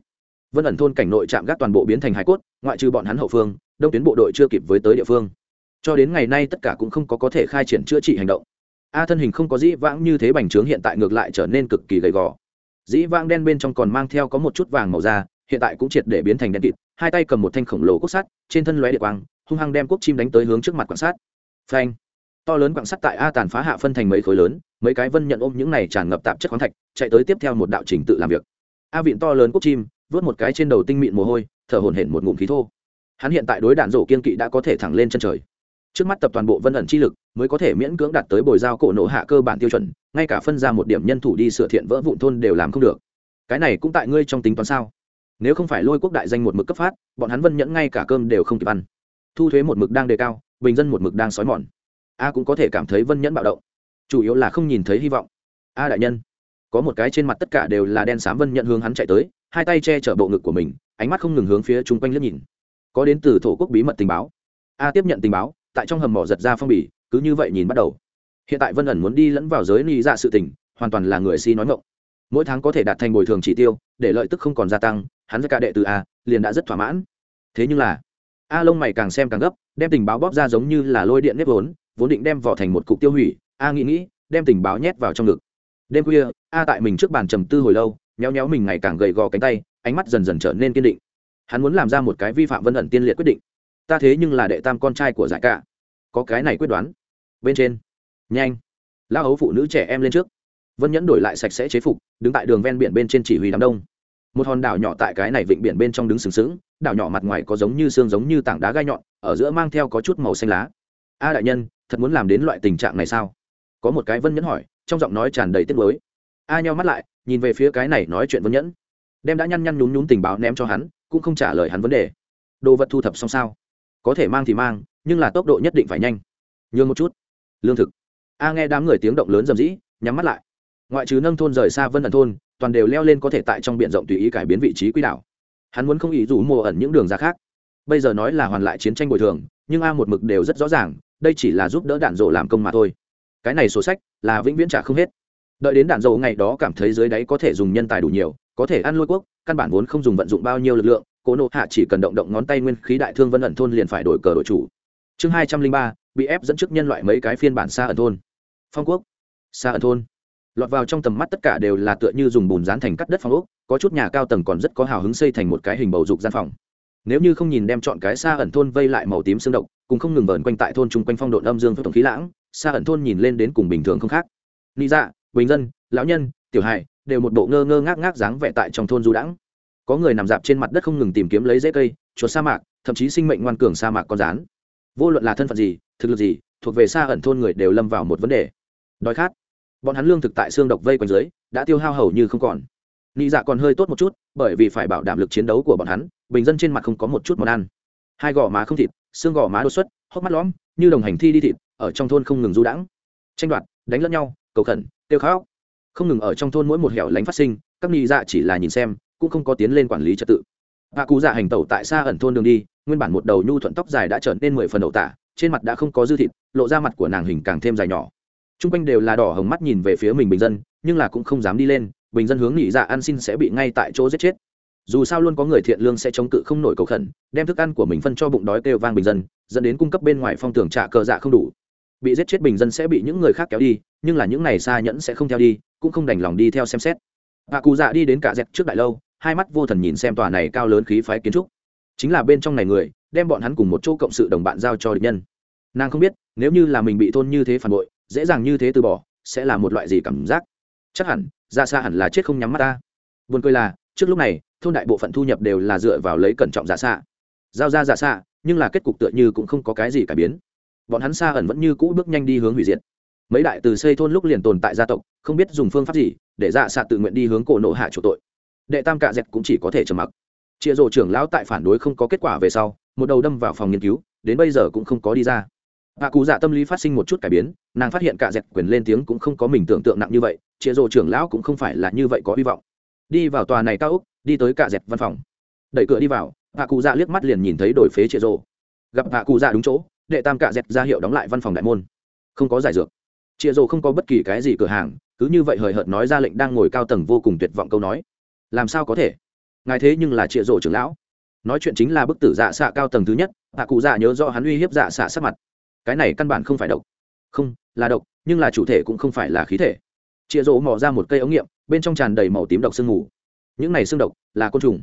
Vân ẩn thôn cảnh nội chạm gác toàn bộ biến thành hải cốt, ngoại trừ bọn hắn hậu phương, đông tuyến bộ đội chưa kịp với tới địa phương. Cho đến ngày nay tất cả cũng không có có thể khai triển chữa trị hành động. A thân hình không có dĩ vãng như thế bành trướng hiện tại ngược lại trở nên cực kỳ gầy gò. Dĩ vãng đen bên trong còn mang theo có một chút vàng màu da hiện tại cũng triệt để biến thành đen kịt, hai tay cầm một thanh khổng lồ cốt sắt, trên thân lóe địa quang, hung hăng đem quốc chim đánh tới hướng trước mặt quan sát phanh! To lớn quặng sắt tại a tàn phá hạ phân thành mấy khối lớn, mấy cái vân nhận ôm những này tràn ngập tạp chất khoáng thạch, chạy tới tiếp theo một đạo trình tự làm việc. A vịn to lớn quốc chim, vớt một cái trên đầu tinh mịn mồ hôi, thở hổn hển một ngụm khí thô. Hắn hiện tại đối đạn rổ kiên kỵ đã có thể thẳng lên chân trời. Trước mắt tập toàn bộ vân ẩn chi lực mới có thể miễn cưỡng đạt tới bồi giao cổ nổ hạ cơ bản tiêu chuẩn, ngay cả phân ra một điểm nhân thủ đi sửa thiện vỡ vụn thôn đều làm không được. Cái này cũng tại ngươi trong tính toán sao? Nếu không phải lôi quốc đại danh một mực cấp phát, bọn hắn vân nhẫn ngay cả cơm đều không kịp ăn. Thu thuế một mực đang đề cao, bình dân một mực đang xói mòn. A cũng có thể cảm thấy vân nhẫn bạo động. Chủ yếu là không nhìn thấy hy vọng. A đại nhân, có một cái trên mặt tất cả đều là đen xám vân nhận hướng hắn chạy tới, hai tay che chở bộ ngực của mình, ánh mắt không ngừng hướng phía chung quanh liếc nhìn. Có đến từ thổ quốc bí mật tình báo. A tiếp nhận tình báo, tại trong hầm mỏ giật ra phong bì, cứ như vậy nhìn bắt đầu. Hiện tại vân ẩn muốn đi lẫn vào giới ly ra dạ sự tình, hoàn toàn là người si nói ngộng mỗi tháng có thể đạt thành bồi thường chỉ tiêu, để lợi tức không còn gia tăng hắn với cả đệ từ a, liền đã rất thỏa mãn. Thế nhưng là, a lông mày càng xem càng gấp, đem tình báo bóp ra giống như là lôi điện nếp vốn vốn định đem vỏ thành một cục tiêu hủy, a nghĩ nghĩ, đem tình báo nhét vào trong ngực. Đêm khuya, a tại mình trước bàn trầm tư hồi lâu, nhéo nhéo mình ngày càng gầy gò cánh tay, ánh mắt dần dần trở nên kiên định. Hắn muốn làm ra một cái vi phạm vân ẩn tiên liệt quyết định. Ta thế nhưng là đệ tam con trai của giải cả. Có cái này quyết đoán. Bên trên. Nhanh. Lao ấu phụ nữ trẻ em lên trước. Vân nhẫn đổi lại sạch sẽ chế phục, đứng tại đường ven biển bên trên chỉ huy đám đông một hòn đảo nhỏ tại cái này vịnh biển bên trong đứng sừng sững, đảo nhỏ mặt ngoài có giống như xương giống như tảng đá gai nhọn, ở giữa mang theo có chút màu xanh lá. A đại nhân, thật muốn làm đến loại tình trạng này sao? Có một cái vân nhẫn hỏi, trong giọng nói tràn đầy tiếc nuối. A nhau mắt lại, nhìn về phía cái này nói chuyện vân nhẫn. Đem đã nhăn nhăn nhún nhún tình báo ném cho hắn, cũng không trả lời hắn vấn đề. Đồ vật thu thập xong sao? Có thể mang thì mang, nhưng là tốc độ nhất định phải nhanh. Nhường một chút. Lương thực. A nghe đám người tiếng động lớn rầm rĩ, nhắm mắt lại. Ngoại trừ nâng thôn rời xa vân ẩn thôn toàn đều leo lên có thể tại trong b i ể n rộng tùy ý cải biến vị trí quỹ đạo hắn muốn không ý rủ mùa ẩn những đường ra khác. Bây giờ nói là hoàn lại chiến tranh bồi thường, nhưng a một mực đều rất rõ ràng, đây chỉ là giúp đỡ đạn dộ làm công mà thôi. Cái này sổ sách là vĩnh viễn trả không hết. Đợi đến đạn dầu ngày đó cảm thấy dưới đáy có thể dùng nhân tài đủ nhiều, có thể ăn lôi quốc, căn bản vốn không dùng vận dụng bao nhiêu lực lượng, cố nộ hạ chỉ cần động động ngón tay nguyên khí đại thương vân ẩn thôn liền phải đổi cờ đổi chủ. Chương hai trăm linh ba, bị ép dẫn trước nhân loại mấy cái phiên bản xa ẩn thôn. Phong quốc. Xa ẩn thôn lọt vào trong tầm mắt tất cả đều là tựa như dùng bùn dán thành cắt đất phong ốc, có chút nhà cao tầng còn rất có hào hứng xây thành một cái hình bầu dục gian phòng. Nếu như không nhìn đem chọn cái xa ẩn thôn vây lại màu tím xương động cùng không ngừng vờn quanh tại thôn chung quanh phong độn âm dương phước tổng khí lãng, xa ẩn thôn nhìn lên đến cùng bình thường không khác. Ni dạ bình dân, lão nhân, tiểu hài đều một bộ ngơ ngơ ngác ngác dáng vẻ tại trong thôn du đãng. Có người nằm dạp trên mặt đất không ngừng tìm kiếm lấy rễ cây, chuột sa mạc, thậm chí sinh mệnh ngoan cường sa mạc con rán. Vô luận là thân phận gì, thực lực gì, thuộc về xa ẩn thôn người đều lâm vào một vấn đề. Đói khát bọn hắn lương thực tại xương độc vây quanh dưới, đã tiêu hao hầu như không còn. Nị dạ còn hơi tốt một chút, bởi vì phải bảo đảm lực chiến đấu của bọn hắn, bình dân trên mặt không có một chút món ăn. Hai gò má không thịt, xương gò má đột xuất, hốc mắt lõm, như đồng hành thi đi thịt, ở trong thôn không ngừng du đãng. Tranh đoạt, đánh lẫn nhau, cầu khẩn, tiêu khóc. Không ngừng ở trong thôn mỗi một hẻo lánh phát sinh, các nị dạ chỉ là nhìn xem, cũng không có tiến lên quản lý trật tự. Hạ cụ dạ hành tẩu tại xa ẩn thôn đường đi, nguyên bản một đầu nhu thuận tóc dài đã trở nên mười phần đậu tả, trên mặt đã không có dư thịt, lộ ra mặt của nàng hình càng thêm dài nhỏ t r u n g quanh đều là đỏ hồng mắt nhìn về phía mình bình dân, nhưng là cũng không dám đi lên, bình dân hướng nghỉ dạ ăn xin sẽ bị ngay tại chỗ giết chết. Dù sao luôn có người thiện lương sẽ chống cự không nổi cầu khẩn, đem thức ăn của mình phân cho bụng đói kêu vang bình dân, dẫn đến cung cấp bên ngoài phong tưởng trạ cờ dạ không đủ. Bị giết chết bình dân sẽ bị những người khác kéo đi, nhưng là những này xa nhẫn sẽ không theo đi, cũng không đành lòng đi theo xem xét. Bà cụ dạ đi đến cả dẹp trước đại lâu, hai mắt vô thần nhìn xem tòa này cao lớn khí phái kiến trúc. Chính là bên trong này người, đem bọn hắn cùng một chỗ cộng sự đồng bạn giao cho địch nhân. Nàng không biết, nếu như là mình bị thôn như thế phản bội dễ dàng như thế từ bỏ, sẽ là một loại gì cảm giác? Chắc hẳn, ra xa hẳn là chết không nhắm mắt ta. Buồn cười là, trước lúc này, thôn đại bộ phận thu nhập đều là dựa vào lấy cẩn trọng giả xạ giao ra giả xạ nhưng là kết cục tựa như cũng không có cái gì cải biến. Bọn hắn xa ẩn vẫn như cũ bước nhanh đi hướng hủy diệt. Mấy đại từ xây thôn lúc liền tồn tại gia tộc, không biết dùng phương pháp gì, để dạ xạ tự nguyện đi hướng cổ nộ hạ chủ tội. Đệ tam cạ dẹt cũng chỉ có thể trầm mặc. Chịa rổ trưởng lão tại phản đối không có kết quả về sau, một đầu đâm vào phòng nghiên cứu, đến bây giờ cũng không có đi ra hạ cụ dạ tâm lý phát sinh một chút cải biến, nàng phát hiện cả dẹt quyền lên tiếng cũng không có mình tưởng tượng nặng như vậy chịa rồ trưởng lão cũng không phải là như vậy có hy vọng. Đi vào tòa này cao úc đi tới cả dẹt văn phòng. Đẩy cửa đi vào hạ cụ dạ liếc mắt liền nhìn thấy đổi phế chịa rồ gặp hạ cụ dạ đúng chỗ, đệ tam cả dẹt ra hiệu đóng lại văn phòng đại môn. Không có giải dược. Chịa rồ không có bất kỳ cái gì cửa hàng, cứ như vậy hời hợt nói ra lệnh đang ngồi cao tầng vô cùng tuyệt vọng câu nói. Làm sao có thể? Ngài thế nhưng là chịa rồ trưởng lão. Nói chuyện chính là bức tử dạ xạ cao tầng thứ nhất hạ cụ dạ nhớ rõ hắn uy hiếp dạ xạ sát mặt cái này căn bản không phải độc. Không, là độc, nhưng là chủ thể cũng không phải là khí thể. Chịa rỗ mò ra một cây ống nghiệm, bên trong tràn đầy màu tím độc sương mù. Những này xương độc là côn trùng.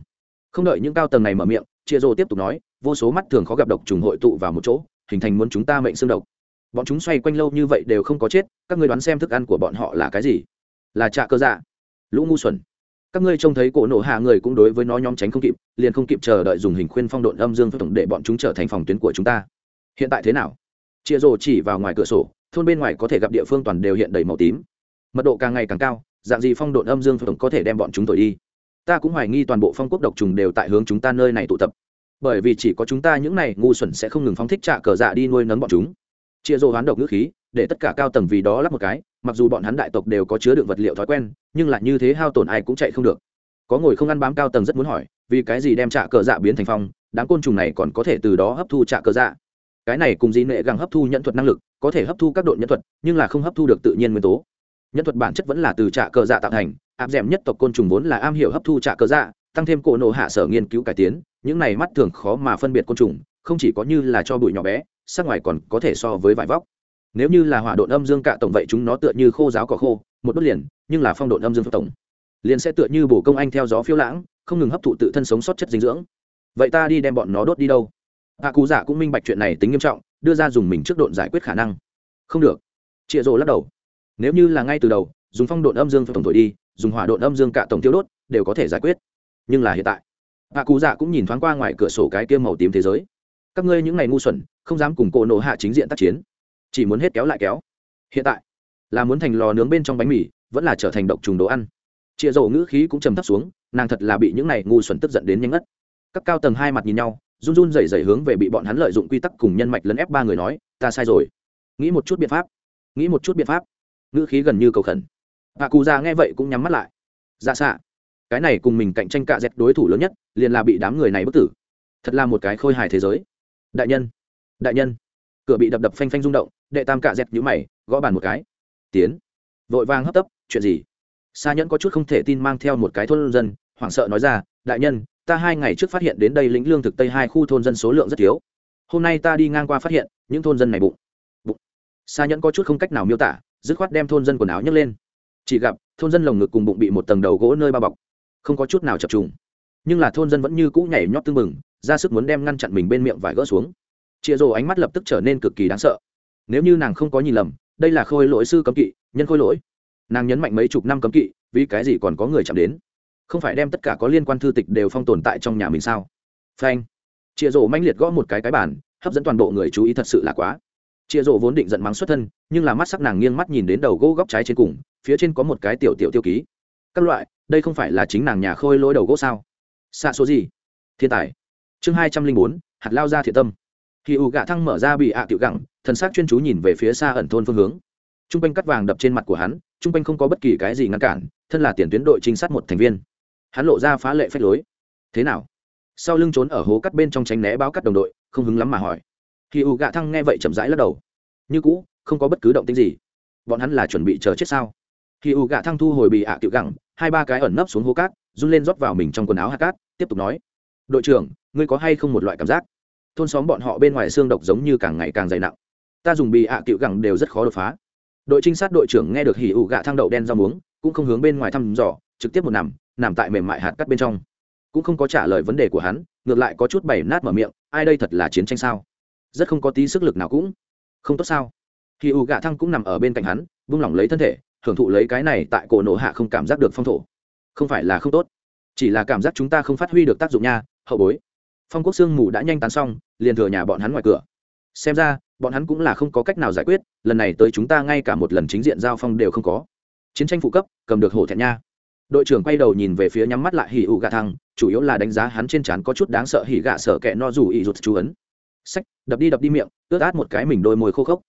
Không đợi những cao tầng này mở miệng chịa rỗ tiếp tục nói, vô số mắt thường khó gặp độc trùng hội tụ vào một chỗ, hình thành muốn chúng ta mệnh xương độc. Bọn chúng xoay quanh lâu như vậy đều không có chết, các ngươi đoán xem thức ăn của bọn họ là cái gì? Là trạ cơ dạ. Lũ ngu xuẩn. Các ngươi trông thấy cổ nổ hạ người cũng đối với nó nhóm tránh không kịp, liền không kịp chờ đợi dùng hình khuyên phong độn âm dương tổng để bọn chúng trở thành phòng tuyến của chúng ta. Hiện tại thế nào? Chia rồ chỉ vào ngoài cửa sổ, thôn bên ngoài có thể gặp địa phương toàn đều hiện đầy màu tím. Mật độ càng ngày càng cao, dạng gì phong độn âm dương tổng có thể đem bọn chúng thổi đi. Ta cũng hoài nghi toàn bộ phong quốc độc trùng đều tại hướng chúng ta nơi này tụ tập. Bởi vì chỉ có chúng ta những này ngu xuẩn sẽ không ngừng phóng thích trạ cờ dạ đi nuôi nấng bọn chúng. Chia rồ hoán độc ngữ khí, để tất cả cao tầng vì đó lắp một cái, mặc dù bọn hắn đại tộc đều có chứa đựng vật liệu thói quen, nhưng lại như thế hao tổn ai cũng chạy không được. Có ngồi không ăn bám cao tầng rất muốn hỏi, vì cái gì đem trạ cờ dạ biến thành phong, đám côn trùng này còn có thể từ đó hấp thu trạ cờ dạ? Cái này cùng dĩ nệ găng hấp thu nhận thuật năng lực, có thể hấp thu các đội nhân thuật, nhưng là không hấp thu được tự nhiên nguyên tố. Nhân thuật bản chất vẫn là từ trạ cờ dạ tạo thành, áp d nhất tộc côn trùng vốn là am hiểu hấp thu trạ cờ dạ tăng thêm cổ nộ hạ sở nghiên cứu cải tiến, những này mắt thường khó mà phân biệt côn trùng, không chỉ có như là cho bụi nhỏ bé, sắc ngoài còn có thể so với vải vóc. Nếu như là hỏa độn âm dương cạ tổng vậy chúng nó tựa như khô giáo cỏ khô, một đốt liền, nhưng là phong độn âm dương tổng, liền sẽ tựa như bổ công anh theo gió phiêu lãng, không ngừng hấp thụ tự thân sống sót chất dinh dưỡng. Vậy ta đi đem bọn nó đốt đi đâu? Hạ cú giả cũng minh bạch chuyện này tính nghiêm trọng, đưa ra dùng mình trước độn giải quyết khả năng. Không được. Chịa rồ lắc đầu. Nếu như là ngay từ đầu, dùng phong độn âm dương tổng thổi đi, dùng hỏa độn âm dương cạ tổng tiêu đốt, đều có thể giải quyết. Nhưng là hiện tại, hạ cú giả cũng nhìn thoáng qua ngoài cửa sổ cái kia màu tím thế giới. Các ngươi những ngày ngu xuẩn, không dám cùng cổ nổ hạ chính diện tác chiến. Chỉ muốn hết kéo lại kéo. Hiện tại, là muốn thành lò nướng bên trong bánh mì, vẫn là trở thành độc trùng đồ ăn. Chịa dầu ngữ khí cũng trầm thấp xuống, nàng thật là bị những này ngu xuẩn tức giận đến nhanh ngất. Các cao tầng hai mặt nhìn nhau run run rẩy rẩy hướng về bị bọn hắn lợi dụng quy tắc cùng nhân mạch lấn ép ba người nói, ta sai rồi. Nghĩ một chút biện pháp. Nghĩ một chút biện pháp. Ngữ khí gần như cầu khẩn. Bà cù già nghe vậy cũng nhắm mắt lại. Dạ xạ, cái này cùng mình cạnh tranh cạ dẹt đối thủ lớn nhất, liền là bị đám người này bức tử. Thật là một cái khôi hài thế giới. Đại nhân đại nhân. Cửa bị đập đập phanh phanh rung động, đệ tam cạ dẹt nhũ mày, gõ bàn một cái. Tiến. Vội vàng hấp tấp, chuyện gì? Sa nhẫn có chút không thể tin mang theo một cái thôn dân, hoảng sợ nói ra, đại nhân ta hai ngày trước phát hiện đến đây lĩnh lương thực tây hai khu thôn dân số lượng rất thiếu. Hôm nay ta đi ngang qua phát hiện, những thôn dân này bụng bụng. Xa nhẫn có chút không cách nào miêu tả, dứt khoát đem thôn dân quần áo nhấc lên. Chỉ gặp, thôn dân lồng ngực cùng bụng bị một tầng đầu gỗ nơi bao bọc, không có chút nào chập trùng. Nhưng là thôn dân vẫn như cũ nhảy nhót tưng bừng, ra sức muốn đem ngăn chặn mình bên miệng vải gỡ xuống. Chịa rồ ánh mắt lập tức trở nên cực kỳ đáng sợ. Nếu như nàng không có nhìn lầm, đây là khôi lỗi sư cấm kỵ, nhân khôi lỗi. Nàng nhấn mạnh mấy chục năm cấm kỵ, vì cái gì còn có người chạm đến? Không phải đem tất cả có liên quan thư tịch đều phong tồn tại trong nhà mình sao? Phanh. Chia rổ manh liệt gõ một cái cái bản hấp dẫn toàn bộ người chú ý thật sự là quá. Chia rổ vốn định giận mắng xuất thân, nhưng là mắt sắc nàng nghiêng mắt nhìn đến đầu gỗ góc trái trên cùng, phía trên có một cái tiểu tiểu tiêu ký. Các loại, đây không phải là chính nàng nhà khôi lỗi đầu gỗ sao? Xa số gì? Thiên tài. Chương hai trăm linh bốn, hạt lao ra thiện tâm. Khi ủ gạ thăng mở ra bị ạ à tiểu gẳng thần sắc chuyên chú nhìn về phía xa ẩn thôn phương hướng. T r u n g quanh cắt vàng đập trên mặt của hắn t r u n g quanh không có bất kỳ cái gì ngăn cản, thân là tiền tuyến đội trinh sát một thành viên hắn lộ ra phá lệ phách lối. Thế nào? Sau lưng trốn ở hố cắt bên trong tránh né báo cắt đồng đội, không hứng lắm mà hỏi. Khi u gạ thăng nghe vậy chậm rãi lắc đầu. Như cũ, không có bất cứ động tính gì. Bọn hắn là chuẩn bị chờ chết sao? Khi u gạ thăng thu hồi bị ạ à tiểu gẳng, hai ba cái ẩn nấp xuống hố cát, run lên rót vào mình trong quần áo hạt cát, tiếp tục nói. Đội trưởng, ngươi có hay không một loại cảm giác? Thôn xóm bọn họ bên ngoài xương độc giống như càng ngày càng dày nặng. Ta dùng bị ạ à cựu gẳng đều rất khó đột phá. Đội trinh sát đội trưởng nghe được hỉ ủ gạ thang đậu đen rau muống, cũng không hướng bên ngoài thăm dò, trực tiếp một nằm nằm tại mềm mại hạt cắt bên trong. Cũng không có trả lời vấn đề của hắn, ngược lại có chút bày nát mở miệng, ai đây thật là chiến tranh sao? Rất không có tí sức lực nào cũng. Không tốt sao? Khi u gạ thăng cũng nằm ở bên cạnh hắn, vung lỏng lấy thân thể, hưởng thụ lấy cái này tại cổ nổ hạ không cảm giác được phong thổ. Không phải là không tốt. Chỉ là cảm giác chúng ta không phát huy được tác dụng nha, hậu bối. Phong quốc sương mù đã nhanh tán xong, liền thừa nhà bọn hắn ngoài cửa. Xem ra, bọn hắn cũng là không có cách nào giải quyết, lần này tới chúng ta ngay cả một lần chính diện giao phong đều không có. Chiến tranh phụ cấp, cầm được hổ thẹn nha đội trưởng quay đầu nhìn về phía nhắm mắt lại hỉ ụ gạ thăng chủ yếu là đánh giá hắn trên trán có chút đáng sợ hỉ gạ sợ kẹ no dù ị rụt chú ấn. Sách đập đi đập đi miệng, ướt át một cái mình đôi môi khô khốc.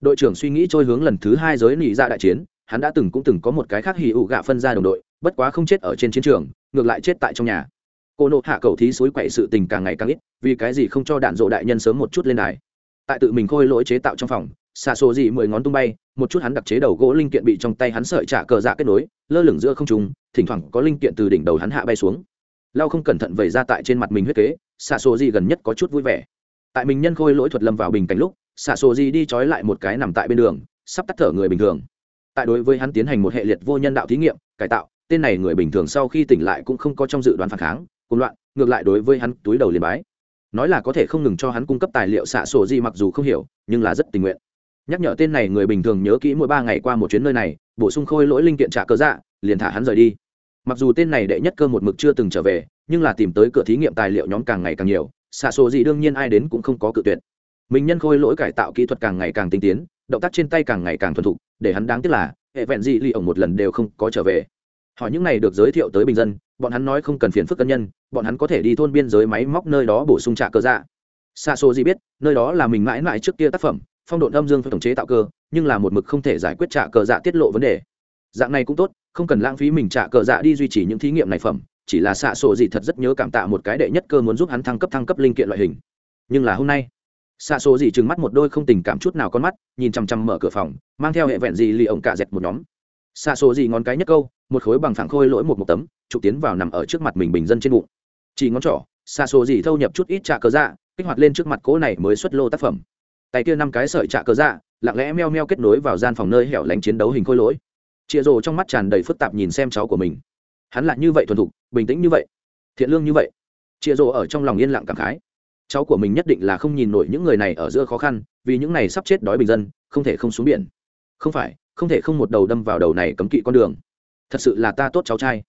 Đội trưởng suy nghĩ trôi hướng lần thứ hai giới nỉ ra dạ đại chiến, hắn đã từng cũng từng có một cái khác hỉ ụ gạ phân ra đồng đội, bất quá không chết ở trên chiến trường, ngược lại chết tại trong nhà. Cô nộ hạ cầu thí suối quậy sự tình càng ngày càng ít, vì cái gì không cho đạn dộ đại nhân sớm một chút lên đài. Tại tự mình khôi lỗi chế tạo trong phòng, xạ xô dị mười ngón tung bay, một chút hắn đặc chế đầu gỗ linh kiện bị trong tay hắn sợi trả cờ dạ kết nối, lơ lửng giữa không trung thỉnh thoảng có linh kiện từ đỉnh đầu hắn hạ bay xuống. Lao không cẩn thận vẩy ra tại trên mặt mình huyết kế xạ sổ gì gần nhất có chút vui vẻ. Tại mình nhân khôi lỗi thuật lâm vào bình cảnh lúc xạ sổ gì đi trói lại một cái nằm tại bên đường, sắp tắt thở người bình thường. Tại đối với hắn tiến hành một hệ liệt vô nhân đạo thí nghiệm, cải tạo, tên này người bình thường sau khi tỉnh lại cũng không có trong dự đoán phản kháng cùng loạn, ngược lại đối với hắn túi đầu liền bái. Nói là có thể không ngừng cho hắn cung cấp tài liệu xạ sổ gì mặc dù không hiểu, nhưng là rất tình nguyện. Nhắc nhở tên này người bình thường nhớ kỹ mỗi ba ngày qua một chuyến nơi này, bổ sung khôi lỗi linh kiện trả cơ dạ liền thả hắn rời đi mặc dù tên này đệ nhất cơ một mực chưa từng trở về, nhưng là tìm tới cửa thí nghiệm tài liệu nhóm càng ngày càng nhiều, xạ sổ gì đương nhiên ai đến cũng không có cự tuyệt. Mình nhân khôi lỗi cải tạo kỹ thuật càng ngày càng tinh tiến, động tác trên tay càng ngày càng thuần thục, để hắn đáng tiếc là, hệ vẹn gì ly ổng một lần đều không có trở về. Hỏi những này được giới thiệu tới bình dân, bọn hắn nói không cần phiền phức cân nhân, bọn hắn có thể đi thôn biên giới máy móc nơi đó bổ sung trả cơ dạ. Xa số gì biết, nơi đó là mình mãi mãi trước kia tác phẩm, phong độ âm dương phải tổng chế tạo cơ, nhưng là một mực không thể giải quyết trả cờ dạ tiết lộ vấn đề dạng này cũng tốt, không cần lãng phí mình trả cờ dạ đi duy trì những thí nghiệm này phẩm, chỉ là xạ sổ gì thật rất nhớ cảm tạ một cái đệ nhất cơ muốn giúp hắn thăng cấp thăng cấp linh kiện loại hình. Nhưng là hôm nay, xạ sổ gì trừng mắt một đôi không tình cảm chút nào con mắt, nhìn chằm chằm mở cửa phòng, mang theo hệ vẹn gì lì ổng cạ dẹt một nhóm. Xạ sổ gì ngón cái nhất câu, một khối bằng phẳng khôi lỗi một một tấm trục tiến vào nằm ở trước mặt mình bình dân trên bụng. Chỉ ngón trỏ, xạ sổ gì thâu nhập chút ít trả cờ dạ kích hoạt lên trước mặt cỗ này mới xuất lô tác phẩm. Tay kia năm cái sợi trả cờ dạ lặng lẽ meo meo kết nối vào gian phòng nơi hẻo lánh chiến đấu hình khôi lỗi chịa rồ trong mắt tràn đầy phức tạp nhìn xem cháu của mình. Hắn lại như vậy thuần thục, bình tĩnh như vậy, thiện lương như vậy. Chịa rồ ở trong lòng yên lặng cảm khái. Cháu của mình nhất định là không nhìn nổi những người này ở giữa khó khăn, vì những này sắp chết đói bình dân, không thể không xuống biển. Không phải, không thể không một đầu đâm vào đầu này cấm kỵ con đường. Thật sự là ta tốt cháu trai.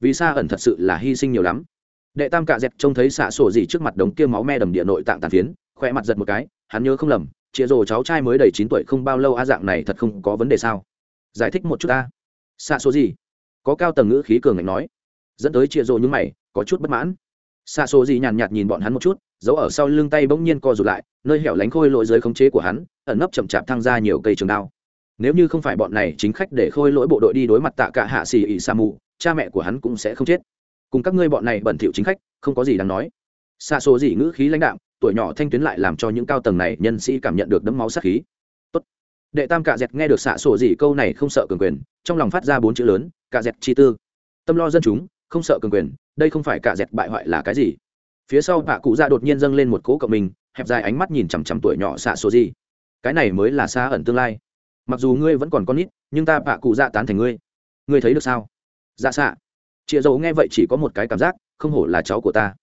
Vì sa ẩn thật sự là hy sinh nhiều lắm. Đệ tam cạ dẹp trông thấy xạ sổ gì trước mặt đống kia máu me đầm địa nội tạng tàn phiến khoe mặt giật một cái, hắn nhớ không lầm, chịa rồ cháu trai mới đầy chín tuổi không bao lâu a dạng này thật không có vấn đề sao? Giải thích một chút ta. Xạ số gì có cao tầng ngữ khí cường ngạnh nói. Dẫn tới chia rồ những mày, có chút bất mãn. Xạ số gì nhàn nhạt nhìn bọn hắn một chút, giấu ở sau lưng tay bỗng nhiên co rụt lại, nơi hẻo lánh khôi lỗi dưới khống chế của hắn, ẩn nấp chậm chạp thăng ra nhiều cây trường đao. Nếu như không phải bọn này chính khách để khôi lỗi bộ đội đi đối mặt tạ cả hạ xì ỉ sa mù, cha mẹ của hắn cũng sẽ không chết. Cùng các ngươi bọn này bẩn thỉu chính khách, không có gì đáng nói. Xa số gì ngữ khí lãnh đạm, tuổi nhỏ thanh tuyến lại làm cho những cao tầng này nhân sĩ cảm nhận được đấm máu sát khí đệ tam cạ dẹt nghe được xạ sổ gì câu này không sợ cường quyền, trong lòng phát ra bốn chữ lớn, cạ dẹt chi tư. Tâm lo dân chúng, không sợ cường quyền, đây không phải cạ dẹt bại hoại là cái gì? Phía sau bạ cụ ra đột nhiên dâng lên một cỗ cộng mình, hẹp dài ánh mắt nhìn chằm chằm tuổi nhỏ xạ sổ gì. Cái này mới là xa ẩn tương lai. Mặc dù ngươi vẫn còn con nít, nhưng ta bạ cụ dạ tán thành ngươi. Ngươi thấy được sao? Dạ xạ. Chịa dầu nghe vậy chỉ có một cái cảm giác, không hổ là cháu của ta.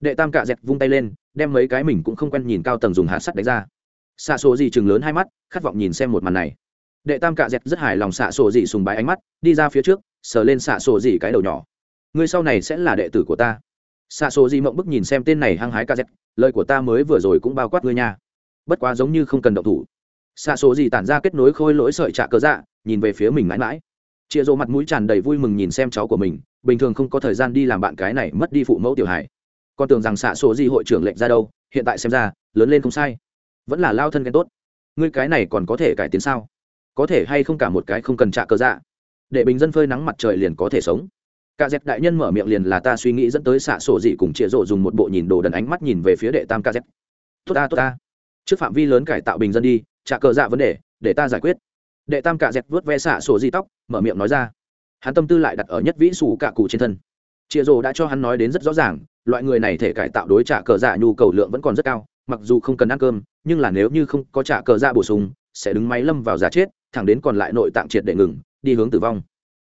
Đệ tam cạ dẹt vung tay lên, đem mấy cái mình cũng không quen nhìn cao tầng dùng hạt sắt đánh ra xạ sổ gì chừng lớn hai mắt, khát vọng nhìn xem một màn này. Đệ tam cạ dẹt rất hài lòng xạ sổ gì sùng bái ánh mắt, đi ra phía trước, sờ lên xạ sổ gì cái đầu nhỏ. Ngươi sau này sẽ là đệ tử của ta. Xạ sổ gì mộng bức nhìn xem tên này hăng hái cạ dẹt, lời của ta mới vừa rồi cũng bao quát ngươi nha. Bất quá giống như không cần động thủ. Xạ số gì tản ra kết nối khôi lỗi sợi trạ cơ dạ nhìn về phía mình mãi mãi. Chịa rô mặt mũi tràn đầy vui mừng nhìn xem cháu của mình, bình thường không có thời gian đi làm bạn cái này mất đi phụ mẫu tiểu hải con tưởng rằng xạ số gì hội trưởng lệnh ra đâu, hiện tại xem ra, lớn lên không sai vẫn là lao thân ghen tốt. Ngươi cái này còn có thể cải tiến sao? Có thể hay không cả một cái không cần trả cơ dạ? Để bình dân phơi nắng mặt trời liền có thể sống. Cả dẹp đại nhân mở miệng liền là ta suy nghĩ dẫn tới xạ sổ dị cùng chĩa rộ dùng một bộ nhìn đồ đần ánh mắt nhìn về phía đệ tam ca dẹp tốt ta tốt ta. Trước phạm vi lớn cải tạo bình dân đi, trả cờ dạ vấn đề, để ta giải quyết. Đệ tam cạ dẹt vớt ve xạ sổ di tóc, mở miệng nói ra. Hắn tâm tư lại đặt ở nhất vĩ xù cạ cụ trên thân. Chịa rồ đã cho hắn nói đến rất rõ ràng, loại người này thể cải tạo đối trả cờ dạ nhu cầu lượng vẫn còn rất cao mặc dù không cần ăn cơm, nhưng là nếu như không có trả cờ dạ bổ sung, sẽ đứng máy lâm vào giả chết, thẳng đến còn lại nội tạng triệt để ngừng, đi hướng tử vong.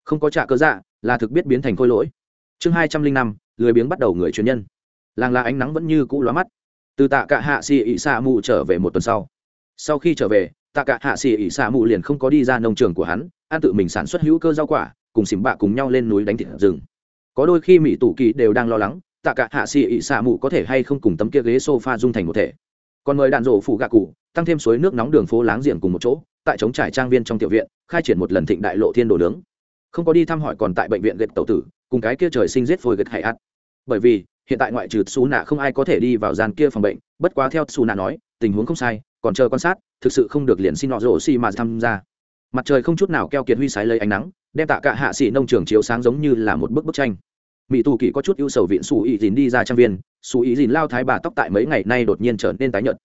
Không có trả cờ dạ là thực biết biến thành khôi lỗi. Chương hai trăm linh năm, lười biếng bắt đầu người truyền nhân. Làng là ánh nắng vẫn như cũ lóa mắt. Từ tạ cả hạ xì ỉ xạ mù trở về một tuần sau. Sau khi trở về, tạ cả hạ xì ỉ xạ mù liền không có đi ra nông trường của hắn ăn tự mình sản xuất hữu cơ rau quả, cùng xỉm bạ cùng nhau lên núi đánh thịt rừng. Có đôi khi mỹ tủ kỳ đều đang lo lắng tạ cả hạ xì ị xạ mù có thể hay không cùng tấm kia ghế sofa dung thành một thể. Còn mời đạn rổ phụ gạ cụ, tăng thêm suối nước nóng đường phố láng giềng cùng một chỗ, tại chống trải trang viên trong tiểu viện, khai triển một lần thịnh đại lộ thiên đồ nướng. Không có đi thăm hỏi còn tại bệnh viện gệt tàu tử, cùng cái kia trời sinh giết phôi gật hải ắt bởi vì, hiện tại ngoại trừ xù nạ không ai có thể đi vào gian kia phòng bệnh, bất quá theo xù nạ nói, tình huống không sai, còn chờ quan sát, thực sự không được liền xin họ rổ xì mà tham gia. Mặt trời không chút nào keo kiệt huy sái lấy ánh nắng, đem tạ cả hạ xì nông trường chiếu sáng giống như là một bức bức tranh mỹ tù kỳ có chút ưu sầu viện xù ý dìn đi ra trang viên xù ý dìn lao thái bà tóc tại mấy ngày nay đột nhiên trở nên tái nhợt.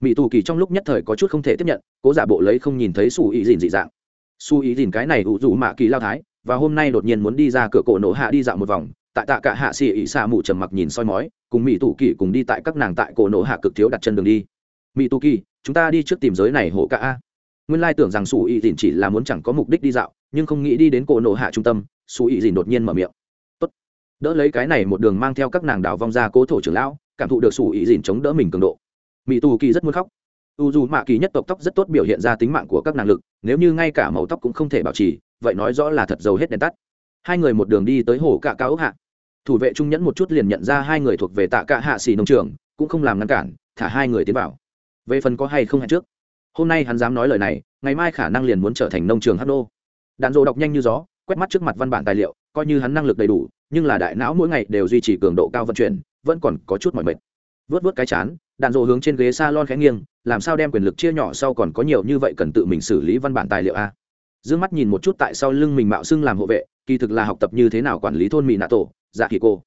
Mỹ tù kỳ trong lúc nhất thời có chút không thể tiếp nhận, cố giả bộ lấy không nhìn thấy xù ý dìn dị dạng. Xù ý dìn cái này ủ rủ mạ kỳ lao thái, và hôm nay đột nhiên muốn đi ra cửa cổ nổ hạ đi dạo một vòng, tại tạ cả hạ xì ỉ xa mù trầm mặc nhìn soi mói, cùng mỹ tù kỳ cùng đi tại các nàng tại cổ nổ hạ cực thiếu đặt chân đường đi. Mỹ tù kỳ, chúng ta đi trước tìm giới này hộ cả a. Nguyên lai tưởng rằng xù ý dìn chỉ là muốn chẳng có mục đích đi dạo, nhưng không nghĩ đi đến cổ nổ hạ trung tâm xù ý dìn đột nhiên mở miệng đỡ lấy cái này một đường mang theo các nàng đào vong ra cố thổ trưởng lão, cảm thụ được sủ ý dìn chống đỡ mình cường độ. Mỹ tù kỳ rất muốn khóc. U dù mạ kỳ nhất tộc tóc rất tốt biểu hiện ra tính mạng của các nàng lực, nếu như ngay cả màu tóc cũng không thể bảo trì, vậy nói rõ là thật giàu hết đèn tắt. Hai người một đường đi tới hồ cạ cao ốc hạ. Thủ vệ trung nhẫn một chút liền nhận ra hai người thuộc về tạ cạ hạ xì nông trường, cũng không làm ngăn cản, thả hai người tiến vào. Về phần có hay không hẹn trước? Hôm nay hắn dám nói lời này, ngày mai khả năng liền muốn trở thành nông trường hát đô. Đạn dộ đọc nhanh như gió, quét mắt trước mặt văn bản tài liệu coi như hắn năng lực đầy đủ, nhưng là đại não mỗi ngày đều duy trì cường độ cao vận chuyển, vẫn còn có chút mỏi mệt. Vớt vớt cái chán, đạn dộ hướng trên ghế s a lon khẽ nghiêng, làm sao đem quyền lực chia nhỏ sau còn có nhiều như vậy cần tự mình xử lý văn bản tài liệu a? D ư ơ n g mắt nhìn một chút tại sau lưng mình mạo xưng làm hộ vệ, kỳ thực là học tập như thế nào quản lý thôn mỹ nạ tổ dạ kỳ cô.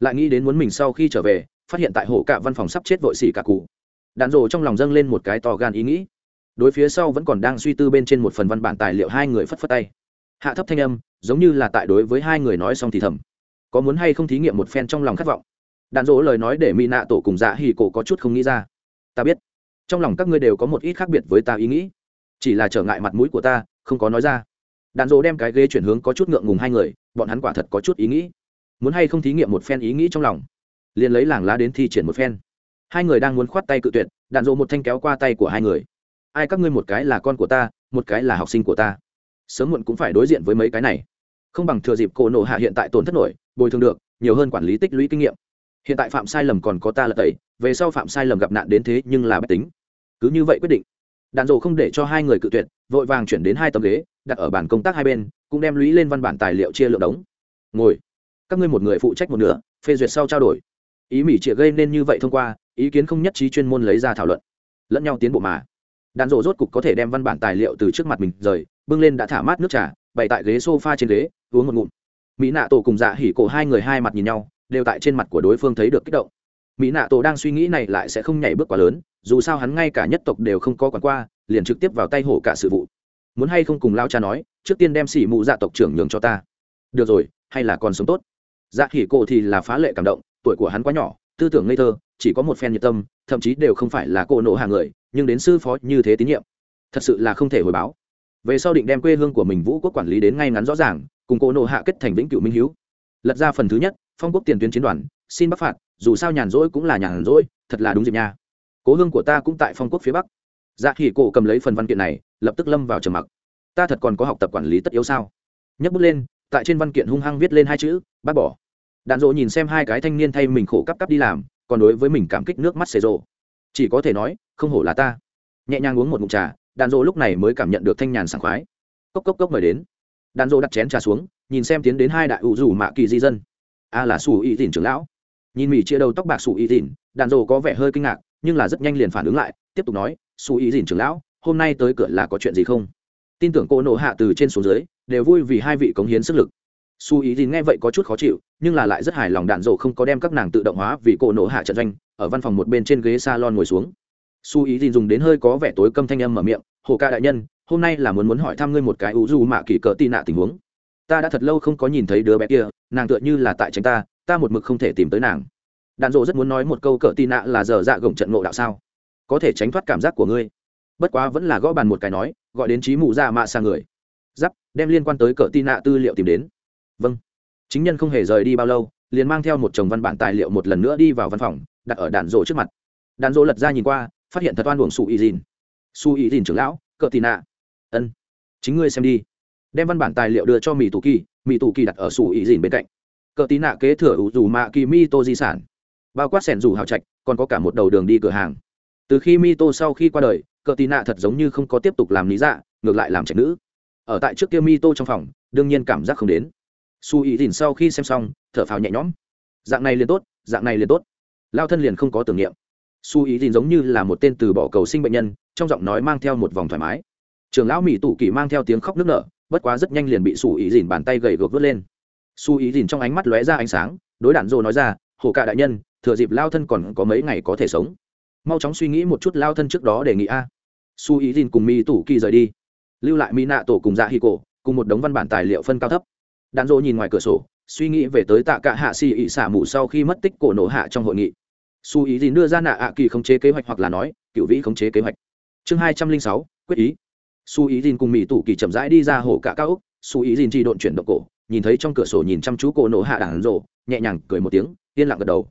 Lại nghĩ đến muốn mình sau khi trở về, phát hiện tại hộ cả văn phòng sắp chết vội xỉ cả cụ. Đạn dộ trong lòng dâng lên một cái to gan ý nghĩ. Đối phía sau vẫn còn đang suy tư bên trên một phần văn bản tài liệu hai người phất phất tay. Hạ thấp thanh âm giống như là tại đối với hai người nói xong thì thầm. Có muốn hay không thí nghiệm một phen trong lòng khát vọng? Đạn dỗ lời nói để mỹ nạ tổ cùng dạ hì cổ có chút không nghĩ ra. Ta biết. Trong lòng các ngươi đều có một ít khác biệt với ta ý nghĩ. Chỉ là trở ngại mặt mũi của ta, không có nói ra. Đạn dỗ đem cái ghế chuyển hướng có chút ngượng ngùng hai người, bọn hắn quả thật có chút ý nghĩ. Muốn hay không thí nghiệm một phen ý nghĩ trong lòng? Liền lấy làng lá đến thi triển một phen. Hai người đang muốn khoát tay cự tuyệt, đạn dỗ một thanh kéo qua tay của hai người. Ai các ngươi, một cái là con của ta, một cái là học sinh của ta sớm muộn cũng phải đối diện với mấy cái này. Không bằng thừa dịp cổ nổ hạ hiện tại tổn thất nổi, bồi thường được, nhiều hơn quản lý tích lũy kinh nghiệm. Hiện tại phạm sai lầm còn có ta là tẩy, về sau phạm sai lầm gặp nạn đến thế nhưng là bất tính. Cứ như vậy quyết định. Đạn dộ không để cho hai người cự tuyệt, vội vàng chuyển đến hai tấm ghế, đặt ở bàn công tác hai bên, cũng đem lũy lên văn bản tài liệu chia lượng đống. Ngồi, các ngươi một người phụ trách một nửa, phê duyệt sau trao đổi. Ý mỹ chỉ gây nên như vậy thông qua, ý kiến không nhất trí chuyên môn lấy ra thảo luận. Lẫn nhau tiến bộ mà đạn dộ rốt cục có thể đem văn bản tài liệu từ trước mặt mình rời, bưng lên đã thả mát nước trà, bày tại ghế s o f a trên ghế, uống một ngụm. Mỹ nạ tổ cùng dạ hỉ cổ hai người hai mặt nhìn nhau, đều tại trên mặt của đối phương thấy được kích động. Mỹ nạ tổ đang suy nghĩ này lại sẽ không nhảy bước quá lớn, dù sao hắn ngay cả nhất tộc đều không có quản qua, liền trực tiếp vào tay hổ cả sự vụ. Muốn hay không cùng lao cha nói, trước tiên đem xỉ mụ dạ tộc trưởng nhường cho ta. Được rồi, hay là còn sống tốt. Dạ hỉ cổ thì là phá lệ cảm động, tuổi của hắn quá nhỏ, tư tưởng ngây thơ, chỉ có một phen nhiệt tâm, thậm chí đều không phải là cô nộ hàng người nhưng đến sư phó như thế tín nhiệm, thật sự là không thể hồi báo. Về sau định đem quê hương của mình vũ quốc quản lý đến ngay ngắn rõ ràng, cùng cô nộ hạ kết thành vĩnh cửu minh hiếu. Lật ra phần thứ nhất, phong quốc tiền tuyến chiến đoàn, xin bắc phạt, dù sao nhàn rỗi cũng là nhàn rỗi, thật là đúng dịp nha. Cố hương của ta cũng tại phong quốc phía bắc. Dạ khỉ cổ cầm lấy phần văn kiện này, lập tức lâm vào trầm mặc. Ta thật còn có học tập quản lý tất yếu sao? Nhấc bút lên, tại trên văn kiện hung hăng viết lên hai chữ, bác bỏ. Đạn dỗ nhìn xem hai cái thanh niên thay mình khổ cắp cắp đi làm, còn đối với mình cảm kích nước mắt xề rộ chỉ có thể nói, không hổ là ta. Nhẹ nhàng uống một ngụm trà đàn rô lúc này mới cảm nhận được thanh nhàn sảng khoái. Cốc cốc cốc mời đến. Đàn rô đặt chén trà xuống, nhìn xem tiến đến hai đại ủ rủ mạ kỳ di dân. A là xù y tỉn trưởng lão. Nhìn mỹ chia đầu tóc bạc xù y tỉn đàn rô có vẻ hơi kinh ngạc, nhưng là rất nhanh liền phản ứng lại, tiếp tục nói xù y tỉn trưởng lão, hôm nay tới cửa là có chuyện gì không? Tin tưởng cô nộ hạ từ trên xuống dưới, đều vui vì hai vị cống hiến sức lực su ý tỉn nghe vậy có chút khó chịu, nhưng là lại rất hài lòng đạn dộ không có đem các nàng tự động hóa vì cổ nổ hạ trận doanh, ở văn phòng một bên trên ghế salon ngồi xuống. Su ý tỉn dùng đến hơi có vẻ tối câm thanh âm mở miệng, hồ ca đại nhân, hôm nay là muốn muốn hỏi thăm ngươi một cái ủ du mạ kỳ cỡ tị nạ tình huống. Ta đã thật lâu không có nhìn thấy đứa bé kia, nàng tựa như là tại tránh ta ta một mực không thể tìm tới nàng. Đạn dộ rất muốn nói một câu cỡ tị nạ là giờ dạ gồng trận ngộ đạo sao? Có thể tránh thoát cảm giác của ngươi. Bất quá vẫn là gõ bàn một cái nói, gọi đến trí mụ ra mạ sang người. Giáp, đem liên quan tới cỡ tị nạ tư liệu tìm đến vâng. Chính nhân không hề rời đi bao lâu, liền mang theo một chồng văn bản tài liệu một lần nữa đi vào văn phòng, đặt ở đàn rộ trước mặt. Đàn rộ lật ra nhìn qua, phát hiện thật oan uổng su ý dìn. Su ý dìn trưởng lão cỡ tì nạ. Ân. Chính ngươi xem đi. Đem văn bản tài liệu đưa cho mỹ tù kỳ mỹ tù kỳ đặt ở su ý dìn bên cạnh. Cờ tì nạ kế thừa ủ dù mạ kỳ mi tô di sản. Bao quát sẻn dù hào trạch, còn có cả một đầu đường đi cửa hàng. Từ khi mi tô sau khi qua đời, cờ tì nạ thật giống như không có tiếp tục làm lý dạ ngược lại làm trạch nữ. Ở tại trước kia mi tô trong phòng, đương nhiên cảm giác không đến su ý dìn sau khi xem xong, thở phào nhẹ nhõm. Dạng này liền tốt, dạng này liền tốt. Lao thân liền không có tưởng niệm. Su ý dìn giống như là một tên từ bỏ cầu sinh bệnh nhân, trong giọng nói mang theo một vòng thoải mái. Trường lão mỹ tủ kỳ mang theo tiếng khóc nức nở, bất quá rất nhanh liền bị su ý dìn bàn tay gầy gược vớt lên. Su ý dìn trong ánh mắt lóe ra ánh sáng, đối đạn dô nói ra, hồ cả đại nhân, thừa dịp lao thân còn có mấy ngày có thể sống. Mau chóng suy nghĩ một chút lao thân trước đó đề nghị a. Su ý dìn cùng mỹ tủ kỳ rời đi. Lưu lại mỹ nạ tổ cùng dạ hi cổ, cùng một đống văn bản tài liệu phân cao thấp đạn dỗ nhìn ngoài cửa sổ, suy nghĩ về tới tạ cả hạ xì ị xả mù sau khi mất tích cổ nổ hạ trong hội nghị. Su ý dìn đưa ra nạ ạ kỳ khống chế kế hoạch hoặc là nói, cựu vĩ khống chế kế hoạch. Chương hai trăm linh sáu, quyết ý. Su ý dìn cùng mỹ tủ kỳ chậm rãi đi ra hồ cả cao úc su ý dìn chỉ độn chuyển động cổ, nhìn thấy trong cửa sổ nhìn chăm chú cổ nổ hạ đạn dỗ, nhẹ nhàng cười một tiếng, yên lặng gật đầu.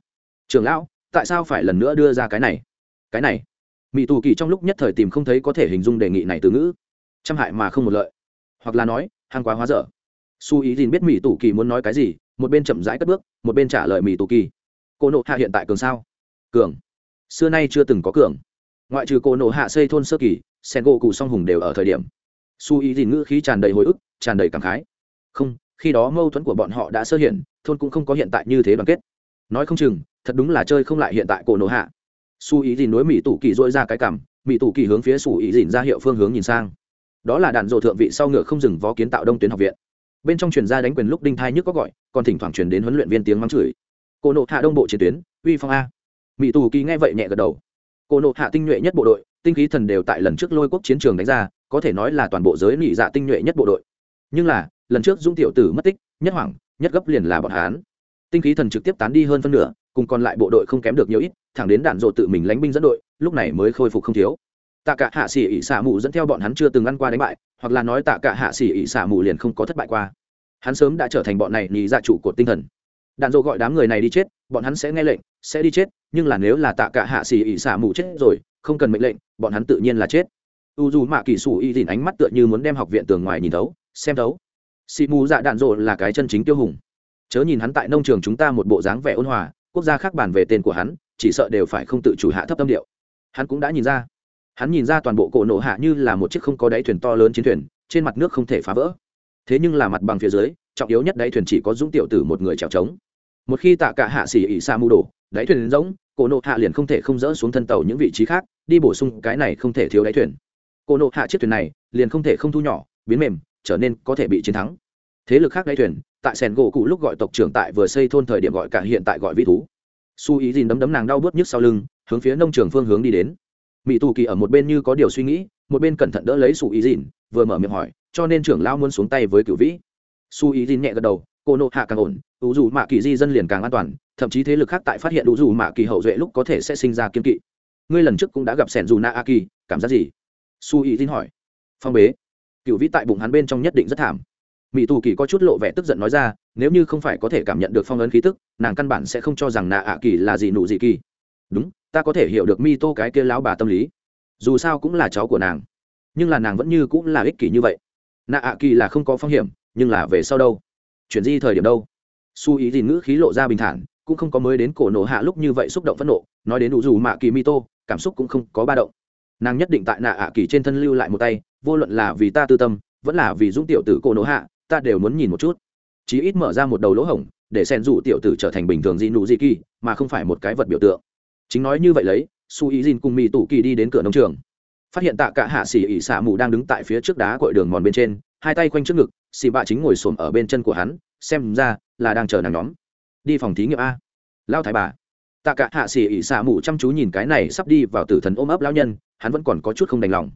Trường lão, tại sao phải lần nữa đưa ra cái này? Cái này? Mỹ tù kỳ trong lúc nhất thời tìm không thấy có thể hình dung đề nghị này từ ngữ. Trăm hại mà không một lợi. Hoặc là nói, hàng quá hóa dở su ý dìn biết mỹ tù kỳ muốn nói cái gì, một bên chậm rãi cất bước, một bên trả lời mỹ tù kỳ. Cô nộ hạ hiện tại cường sao? Cường. Xưa nay chưa từng có cường. Ngoại trừ cô nộ hạ xây thôn sơ kỳ sen gỗ cụ song hùng đều ở thời điểm. Su ý dìn ngữ khí tràn đầy hồi ức, tràn đầy cảm khái. Không, khi đó mâu thuẫn của bọn họ đã sơ hiện, thôn cũng không có hiện tại như thế đoàn kết. Nói không chừng, thật đúng là chơi không lại hiện tại cổ nổ hạ. Su ý dìn nối mỹ tủ kỳ dỗi ra cái cảm mỹ tủ kỳ hướng phía su ý dìn ra hiệu phương hướng nhìn sang. Đó là đạn dộ thượng vị sau ngựa không dừng vó kiến tạo đông tuyến học viện bên trong truyền ra đánh quyền lúc đinh thai nhức có gọi, còn thỉnh thoảng truyền đến huấn luyện viên tiếng mắng chửi. Cô nộ hạ đông bộ chiến tuyến, uy phong a. Mỹ tù kỳ nghe vậy nhẹ gật đầu. Cô nộ hạ tinh nhuệ nhất bộ đội, tinh khí thần đều tại lần trước lôi quốc chiến trường đánh ra, có thể nói là toàn bộ giới nị dạ tinh nhuệ nhất bộ đội. Nhưng là, lần trước dung tiểu tử mất tích, nhất hoảng, nhất gấp liền là bọn hán tinh khí thần trực tiếp tán đi hơn phân nửa, cùng còn lại bộ đội không kém được nhiều ít, thẳng đến đạn dộ tự mình lánh binh dẫn đội, lúc này mới khôi phục không thiếu tạ cả hạ sĩ ỉ xả mù dẫn theo bọn hắn chưa từng ăn qua đánh bại, hoặc là nói tạ cả hạ sĩ ỉ xả mù liền không có thất bại qua. Hắn sớm đã trở thành bọn này nhì dạ chủ của tinh thần. Đạn dộ gọi đám người này đi chết, bọn hắn sẽ nghe lệnh, sẽ đi chết, nhưng là nếu là tạ cả hạ sĩ ỉ xả mù chết rồi, không cần mệnh lệnh, bọn hắn tự nhiên là chết. U dù mạ kỳ sủ y dìn ánh mắt tựa như muốn đem học viện tường ngoài nhìn thấu, xem thấu. Xị mù dạ đạn dộ là cái chân chính tiêu hùng. Chớ nhìn hắn tại nông trường chúng ta một bộ dáng vẻ ôn hòa, quốc gia khác bàn về tên của hắn, chỉ sợ đều phải không tự chủ hạ thấp tâm điệu. Hắn cũng đã nhìn ra hắn nhìn ra toàn bộ cổ nổ hạ như là một chiếc không có đáy thuyền to lớn chiến thuyền, trên mặt nước không thể phá vỡ. Thế nhưng là mặt bằng phía dưới, trọng yếu nhất đáy thuyền chỉ có dũng tiểu tử một người trèo trống một khi tạ cả hạ xỉ ỉ xa mù đổ, đáy thuyền rỗng, cổ nộ hạ liền không thể không dỡ xuống thân tàu những vị trí khác, đi bổ sung cái này không thể thiếu đáy thuyền. Cổ nộ hạ chiếc thuyền này, liền không thể không thu nhỏ, biến mềm, trở nên có thể bị chiến thắng. Thế lực khác đáy thuyền, tại sẻn gỗ cụ lúc gọi tộc trưởng tại vừa xây thôn thời điểm gọi cả hiện tại gọi vĩ thú. Su ý dìn đấm đấm nàng đau bớt nhức sau lưng, hướng phía nông trường phương hướng đi đến mỹ tù kỳ ở một bên như có điều suy nghĩ, một bên cẩn thận đỡ lấy su ý dìn vừa mở miệng hỏi, cho nên trưởng lão muốn xuống tay với cựu vĩ. Su ý dìn nhẹ gật đầu, cô nộ hạ càng ổn ủ dù mạ kỳ di dân liền càng an toàn, thậm chí thế lực khác tại phát hiện ủ dù mạ kỳ hậu duệ lúc có thể sẽ sinh ra kiên kỵ. Ngươi lần trước cũng đã gặp sẻn dù na a kỳ, cảm giác gì? Su ý dìn hỏi. Phong bế. Cựu vĩ tại bụng hắn bên trong nhất định rất thảm. Mỹ tù kỳ có chút lộ vẻ tức giận nói ra, nếu như không phải có thể cảm nhận được phong ấn khí tức, nàng căn bản sẽ không cho rằng nạ ạ kỳ là gì nụ gì kỳ đúng, ta có thể hiểu được mi tô cái kia lão bà tâm lý. Dù sao cũng là cháu của nàng. Nhưng là nàng vẫn như cũng là ích kỷ như vậy. Nạ ạ kỳ là không có phong hiểm, nhưng là về sau đâu? Chuyển di thời điểm đâu? Su ý gì ngữ khí lộ ra bình thản, cũng không có mới đến cổ nổ hạ lúc như vậy xúc động phẫn nộ, nói đến đủ dù mạ kỳ mi tô cảm xúc cũng không có ba động. Nàng nhất định tại nạ ạ kỳ trên thân lưu lại một tay, vô luận là vì ta tư tâm, vẫn là vì dũng tiểu tử cổ nổ hạ, ta đều muốn nhìn một chút. Chí ít mở ra một đầu lỗ hổng, để xen dụ tiểu tử trở thành bình thường di nụ di kỳ mà không phải một cái vật biểu tượng chính nói như vậy lấy, su ý dìn cùng mỹ tủ kỳ đi đến cửa nông trường. Phát hiện tạ cả hạ xỉ ỉ xả mù đang đứng tại phía trước đá cội đường mòn bên trên, hai tay quanh trước ngực, xì bạ chính ngồi xổm ở bên chân của hắn, xem ra là đang chờ nàng nhóm. Đi phòng thí nghiệm a. Lao thái bà. Tạ cả hạ xỉ ỉ xả mù chăm chú nhìn cái này sắp đi vào tử thần ôm ấp lao nhân, hắn vẫn còn có chút không đành lòng.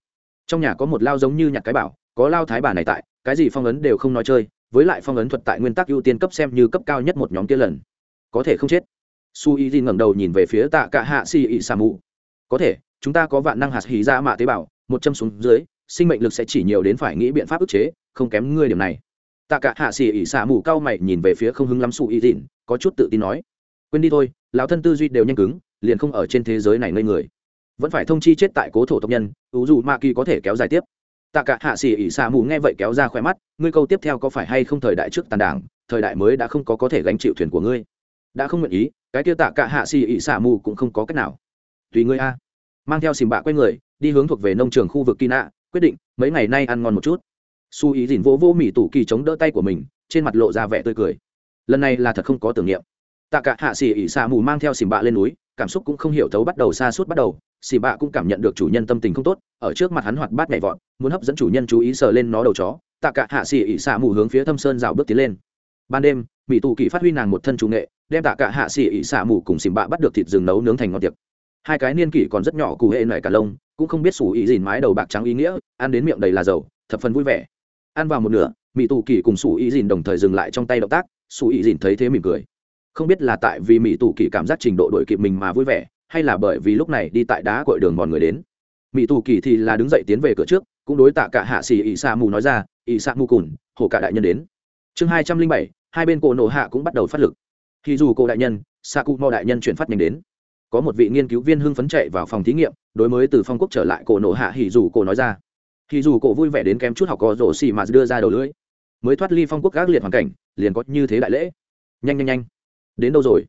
Trong nhà có một lao giống như nhặt cái bảo, có lao thái bà này tại, cái gì phong ấn đều không nói chơi, với lại phong ấn thuật tại nguyên tắc ưu tiên cấp xem như cấp cao nhất một nhóm kia lần. Có thể không chết su y ngẩng đầu nhìn về phía tạ cả hạ si ị sa mù có thể, chúng ta có vạn năng hạt hí ra dạ mạ tế bào, một châm xuống dưới, sinh mệnh lực sẽ chỉ nhiều đến phải nghĩ biện pháp ức chế, không kém ngươi điểm này. Tạ cả hạ xì ỉ xả mù cao mày nhìn về phía không hứng lắm su y dìn có chút tự tin nói. Quên đi thôi, lão thân tư duy đều nhanh cứng, liền không ở trên thế giới này ngây người. Vẫn phải thông chi chết tại cố thổ tộc nhân ủ dù ma kỳ có thể kéo dài tiếp. Tạ cả hạ xì ỉ xạ mù nghe vậy kéo ra khỏe mắt, ngươi câu tiếp theo có phải hay không thời đại trước tàn đảng, thời đại mới đã không có có thể gánh chịu thuyền của ngươi? Đã không nguyện ý cái kia tạ cả hạ xỉ ỉ xả mù cũng không có cách nào. Tùy ngươi a. Mang theo xìm bạ quay người, đi hướng thuộc về nông trường khu vực kỳ nạ quyết định mấy ngày nay ăn ngon một chút. Su ý dìn vỗ vô mỹ tủ kỳ chống đỡ tay của mình, trên mặt lộ ra vẻ tươi cười. Lần này là thật không có tưởng niệm. Tạ cả hạ xỉ ỉ xả mù mang theo xìm bạ lên núi, cảm xúc cũng không hiểu thấu bắt đầu xa suốt bắt đầu. Xì bạ cũng cảm nhận được chủ nhân tâm tình không tốt, ở trước mặt hắn hoạt bát nhảy vọt, muốn hấp dẫn chủ nhân chú ý sờ lên nó đầu chó. Tạ cả hạ xì ỉ xả mù hướng phía thâm sơn rào bước tiến lên. Ban đêm mỹ tù kỳ phát huy nàng một thân chủ nghệ đem tạ cả hạ xì ỉ xạ mù cùng xìm bạ bắt được thịt rừng nấu nướng thành ngon tiệc. Hai cái niên kỷ còn rất nhỏ cụ hệ nảy cả lông, cũng không biết sủ ý dìn mái đầu bạc trắng ý nghĩa, ăn đến miệng đầy là dầu, thập phần vui vẻ. Ăn vào một nửa mỹ tù kỳ cùng sủ ý dìn đồng thời dừng lại trong tay động tác sủ ý dìn thấy thế mỉm cười. Không biết là tại vì mỹ tù kỳ cảm giác trình độ đội kịp mình mà vui vẻ, hay là bởi vì lúc này đi tại đá cội đường bọn người đến. Mỹ tù kỳ thì là đứng dậy tiến về cửa trước, cũng đối tạ cả hạ xì ỉ sa mù nói ra ỉ sa mù cùn hồ cả đại nhân đến. Chương hai trăm linh bảy, hai bên cổ nổ hạ cũng bắt đầu phát lực khi dù cô đại nhân sa cụ mò đại nhân chuyển phát nhanh đến. Có một vị nghiên cứu viên hưng phấn chạy vào phòng thí nghiệm, đối mới từ phong quốc trở lại cổ nổ hạ hỉ dù cổ nói ra. Hỉ dù cổ vui vẻ đến kém chút học có rổ xì mà đưa ra đầu lưỡi. Mới thoát ly phong quốc gác liệt hoàn cảnh, liền có như thế đại lễ. Nhanh nhanh nhanh. Đến đâu rồi?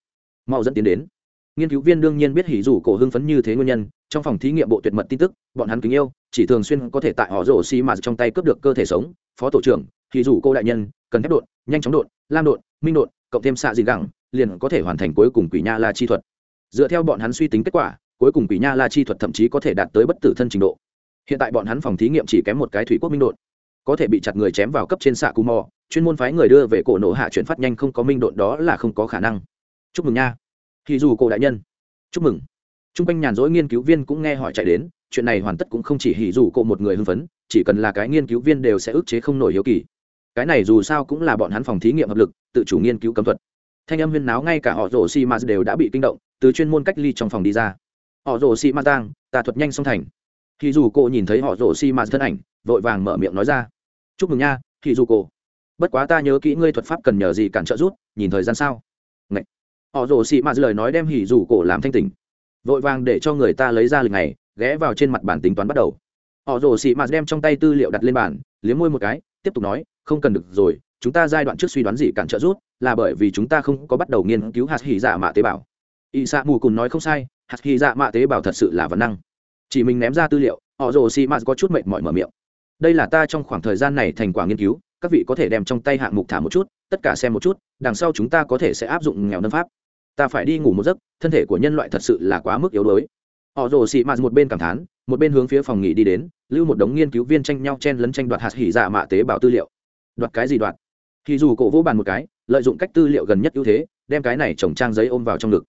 Mau dẫn tiến đến. Nghiên cứu viên đương nhiên biết hỉ dù cổ hưng phấn như thế nguyên nhân, trong phòng thí nghiệm bộ tuyệt mật tin tức, bọn hắn kính yêu, chỉ thường xuyên có thể tại họ rổ xì mà trong tay cướp được cơ thể sống. Phó tổ trưởng, hỉ dù cô đại nhân, cần thép đột nhanh chóng đột lam đột minh đột cộng thêm xạ dị gẳng liền có thể hoàn thành cuối cùng quỷ nha la chi thuật. Dựa theo bọn hắn suy tính kết quả, cuối cùng quỷ nha la chi thuật thậm chí có thể đạt tới bất tử thân trình độ. Hiện tại bọn hắn phòng thí nghiệm chỉ kém một cái thủy quốc minh đột có thể bị chặt người chém vào cấp trên xạ cù mò chuyên môn phái người đưa về cổ nổ hạ chuyển phát nhanh không có minh đột đó là không có khả năng. Chúc mừng nha. Thì dù cổ đại nhân. Chúc mừng. T r u n g quanh nhàn rỗi nghiên cứu viên cũng nghe hỏi chạy đến, chuyện này hoàn tất cũng không chỉ hỉ dù cổ một người hưng phấn, chỉ cần là cái nghiên cứu viên đều sẽ ức chế không nổi hiếu kỳ. Cái này dù sao cũng là bọn hắn phòng thí nghiệm hợp lực, tự chủ nghiên cứu cấm thuật thanh âm huyên náo ngay cả họ rổ xi m đều đã bị kinh động, từ chuyên môn cách ly trong phòng đi ra. Họ rổ xi m tang tà thuật nhanh song thành. Thì dù cô nhìn thấy họ rổ xi m thân ảnh, vội vàng mở miệng nói ra. Chúc mừng nha thì dù cô. Bất quá ta nhớ kỹ ngươi thuật pháp cần nhờ gì cản trợ rút, nhìn thời gian sao. Họ rồ xị mạt lời nói đem hỉ Dù cổ làm thanh tỉnh. Vội vàng để cho người ta lấy ra lịch này, ghé vào trên mặt bản tính toán bắt đầu. Họ rồ xị mạt đem trong tay tư liệu đặt lên bàn, liếm môi một cái, tiếp tục nói, không cần được rồi chúng ta giai đoạn trước suy đoán gì cản trợ rút, là bởi vì chúng ta không có bắt đầu nghiên cứu hạt hỉ dạ mạ tế bào. Y xạ mù cùn nói không sai, hạt hỉ dạ mạ tế bào thật sự là vấn năng. Chỉ mình ném ra tư liệu, họ rồ xị mạt có chút mệt mỏi mở miệng. Đây là ta trong khoảng thời gian này thành quả nghiên cứu, các vị có thể đem trong tay hạng mục thả một chút, tất cả xem một chút, đằng sau chúng ta có thể sẽ áp dụng nghèo nâng pháp. Ta phải đi ngủ một giấc, thân thể của nhân loại thật sự là quá mức yếu đuối. Họ rồ xị mạt một bên cảm thán, một bên hướng phía phòng nghỉ đi đến, lưu một đống nghiên cứu viên tranh nhau chen lấn tranh đoạt hạt hỉ dạ mạ tế bào tư liệu. Đoạt cái gì đoạt? Thì dù cổ vỗ bàn một cái, lợi dụng cách tư liệu gần nhất ưu thế, đem cái này trồng trang giấy ôm vào trong ngực.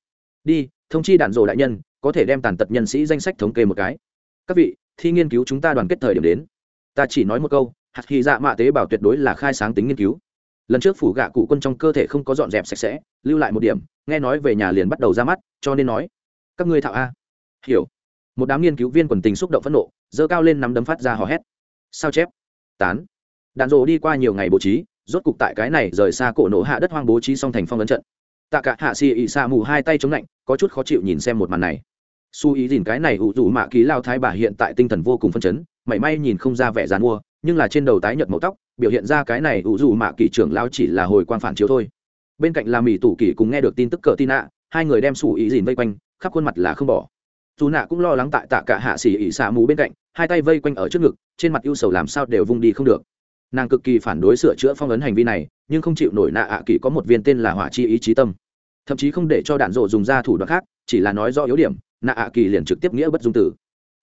Đi, thông chi đạn rồ đại nhân, có thể đem tàn tật nhân sĩ danh sách thống kê một cái. Các vị, thi nghiên cứu chúng ta đoàn kết thời điểm đến. Ta chỉ nói một câu, hạt hy dạ mạ tế bào tuyệt đối là khai sáng tính nghiên cứu. Lần trước phủ gạ cụ quân trong cơ thể không có dọn dẹp sạch sẽ, lưu lại một điểm, nghe nói về nhà liền bắt đầu ra mắt, cho nên nói, các ngươi thạo a. Hiểu. Một đám nghiên cứu viên quần tình xúc động phẫn nộ dơ cao lên nắm đấm phát ra hò hét. Sao chép? Tán. Đạn dộ đi qua nhiều ngày bố trí rốt cục tại cái này rời xa cổ nổ hạ đất hoang bố trí xong thành phong ấn trận. Tạ cả hạ xì ỉ xa mù hai tay chống lạnh, có chút khó chịu nhìn xem một màn này. Su ý dìn cái này ủ rủ mạ ký lao thái bà hiện tại tinh thần vô cùng phân chấn, mảy may nhìn không ra vẻ dàn mua, nhưng là trên đầu tái nhợt màu tóc, biểu hiện ra cái này ủ rủ mạ kỳ trưởng lao chỉ là hồi quan phản chiếu thôi. Bên cạnh là mỹ tủ kỷ cùng nghe được tin tức cờ tin nạ hai người đem Su ý dìn vây quanh, khắp khuôn mặt là không bỏ. Dù nạ cũng lo lắng tại tạ cả hạ xì ỉ xa mù bên cạnh, hai tay vây quanh ở trước ngực, trên mặt ưu sầu làm sao đều vung đi không được nàng cực kỳ phản đối sửa chữa phong ấn hành vi này, nhưng không chịu nổi nạ ạ kỳ có một viên tên là hỏa chi ý chí tâm. Thậm chí không để cho đạn rộ dùng ra thủ đoạn khác, chỉ là nói do yếu điểm, nạ ạ kỳ liền trực tiếp nghĩa bất dung tử.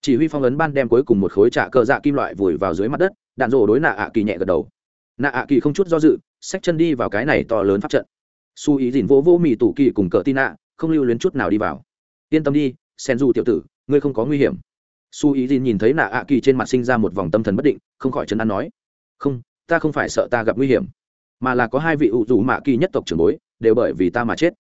Chỉ huy phong ấn ban đem cuối cùng một khối trả cờ dạ kim loại vùi vào dưới mặt đất, đạn rộ đối nạ ạ kỳ nhẹ gật đầu. Nạ ạ kỳ không chút do dự, xách chân đi vào cái này to lớn pháp trận. Su ý dìn vỗ vỗ mì tủ kỳ cùng cờ tin nạ, không lưu luyến chút nào đi vào. Yên tâm đi, sen du tiểu tử, ngươi không có nguy hiểm. Su ý dìn nhìn thấy nạ ạ kỳ trên mặt sinh ra một vòng tâm thần bất định, không khỏi chân ăn nói không, ta không phải sợ ta gặp nguy hiểm, mà là có hai vị ủ rủ mạ kỳ nhất tộc trưởng bối, đều bởi vì ta mà chết.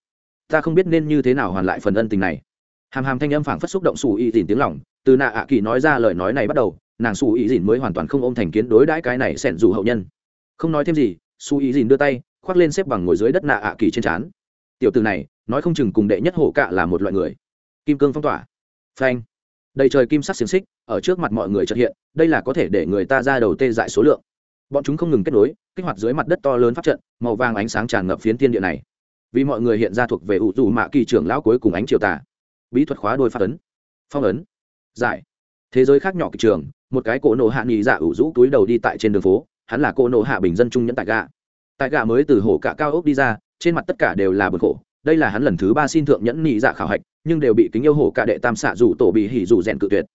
Ta không biết nên như thế nào hoàn lại phần ân tình này. Hàm hàm thanh âm phảng phất xúc động xù y dìn tiếng lòng, từ nạ ạ kỳ nói ra lời nói này bắt đầu, nàng xù y dìn mới hoàn toàn không ôm thành kiến đối đãi cái này xẻn dù hậu nhân. Không nói thêm gì xù y dìn đưa tay, khoác lên xếp bằng ngồi dưới đất nạ ạ kỳ trên trán. Tiểu từ này, nói không chừng cùng đệ nhất hổ cạ là một loại người. Kim cương phong tỏa. Phanh. Đầy trời kim sắc xiềng xích, ở trước mặt mọi người trật hiện, đây là có thể để người ta ra đầu tê dại số lượng bọn chúng không ngừng kết nối, kích hoạt dưới mặt đất to lớn phát trận, màu vàng ánh sáng tràn ngập phiến thiên địa này. Vì mọi người hiện ra thuộc về ủ dù mạ kỳ trưởng lão cuối cùng ánh triều tà. Bí thuật khóa đôi phát ấn. Phong ấn. Giải. Thế giới khác nhỏ kịch trường, một cái cổ nộ hạ nghỉ dạ ủ rũ túi đầu đi tại trên đường phố, hắn là cổ nộ hạ bình dân trung nhẫn tại gà. Tại gà mới từ hổ cả cao ốc đi ra, trên mặt tất cả đều là bực khổ. Đây là hắn lần thứ ba xin thượng nhẫn nghỉ dạ khảo hạch, nhưng đều bị kính yêu hổ cả đệ tam xạ rủ tổ bị hỉ rủ rèn cự tuyệt.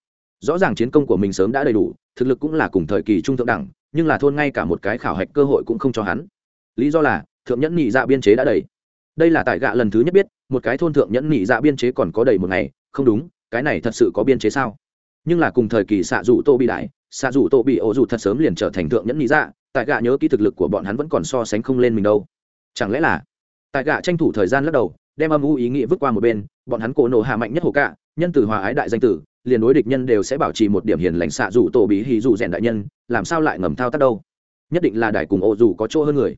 Rõ ràng chiến công của mình sớm đã đầy đủ, thực lực cũng là cùng thời kỳ trung thượng đẳng nhưng là thôn ngay cả một cái khảo hạch cơ hội cũng không cho hắn. Lý do là, thượng nhẫn nhị dạ biên chế đã đầy. Đây là tại gạ lần thứ nhất biết, một cái thôn thượng nhẫn nhị dạ biên chế còn có đầy một ngày, không đúng, cái này thật sự có biên chế sao? Nhưng là cùng thời kỳ xạ dù tô bị đại, xạ dù tô bị ổ dù thật sớm liền trở thành thượng nhẫn nhị dạ tại gạ nhớ kỹ thực lực của bọn hắn vẫn còn so sánh không lên mình đâu. Chẳng lẽ là, tại gạ tranh thủ thời gian lắc đầu, đem âm u ý nghĩ vứt qua một bên, bọn hắn cổ nổ hạ mạnh nhất hồ cạ nhân từ hòa ái đại danh tử, liền đối địch nhân đều sẽ bảo trì một điểm hiền lành xạ dù tổ bí hì dù rèn đại nhân, làm sao lại ngầm thao tác đâu? Nhất định là đại cùng ô dù có chỗ hơn người.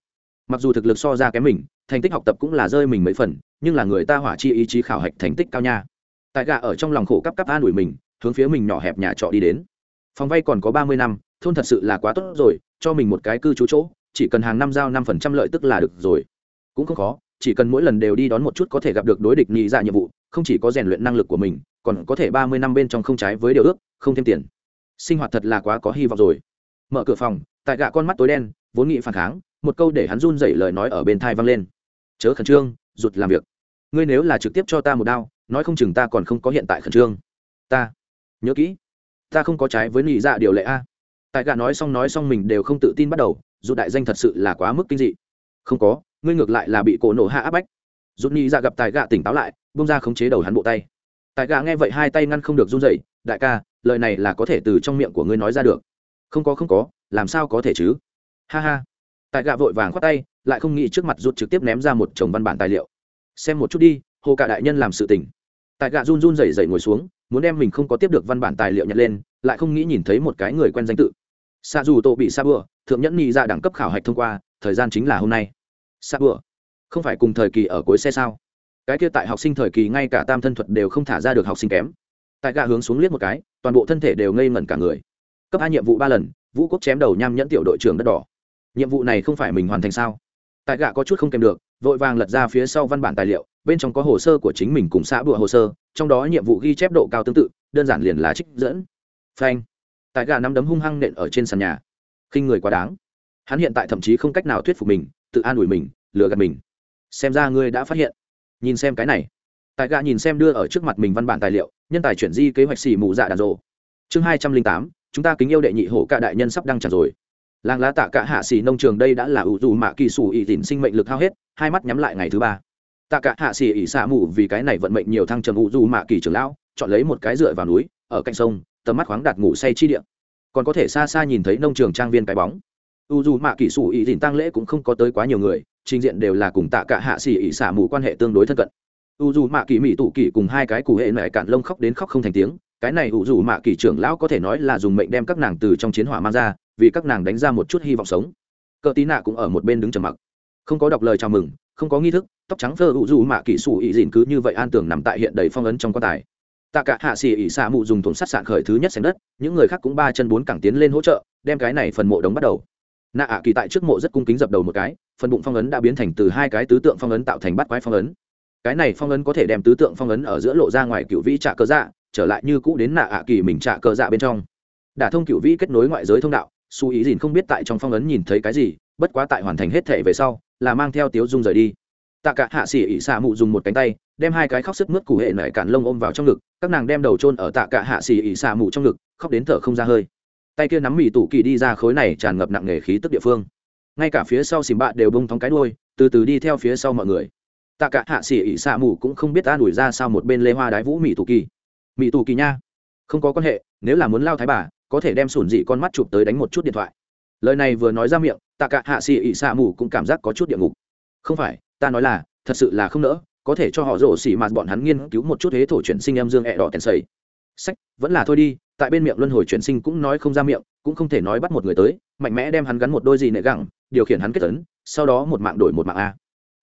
Mặc dù thực lực so ra kém mình, thành tích học tập cũng là rơi mình mấy phần, nhưng là người ta hỏa chi ý chí khảo hạch thành tích cao nha. Tại gà ở trong lòng khổ cấp cấp an ủi mình, hướng phía mình nhỏ hẹp nhà trọ đi đến. Phòng vay còn có ba mươi năm, thôn thật sự là quá tốt rồi, cho mình một cái cư trú chỗ, chỉ cần hàng năm giao năm phần trăm lợi tức là được rồi. Cũng không khó, chỉ cần mỗi lần đều đi đón một chút có thể gặp được đối địch nhị ra nhiệm vụ, không chỉ có rèn luyện năng lực của mình còn có thể ba mươi năm bên trong không trái với điều ước, không thêm tiền. Sinh hoạt thật là quá có hy vọng rồi. Mở cửa phòng, tại gạ con mắt tối đen, vốn nghĩ phản kháng, một câu để hắn run dậy lời nói ở bên thai vang lên. Chớ khẩn trương, rụt làm việc. Ngươi nếu là trực tiếp cho ta một đao, nói không chừng ta còn không có hiện tại khẩn trương. Ta, nhớ kỹ, ta không có trái với nhị dạ điều lệ a. Tại gạ nói xong nói xong mình đều không tự tin bắt đầu dù đại danh thật sự là quá mức kinh dị. Không có, ngươi ngược lại là bị cổ nổ hạ áp bách. Rút nhị dạ gặp tài gạ tỉnh táo lại bông ra khống chế đầu hắn bộ tay. Tại gạ nghe vậy hai tay ngăn không được run dậy đại ca, lời này là có thể từ trong miệng của ngươi nói ra được. Không có không có, làm sao có thể chứ? Ha ha. Tại gạ vội vàng khoát tay, lại không nghĩ trước mặt rút trực tiếp ném ra một chồng văn bản tài liệu. Xem một chút đi, hồ cả đại nhân làm sự tình. Tại gạ run run rẩy rẩy ngồi xuống, muốn đem mình không có tiếp được văn bản tài liệu nhặt lên, lại không nghĩ nhìn thấy một cái người quen danh tự. Xa dù tổ bị xa bừa, thượng nhẫn nhị ra dạ đẳng cấp khảo hạch thông qua, thời gian chính là hôm nay. Xa bừa, không phải cùng thời kỳ ở cuối xe sao? Cái kia tại học sinh thời kỳ ngay cả tam thân thuật đều không thả ra được học sinh kém. Tại gạ hướng xuống liếc một cái, toàn bộ thân thể đều ngây ngẩn cả người. Cấp hai nhiệm vụ ba lần, vũ quốc chém đầu nham nhẫn tiểu đội trưởng đất đỏ. Nhiệm vụ này không phải mình hoàn thành sao? Tại gạ có chút không kèm được, vội vàng lật ra phía sau văn bản tài liệu, bên trong có hồ sơ của chính mình cùng xã bụa hồ sơ, trong đó nhiệm vụ ghi chép độ cao tương tự, đơn giản liền là trích dẫn. Phanh. Tại gà nắm đấm hung hăng nện ở trên sàn nhà. Khinh người quá đáng. Hắn hiện tại thậm chí không cách nào thuyết phục mình, tự an ủi mình, lừa gạt mình. Xem ra ngươi đã phát hiện nhìn xem cái này. Tại gã nhìn xem đưa ở trước mặt mình văn bản tài liệu, nhân tài chuyển di kế hoạch xỉ mù dạ đàn rộ chương hai trăm linh tám, chúng ta kính yêu đệ nhị hổ cả đại nhân sắp đăng tràn rồi. Làng lá tạ cả hạ xỉ nông trường đây đã là ủ dù mạ kỳ sủ ỉ tỉn sinh mệnh lực hao hết, hai mắt nhắm lại ngày thứ ba. Tạ cả hạ xỉ ỉ xạ mù vì cái này vận mệnh nhiều thăng trầm ủ dù mạ kỳ trường lão, chọn lấy một cái dựa vào núi, ở cạnh sông, tầm mắt khoáng đạt ngủ say chi điện còn có thể xa xa nhìn thấy nông trường trang viên cái bóng. U dù mạ kỳ sủ ỉ tỉn tăng lễ cũng không có tới quá nhiều người trình diện đều là cùng tạ cả hạ xỉ ỉ xả mù quan hệ tương đối thân cận. U dù mạ kỳ mỹ tụ kỳ cùng hai cái cụ hệ mẹ cạn lông khóc đến khóc không thành tiếng, cái này u dù mạ kỳ trưởng lão có thể nói là dùng mệnh đem các nàng từ trong chiến hỏa mang ra, vì các nàng đánh ra một chút hy vọng sống. Cờ tí nạ cũng ở một bên đứng trầm mặc. Không có đọc lời chào mừng, không có nghi thức, tóc trắng thơ u dù mạ kỳ xù ỉ dịn cứ như vậy an tưởng nằm tại hiện đầy phong ấn trong quan tài. Tạ cả hạ xỉ ỉ xả mù dùng thùng sắt sạn khởi thứ nhất xem đất, những người khác cũng ba chân bốn cẳng tiến lên hỗ trợ, đem cái này phần mộ đống bắt đầu. Nạ ạ kỳ tại trước mộ rất cung kính dập đầu một cái phần bụng phong ấn đã biến thành từ hai cái tứ tượng phong ấn tạo thành bắt quái phong ấn. Cái này phong ấn có thể đem tứ tượng phong ấn ở giữa lộ ra ngoài cựu vĩ trạ cơ dạ trở lại như cũ đến nạ ạ kỳ mình trạ cơ dạ bên trong. Đả thông cựu vĩ kết nối ngoại giới thông đạo, su ý dìn không biết tại trong phong ấn nhìn thấy cái gì, bất quá tại hoàn thành hết thể về sau, là mang theo tiếu dung rời đi. Tạ cả hạ xỉ ỉ xạ mụ dùng một cánh tay, đem hai cái khóc sức mướt cụ hệ nảy cản lông ôm vào trong ngực, các nàng đem đầu trôn ở tạ cả hạ xỉ ỉ xạ mụ trong ngực, khóc đến thở không ra hơi. Tay kia nắm mì tủ kỳ đi ra khối này tràn ngập nặng nghề khí tức địa phương ngay cả phía sau xìm bạ đều bông thóng cái đuôi, từ từ đi theo phía sau mọi người. Tạ cả hạ xỉ ỉ xạ mù cũng không biết ta đuổi ra sao một bên lê hoa đái vũ mỹ tù kỳ. Mỹ tù kỳ nha. Không có quan hệ, nếu là muốn lao thái bà, có thể đem sủn dị con mắt chụp tới đánh một chút điện thoại. Lời này vừa nói ra miệng, tạ cả hạ xỉ ỉ xạ mù cũng cảm giác có chút địa ngục. Không phải, ta nói là, thật sự là không nỡ, có thể cho họ rổ xỉ mà bọn hắn nghiên cứu một chút thế thổ chuyển sinh em dương ẹ đỏ tèn sầy. Sách, vẫn là thôi đi, tại bên miệng luân hồi chuyển sinh cũng nói không ra miệng, cũng không thể nói bắt một người tới, mạnh mẽ đem hắn gắn một đôi gì nệ gẳng điều khiển hắn kết tấn, sau đó một mạng đổi một mạng a.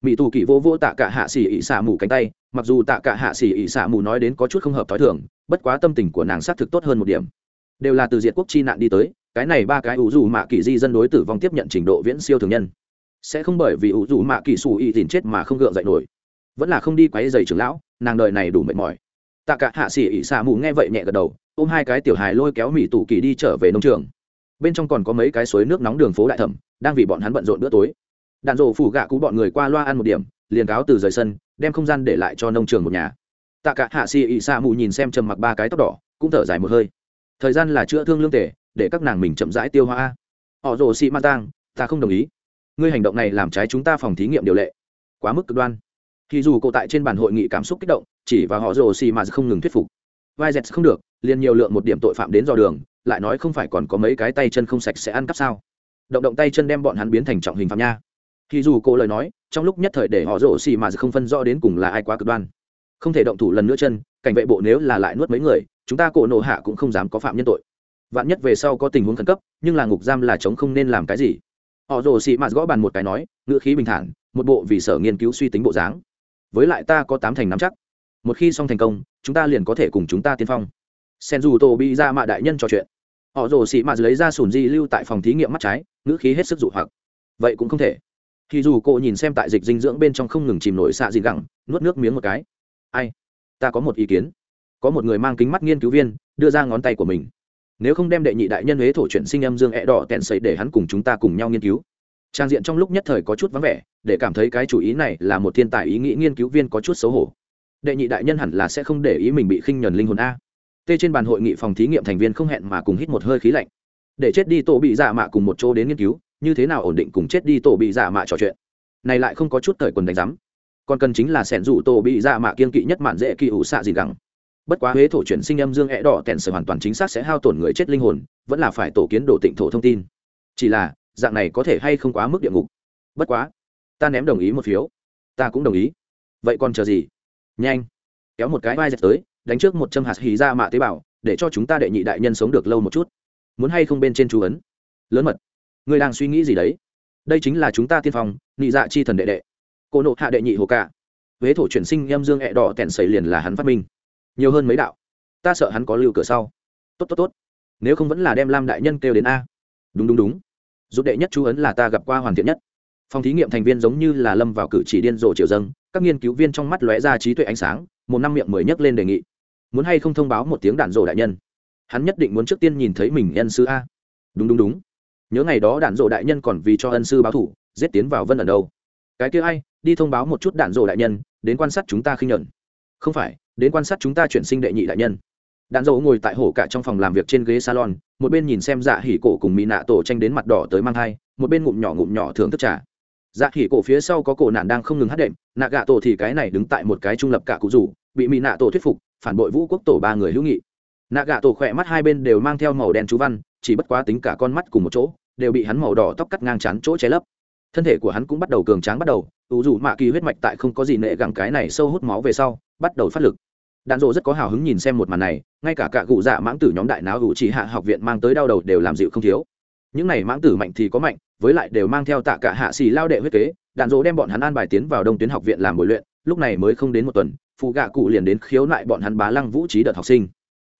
Mỹ tù kỳ vô vô tạ cả hạ xỉ ỉ xả mù cánh tay, mặc dù tạ cả hạ xỉ ỉ xả mù nói đến có chút không hợp t h ó i thường, bất quá tâm tình của nàng xác thực tốt hơn một điểm. Đều là từ diệt quốc chi nạn đi tới, cái này ba cái ủ dù mạ kỳ di dân đối tử vong tiếp nhận trình độ viễn siêu thường nhân. Sẽ không bởi vì ủ dù mạ kỳ xù ỉ tìm chết mà không gượng dậy nổi. Vẫn là không đi quáy dày trưởng lão, nàng đời này đủ mệt mỏi. Tạ cả hạ xỉ ỉ xả mù nghe vậy nhẹ gật đầu, ôm hai cái tiểu hài lôi kéo mỹ tù kỳ đi trở về nông trường. Bên trong còn có mấy cái suối nước nóng đường phố đại thẩm đang vì bọn hắn bận rộn bữa tối. Đạn rộ phủ gạ cũ bọn người qua loa ăn một điểm, liền cáo từ rời sân, đem không gian để lại cho nông trường một nhà. Tạ cả hạ xì ị xạ mù nhìn xem trầm mặc ba cái tóc đỏ, cũng thở dài một hơi. Thời gian là chữa thương lương tể để các nàng mình chậm rãi tiêu hóa. Họ rồ xị ma tang, ta không đồng ý. Ngươi hành động này làm trái chúng ta phòng thí nghiệm điều lệ. Quá mức cực đoan. Thì dù cậu tại trên bàn hội nghị cảm xúc kích động, chỉ và họ rồ xì mà không ngừng thuyết phục. Vai dẹt không được, liền nhiều lượng một điểm tội phạm đến dò đường, lại nói không phải còn có mấy cái tay chân không sạch sẽ ăn cắp sao động động tay chân đem bọn hắn biến thành trọng hình phạm nha. Thì dù cô lời nói, trong lúc nhất thời để họ rổ xì mà không phân rõ đến cùng là ai quá cực đoan. Không thể động thủ lần nữa chân, cảnh vệ bộ nếu là lại nuốt mấy người, chúng ta cổ nộ hạ cũng không dám có phạm nhân tội. Vạn nhất về sau có tình huống khẩn cấp, nhưng là ngục giam là chống không nên làm cái gì. Họ rồ xị mạt gõ bàn một cái nói, ngữ khí bình thản, một bộ vì sở nghiên cứu suy tính bộ dáng. Với lại ta có tám thành nắm chắc. Một khi xong thành công, chúng ta liền có thể cùng chúng ta tiên phong. Sen dù tổ bị ra mạ đại nhân trò chuyện họ rồ xị mạt lấy ra sùn di lưu tại phòng thí nghiệm mắt trái, ngữ khí hết sức dụ hoặc. Vậy cũng không thể. Thì dù cô nhìn xem tại dịch dinh dưỡng bên trong không ngừng chìm nổi xạ gì gẳng, nuốt nước miếng một cái. Ai? Ta có một ý kiến. Có một người mang kính mắt nghiên cứu viên, đưa ra ngón tay của mình. Nếu không đem đệ nhị đại nhân huế thổ chuyển sinh âm dương ẹ đỏ tẹn sấy để hắn cùng chúng ta cùng nhau nghiên cứu. Trang diện trong lúc nhất thời có chút vắng vẻ, để cảm thấy cái chủ ý này là một thiên tài ý nghĩ nghiên cứu viên có chút xấu hổ. Đệ nhị đại nhân hẳn là sẽ không để ý mình bị khinh nhuần linh hồn a tê trên bàn hội nghị phòng thí nghiệm thành viên không hẹn mà cùng hít một hơi khí lạnh. Để chết đi tổ bị giả mạ cùng một chỗ đến nghiên cứu, như thế nào ổn định cùng chết đi tổ bị giả mạ trò chuyện? Này lại không có chút thời quần đánh giám. Còn cần chính là sẻn rủ tổ bị giả mạ kiên kỵ nhất mạn dễ kỳ ủ xạ gì gắng bất quá huế thổ chuyển sinh âm dương ẹ đỏ tèn sở hoàn toàn chính xác sẽ hao tổn người chết linh hồn, vẫn là phải tổ kiến đồ tịnh thổ thông tin. Chỉ là, dạng này có thể hay không quá mức địa ngục? Bất quá, ta ném đồng ý một phiếu. Ta cũng đồng ý. Vậy còn chờ gì? Nhanh. Kéo một cái vai dẹp tới đánh trước một châm hạt hì ra mạ tế bào, để cho chúng ta đệ nhị đại nhân sống được lâu một chút. Muốn hay không bên trên chú ấn? Lớn mật. Ngươi đang suy nghĩ gì đấy? Đây chính là chúng ta tiên phong, nị dạ chi thần đệ đệ. Cô nộ hạ đệ nhị hồ cả huế thổ chuyển sinh em dương ẹ đỏ tèn sầy liền là hắn phát minh. Nhiều hơn mấy đạo. Ta sợ hắn có lưu cửa sau. Tốt tốt tốt. Nếu không vẫn là đem lam đại nhân kêu đến a. Đúng đúng đúng. Giúp đệ nhất chú ấn là ta gặp qua hoàn thiện nhất. Phòng thí nghiệm thành viên giống như là lâm vào cử chỉ điên rồ triều dâng, các nghiên cứu viên trong mắt lóe ra trí tuệ ánh sáng, một năm miệng mới nhấc lên đề nghị muốn hay không thông báo một tiếng đạn rồ đại nhân? Hắn nhất định muốn trước tiên nhìn thấy mình ân sư a. Đúng đúng đúng. Nhớ ngày đó đạn rồ đại nhân còn vì cho ân sư báo thủ, giết tiến vào vân ở đâu. Cái kia ai, đi thông báo một chút đạn rồ đại nhân, đến quan sát chúng ta khinh nhuận không phải, đến quan sát chúng ta chuyển sinh đệ nhị đại nhân. Đạn dầu ngồi tại hổ cả trong phòng làm việc trên ghế salon, một bên nhìn xem dạ hỉ cổ cùng mỹ nạ tổ tranh đến mặt đỏ tới mang thai, một bên ngụm nhỏ ngụm nhỏ thưởng thức trà. Dạ hỉ cổ phía sau có cổ nạn đang không ngừng hát đệm, nạ gạ tổ thì cái này đứng tại một cái trung lập cả cụ rủ, bị mỹ nạ tổ thuyết phục phản bội vũ quốc tổ ba người hữu nghị. Nạ gạ tổ khỏe mắt hai bên đều mang theo màu đen chú văn, chỉ bất quá tính cả con mắt cùng một chỗ, đều bị hắn màu đỏ tóc cắt ngang chắn chỗ che lấp. Thân thể của hắn cũng bắt đầu cường tráng bắt đầu, ủ dù mạ kỳ huyết mạch tại không có gì nệ gặng cái này sâu hút máu về sau, bắt đầu phát lực. Đạn dộ rất có hào hứng nhìn xem một màn này, ngay cả cả cụ dạ mãng tử nhóm đại náo hữu chỉ hạ học viện mang tới đau đầu đều làm dịu không thiếu. Những này mãng tử mạnh thì có mạnh, với lại đều mang theo tạ cả hạ xì lao đệ huyết kế, đạn dỗ đem bọn hắn an bài tiến vào đông tuyến học viện làm buổi luyện lúc này mới không đến một tuần, phụ gạ cụ liền đến khiếu nại bọn hắn bá lăng vũ trí đợt học sinh.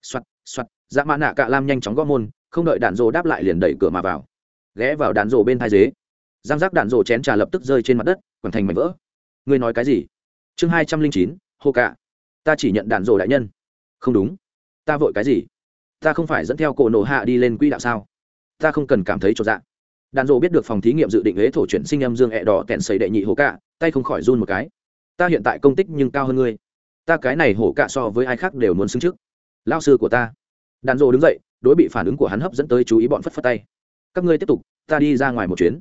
Xoắt xoắt dạ mã nạ cạ lam nhanh chóng gõ môn, không đợi đạn rồ đáp lại liền đẩy cửa mà vào. Ghé vào đạn rồ bên thai dế. Giang giác đạn rồ chén trà lập tức rơi trên mặt đất còn thành mảnh vỡ. Ngươi nói cái gì? Chương hai trăm linh chín, hô cạ. Ta chỉ nhận đạn rồ đại nhân. Không đúng. Ta vội cái gì? Ta không phải dẫn theo cổ nổ hạ đi lên quỹ đạo sao? Ta không cần cảm thấy cho dạ. Đạn rồ biết được phòng thí nghiệm dự định huế thổ chuyển sinh âm dương ẹ đỏ tẹn xầy đệ nhị hô cạ, tay không khỏi run một cái ta hiện tại công tích nhưng cao hơn ngươi. Ta cái này hổ cạ so với ai khác đều muốn xứng trước. Lao sư của ta. Đàn rồ đứng dậy, đối bị phản ứng của hắn hấp dẫn tới chú ý bọn phất phất tay. Các ngươi tiếp tục, ta đi ra ngoài một chuyến.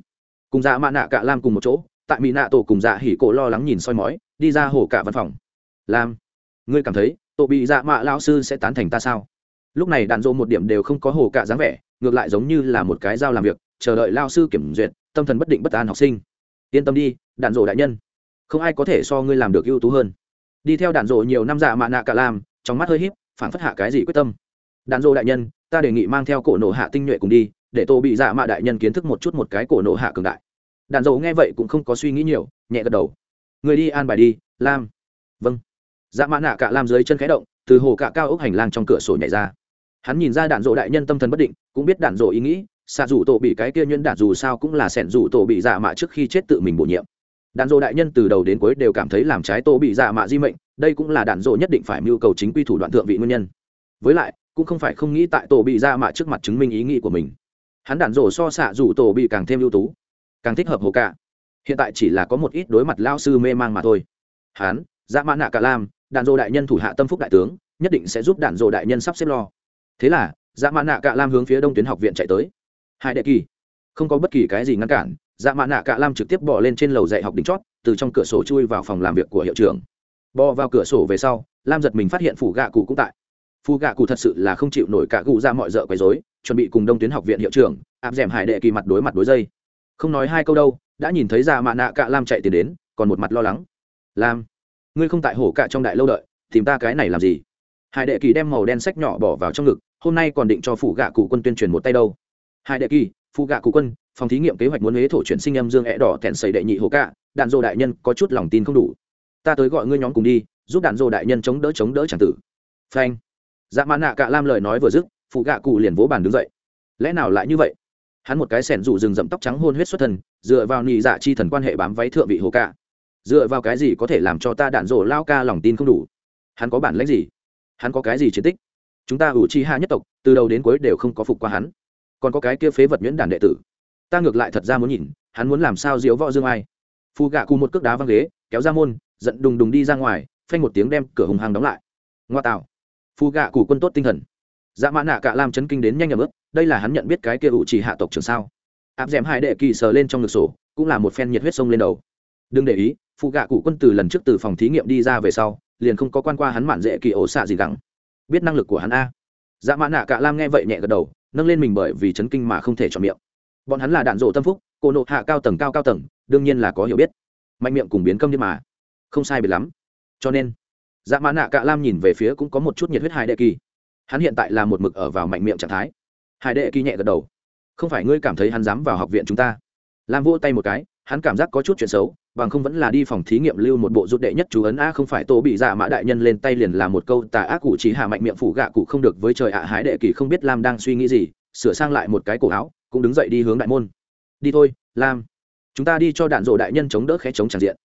Cùng dạ mạ nạ cạ lam cùng một chỗ, tại mỹ nạ tổ cùng dạ hỉ cổ lo lắng nhìn soi mói, đi ra hổ cạ văn phòng. Lam, ngươi cảm thấy, tổ bị dạ mạ lao sư sẽ tán thành ta sao? Lúc này Đàn dộ một điểm đều không có hồ cả dáng vẻ, ngược lại giống như là một cái dao làm việc, chờ đợi lao sư kiểm duyệt, tâm thần bất định bất an học sinh. Yên tâm đi, Đàn dộ đại nhân không ai có thể so ngươi làm được ưu tú hơn. Đi theo đạn dộ nhiều năm dạ mạ nạ cả làm, trong mắt hơi híp, phản phất hạ cái gì quyết tâm. Đạn dộ đại nhân, ta đề nghị mang theo cổ nộ hạ tinh nhuệ cùng đi, để tổ bị dạ mạ đại nhân kiến thức một chút một cái cổ nộ hạ cường đại. Đạn dộ nghe vậy cũng không có suy nghĩ nhiều, nhẹ gật đầu. Người đi an bài đi, lam. Vâng. Dạ mã nạ cả làm dưới chân khẽ động, từ hồ cạ cao ốc hành lang trong cửa sổ nhảy ra. Hắn nhìn ra đạn dộ đại nhân tâm thần bất định, cũng biết đạn dộ ý nghĩ, xạ dù tổ bị cái kia nhuyễn đạn dù sao cũng là sẻn dù tổ bị dạ mạ trước khi chết tự mình bổ nhiệm đạn dộ đại nhân từ đầu đến cuối đều cảm thấy làm trái tổ bị dạ mạ di mệnh, đây cũng là đạn dộ nhất định phải mưu cầu chính quy thủ đoạn thượng vị nguyên nhân. Với lại, cũng không phải không nghĩ tại tổ bị dạ mạ trước mặt chứng minh ý nghĩ của mình. Hắn đạn dộ so xạ dù tổ bị càng thêm ưu tú, càng thích hợp hồ cả. hiện tại chỉ là có một ít đối mặt lao sư mê mang mà thôi. Hắn dạ mã nạ cả lam, đạn dộ đại nhân thủ hạ tâm phúc đại tướng, nhất định sẽ giúp đạn dộ đại nhân sắp xếp lo. Thế là dạ mã nạ cả lam hướng phía đông tuyến học viện chạy tới. Hai đệ kỳ, không có bất kỳ cái gì ngăn cản dạ mạ nạ cạ lam trực tiếp bỏ lên trên lầu dạy học đỉnh chót, từ trong cửa sổ chui vào phòng làm việc của hiệu trưởng. Bò vào cửa sổ về sau, lam giật mình phát hiện phủ gạ cụ cũng tại. Phù gạ cụ thật sự là không chịu nổi cả cụ ra mọi d ợ quấy dối chuẩn bị cùng đông tuyến học viện hiệu trưởng, áp d ẻ m hải đệ kỳ mặt đối mặt đối dây. Không nói hai câu đâu, đã nhìn thấy dạ mạ nạ cạ lam chạy tiền đến, còn một mặt lo lắng. Lam, ngươi không tại hổ cạ trong đại lâu đợi, tìm ta cái này làm gì? Hải đệ kỳ đem màu đen sách nhỏ bỏ vào trong ngực, hôm nay còn định cho phủ gạ cụ quân tuyên truyền một tay đâu. Hải đệ kỳ phụ gạ cụ quân, phòng thí nghiệm kế hoạch muốn huế thổ chuyển sinh em dương ẹ đỏ thẹn xây đệ nhị hồ cạ, đạn dô đại nhân có chút lòng tin không đủ. Ta tới gọi ngươi nhóm cùng đi, giúp đạn dô đại nhân chống đỡ chống đỡ c tử. Phanh. Dạ mã nạ cạ lam lời nói vừa dứt phụ gạ cụ liền vỗ bàn đứng dậy. Lẽ nào lại như vậy? Hắn một cái sẻn rủ rừng rậm tóc trắng hôn huyết xuất thần dựa vào nị dạ chi thần quan hệ bám váy thượng vị hồ cạ. Dựa vào cái gì có thể làm cho ta đạn dô lao ca lòng tin không đủ? Hắn có bản lãnh gì? Hắn có cái gì chiến tích? Chúng ta ủ chi hạ nhất tộc, từ đầu đến cuối đều không có phục qua hắn còn có cái kia phế vật nhuyễn đàn đệ tử. Ta ngược lại thật ra muốn nhìn, hắn muốn làm sao diếu võ dương ai. Phù gạ cụ một cước đá văng ghế, kéo ra môn, giận đùng đùng đi ra ngoài, phanh một tiếng đem cửa hùng hàng đóng lại. Ngoa tạo. Phù gạ cụ quân tốt tinh thần. Dạ mã nạ cả lam chấn kinh đến nhanh nhầm ướp đây là hắn nhận biết cái kia ủ chỉ hạ tộc trường sao. Áp d ẻ m hai đệ kỳ sờ lên trong ngực sổ, cũng là một phen nhiệt huyết sông lên đầu. Đừng để ý phụ gạ cụ quân từ lần trước từ phòng thí nghiệm đi ra về sau, liền không có quan qua hắn mạn dễ kỳ ổ xạ gì gắng biết năng lực của hắn a. Dạ mã nạ cả lam nghe vậy nhẹ gật đầu nâng lên mình bởi vì chấn kinh mà không thể chọn miệng. Bọn hắn là đạn rộ tâm phúc cô nộ hạ cao tầng cao cao tầng, đương nhiên là có hiểu biết. Mạnh miệng cùng biến câm đi mà. Không sai biệt lắm. Cho nên dạ mã nạ cạ lam nhìn về phía cũng có một chút nhiệt huyết hai đệ kỳ. Hắn hiện tại là một mực ở vào mạnh miệng trạng thái. Hải đệ kỳ nhẹ gật đầu. Không phải ngươi cảm thấy hắn dám vào học viện chúng ta? Lam vỗ tay một cái, hắn cảm giác có chút chuyện xấu bằng không vẫn là đi phòng thí nghiệm lưu một bộ rút đệ nhất chú ấn a, không phải tô bị dạ mã đại nhân lên tay liền là một câu, tà ác cụ chỉ hạ mạnh miệng phủ gạ cụ không được với trời ạ, hái đệ kỳ không biết lam đang suy nghĩ gì, sửa sang lại một cái cổ áo, cũng đứng dậy đi hướng đại môn. Đi thôi, lam. Chúng ta đi cho đạn rộ đại nhân chống đỡ khẽ chống tràn diện.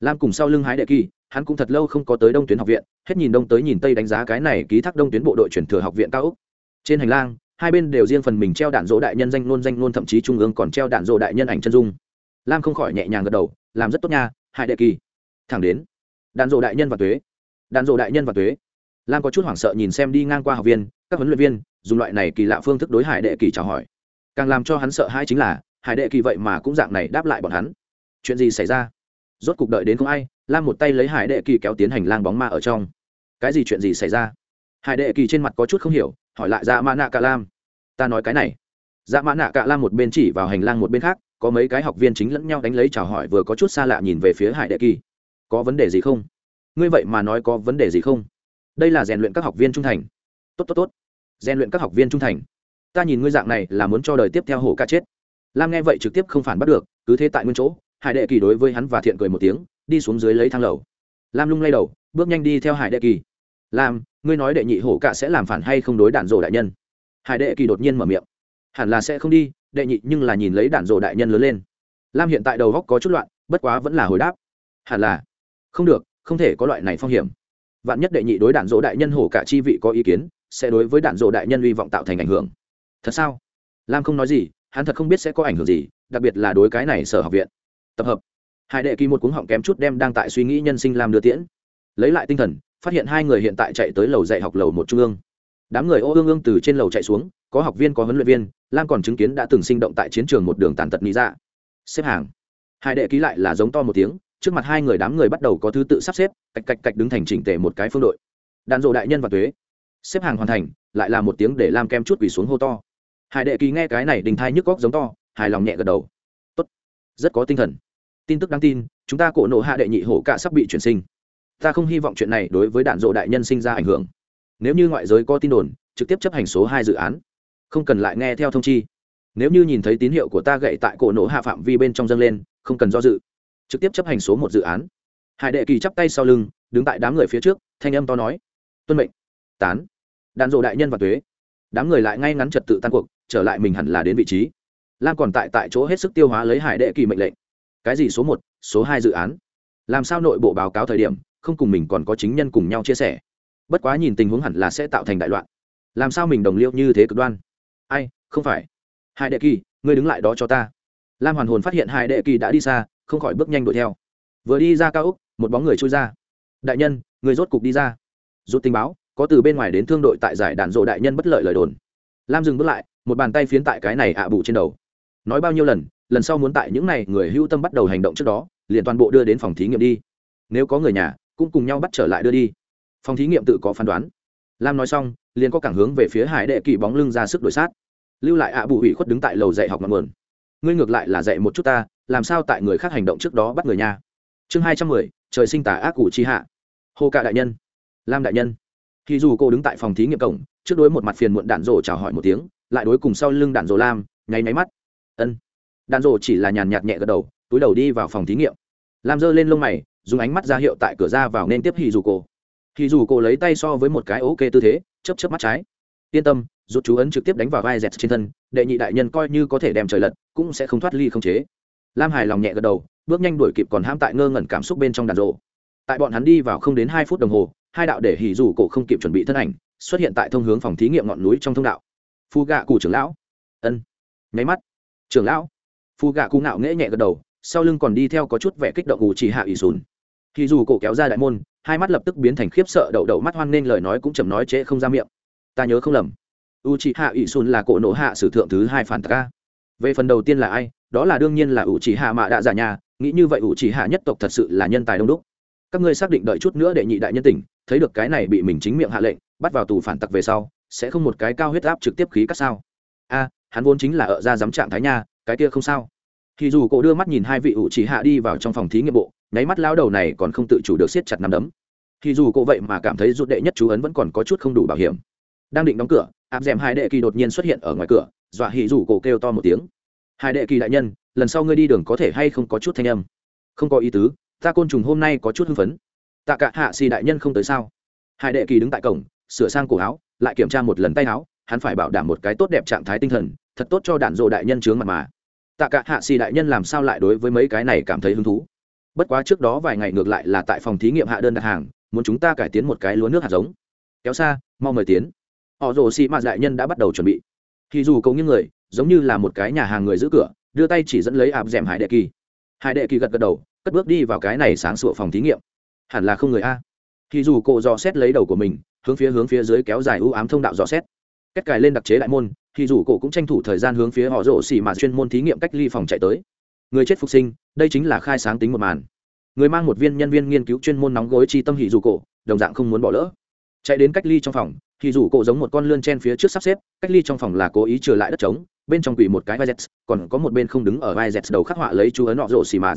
Lam cùng sau lưng hái đệ kỳ, hắn cũng thật lâu không có tới đông tuyến học viện, hết nhìn đông tới nhìn tây đánh giá cái này ký thác đông tuyến bộ đội chuyển thừa học viện cao úc trên hành lang, hai bên đều riêng phần mình treo đạn dỗ đại nhân danh nôn danh nôn thậm chí trung ương còn treo đạn dỗ đại nhân ảnh chân dung lam không khỏi nhẹ nhàng gật đầu, làm rất tốt nha, Hải đệ kỳ. Thẳng đến. Đàn rộ đại nhân và tuế. Đàn rộ đại nhân và tuế. Lam có chút hoảng sợ nhìn xem đi ngang qua học viên, các huấn luyện viên, dùng loại này kỳ lạ phương thức đối hải đệ kỳ chào hỏi. Càng làm cho hắn sợ hai chính là, hải đệ kỳ vậy mà cũng dạng này đáp lại bọn hắn. Chuyện gì xảy ra? Rốt cục đợi đến không ai. Lam một tay lấy hải đệ kỳ kéo tiến hành lang bóng ma ở trong. Cái gì chuyện gì xảy ra? Hải đệ kỳ trên mặt có chút không hiểu, hỏi lại dạ mã nạ cả lam. Ta nói cái này. Dạ mã nạ cả lam một bên chỉ vào hành lang một bên khác có mấy cái học viên chính lẫn nhau đánh lấy chào hỏi vừa có chút xa lạ nhìn về phía hải đệ kỳ. Có vấn đề gì không? Ngươi vậy mà nói có vấn đề gì không? Đây là rèn luyện các học viên trung thành. Tốt tốt tốt. Rèn luyện các học viên trung thành. Ta nhìn ngươi dạng này là muốn cho đời tiếp theo hổ ca chết. Lam nghe vậy trực tiếp không phản bắt được, cứ thế tại nguyên chỗ, hải đệ kỳ đối với hắn và thiện cười một tiếng, đi xuống dưới lấy thang lầu. Lam lung lay đầu, bước nhanh đi theo hải đệ kỳ. Lam, ngươi nói đệ nhị hổ cả sẽ làm phản hay không đối đạn rổ đại nhân? Hải đệ kỳ đột nhiên mở miệng. Hẳn là sẽ không đi đệ nhị nhưng là nhìn lấy đạn rổ đại nhân lớn lên. Lam hiện tại đầu góc có chút loạn, bất quá vẫn là hồi đáp. Hẳn là. Không được, không thể có loại này phong hiểm. Vạn nhất đệ nhị đối đạn rỗ đại nhân hổ cả chi vị có ý kiến, sẽ đối với đạn rỗ đại nhân hy vọng tạo thành ảnh hưởng. Thật sao? Lam không nói gì, hắn thật không biết sẽ có ảnh hưởng gì, đặc biệt là đối cái này sở học viện. Tập hợp. Hai đệ kỳ một cuống họng kém chút đem đang tại suy nghĩ nhân sinh lam đưa tiễn. Lấy lại tinh thần, phát hiện hai người hiện tại chạy tới lầu dạy học lầu một trung ương đám người ô ương ương từ trên lầu chạy xuống, có học viên, có huấn luyện viên, lam còn chứng kiến đã từng sinh động tại chiến trường một đường tàn tật lý ra dạ. xếp hàng. Hai đệ ký lại là giống to một tiếng, trước mặt hai người đám người bắt đầu có thứ tự sắp xếp, cạch cạch cạch đứng thành chỉnh tề một cái phương đội. Đạn dộ đại nhân và tuế. Xếp hàng hoàn thành, lại là một tiếng để lam kem chút quỳ xuống hô to. Hải đệ kỳ nghe cái này đình thai nhức góc giống to, hài lòng nhẹ gật đầu. Tốt. Rất có tinh thần. Tin tức đáng tin, chúng ta cổ nộ hạ đệ nhị hổ cả sắp bị chuyển sinh. Ta không hy vọng chuyện này đối với đạn dộ đại nhân sinh ra ảnh hưởng nếu như ngoại giới có tin đồn, trực tiếp chấp hành số hai dự án. Không cần lại nghe theo thông chi. Nếu như nhìn thấy tín hiệu của ta gậy tại cổ nổ hạ phạm vi bên trong dâng lên, không cần do dự. Trực tiếp chấp hành số một dự án. Hải đệ kỳ chắp tay sau lưng, đứng tại đám người phía trước, thanh âm to nói. Tuân mệnh. Tán. Đạn dộ đại nhân và tuế. Đám người lại ngay ngắn trật tự tan cuộc, trở lại mình hẳn là đến vị trí. Lan còn tại tại chỗ hết sức tiêu hóa lấy hải đệ kỳ mệnh lệnh. Cái gì số một, số hai dự án? Làm sao nội bộ báo cáo thời điểm, không cùng mình còn có chính nhân cùng nhau chia sẻ? Bất quá nhìn tình huống hẳn là sẽ tạo thành đại loạn. Làm sao mình đồng liêu như thế cực đoan? Ai, không phải. Hai đệ kỳ, ngươi đứng lại đó cho ta. Lam hoàn hồn phát hiện hai đệ kỳ đã đi xa, không khỏi bước nhanh đuổi theo. Vừa đi ra cao úc một bóng người trôi ra. Đại nhân người rốt cục đi ra. Rút tình báo, có từ bên ngoài đến thương đội tại giải đạn rộ đại nhân bất lợi lời đồn. Lam dừng bước lại, một bàn tay phiến tại cái này ạ bụ trên đầu. Nói bao nhiêu lần lần sau muốn tại những n à y người hưu tâm bắt đầu hành động trước đó, liền toàn bộ đưa đến phòng thí nghiệm đi. Nếu có người nhà, cũng cùng nhau bắt trở lại đưa đi phòng thí nghiệm tự có phán đoán. Lam nói xong, liền có cảng hướng về phía hải đệ kỳ bóng lưng ra sức đổi sát. Lưu lại ạ bù hủy khuất đứng tại lầu dạy học ngọn nguồn. Ngươi ngược lại là dạy một chút ta, làm sao tại người khác hành động trước đó bắt người nha. Chương hai trăm mười, trời sinh tả ác cụ chi hạ. Hồ cạ đại nhân. Lam đại nhân. Khi dù cô đứng tại phòng thí nghiệm cổng, trước đối một mặt phiền muộn đạn rổ chào hỏi một tiếng, lại đối cùng sau lưng đạn rổ lam, nháy máy mắt. Ân. Đạn rổ chỉ là nhàn nhạt nhẹ gật đầu, túi đầu đi vào phòng thí nghiệm. Lam giơ lên lông mày, dùng ánh mắt ra hiệu tại cửa ra vào nên tiếp hì dù cô thì dù cô lấy tay so với một cái ok tư thế chấp chấp mắt trái. Yên tâm, rút chú ấn trực tiếp đánh vào vai dẹt trên thân, đệ nhị đại nhân coi như có thể đem trời lật, cũng sẽ không thoát ly không chế. Lam hài lòng nhẹ gật đầu, bước nhanh đuổi kịp còn ham tại ngơ ngẩn cảm xúc bên trong đàn rộ. Tại bọn hắn đi vào không đến hai phút đồng hồ, hai đạo để hỉ dù cổ không kịp chuẩn bị thân ảnh, xuất hiện tại thông hướng phòng thí nghiệm ngọn núi trong thông đạo. Phu gạ cụ trưởng lão. Ân. Nháy mắt. Trưởng lão. Phu gạ cụ ngạo nghễ nhẹ gật đầu, sau lưng còn đi theo có chút vẻ kích động ủ chỉ hạ ỉ sùn thì dù cổ kéo ra đại môn, hai mắt lập tức biến thành khiếp sợ, đậu đậu mắt hoan nên lời nói cũng chầm nói trễ không ra miệng. Ta nhớ không lầm. U c h i hạ ỷ xuân là cổ nổ hạ sử thượng thứ hai phản ca về phần đầu tiên là ai, đó là đương nhiên là u c h i hạ mạ đạ giả nhà, nghĩ như vậy u c h i hạ nhất tộc thật sự là nhân tài đông đúc. Các ngươi xác định đợi chút nữa để nhị đại nhân tỉnh, thấy được cái này bị mình chính miệng hạ lệnh, bắt vào tù phản tặc về sau, sẽ không một cái cao huyết áp trực tiếp khí cắt sao? A, hắn vốn chính là ở ra giám trạng thái nha, cái kia không sao. Thì dù cổ đưa mắt nhìn hai vị ủ chỉ hạ đi vào trong phòng thí nghiệm bộ nháy mắt lao đầu này còn không tự chủ được siết chặt nắm đấm. Thì dù cô vậy mà cảm thấy rụt đệ nhất chú ấn vẫn còn có chút không đủ bảo hiểm. Đang định đóng cửa, áp d ẻ m hai đệ kỳ đột nhiên xuất hiện ở ngoài cửa, dọa hì dù cổ kêu to một tiếng. Hai đệ kỳ đại nhân, lần sau ngươi đi đường có thể hay không có chút thanh âm? Không có ý tứ, ta côn trùng hôm nay có chút hưng phấn. Tạ cả hạ xì đại nhân không tới sao? Hai đệ kỳ đứng tại cổng, sửa sang cổ áo, lại kiểm tra một lần tay áo, hắn phải bảo đảm một cái tốt đẹp trạng thái tinh thần, thật tốt cho đạn dộ đại nhân chướng mặt mà. Tạ cả hạ xì đại nhân làm sao lại đối với mấy cái này cảm thấy hứng thú? Bất quá trước đó vài ngày ngược lại là tại phòng thí nghiệm hạ đơn đặt hàng, muốn chúng ta cải tiến một cái lúa nước hạt giống. Kéo xa, mau mời tiến. Họ rồ xị mạt đại nhân đã bắt đầu chuẩn bị. Thì dù cầu những người, giống như là một cái nhà hàng người giữ cửa, đưa tay chỉ dẫn lấy áp d ẻ m hải đệ kỳ. Hải đệ kỳ gật gật đầu, cất bước đi vào cái này sáng sủa phòng thí nghiệm. Hẳn là không người a. Thì dù cộ dò xét lấy đầu của mình, hướng phía hướng phía dưới kéo dài ưu ám thông đạo dò xét. Cách cài lên đặc chế đại môn, thì dù cổ cũng tranh thủ thời gian hướng phía họ rổ xỉ mạt chuyên môn thí nghiệm cách ly phòng chạy tới. Người chết phục sinh đây chính là khai sáng tính một màn. Người mang một viên nhân viên nghiên cứu chuyên môn nóng gối chi tâm hỉ dù cổ, đồng dạng không muốn bỏ lỡ. Chạy đến cách ly trong phòng, Hỉ dù cổ giống một con lươn chen phía trước sắp xếp, cách ly trong phòng là cố ý trừ lại đất trống, bên trong quỷ một cái vai z còn có một bên không đứng ở vai z đầu khắc họa lấy chú ấn nọ rổ xì mà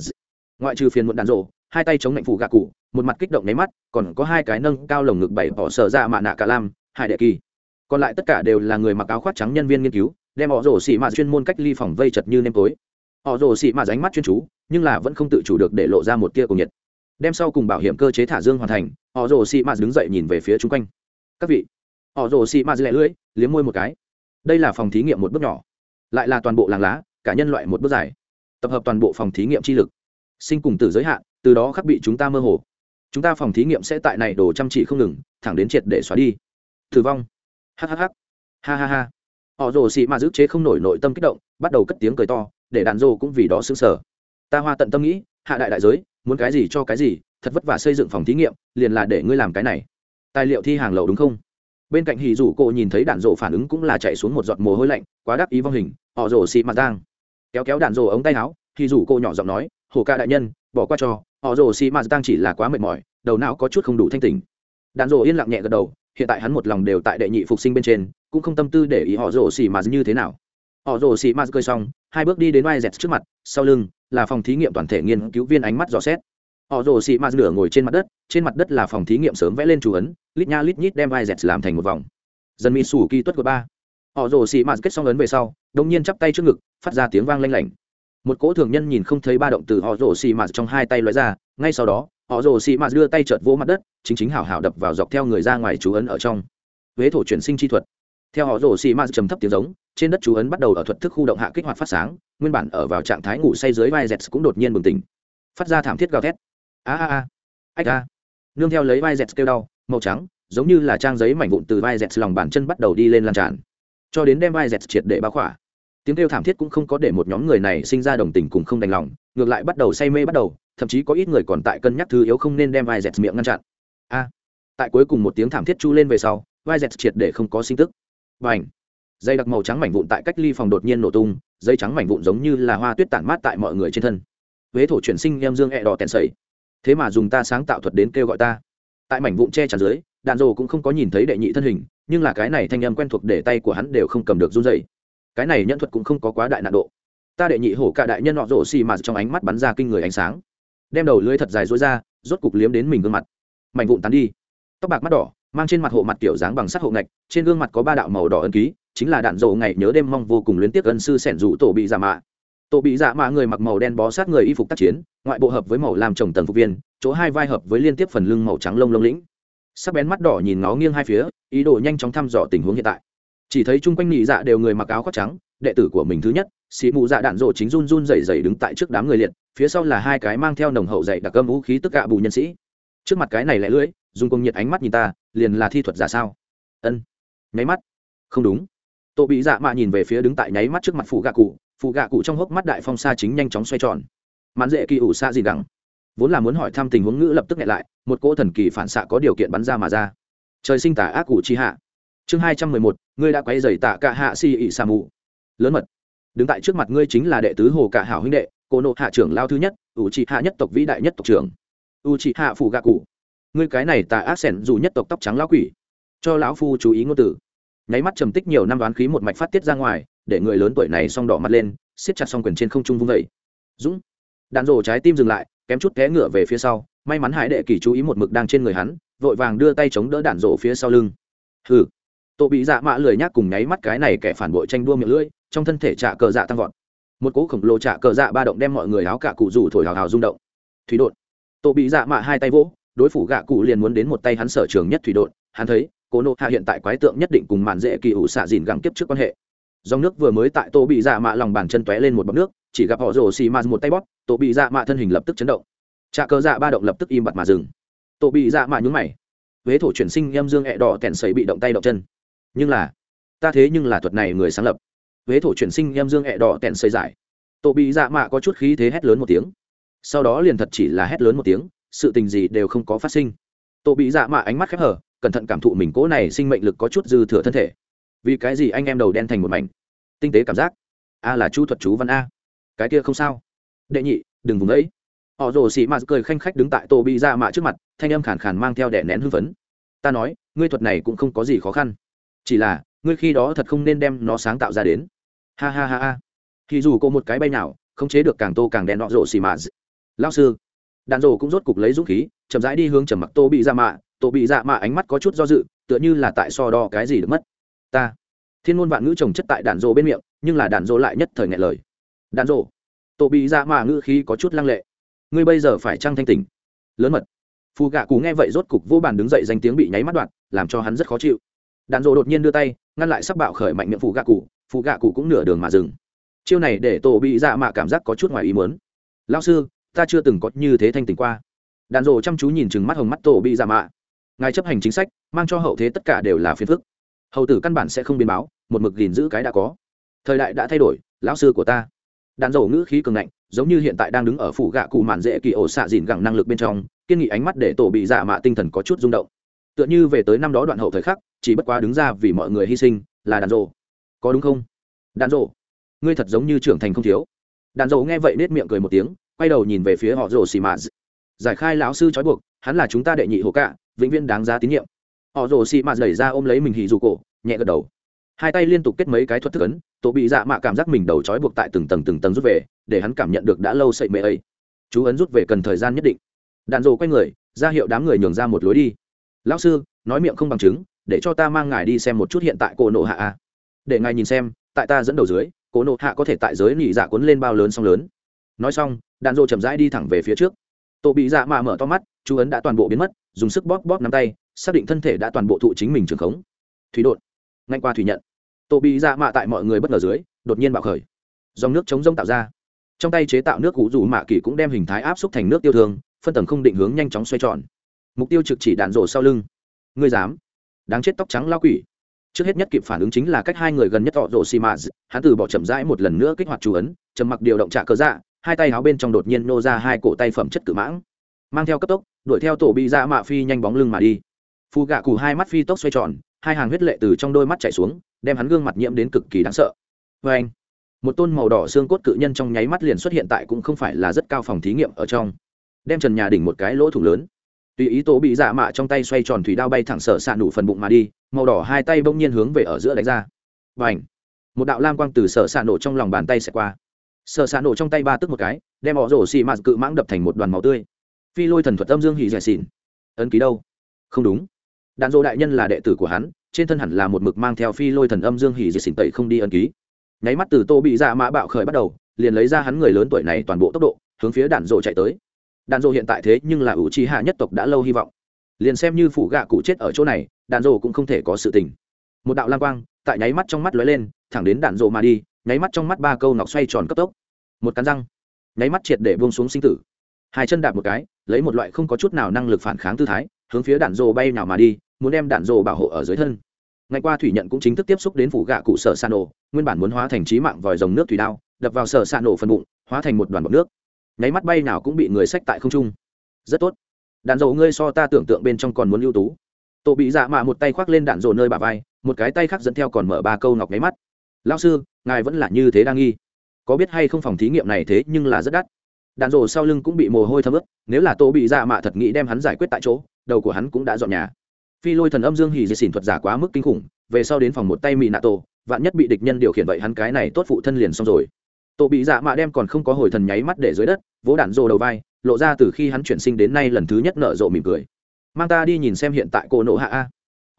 ngoại trừ phiền muộn đàn rổ hai tay chống lạnh phủ gạ cụ, một mặt kích động nháy mắt, còn có hai cái nâng cao lồng ngực bảy bỏ sở ra mạ nạ cả lam hải đệ kỳ. Còn lại tất cả đều là người mặc áo khoác trắng nhân viên nghiên cứu, đem họ rổ xì mạ chuyên môn cách ly phòng vây chật như nêm tối họ rồ xị mạ ránh mắt chuyên chú, nhưng là vẫn không tự chủ được để lộ ra một tia cùng nhiệt. Đem sau cùng bảo hiểm cơ chế thả dương hoàn thành, họ rồ xị mạ đứng dậy nhìn về phía chung quanh. Các vị. Họ rồ xị mạ lẻ lưỡi, liếm môi một cái. Đây là phòng thí nghiệm một bước nhỏ, lại là toàn bộ làng lá, cả nhân loại một bước dài. Tập hợp toàn bộ phòng thí nghiệm chi lực. Sinh cùng tử giới hạn, từ đó khắc bị chúng ta mơ hồ. Chúng ta phòng thí nghiệm sẽ tại này đổ chăm chỉ không ngừng, thẳng đến triệt để xóa đi. Tử vong. Hhh ha ha. Ha họ rồ xị mà giữ chế không nổi nội tâm kích động, bắt đầu cất tiếng cười to để đàn rô cũng vì đó xứng sở. Ta hoa tận tâm nghĩ, hạ đại đại giới, muốn cái gì cho cái gì, thật vất vả xây dựng phòng thí nghiệm, liền là để ngươi làm cái này. Tài liệu thi hàng lậu đúng không? Bên cạnh hì rủ cô nhìn thấy đạn rộ phản ứng cũng là chạy xuống một giọt mồ hôi lạnh, quá đắc ý vong hình, họ rổ xị mặt giang kéo kéo đạn rộ ống tay áo hì rủ cô nhỏ giọng nói, hồ ca đại nhân, bỏ qua cho, họ rổ xị mặt giang chỉ là quá mệt mỏi, đầu não có chút không đủ thanh tình đạn rộ yên lặng nhẹ gật đầu, hiện tại hắn một lòng đều tại đệ nhị phục sinh bên trên, cũng không tâm tư để ý họ rổ xì mặt như thế nào họ rồ xì mà cười xong, hai bước đi đến vai dẹt trước mặt, sau lưng là phòng thí nghiệm toàn thể nghiên cứu viên ánh mắt dò xét. Họ rồ xì mà nửa ngồi trên mặt đất, trên mặt đất là phòng thí nghiệm sớm vẽ lên chú ấn, lít nha lít nhít đem vai dẹt làm thành một vòng. Dần mỹ sủ kỳ tuất của ba. Họ rồ xì mà kết xong ấn về sau, đông nhiên chắp tay trước ngực, phát ra tiếng vang lanh lảnh. Một cỗ thường nhân nhìn không thấy ba động từ họ rồ xì mà trong hai tay loại ra, ngay sau đó, họ rồ xì mà đưa tay chợt vỗ mặt đất, chính chính hảo hảo đập vào dọc theo người ra ngoài chú ấn ở trong. Huế thổ chuyển sinh chi thuật. Theo họ rồ xì ma trầm thấp tiếng giống trên đất chú ấn bắt đầu ở thuật thức khu động hạ kích hoạt phát sáng, nguyên bản ở vào trạng thái ngủ say dưới vai dẹt cũng đột nhiên bừng tỉnh. Phát ra thảm thiết gào thét. A a a. Ách a. Nương theo lấy vai dẹt kêu đau, màu trắng, giống như là trang giấy mảnh vụn từ vai dẹt lòng bàn chân bắt đầu đi lên lan tràn. Cho đến đem vai dẹt triệt để bao khỏa. Tiếng kêu thảm thiết cũng không có để một nhóm người này sinh ra đồng tình cùng không đành lòng, ngược lại bắt đầu say mê bắt đầu, thậm chí có ít người còn tại cân nhắc thứ yếu không nên đem vai dẹt miệng ngăn chặn. A. Tại cuối cùng một tiếng thảm thiết chu lên về sau, vai dẹt triệt để không có sinh tức. Và ảnh dây đặc màu trắng mảnh vụn tại cách ly phòng đột nhiên nổ tung, dây trắng mảnh vụn giống như là hoa tuyết tản mát tại mọi người trên thân. Huế thổ chuyển sinh em dương e đỏ tèn sầy thế mà dùng ta sáng tạo thuật đến kêu gọi ta. Tại mảnh vụn che chắn dưới, đạn rồ cũng không có nhìn thấy đệ nhị thân hình, nhưng là cái này thanh âm quen thuộc để tay của hắn đều không cầm được run dày cái này nhân thuật cũng không có quá đại nạn độ. Ta đệ nhị hổ cả đại nhân nọ rổ xì mà trong ánh mắt bắn ra kinh người ánh sáng. Đem đầu lưới thật dài dối ra, rốt cục liếm đến mình gương mặt. Mảnh vụn tán đi. Tóc bạc mắt đỏ, mang trên mặt hộ mặt kiểu dáng bằng sắt hộ ngạch, trên gương mặt có ba đạo màu đỏ ân ký chính là đạn dầu ngày nhớ đêm mong vô cùng luyến tiếc ân sư sẻn rủ tổ bị giả mạ. Tổ bị giả mạ người mặc màu đen bó sát người y phục tác chiến, ngoại bộ hợp với màu làm trồng tầng phục viên, chỗ hai vai hợp với liên tiếp phần lưng màu trắng lông lông lĩnh. Sắc bén mắt đỏ nhìn nó nghiêng hai phía, ý đồ nhanh chóng thăm dò tình huống hiện tại. Chỉ thấy chung quanh nhị dạ đều người mặc áo khoác trắng, đệ tử của mình thứ nhất xị mụ dạ đạn rộ chính run run rẩy rẩy đứng tại trước đám người liệt, phía sau là hai cái mang theo nồng hậu dày đặc âm vũ khí tức gạ bù nhân sĩ. Trước mặt cái này lẻ lưỡi, dùng công nhiệt ánh mắt nhìn ta, liền là thi thuật giả sao? Ân, nháy mắt. Không đúng tổ bị dạ mạ nhìn về phía đứng tại nháy mắt trước mặt phụ gạ cụ. Phụ gạ cụ trong hốc mắt đại phong sa chính nhanh chóng xoay tròn. Mãn dễ kỳ ủ xa gì đẳng vốn là muốn hỏi thăm tình huống ngữ lập tức nhẹ lại, một cỗ thần kỳ phản xạ có điều kiện bắn ra mà ra. Trời sinh tả ác cụ chi hạ. Chương hai trăm mười một, ngươi đã quay dày tạ cả hạ si ỉ sa mù. Lớn mật. Đứng tại trước mặt ngươi chính là đệ tứ hồ cả hảo huynh đệ, cô nộ hạ trưởng lao thứ nhất, ủ trị hạ nhất tộc vĩ đại nhất tộc trưởng. U trị hạ Phụ gạ cụ. Ngươi cái này tà ác sẻn dù nhất tộc tóc trắng lão quỷ. Cho lão phu chú ý ngôn từ nháy mắt trầm tích nhiều năm đoán khí một mạch phát tiết ra ngoài, để người lớn tuổi này xong đỏ mặt lên, siết chặt xong quyền trên không trung vung vẩy dũng, đạn rổ trái tim dừng lại, kém chút té ngựa về phía sau, may mắn hải đệ kỳ chú ý một mực đang trên người hắn, vội vàng đưa tay chống đỡ đạn rổ phía sau lưng. Hừ. Tổ bị dạ mạ lười nhác cùng nháy mắt cái này kẻ phản bội tranh đua miệng lưỡi, trong thân thể trạ cờ dạ tăng vọt. Một cỗ khổng lồ trạ cờ dạ ba động đem mọi người áo cả cụ rủ thổi hào hào rung động. Thủy đột tổ bị dạ mạ hai tay vỗ, đối phủ gạ cụ liền muốn đến một tay hắn sở trường nhất thủy đột hắn thấy cô nộ hạ hiện tại quái tượng nhất định cùng màn dễ kỳ ủ xạ dìn gẳng kiếp trước quan hệ. Dòng nước vừa mới tại tô bị dạ mạ lòng bàn chân tóe lên một bọc nước, chỉ gặp họ rồ xì mạt một tay bóp tổ bị dạ mạ thân hình lập tức chấn động. Trà cờ dạ ba động lập tức im bặt mà dừng. Tổ bị dạ mạ nhún mày. Huế thổ chuyển sinh em dương ẹ đỏ kẹn sấy bị động tay động chân. Nhưng là, ta thế nhưng là thuật này người sáng lập. Huế thổ chuyển sinh em dương ẹ đỏ kẹn sấy giải. Tổ bị dạ mạ có chút khí thế hét lớn một tiếng. Sau đó liền thật chỉ là hét lớn một tiếng, sự tình gì đều không có phát sinh. Tổ bị dạ mạ ánh mắt khép hở cẩn thận cảm thụ mình cố này sinh mệnh lực có chút dư thừa thân thể. Vì cái gì anh em đầu đen thành một mảnh? Tinh tế cảm giác. A là chu thuật chú văn a. Cái kia không sao. Đệ nhị, đừng vùng ấy. Họ rồ xì mạt cười khanh khách đứng tại tô bị ra mạ trước mặt, thanh âm khàn khàn mang theo đẻ nén hưng phấn. Ta nói, ngươi thuật này cũng không có gì khó khăn. Chỉ là, ngươi khi đó thật không nên đem nó sáng tạo ra đến. Ha ha ha ha. Thì dù cô một cái bay nào không chế được càng tô càng đen họ rồ xì mạt lao sư. Đàn rồ cũng rốt cục lấy dũng khí, chậm rãi đi hướng trầm mặc tô bị ra mạ tô bị dạ mạ ánh mắt có chút do dự, tựa như là tại so đo cái gì được mất. Ta, thiên ngôn vạn ngữ trồng chất tại đàn dô bên miệng, nhưng là đàn dô lại nhất thời ngại lời. Đàn dô. tô bị dạ mạ ngữ khí có chút lăng lệ. Ngươi bây giờ phải trăng thanh tỉnh. Lớn mật. Phù gạ cù nghe vậy rốt cục vô bàn đứng dậy danh tiếng bị nháy mắt đoạn, làm cho hắn rất khó chịu. Đàn dô đột nhiên đưa tay, ngăn lại sắc bạo khởi mạnh miệng phù gạ cụ phù gạ cụ cũng nửa đường mà dừng. Chiêu này để tổ bị dạ mạ cảm giác có chút ngoài ý mớn lao sư, ta chưa từng có như thế thanh tỉnh qua. Đàn dô chăm chú nhìn chừng mắt hồng mắt tổ bị dạ mạ ngài chấp hành chính sách, mang cho hậu thế tất cả đều là phiền phức. Hậu tử căn bản sẽ không biến báo, một mực gìn giữ cái đã có. Thời đại đã thay đổi, lão sư của ta. Đàn dầu ngữ khí cường ngạnh, giống như hiện tại đang đứng ở phủ gạ cụ mạn dễ kỳ ổ xạ dìn gẳng năng lực bên trong, kiên nghị ánh mắt để tổ bị dạ mạ tinh thần có chút rung động. Tựa như về tới năm đó đoạn hậu thời khắc, chỉ bất quá đứng ra vì mọi người hy sinh, là đàn rộ có đúng không? Đàn rộ ngươi thật giống như trưởng thành không thiếu. Đàn rộ nghe vậy nết miệng cười một tiếng, quay đầu nhìn về phía họ rồ xì mạ. Giải khai lão sư trói buộc, hắn là chúng ta đệ nhị hồ cạ vĩnh viễn đáng giá tín nhiệm. Họ rồ xị mạ đẩy ra ôm lấy mình hì dù cổ, nhẹ gật đầu. Hai tay liên tục kết mấy cái thuật thức ấn, tổ bị dạ mạ cảm giác mình đầu trói buộc tại từng tầng từng tầng rút về, để hắn cảm nhận được đã lâu sậy mê ấy. Chú ấn rút về cần thời gian nhất định. Đạn rồ quay người, ra hiệu đám người nhường ra một lối đi. Lão sư, nói miệng không bằng chứng, để cho ta mang ngài đi xem một chút hiện tại cổ nộ hạ a. Để ngài nhìn xem, tại ta dẫn đầu dưới, cổ nộ hạ có thể tại giới nỉ dạ cuốn lên bao lớn song lớn. Nói xong, đạn rồ chậm rãi đi thẳng về phía trước tổ bị dạ mạ mở to mắt, chú ấn đã toàn bộ biến mất, dùng sức bóp bóp nắm tay, xác định thân thể đã toàn bộ thụ chính mình trường khống. Thủy đột ngay qua thủy nhận. Tổ bị dạ mạ tại mọi người bất ngờ dưới, đột nhiên bạo khởi. Dòng nước chống rông tạo ra. Trong tay chế tạo nước cụ dù mạ kỳ cũng đem hình thái áp xúc thành nước tiêu thương, phân tầng không định hướng nhanh chóng xoay tròn. Mục tiêu trực chỉ đạn rổ sau lưng. Ngươi dám? Đáng chết tóc trắng lao quỷ. Trước hết nhất kịp phản ứng chính là cách hai người gần nhất họ rổ xì mạ hắn từ bỏ chậm rãi một lần nữa kích hoạt chú ấn, trầm mặc điều động trả cơ dạ hai tay áo bên trong đột nhiên nô ra hai cổ tay phẩm chất cự mãng, mang theo cấp tốc, đuổi theo tổ bị dạ mạ phi nhanh bóng lưng mà đi. Phù gạ cụ hai mắt phi tốc xoay tròn, hai hàng huyết lệ từ trong đôi mắt chảy xuống, đem hắn gương mặt nhiễm đến cực kỳ đáng sợ. Vê anh, một tôn màu đỏ xương cốt cự nhân trong nháy mắt liền xuất hiện tại cũng không phải là rất cao phòng thí nghiệm ở trong. Đem trần nhà đỉnh một cái lỗ thủng lớn. Tùy ý tổ bị dạ mạ trong tay xoay tròn thủy đao bay thẳng sở xạ nụ phần bụng mà đi, màu đỏ hai tay bỗng nhiên hướng về ở giữa đánh ra. Và ảnh một đạo lam quang từ sở xạ nổ trong lòng bàn tay sẽ qua sở xạ nổ trong tay ba tức một cái, đem họ rổ xì mạt cự mãng đập thành một đoàn máu tươi. Phi lôi thần thuật âm dương Hỉ dẻ xỉn. Ấn ký đâu? Không đúng. Đạn dỗ đại nhân là đệ tử của hắn, trên thân hẳn là một mực mang theo phi lôi thần âm dương Hỉ dẻ xỉn tẩy không đi ấn ký. Nháy mắt từ tô bị dạ mã bạo khởi bắt đầu, liền lấy ra hắn người lớn tuổi này toàn bộ tốc độ, hướng phía đạn dỗ chạy tới. Đạn dỗ hiện tại thế nhưng là ủ trì hạ nhất tộc đã lâu hy vọng. Liền xem như phủ gạ cụ chết ở chỗ này, đạn dỗ cũng không thể có sự tình. Một đạo lang quang, tại nháy mắt trong mắt lóe lên, thẳng đến đạn dỗ mà đi nháy mắt trong mắt ba câu ngọc xoay tròn cấp tốc. Một cắn răng, nháy mắt triệt để buông xuống sinh tử. Hai chân đạp một cái, lấy một loại không có chút nào năng lực phản kháng tư thái, hướng phía đạn rồ bay nào mà đi, muốn đem đạn rồ bảo hộ ở dưới thân. Ngày qua thủy nhận cũng chính thức tiếp xúc đến phủ gạ cụ sở san nổ, nguyên bản muốn hóa thành trí mạng vòi rồng nước thủy đao, đập vào sở san nổ phần bụng, hóa thành một đoàn bọc nước. Nháy mắt bay nào cũng bị người sách tại không trung. Rất tốt. Đạn dầu ngươi so ta tưởng tượng bên trong còn muốn ưu tú. Tổ bị dạ mạ một tay khoác lên đạn dầu nơi bà vai, một cái tay khác dẫn theo còn mở ba câu ngọc nháy mắt lao sư, ngài vẫn là như thế đang nghi. Có biết hay không phòng thí nghiệm này thế nhưng là rất đắt. Đạn dầu sau lưng cũng bị mồ hôi thấm ướt, nếu là tổ bị dạ mạ thật nghĩ đem hắn giải quyết tại chỗ, đầu của hắn cũng đã dọn nhà. Phi lôi thần âm dương hỉ dì xỉn thuật giả quá mức kinh khủng, về sau đến phòng một tay mỹ nạ tổ, vạn nhất bị địch nhân điều khiển vậy hắn cái này tốt phụ thân liền xong rồi. Tổ bị dạ mạ đem còn không có hồi thần nháy mắt để dưới đất, vỗ đạn rồ đầu vai, lộ ra từ khi hắn chuyển sinh đến nay lần thứ nhất nở rộ mỉm cười. Mang ta đi nhìn xem hiện tại cô nộ hạ a.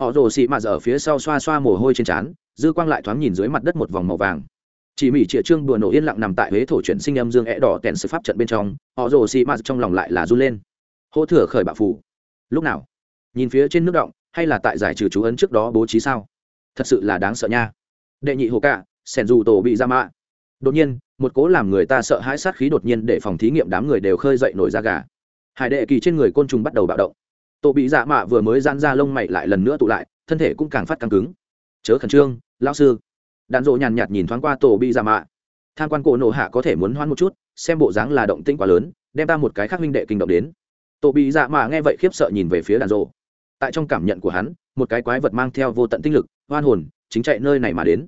Họ rồ xị mạ ở phía sau xoa xoa mồ hôi trên trán dư quang lại thoáng nhìn dưới mặt đất một vòng màu vàng. Chỉ mỹ trịa trương đùa nổ yên lặng nằm tại huế thổ chuyển sinh âm dương é đỏ tèn sự pháp trận bên trong, họ rồ xì mạ trong lòng lại là run lên. Hô thừa khởi bạo phủ. Lúc nào? Nhìn phía trên nước động, hay là tại giải trừ chú ấn trước đó bố trí sao? Thật sự là đáng sợ nha. Đệ nhị hồ cạ, sẻn dù tổ bị ra mạ đột nhiên, một cố làm người ta sợ hãi sát khí đột nhiên để phòng thí nghiệm đám người đều khơi dậy nổi da gà. Hải đệ kỳ trên người côn trùng bắt đầu bạo động. Tổ bị dạ mạ vừa mới gian ra lông mày lại lần nữa tụ lại, thân thể cũng càng phát căng cứng. Chớ khẩn trương lão sư. Đạn dỗ nhàn nhạt nhìn thoáng qua tổ bị dạ mạ. Tham quan cổ nổ hạ có thể muốn hoan một chút, xem bộ dáng là động tĩnh quá lớn, đem ta một cái khác minh đệ kinh động đến. Tổ bị dạ mạ nghe vậy khiếp sợ nhìn về phía đàn rộ. Tại trong cảm nhận của hắn, một cái quái vật mang theo vô tận tinh lực, hoan hồn, chính chạy nơi này mà đến.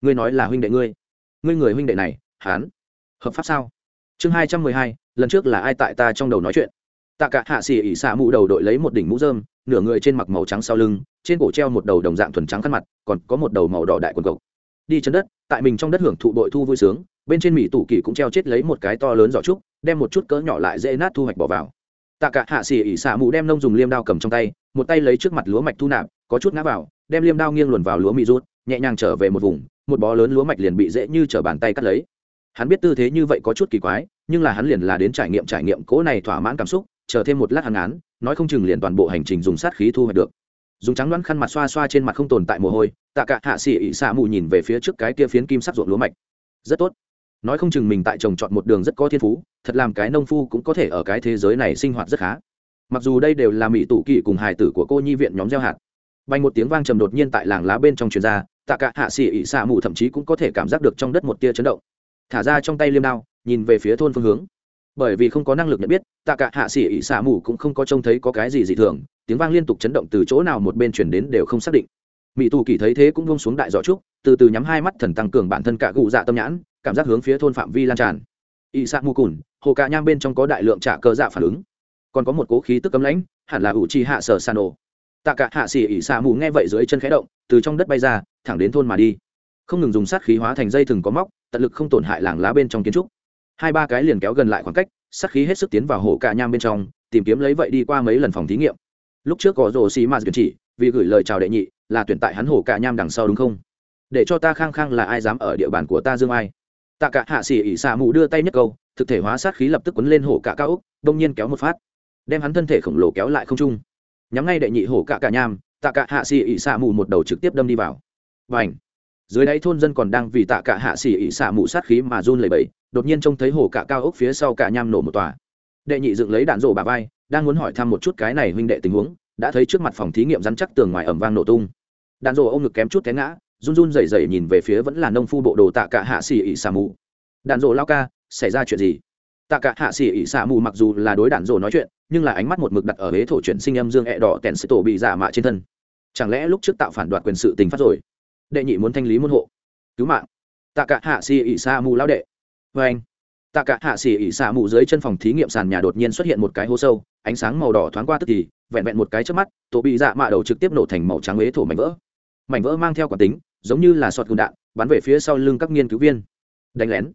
Ngươi nói là huynh đệ ngươi. Ngươi người huynh đệ này, hắn. Hợp pháp sao? Chương hai trăm mười hai, lần trước là ai tại ta trong đầu nói chuyện? Tạ cả hạ xỉ ỉ xạ mũ đầu đội lấy một đỉnh mũ dơm nửa người trên mặc màu trắng sau lưng, trên cổ treo một đầu đồng dạng thuần trắng khăn mặt, còn có một đầu màu đỏ đại quần cộc. Đi chân đất, tại mình trong đất hưởng thụ bội thu vui sướng, bên trên mỹ tủ kỳ cũng treo chết lấy một cái to lớn giỏ trúc, đem một chút cỡ nhỏ lại dễ nát thu hoạch bỏ vào. Tạ cả hạ xỉ ỉ xạ mũ đem nông dùng liêm đao cầm trong tay, một tay lấy trước mặt lúa mạch thu nạp, có chút ngã vào, đem liêm đao nghiêng luồn vào lúa mì rút, nhẹ nhàng trở về một vùng, một bó lớn lúa mạch liền bị dễ như t bàn tay cắt lấy. Hắn biết tư thế như vậy có chút kỳ quái, nhưng là hắn liền là đến trải nghiệm trải nghiệm cố này thỏa mãn cảm xúc, chờ thêm một lát hàng án nói không chừng liền toàn bộ hành trình dùng sát khí thu hoạch được. Dùng trắng đoán khăn mặt xoa xoa trên mặt không tồn tại mồ hôi, tạ cả hạ xỉ ỉ xạ mù nhìn về phía trước cái kia phiến kim sắc ruộng lúa mạch. Rất tốt. Nói không chừng mình tại trồng chọn một đường rất có thiên phú, thật làm cái nông phu cũng có thể ở cái thế giới này sinh hoạt rất khá. Mặc dù đây đều là mỹ tụ kỵ cùng hài tử của cô nhi viện nhóm gieo hạt. Bay một tiếng vang trầm đột nhiên tại làng lá bên trong truyền ra, tạ cả hạ xỉ ỉ xạ mù thậm chí cũng có thể cảm giác được trong đất một tia chấn động. Thả ra trong tay liêm đao, nhìn về phía thôn phương hướng bởi vì không có năng lực nhận biết, tạ cả hạ xỉ ỉ xả mù cũng không có trông thấy có cái gì dị thường, tiếng vang liên tục chấn động từ chỗ nào một bên chuyển đến đều không xác định. Mỹ tù kỳ thấy thế cũng vung xuống đại giỏ trúc, từ từ nhắm hai mắt thần tăng cường bản thân cả gụ dạ tâm nhãn, cảm giác hướng phía thôn phạm vi lan tràn. Ỉ xả mù cùn, hồ cạ nham bên trong có đại lượng trả cơ dạ phản ứng. Còn có một cố khí tức cấm lãnh, hẳn là ủ chi hạ sở san ồ tạ cả hạ xỉ ỉ xả mù nghe vậy dưới chân khẽ động, từ trong đất bay ra, thẳng đến thôn mà đi. Không ngừng dùng sát khí hóa thành dây thừng có móc, tận lực không tổn hại làng lá bên trong kiến trúc hai ba cái liền kéo gần lại khoảng cách, sát khí hết sức tiến vào hổ cạ nham bên trong, tìm kiếm lấy vậy đi qua mấy lần phòng thí nghiệm. Lúc trước có rồ xì mạt chỉ, vì gửi lời chào đệ nhị, là tuyển tại hắn hổ cạ nham đằng sau đúng không? Để cho ta khang khang là ai dám ở địa bàn của ta dương ai? Tạ cả hạ xỉ ỉ xạ mù đưa tay nhất câu, thực thể hóa sát khí lập tức quấn lên hổ cạ cao úc đông nhiên kéo một phát, đem hắn thân thể khổng lồ kéo lại không trung. Nhắm ngay đệ nhị hổ cả cả nham, tạ cả hạ xỉ ỉ xạ mù một đầu trực tiếp đâm đi vào. Và ảnh dưới đáy thôn dân còn đang vì tạ cả hạ xỉ ỉ xạ mù sát khí mà run lẩy bẩy đột nhiên trông thấy hồ cả cao ốc phía sau cả nham nổ một tòa. Đệ nhị dựng lấy đạn rổ bà vai, đang muốn hỏi thăm một chút cái này huynh đệ tình huống, đã thấy trước mặt phòng thí nghiệm rắn chắc tường ngoài ẩm vang nổ tung. Đạn rổ ông ngực kém chút té ngã, run run rẩy rẩy nhìn về phía vẫn là nông phu bộ đồ tạ cả hạ xỉ ỉ xà mù. Đạn rổ lao ca, xảy ra chuyện gì? Tạ cả hạ xỉ ỉ xà mù mặc dù là đối đạn rổ nói chuyện, nhưng là ánh mắt một mực đặt ở hế thổ chuyển sinh âm dương ẹ đỏ tèn sĩ tổ bị giả mạ trên thân. Chẳng lẽ lúc trước tạo phản đoạt quyền sự tình phát rồi? Đệ nhị muốn thanh lý môn hộ. Cứu mạng. Tạ cả hạ xỉ ỉ xà mù lao đệ vê anh. Tạ cả hạ xỉ ỉ xả mù dưới chân phòng thí nghiệm sàn nhà đột nhiên xuất hiện một cái hố sâu, ánh sáng màu đỏ thoáng qua tức thì, vẹn vẹn một cái trước mắt, tổ bị dạ mạ đầu trực tiếp nổ thành màu trắng ế thổ mảnh vỡ. Mảnh vỡ mang theo quả tính, giống như là sọt gùn đạn, bắn về phía sau lưng các nghiên cứu viên. Đánh lén.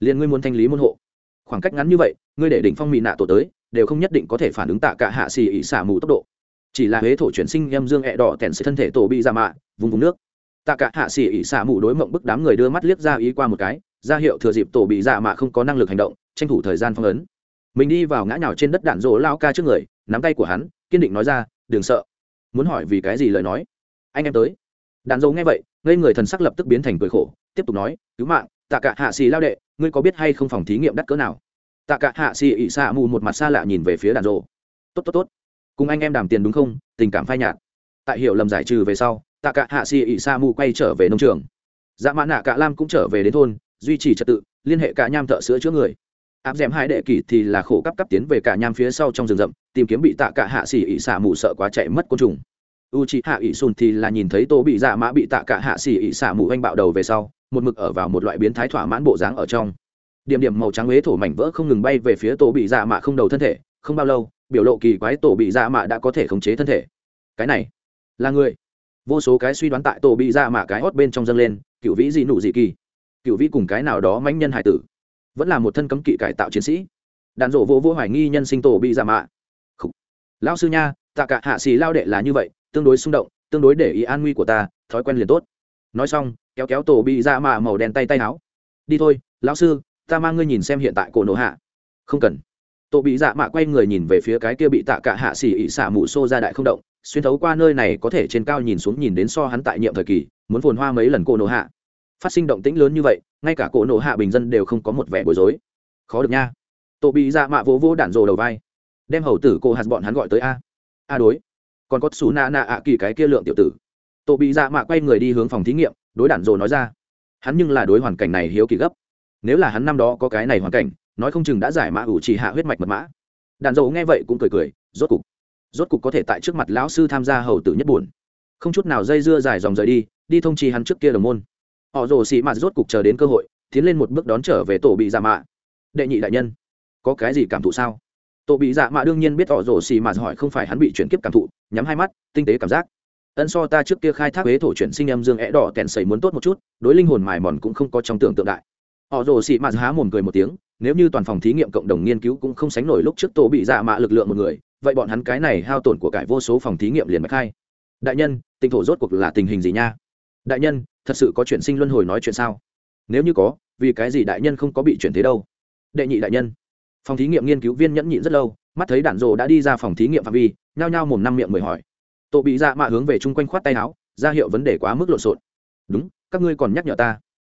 Liền ngươi muốn thanh lý môn hộ. Khoảng cách ngắn như vậy, ngươi để đỉnh phong mỹ nạ tổ tới, đều không nhất định có thể phản ứng tạ cả hạ xì ỉ xả mù tốc độ. Chỉ là huế thổ chuyển sinh em dương ẹ đỏ tèn sự thân thể tổ bị ra mạ, vùng vùng nước. Tạ cả hạ xì ỉ xả mù đối mộng bức đám người đưa mắt liếc ra ý qua một cái ra hiệu thừa dịp tổ bị dạ mạ không có năng lực hành động, tranh thủ thời gian phong ấn. Mình đi vào ngã nhào trên đất đạn rỗ lao ca trước người, nắm tay của hắn, kiên định nói ra, đừng sợ. Muốn hỏi vì cái gì lời nói? Anh em tới. Đạn dỗ nghe vậy, ngây người thần sắc lập tức biến thành cười khổ, tiếp tục nói, cứu mạng, tạ cả hạ xì lao đệ, ngươi có biết hay không phòng thí nghiệm đắt cỡ nào? Tạ cả hạ xì ị xạ mù một mặt xa lạ nhìn về phía đạn rỗ tốt tốt tốt. Cùng anh em đàm tiền đúng không? Tình cảm phai nhạt. Tại hiểu lầm giải trừ về sau, tạ cả hạ xì ị xạ mù quay trở về nông trường. Dạ mã nạ cả lam cũng trở về đến thôn duy trì trật tự, liên hệ cả nham thợ sữa chữa người. Áp d hai đệ kỳ thì là khổ cấp cấp tiến về cả nham phía sau trong rừng rậm, tìm kiếm bị tạ cả hạ xỉ ỉ xả mù sợ quá chạy mất côn trùng. U chị hạ ỉ sùn thì là nhìn thấy tô bị dạ mã bị tạ cả hạ xỉ ỉ xả mù anh bạo đầu về sau, một mực ở vào một loại biến thái thỏa mãn bộ dáng ở trong. Điểm điểm màu trắng ế thổ mảnh vỡ không ngừng bay về phía tổ bị dạ mạ không đầu thân thể, không bao lâu, biểu lộ kỳ quái tổ bị dạ mạ đã có thể khống chế thân thể. Cái này là người. Vô số cái suy đoán tại tổ bị dạ mạ cái hót bên trong dâng lên, cựu vĩ dị nụ dị kỳ cựu vĩ cùng cái nào đó mãnh nhân hải tử. Vẫn là một thân cấm kỵ cải tạo chiến sĩ. Đàn rộ vô vô hoài nghi nhân sinh tổ bị giả mạ. Lão sư nha, tạ cả hạ xì lao đệ là như vậy, tương đối xung động, tương đối để ý an nguy của ta, thói quen liền tốt. Nói xong, kéo kéo tổ bị ra mạ màu đen tay tay áo. Đi thôi, lão sư, ta mang ngươi nhìn xem hiện tại cổ nổ hạ. Không cần. Tổ bị dạ mạ quay người nhìn về phía cái kia bị tạ cả hạ xỉ ỉ xả mù xô ra đại không động, xuyên thấu qua nơi này có thể trên cao nhìn xuống nhìn đến so hắn tại nhiệm thời kỳ, muốn phồn hoa mấy lần cổ nổ hạ phát sinh động tĩnh lớn như vậy, ngay cả cỗ nổ hạ bình dân đều không có một vẻ bối rối. Khó được nha. Tổ bị dạ mạ vỗ vỗ đạn rồ đầu vai. Đem hầu tử cô hạt bọn hắn gọi tới a. A đối. Còn có xù na na ạ kỳ cái kia lượng tiểu tử. Tổ bị dạ mạ quay người đi hướng phòng thí nghiệm, đối đạn rồ nói ra. Hắn nhưng là đối hoàn cảnh này hiếu kỳ gấp. Nếu là hắn năm đó có cái này hoàn cảnh, nói không chừng đã giải mã ủ chỉ hạ huyết mạch mật mã. Đàn dầu nghe vậy cũng cười cười, rốt cục. Rốt cục có thể tại trước mặt lão sư tham gia hầu tử nhất buồn. Không chút nào dây dưa dài dòng rời đi đi thông trì hắn trước kia đồng môn họ rồ xì mạt rốt cục chờ đến cơ hội, tiến lên một bước đón trở về tổ bị dạ mạ. Đệ nhị đại nhân, có cái gì cảm thụ sao? Tổ bị dạ mạ đương nhiên biết họ rồ xì mạt hỏi không phải hắn bị chuyển kiếp cảm thụ, nhắm hai mắt, tinh tế cảm giác. Ân so ta trước kia khai thác huế thổ chuyển sinh em dương é đỏ kèn sầy muốn tốt một chút, đối linh hồn mài mòn cũng không có trong tưởng tượng đại. Họ rồ xì mạt há mồm cười một tiếng, nếu như toàn phòng thí nghiệm cộng đồng nghiên cứu cũng không sánh nổi lúc trước tổ bị dạ mạ lực lượng một người, vậy bọn hắn cái này hao tổn của cải vô số phòng thí nghiệm liền bạch khai đại nhân tinh thổ rốt cuộc là tình hình gì nha? Đại nhân thật sự có chuyện sinh luân hồi nói chuyện sao? Nếu như có, vì cái gì đại nhân không có bị chuyển thế đâu? Đệ nhị đại nhân, phòng thí nghiệm nghiên cứu viên nhẫn nhịn rất lâu, mắt thấy đạn rồ đã đi ra phòng thí nghiệm phạm vi, nhao nhao mồm năm miệng mười hỏi. Tổ bị dạ mạ hướng về chung quanh khoát tay áo, ra hiệu vấn đề quá mức lộn xộn. Đúng, các ngươi còn nhắc nhở ta.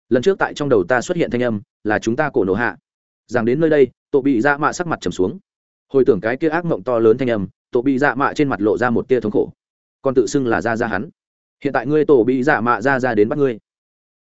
Lần trước tại trong đầu ta xuất hiện thanh âm, là chúng ta cổ nổ hạ. Rằng đến nơi đây, tổ bị dạ mạ sắc mặt trầm xuống. Hồi tưởng cái kia ác mộng to lớn thanh âm, tổ bị dạ mạ trên mặt lộ ra một tia thống khổ. Còn tự xưng là ra ra hắn hiện tại ngươi tổ bị giả mạ ra ra đến bắt ngươi.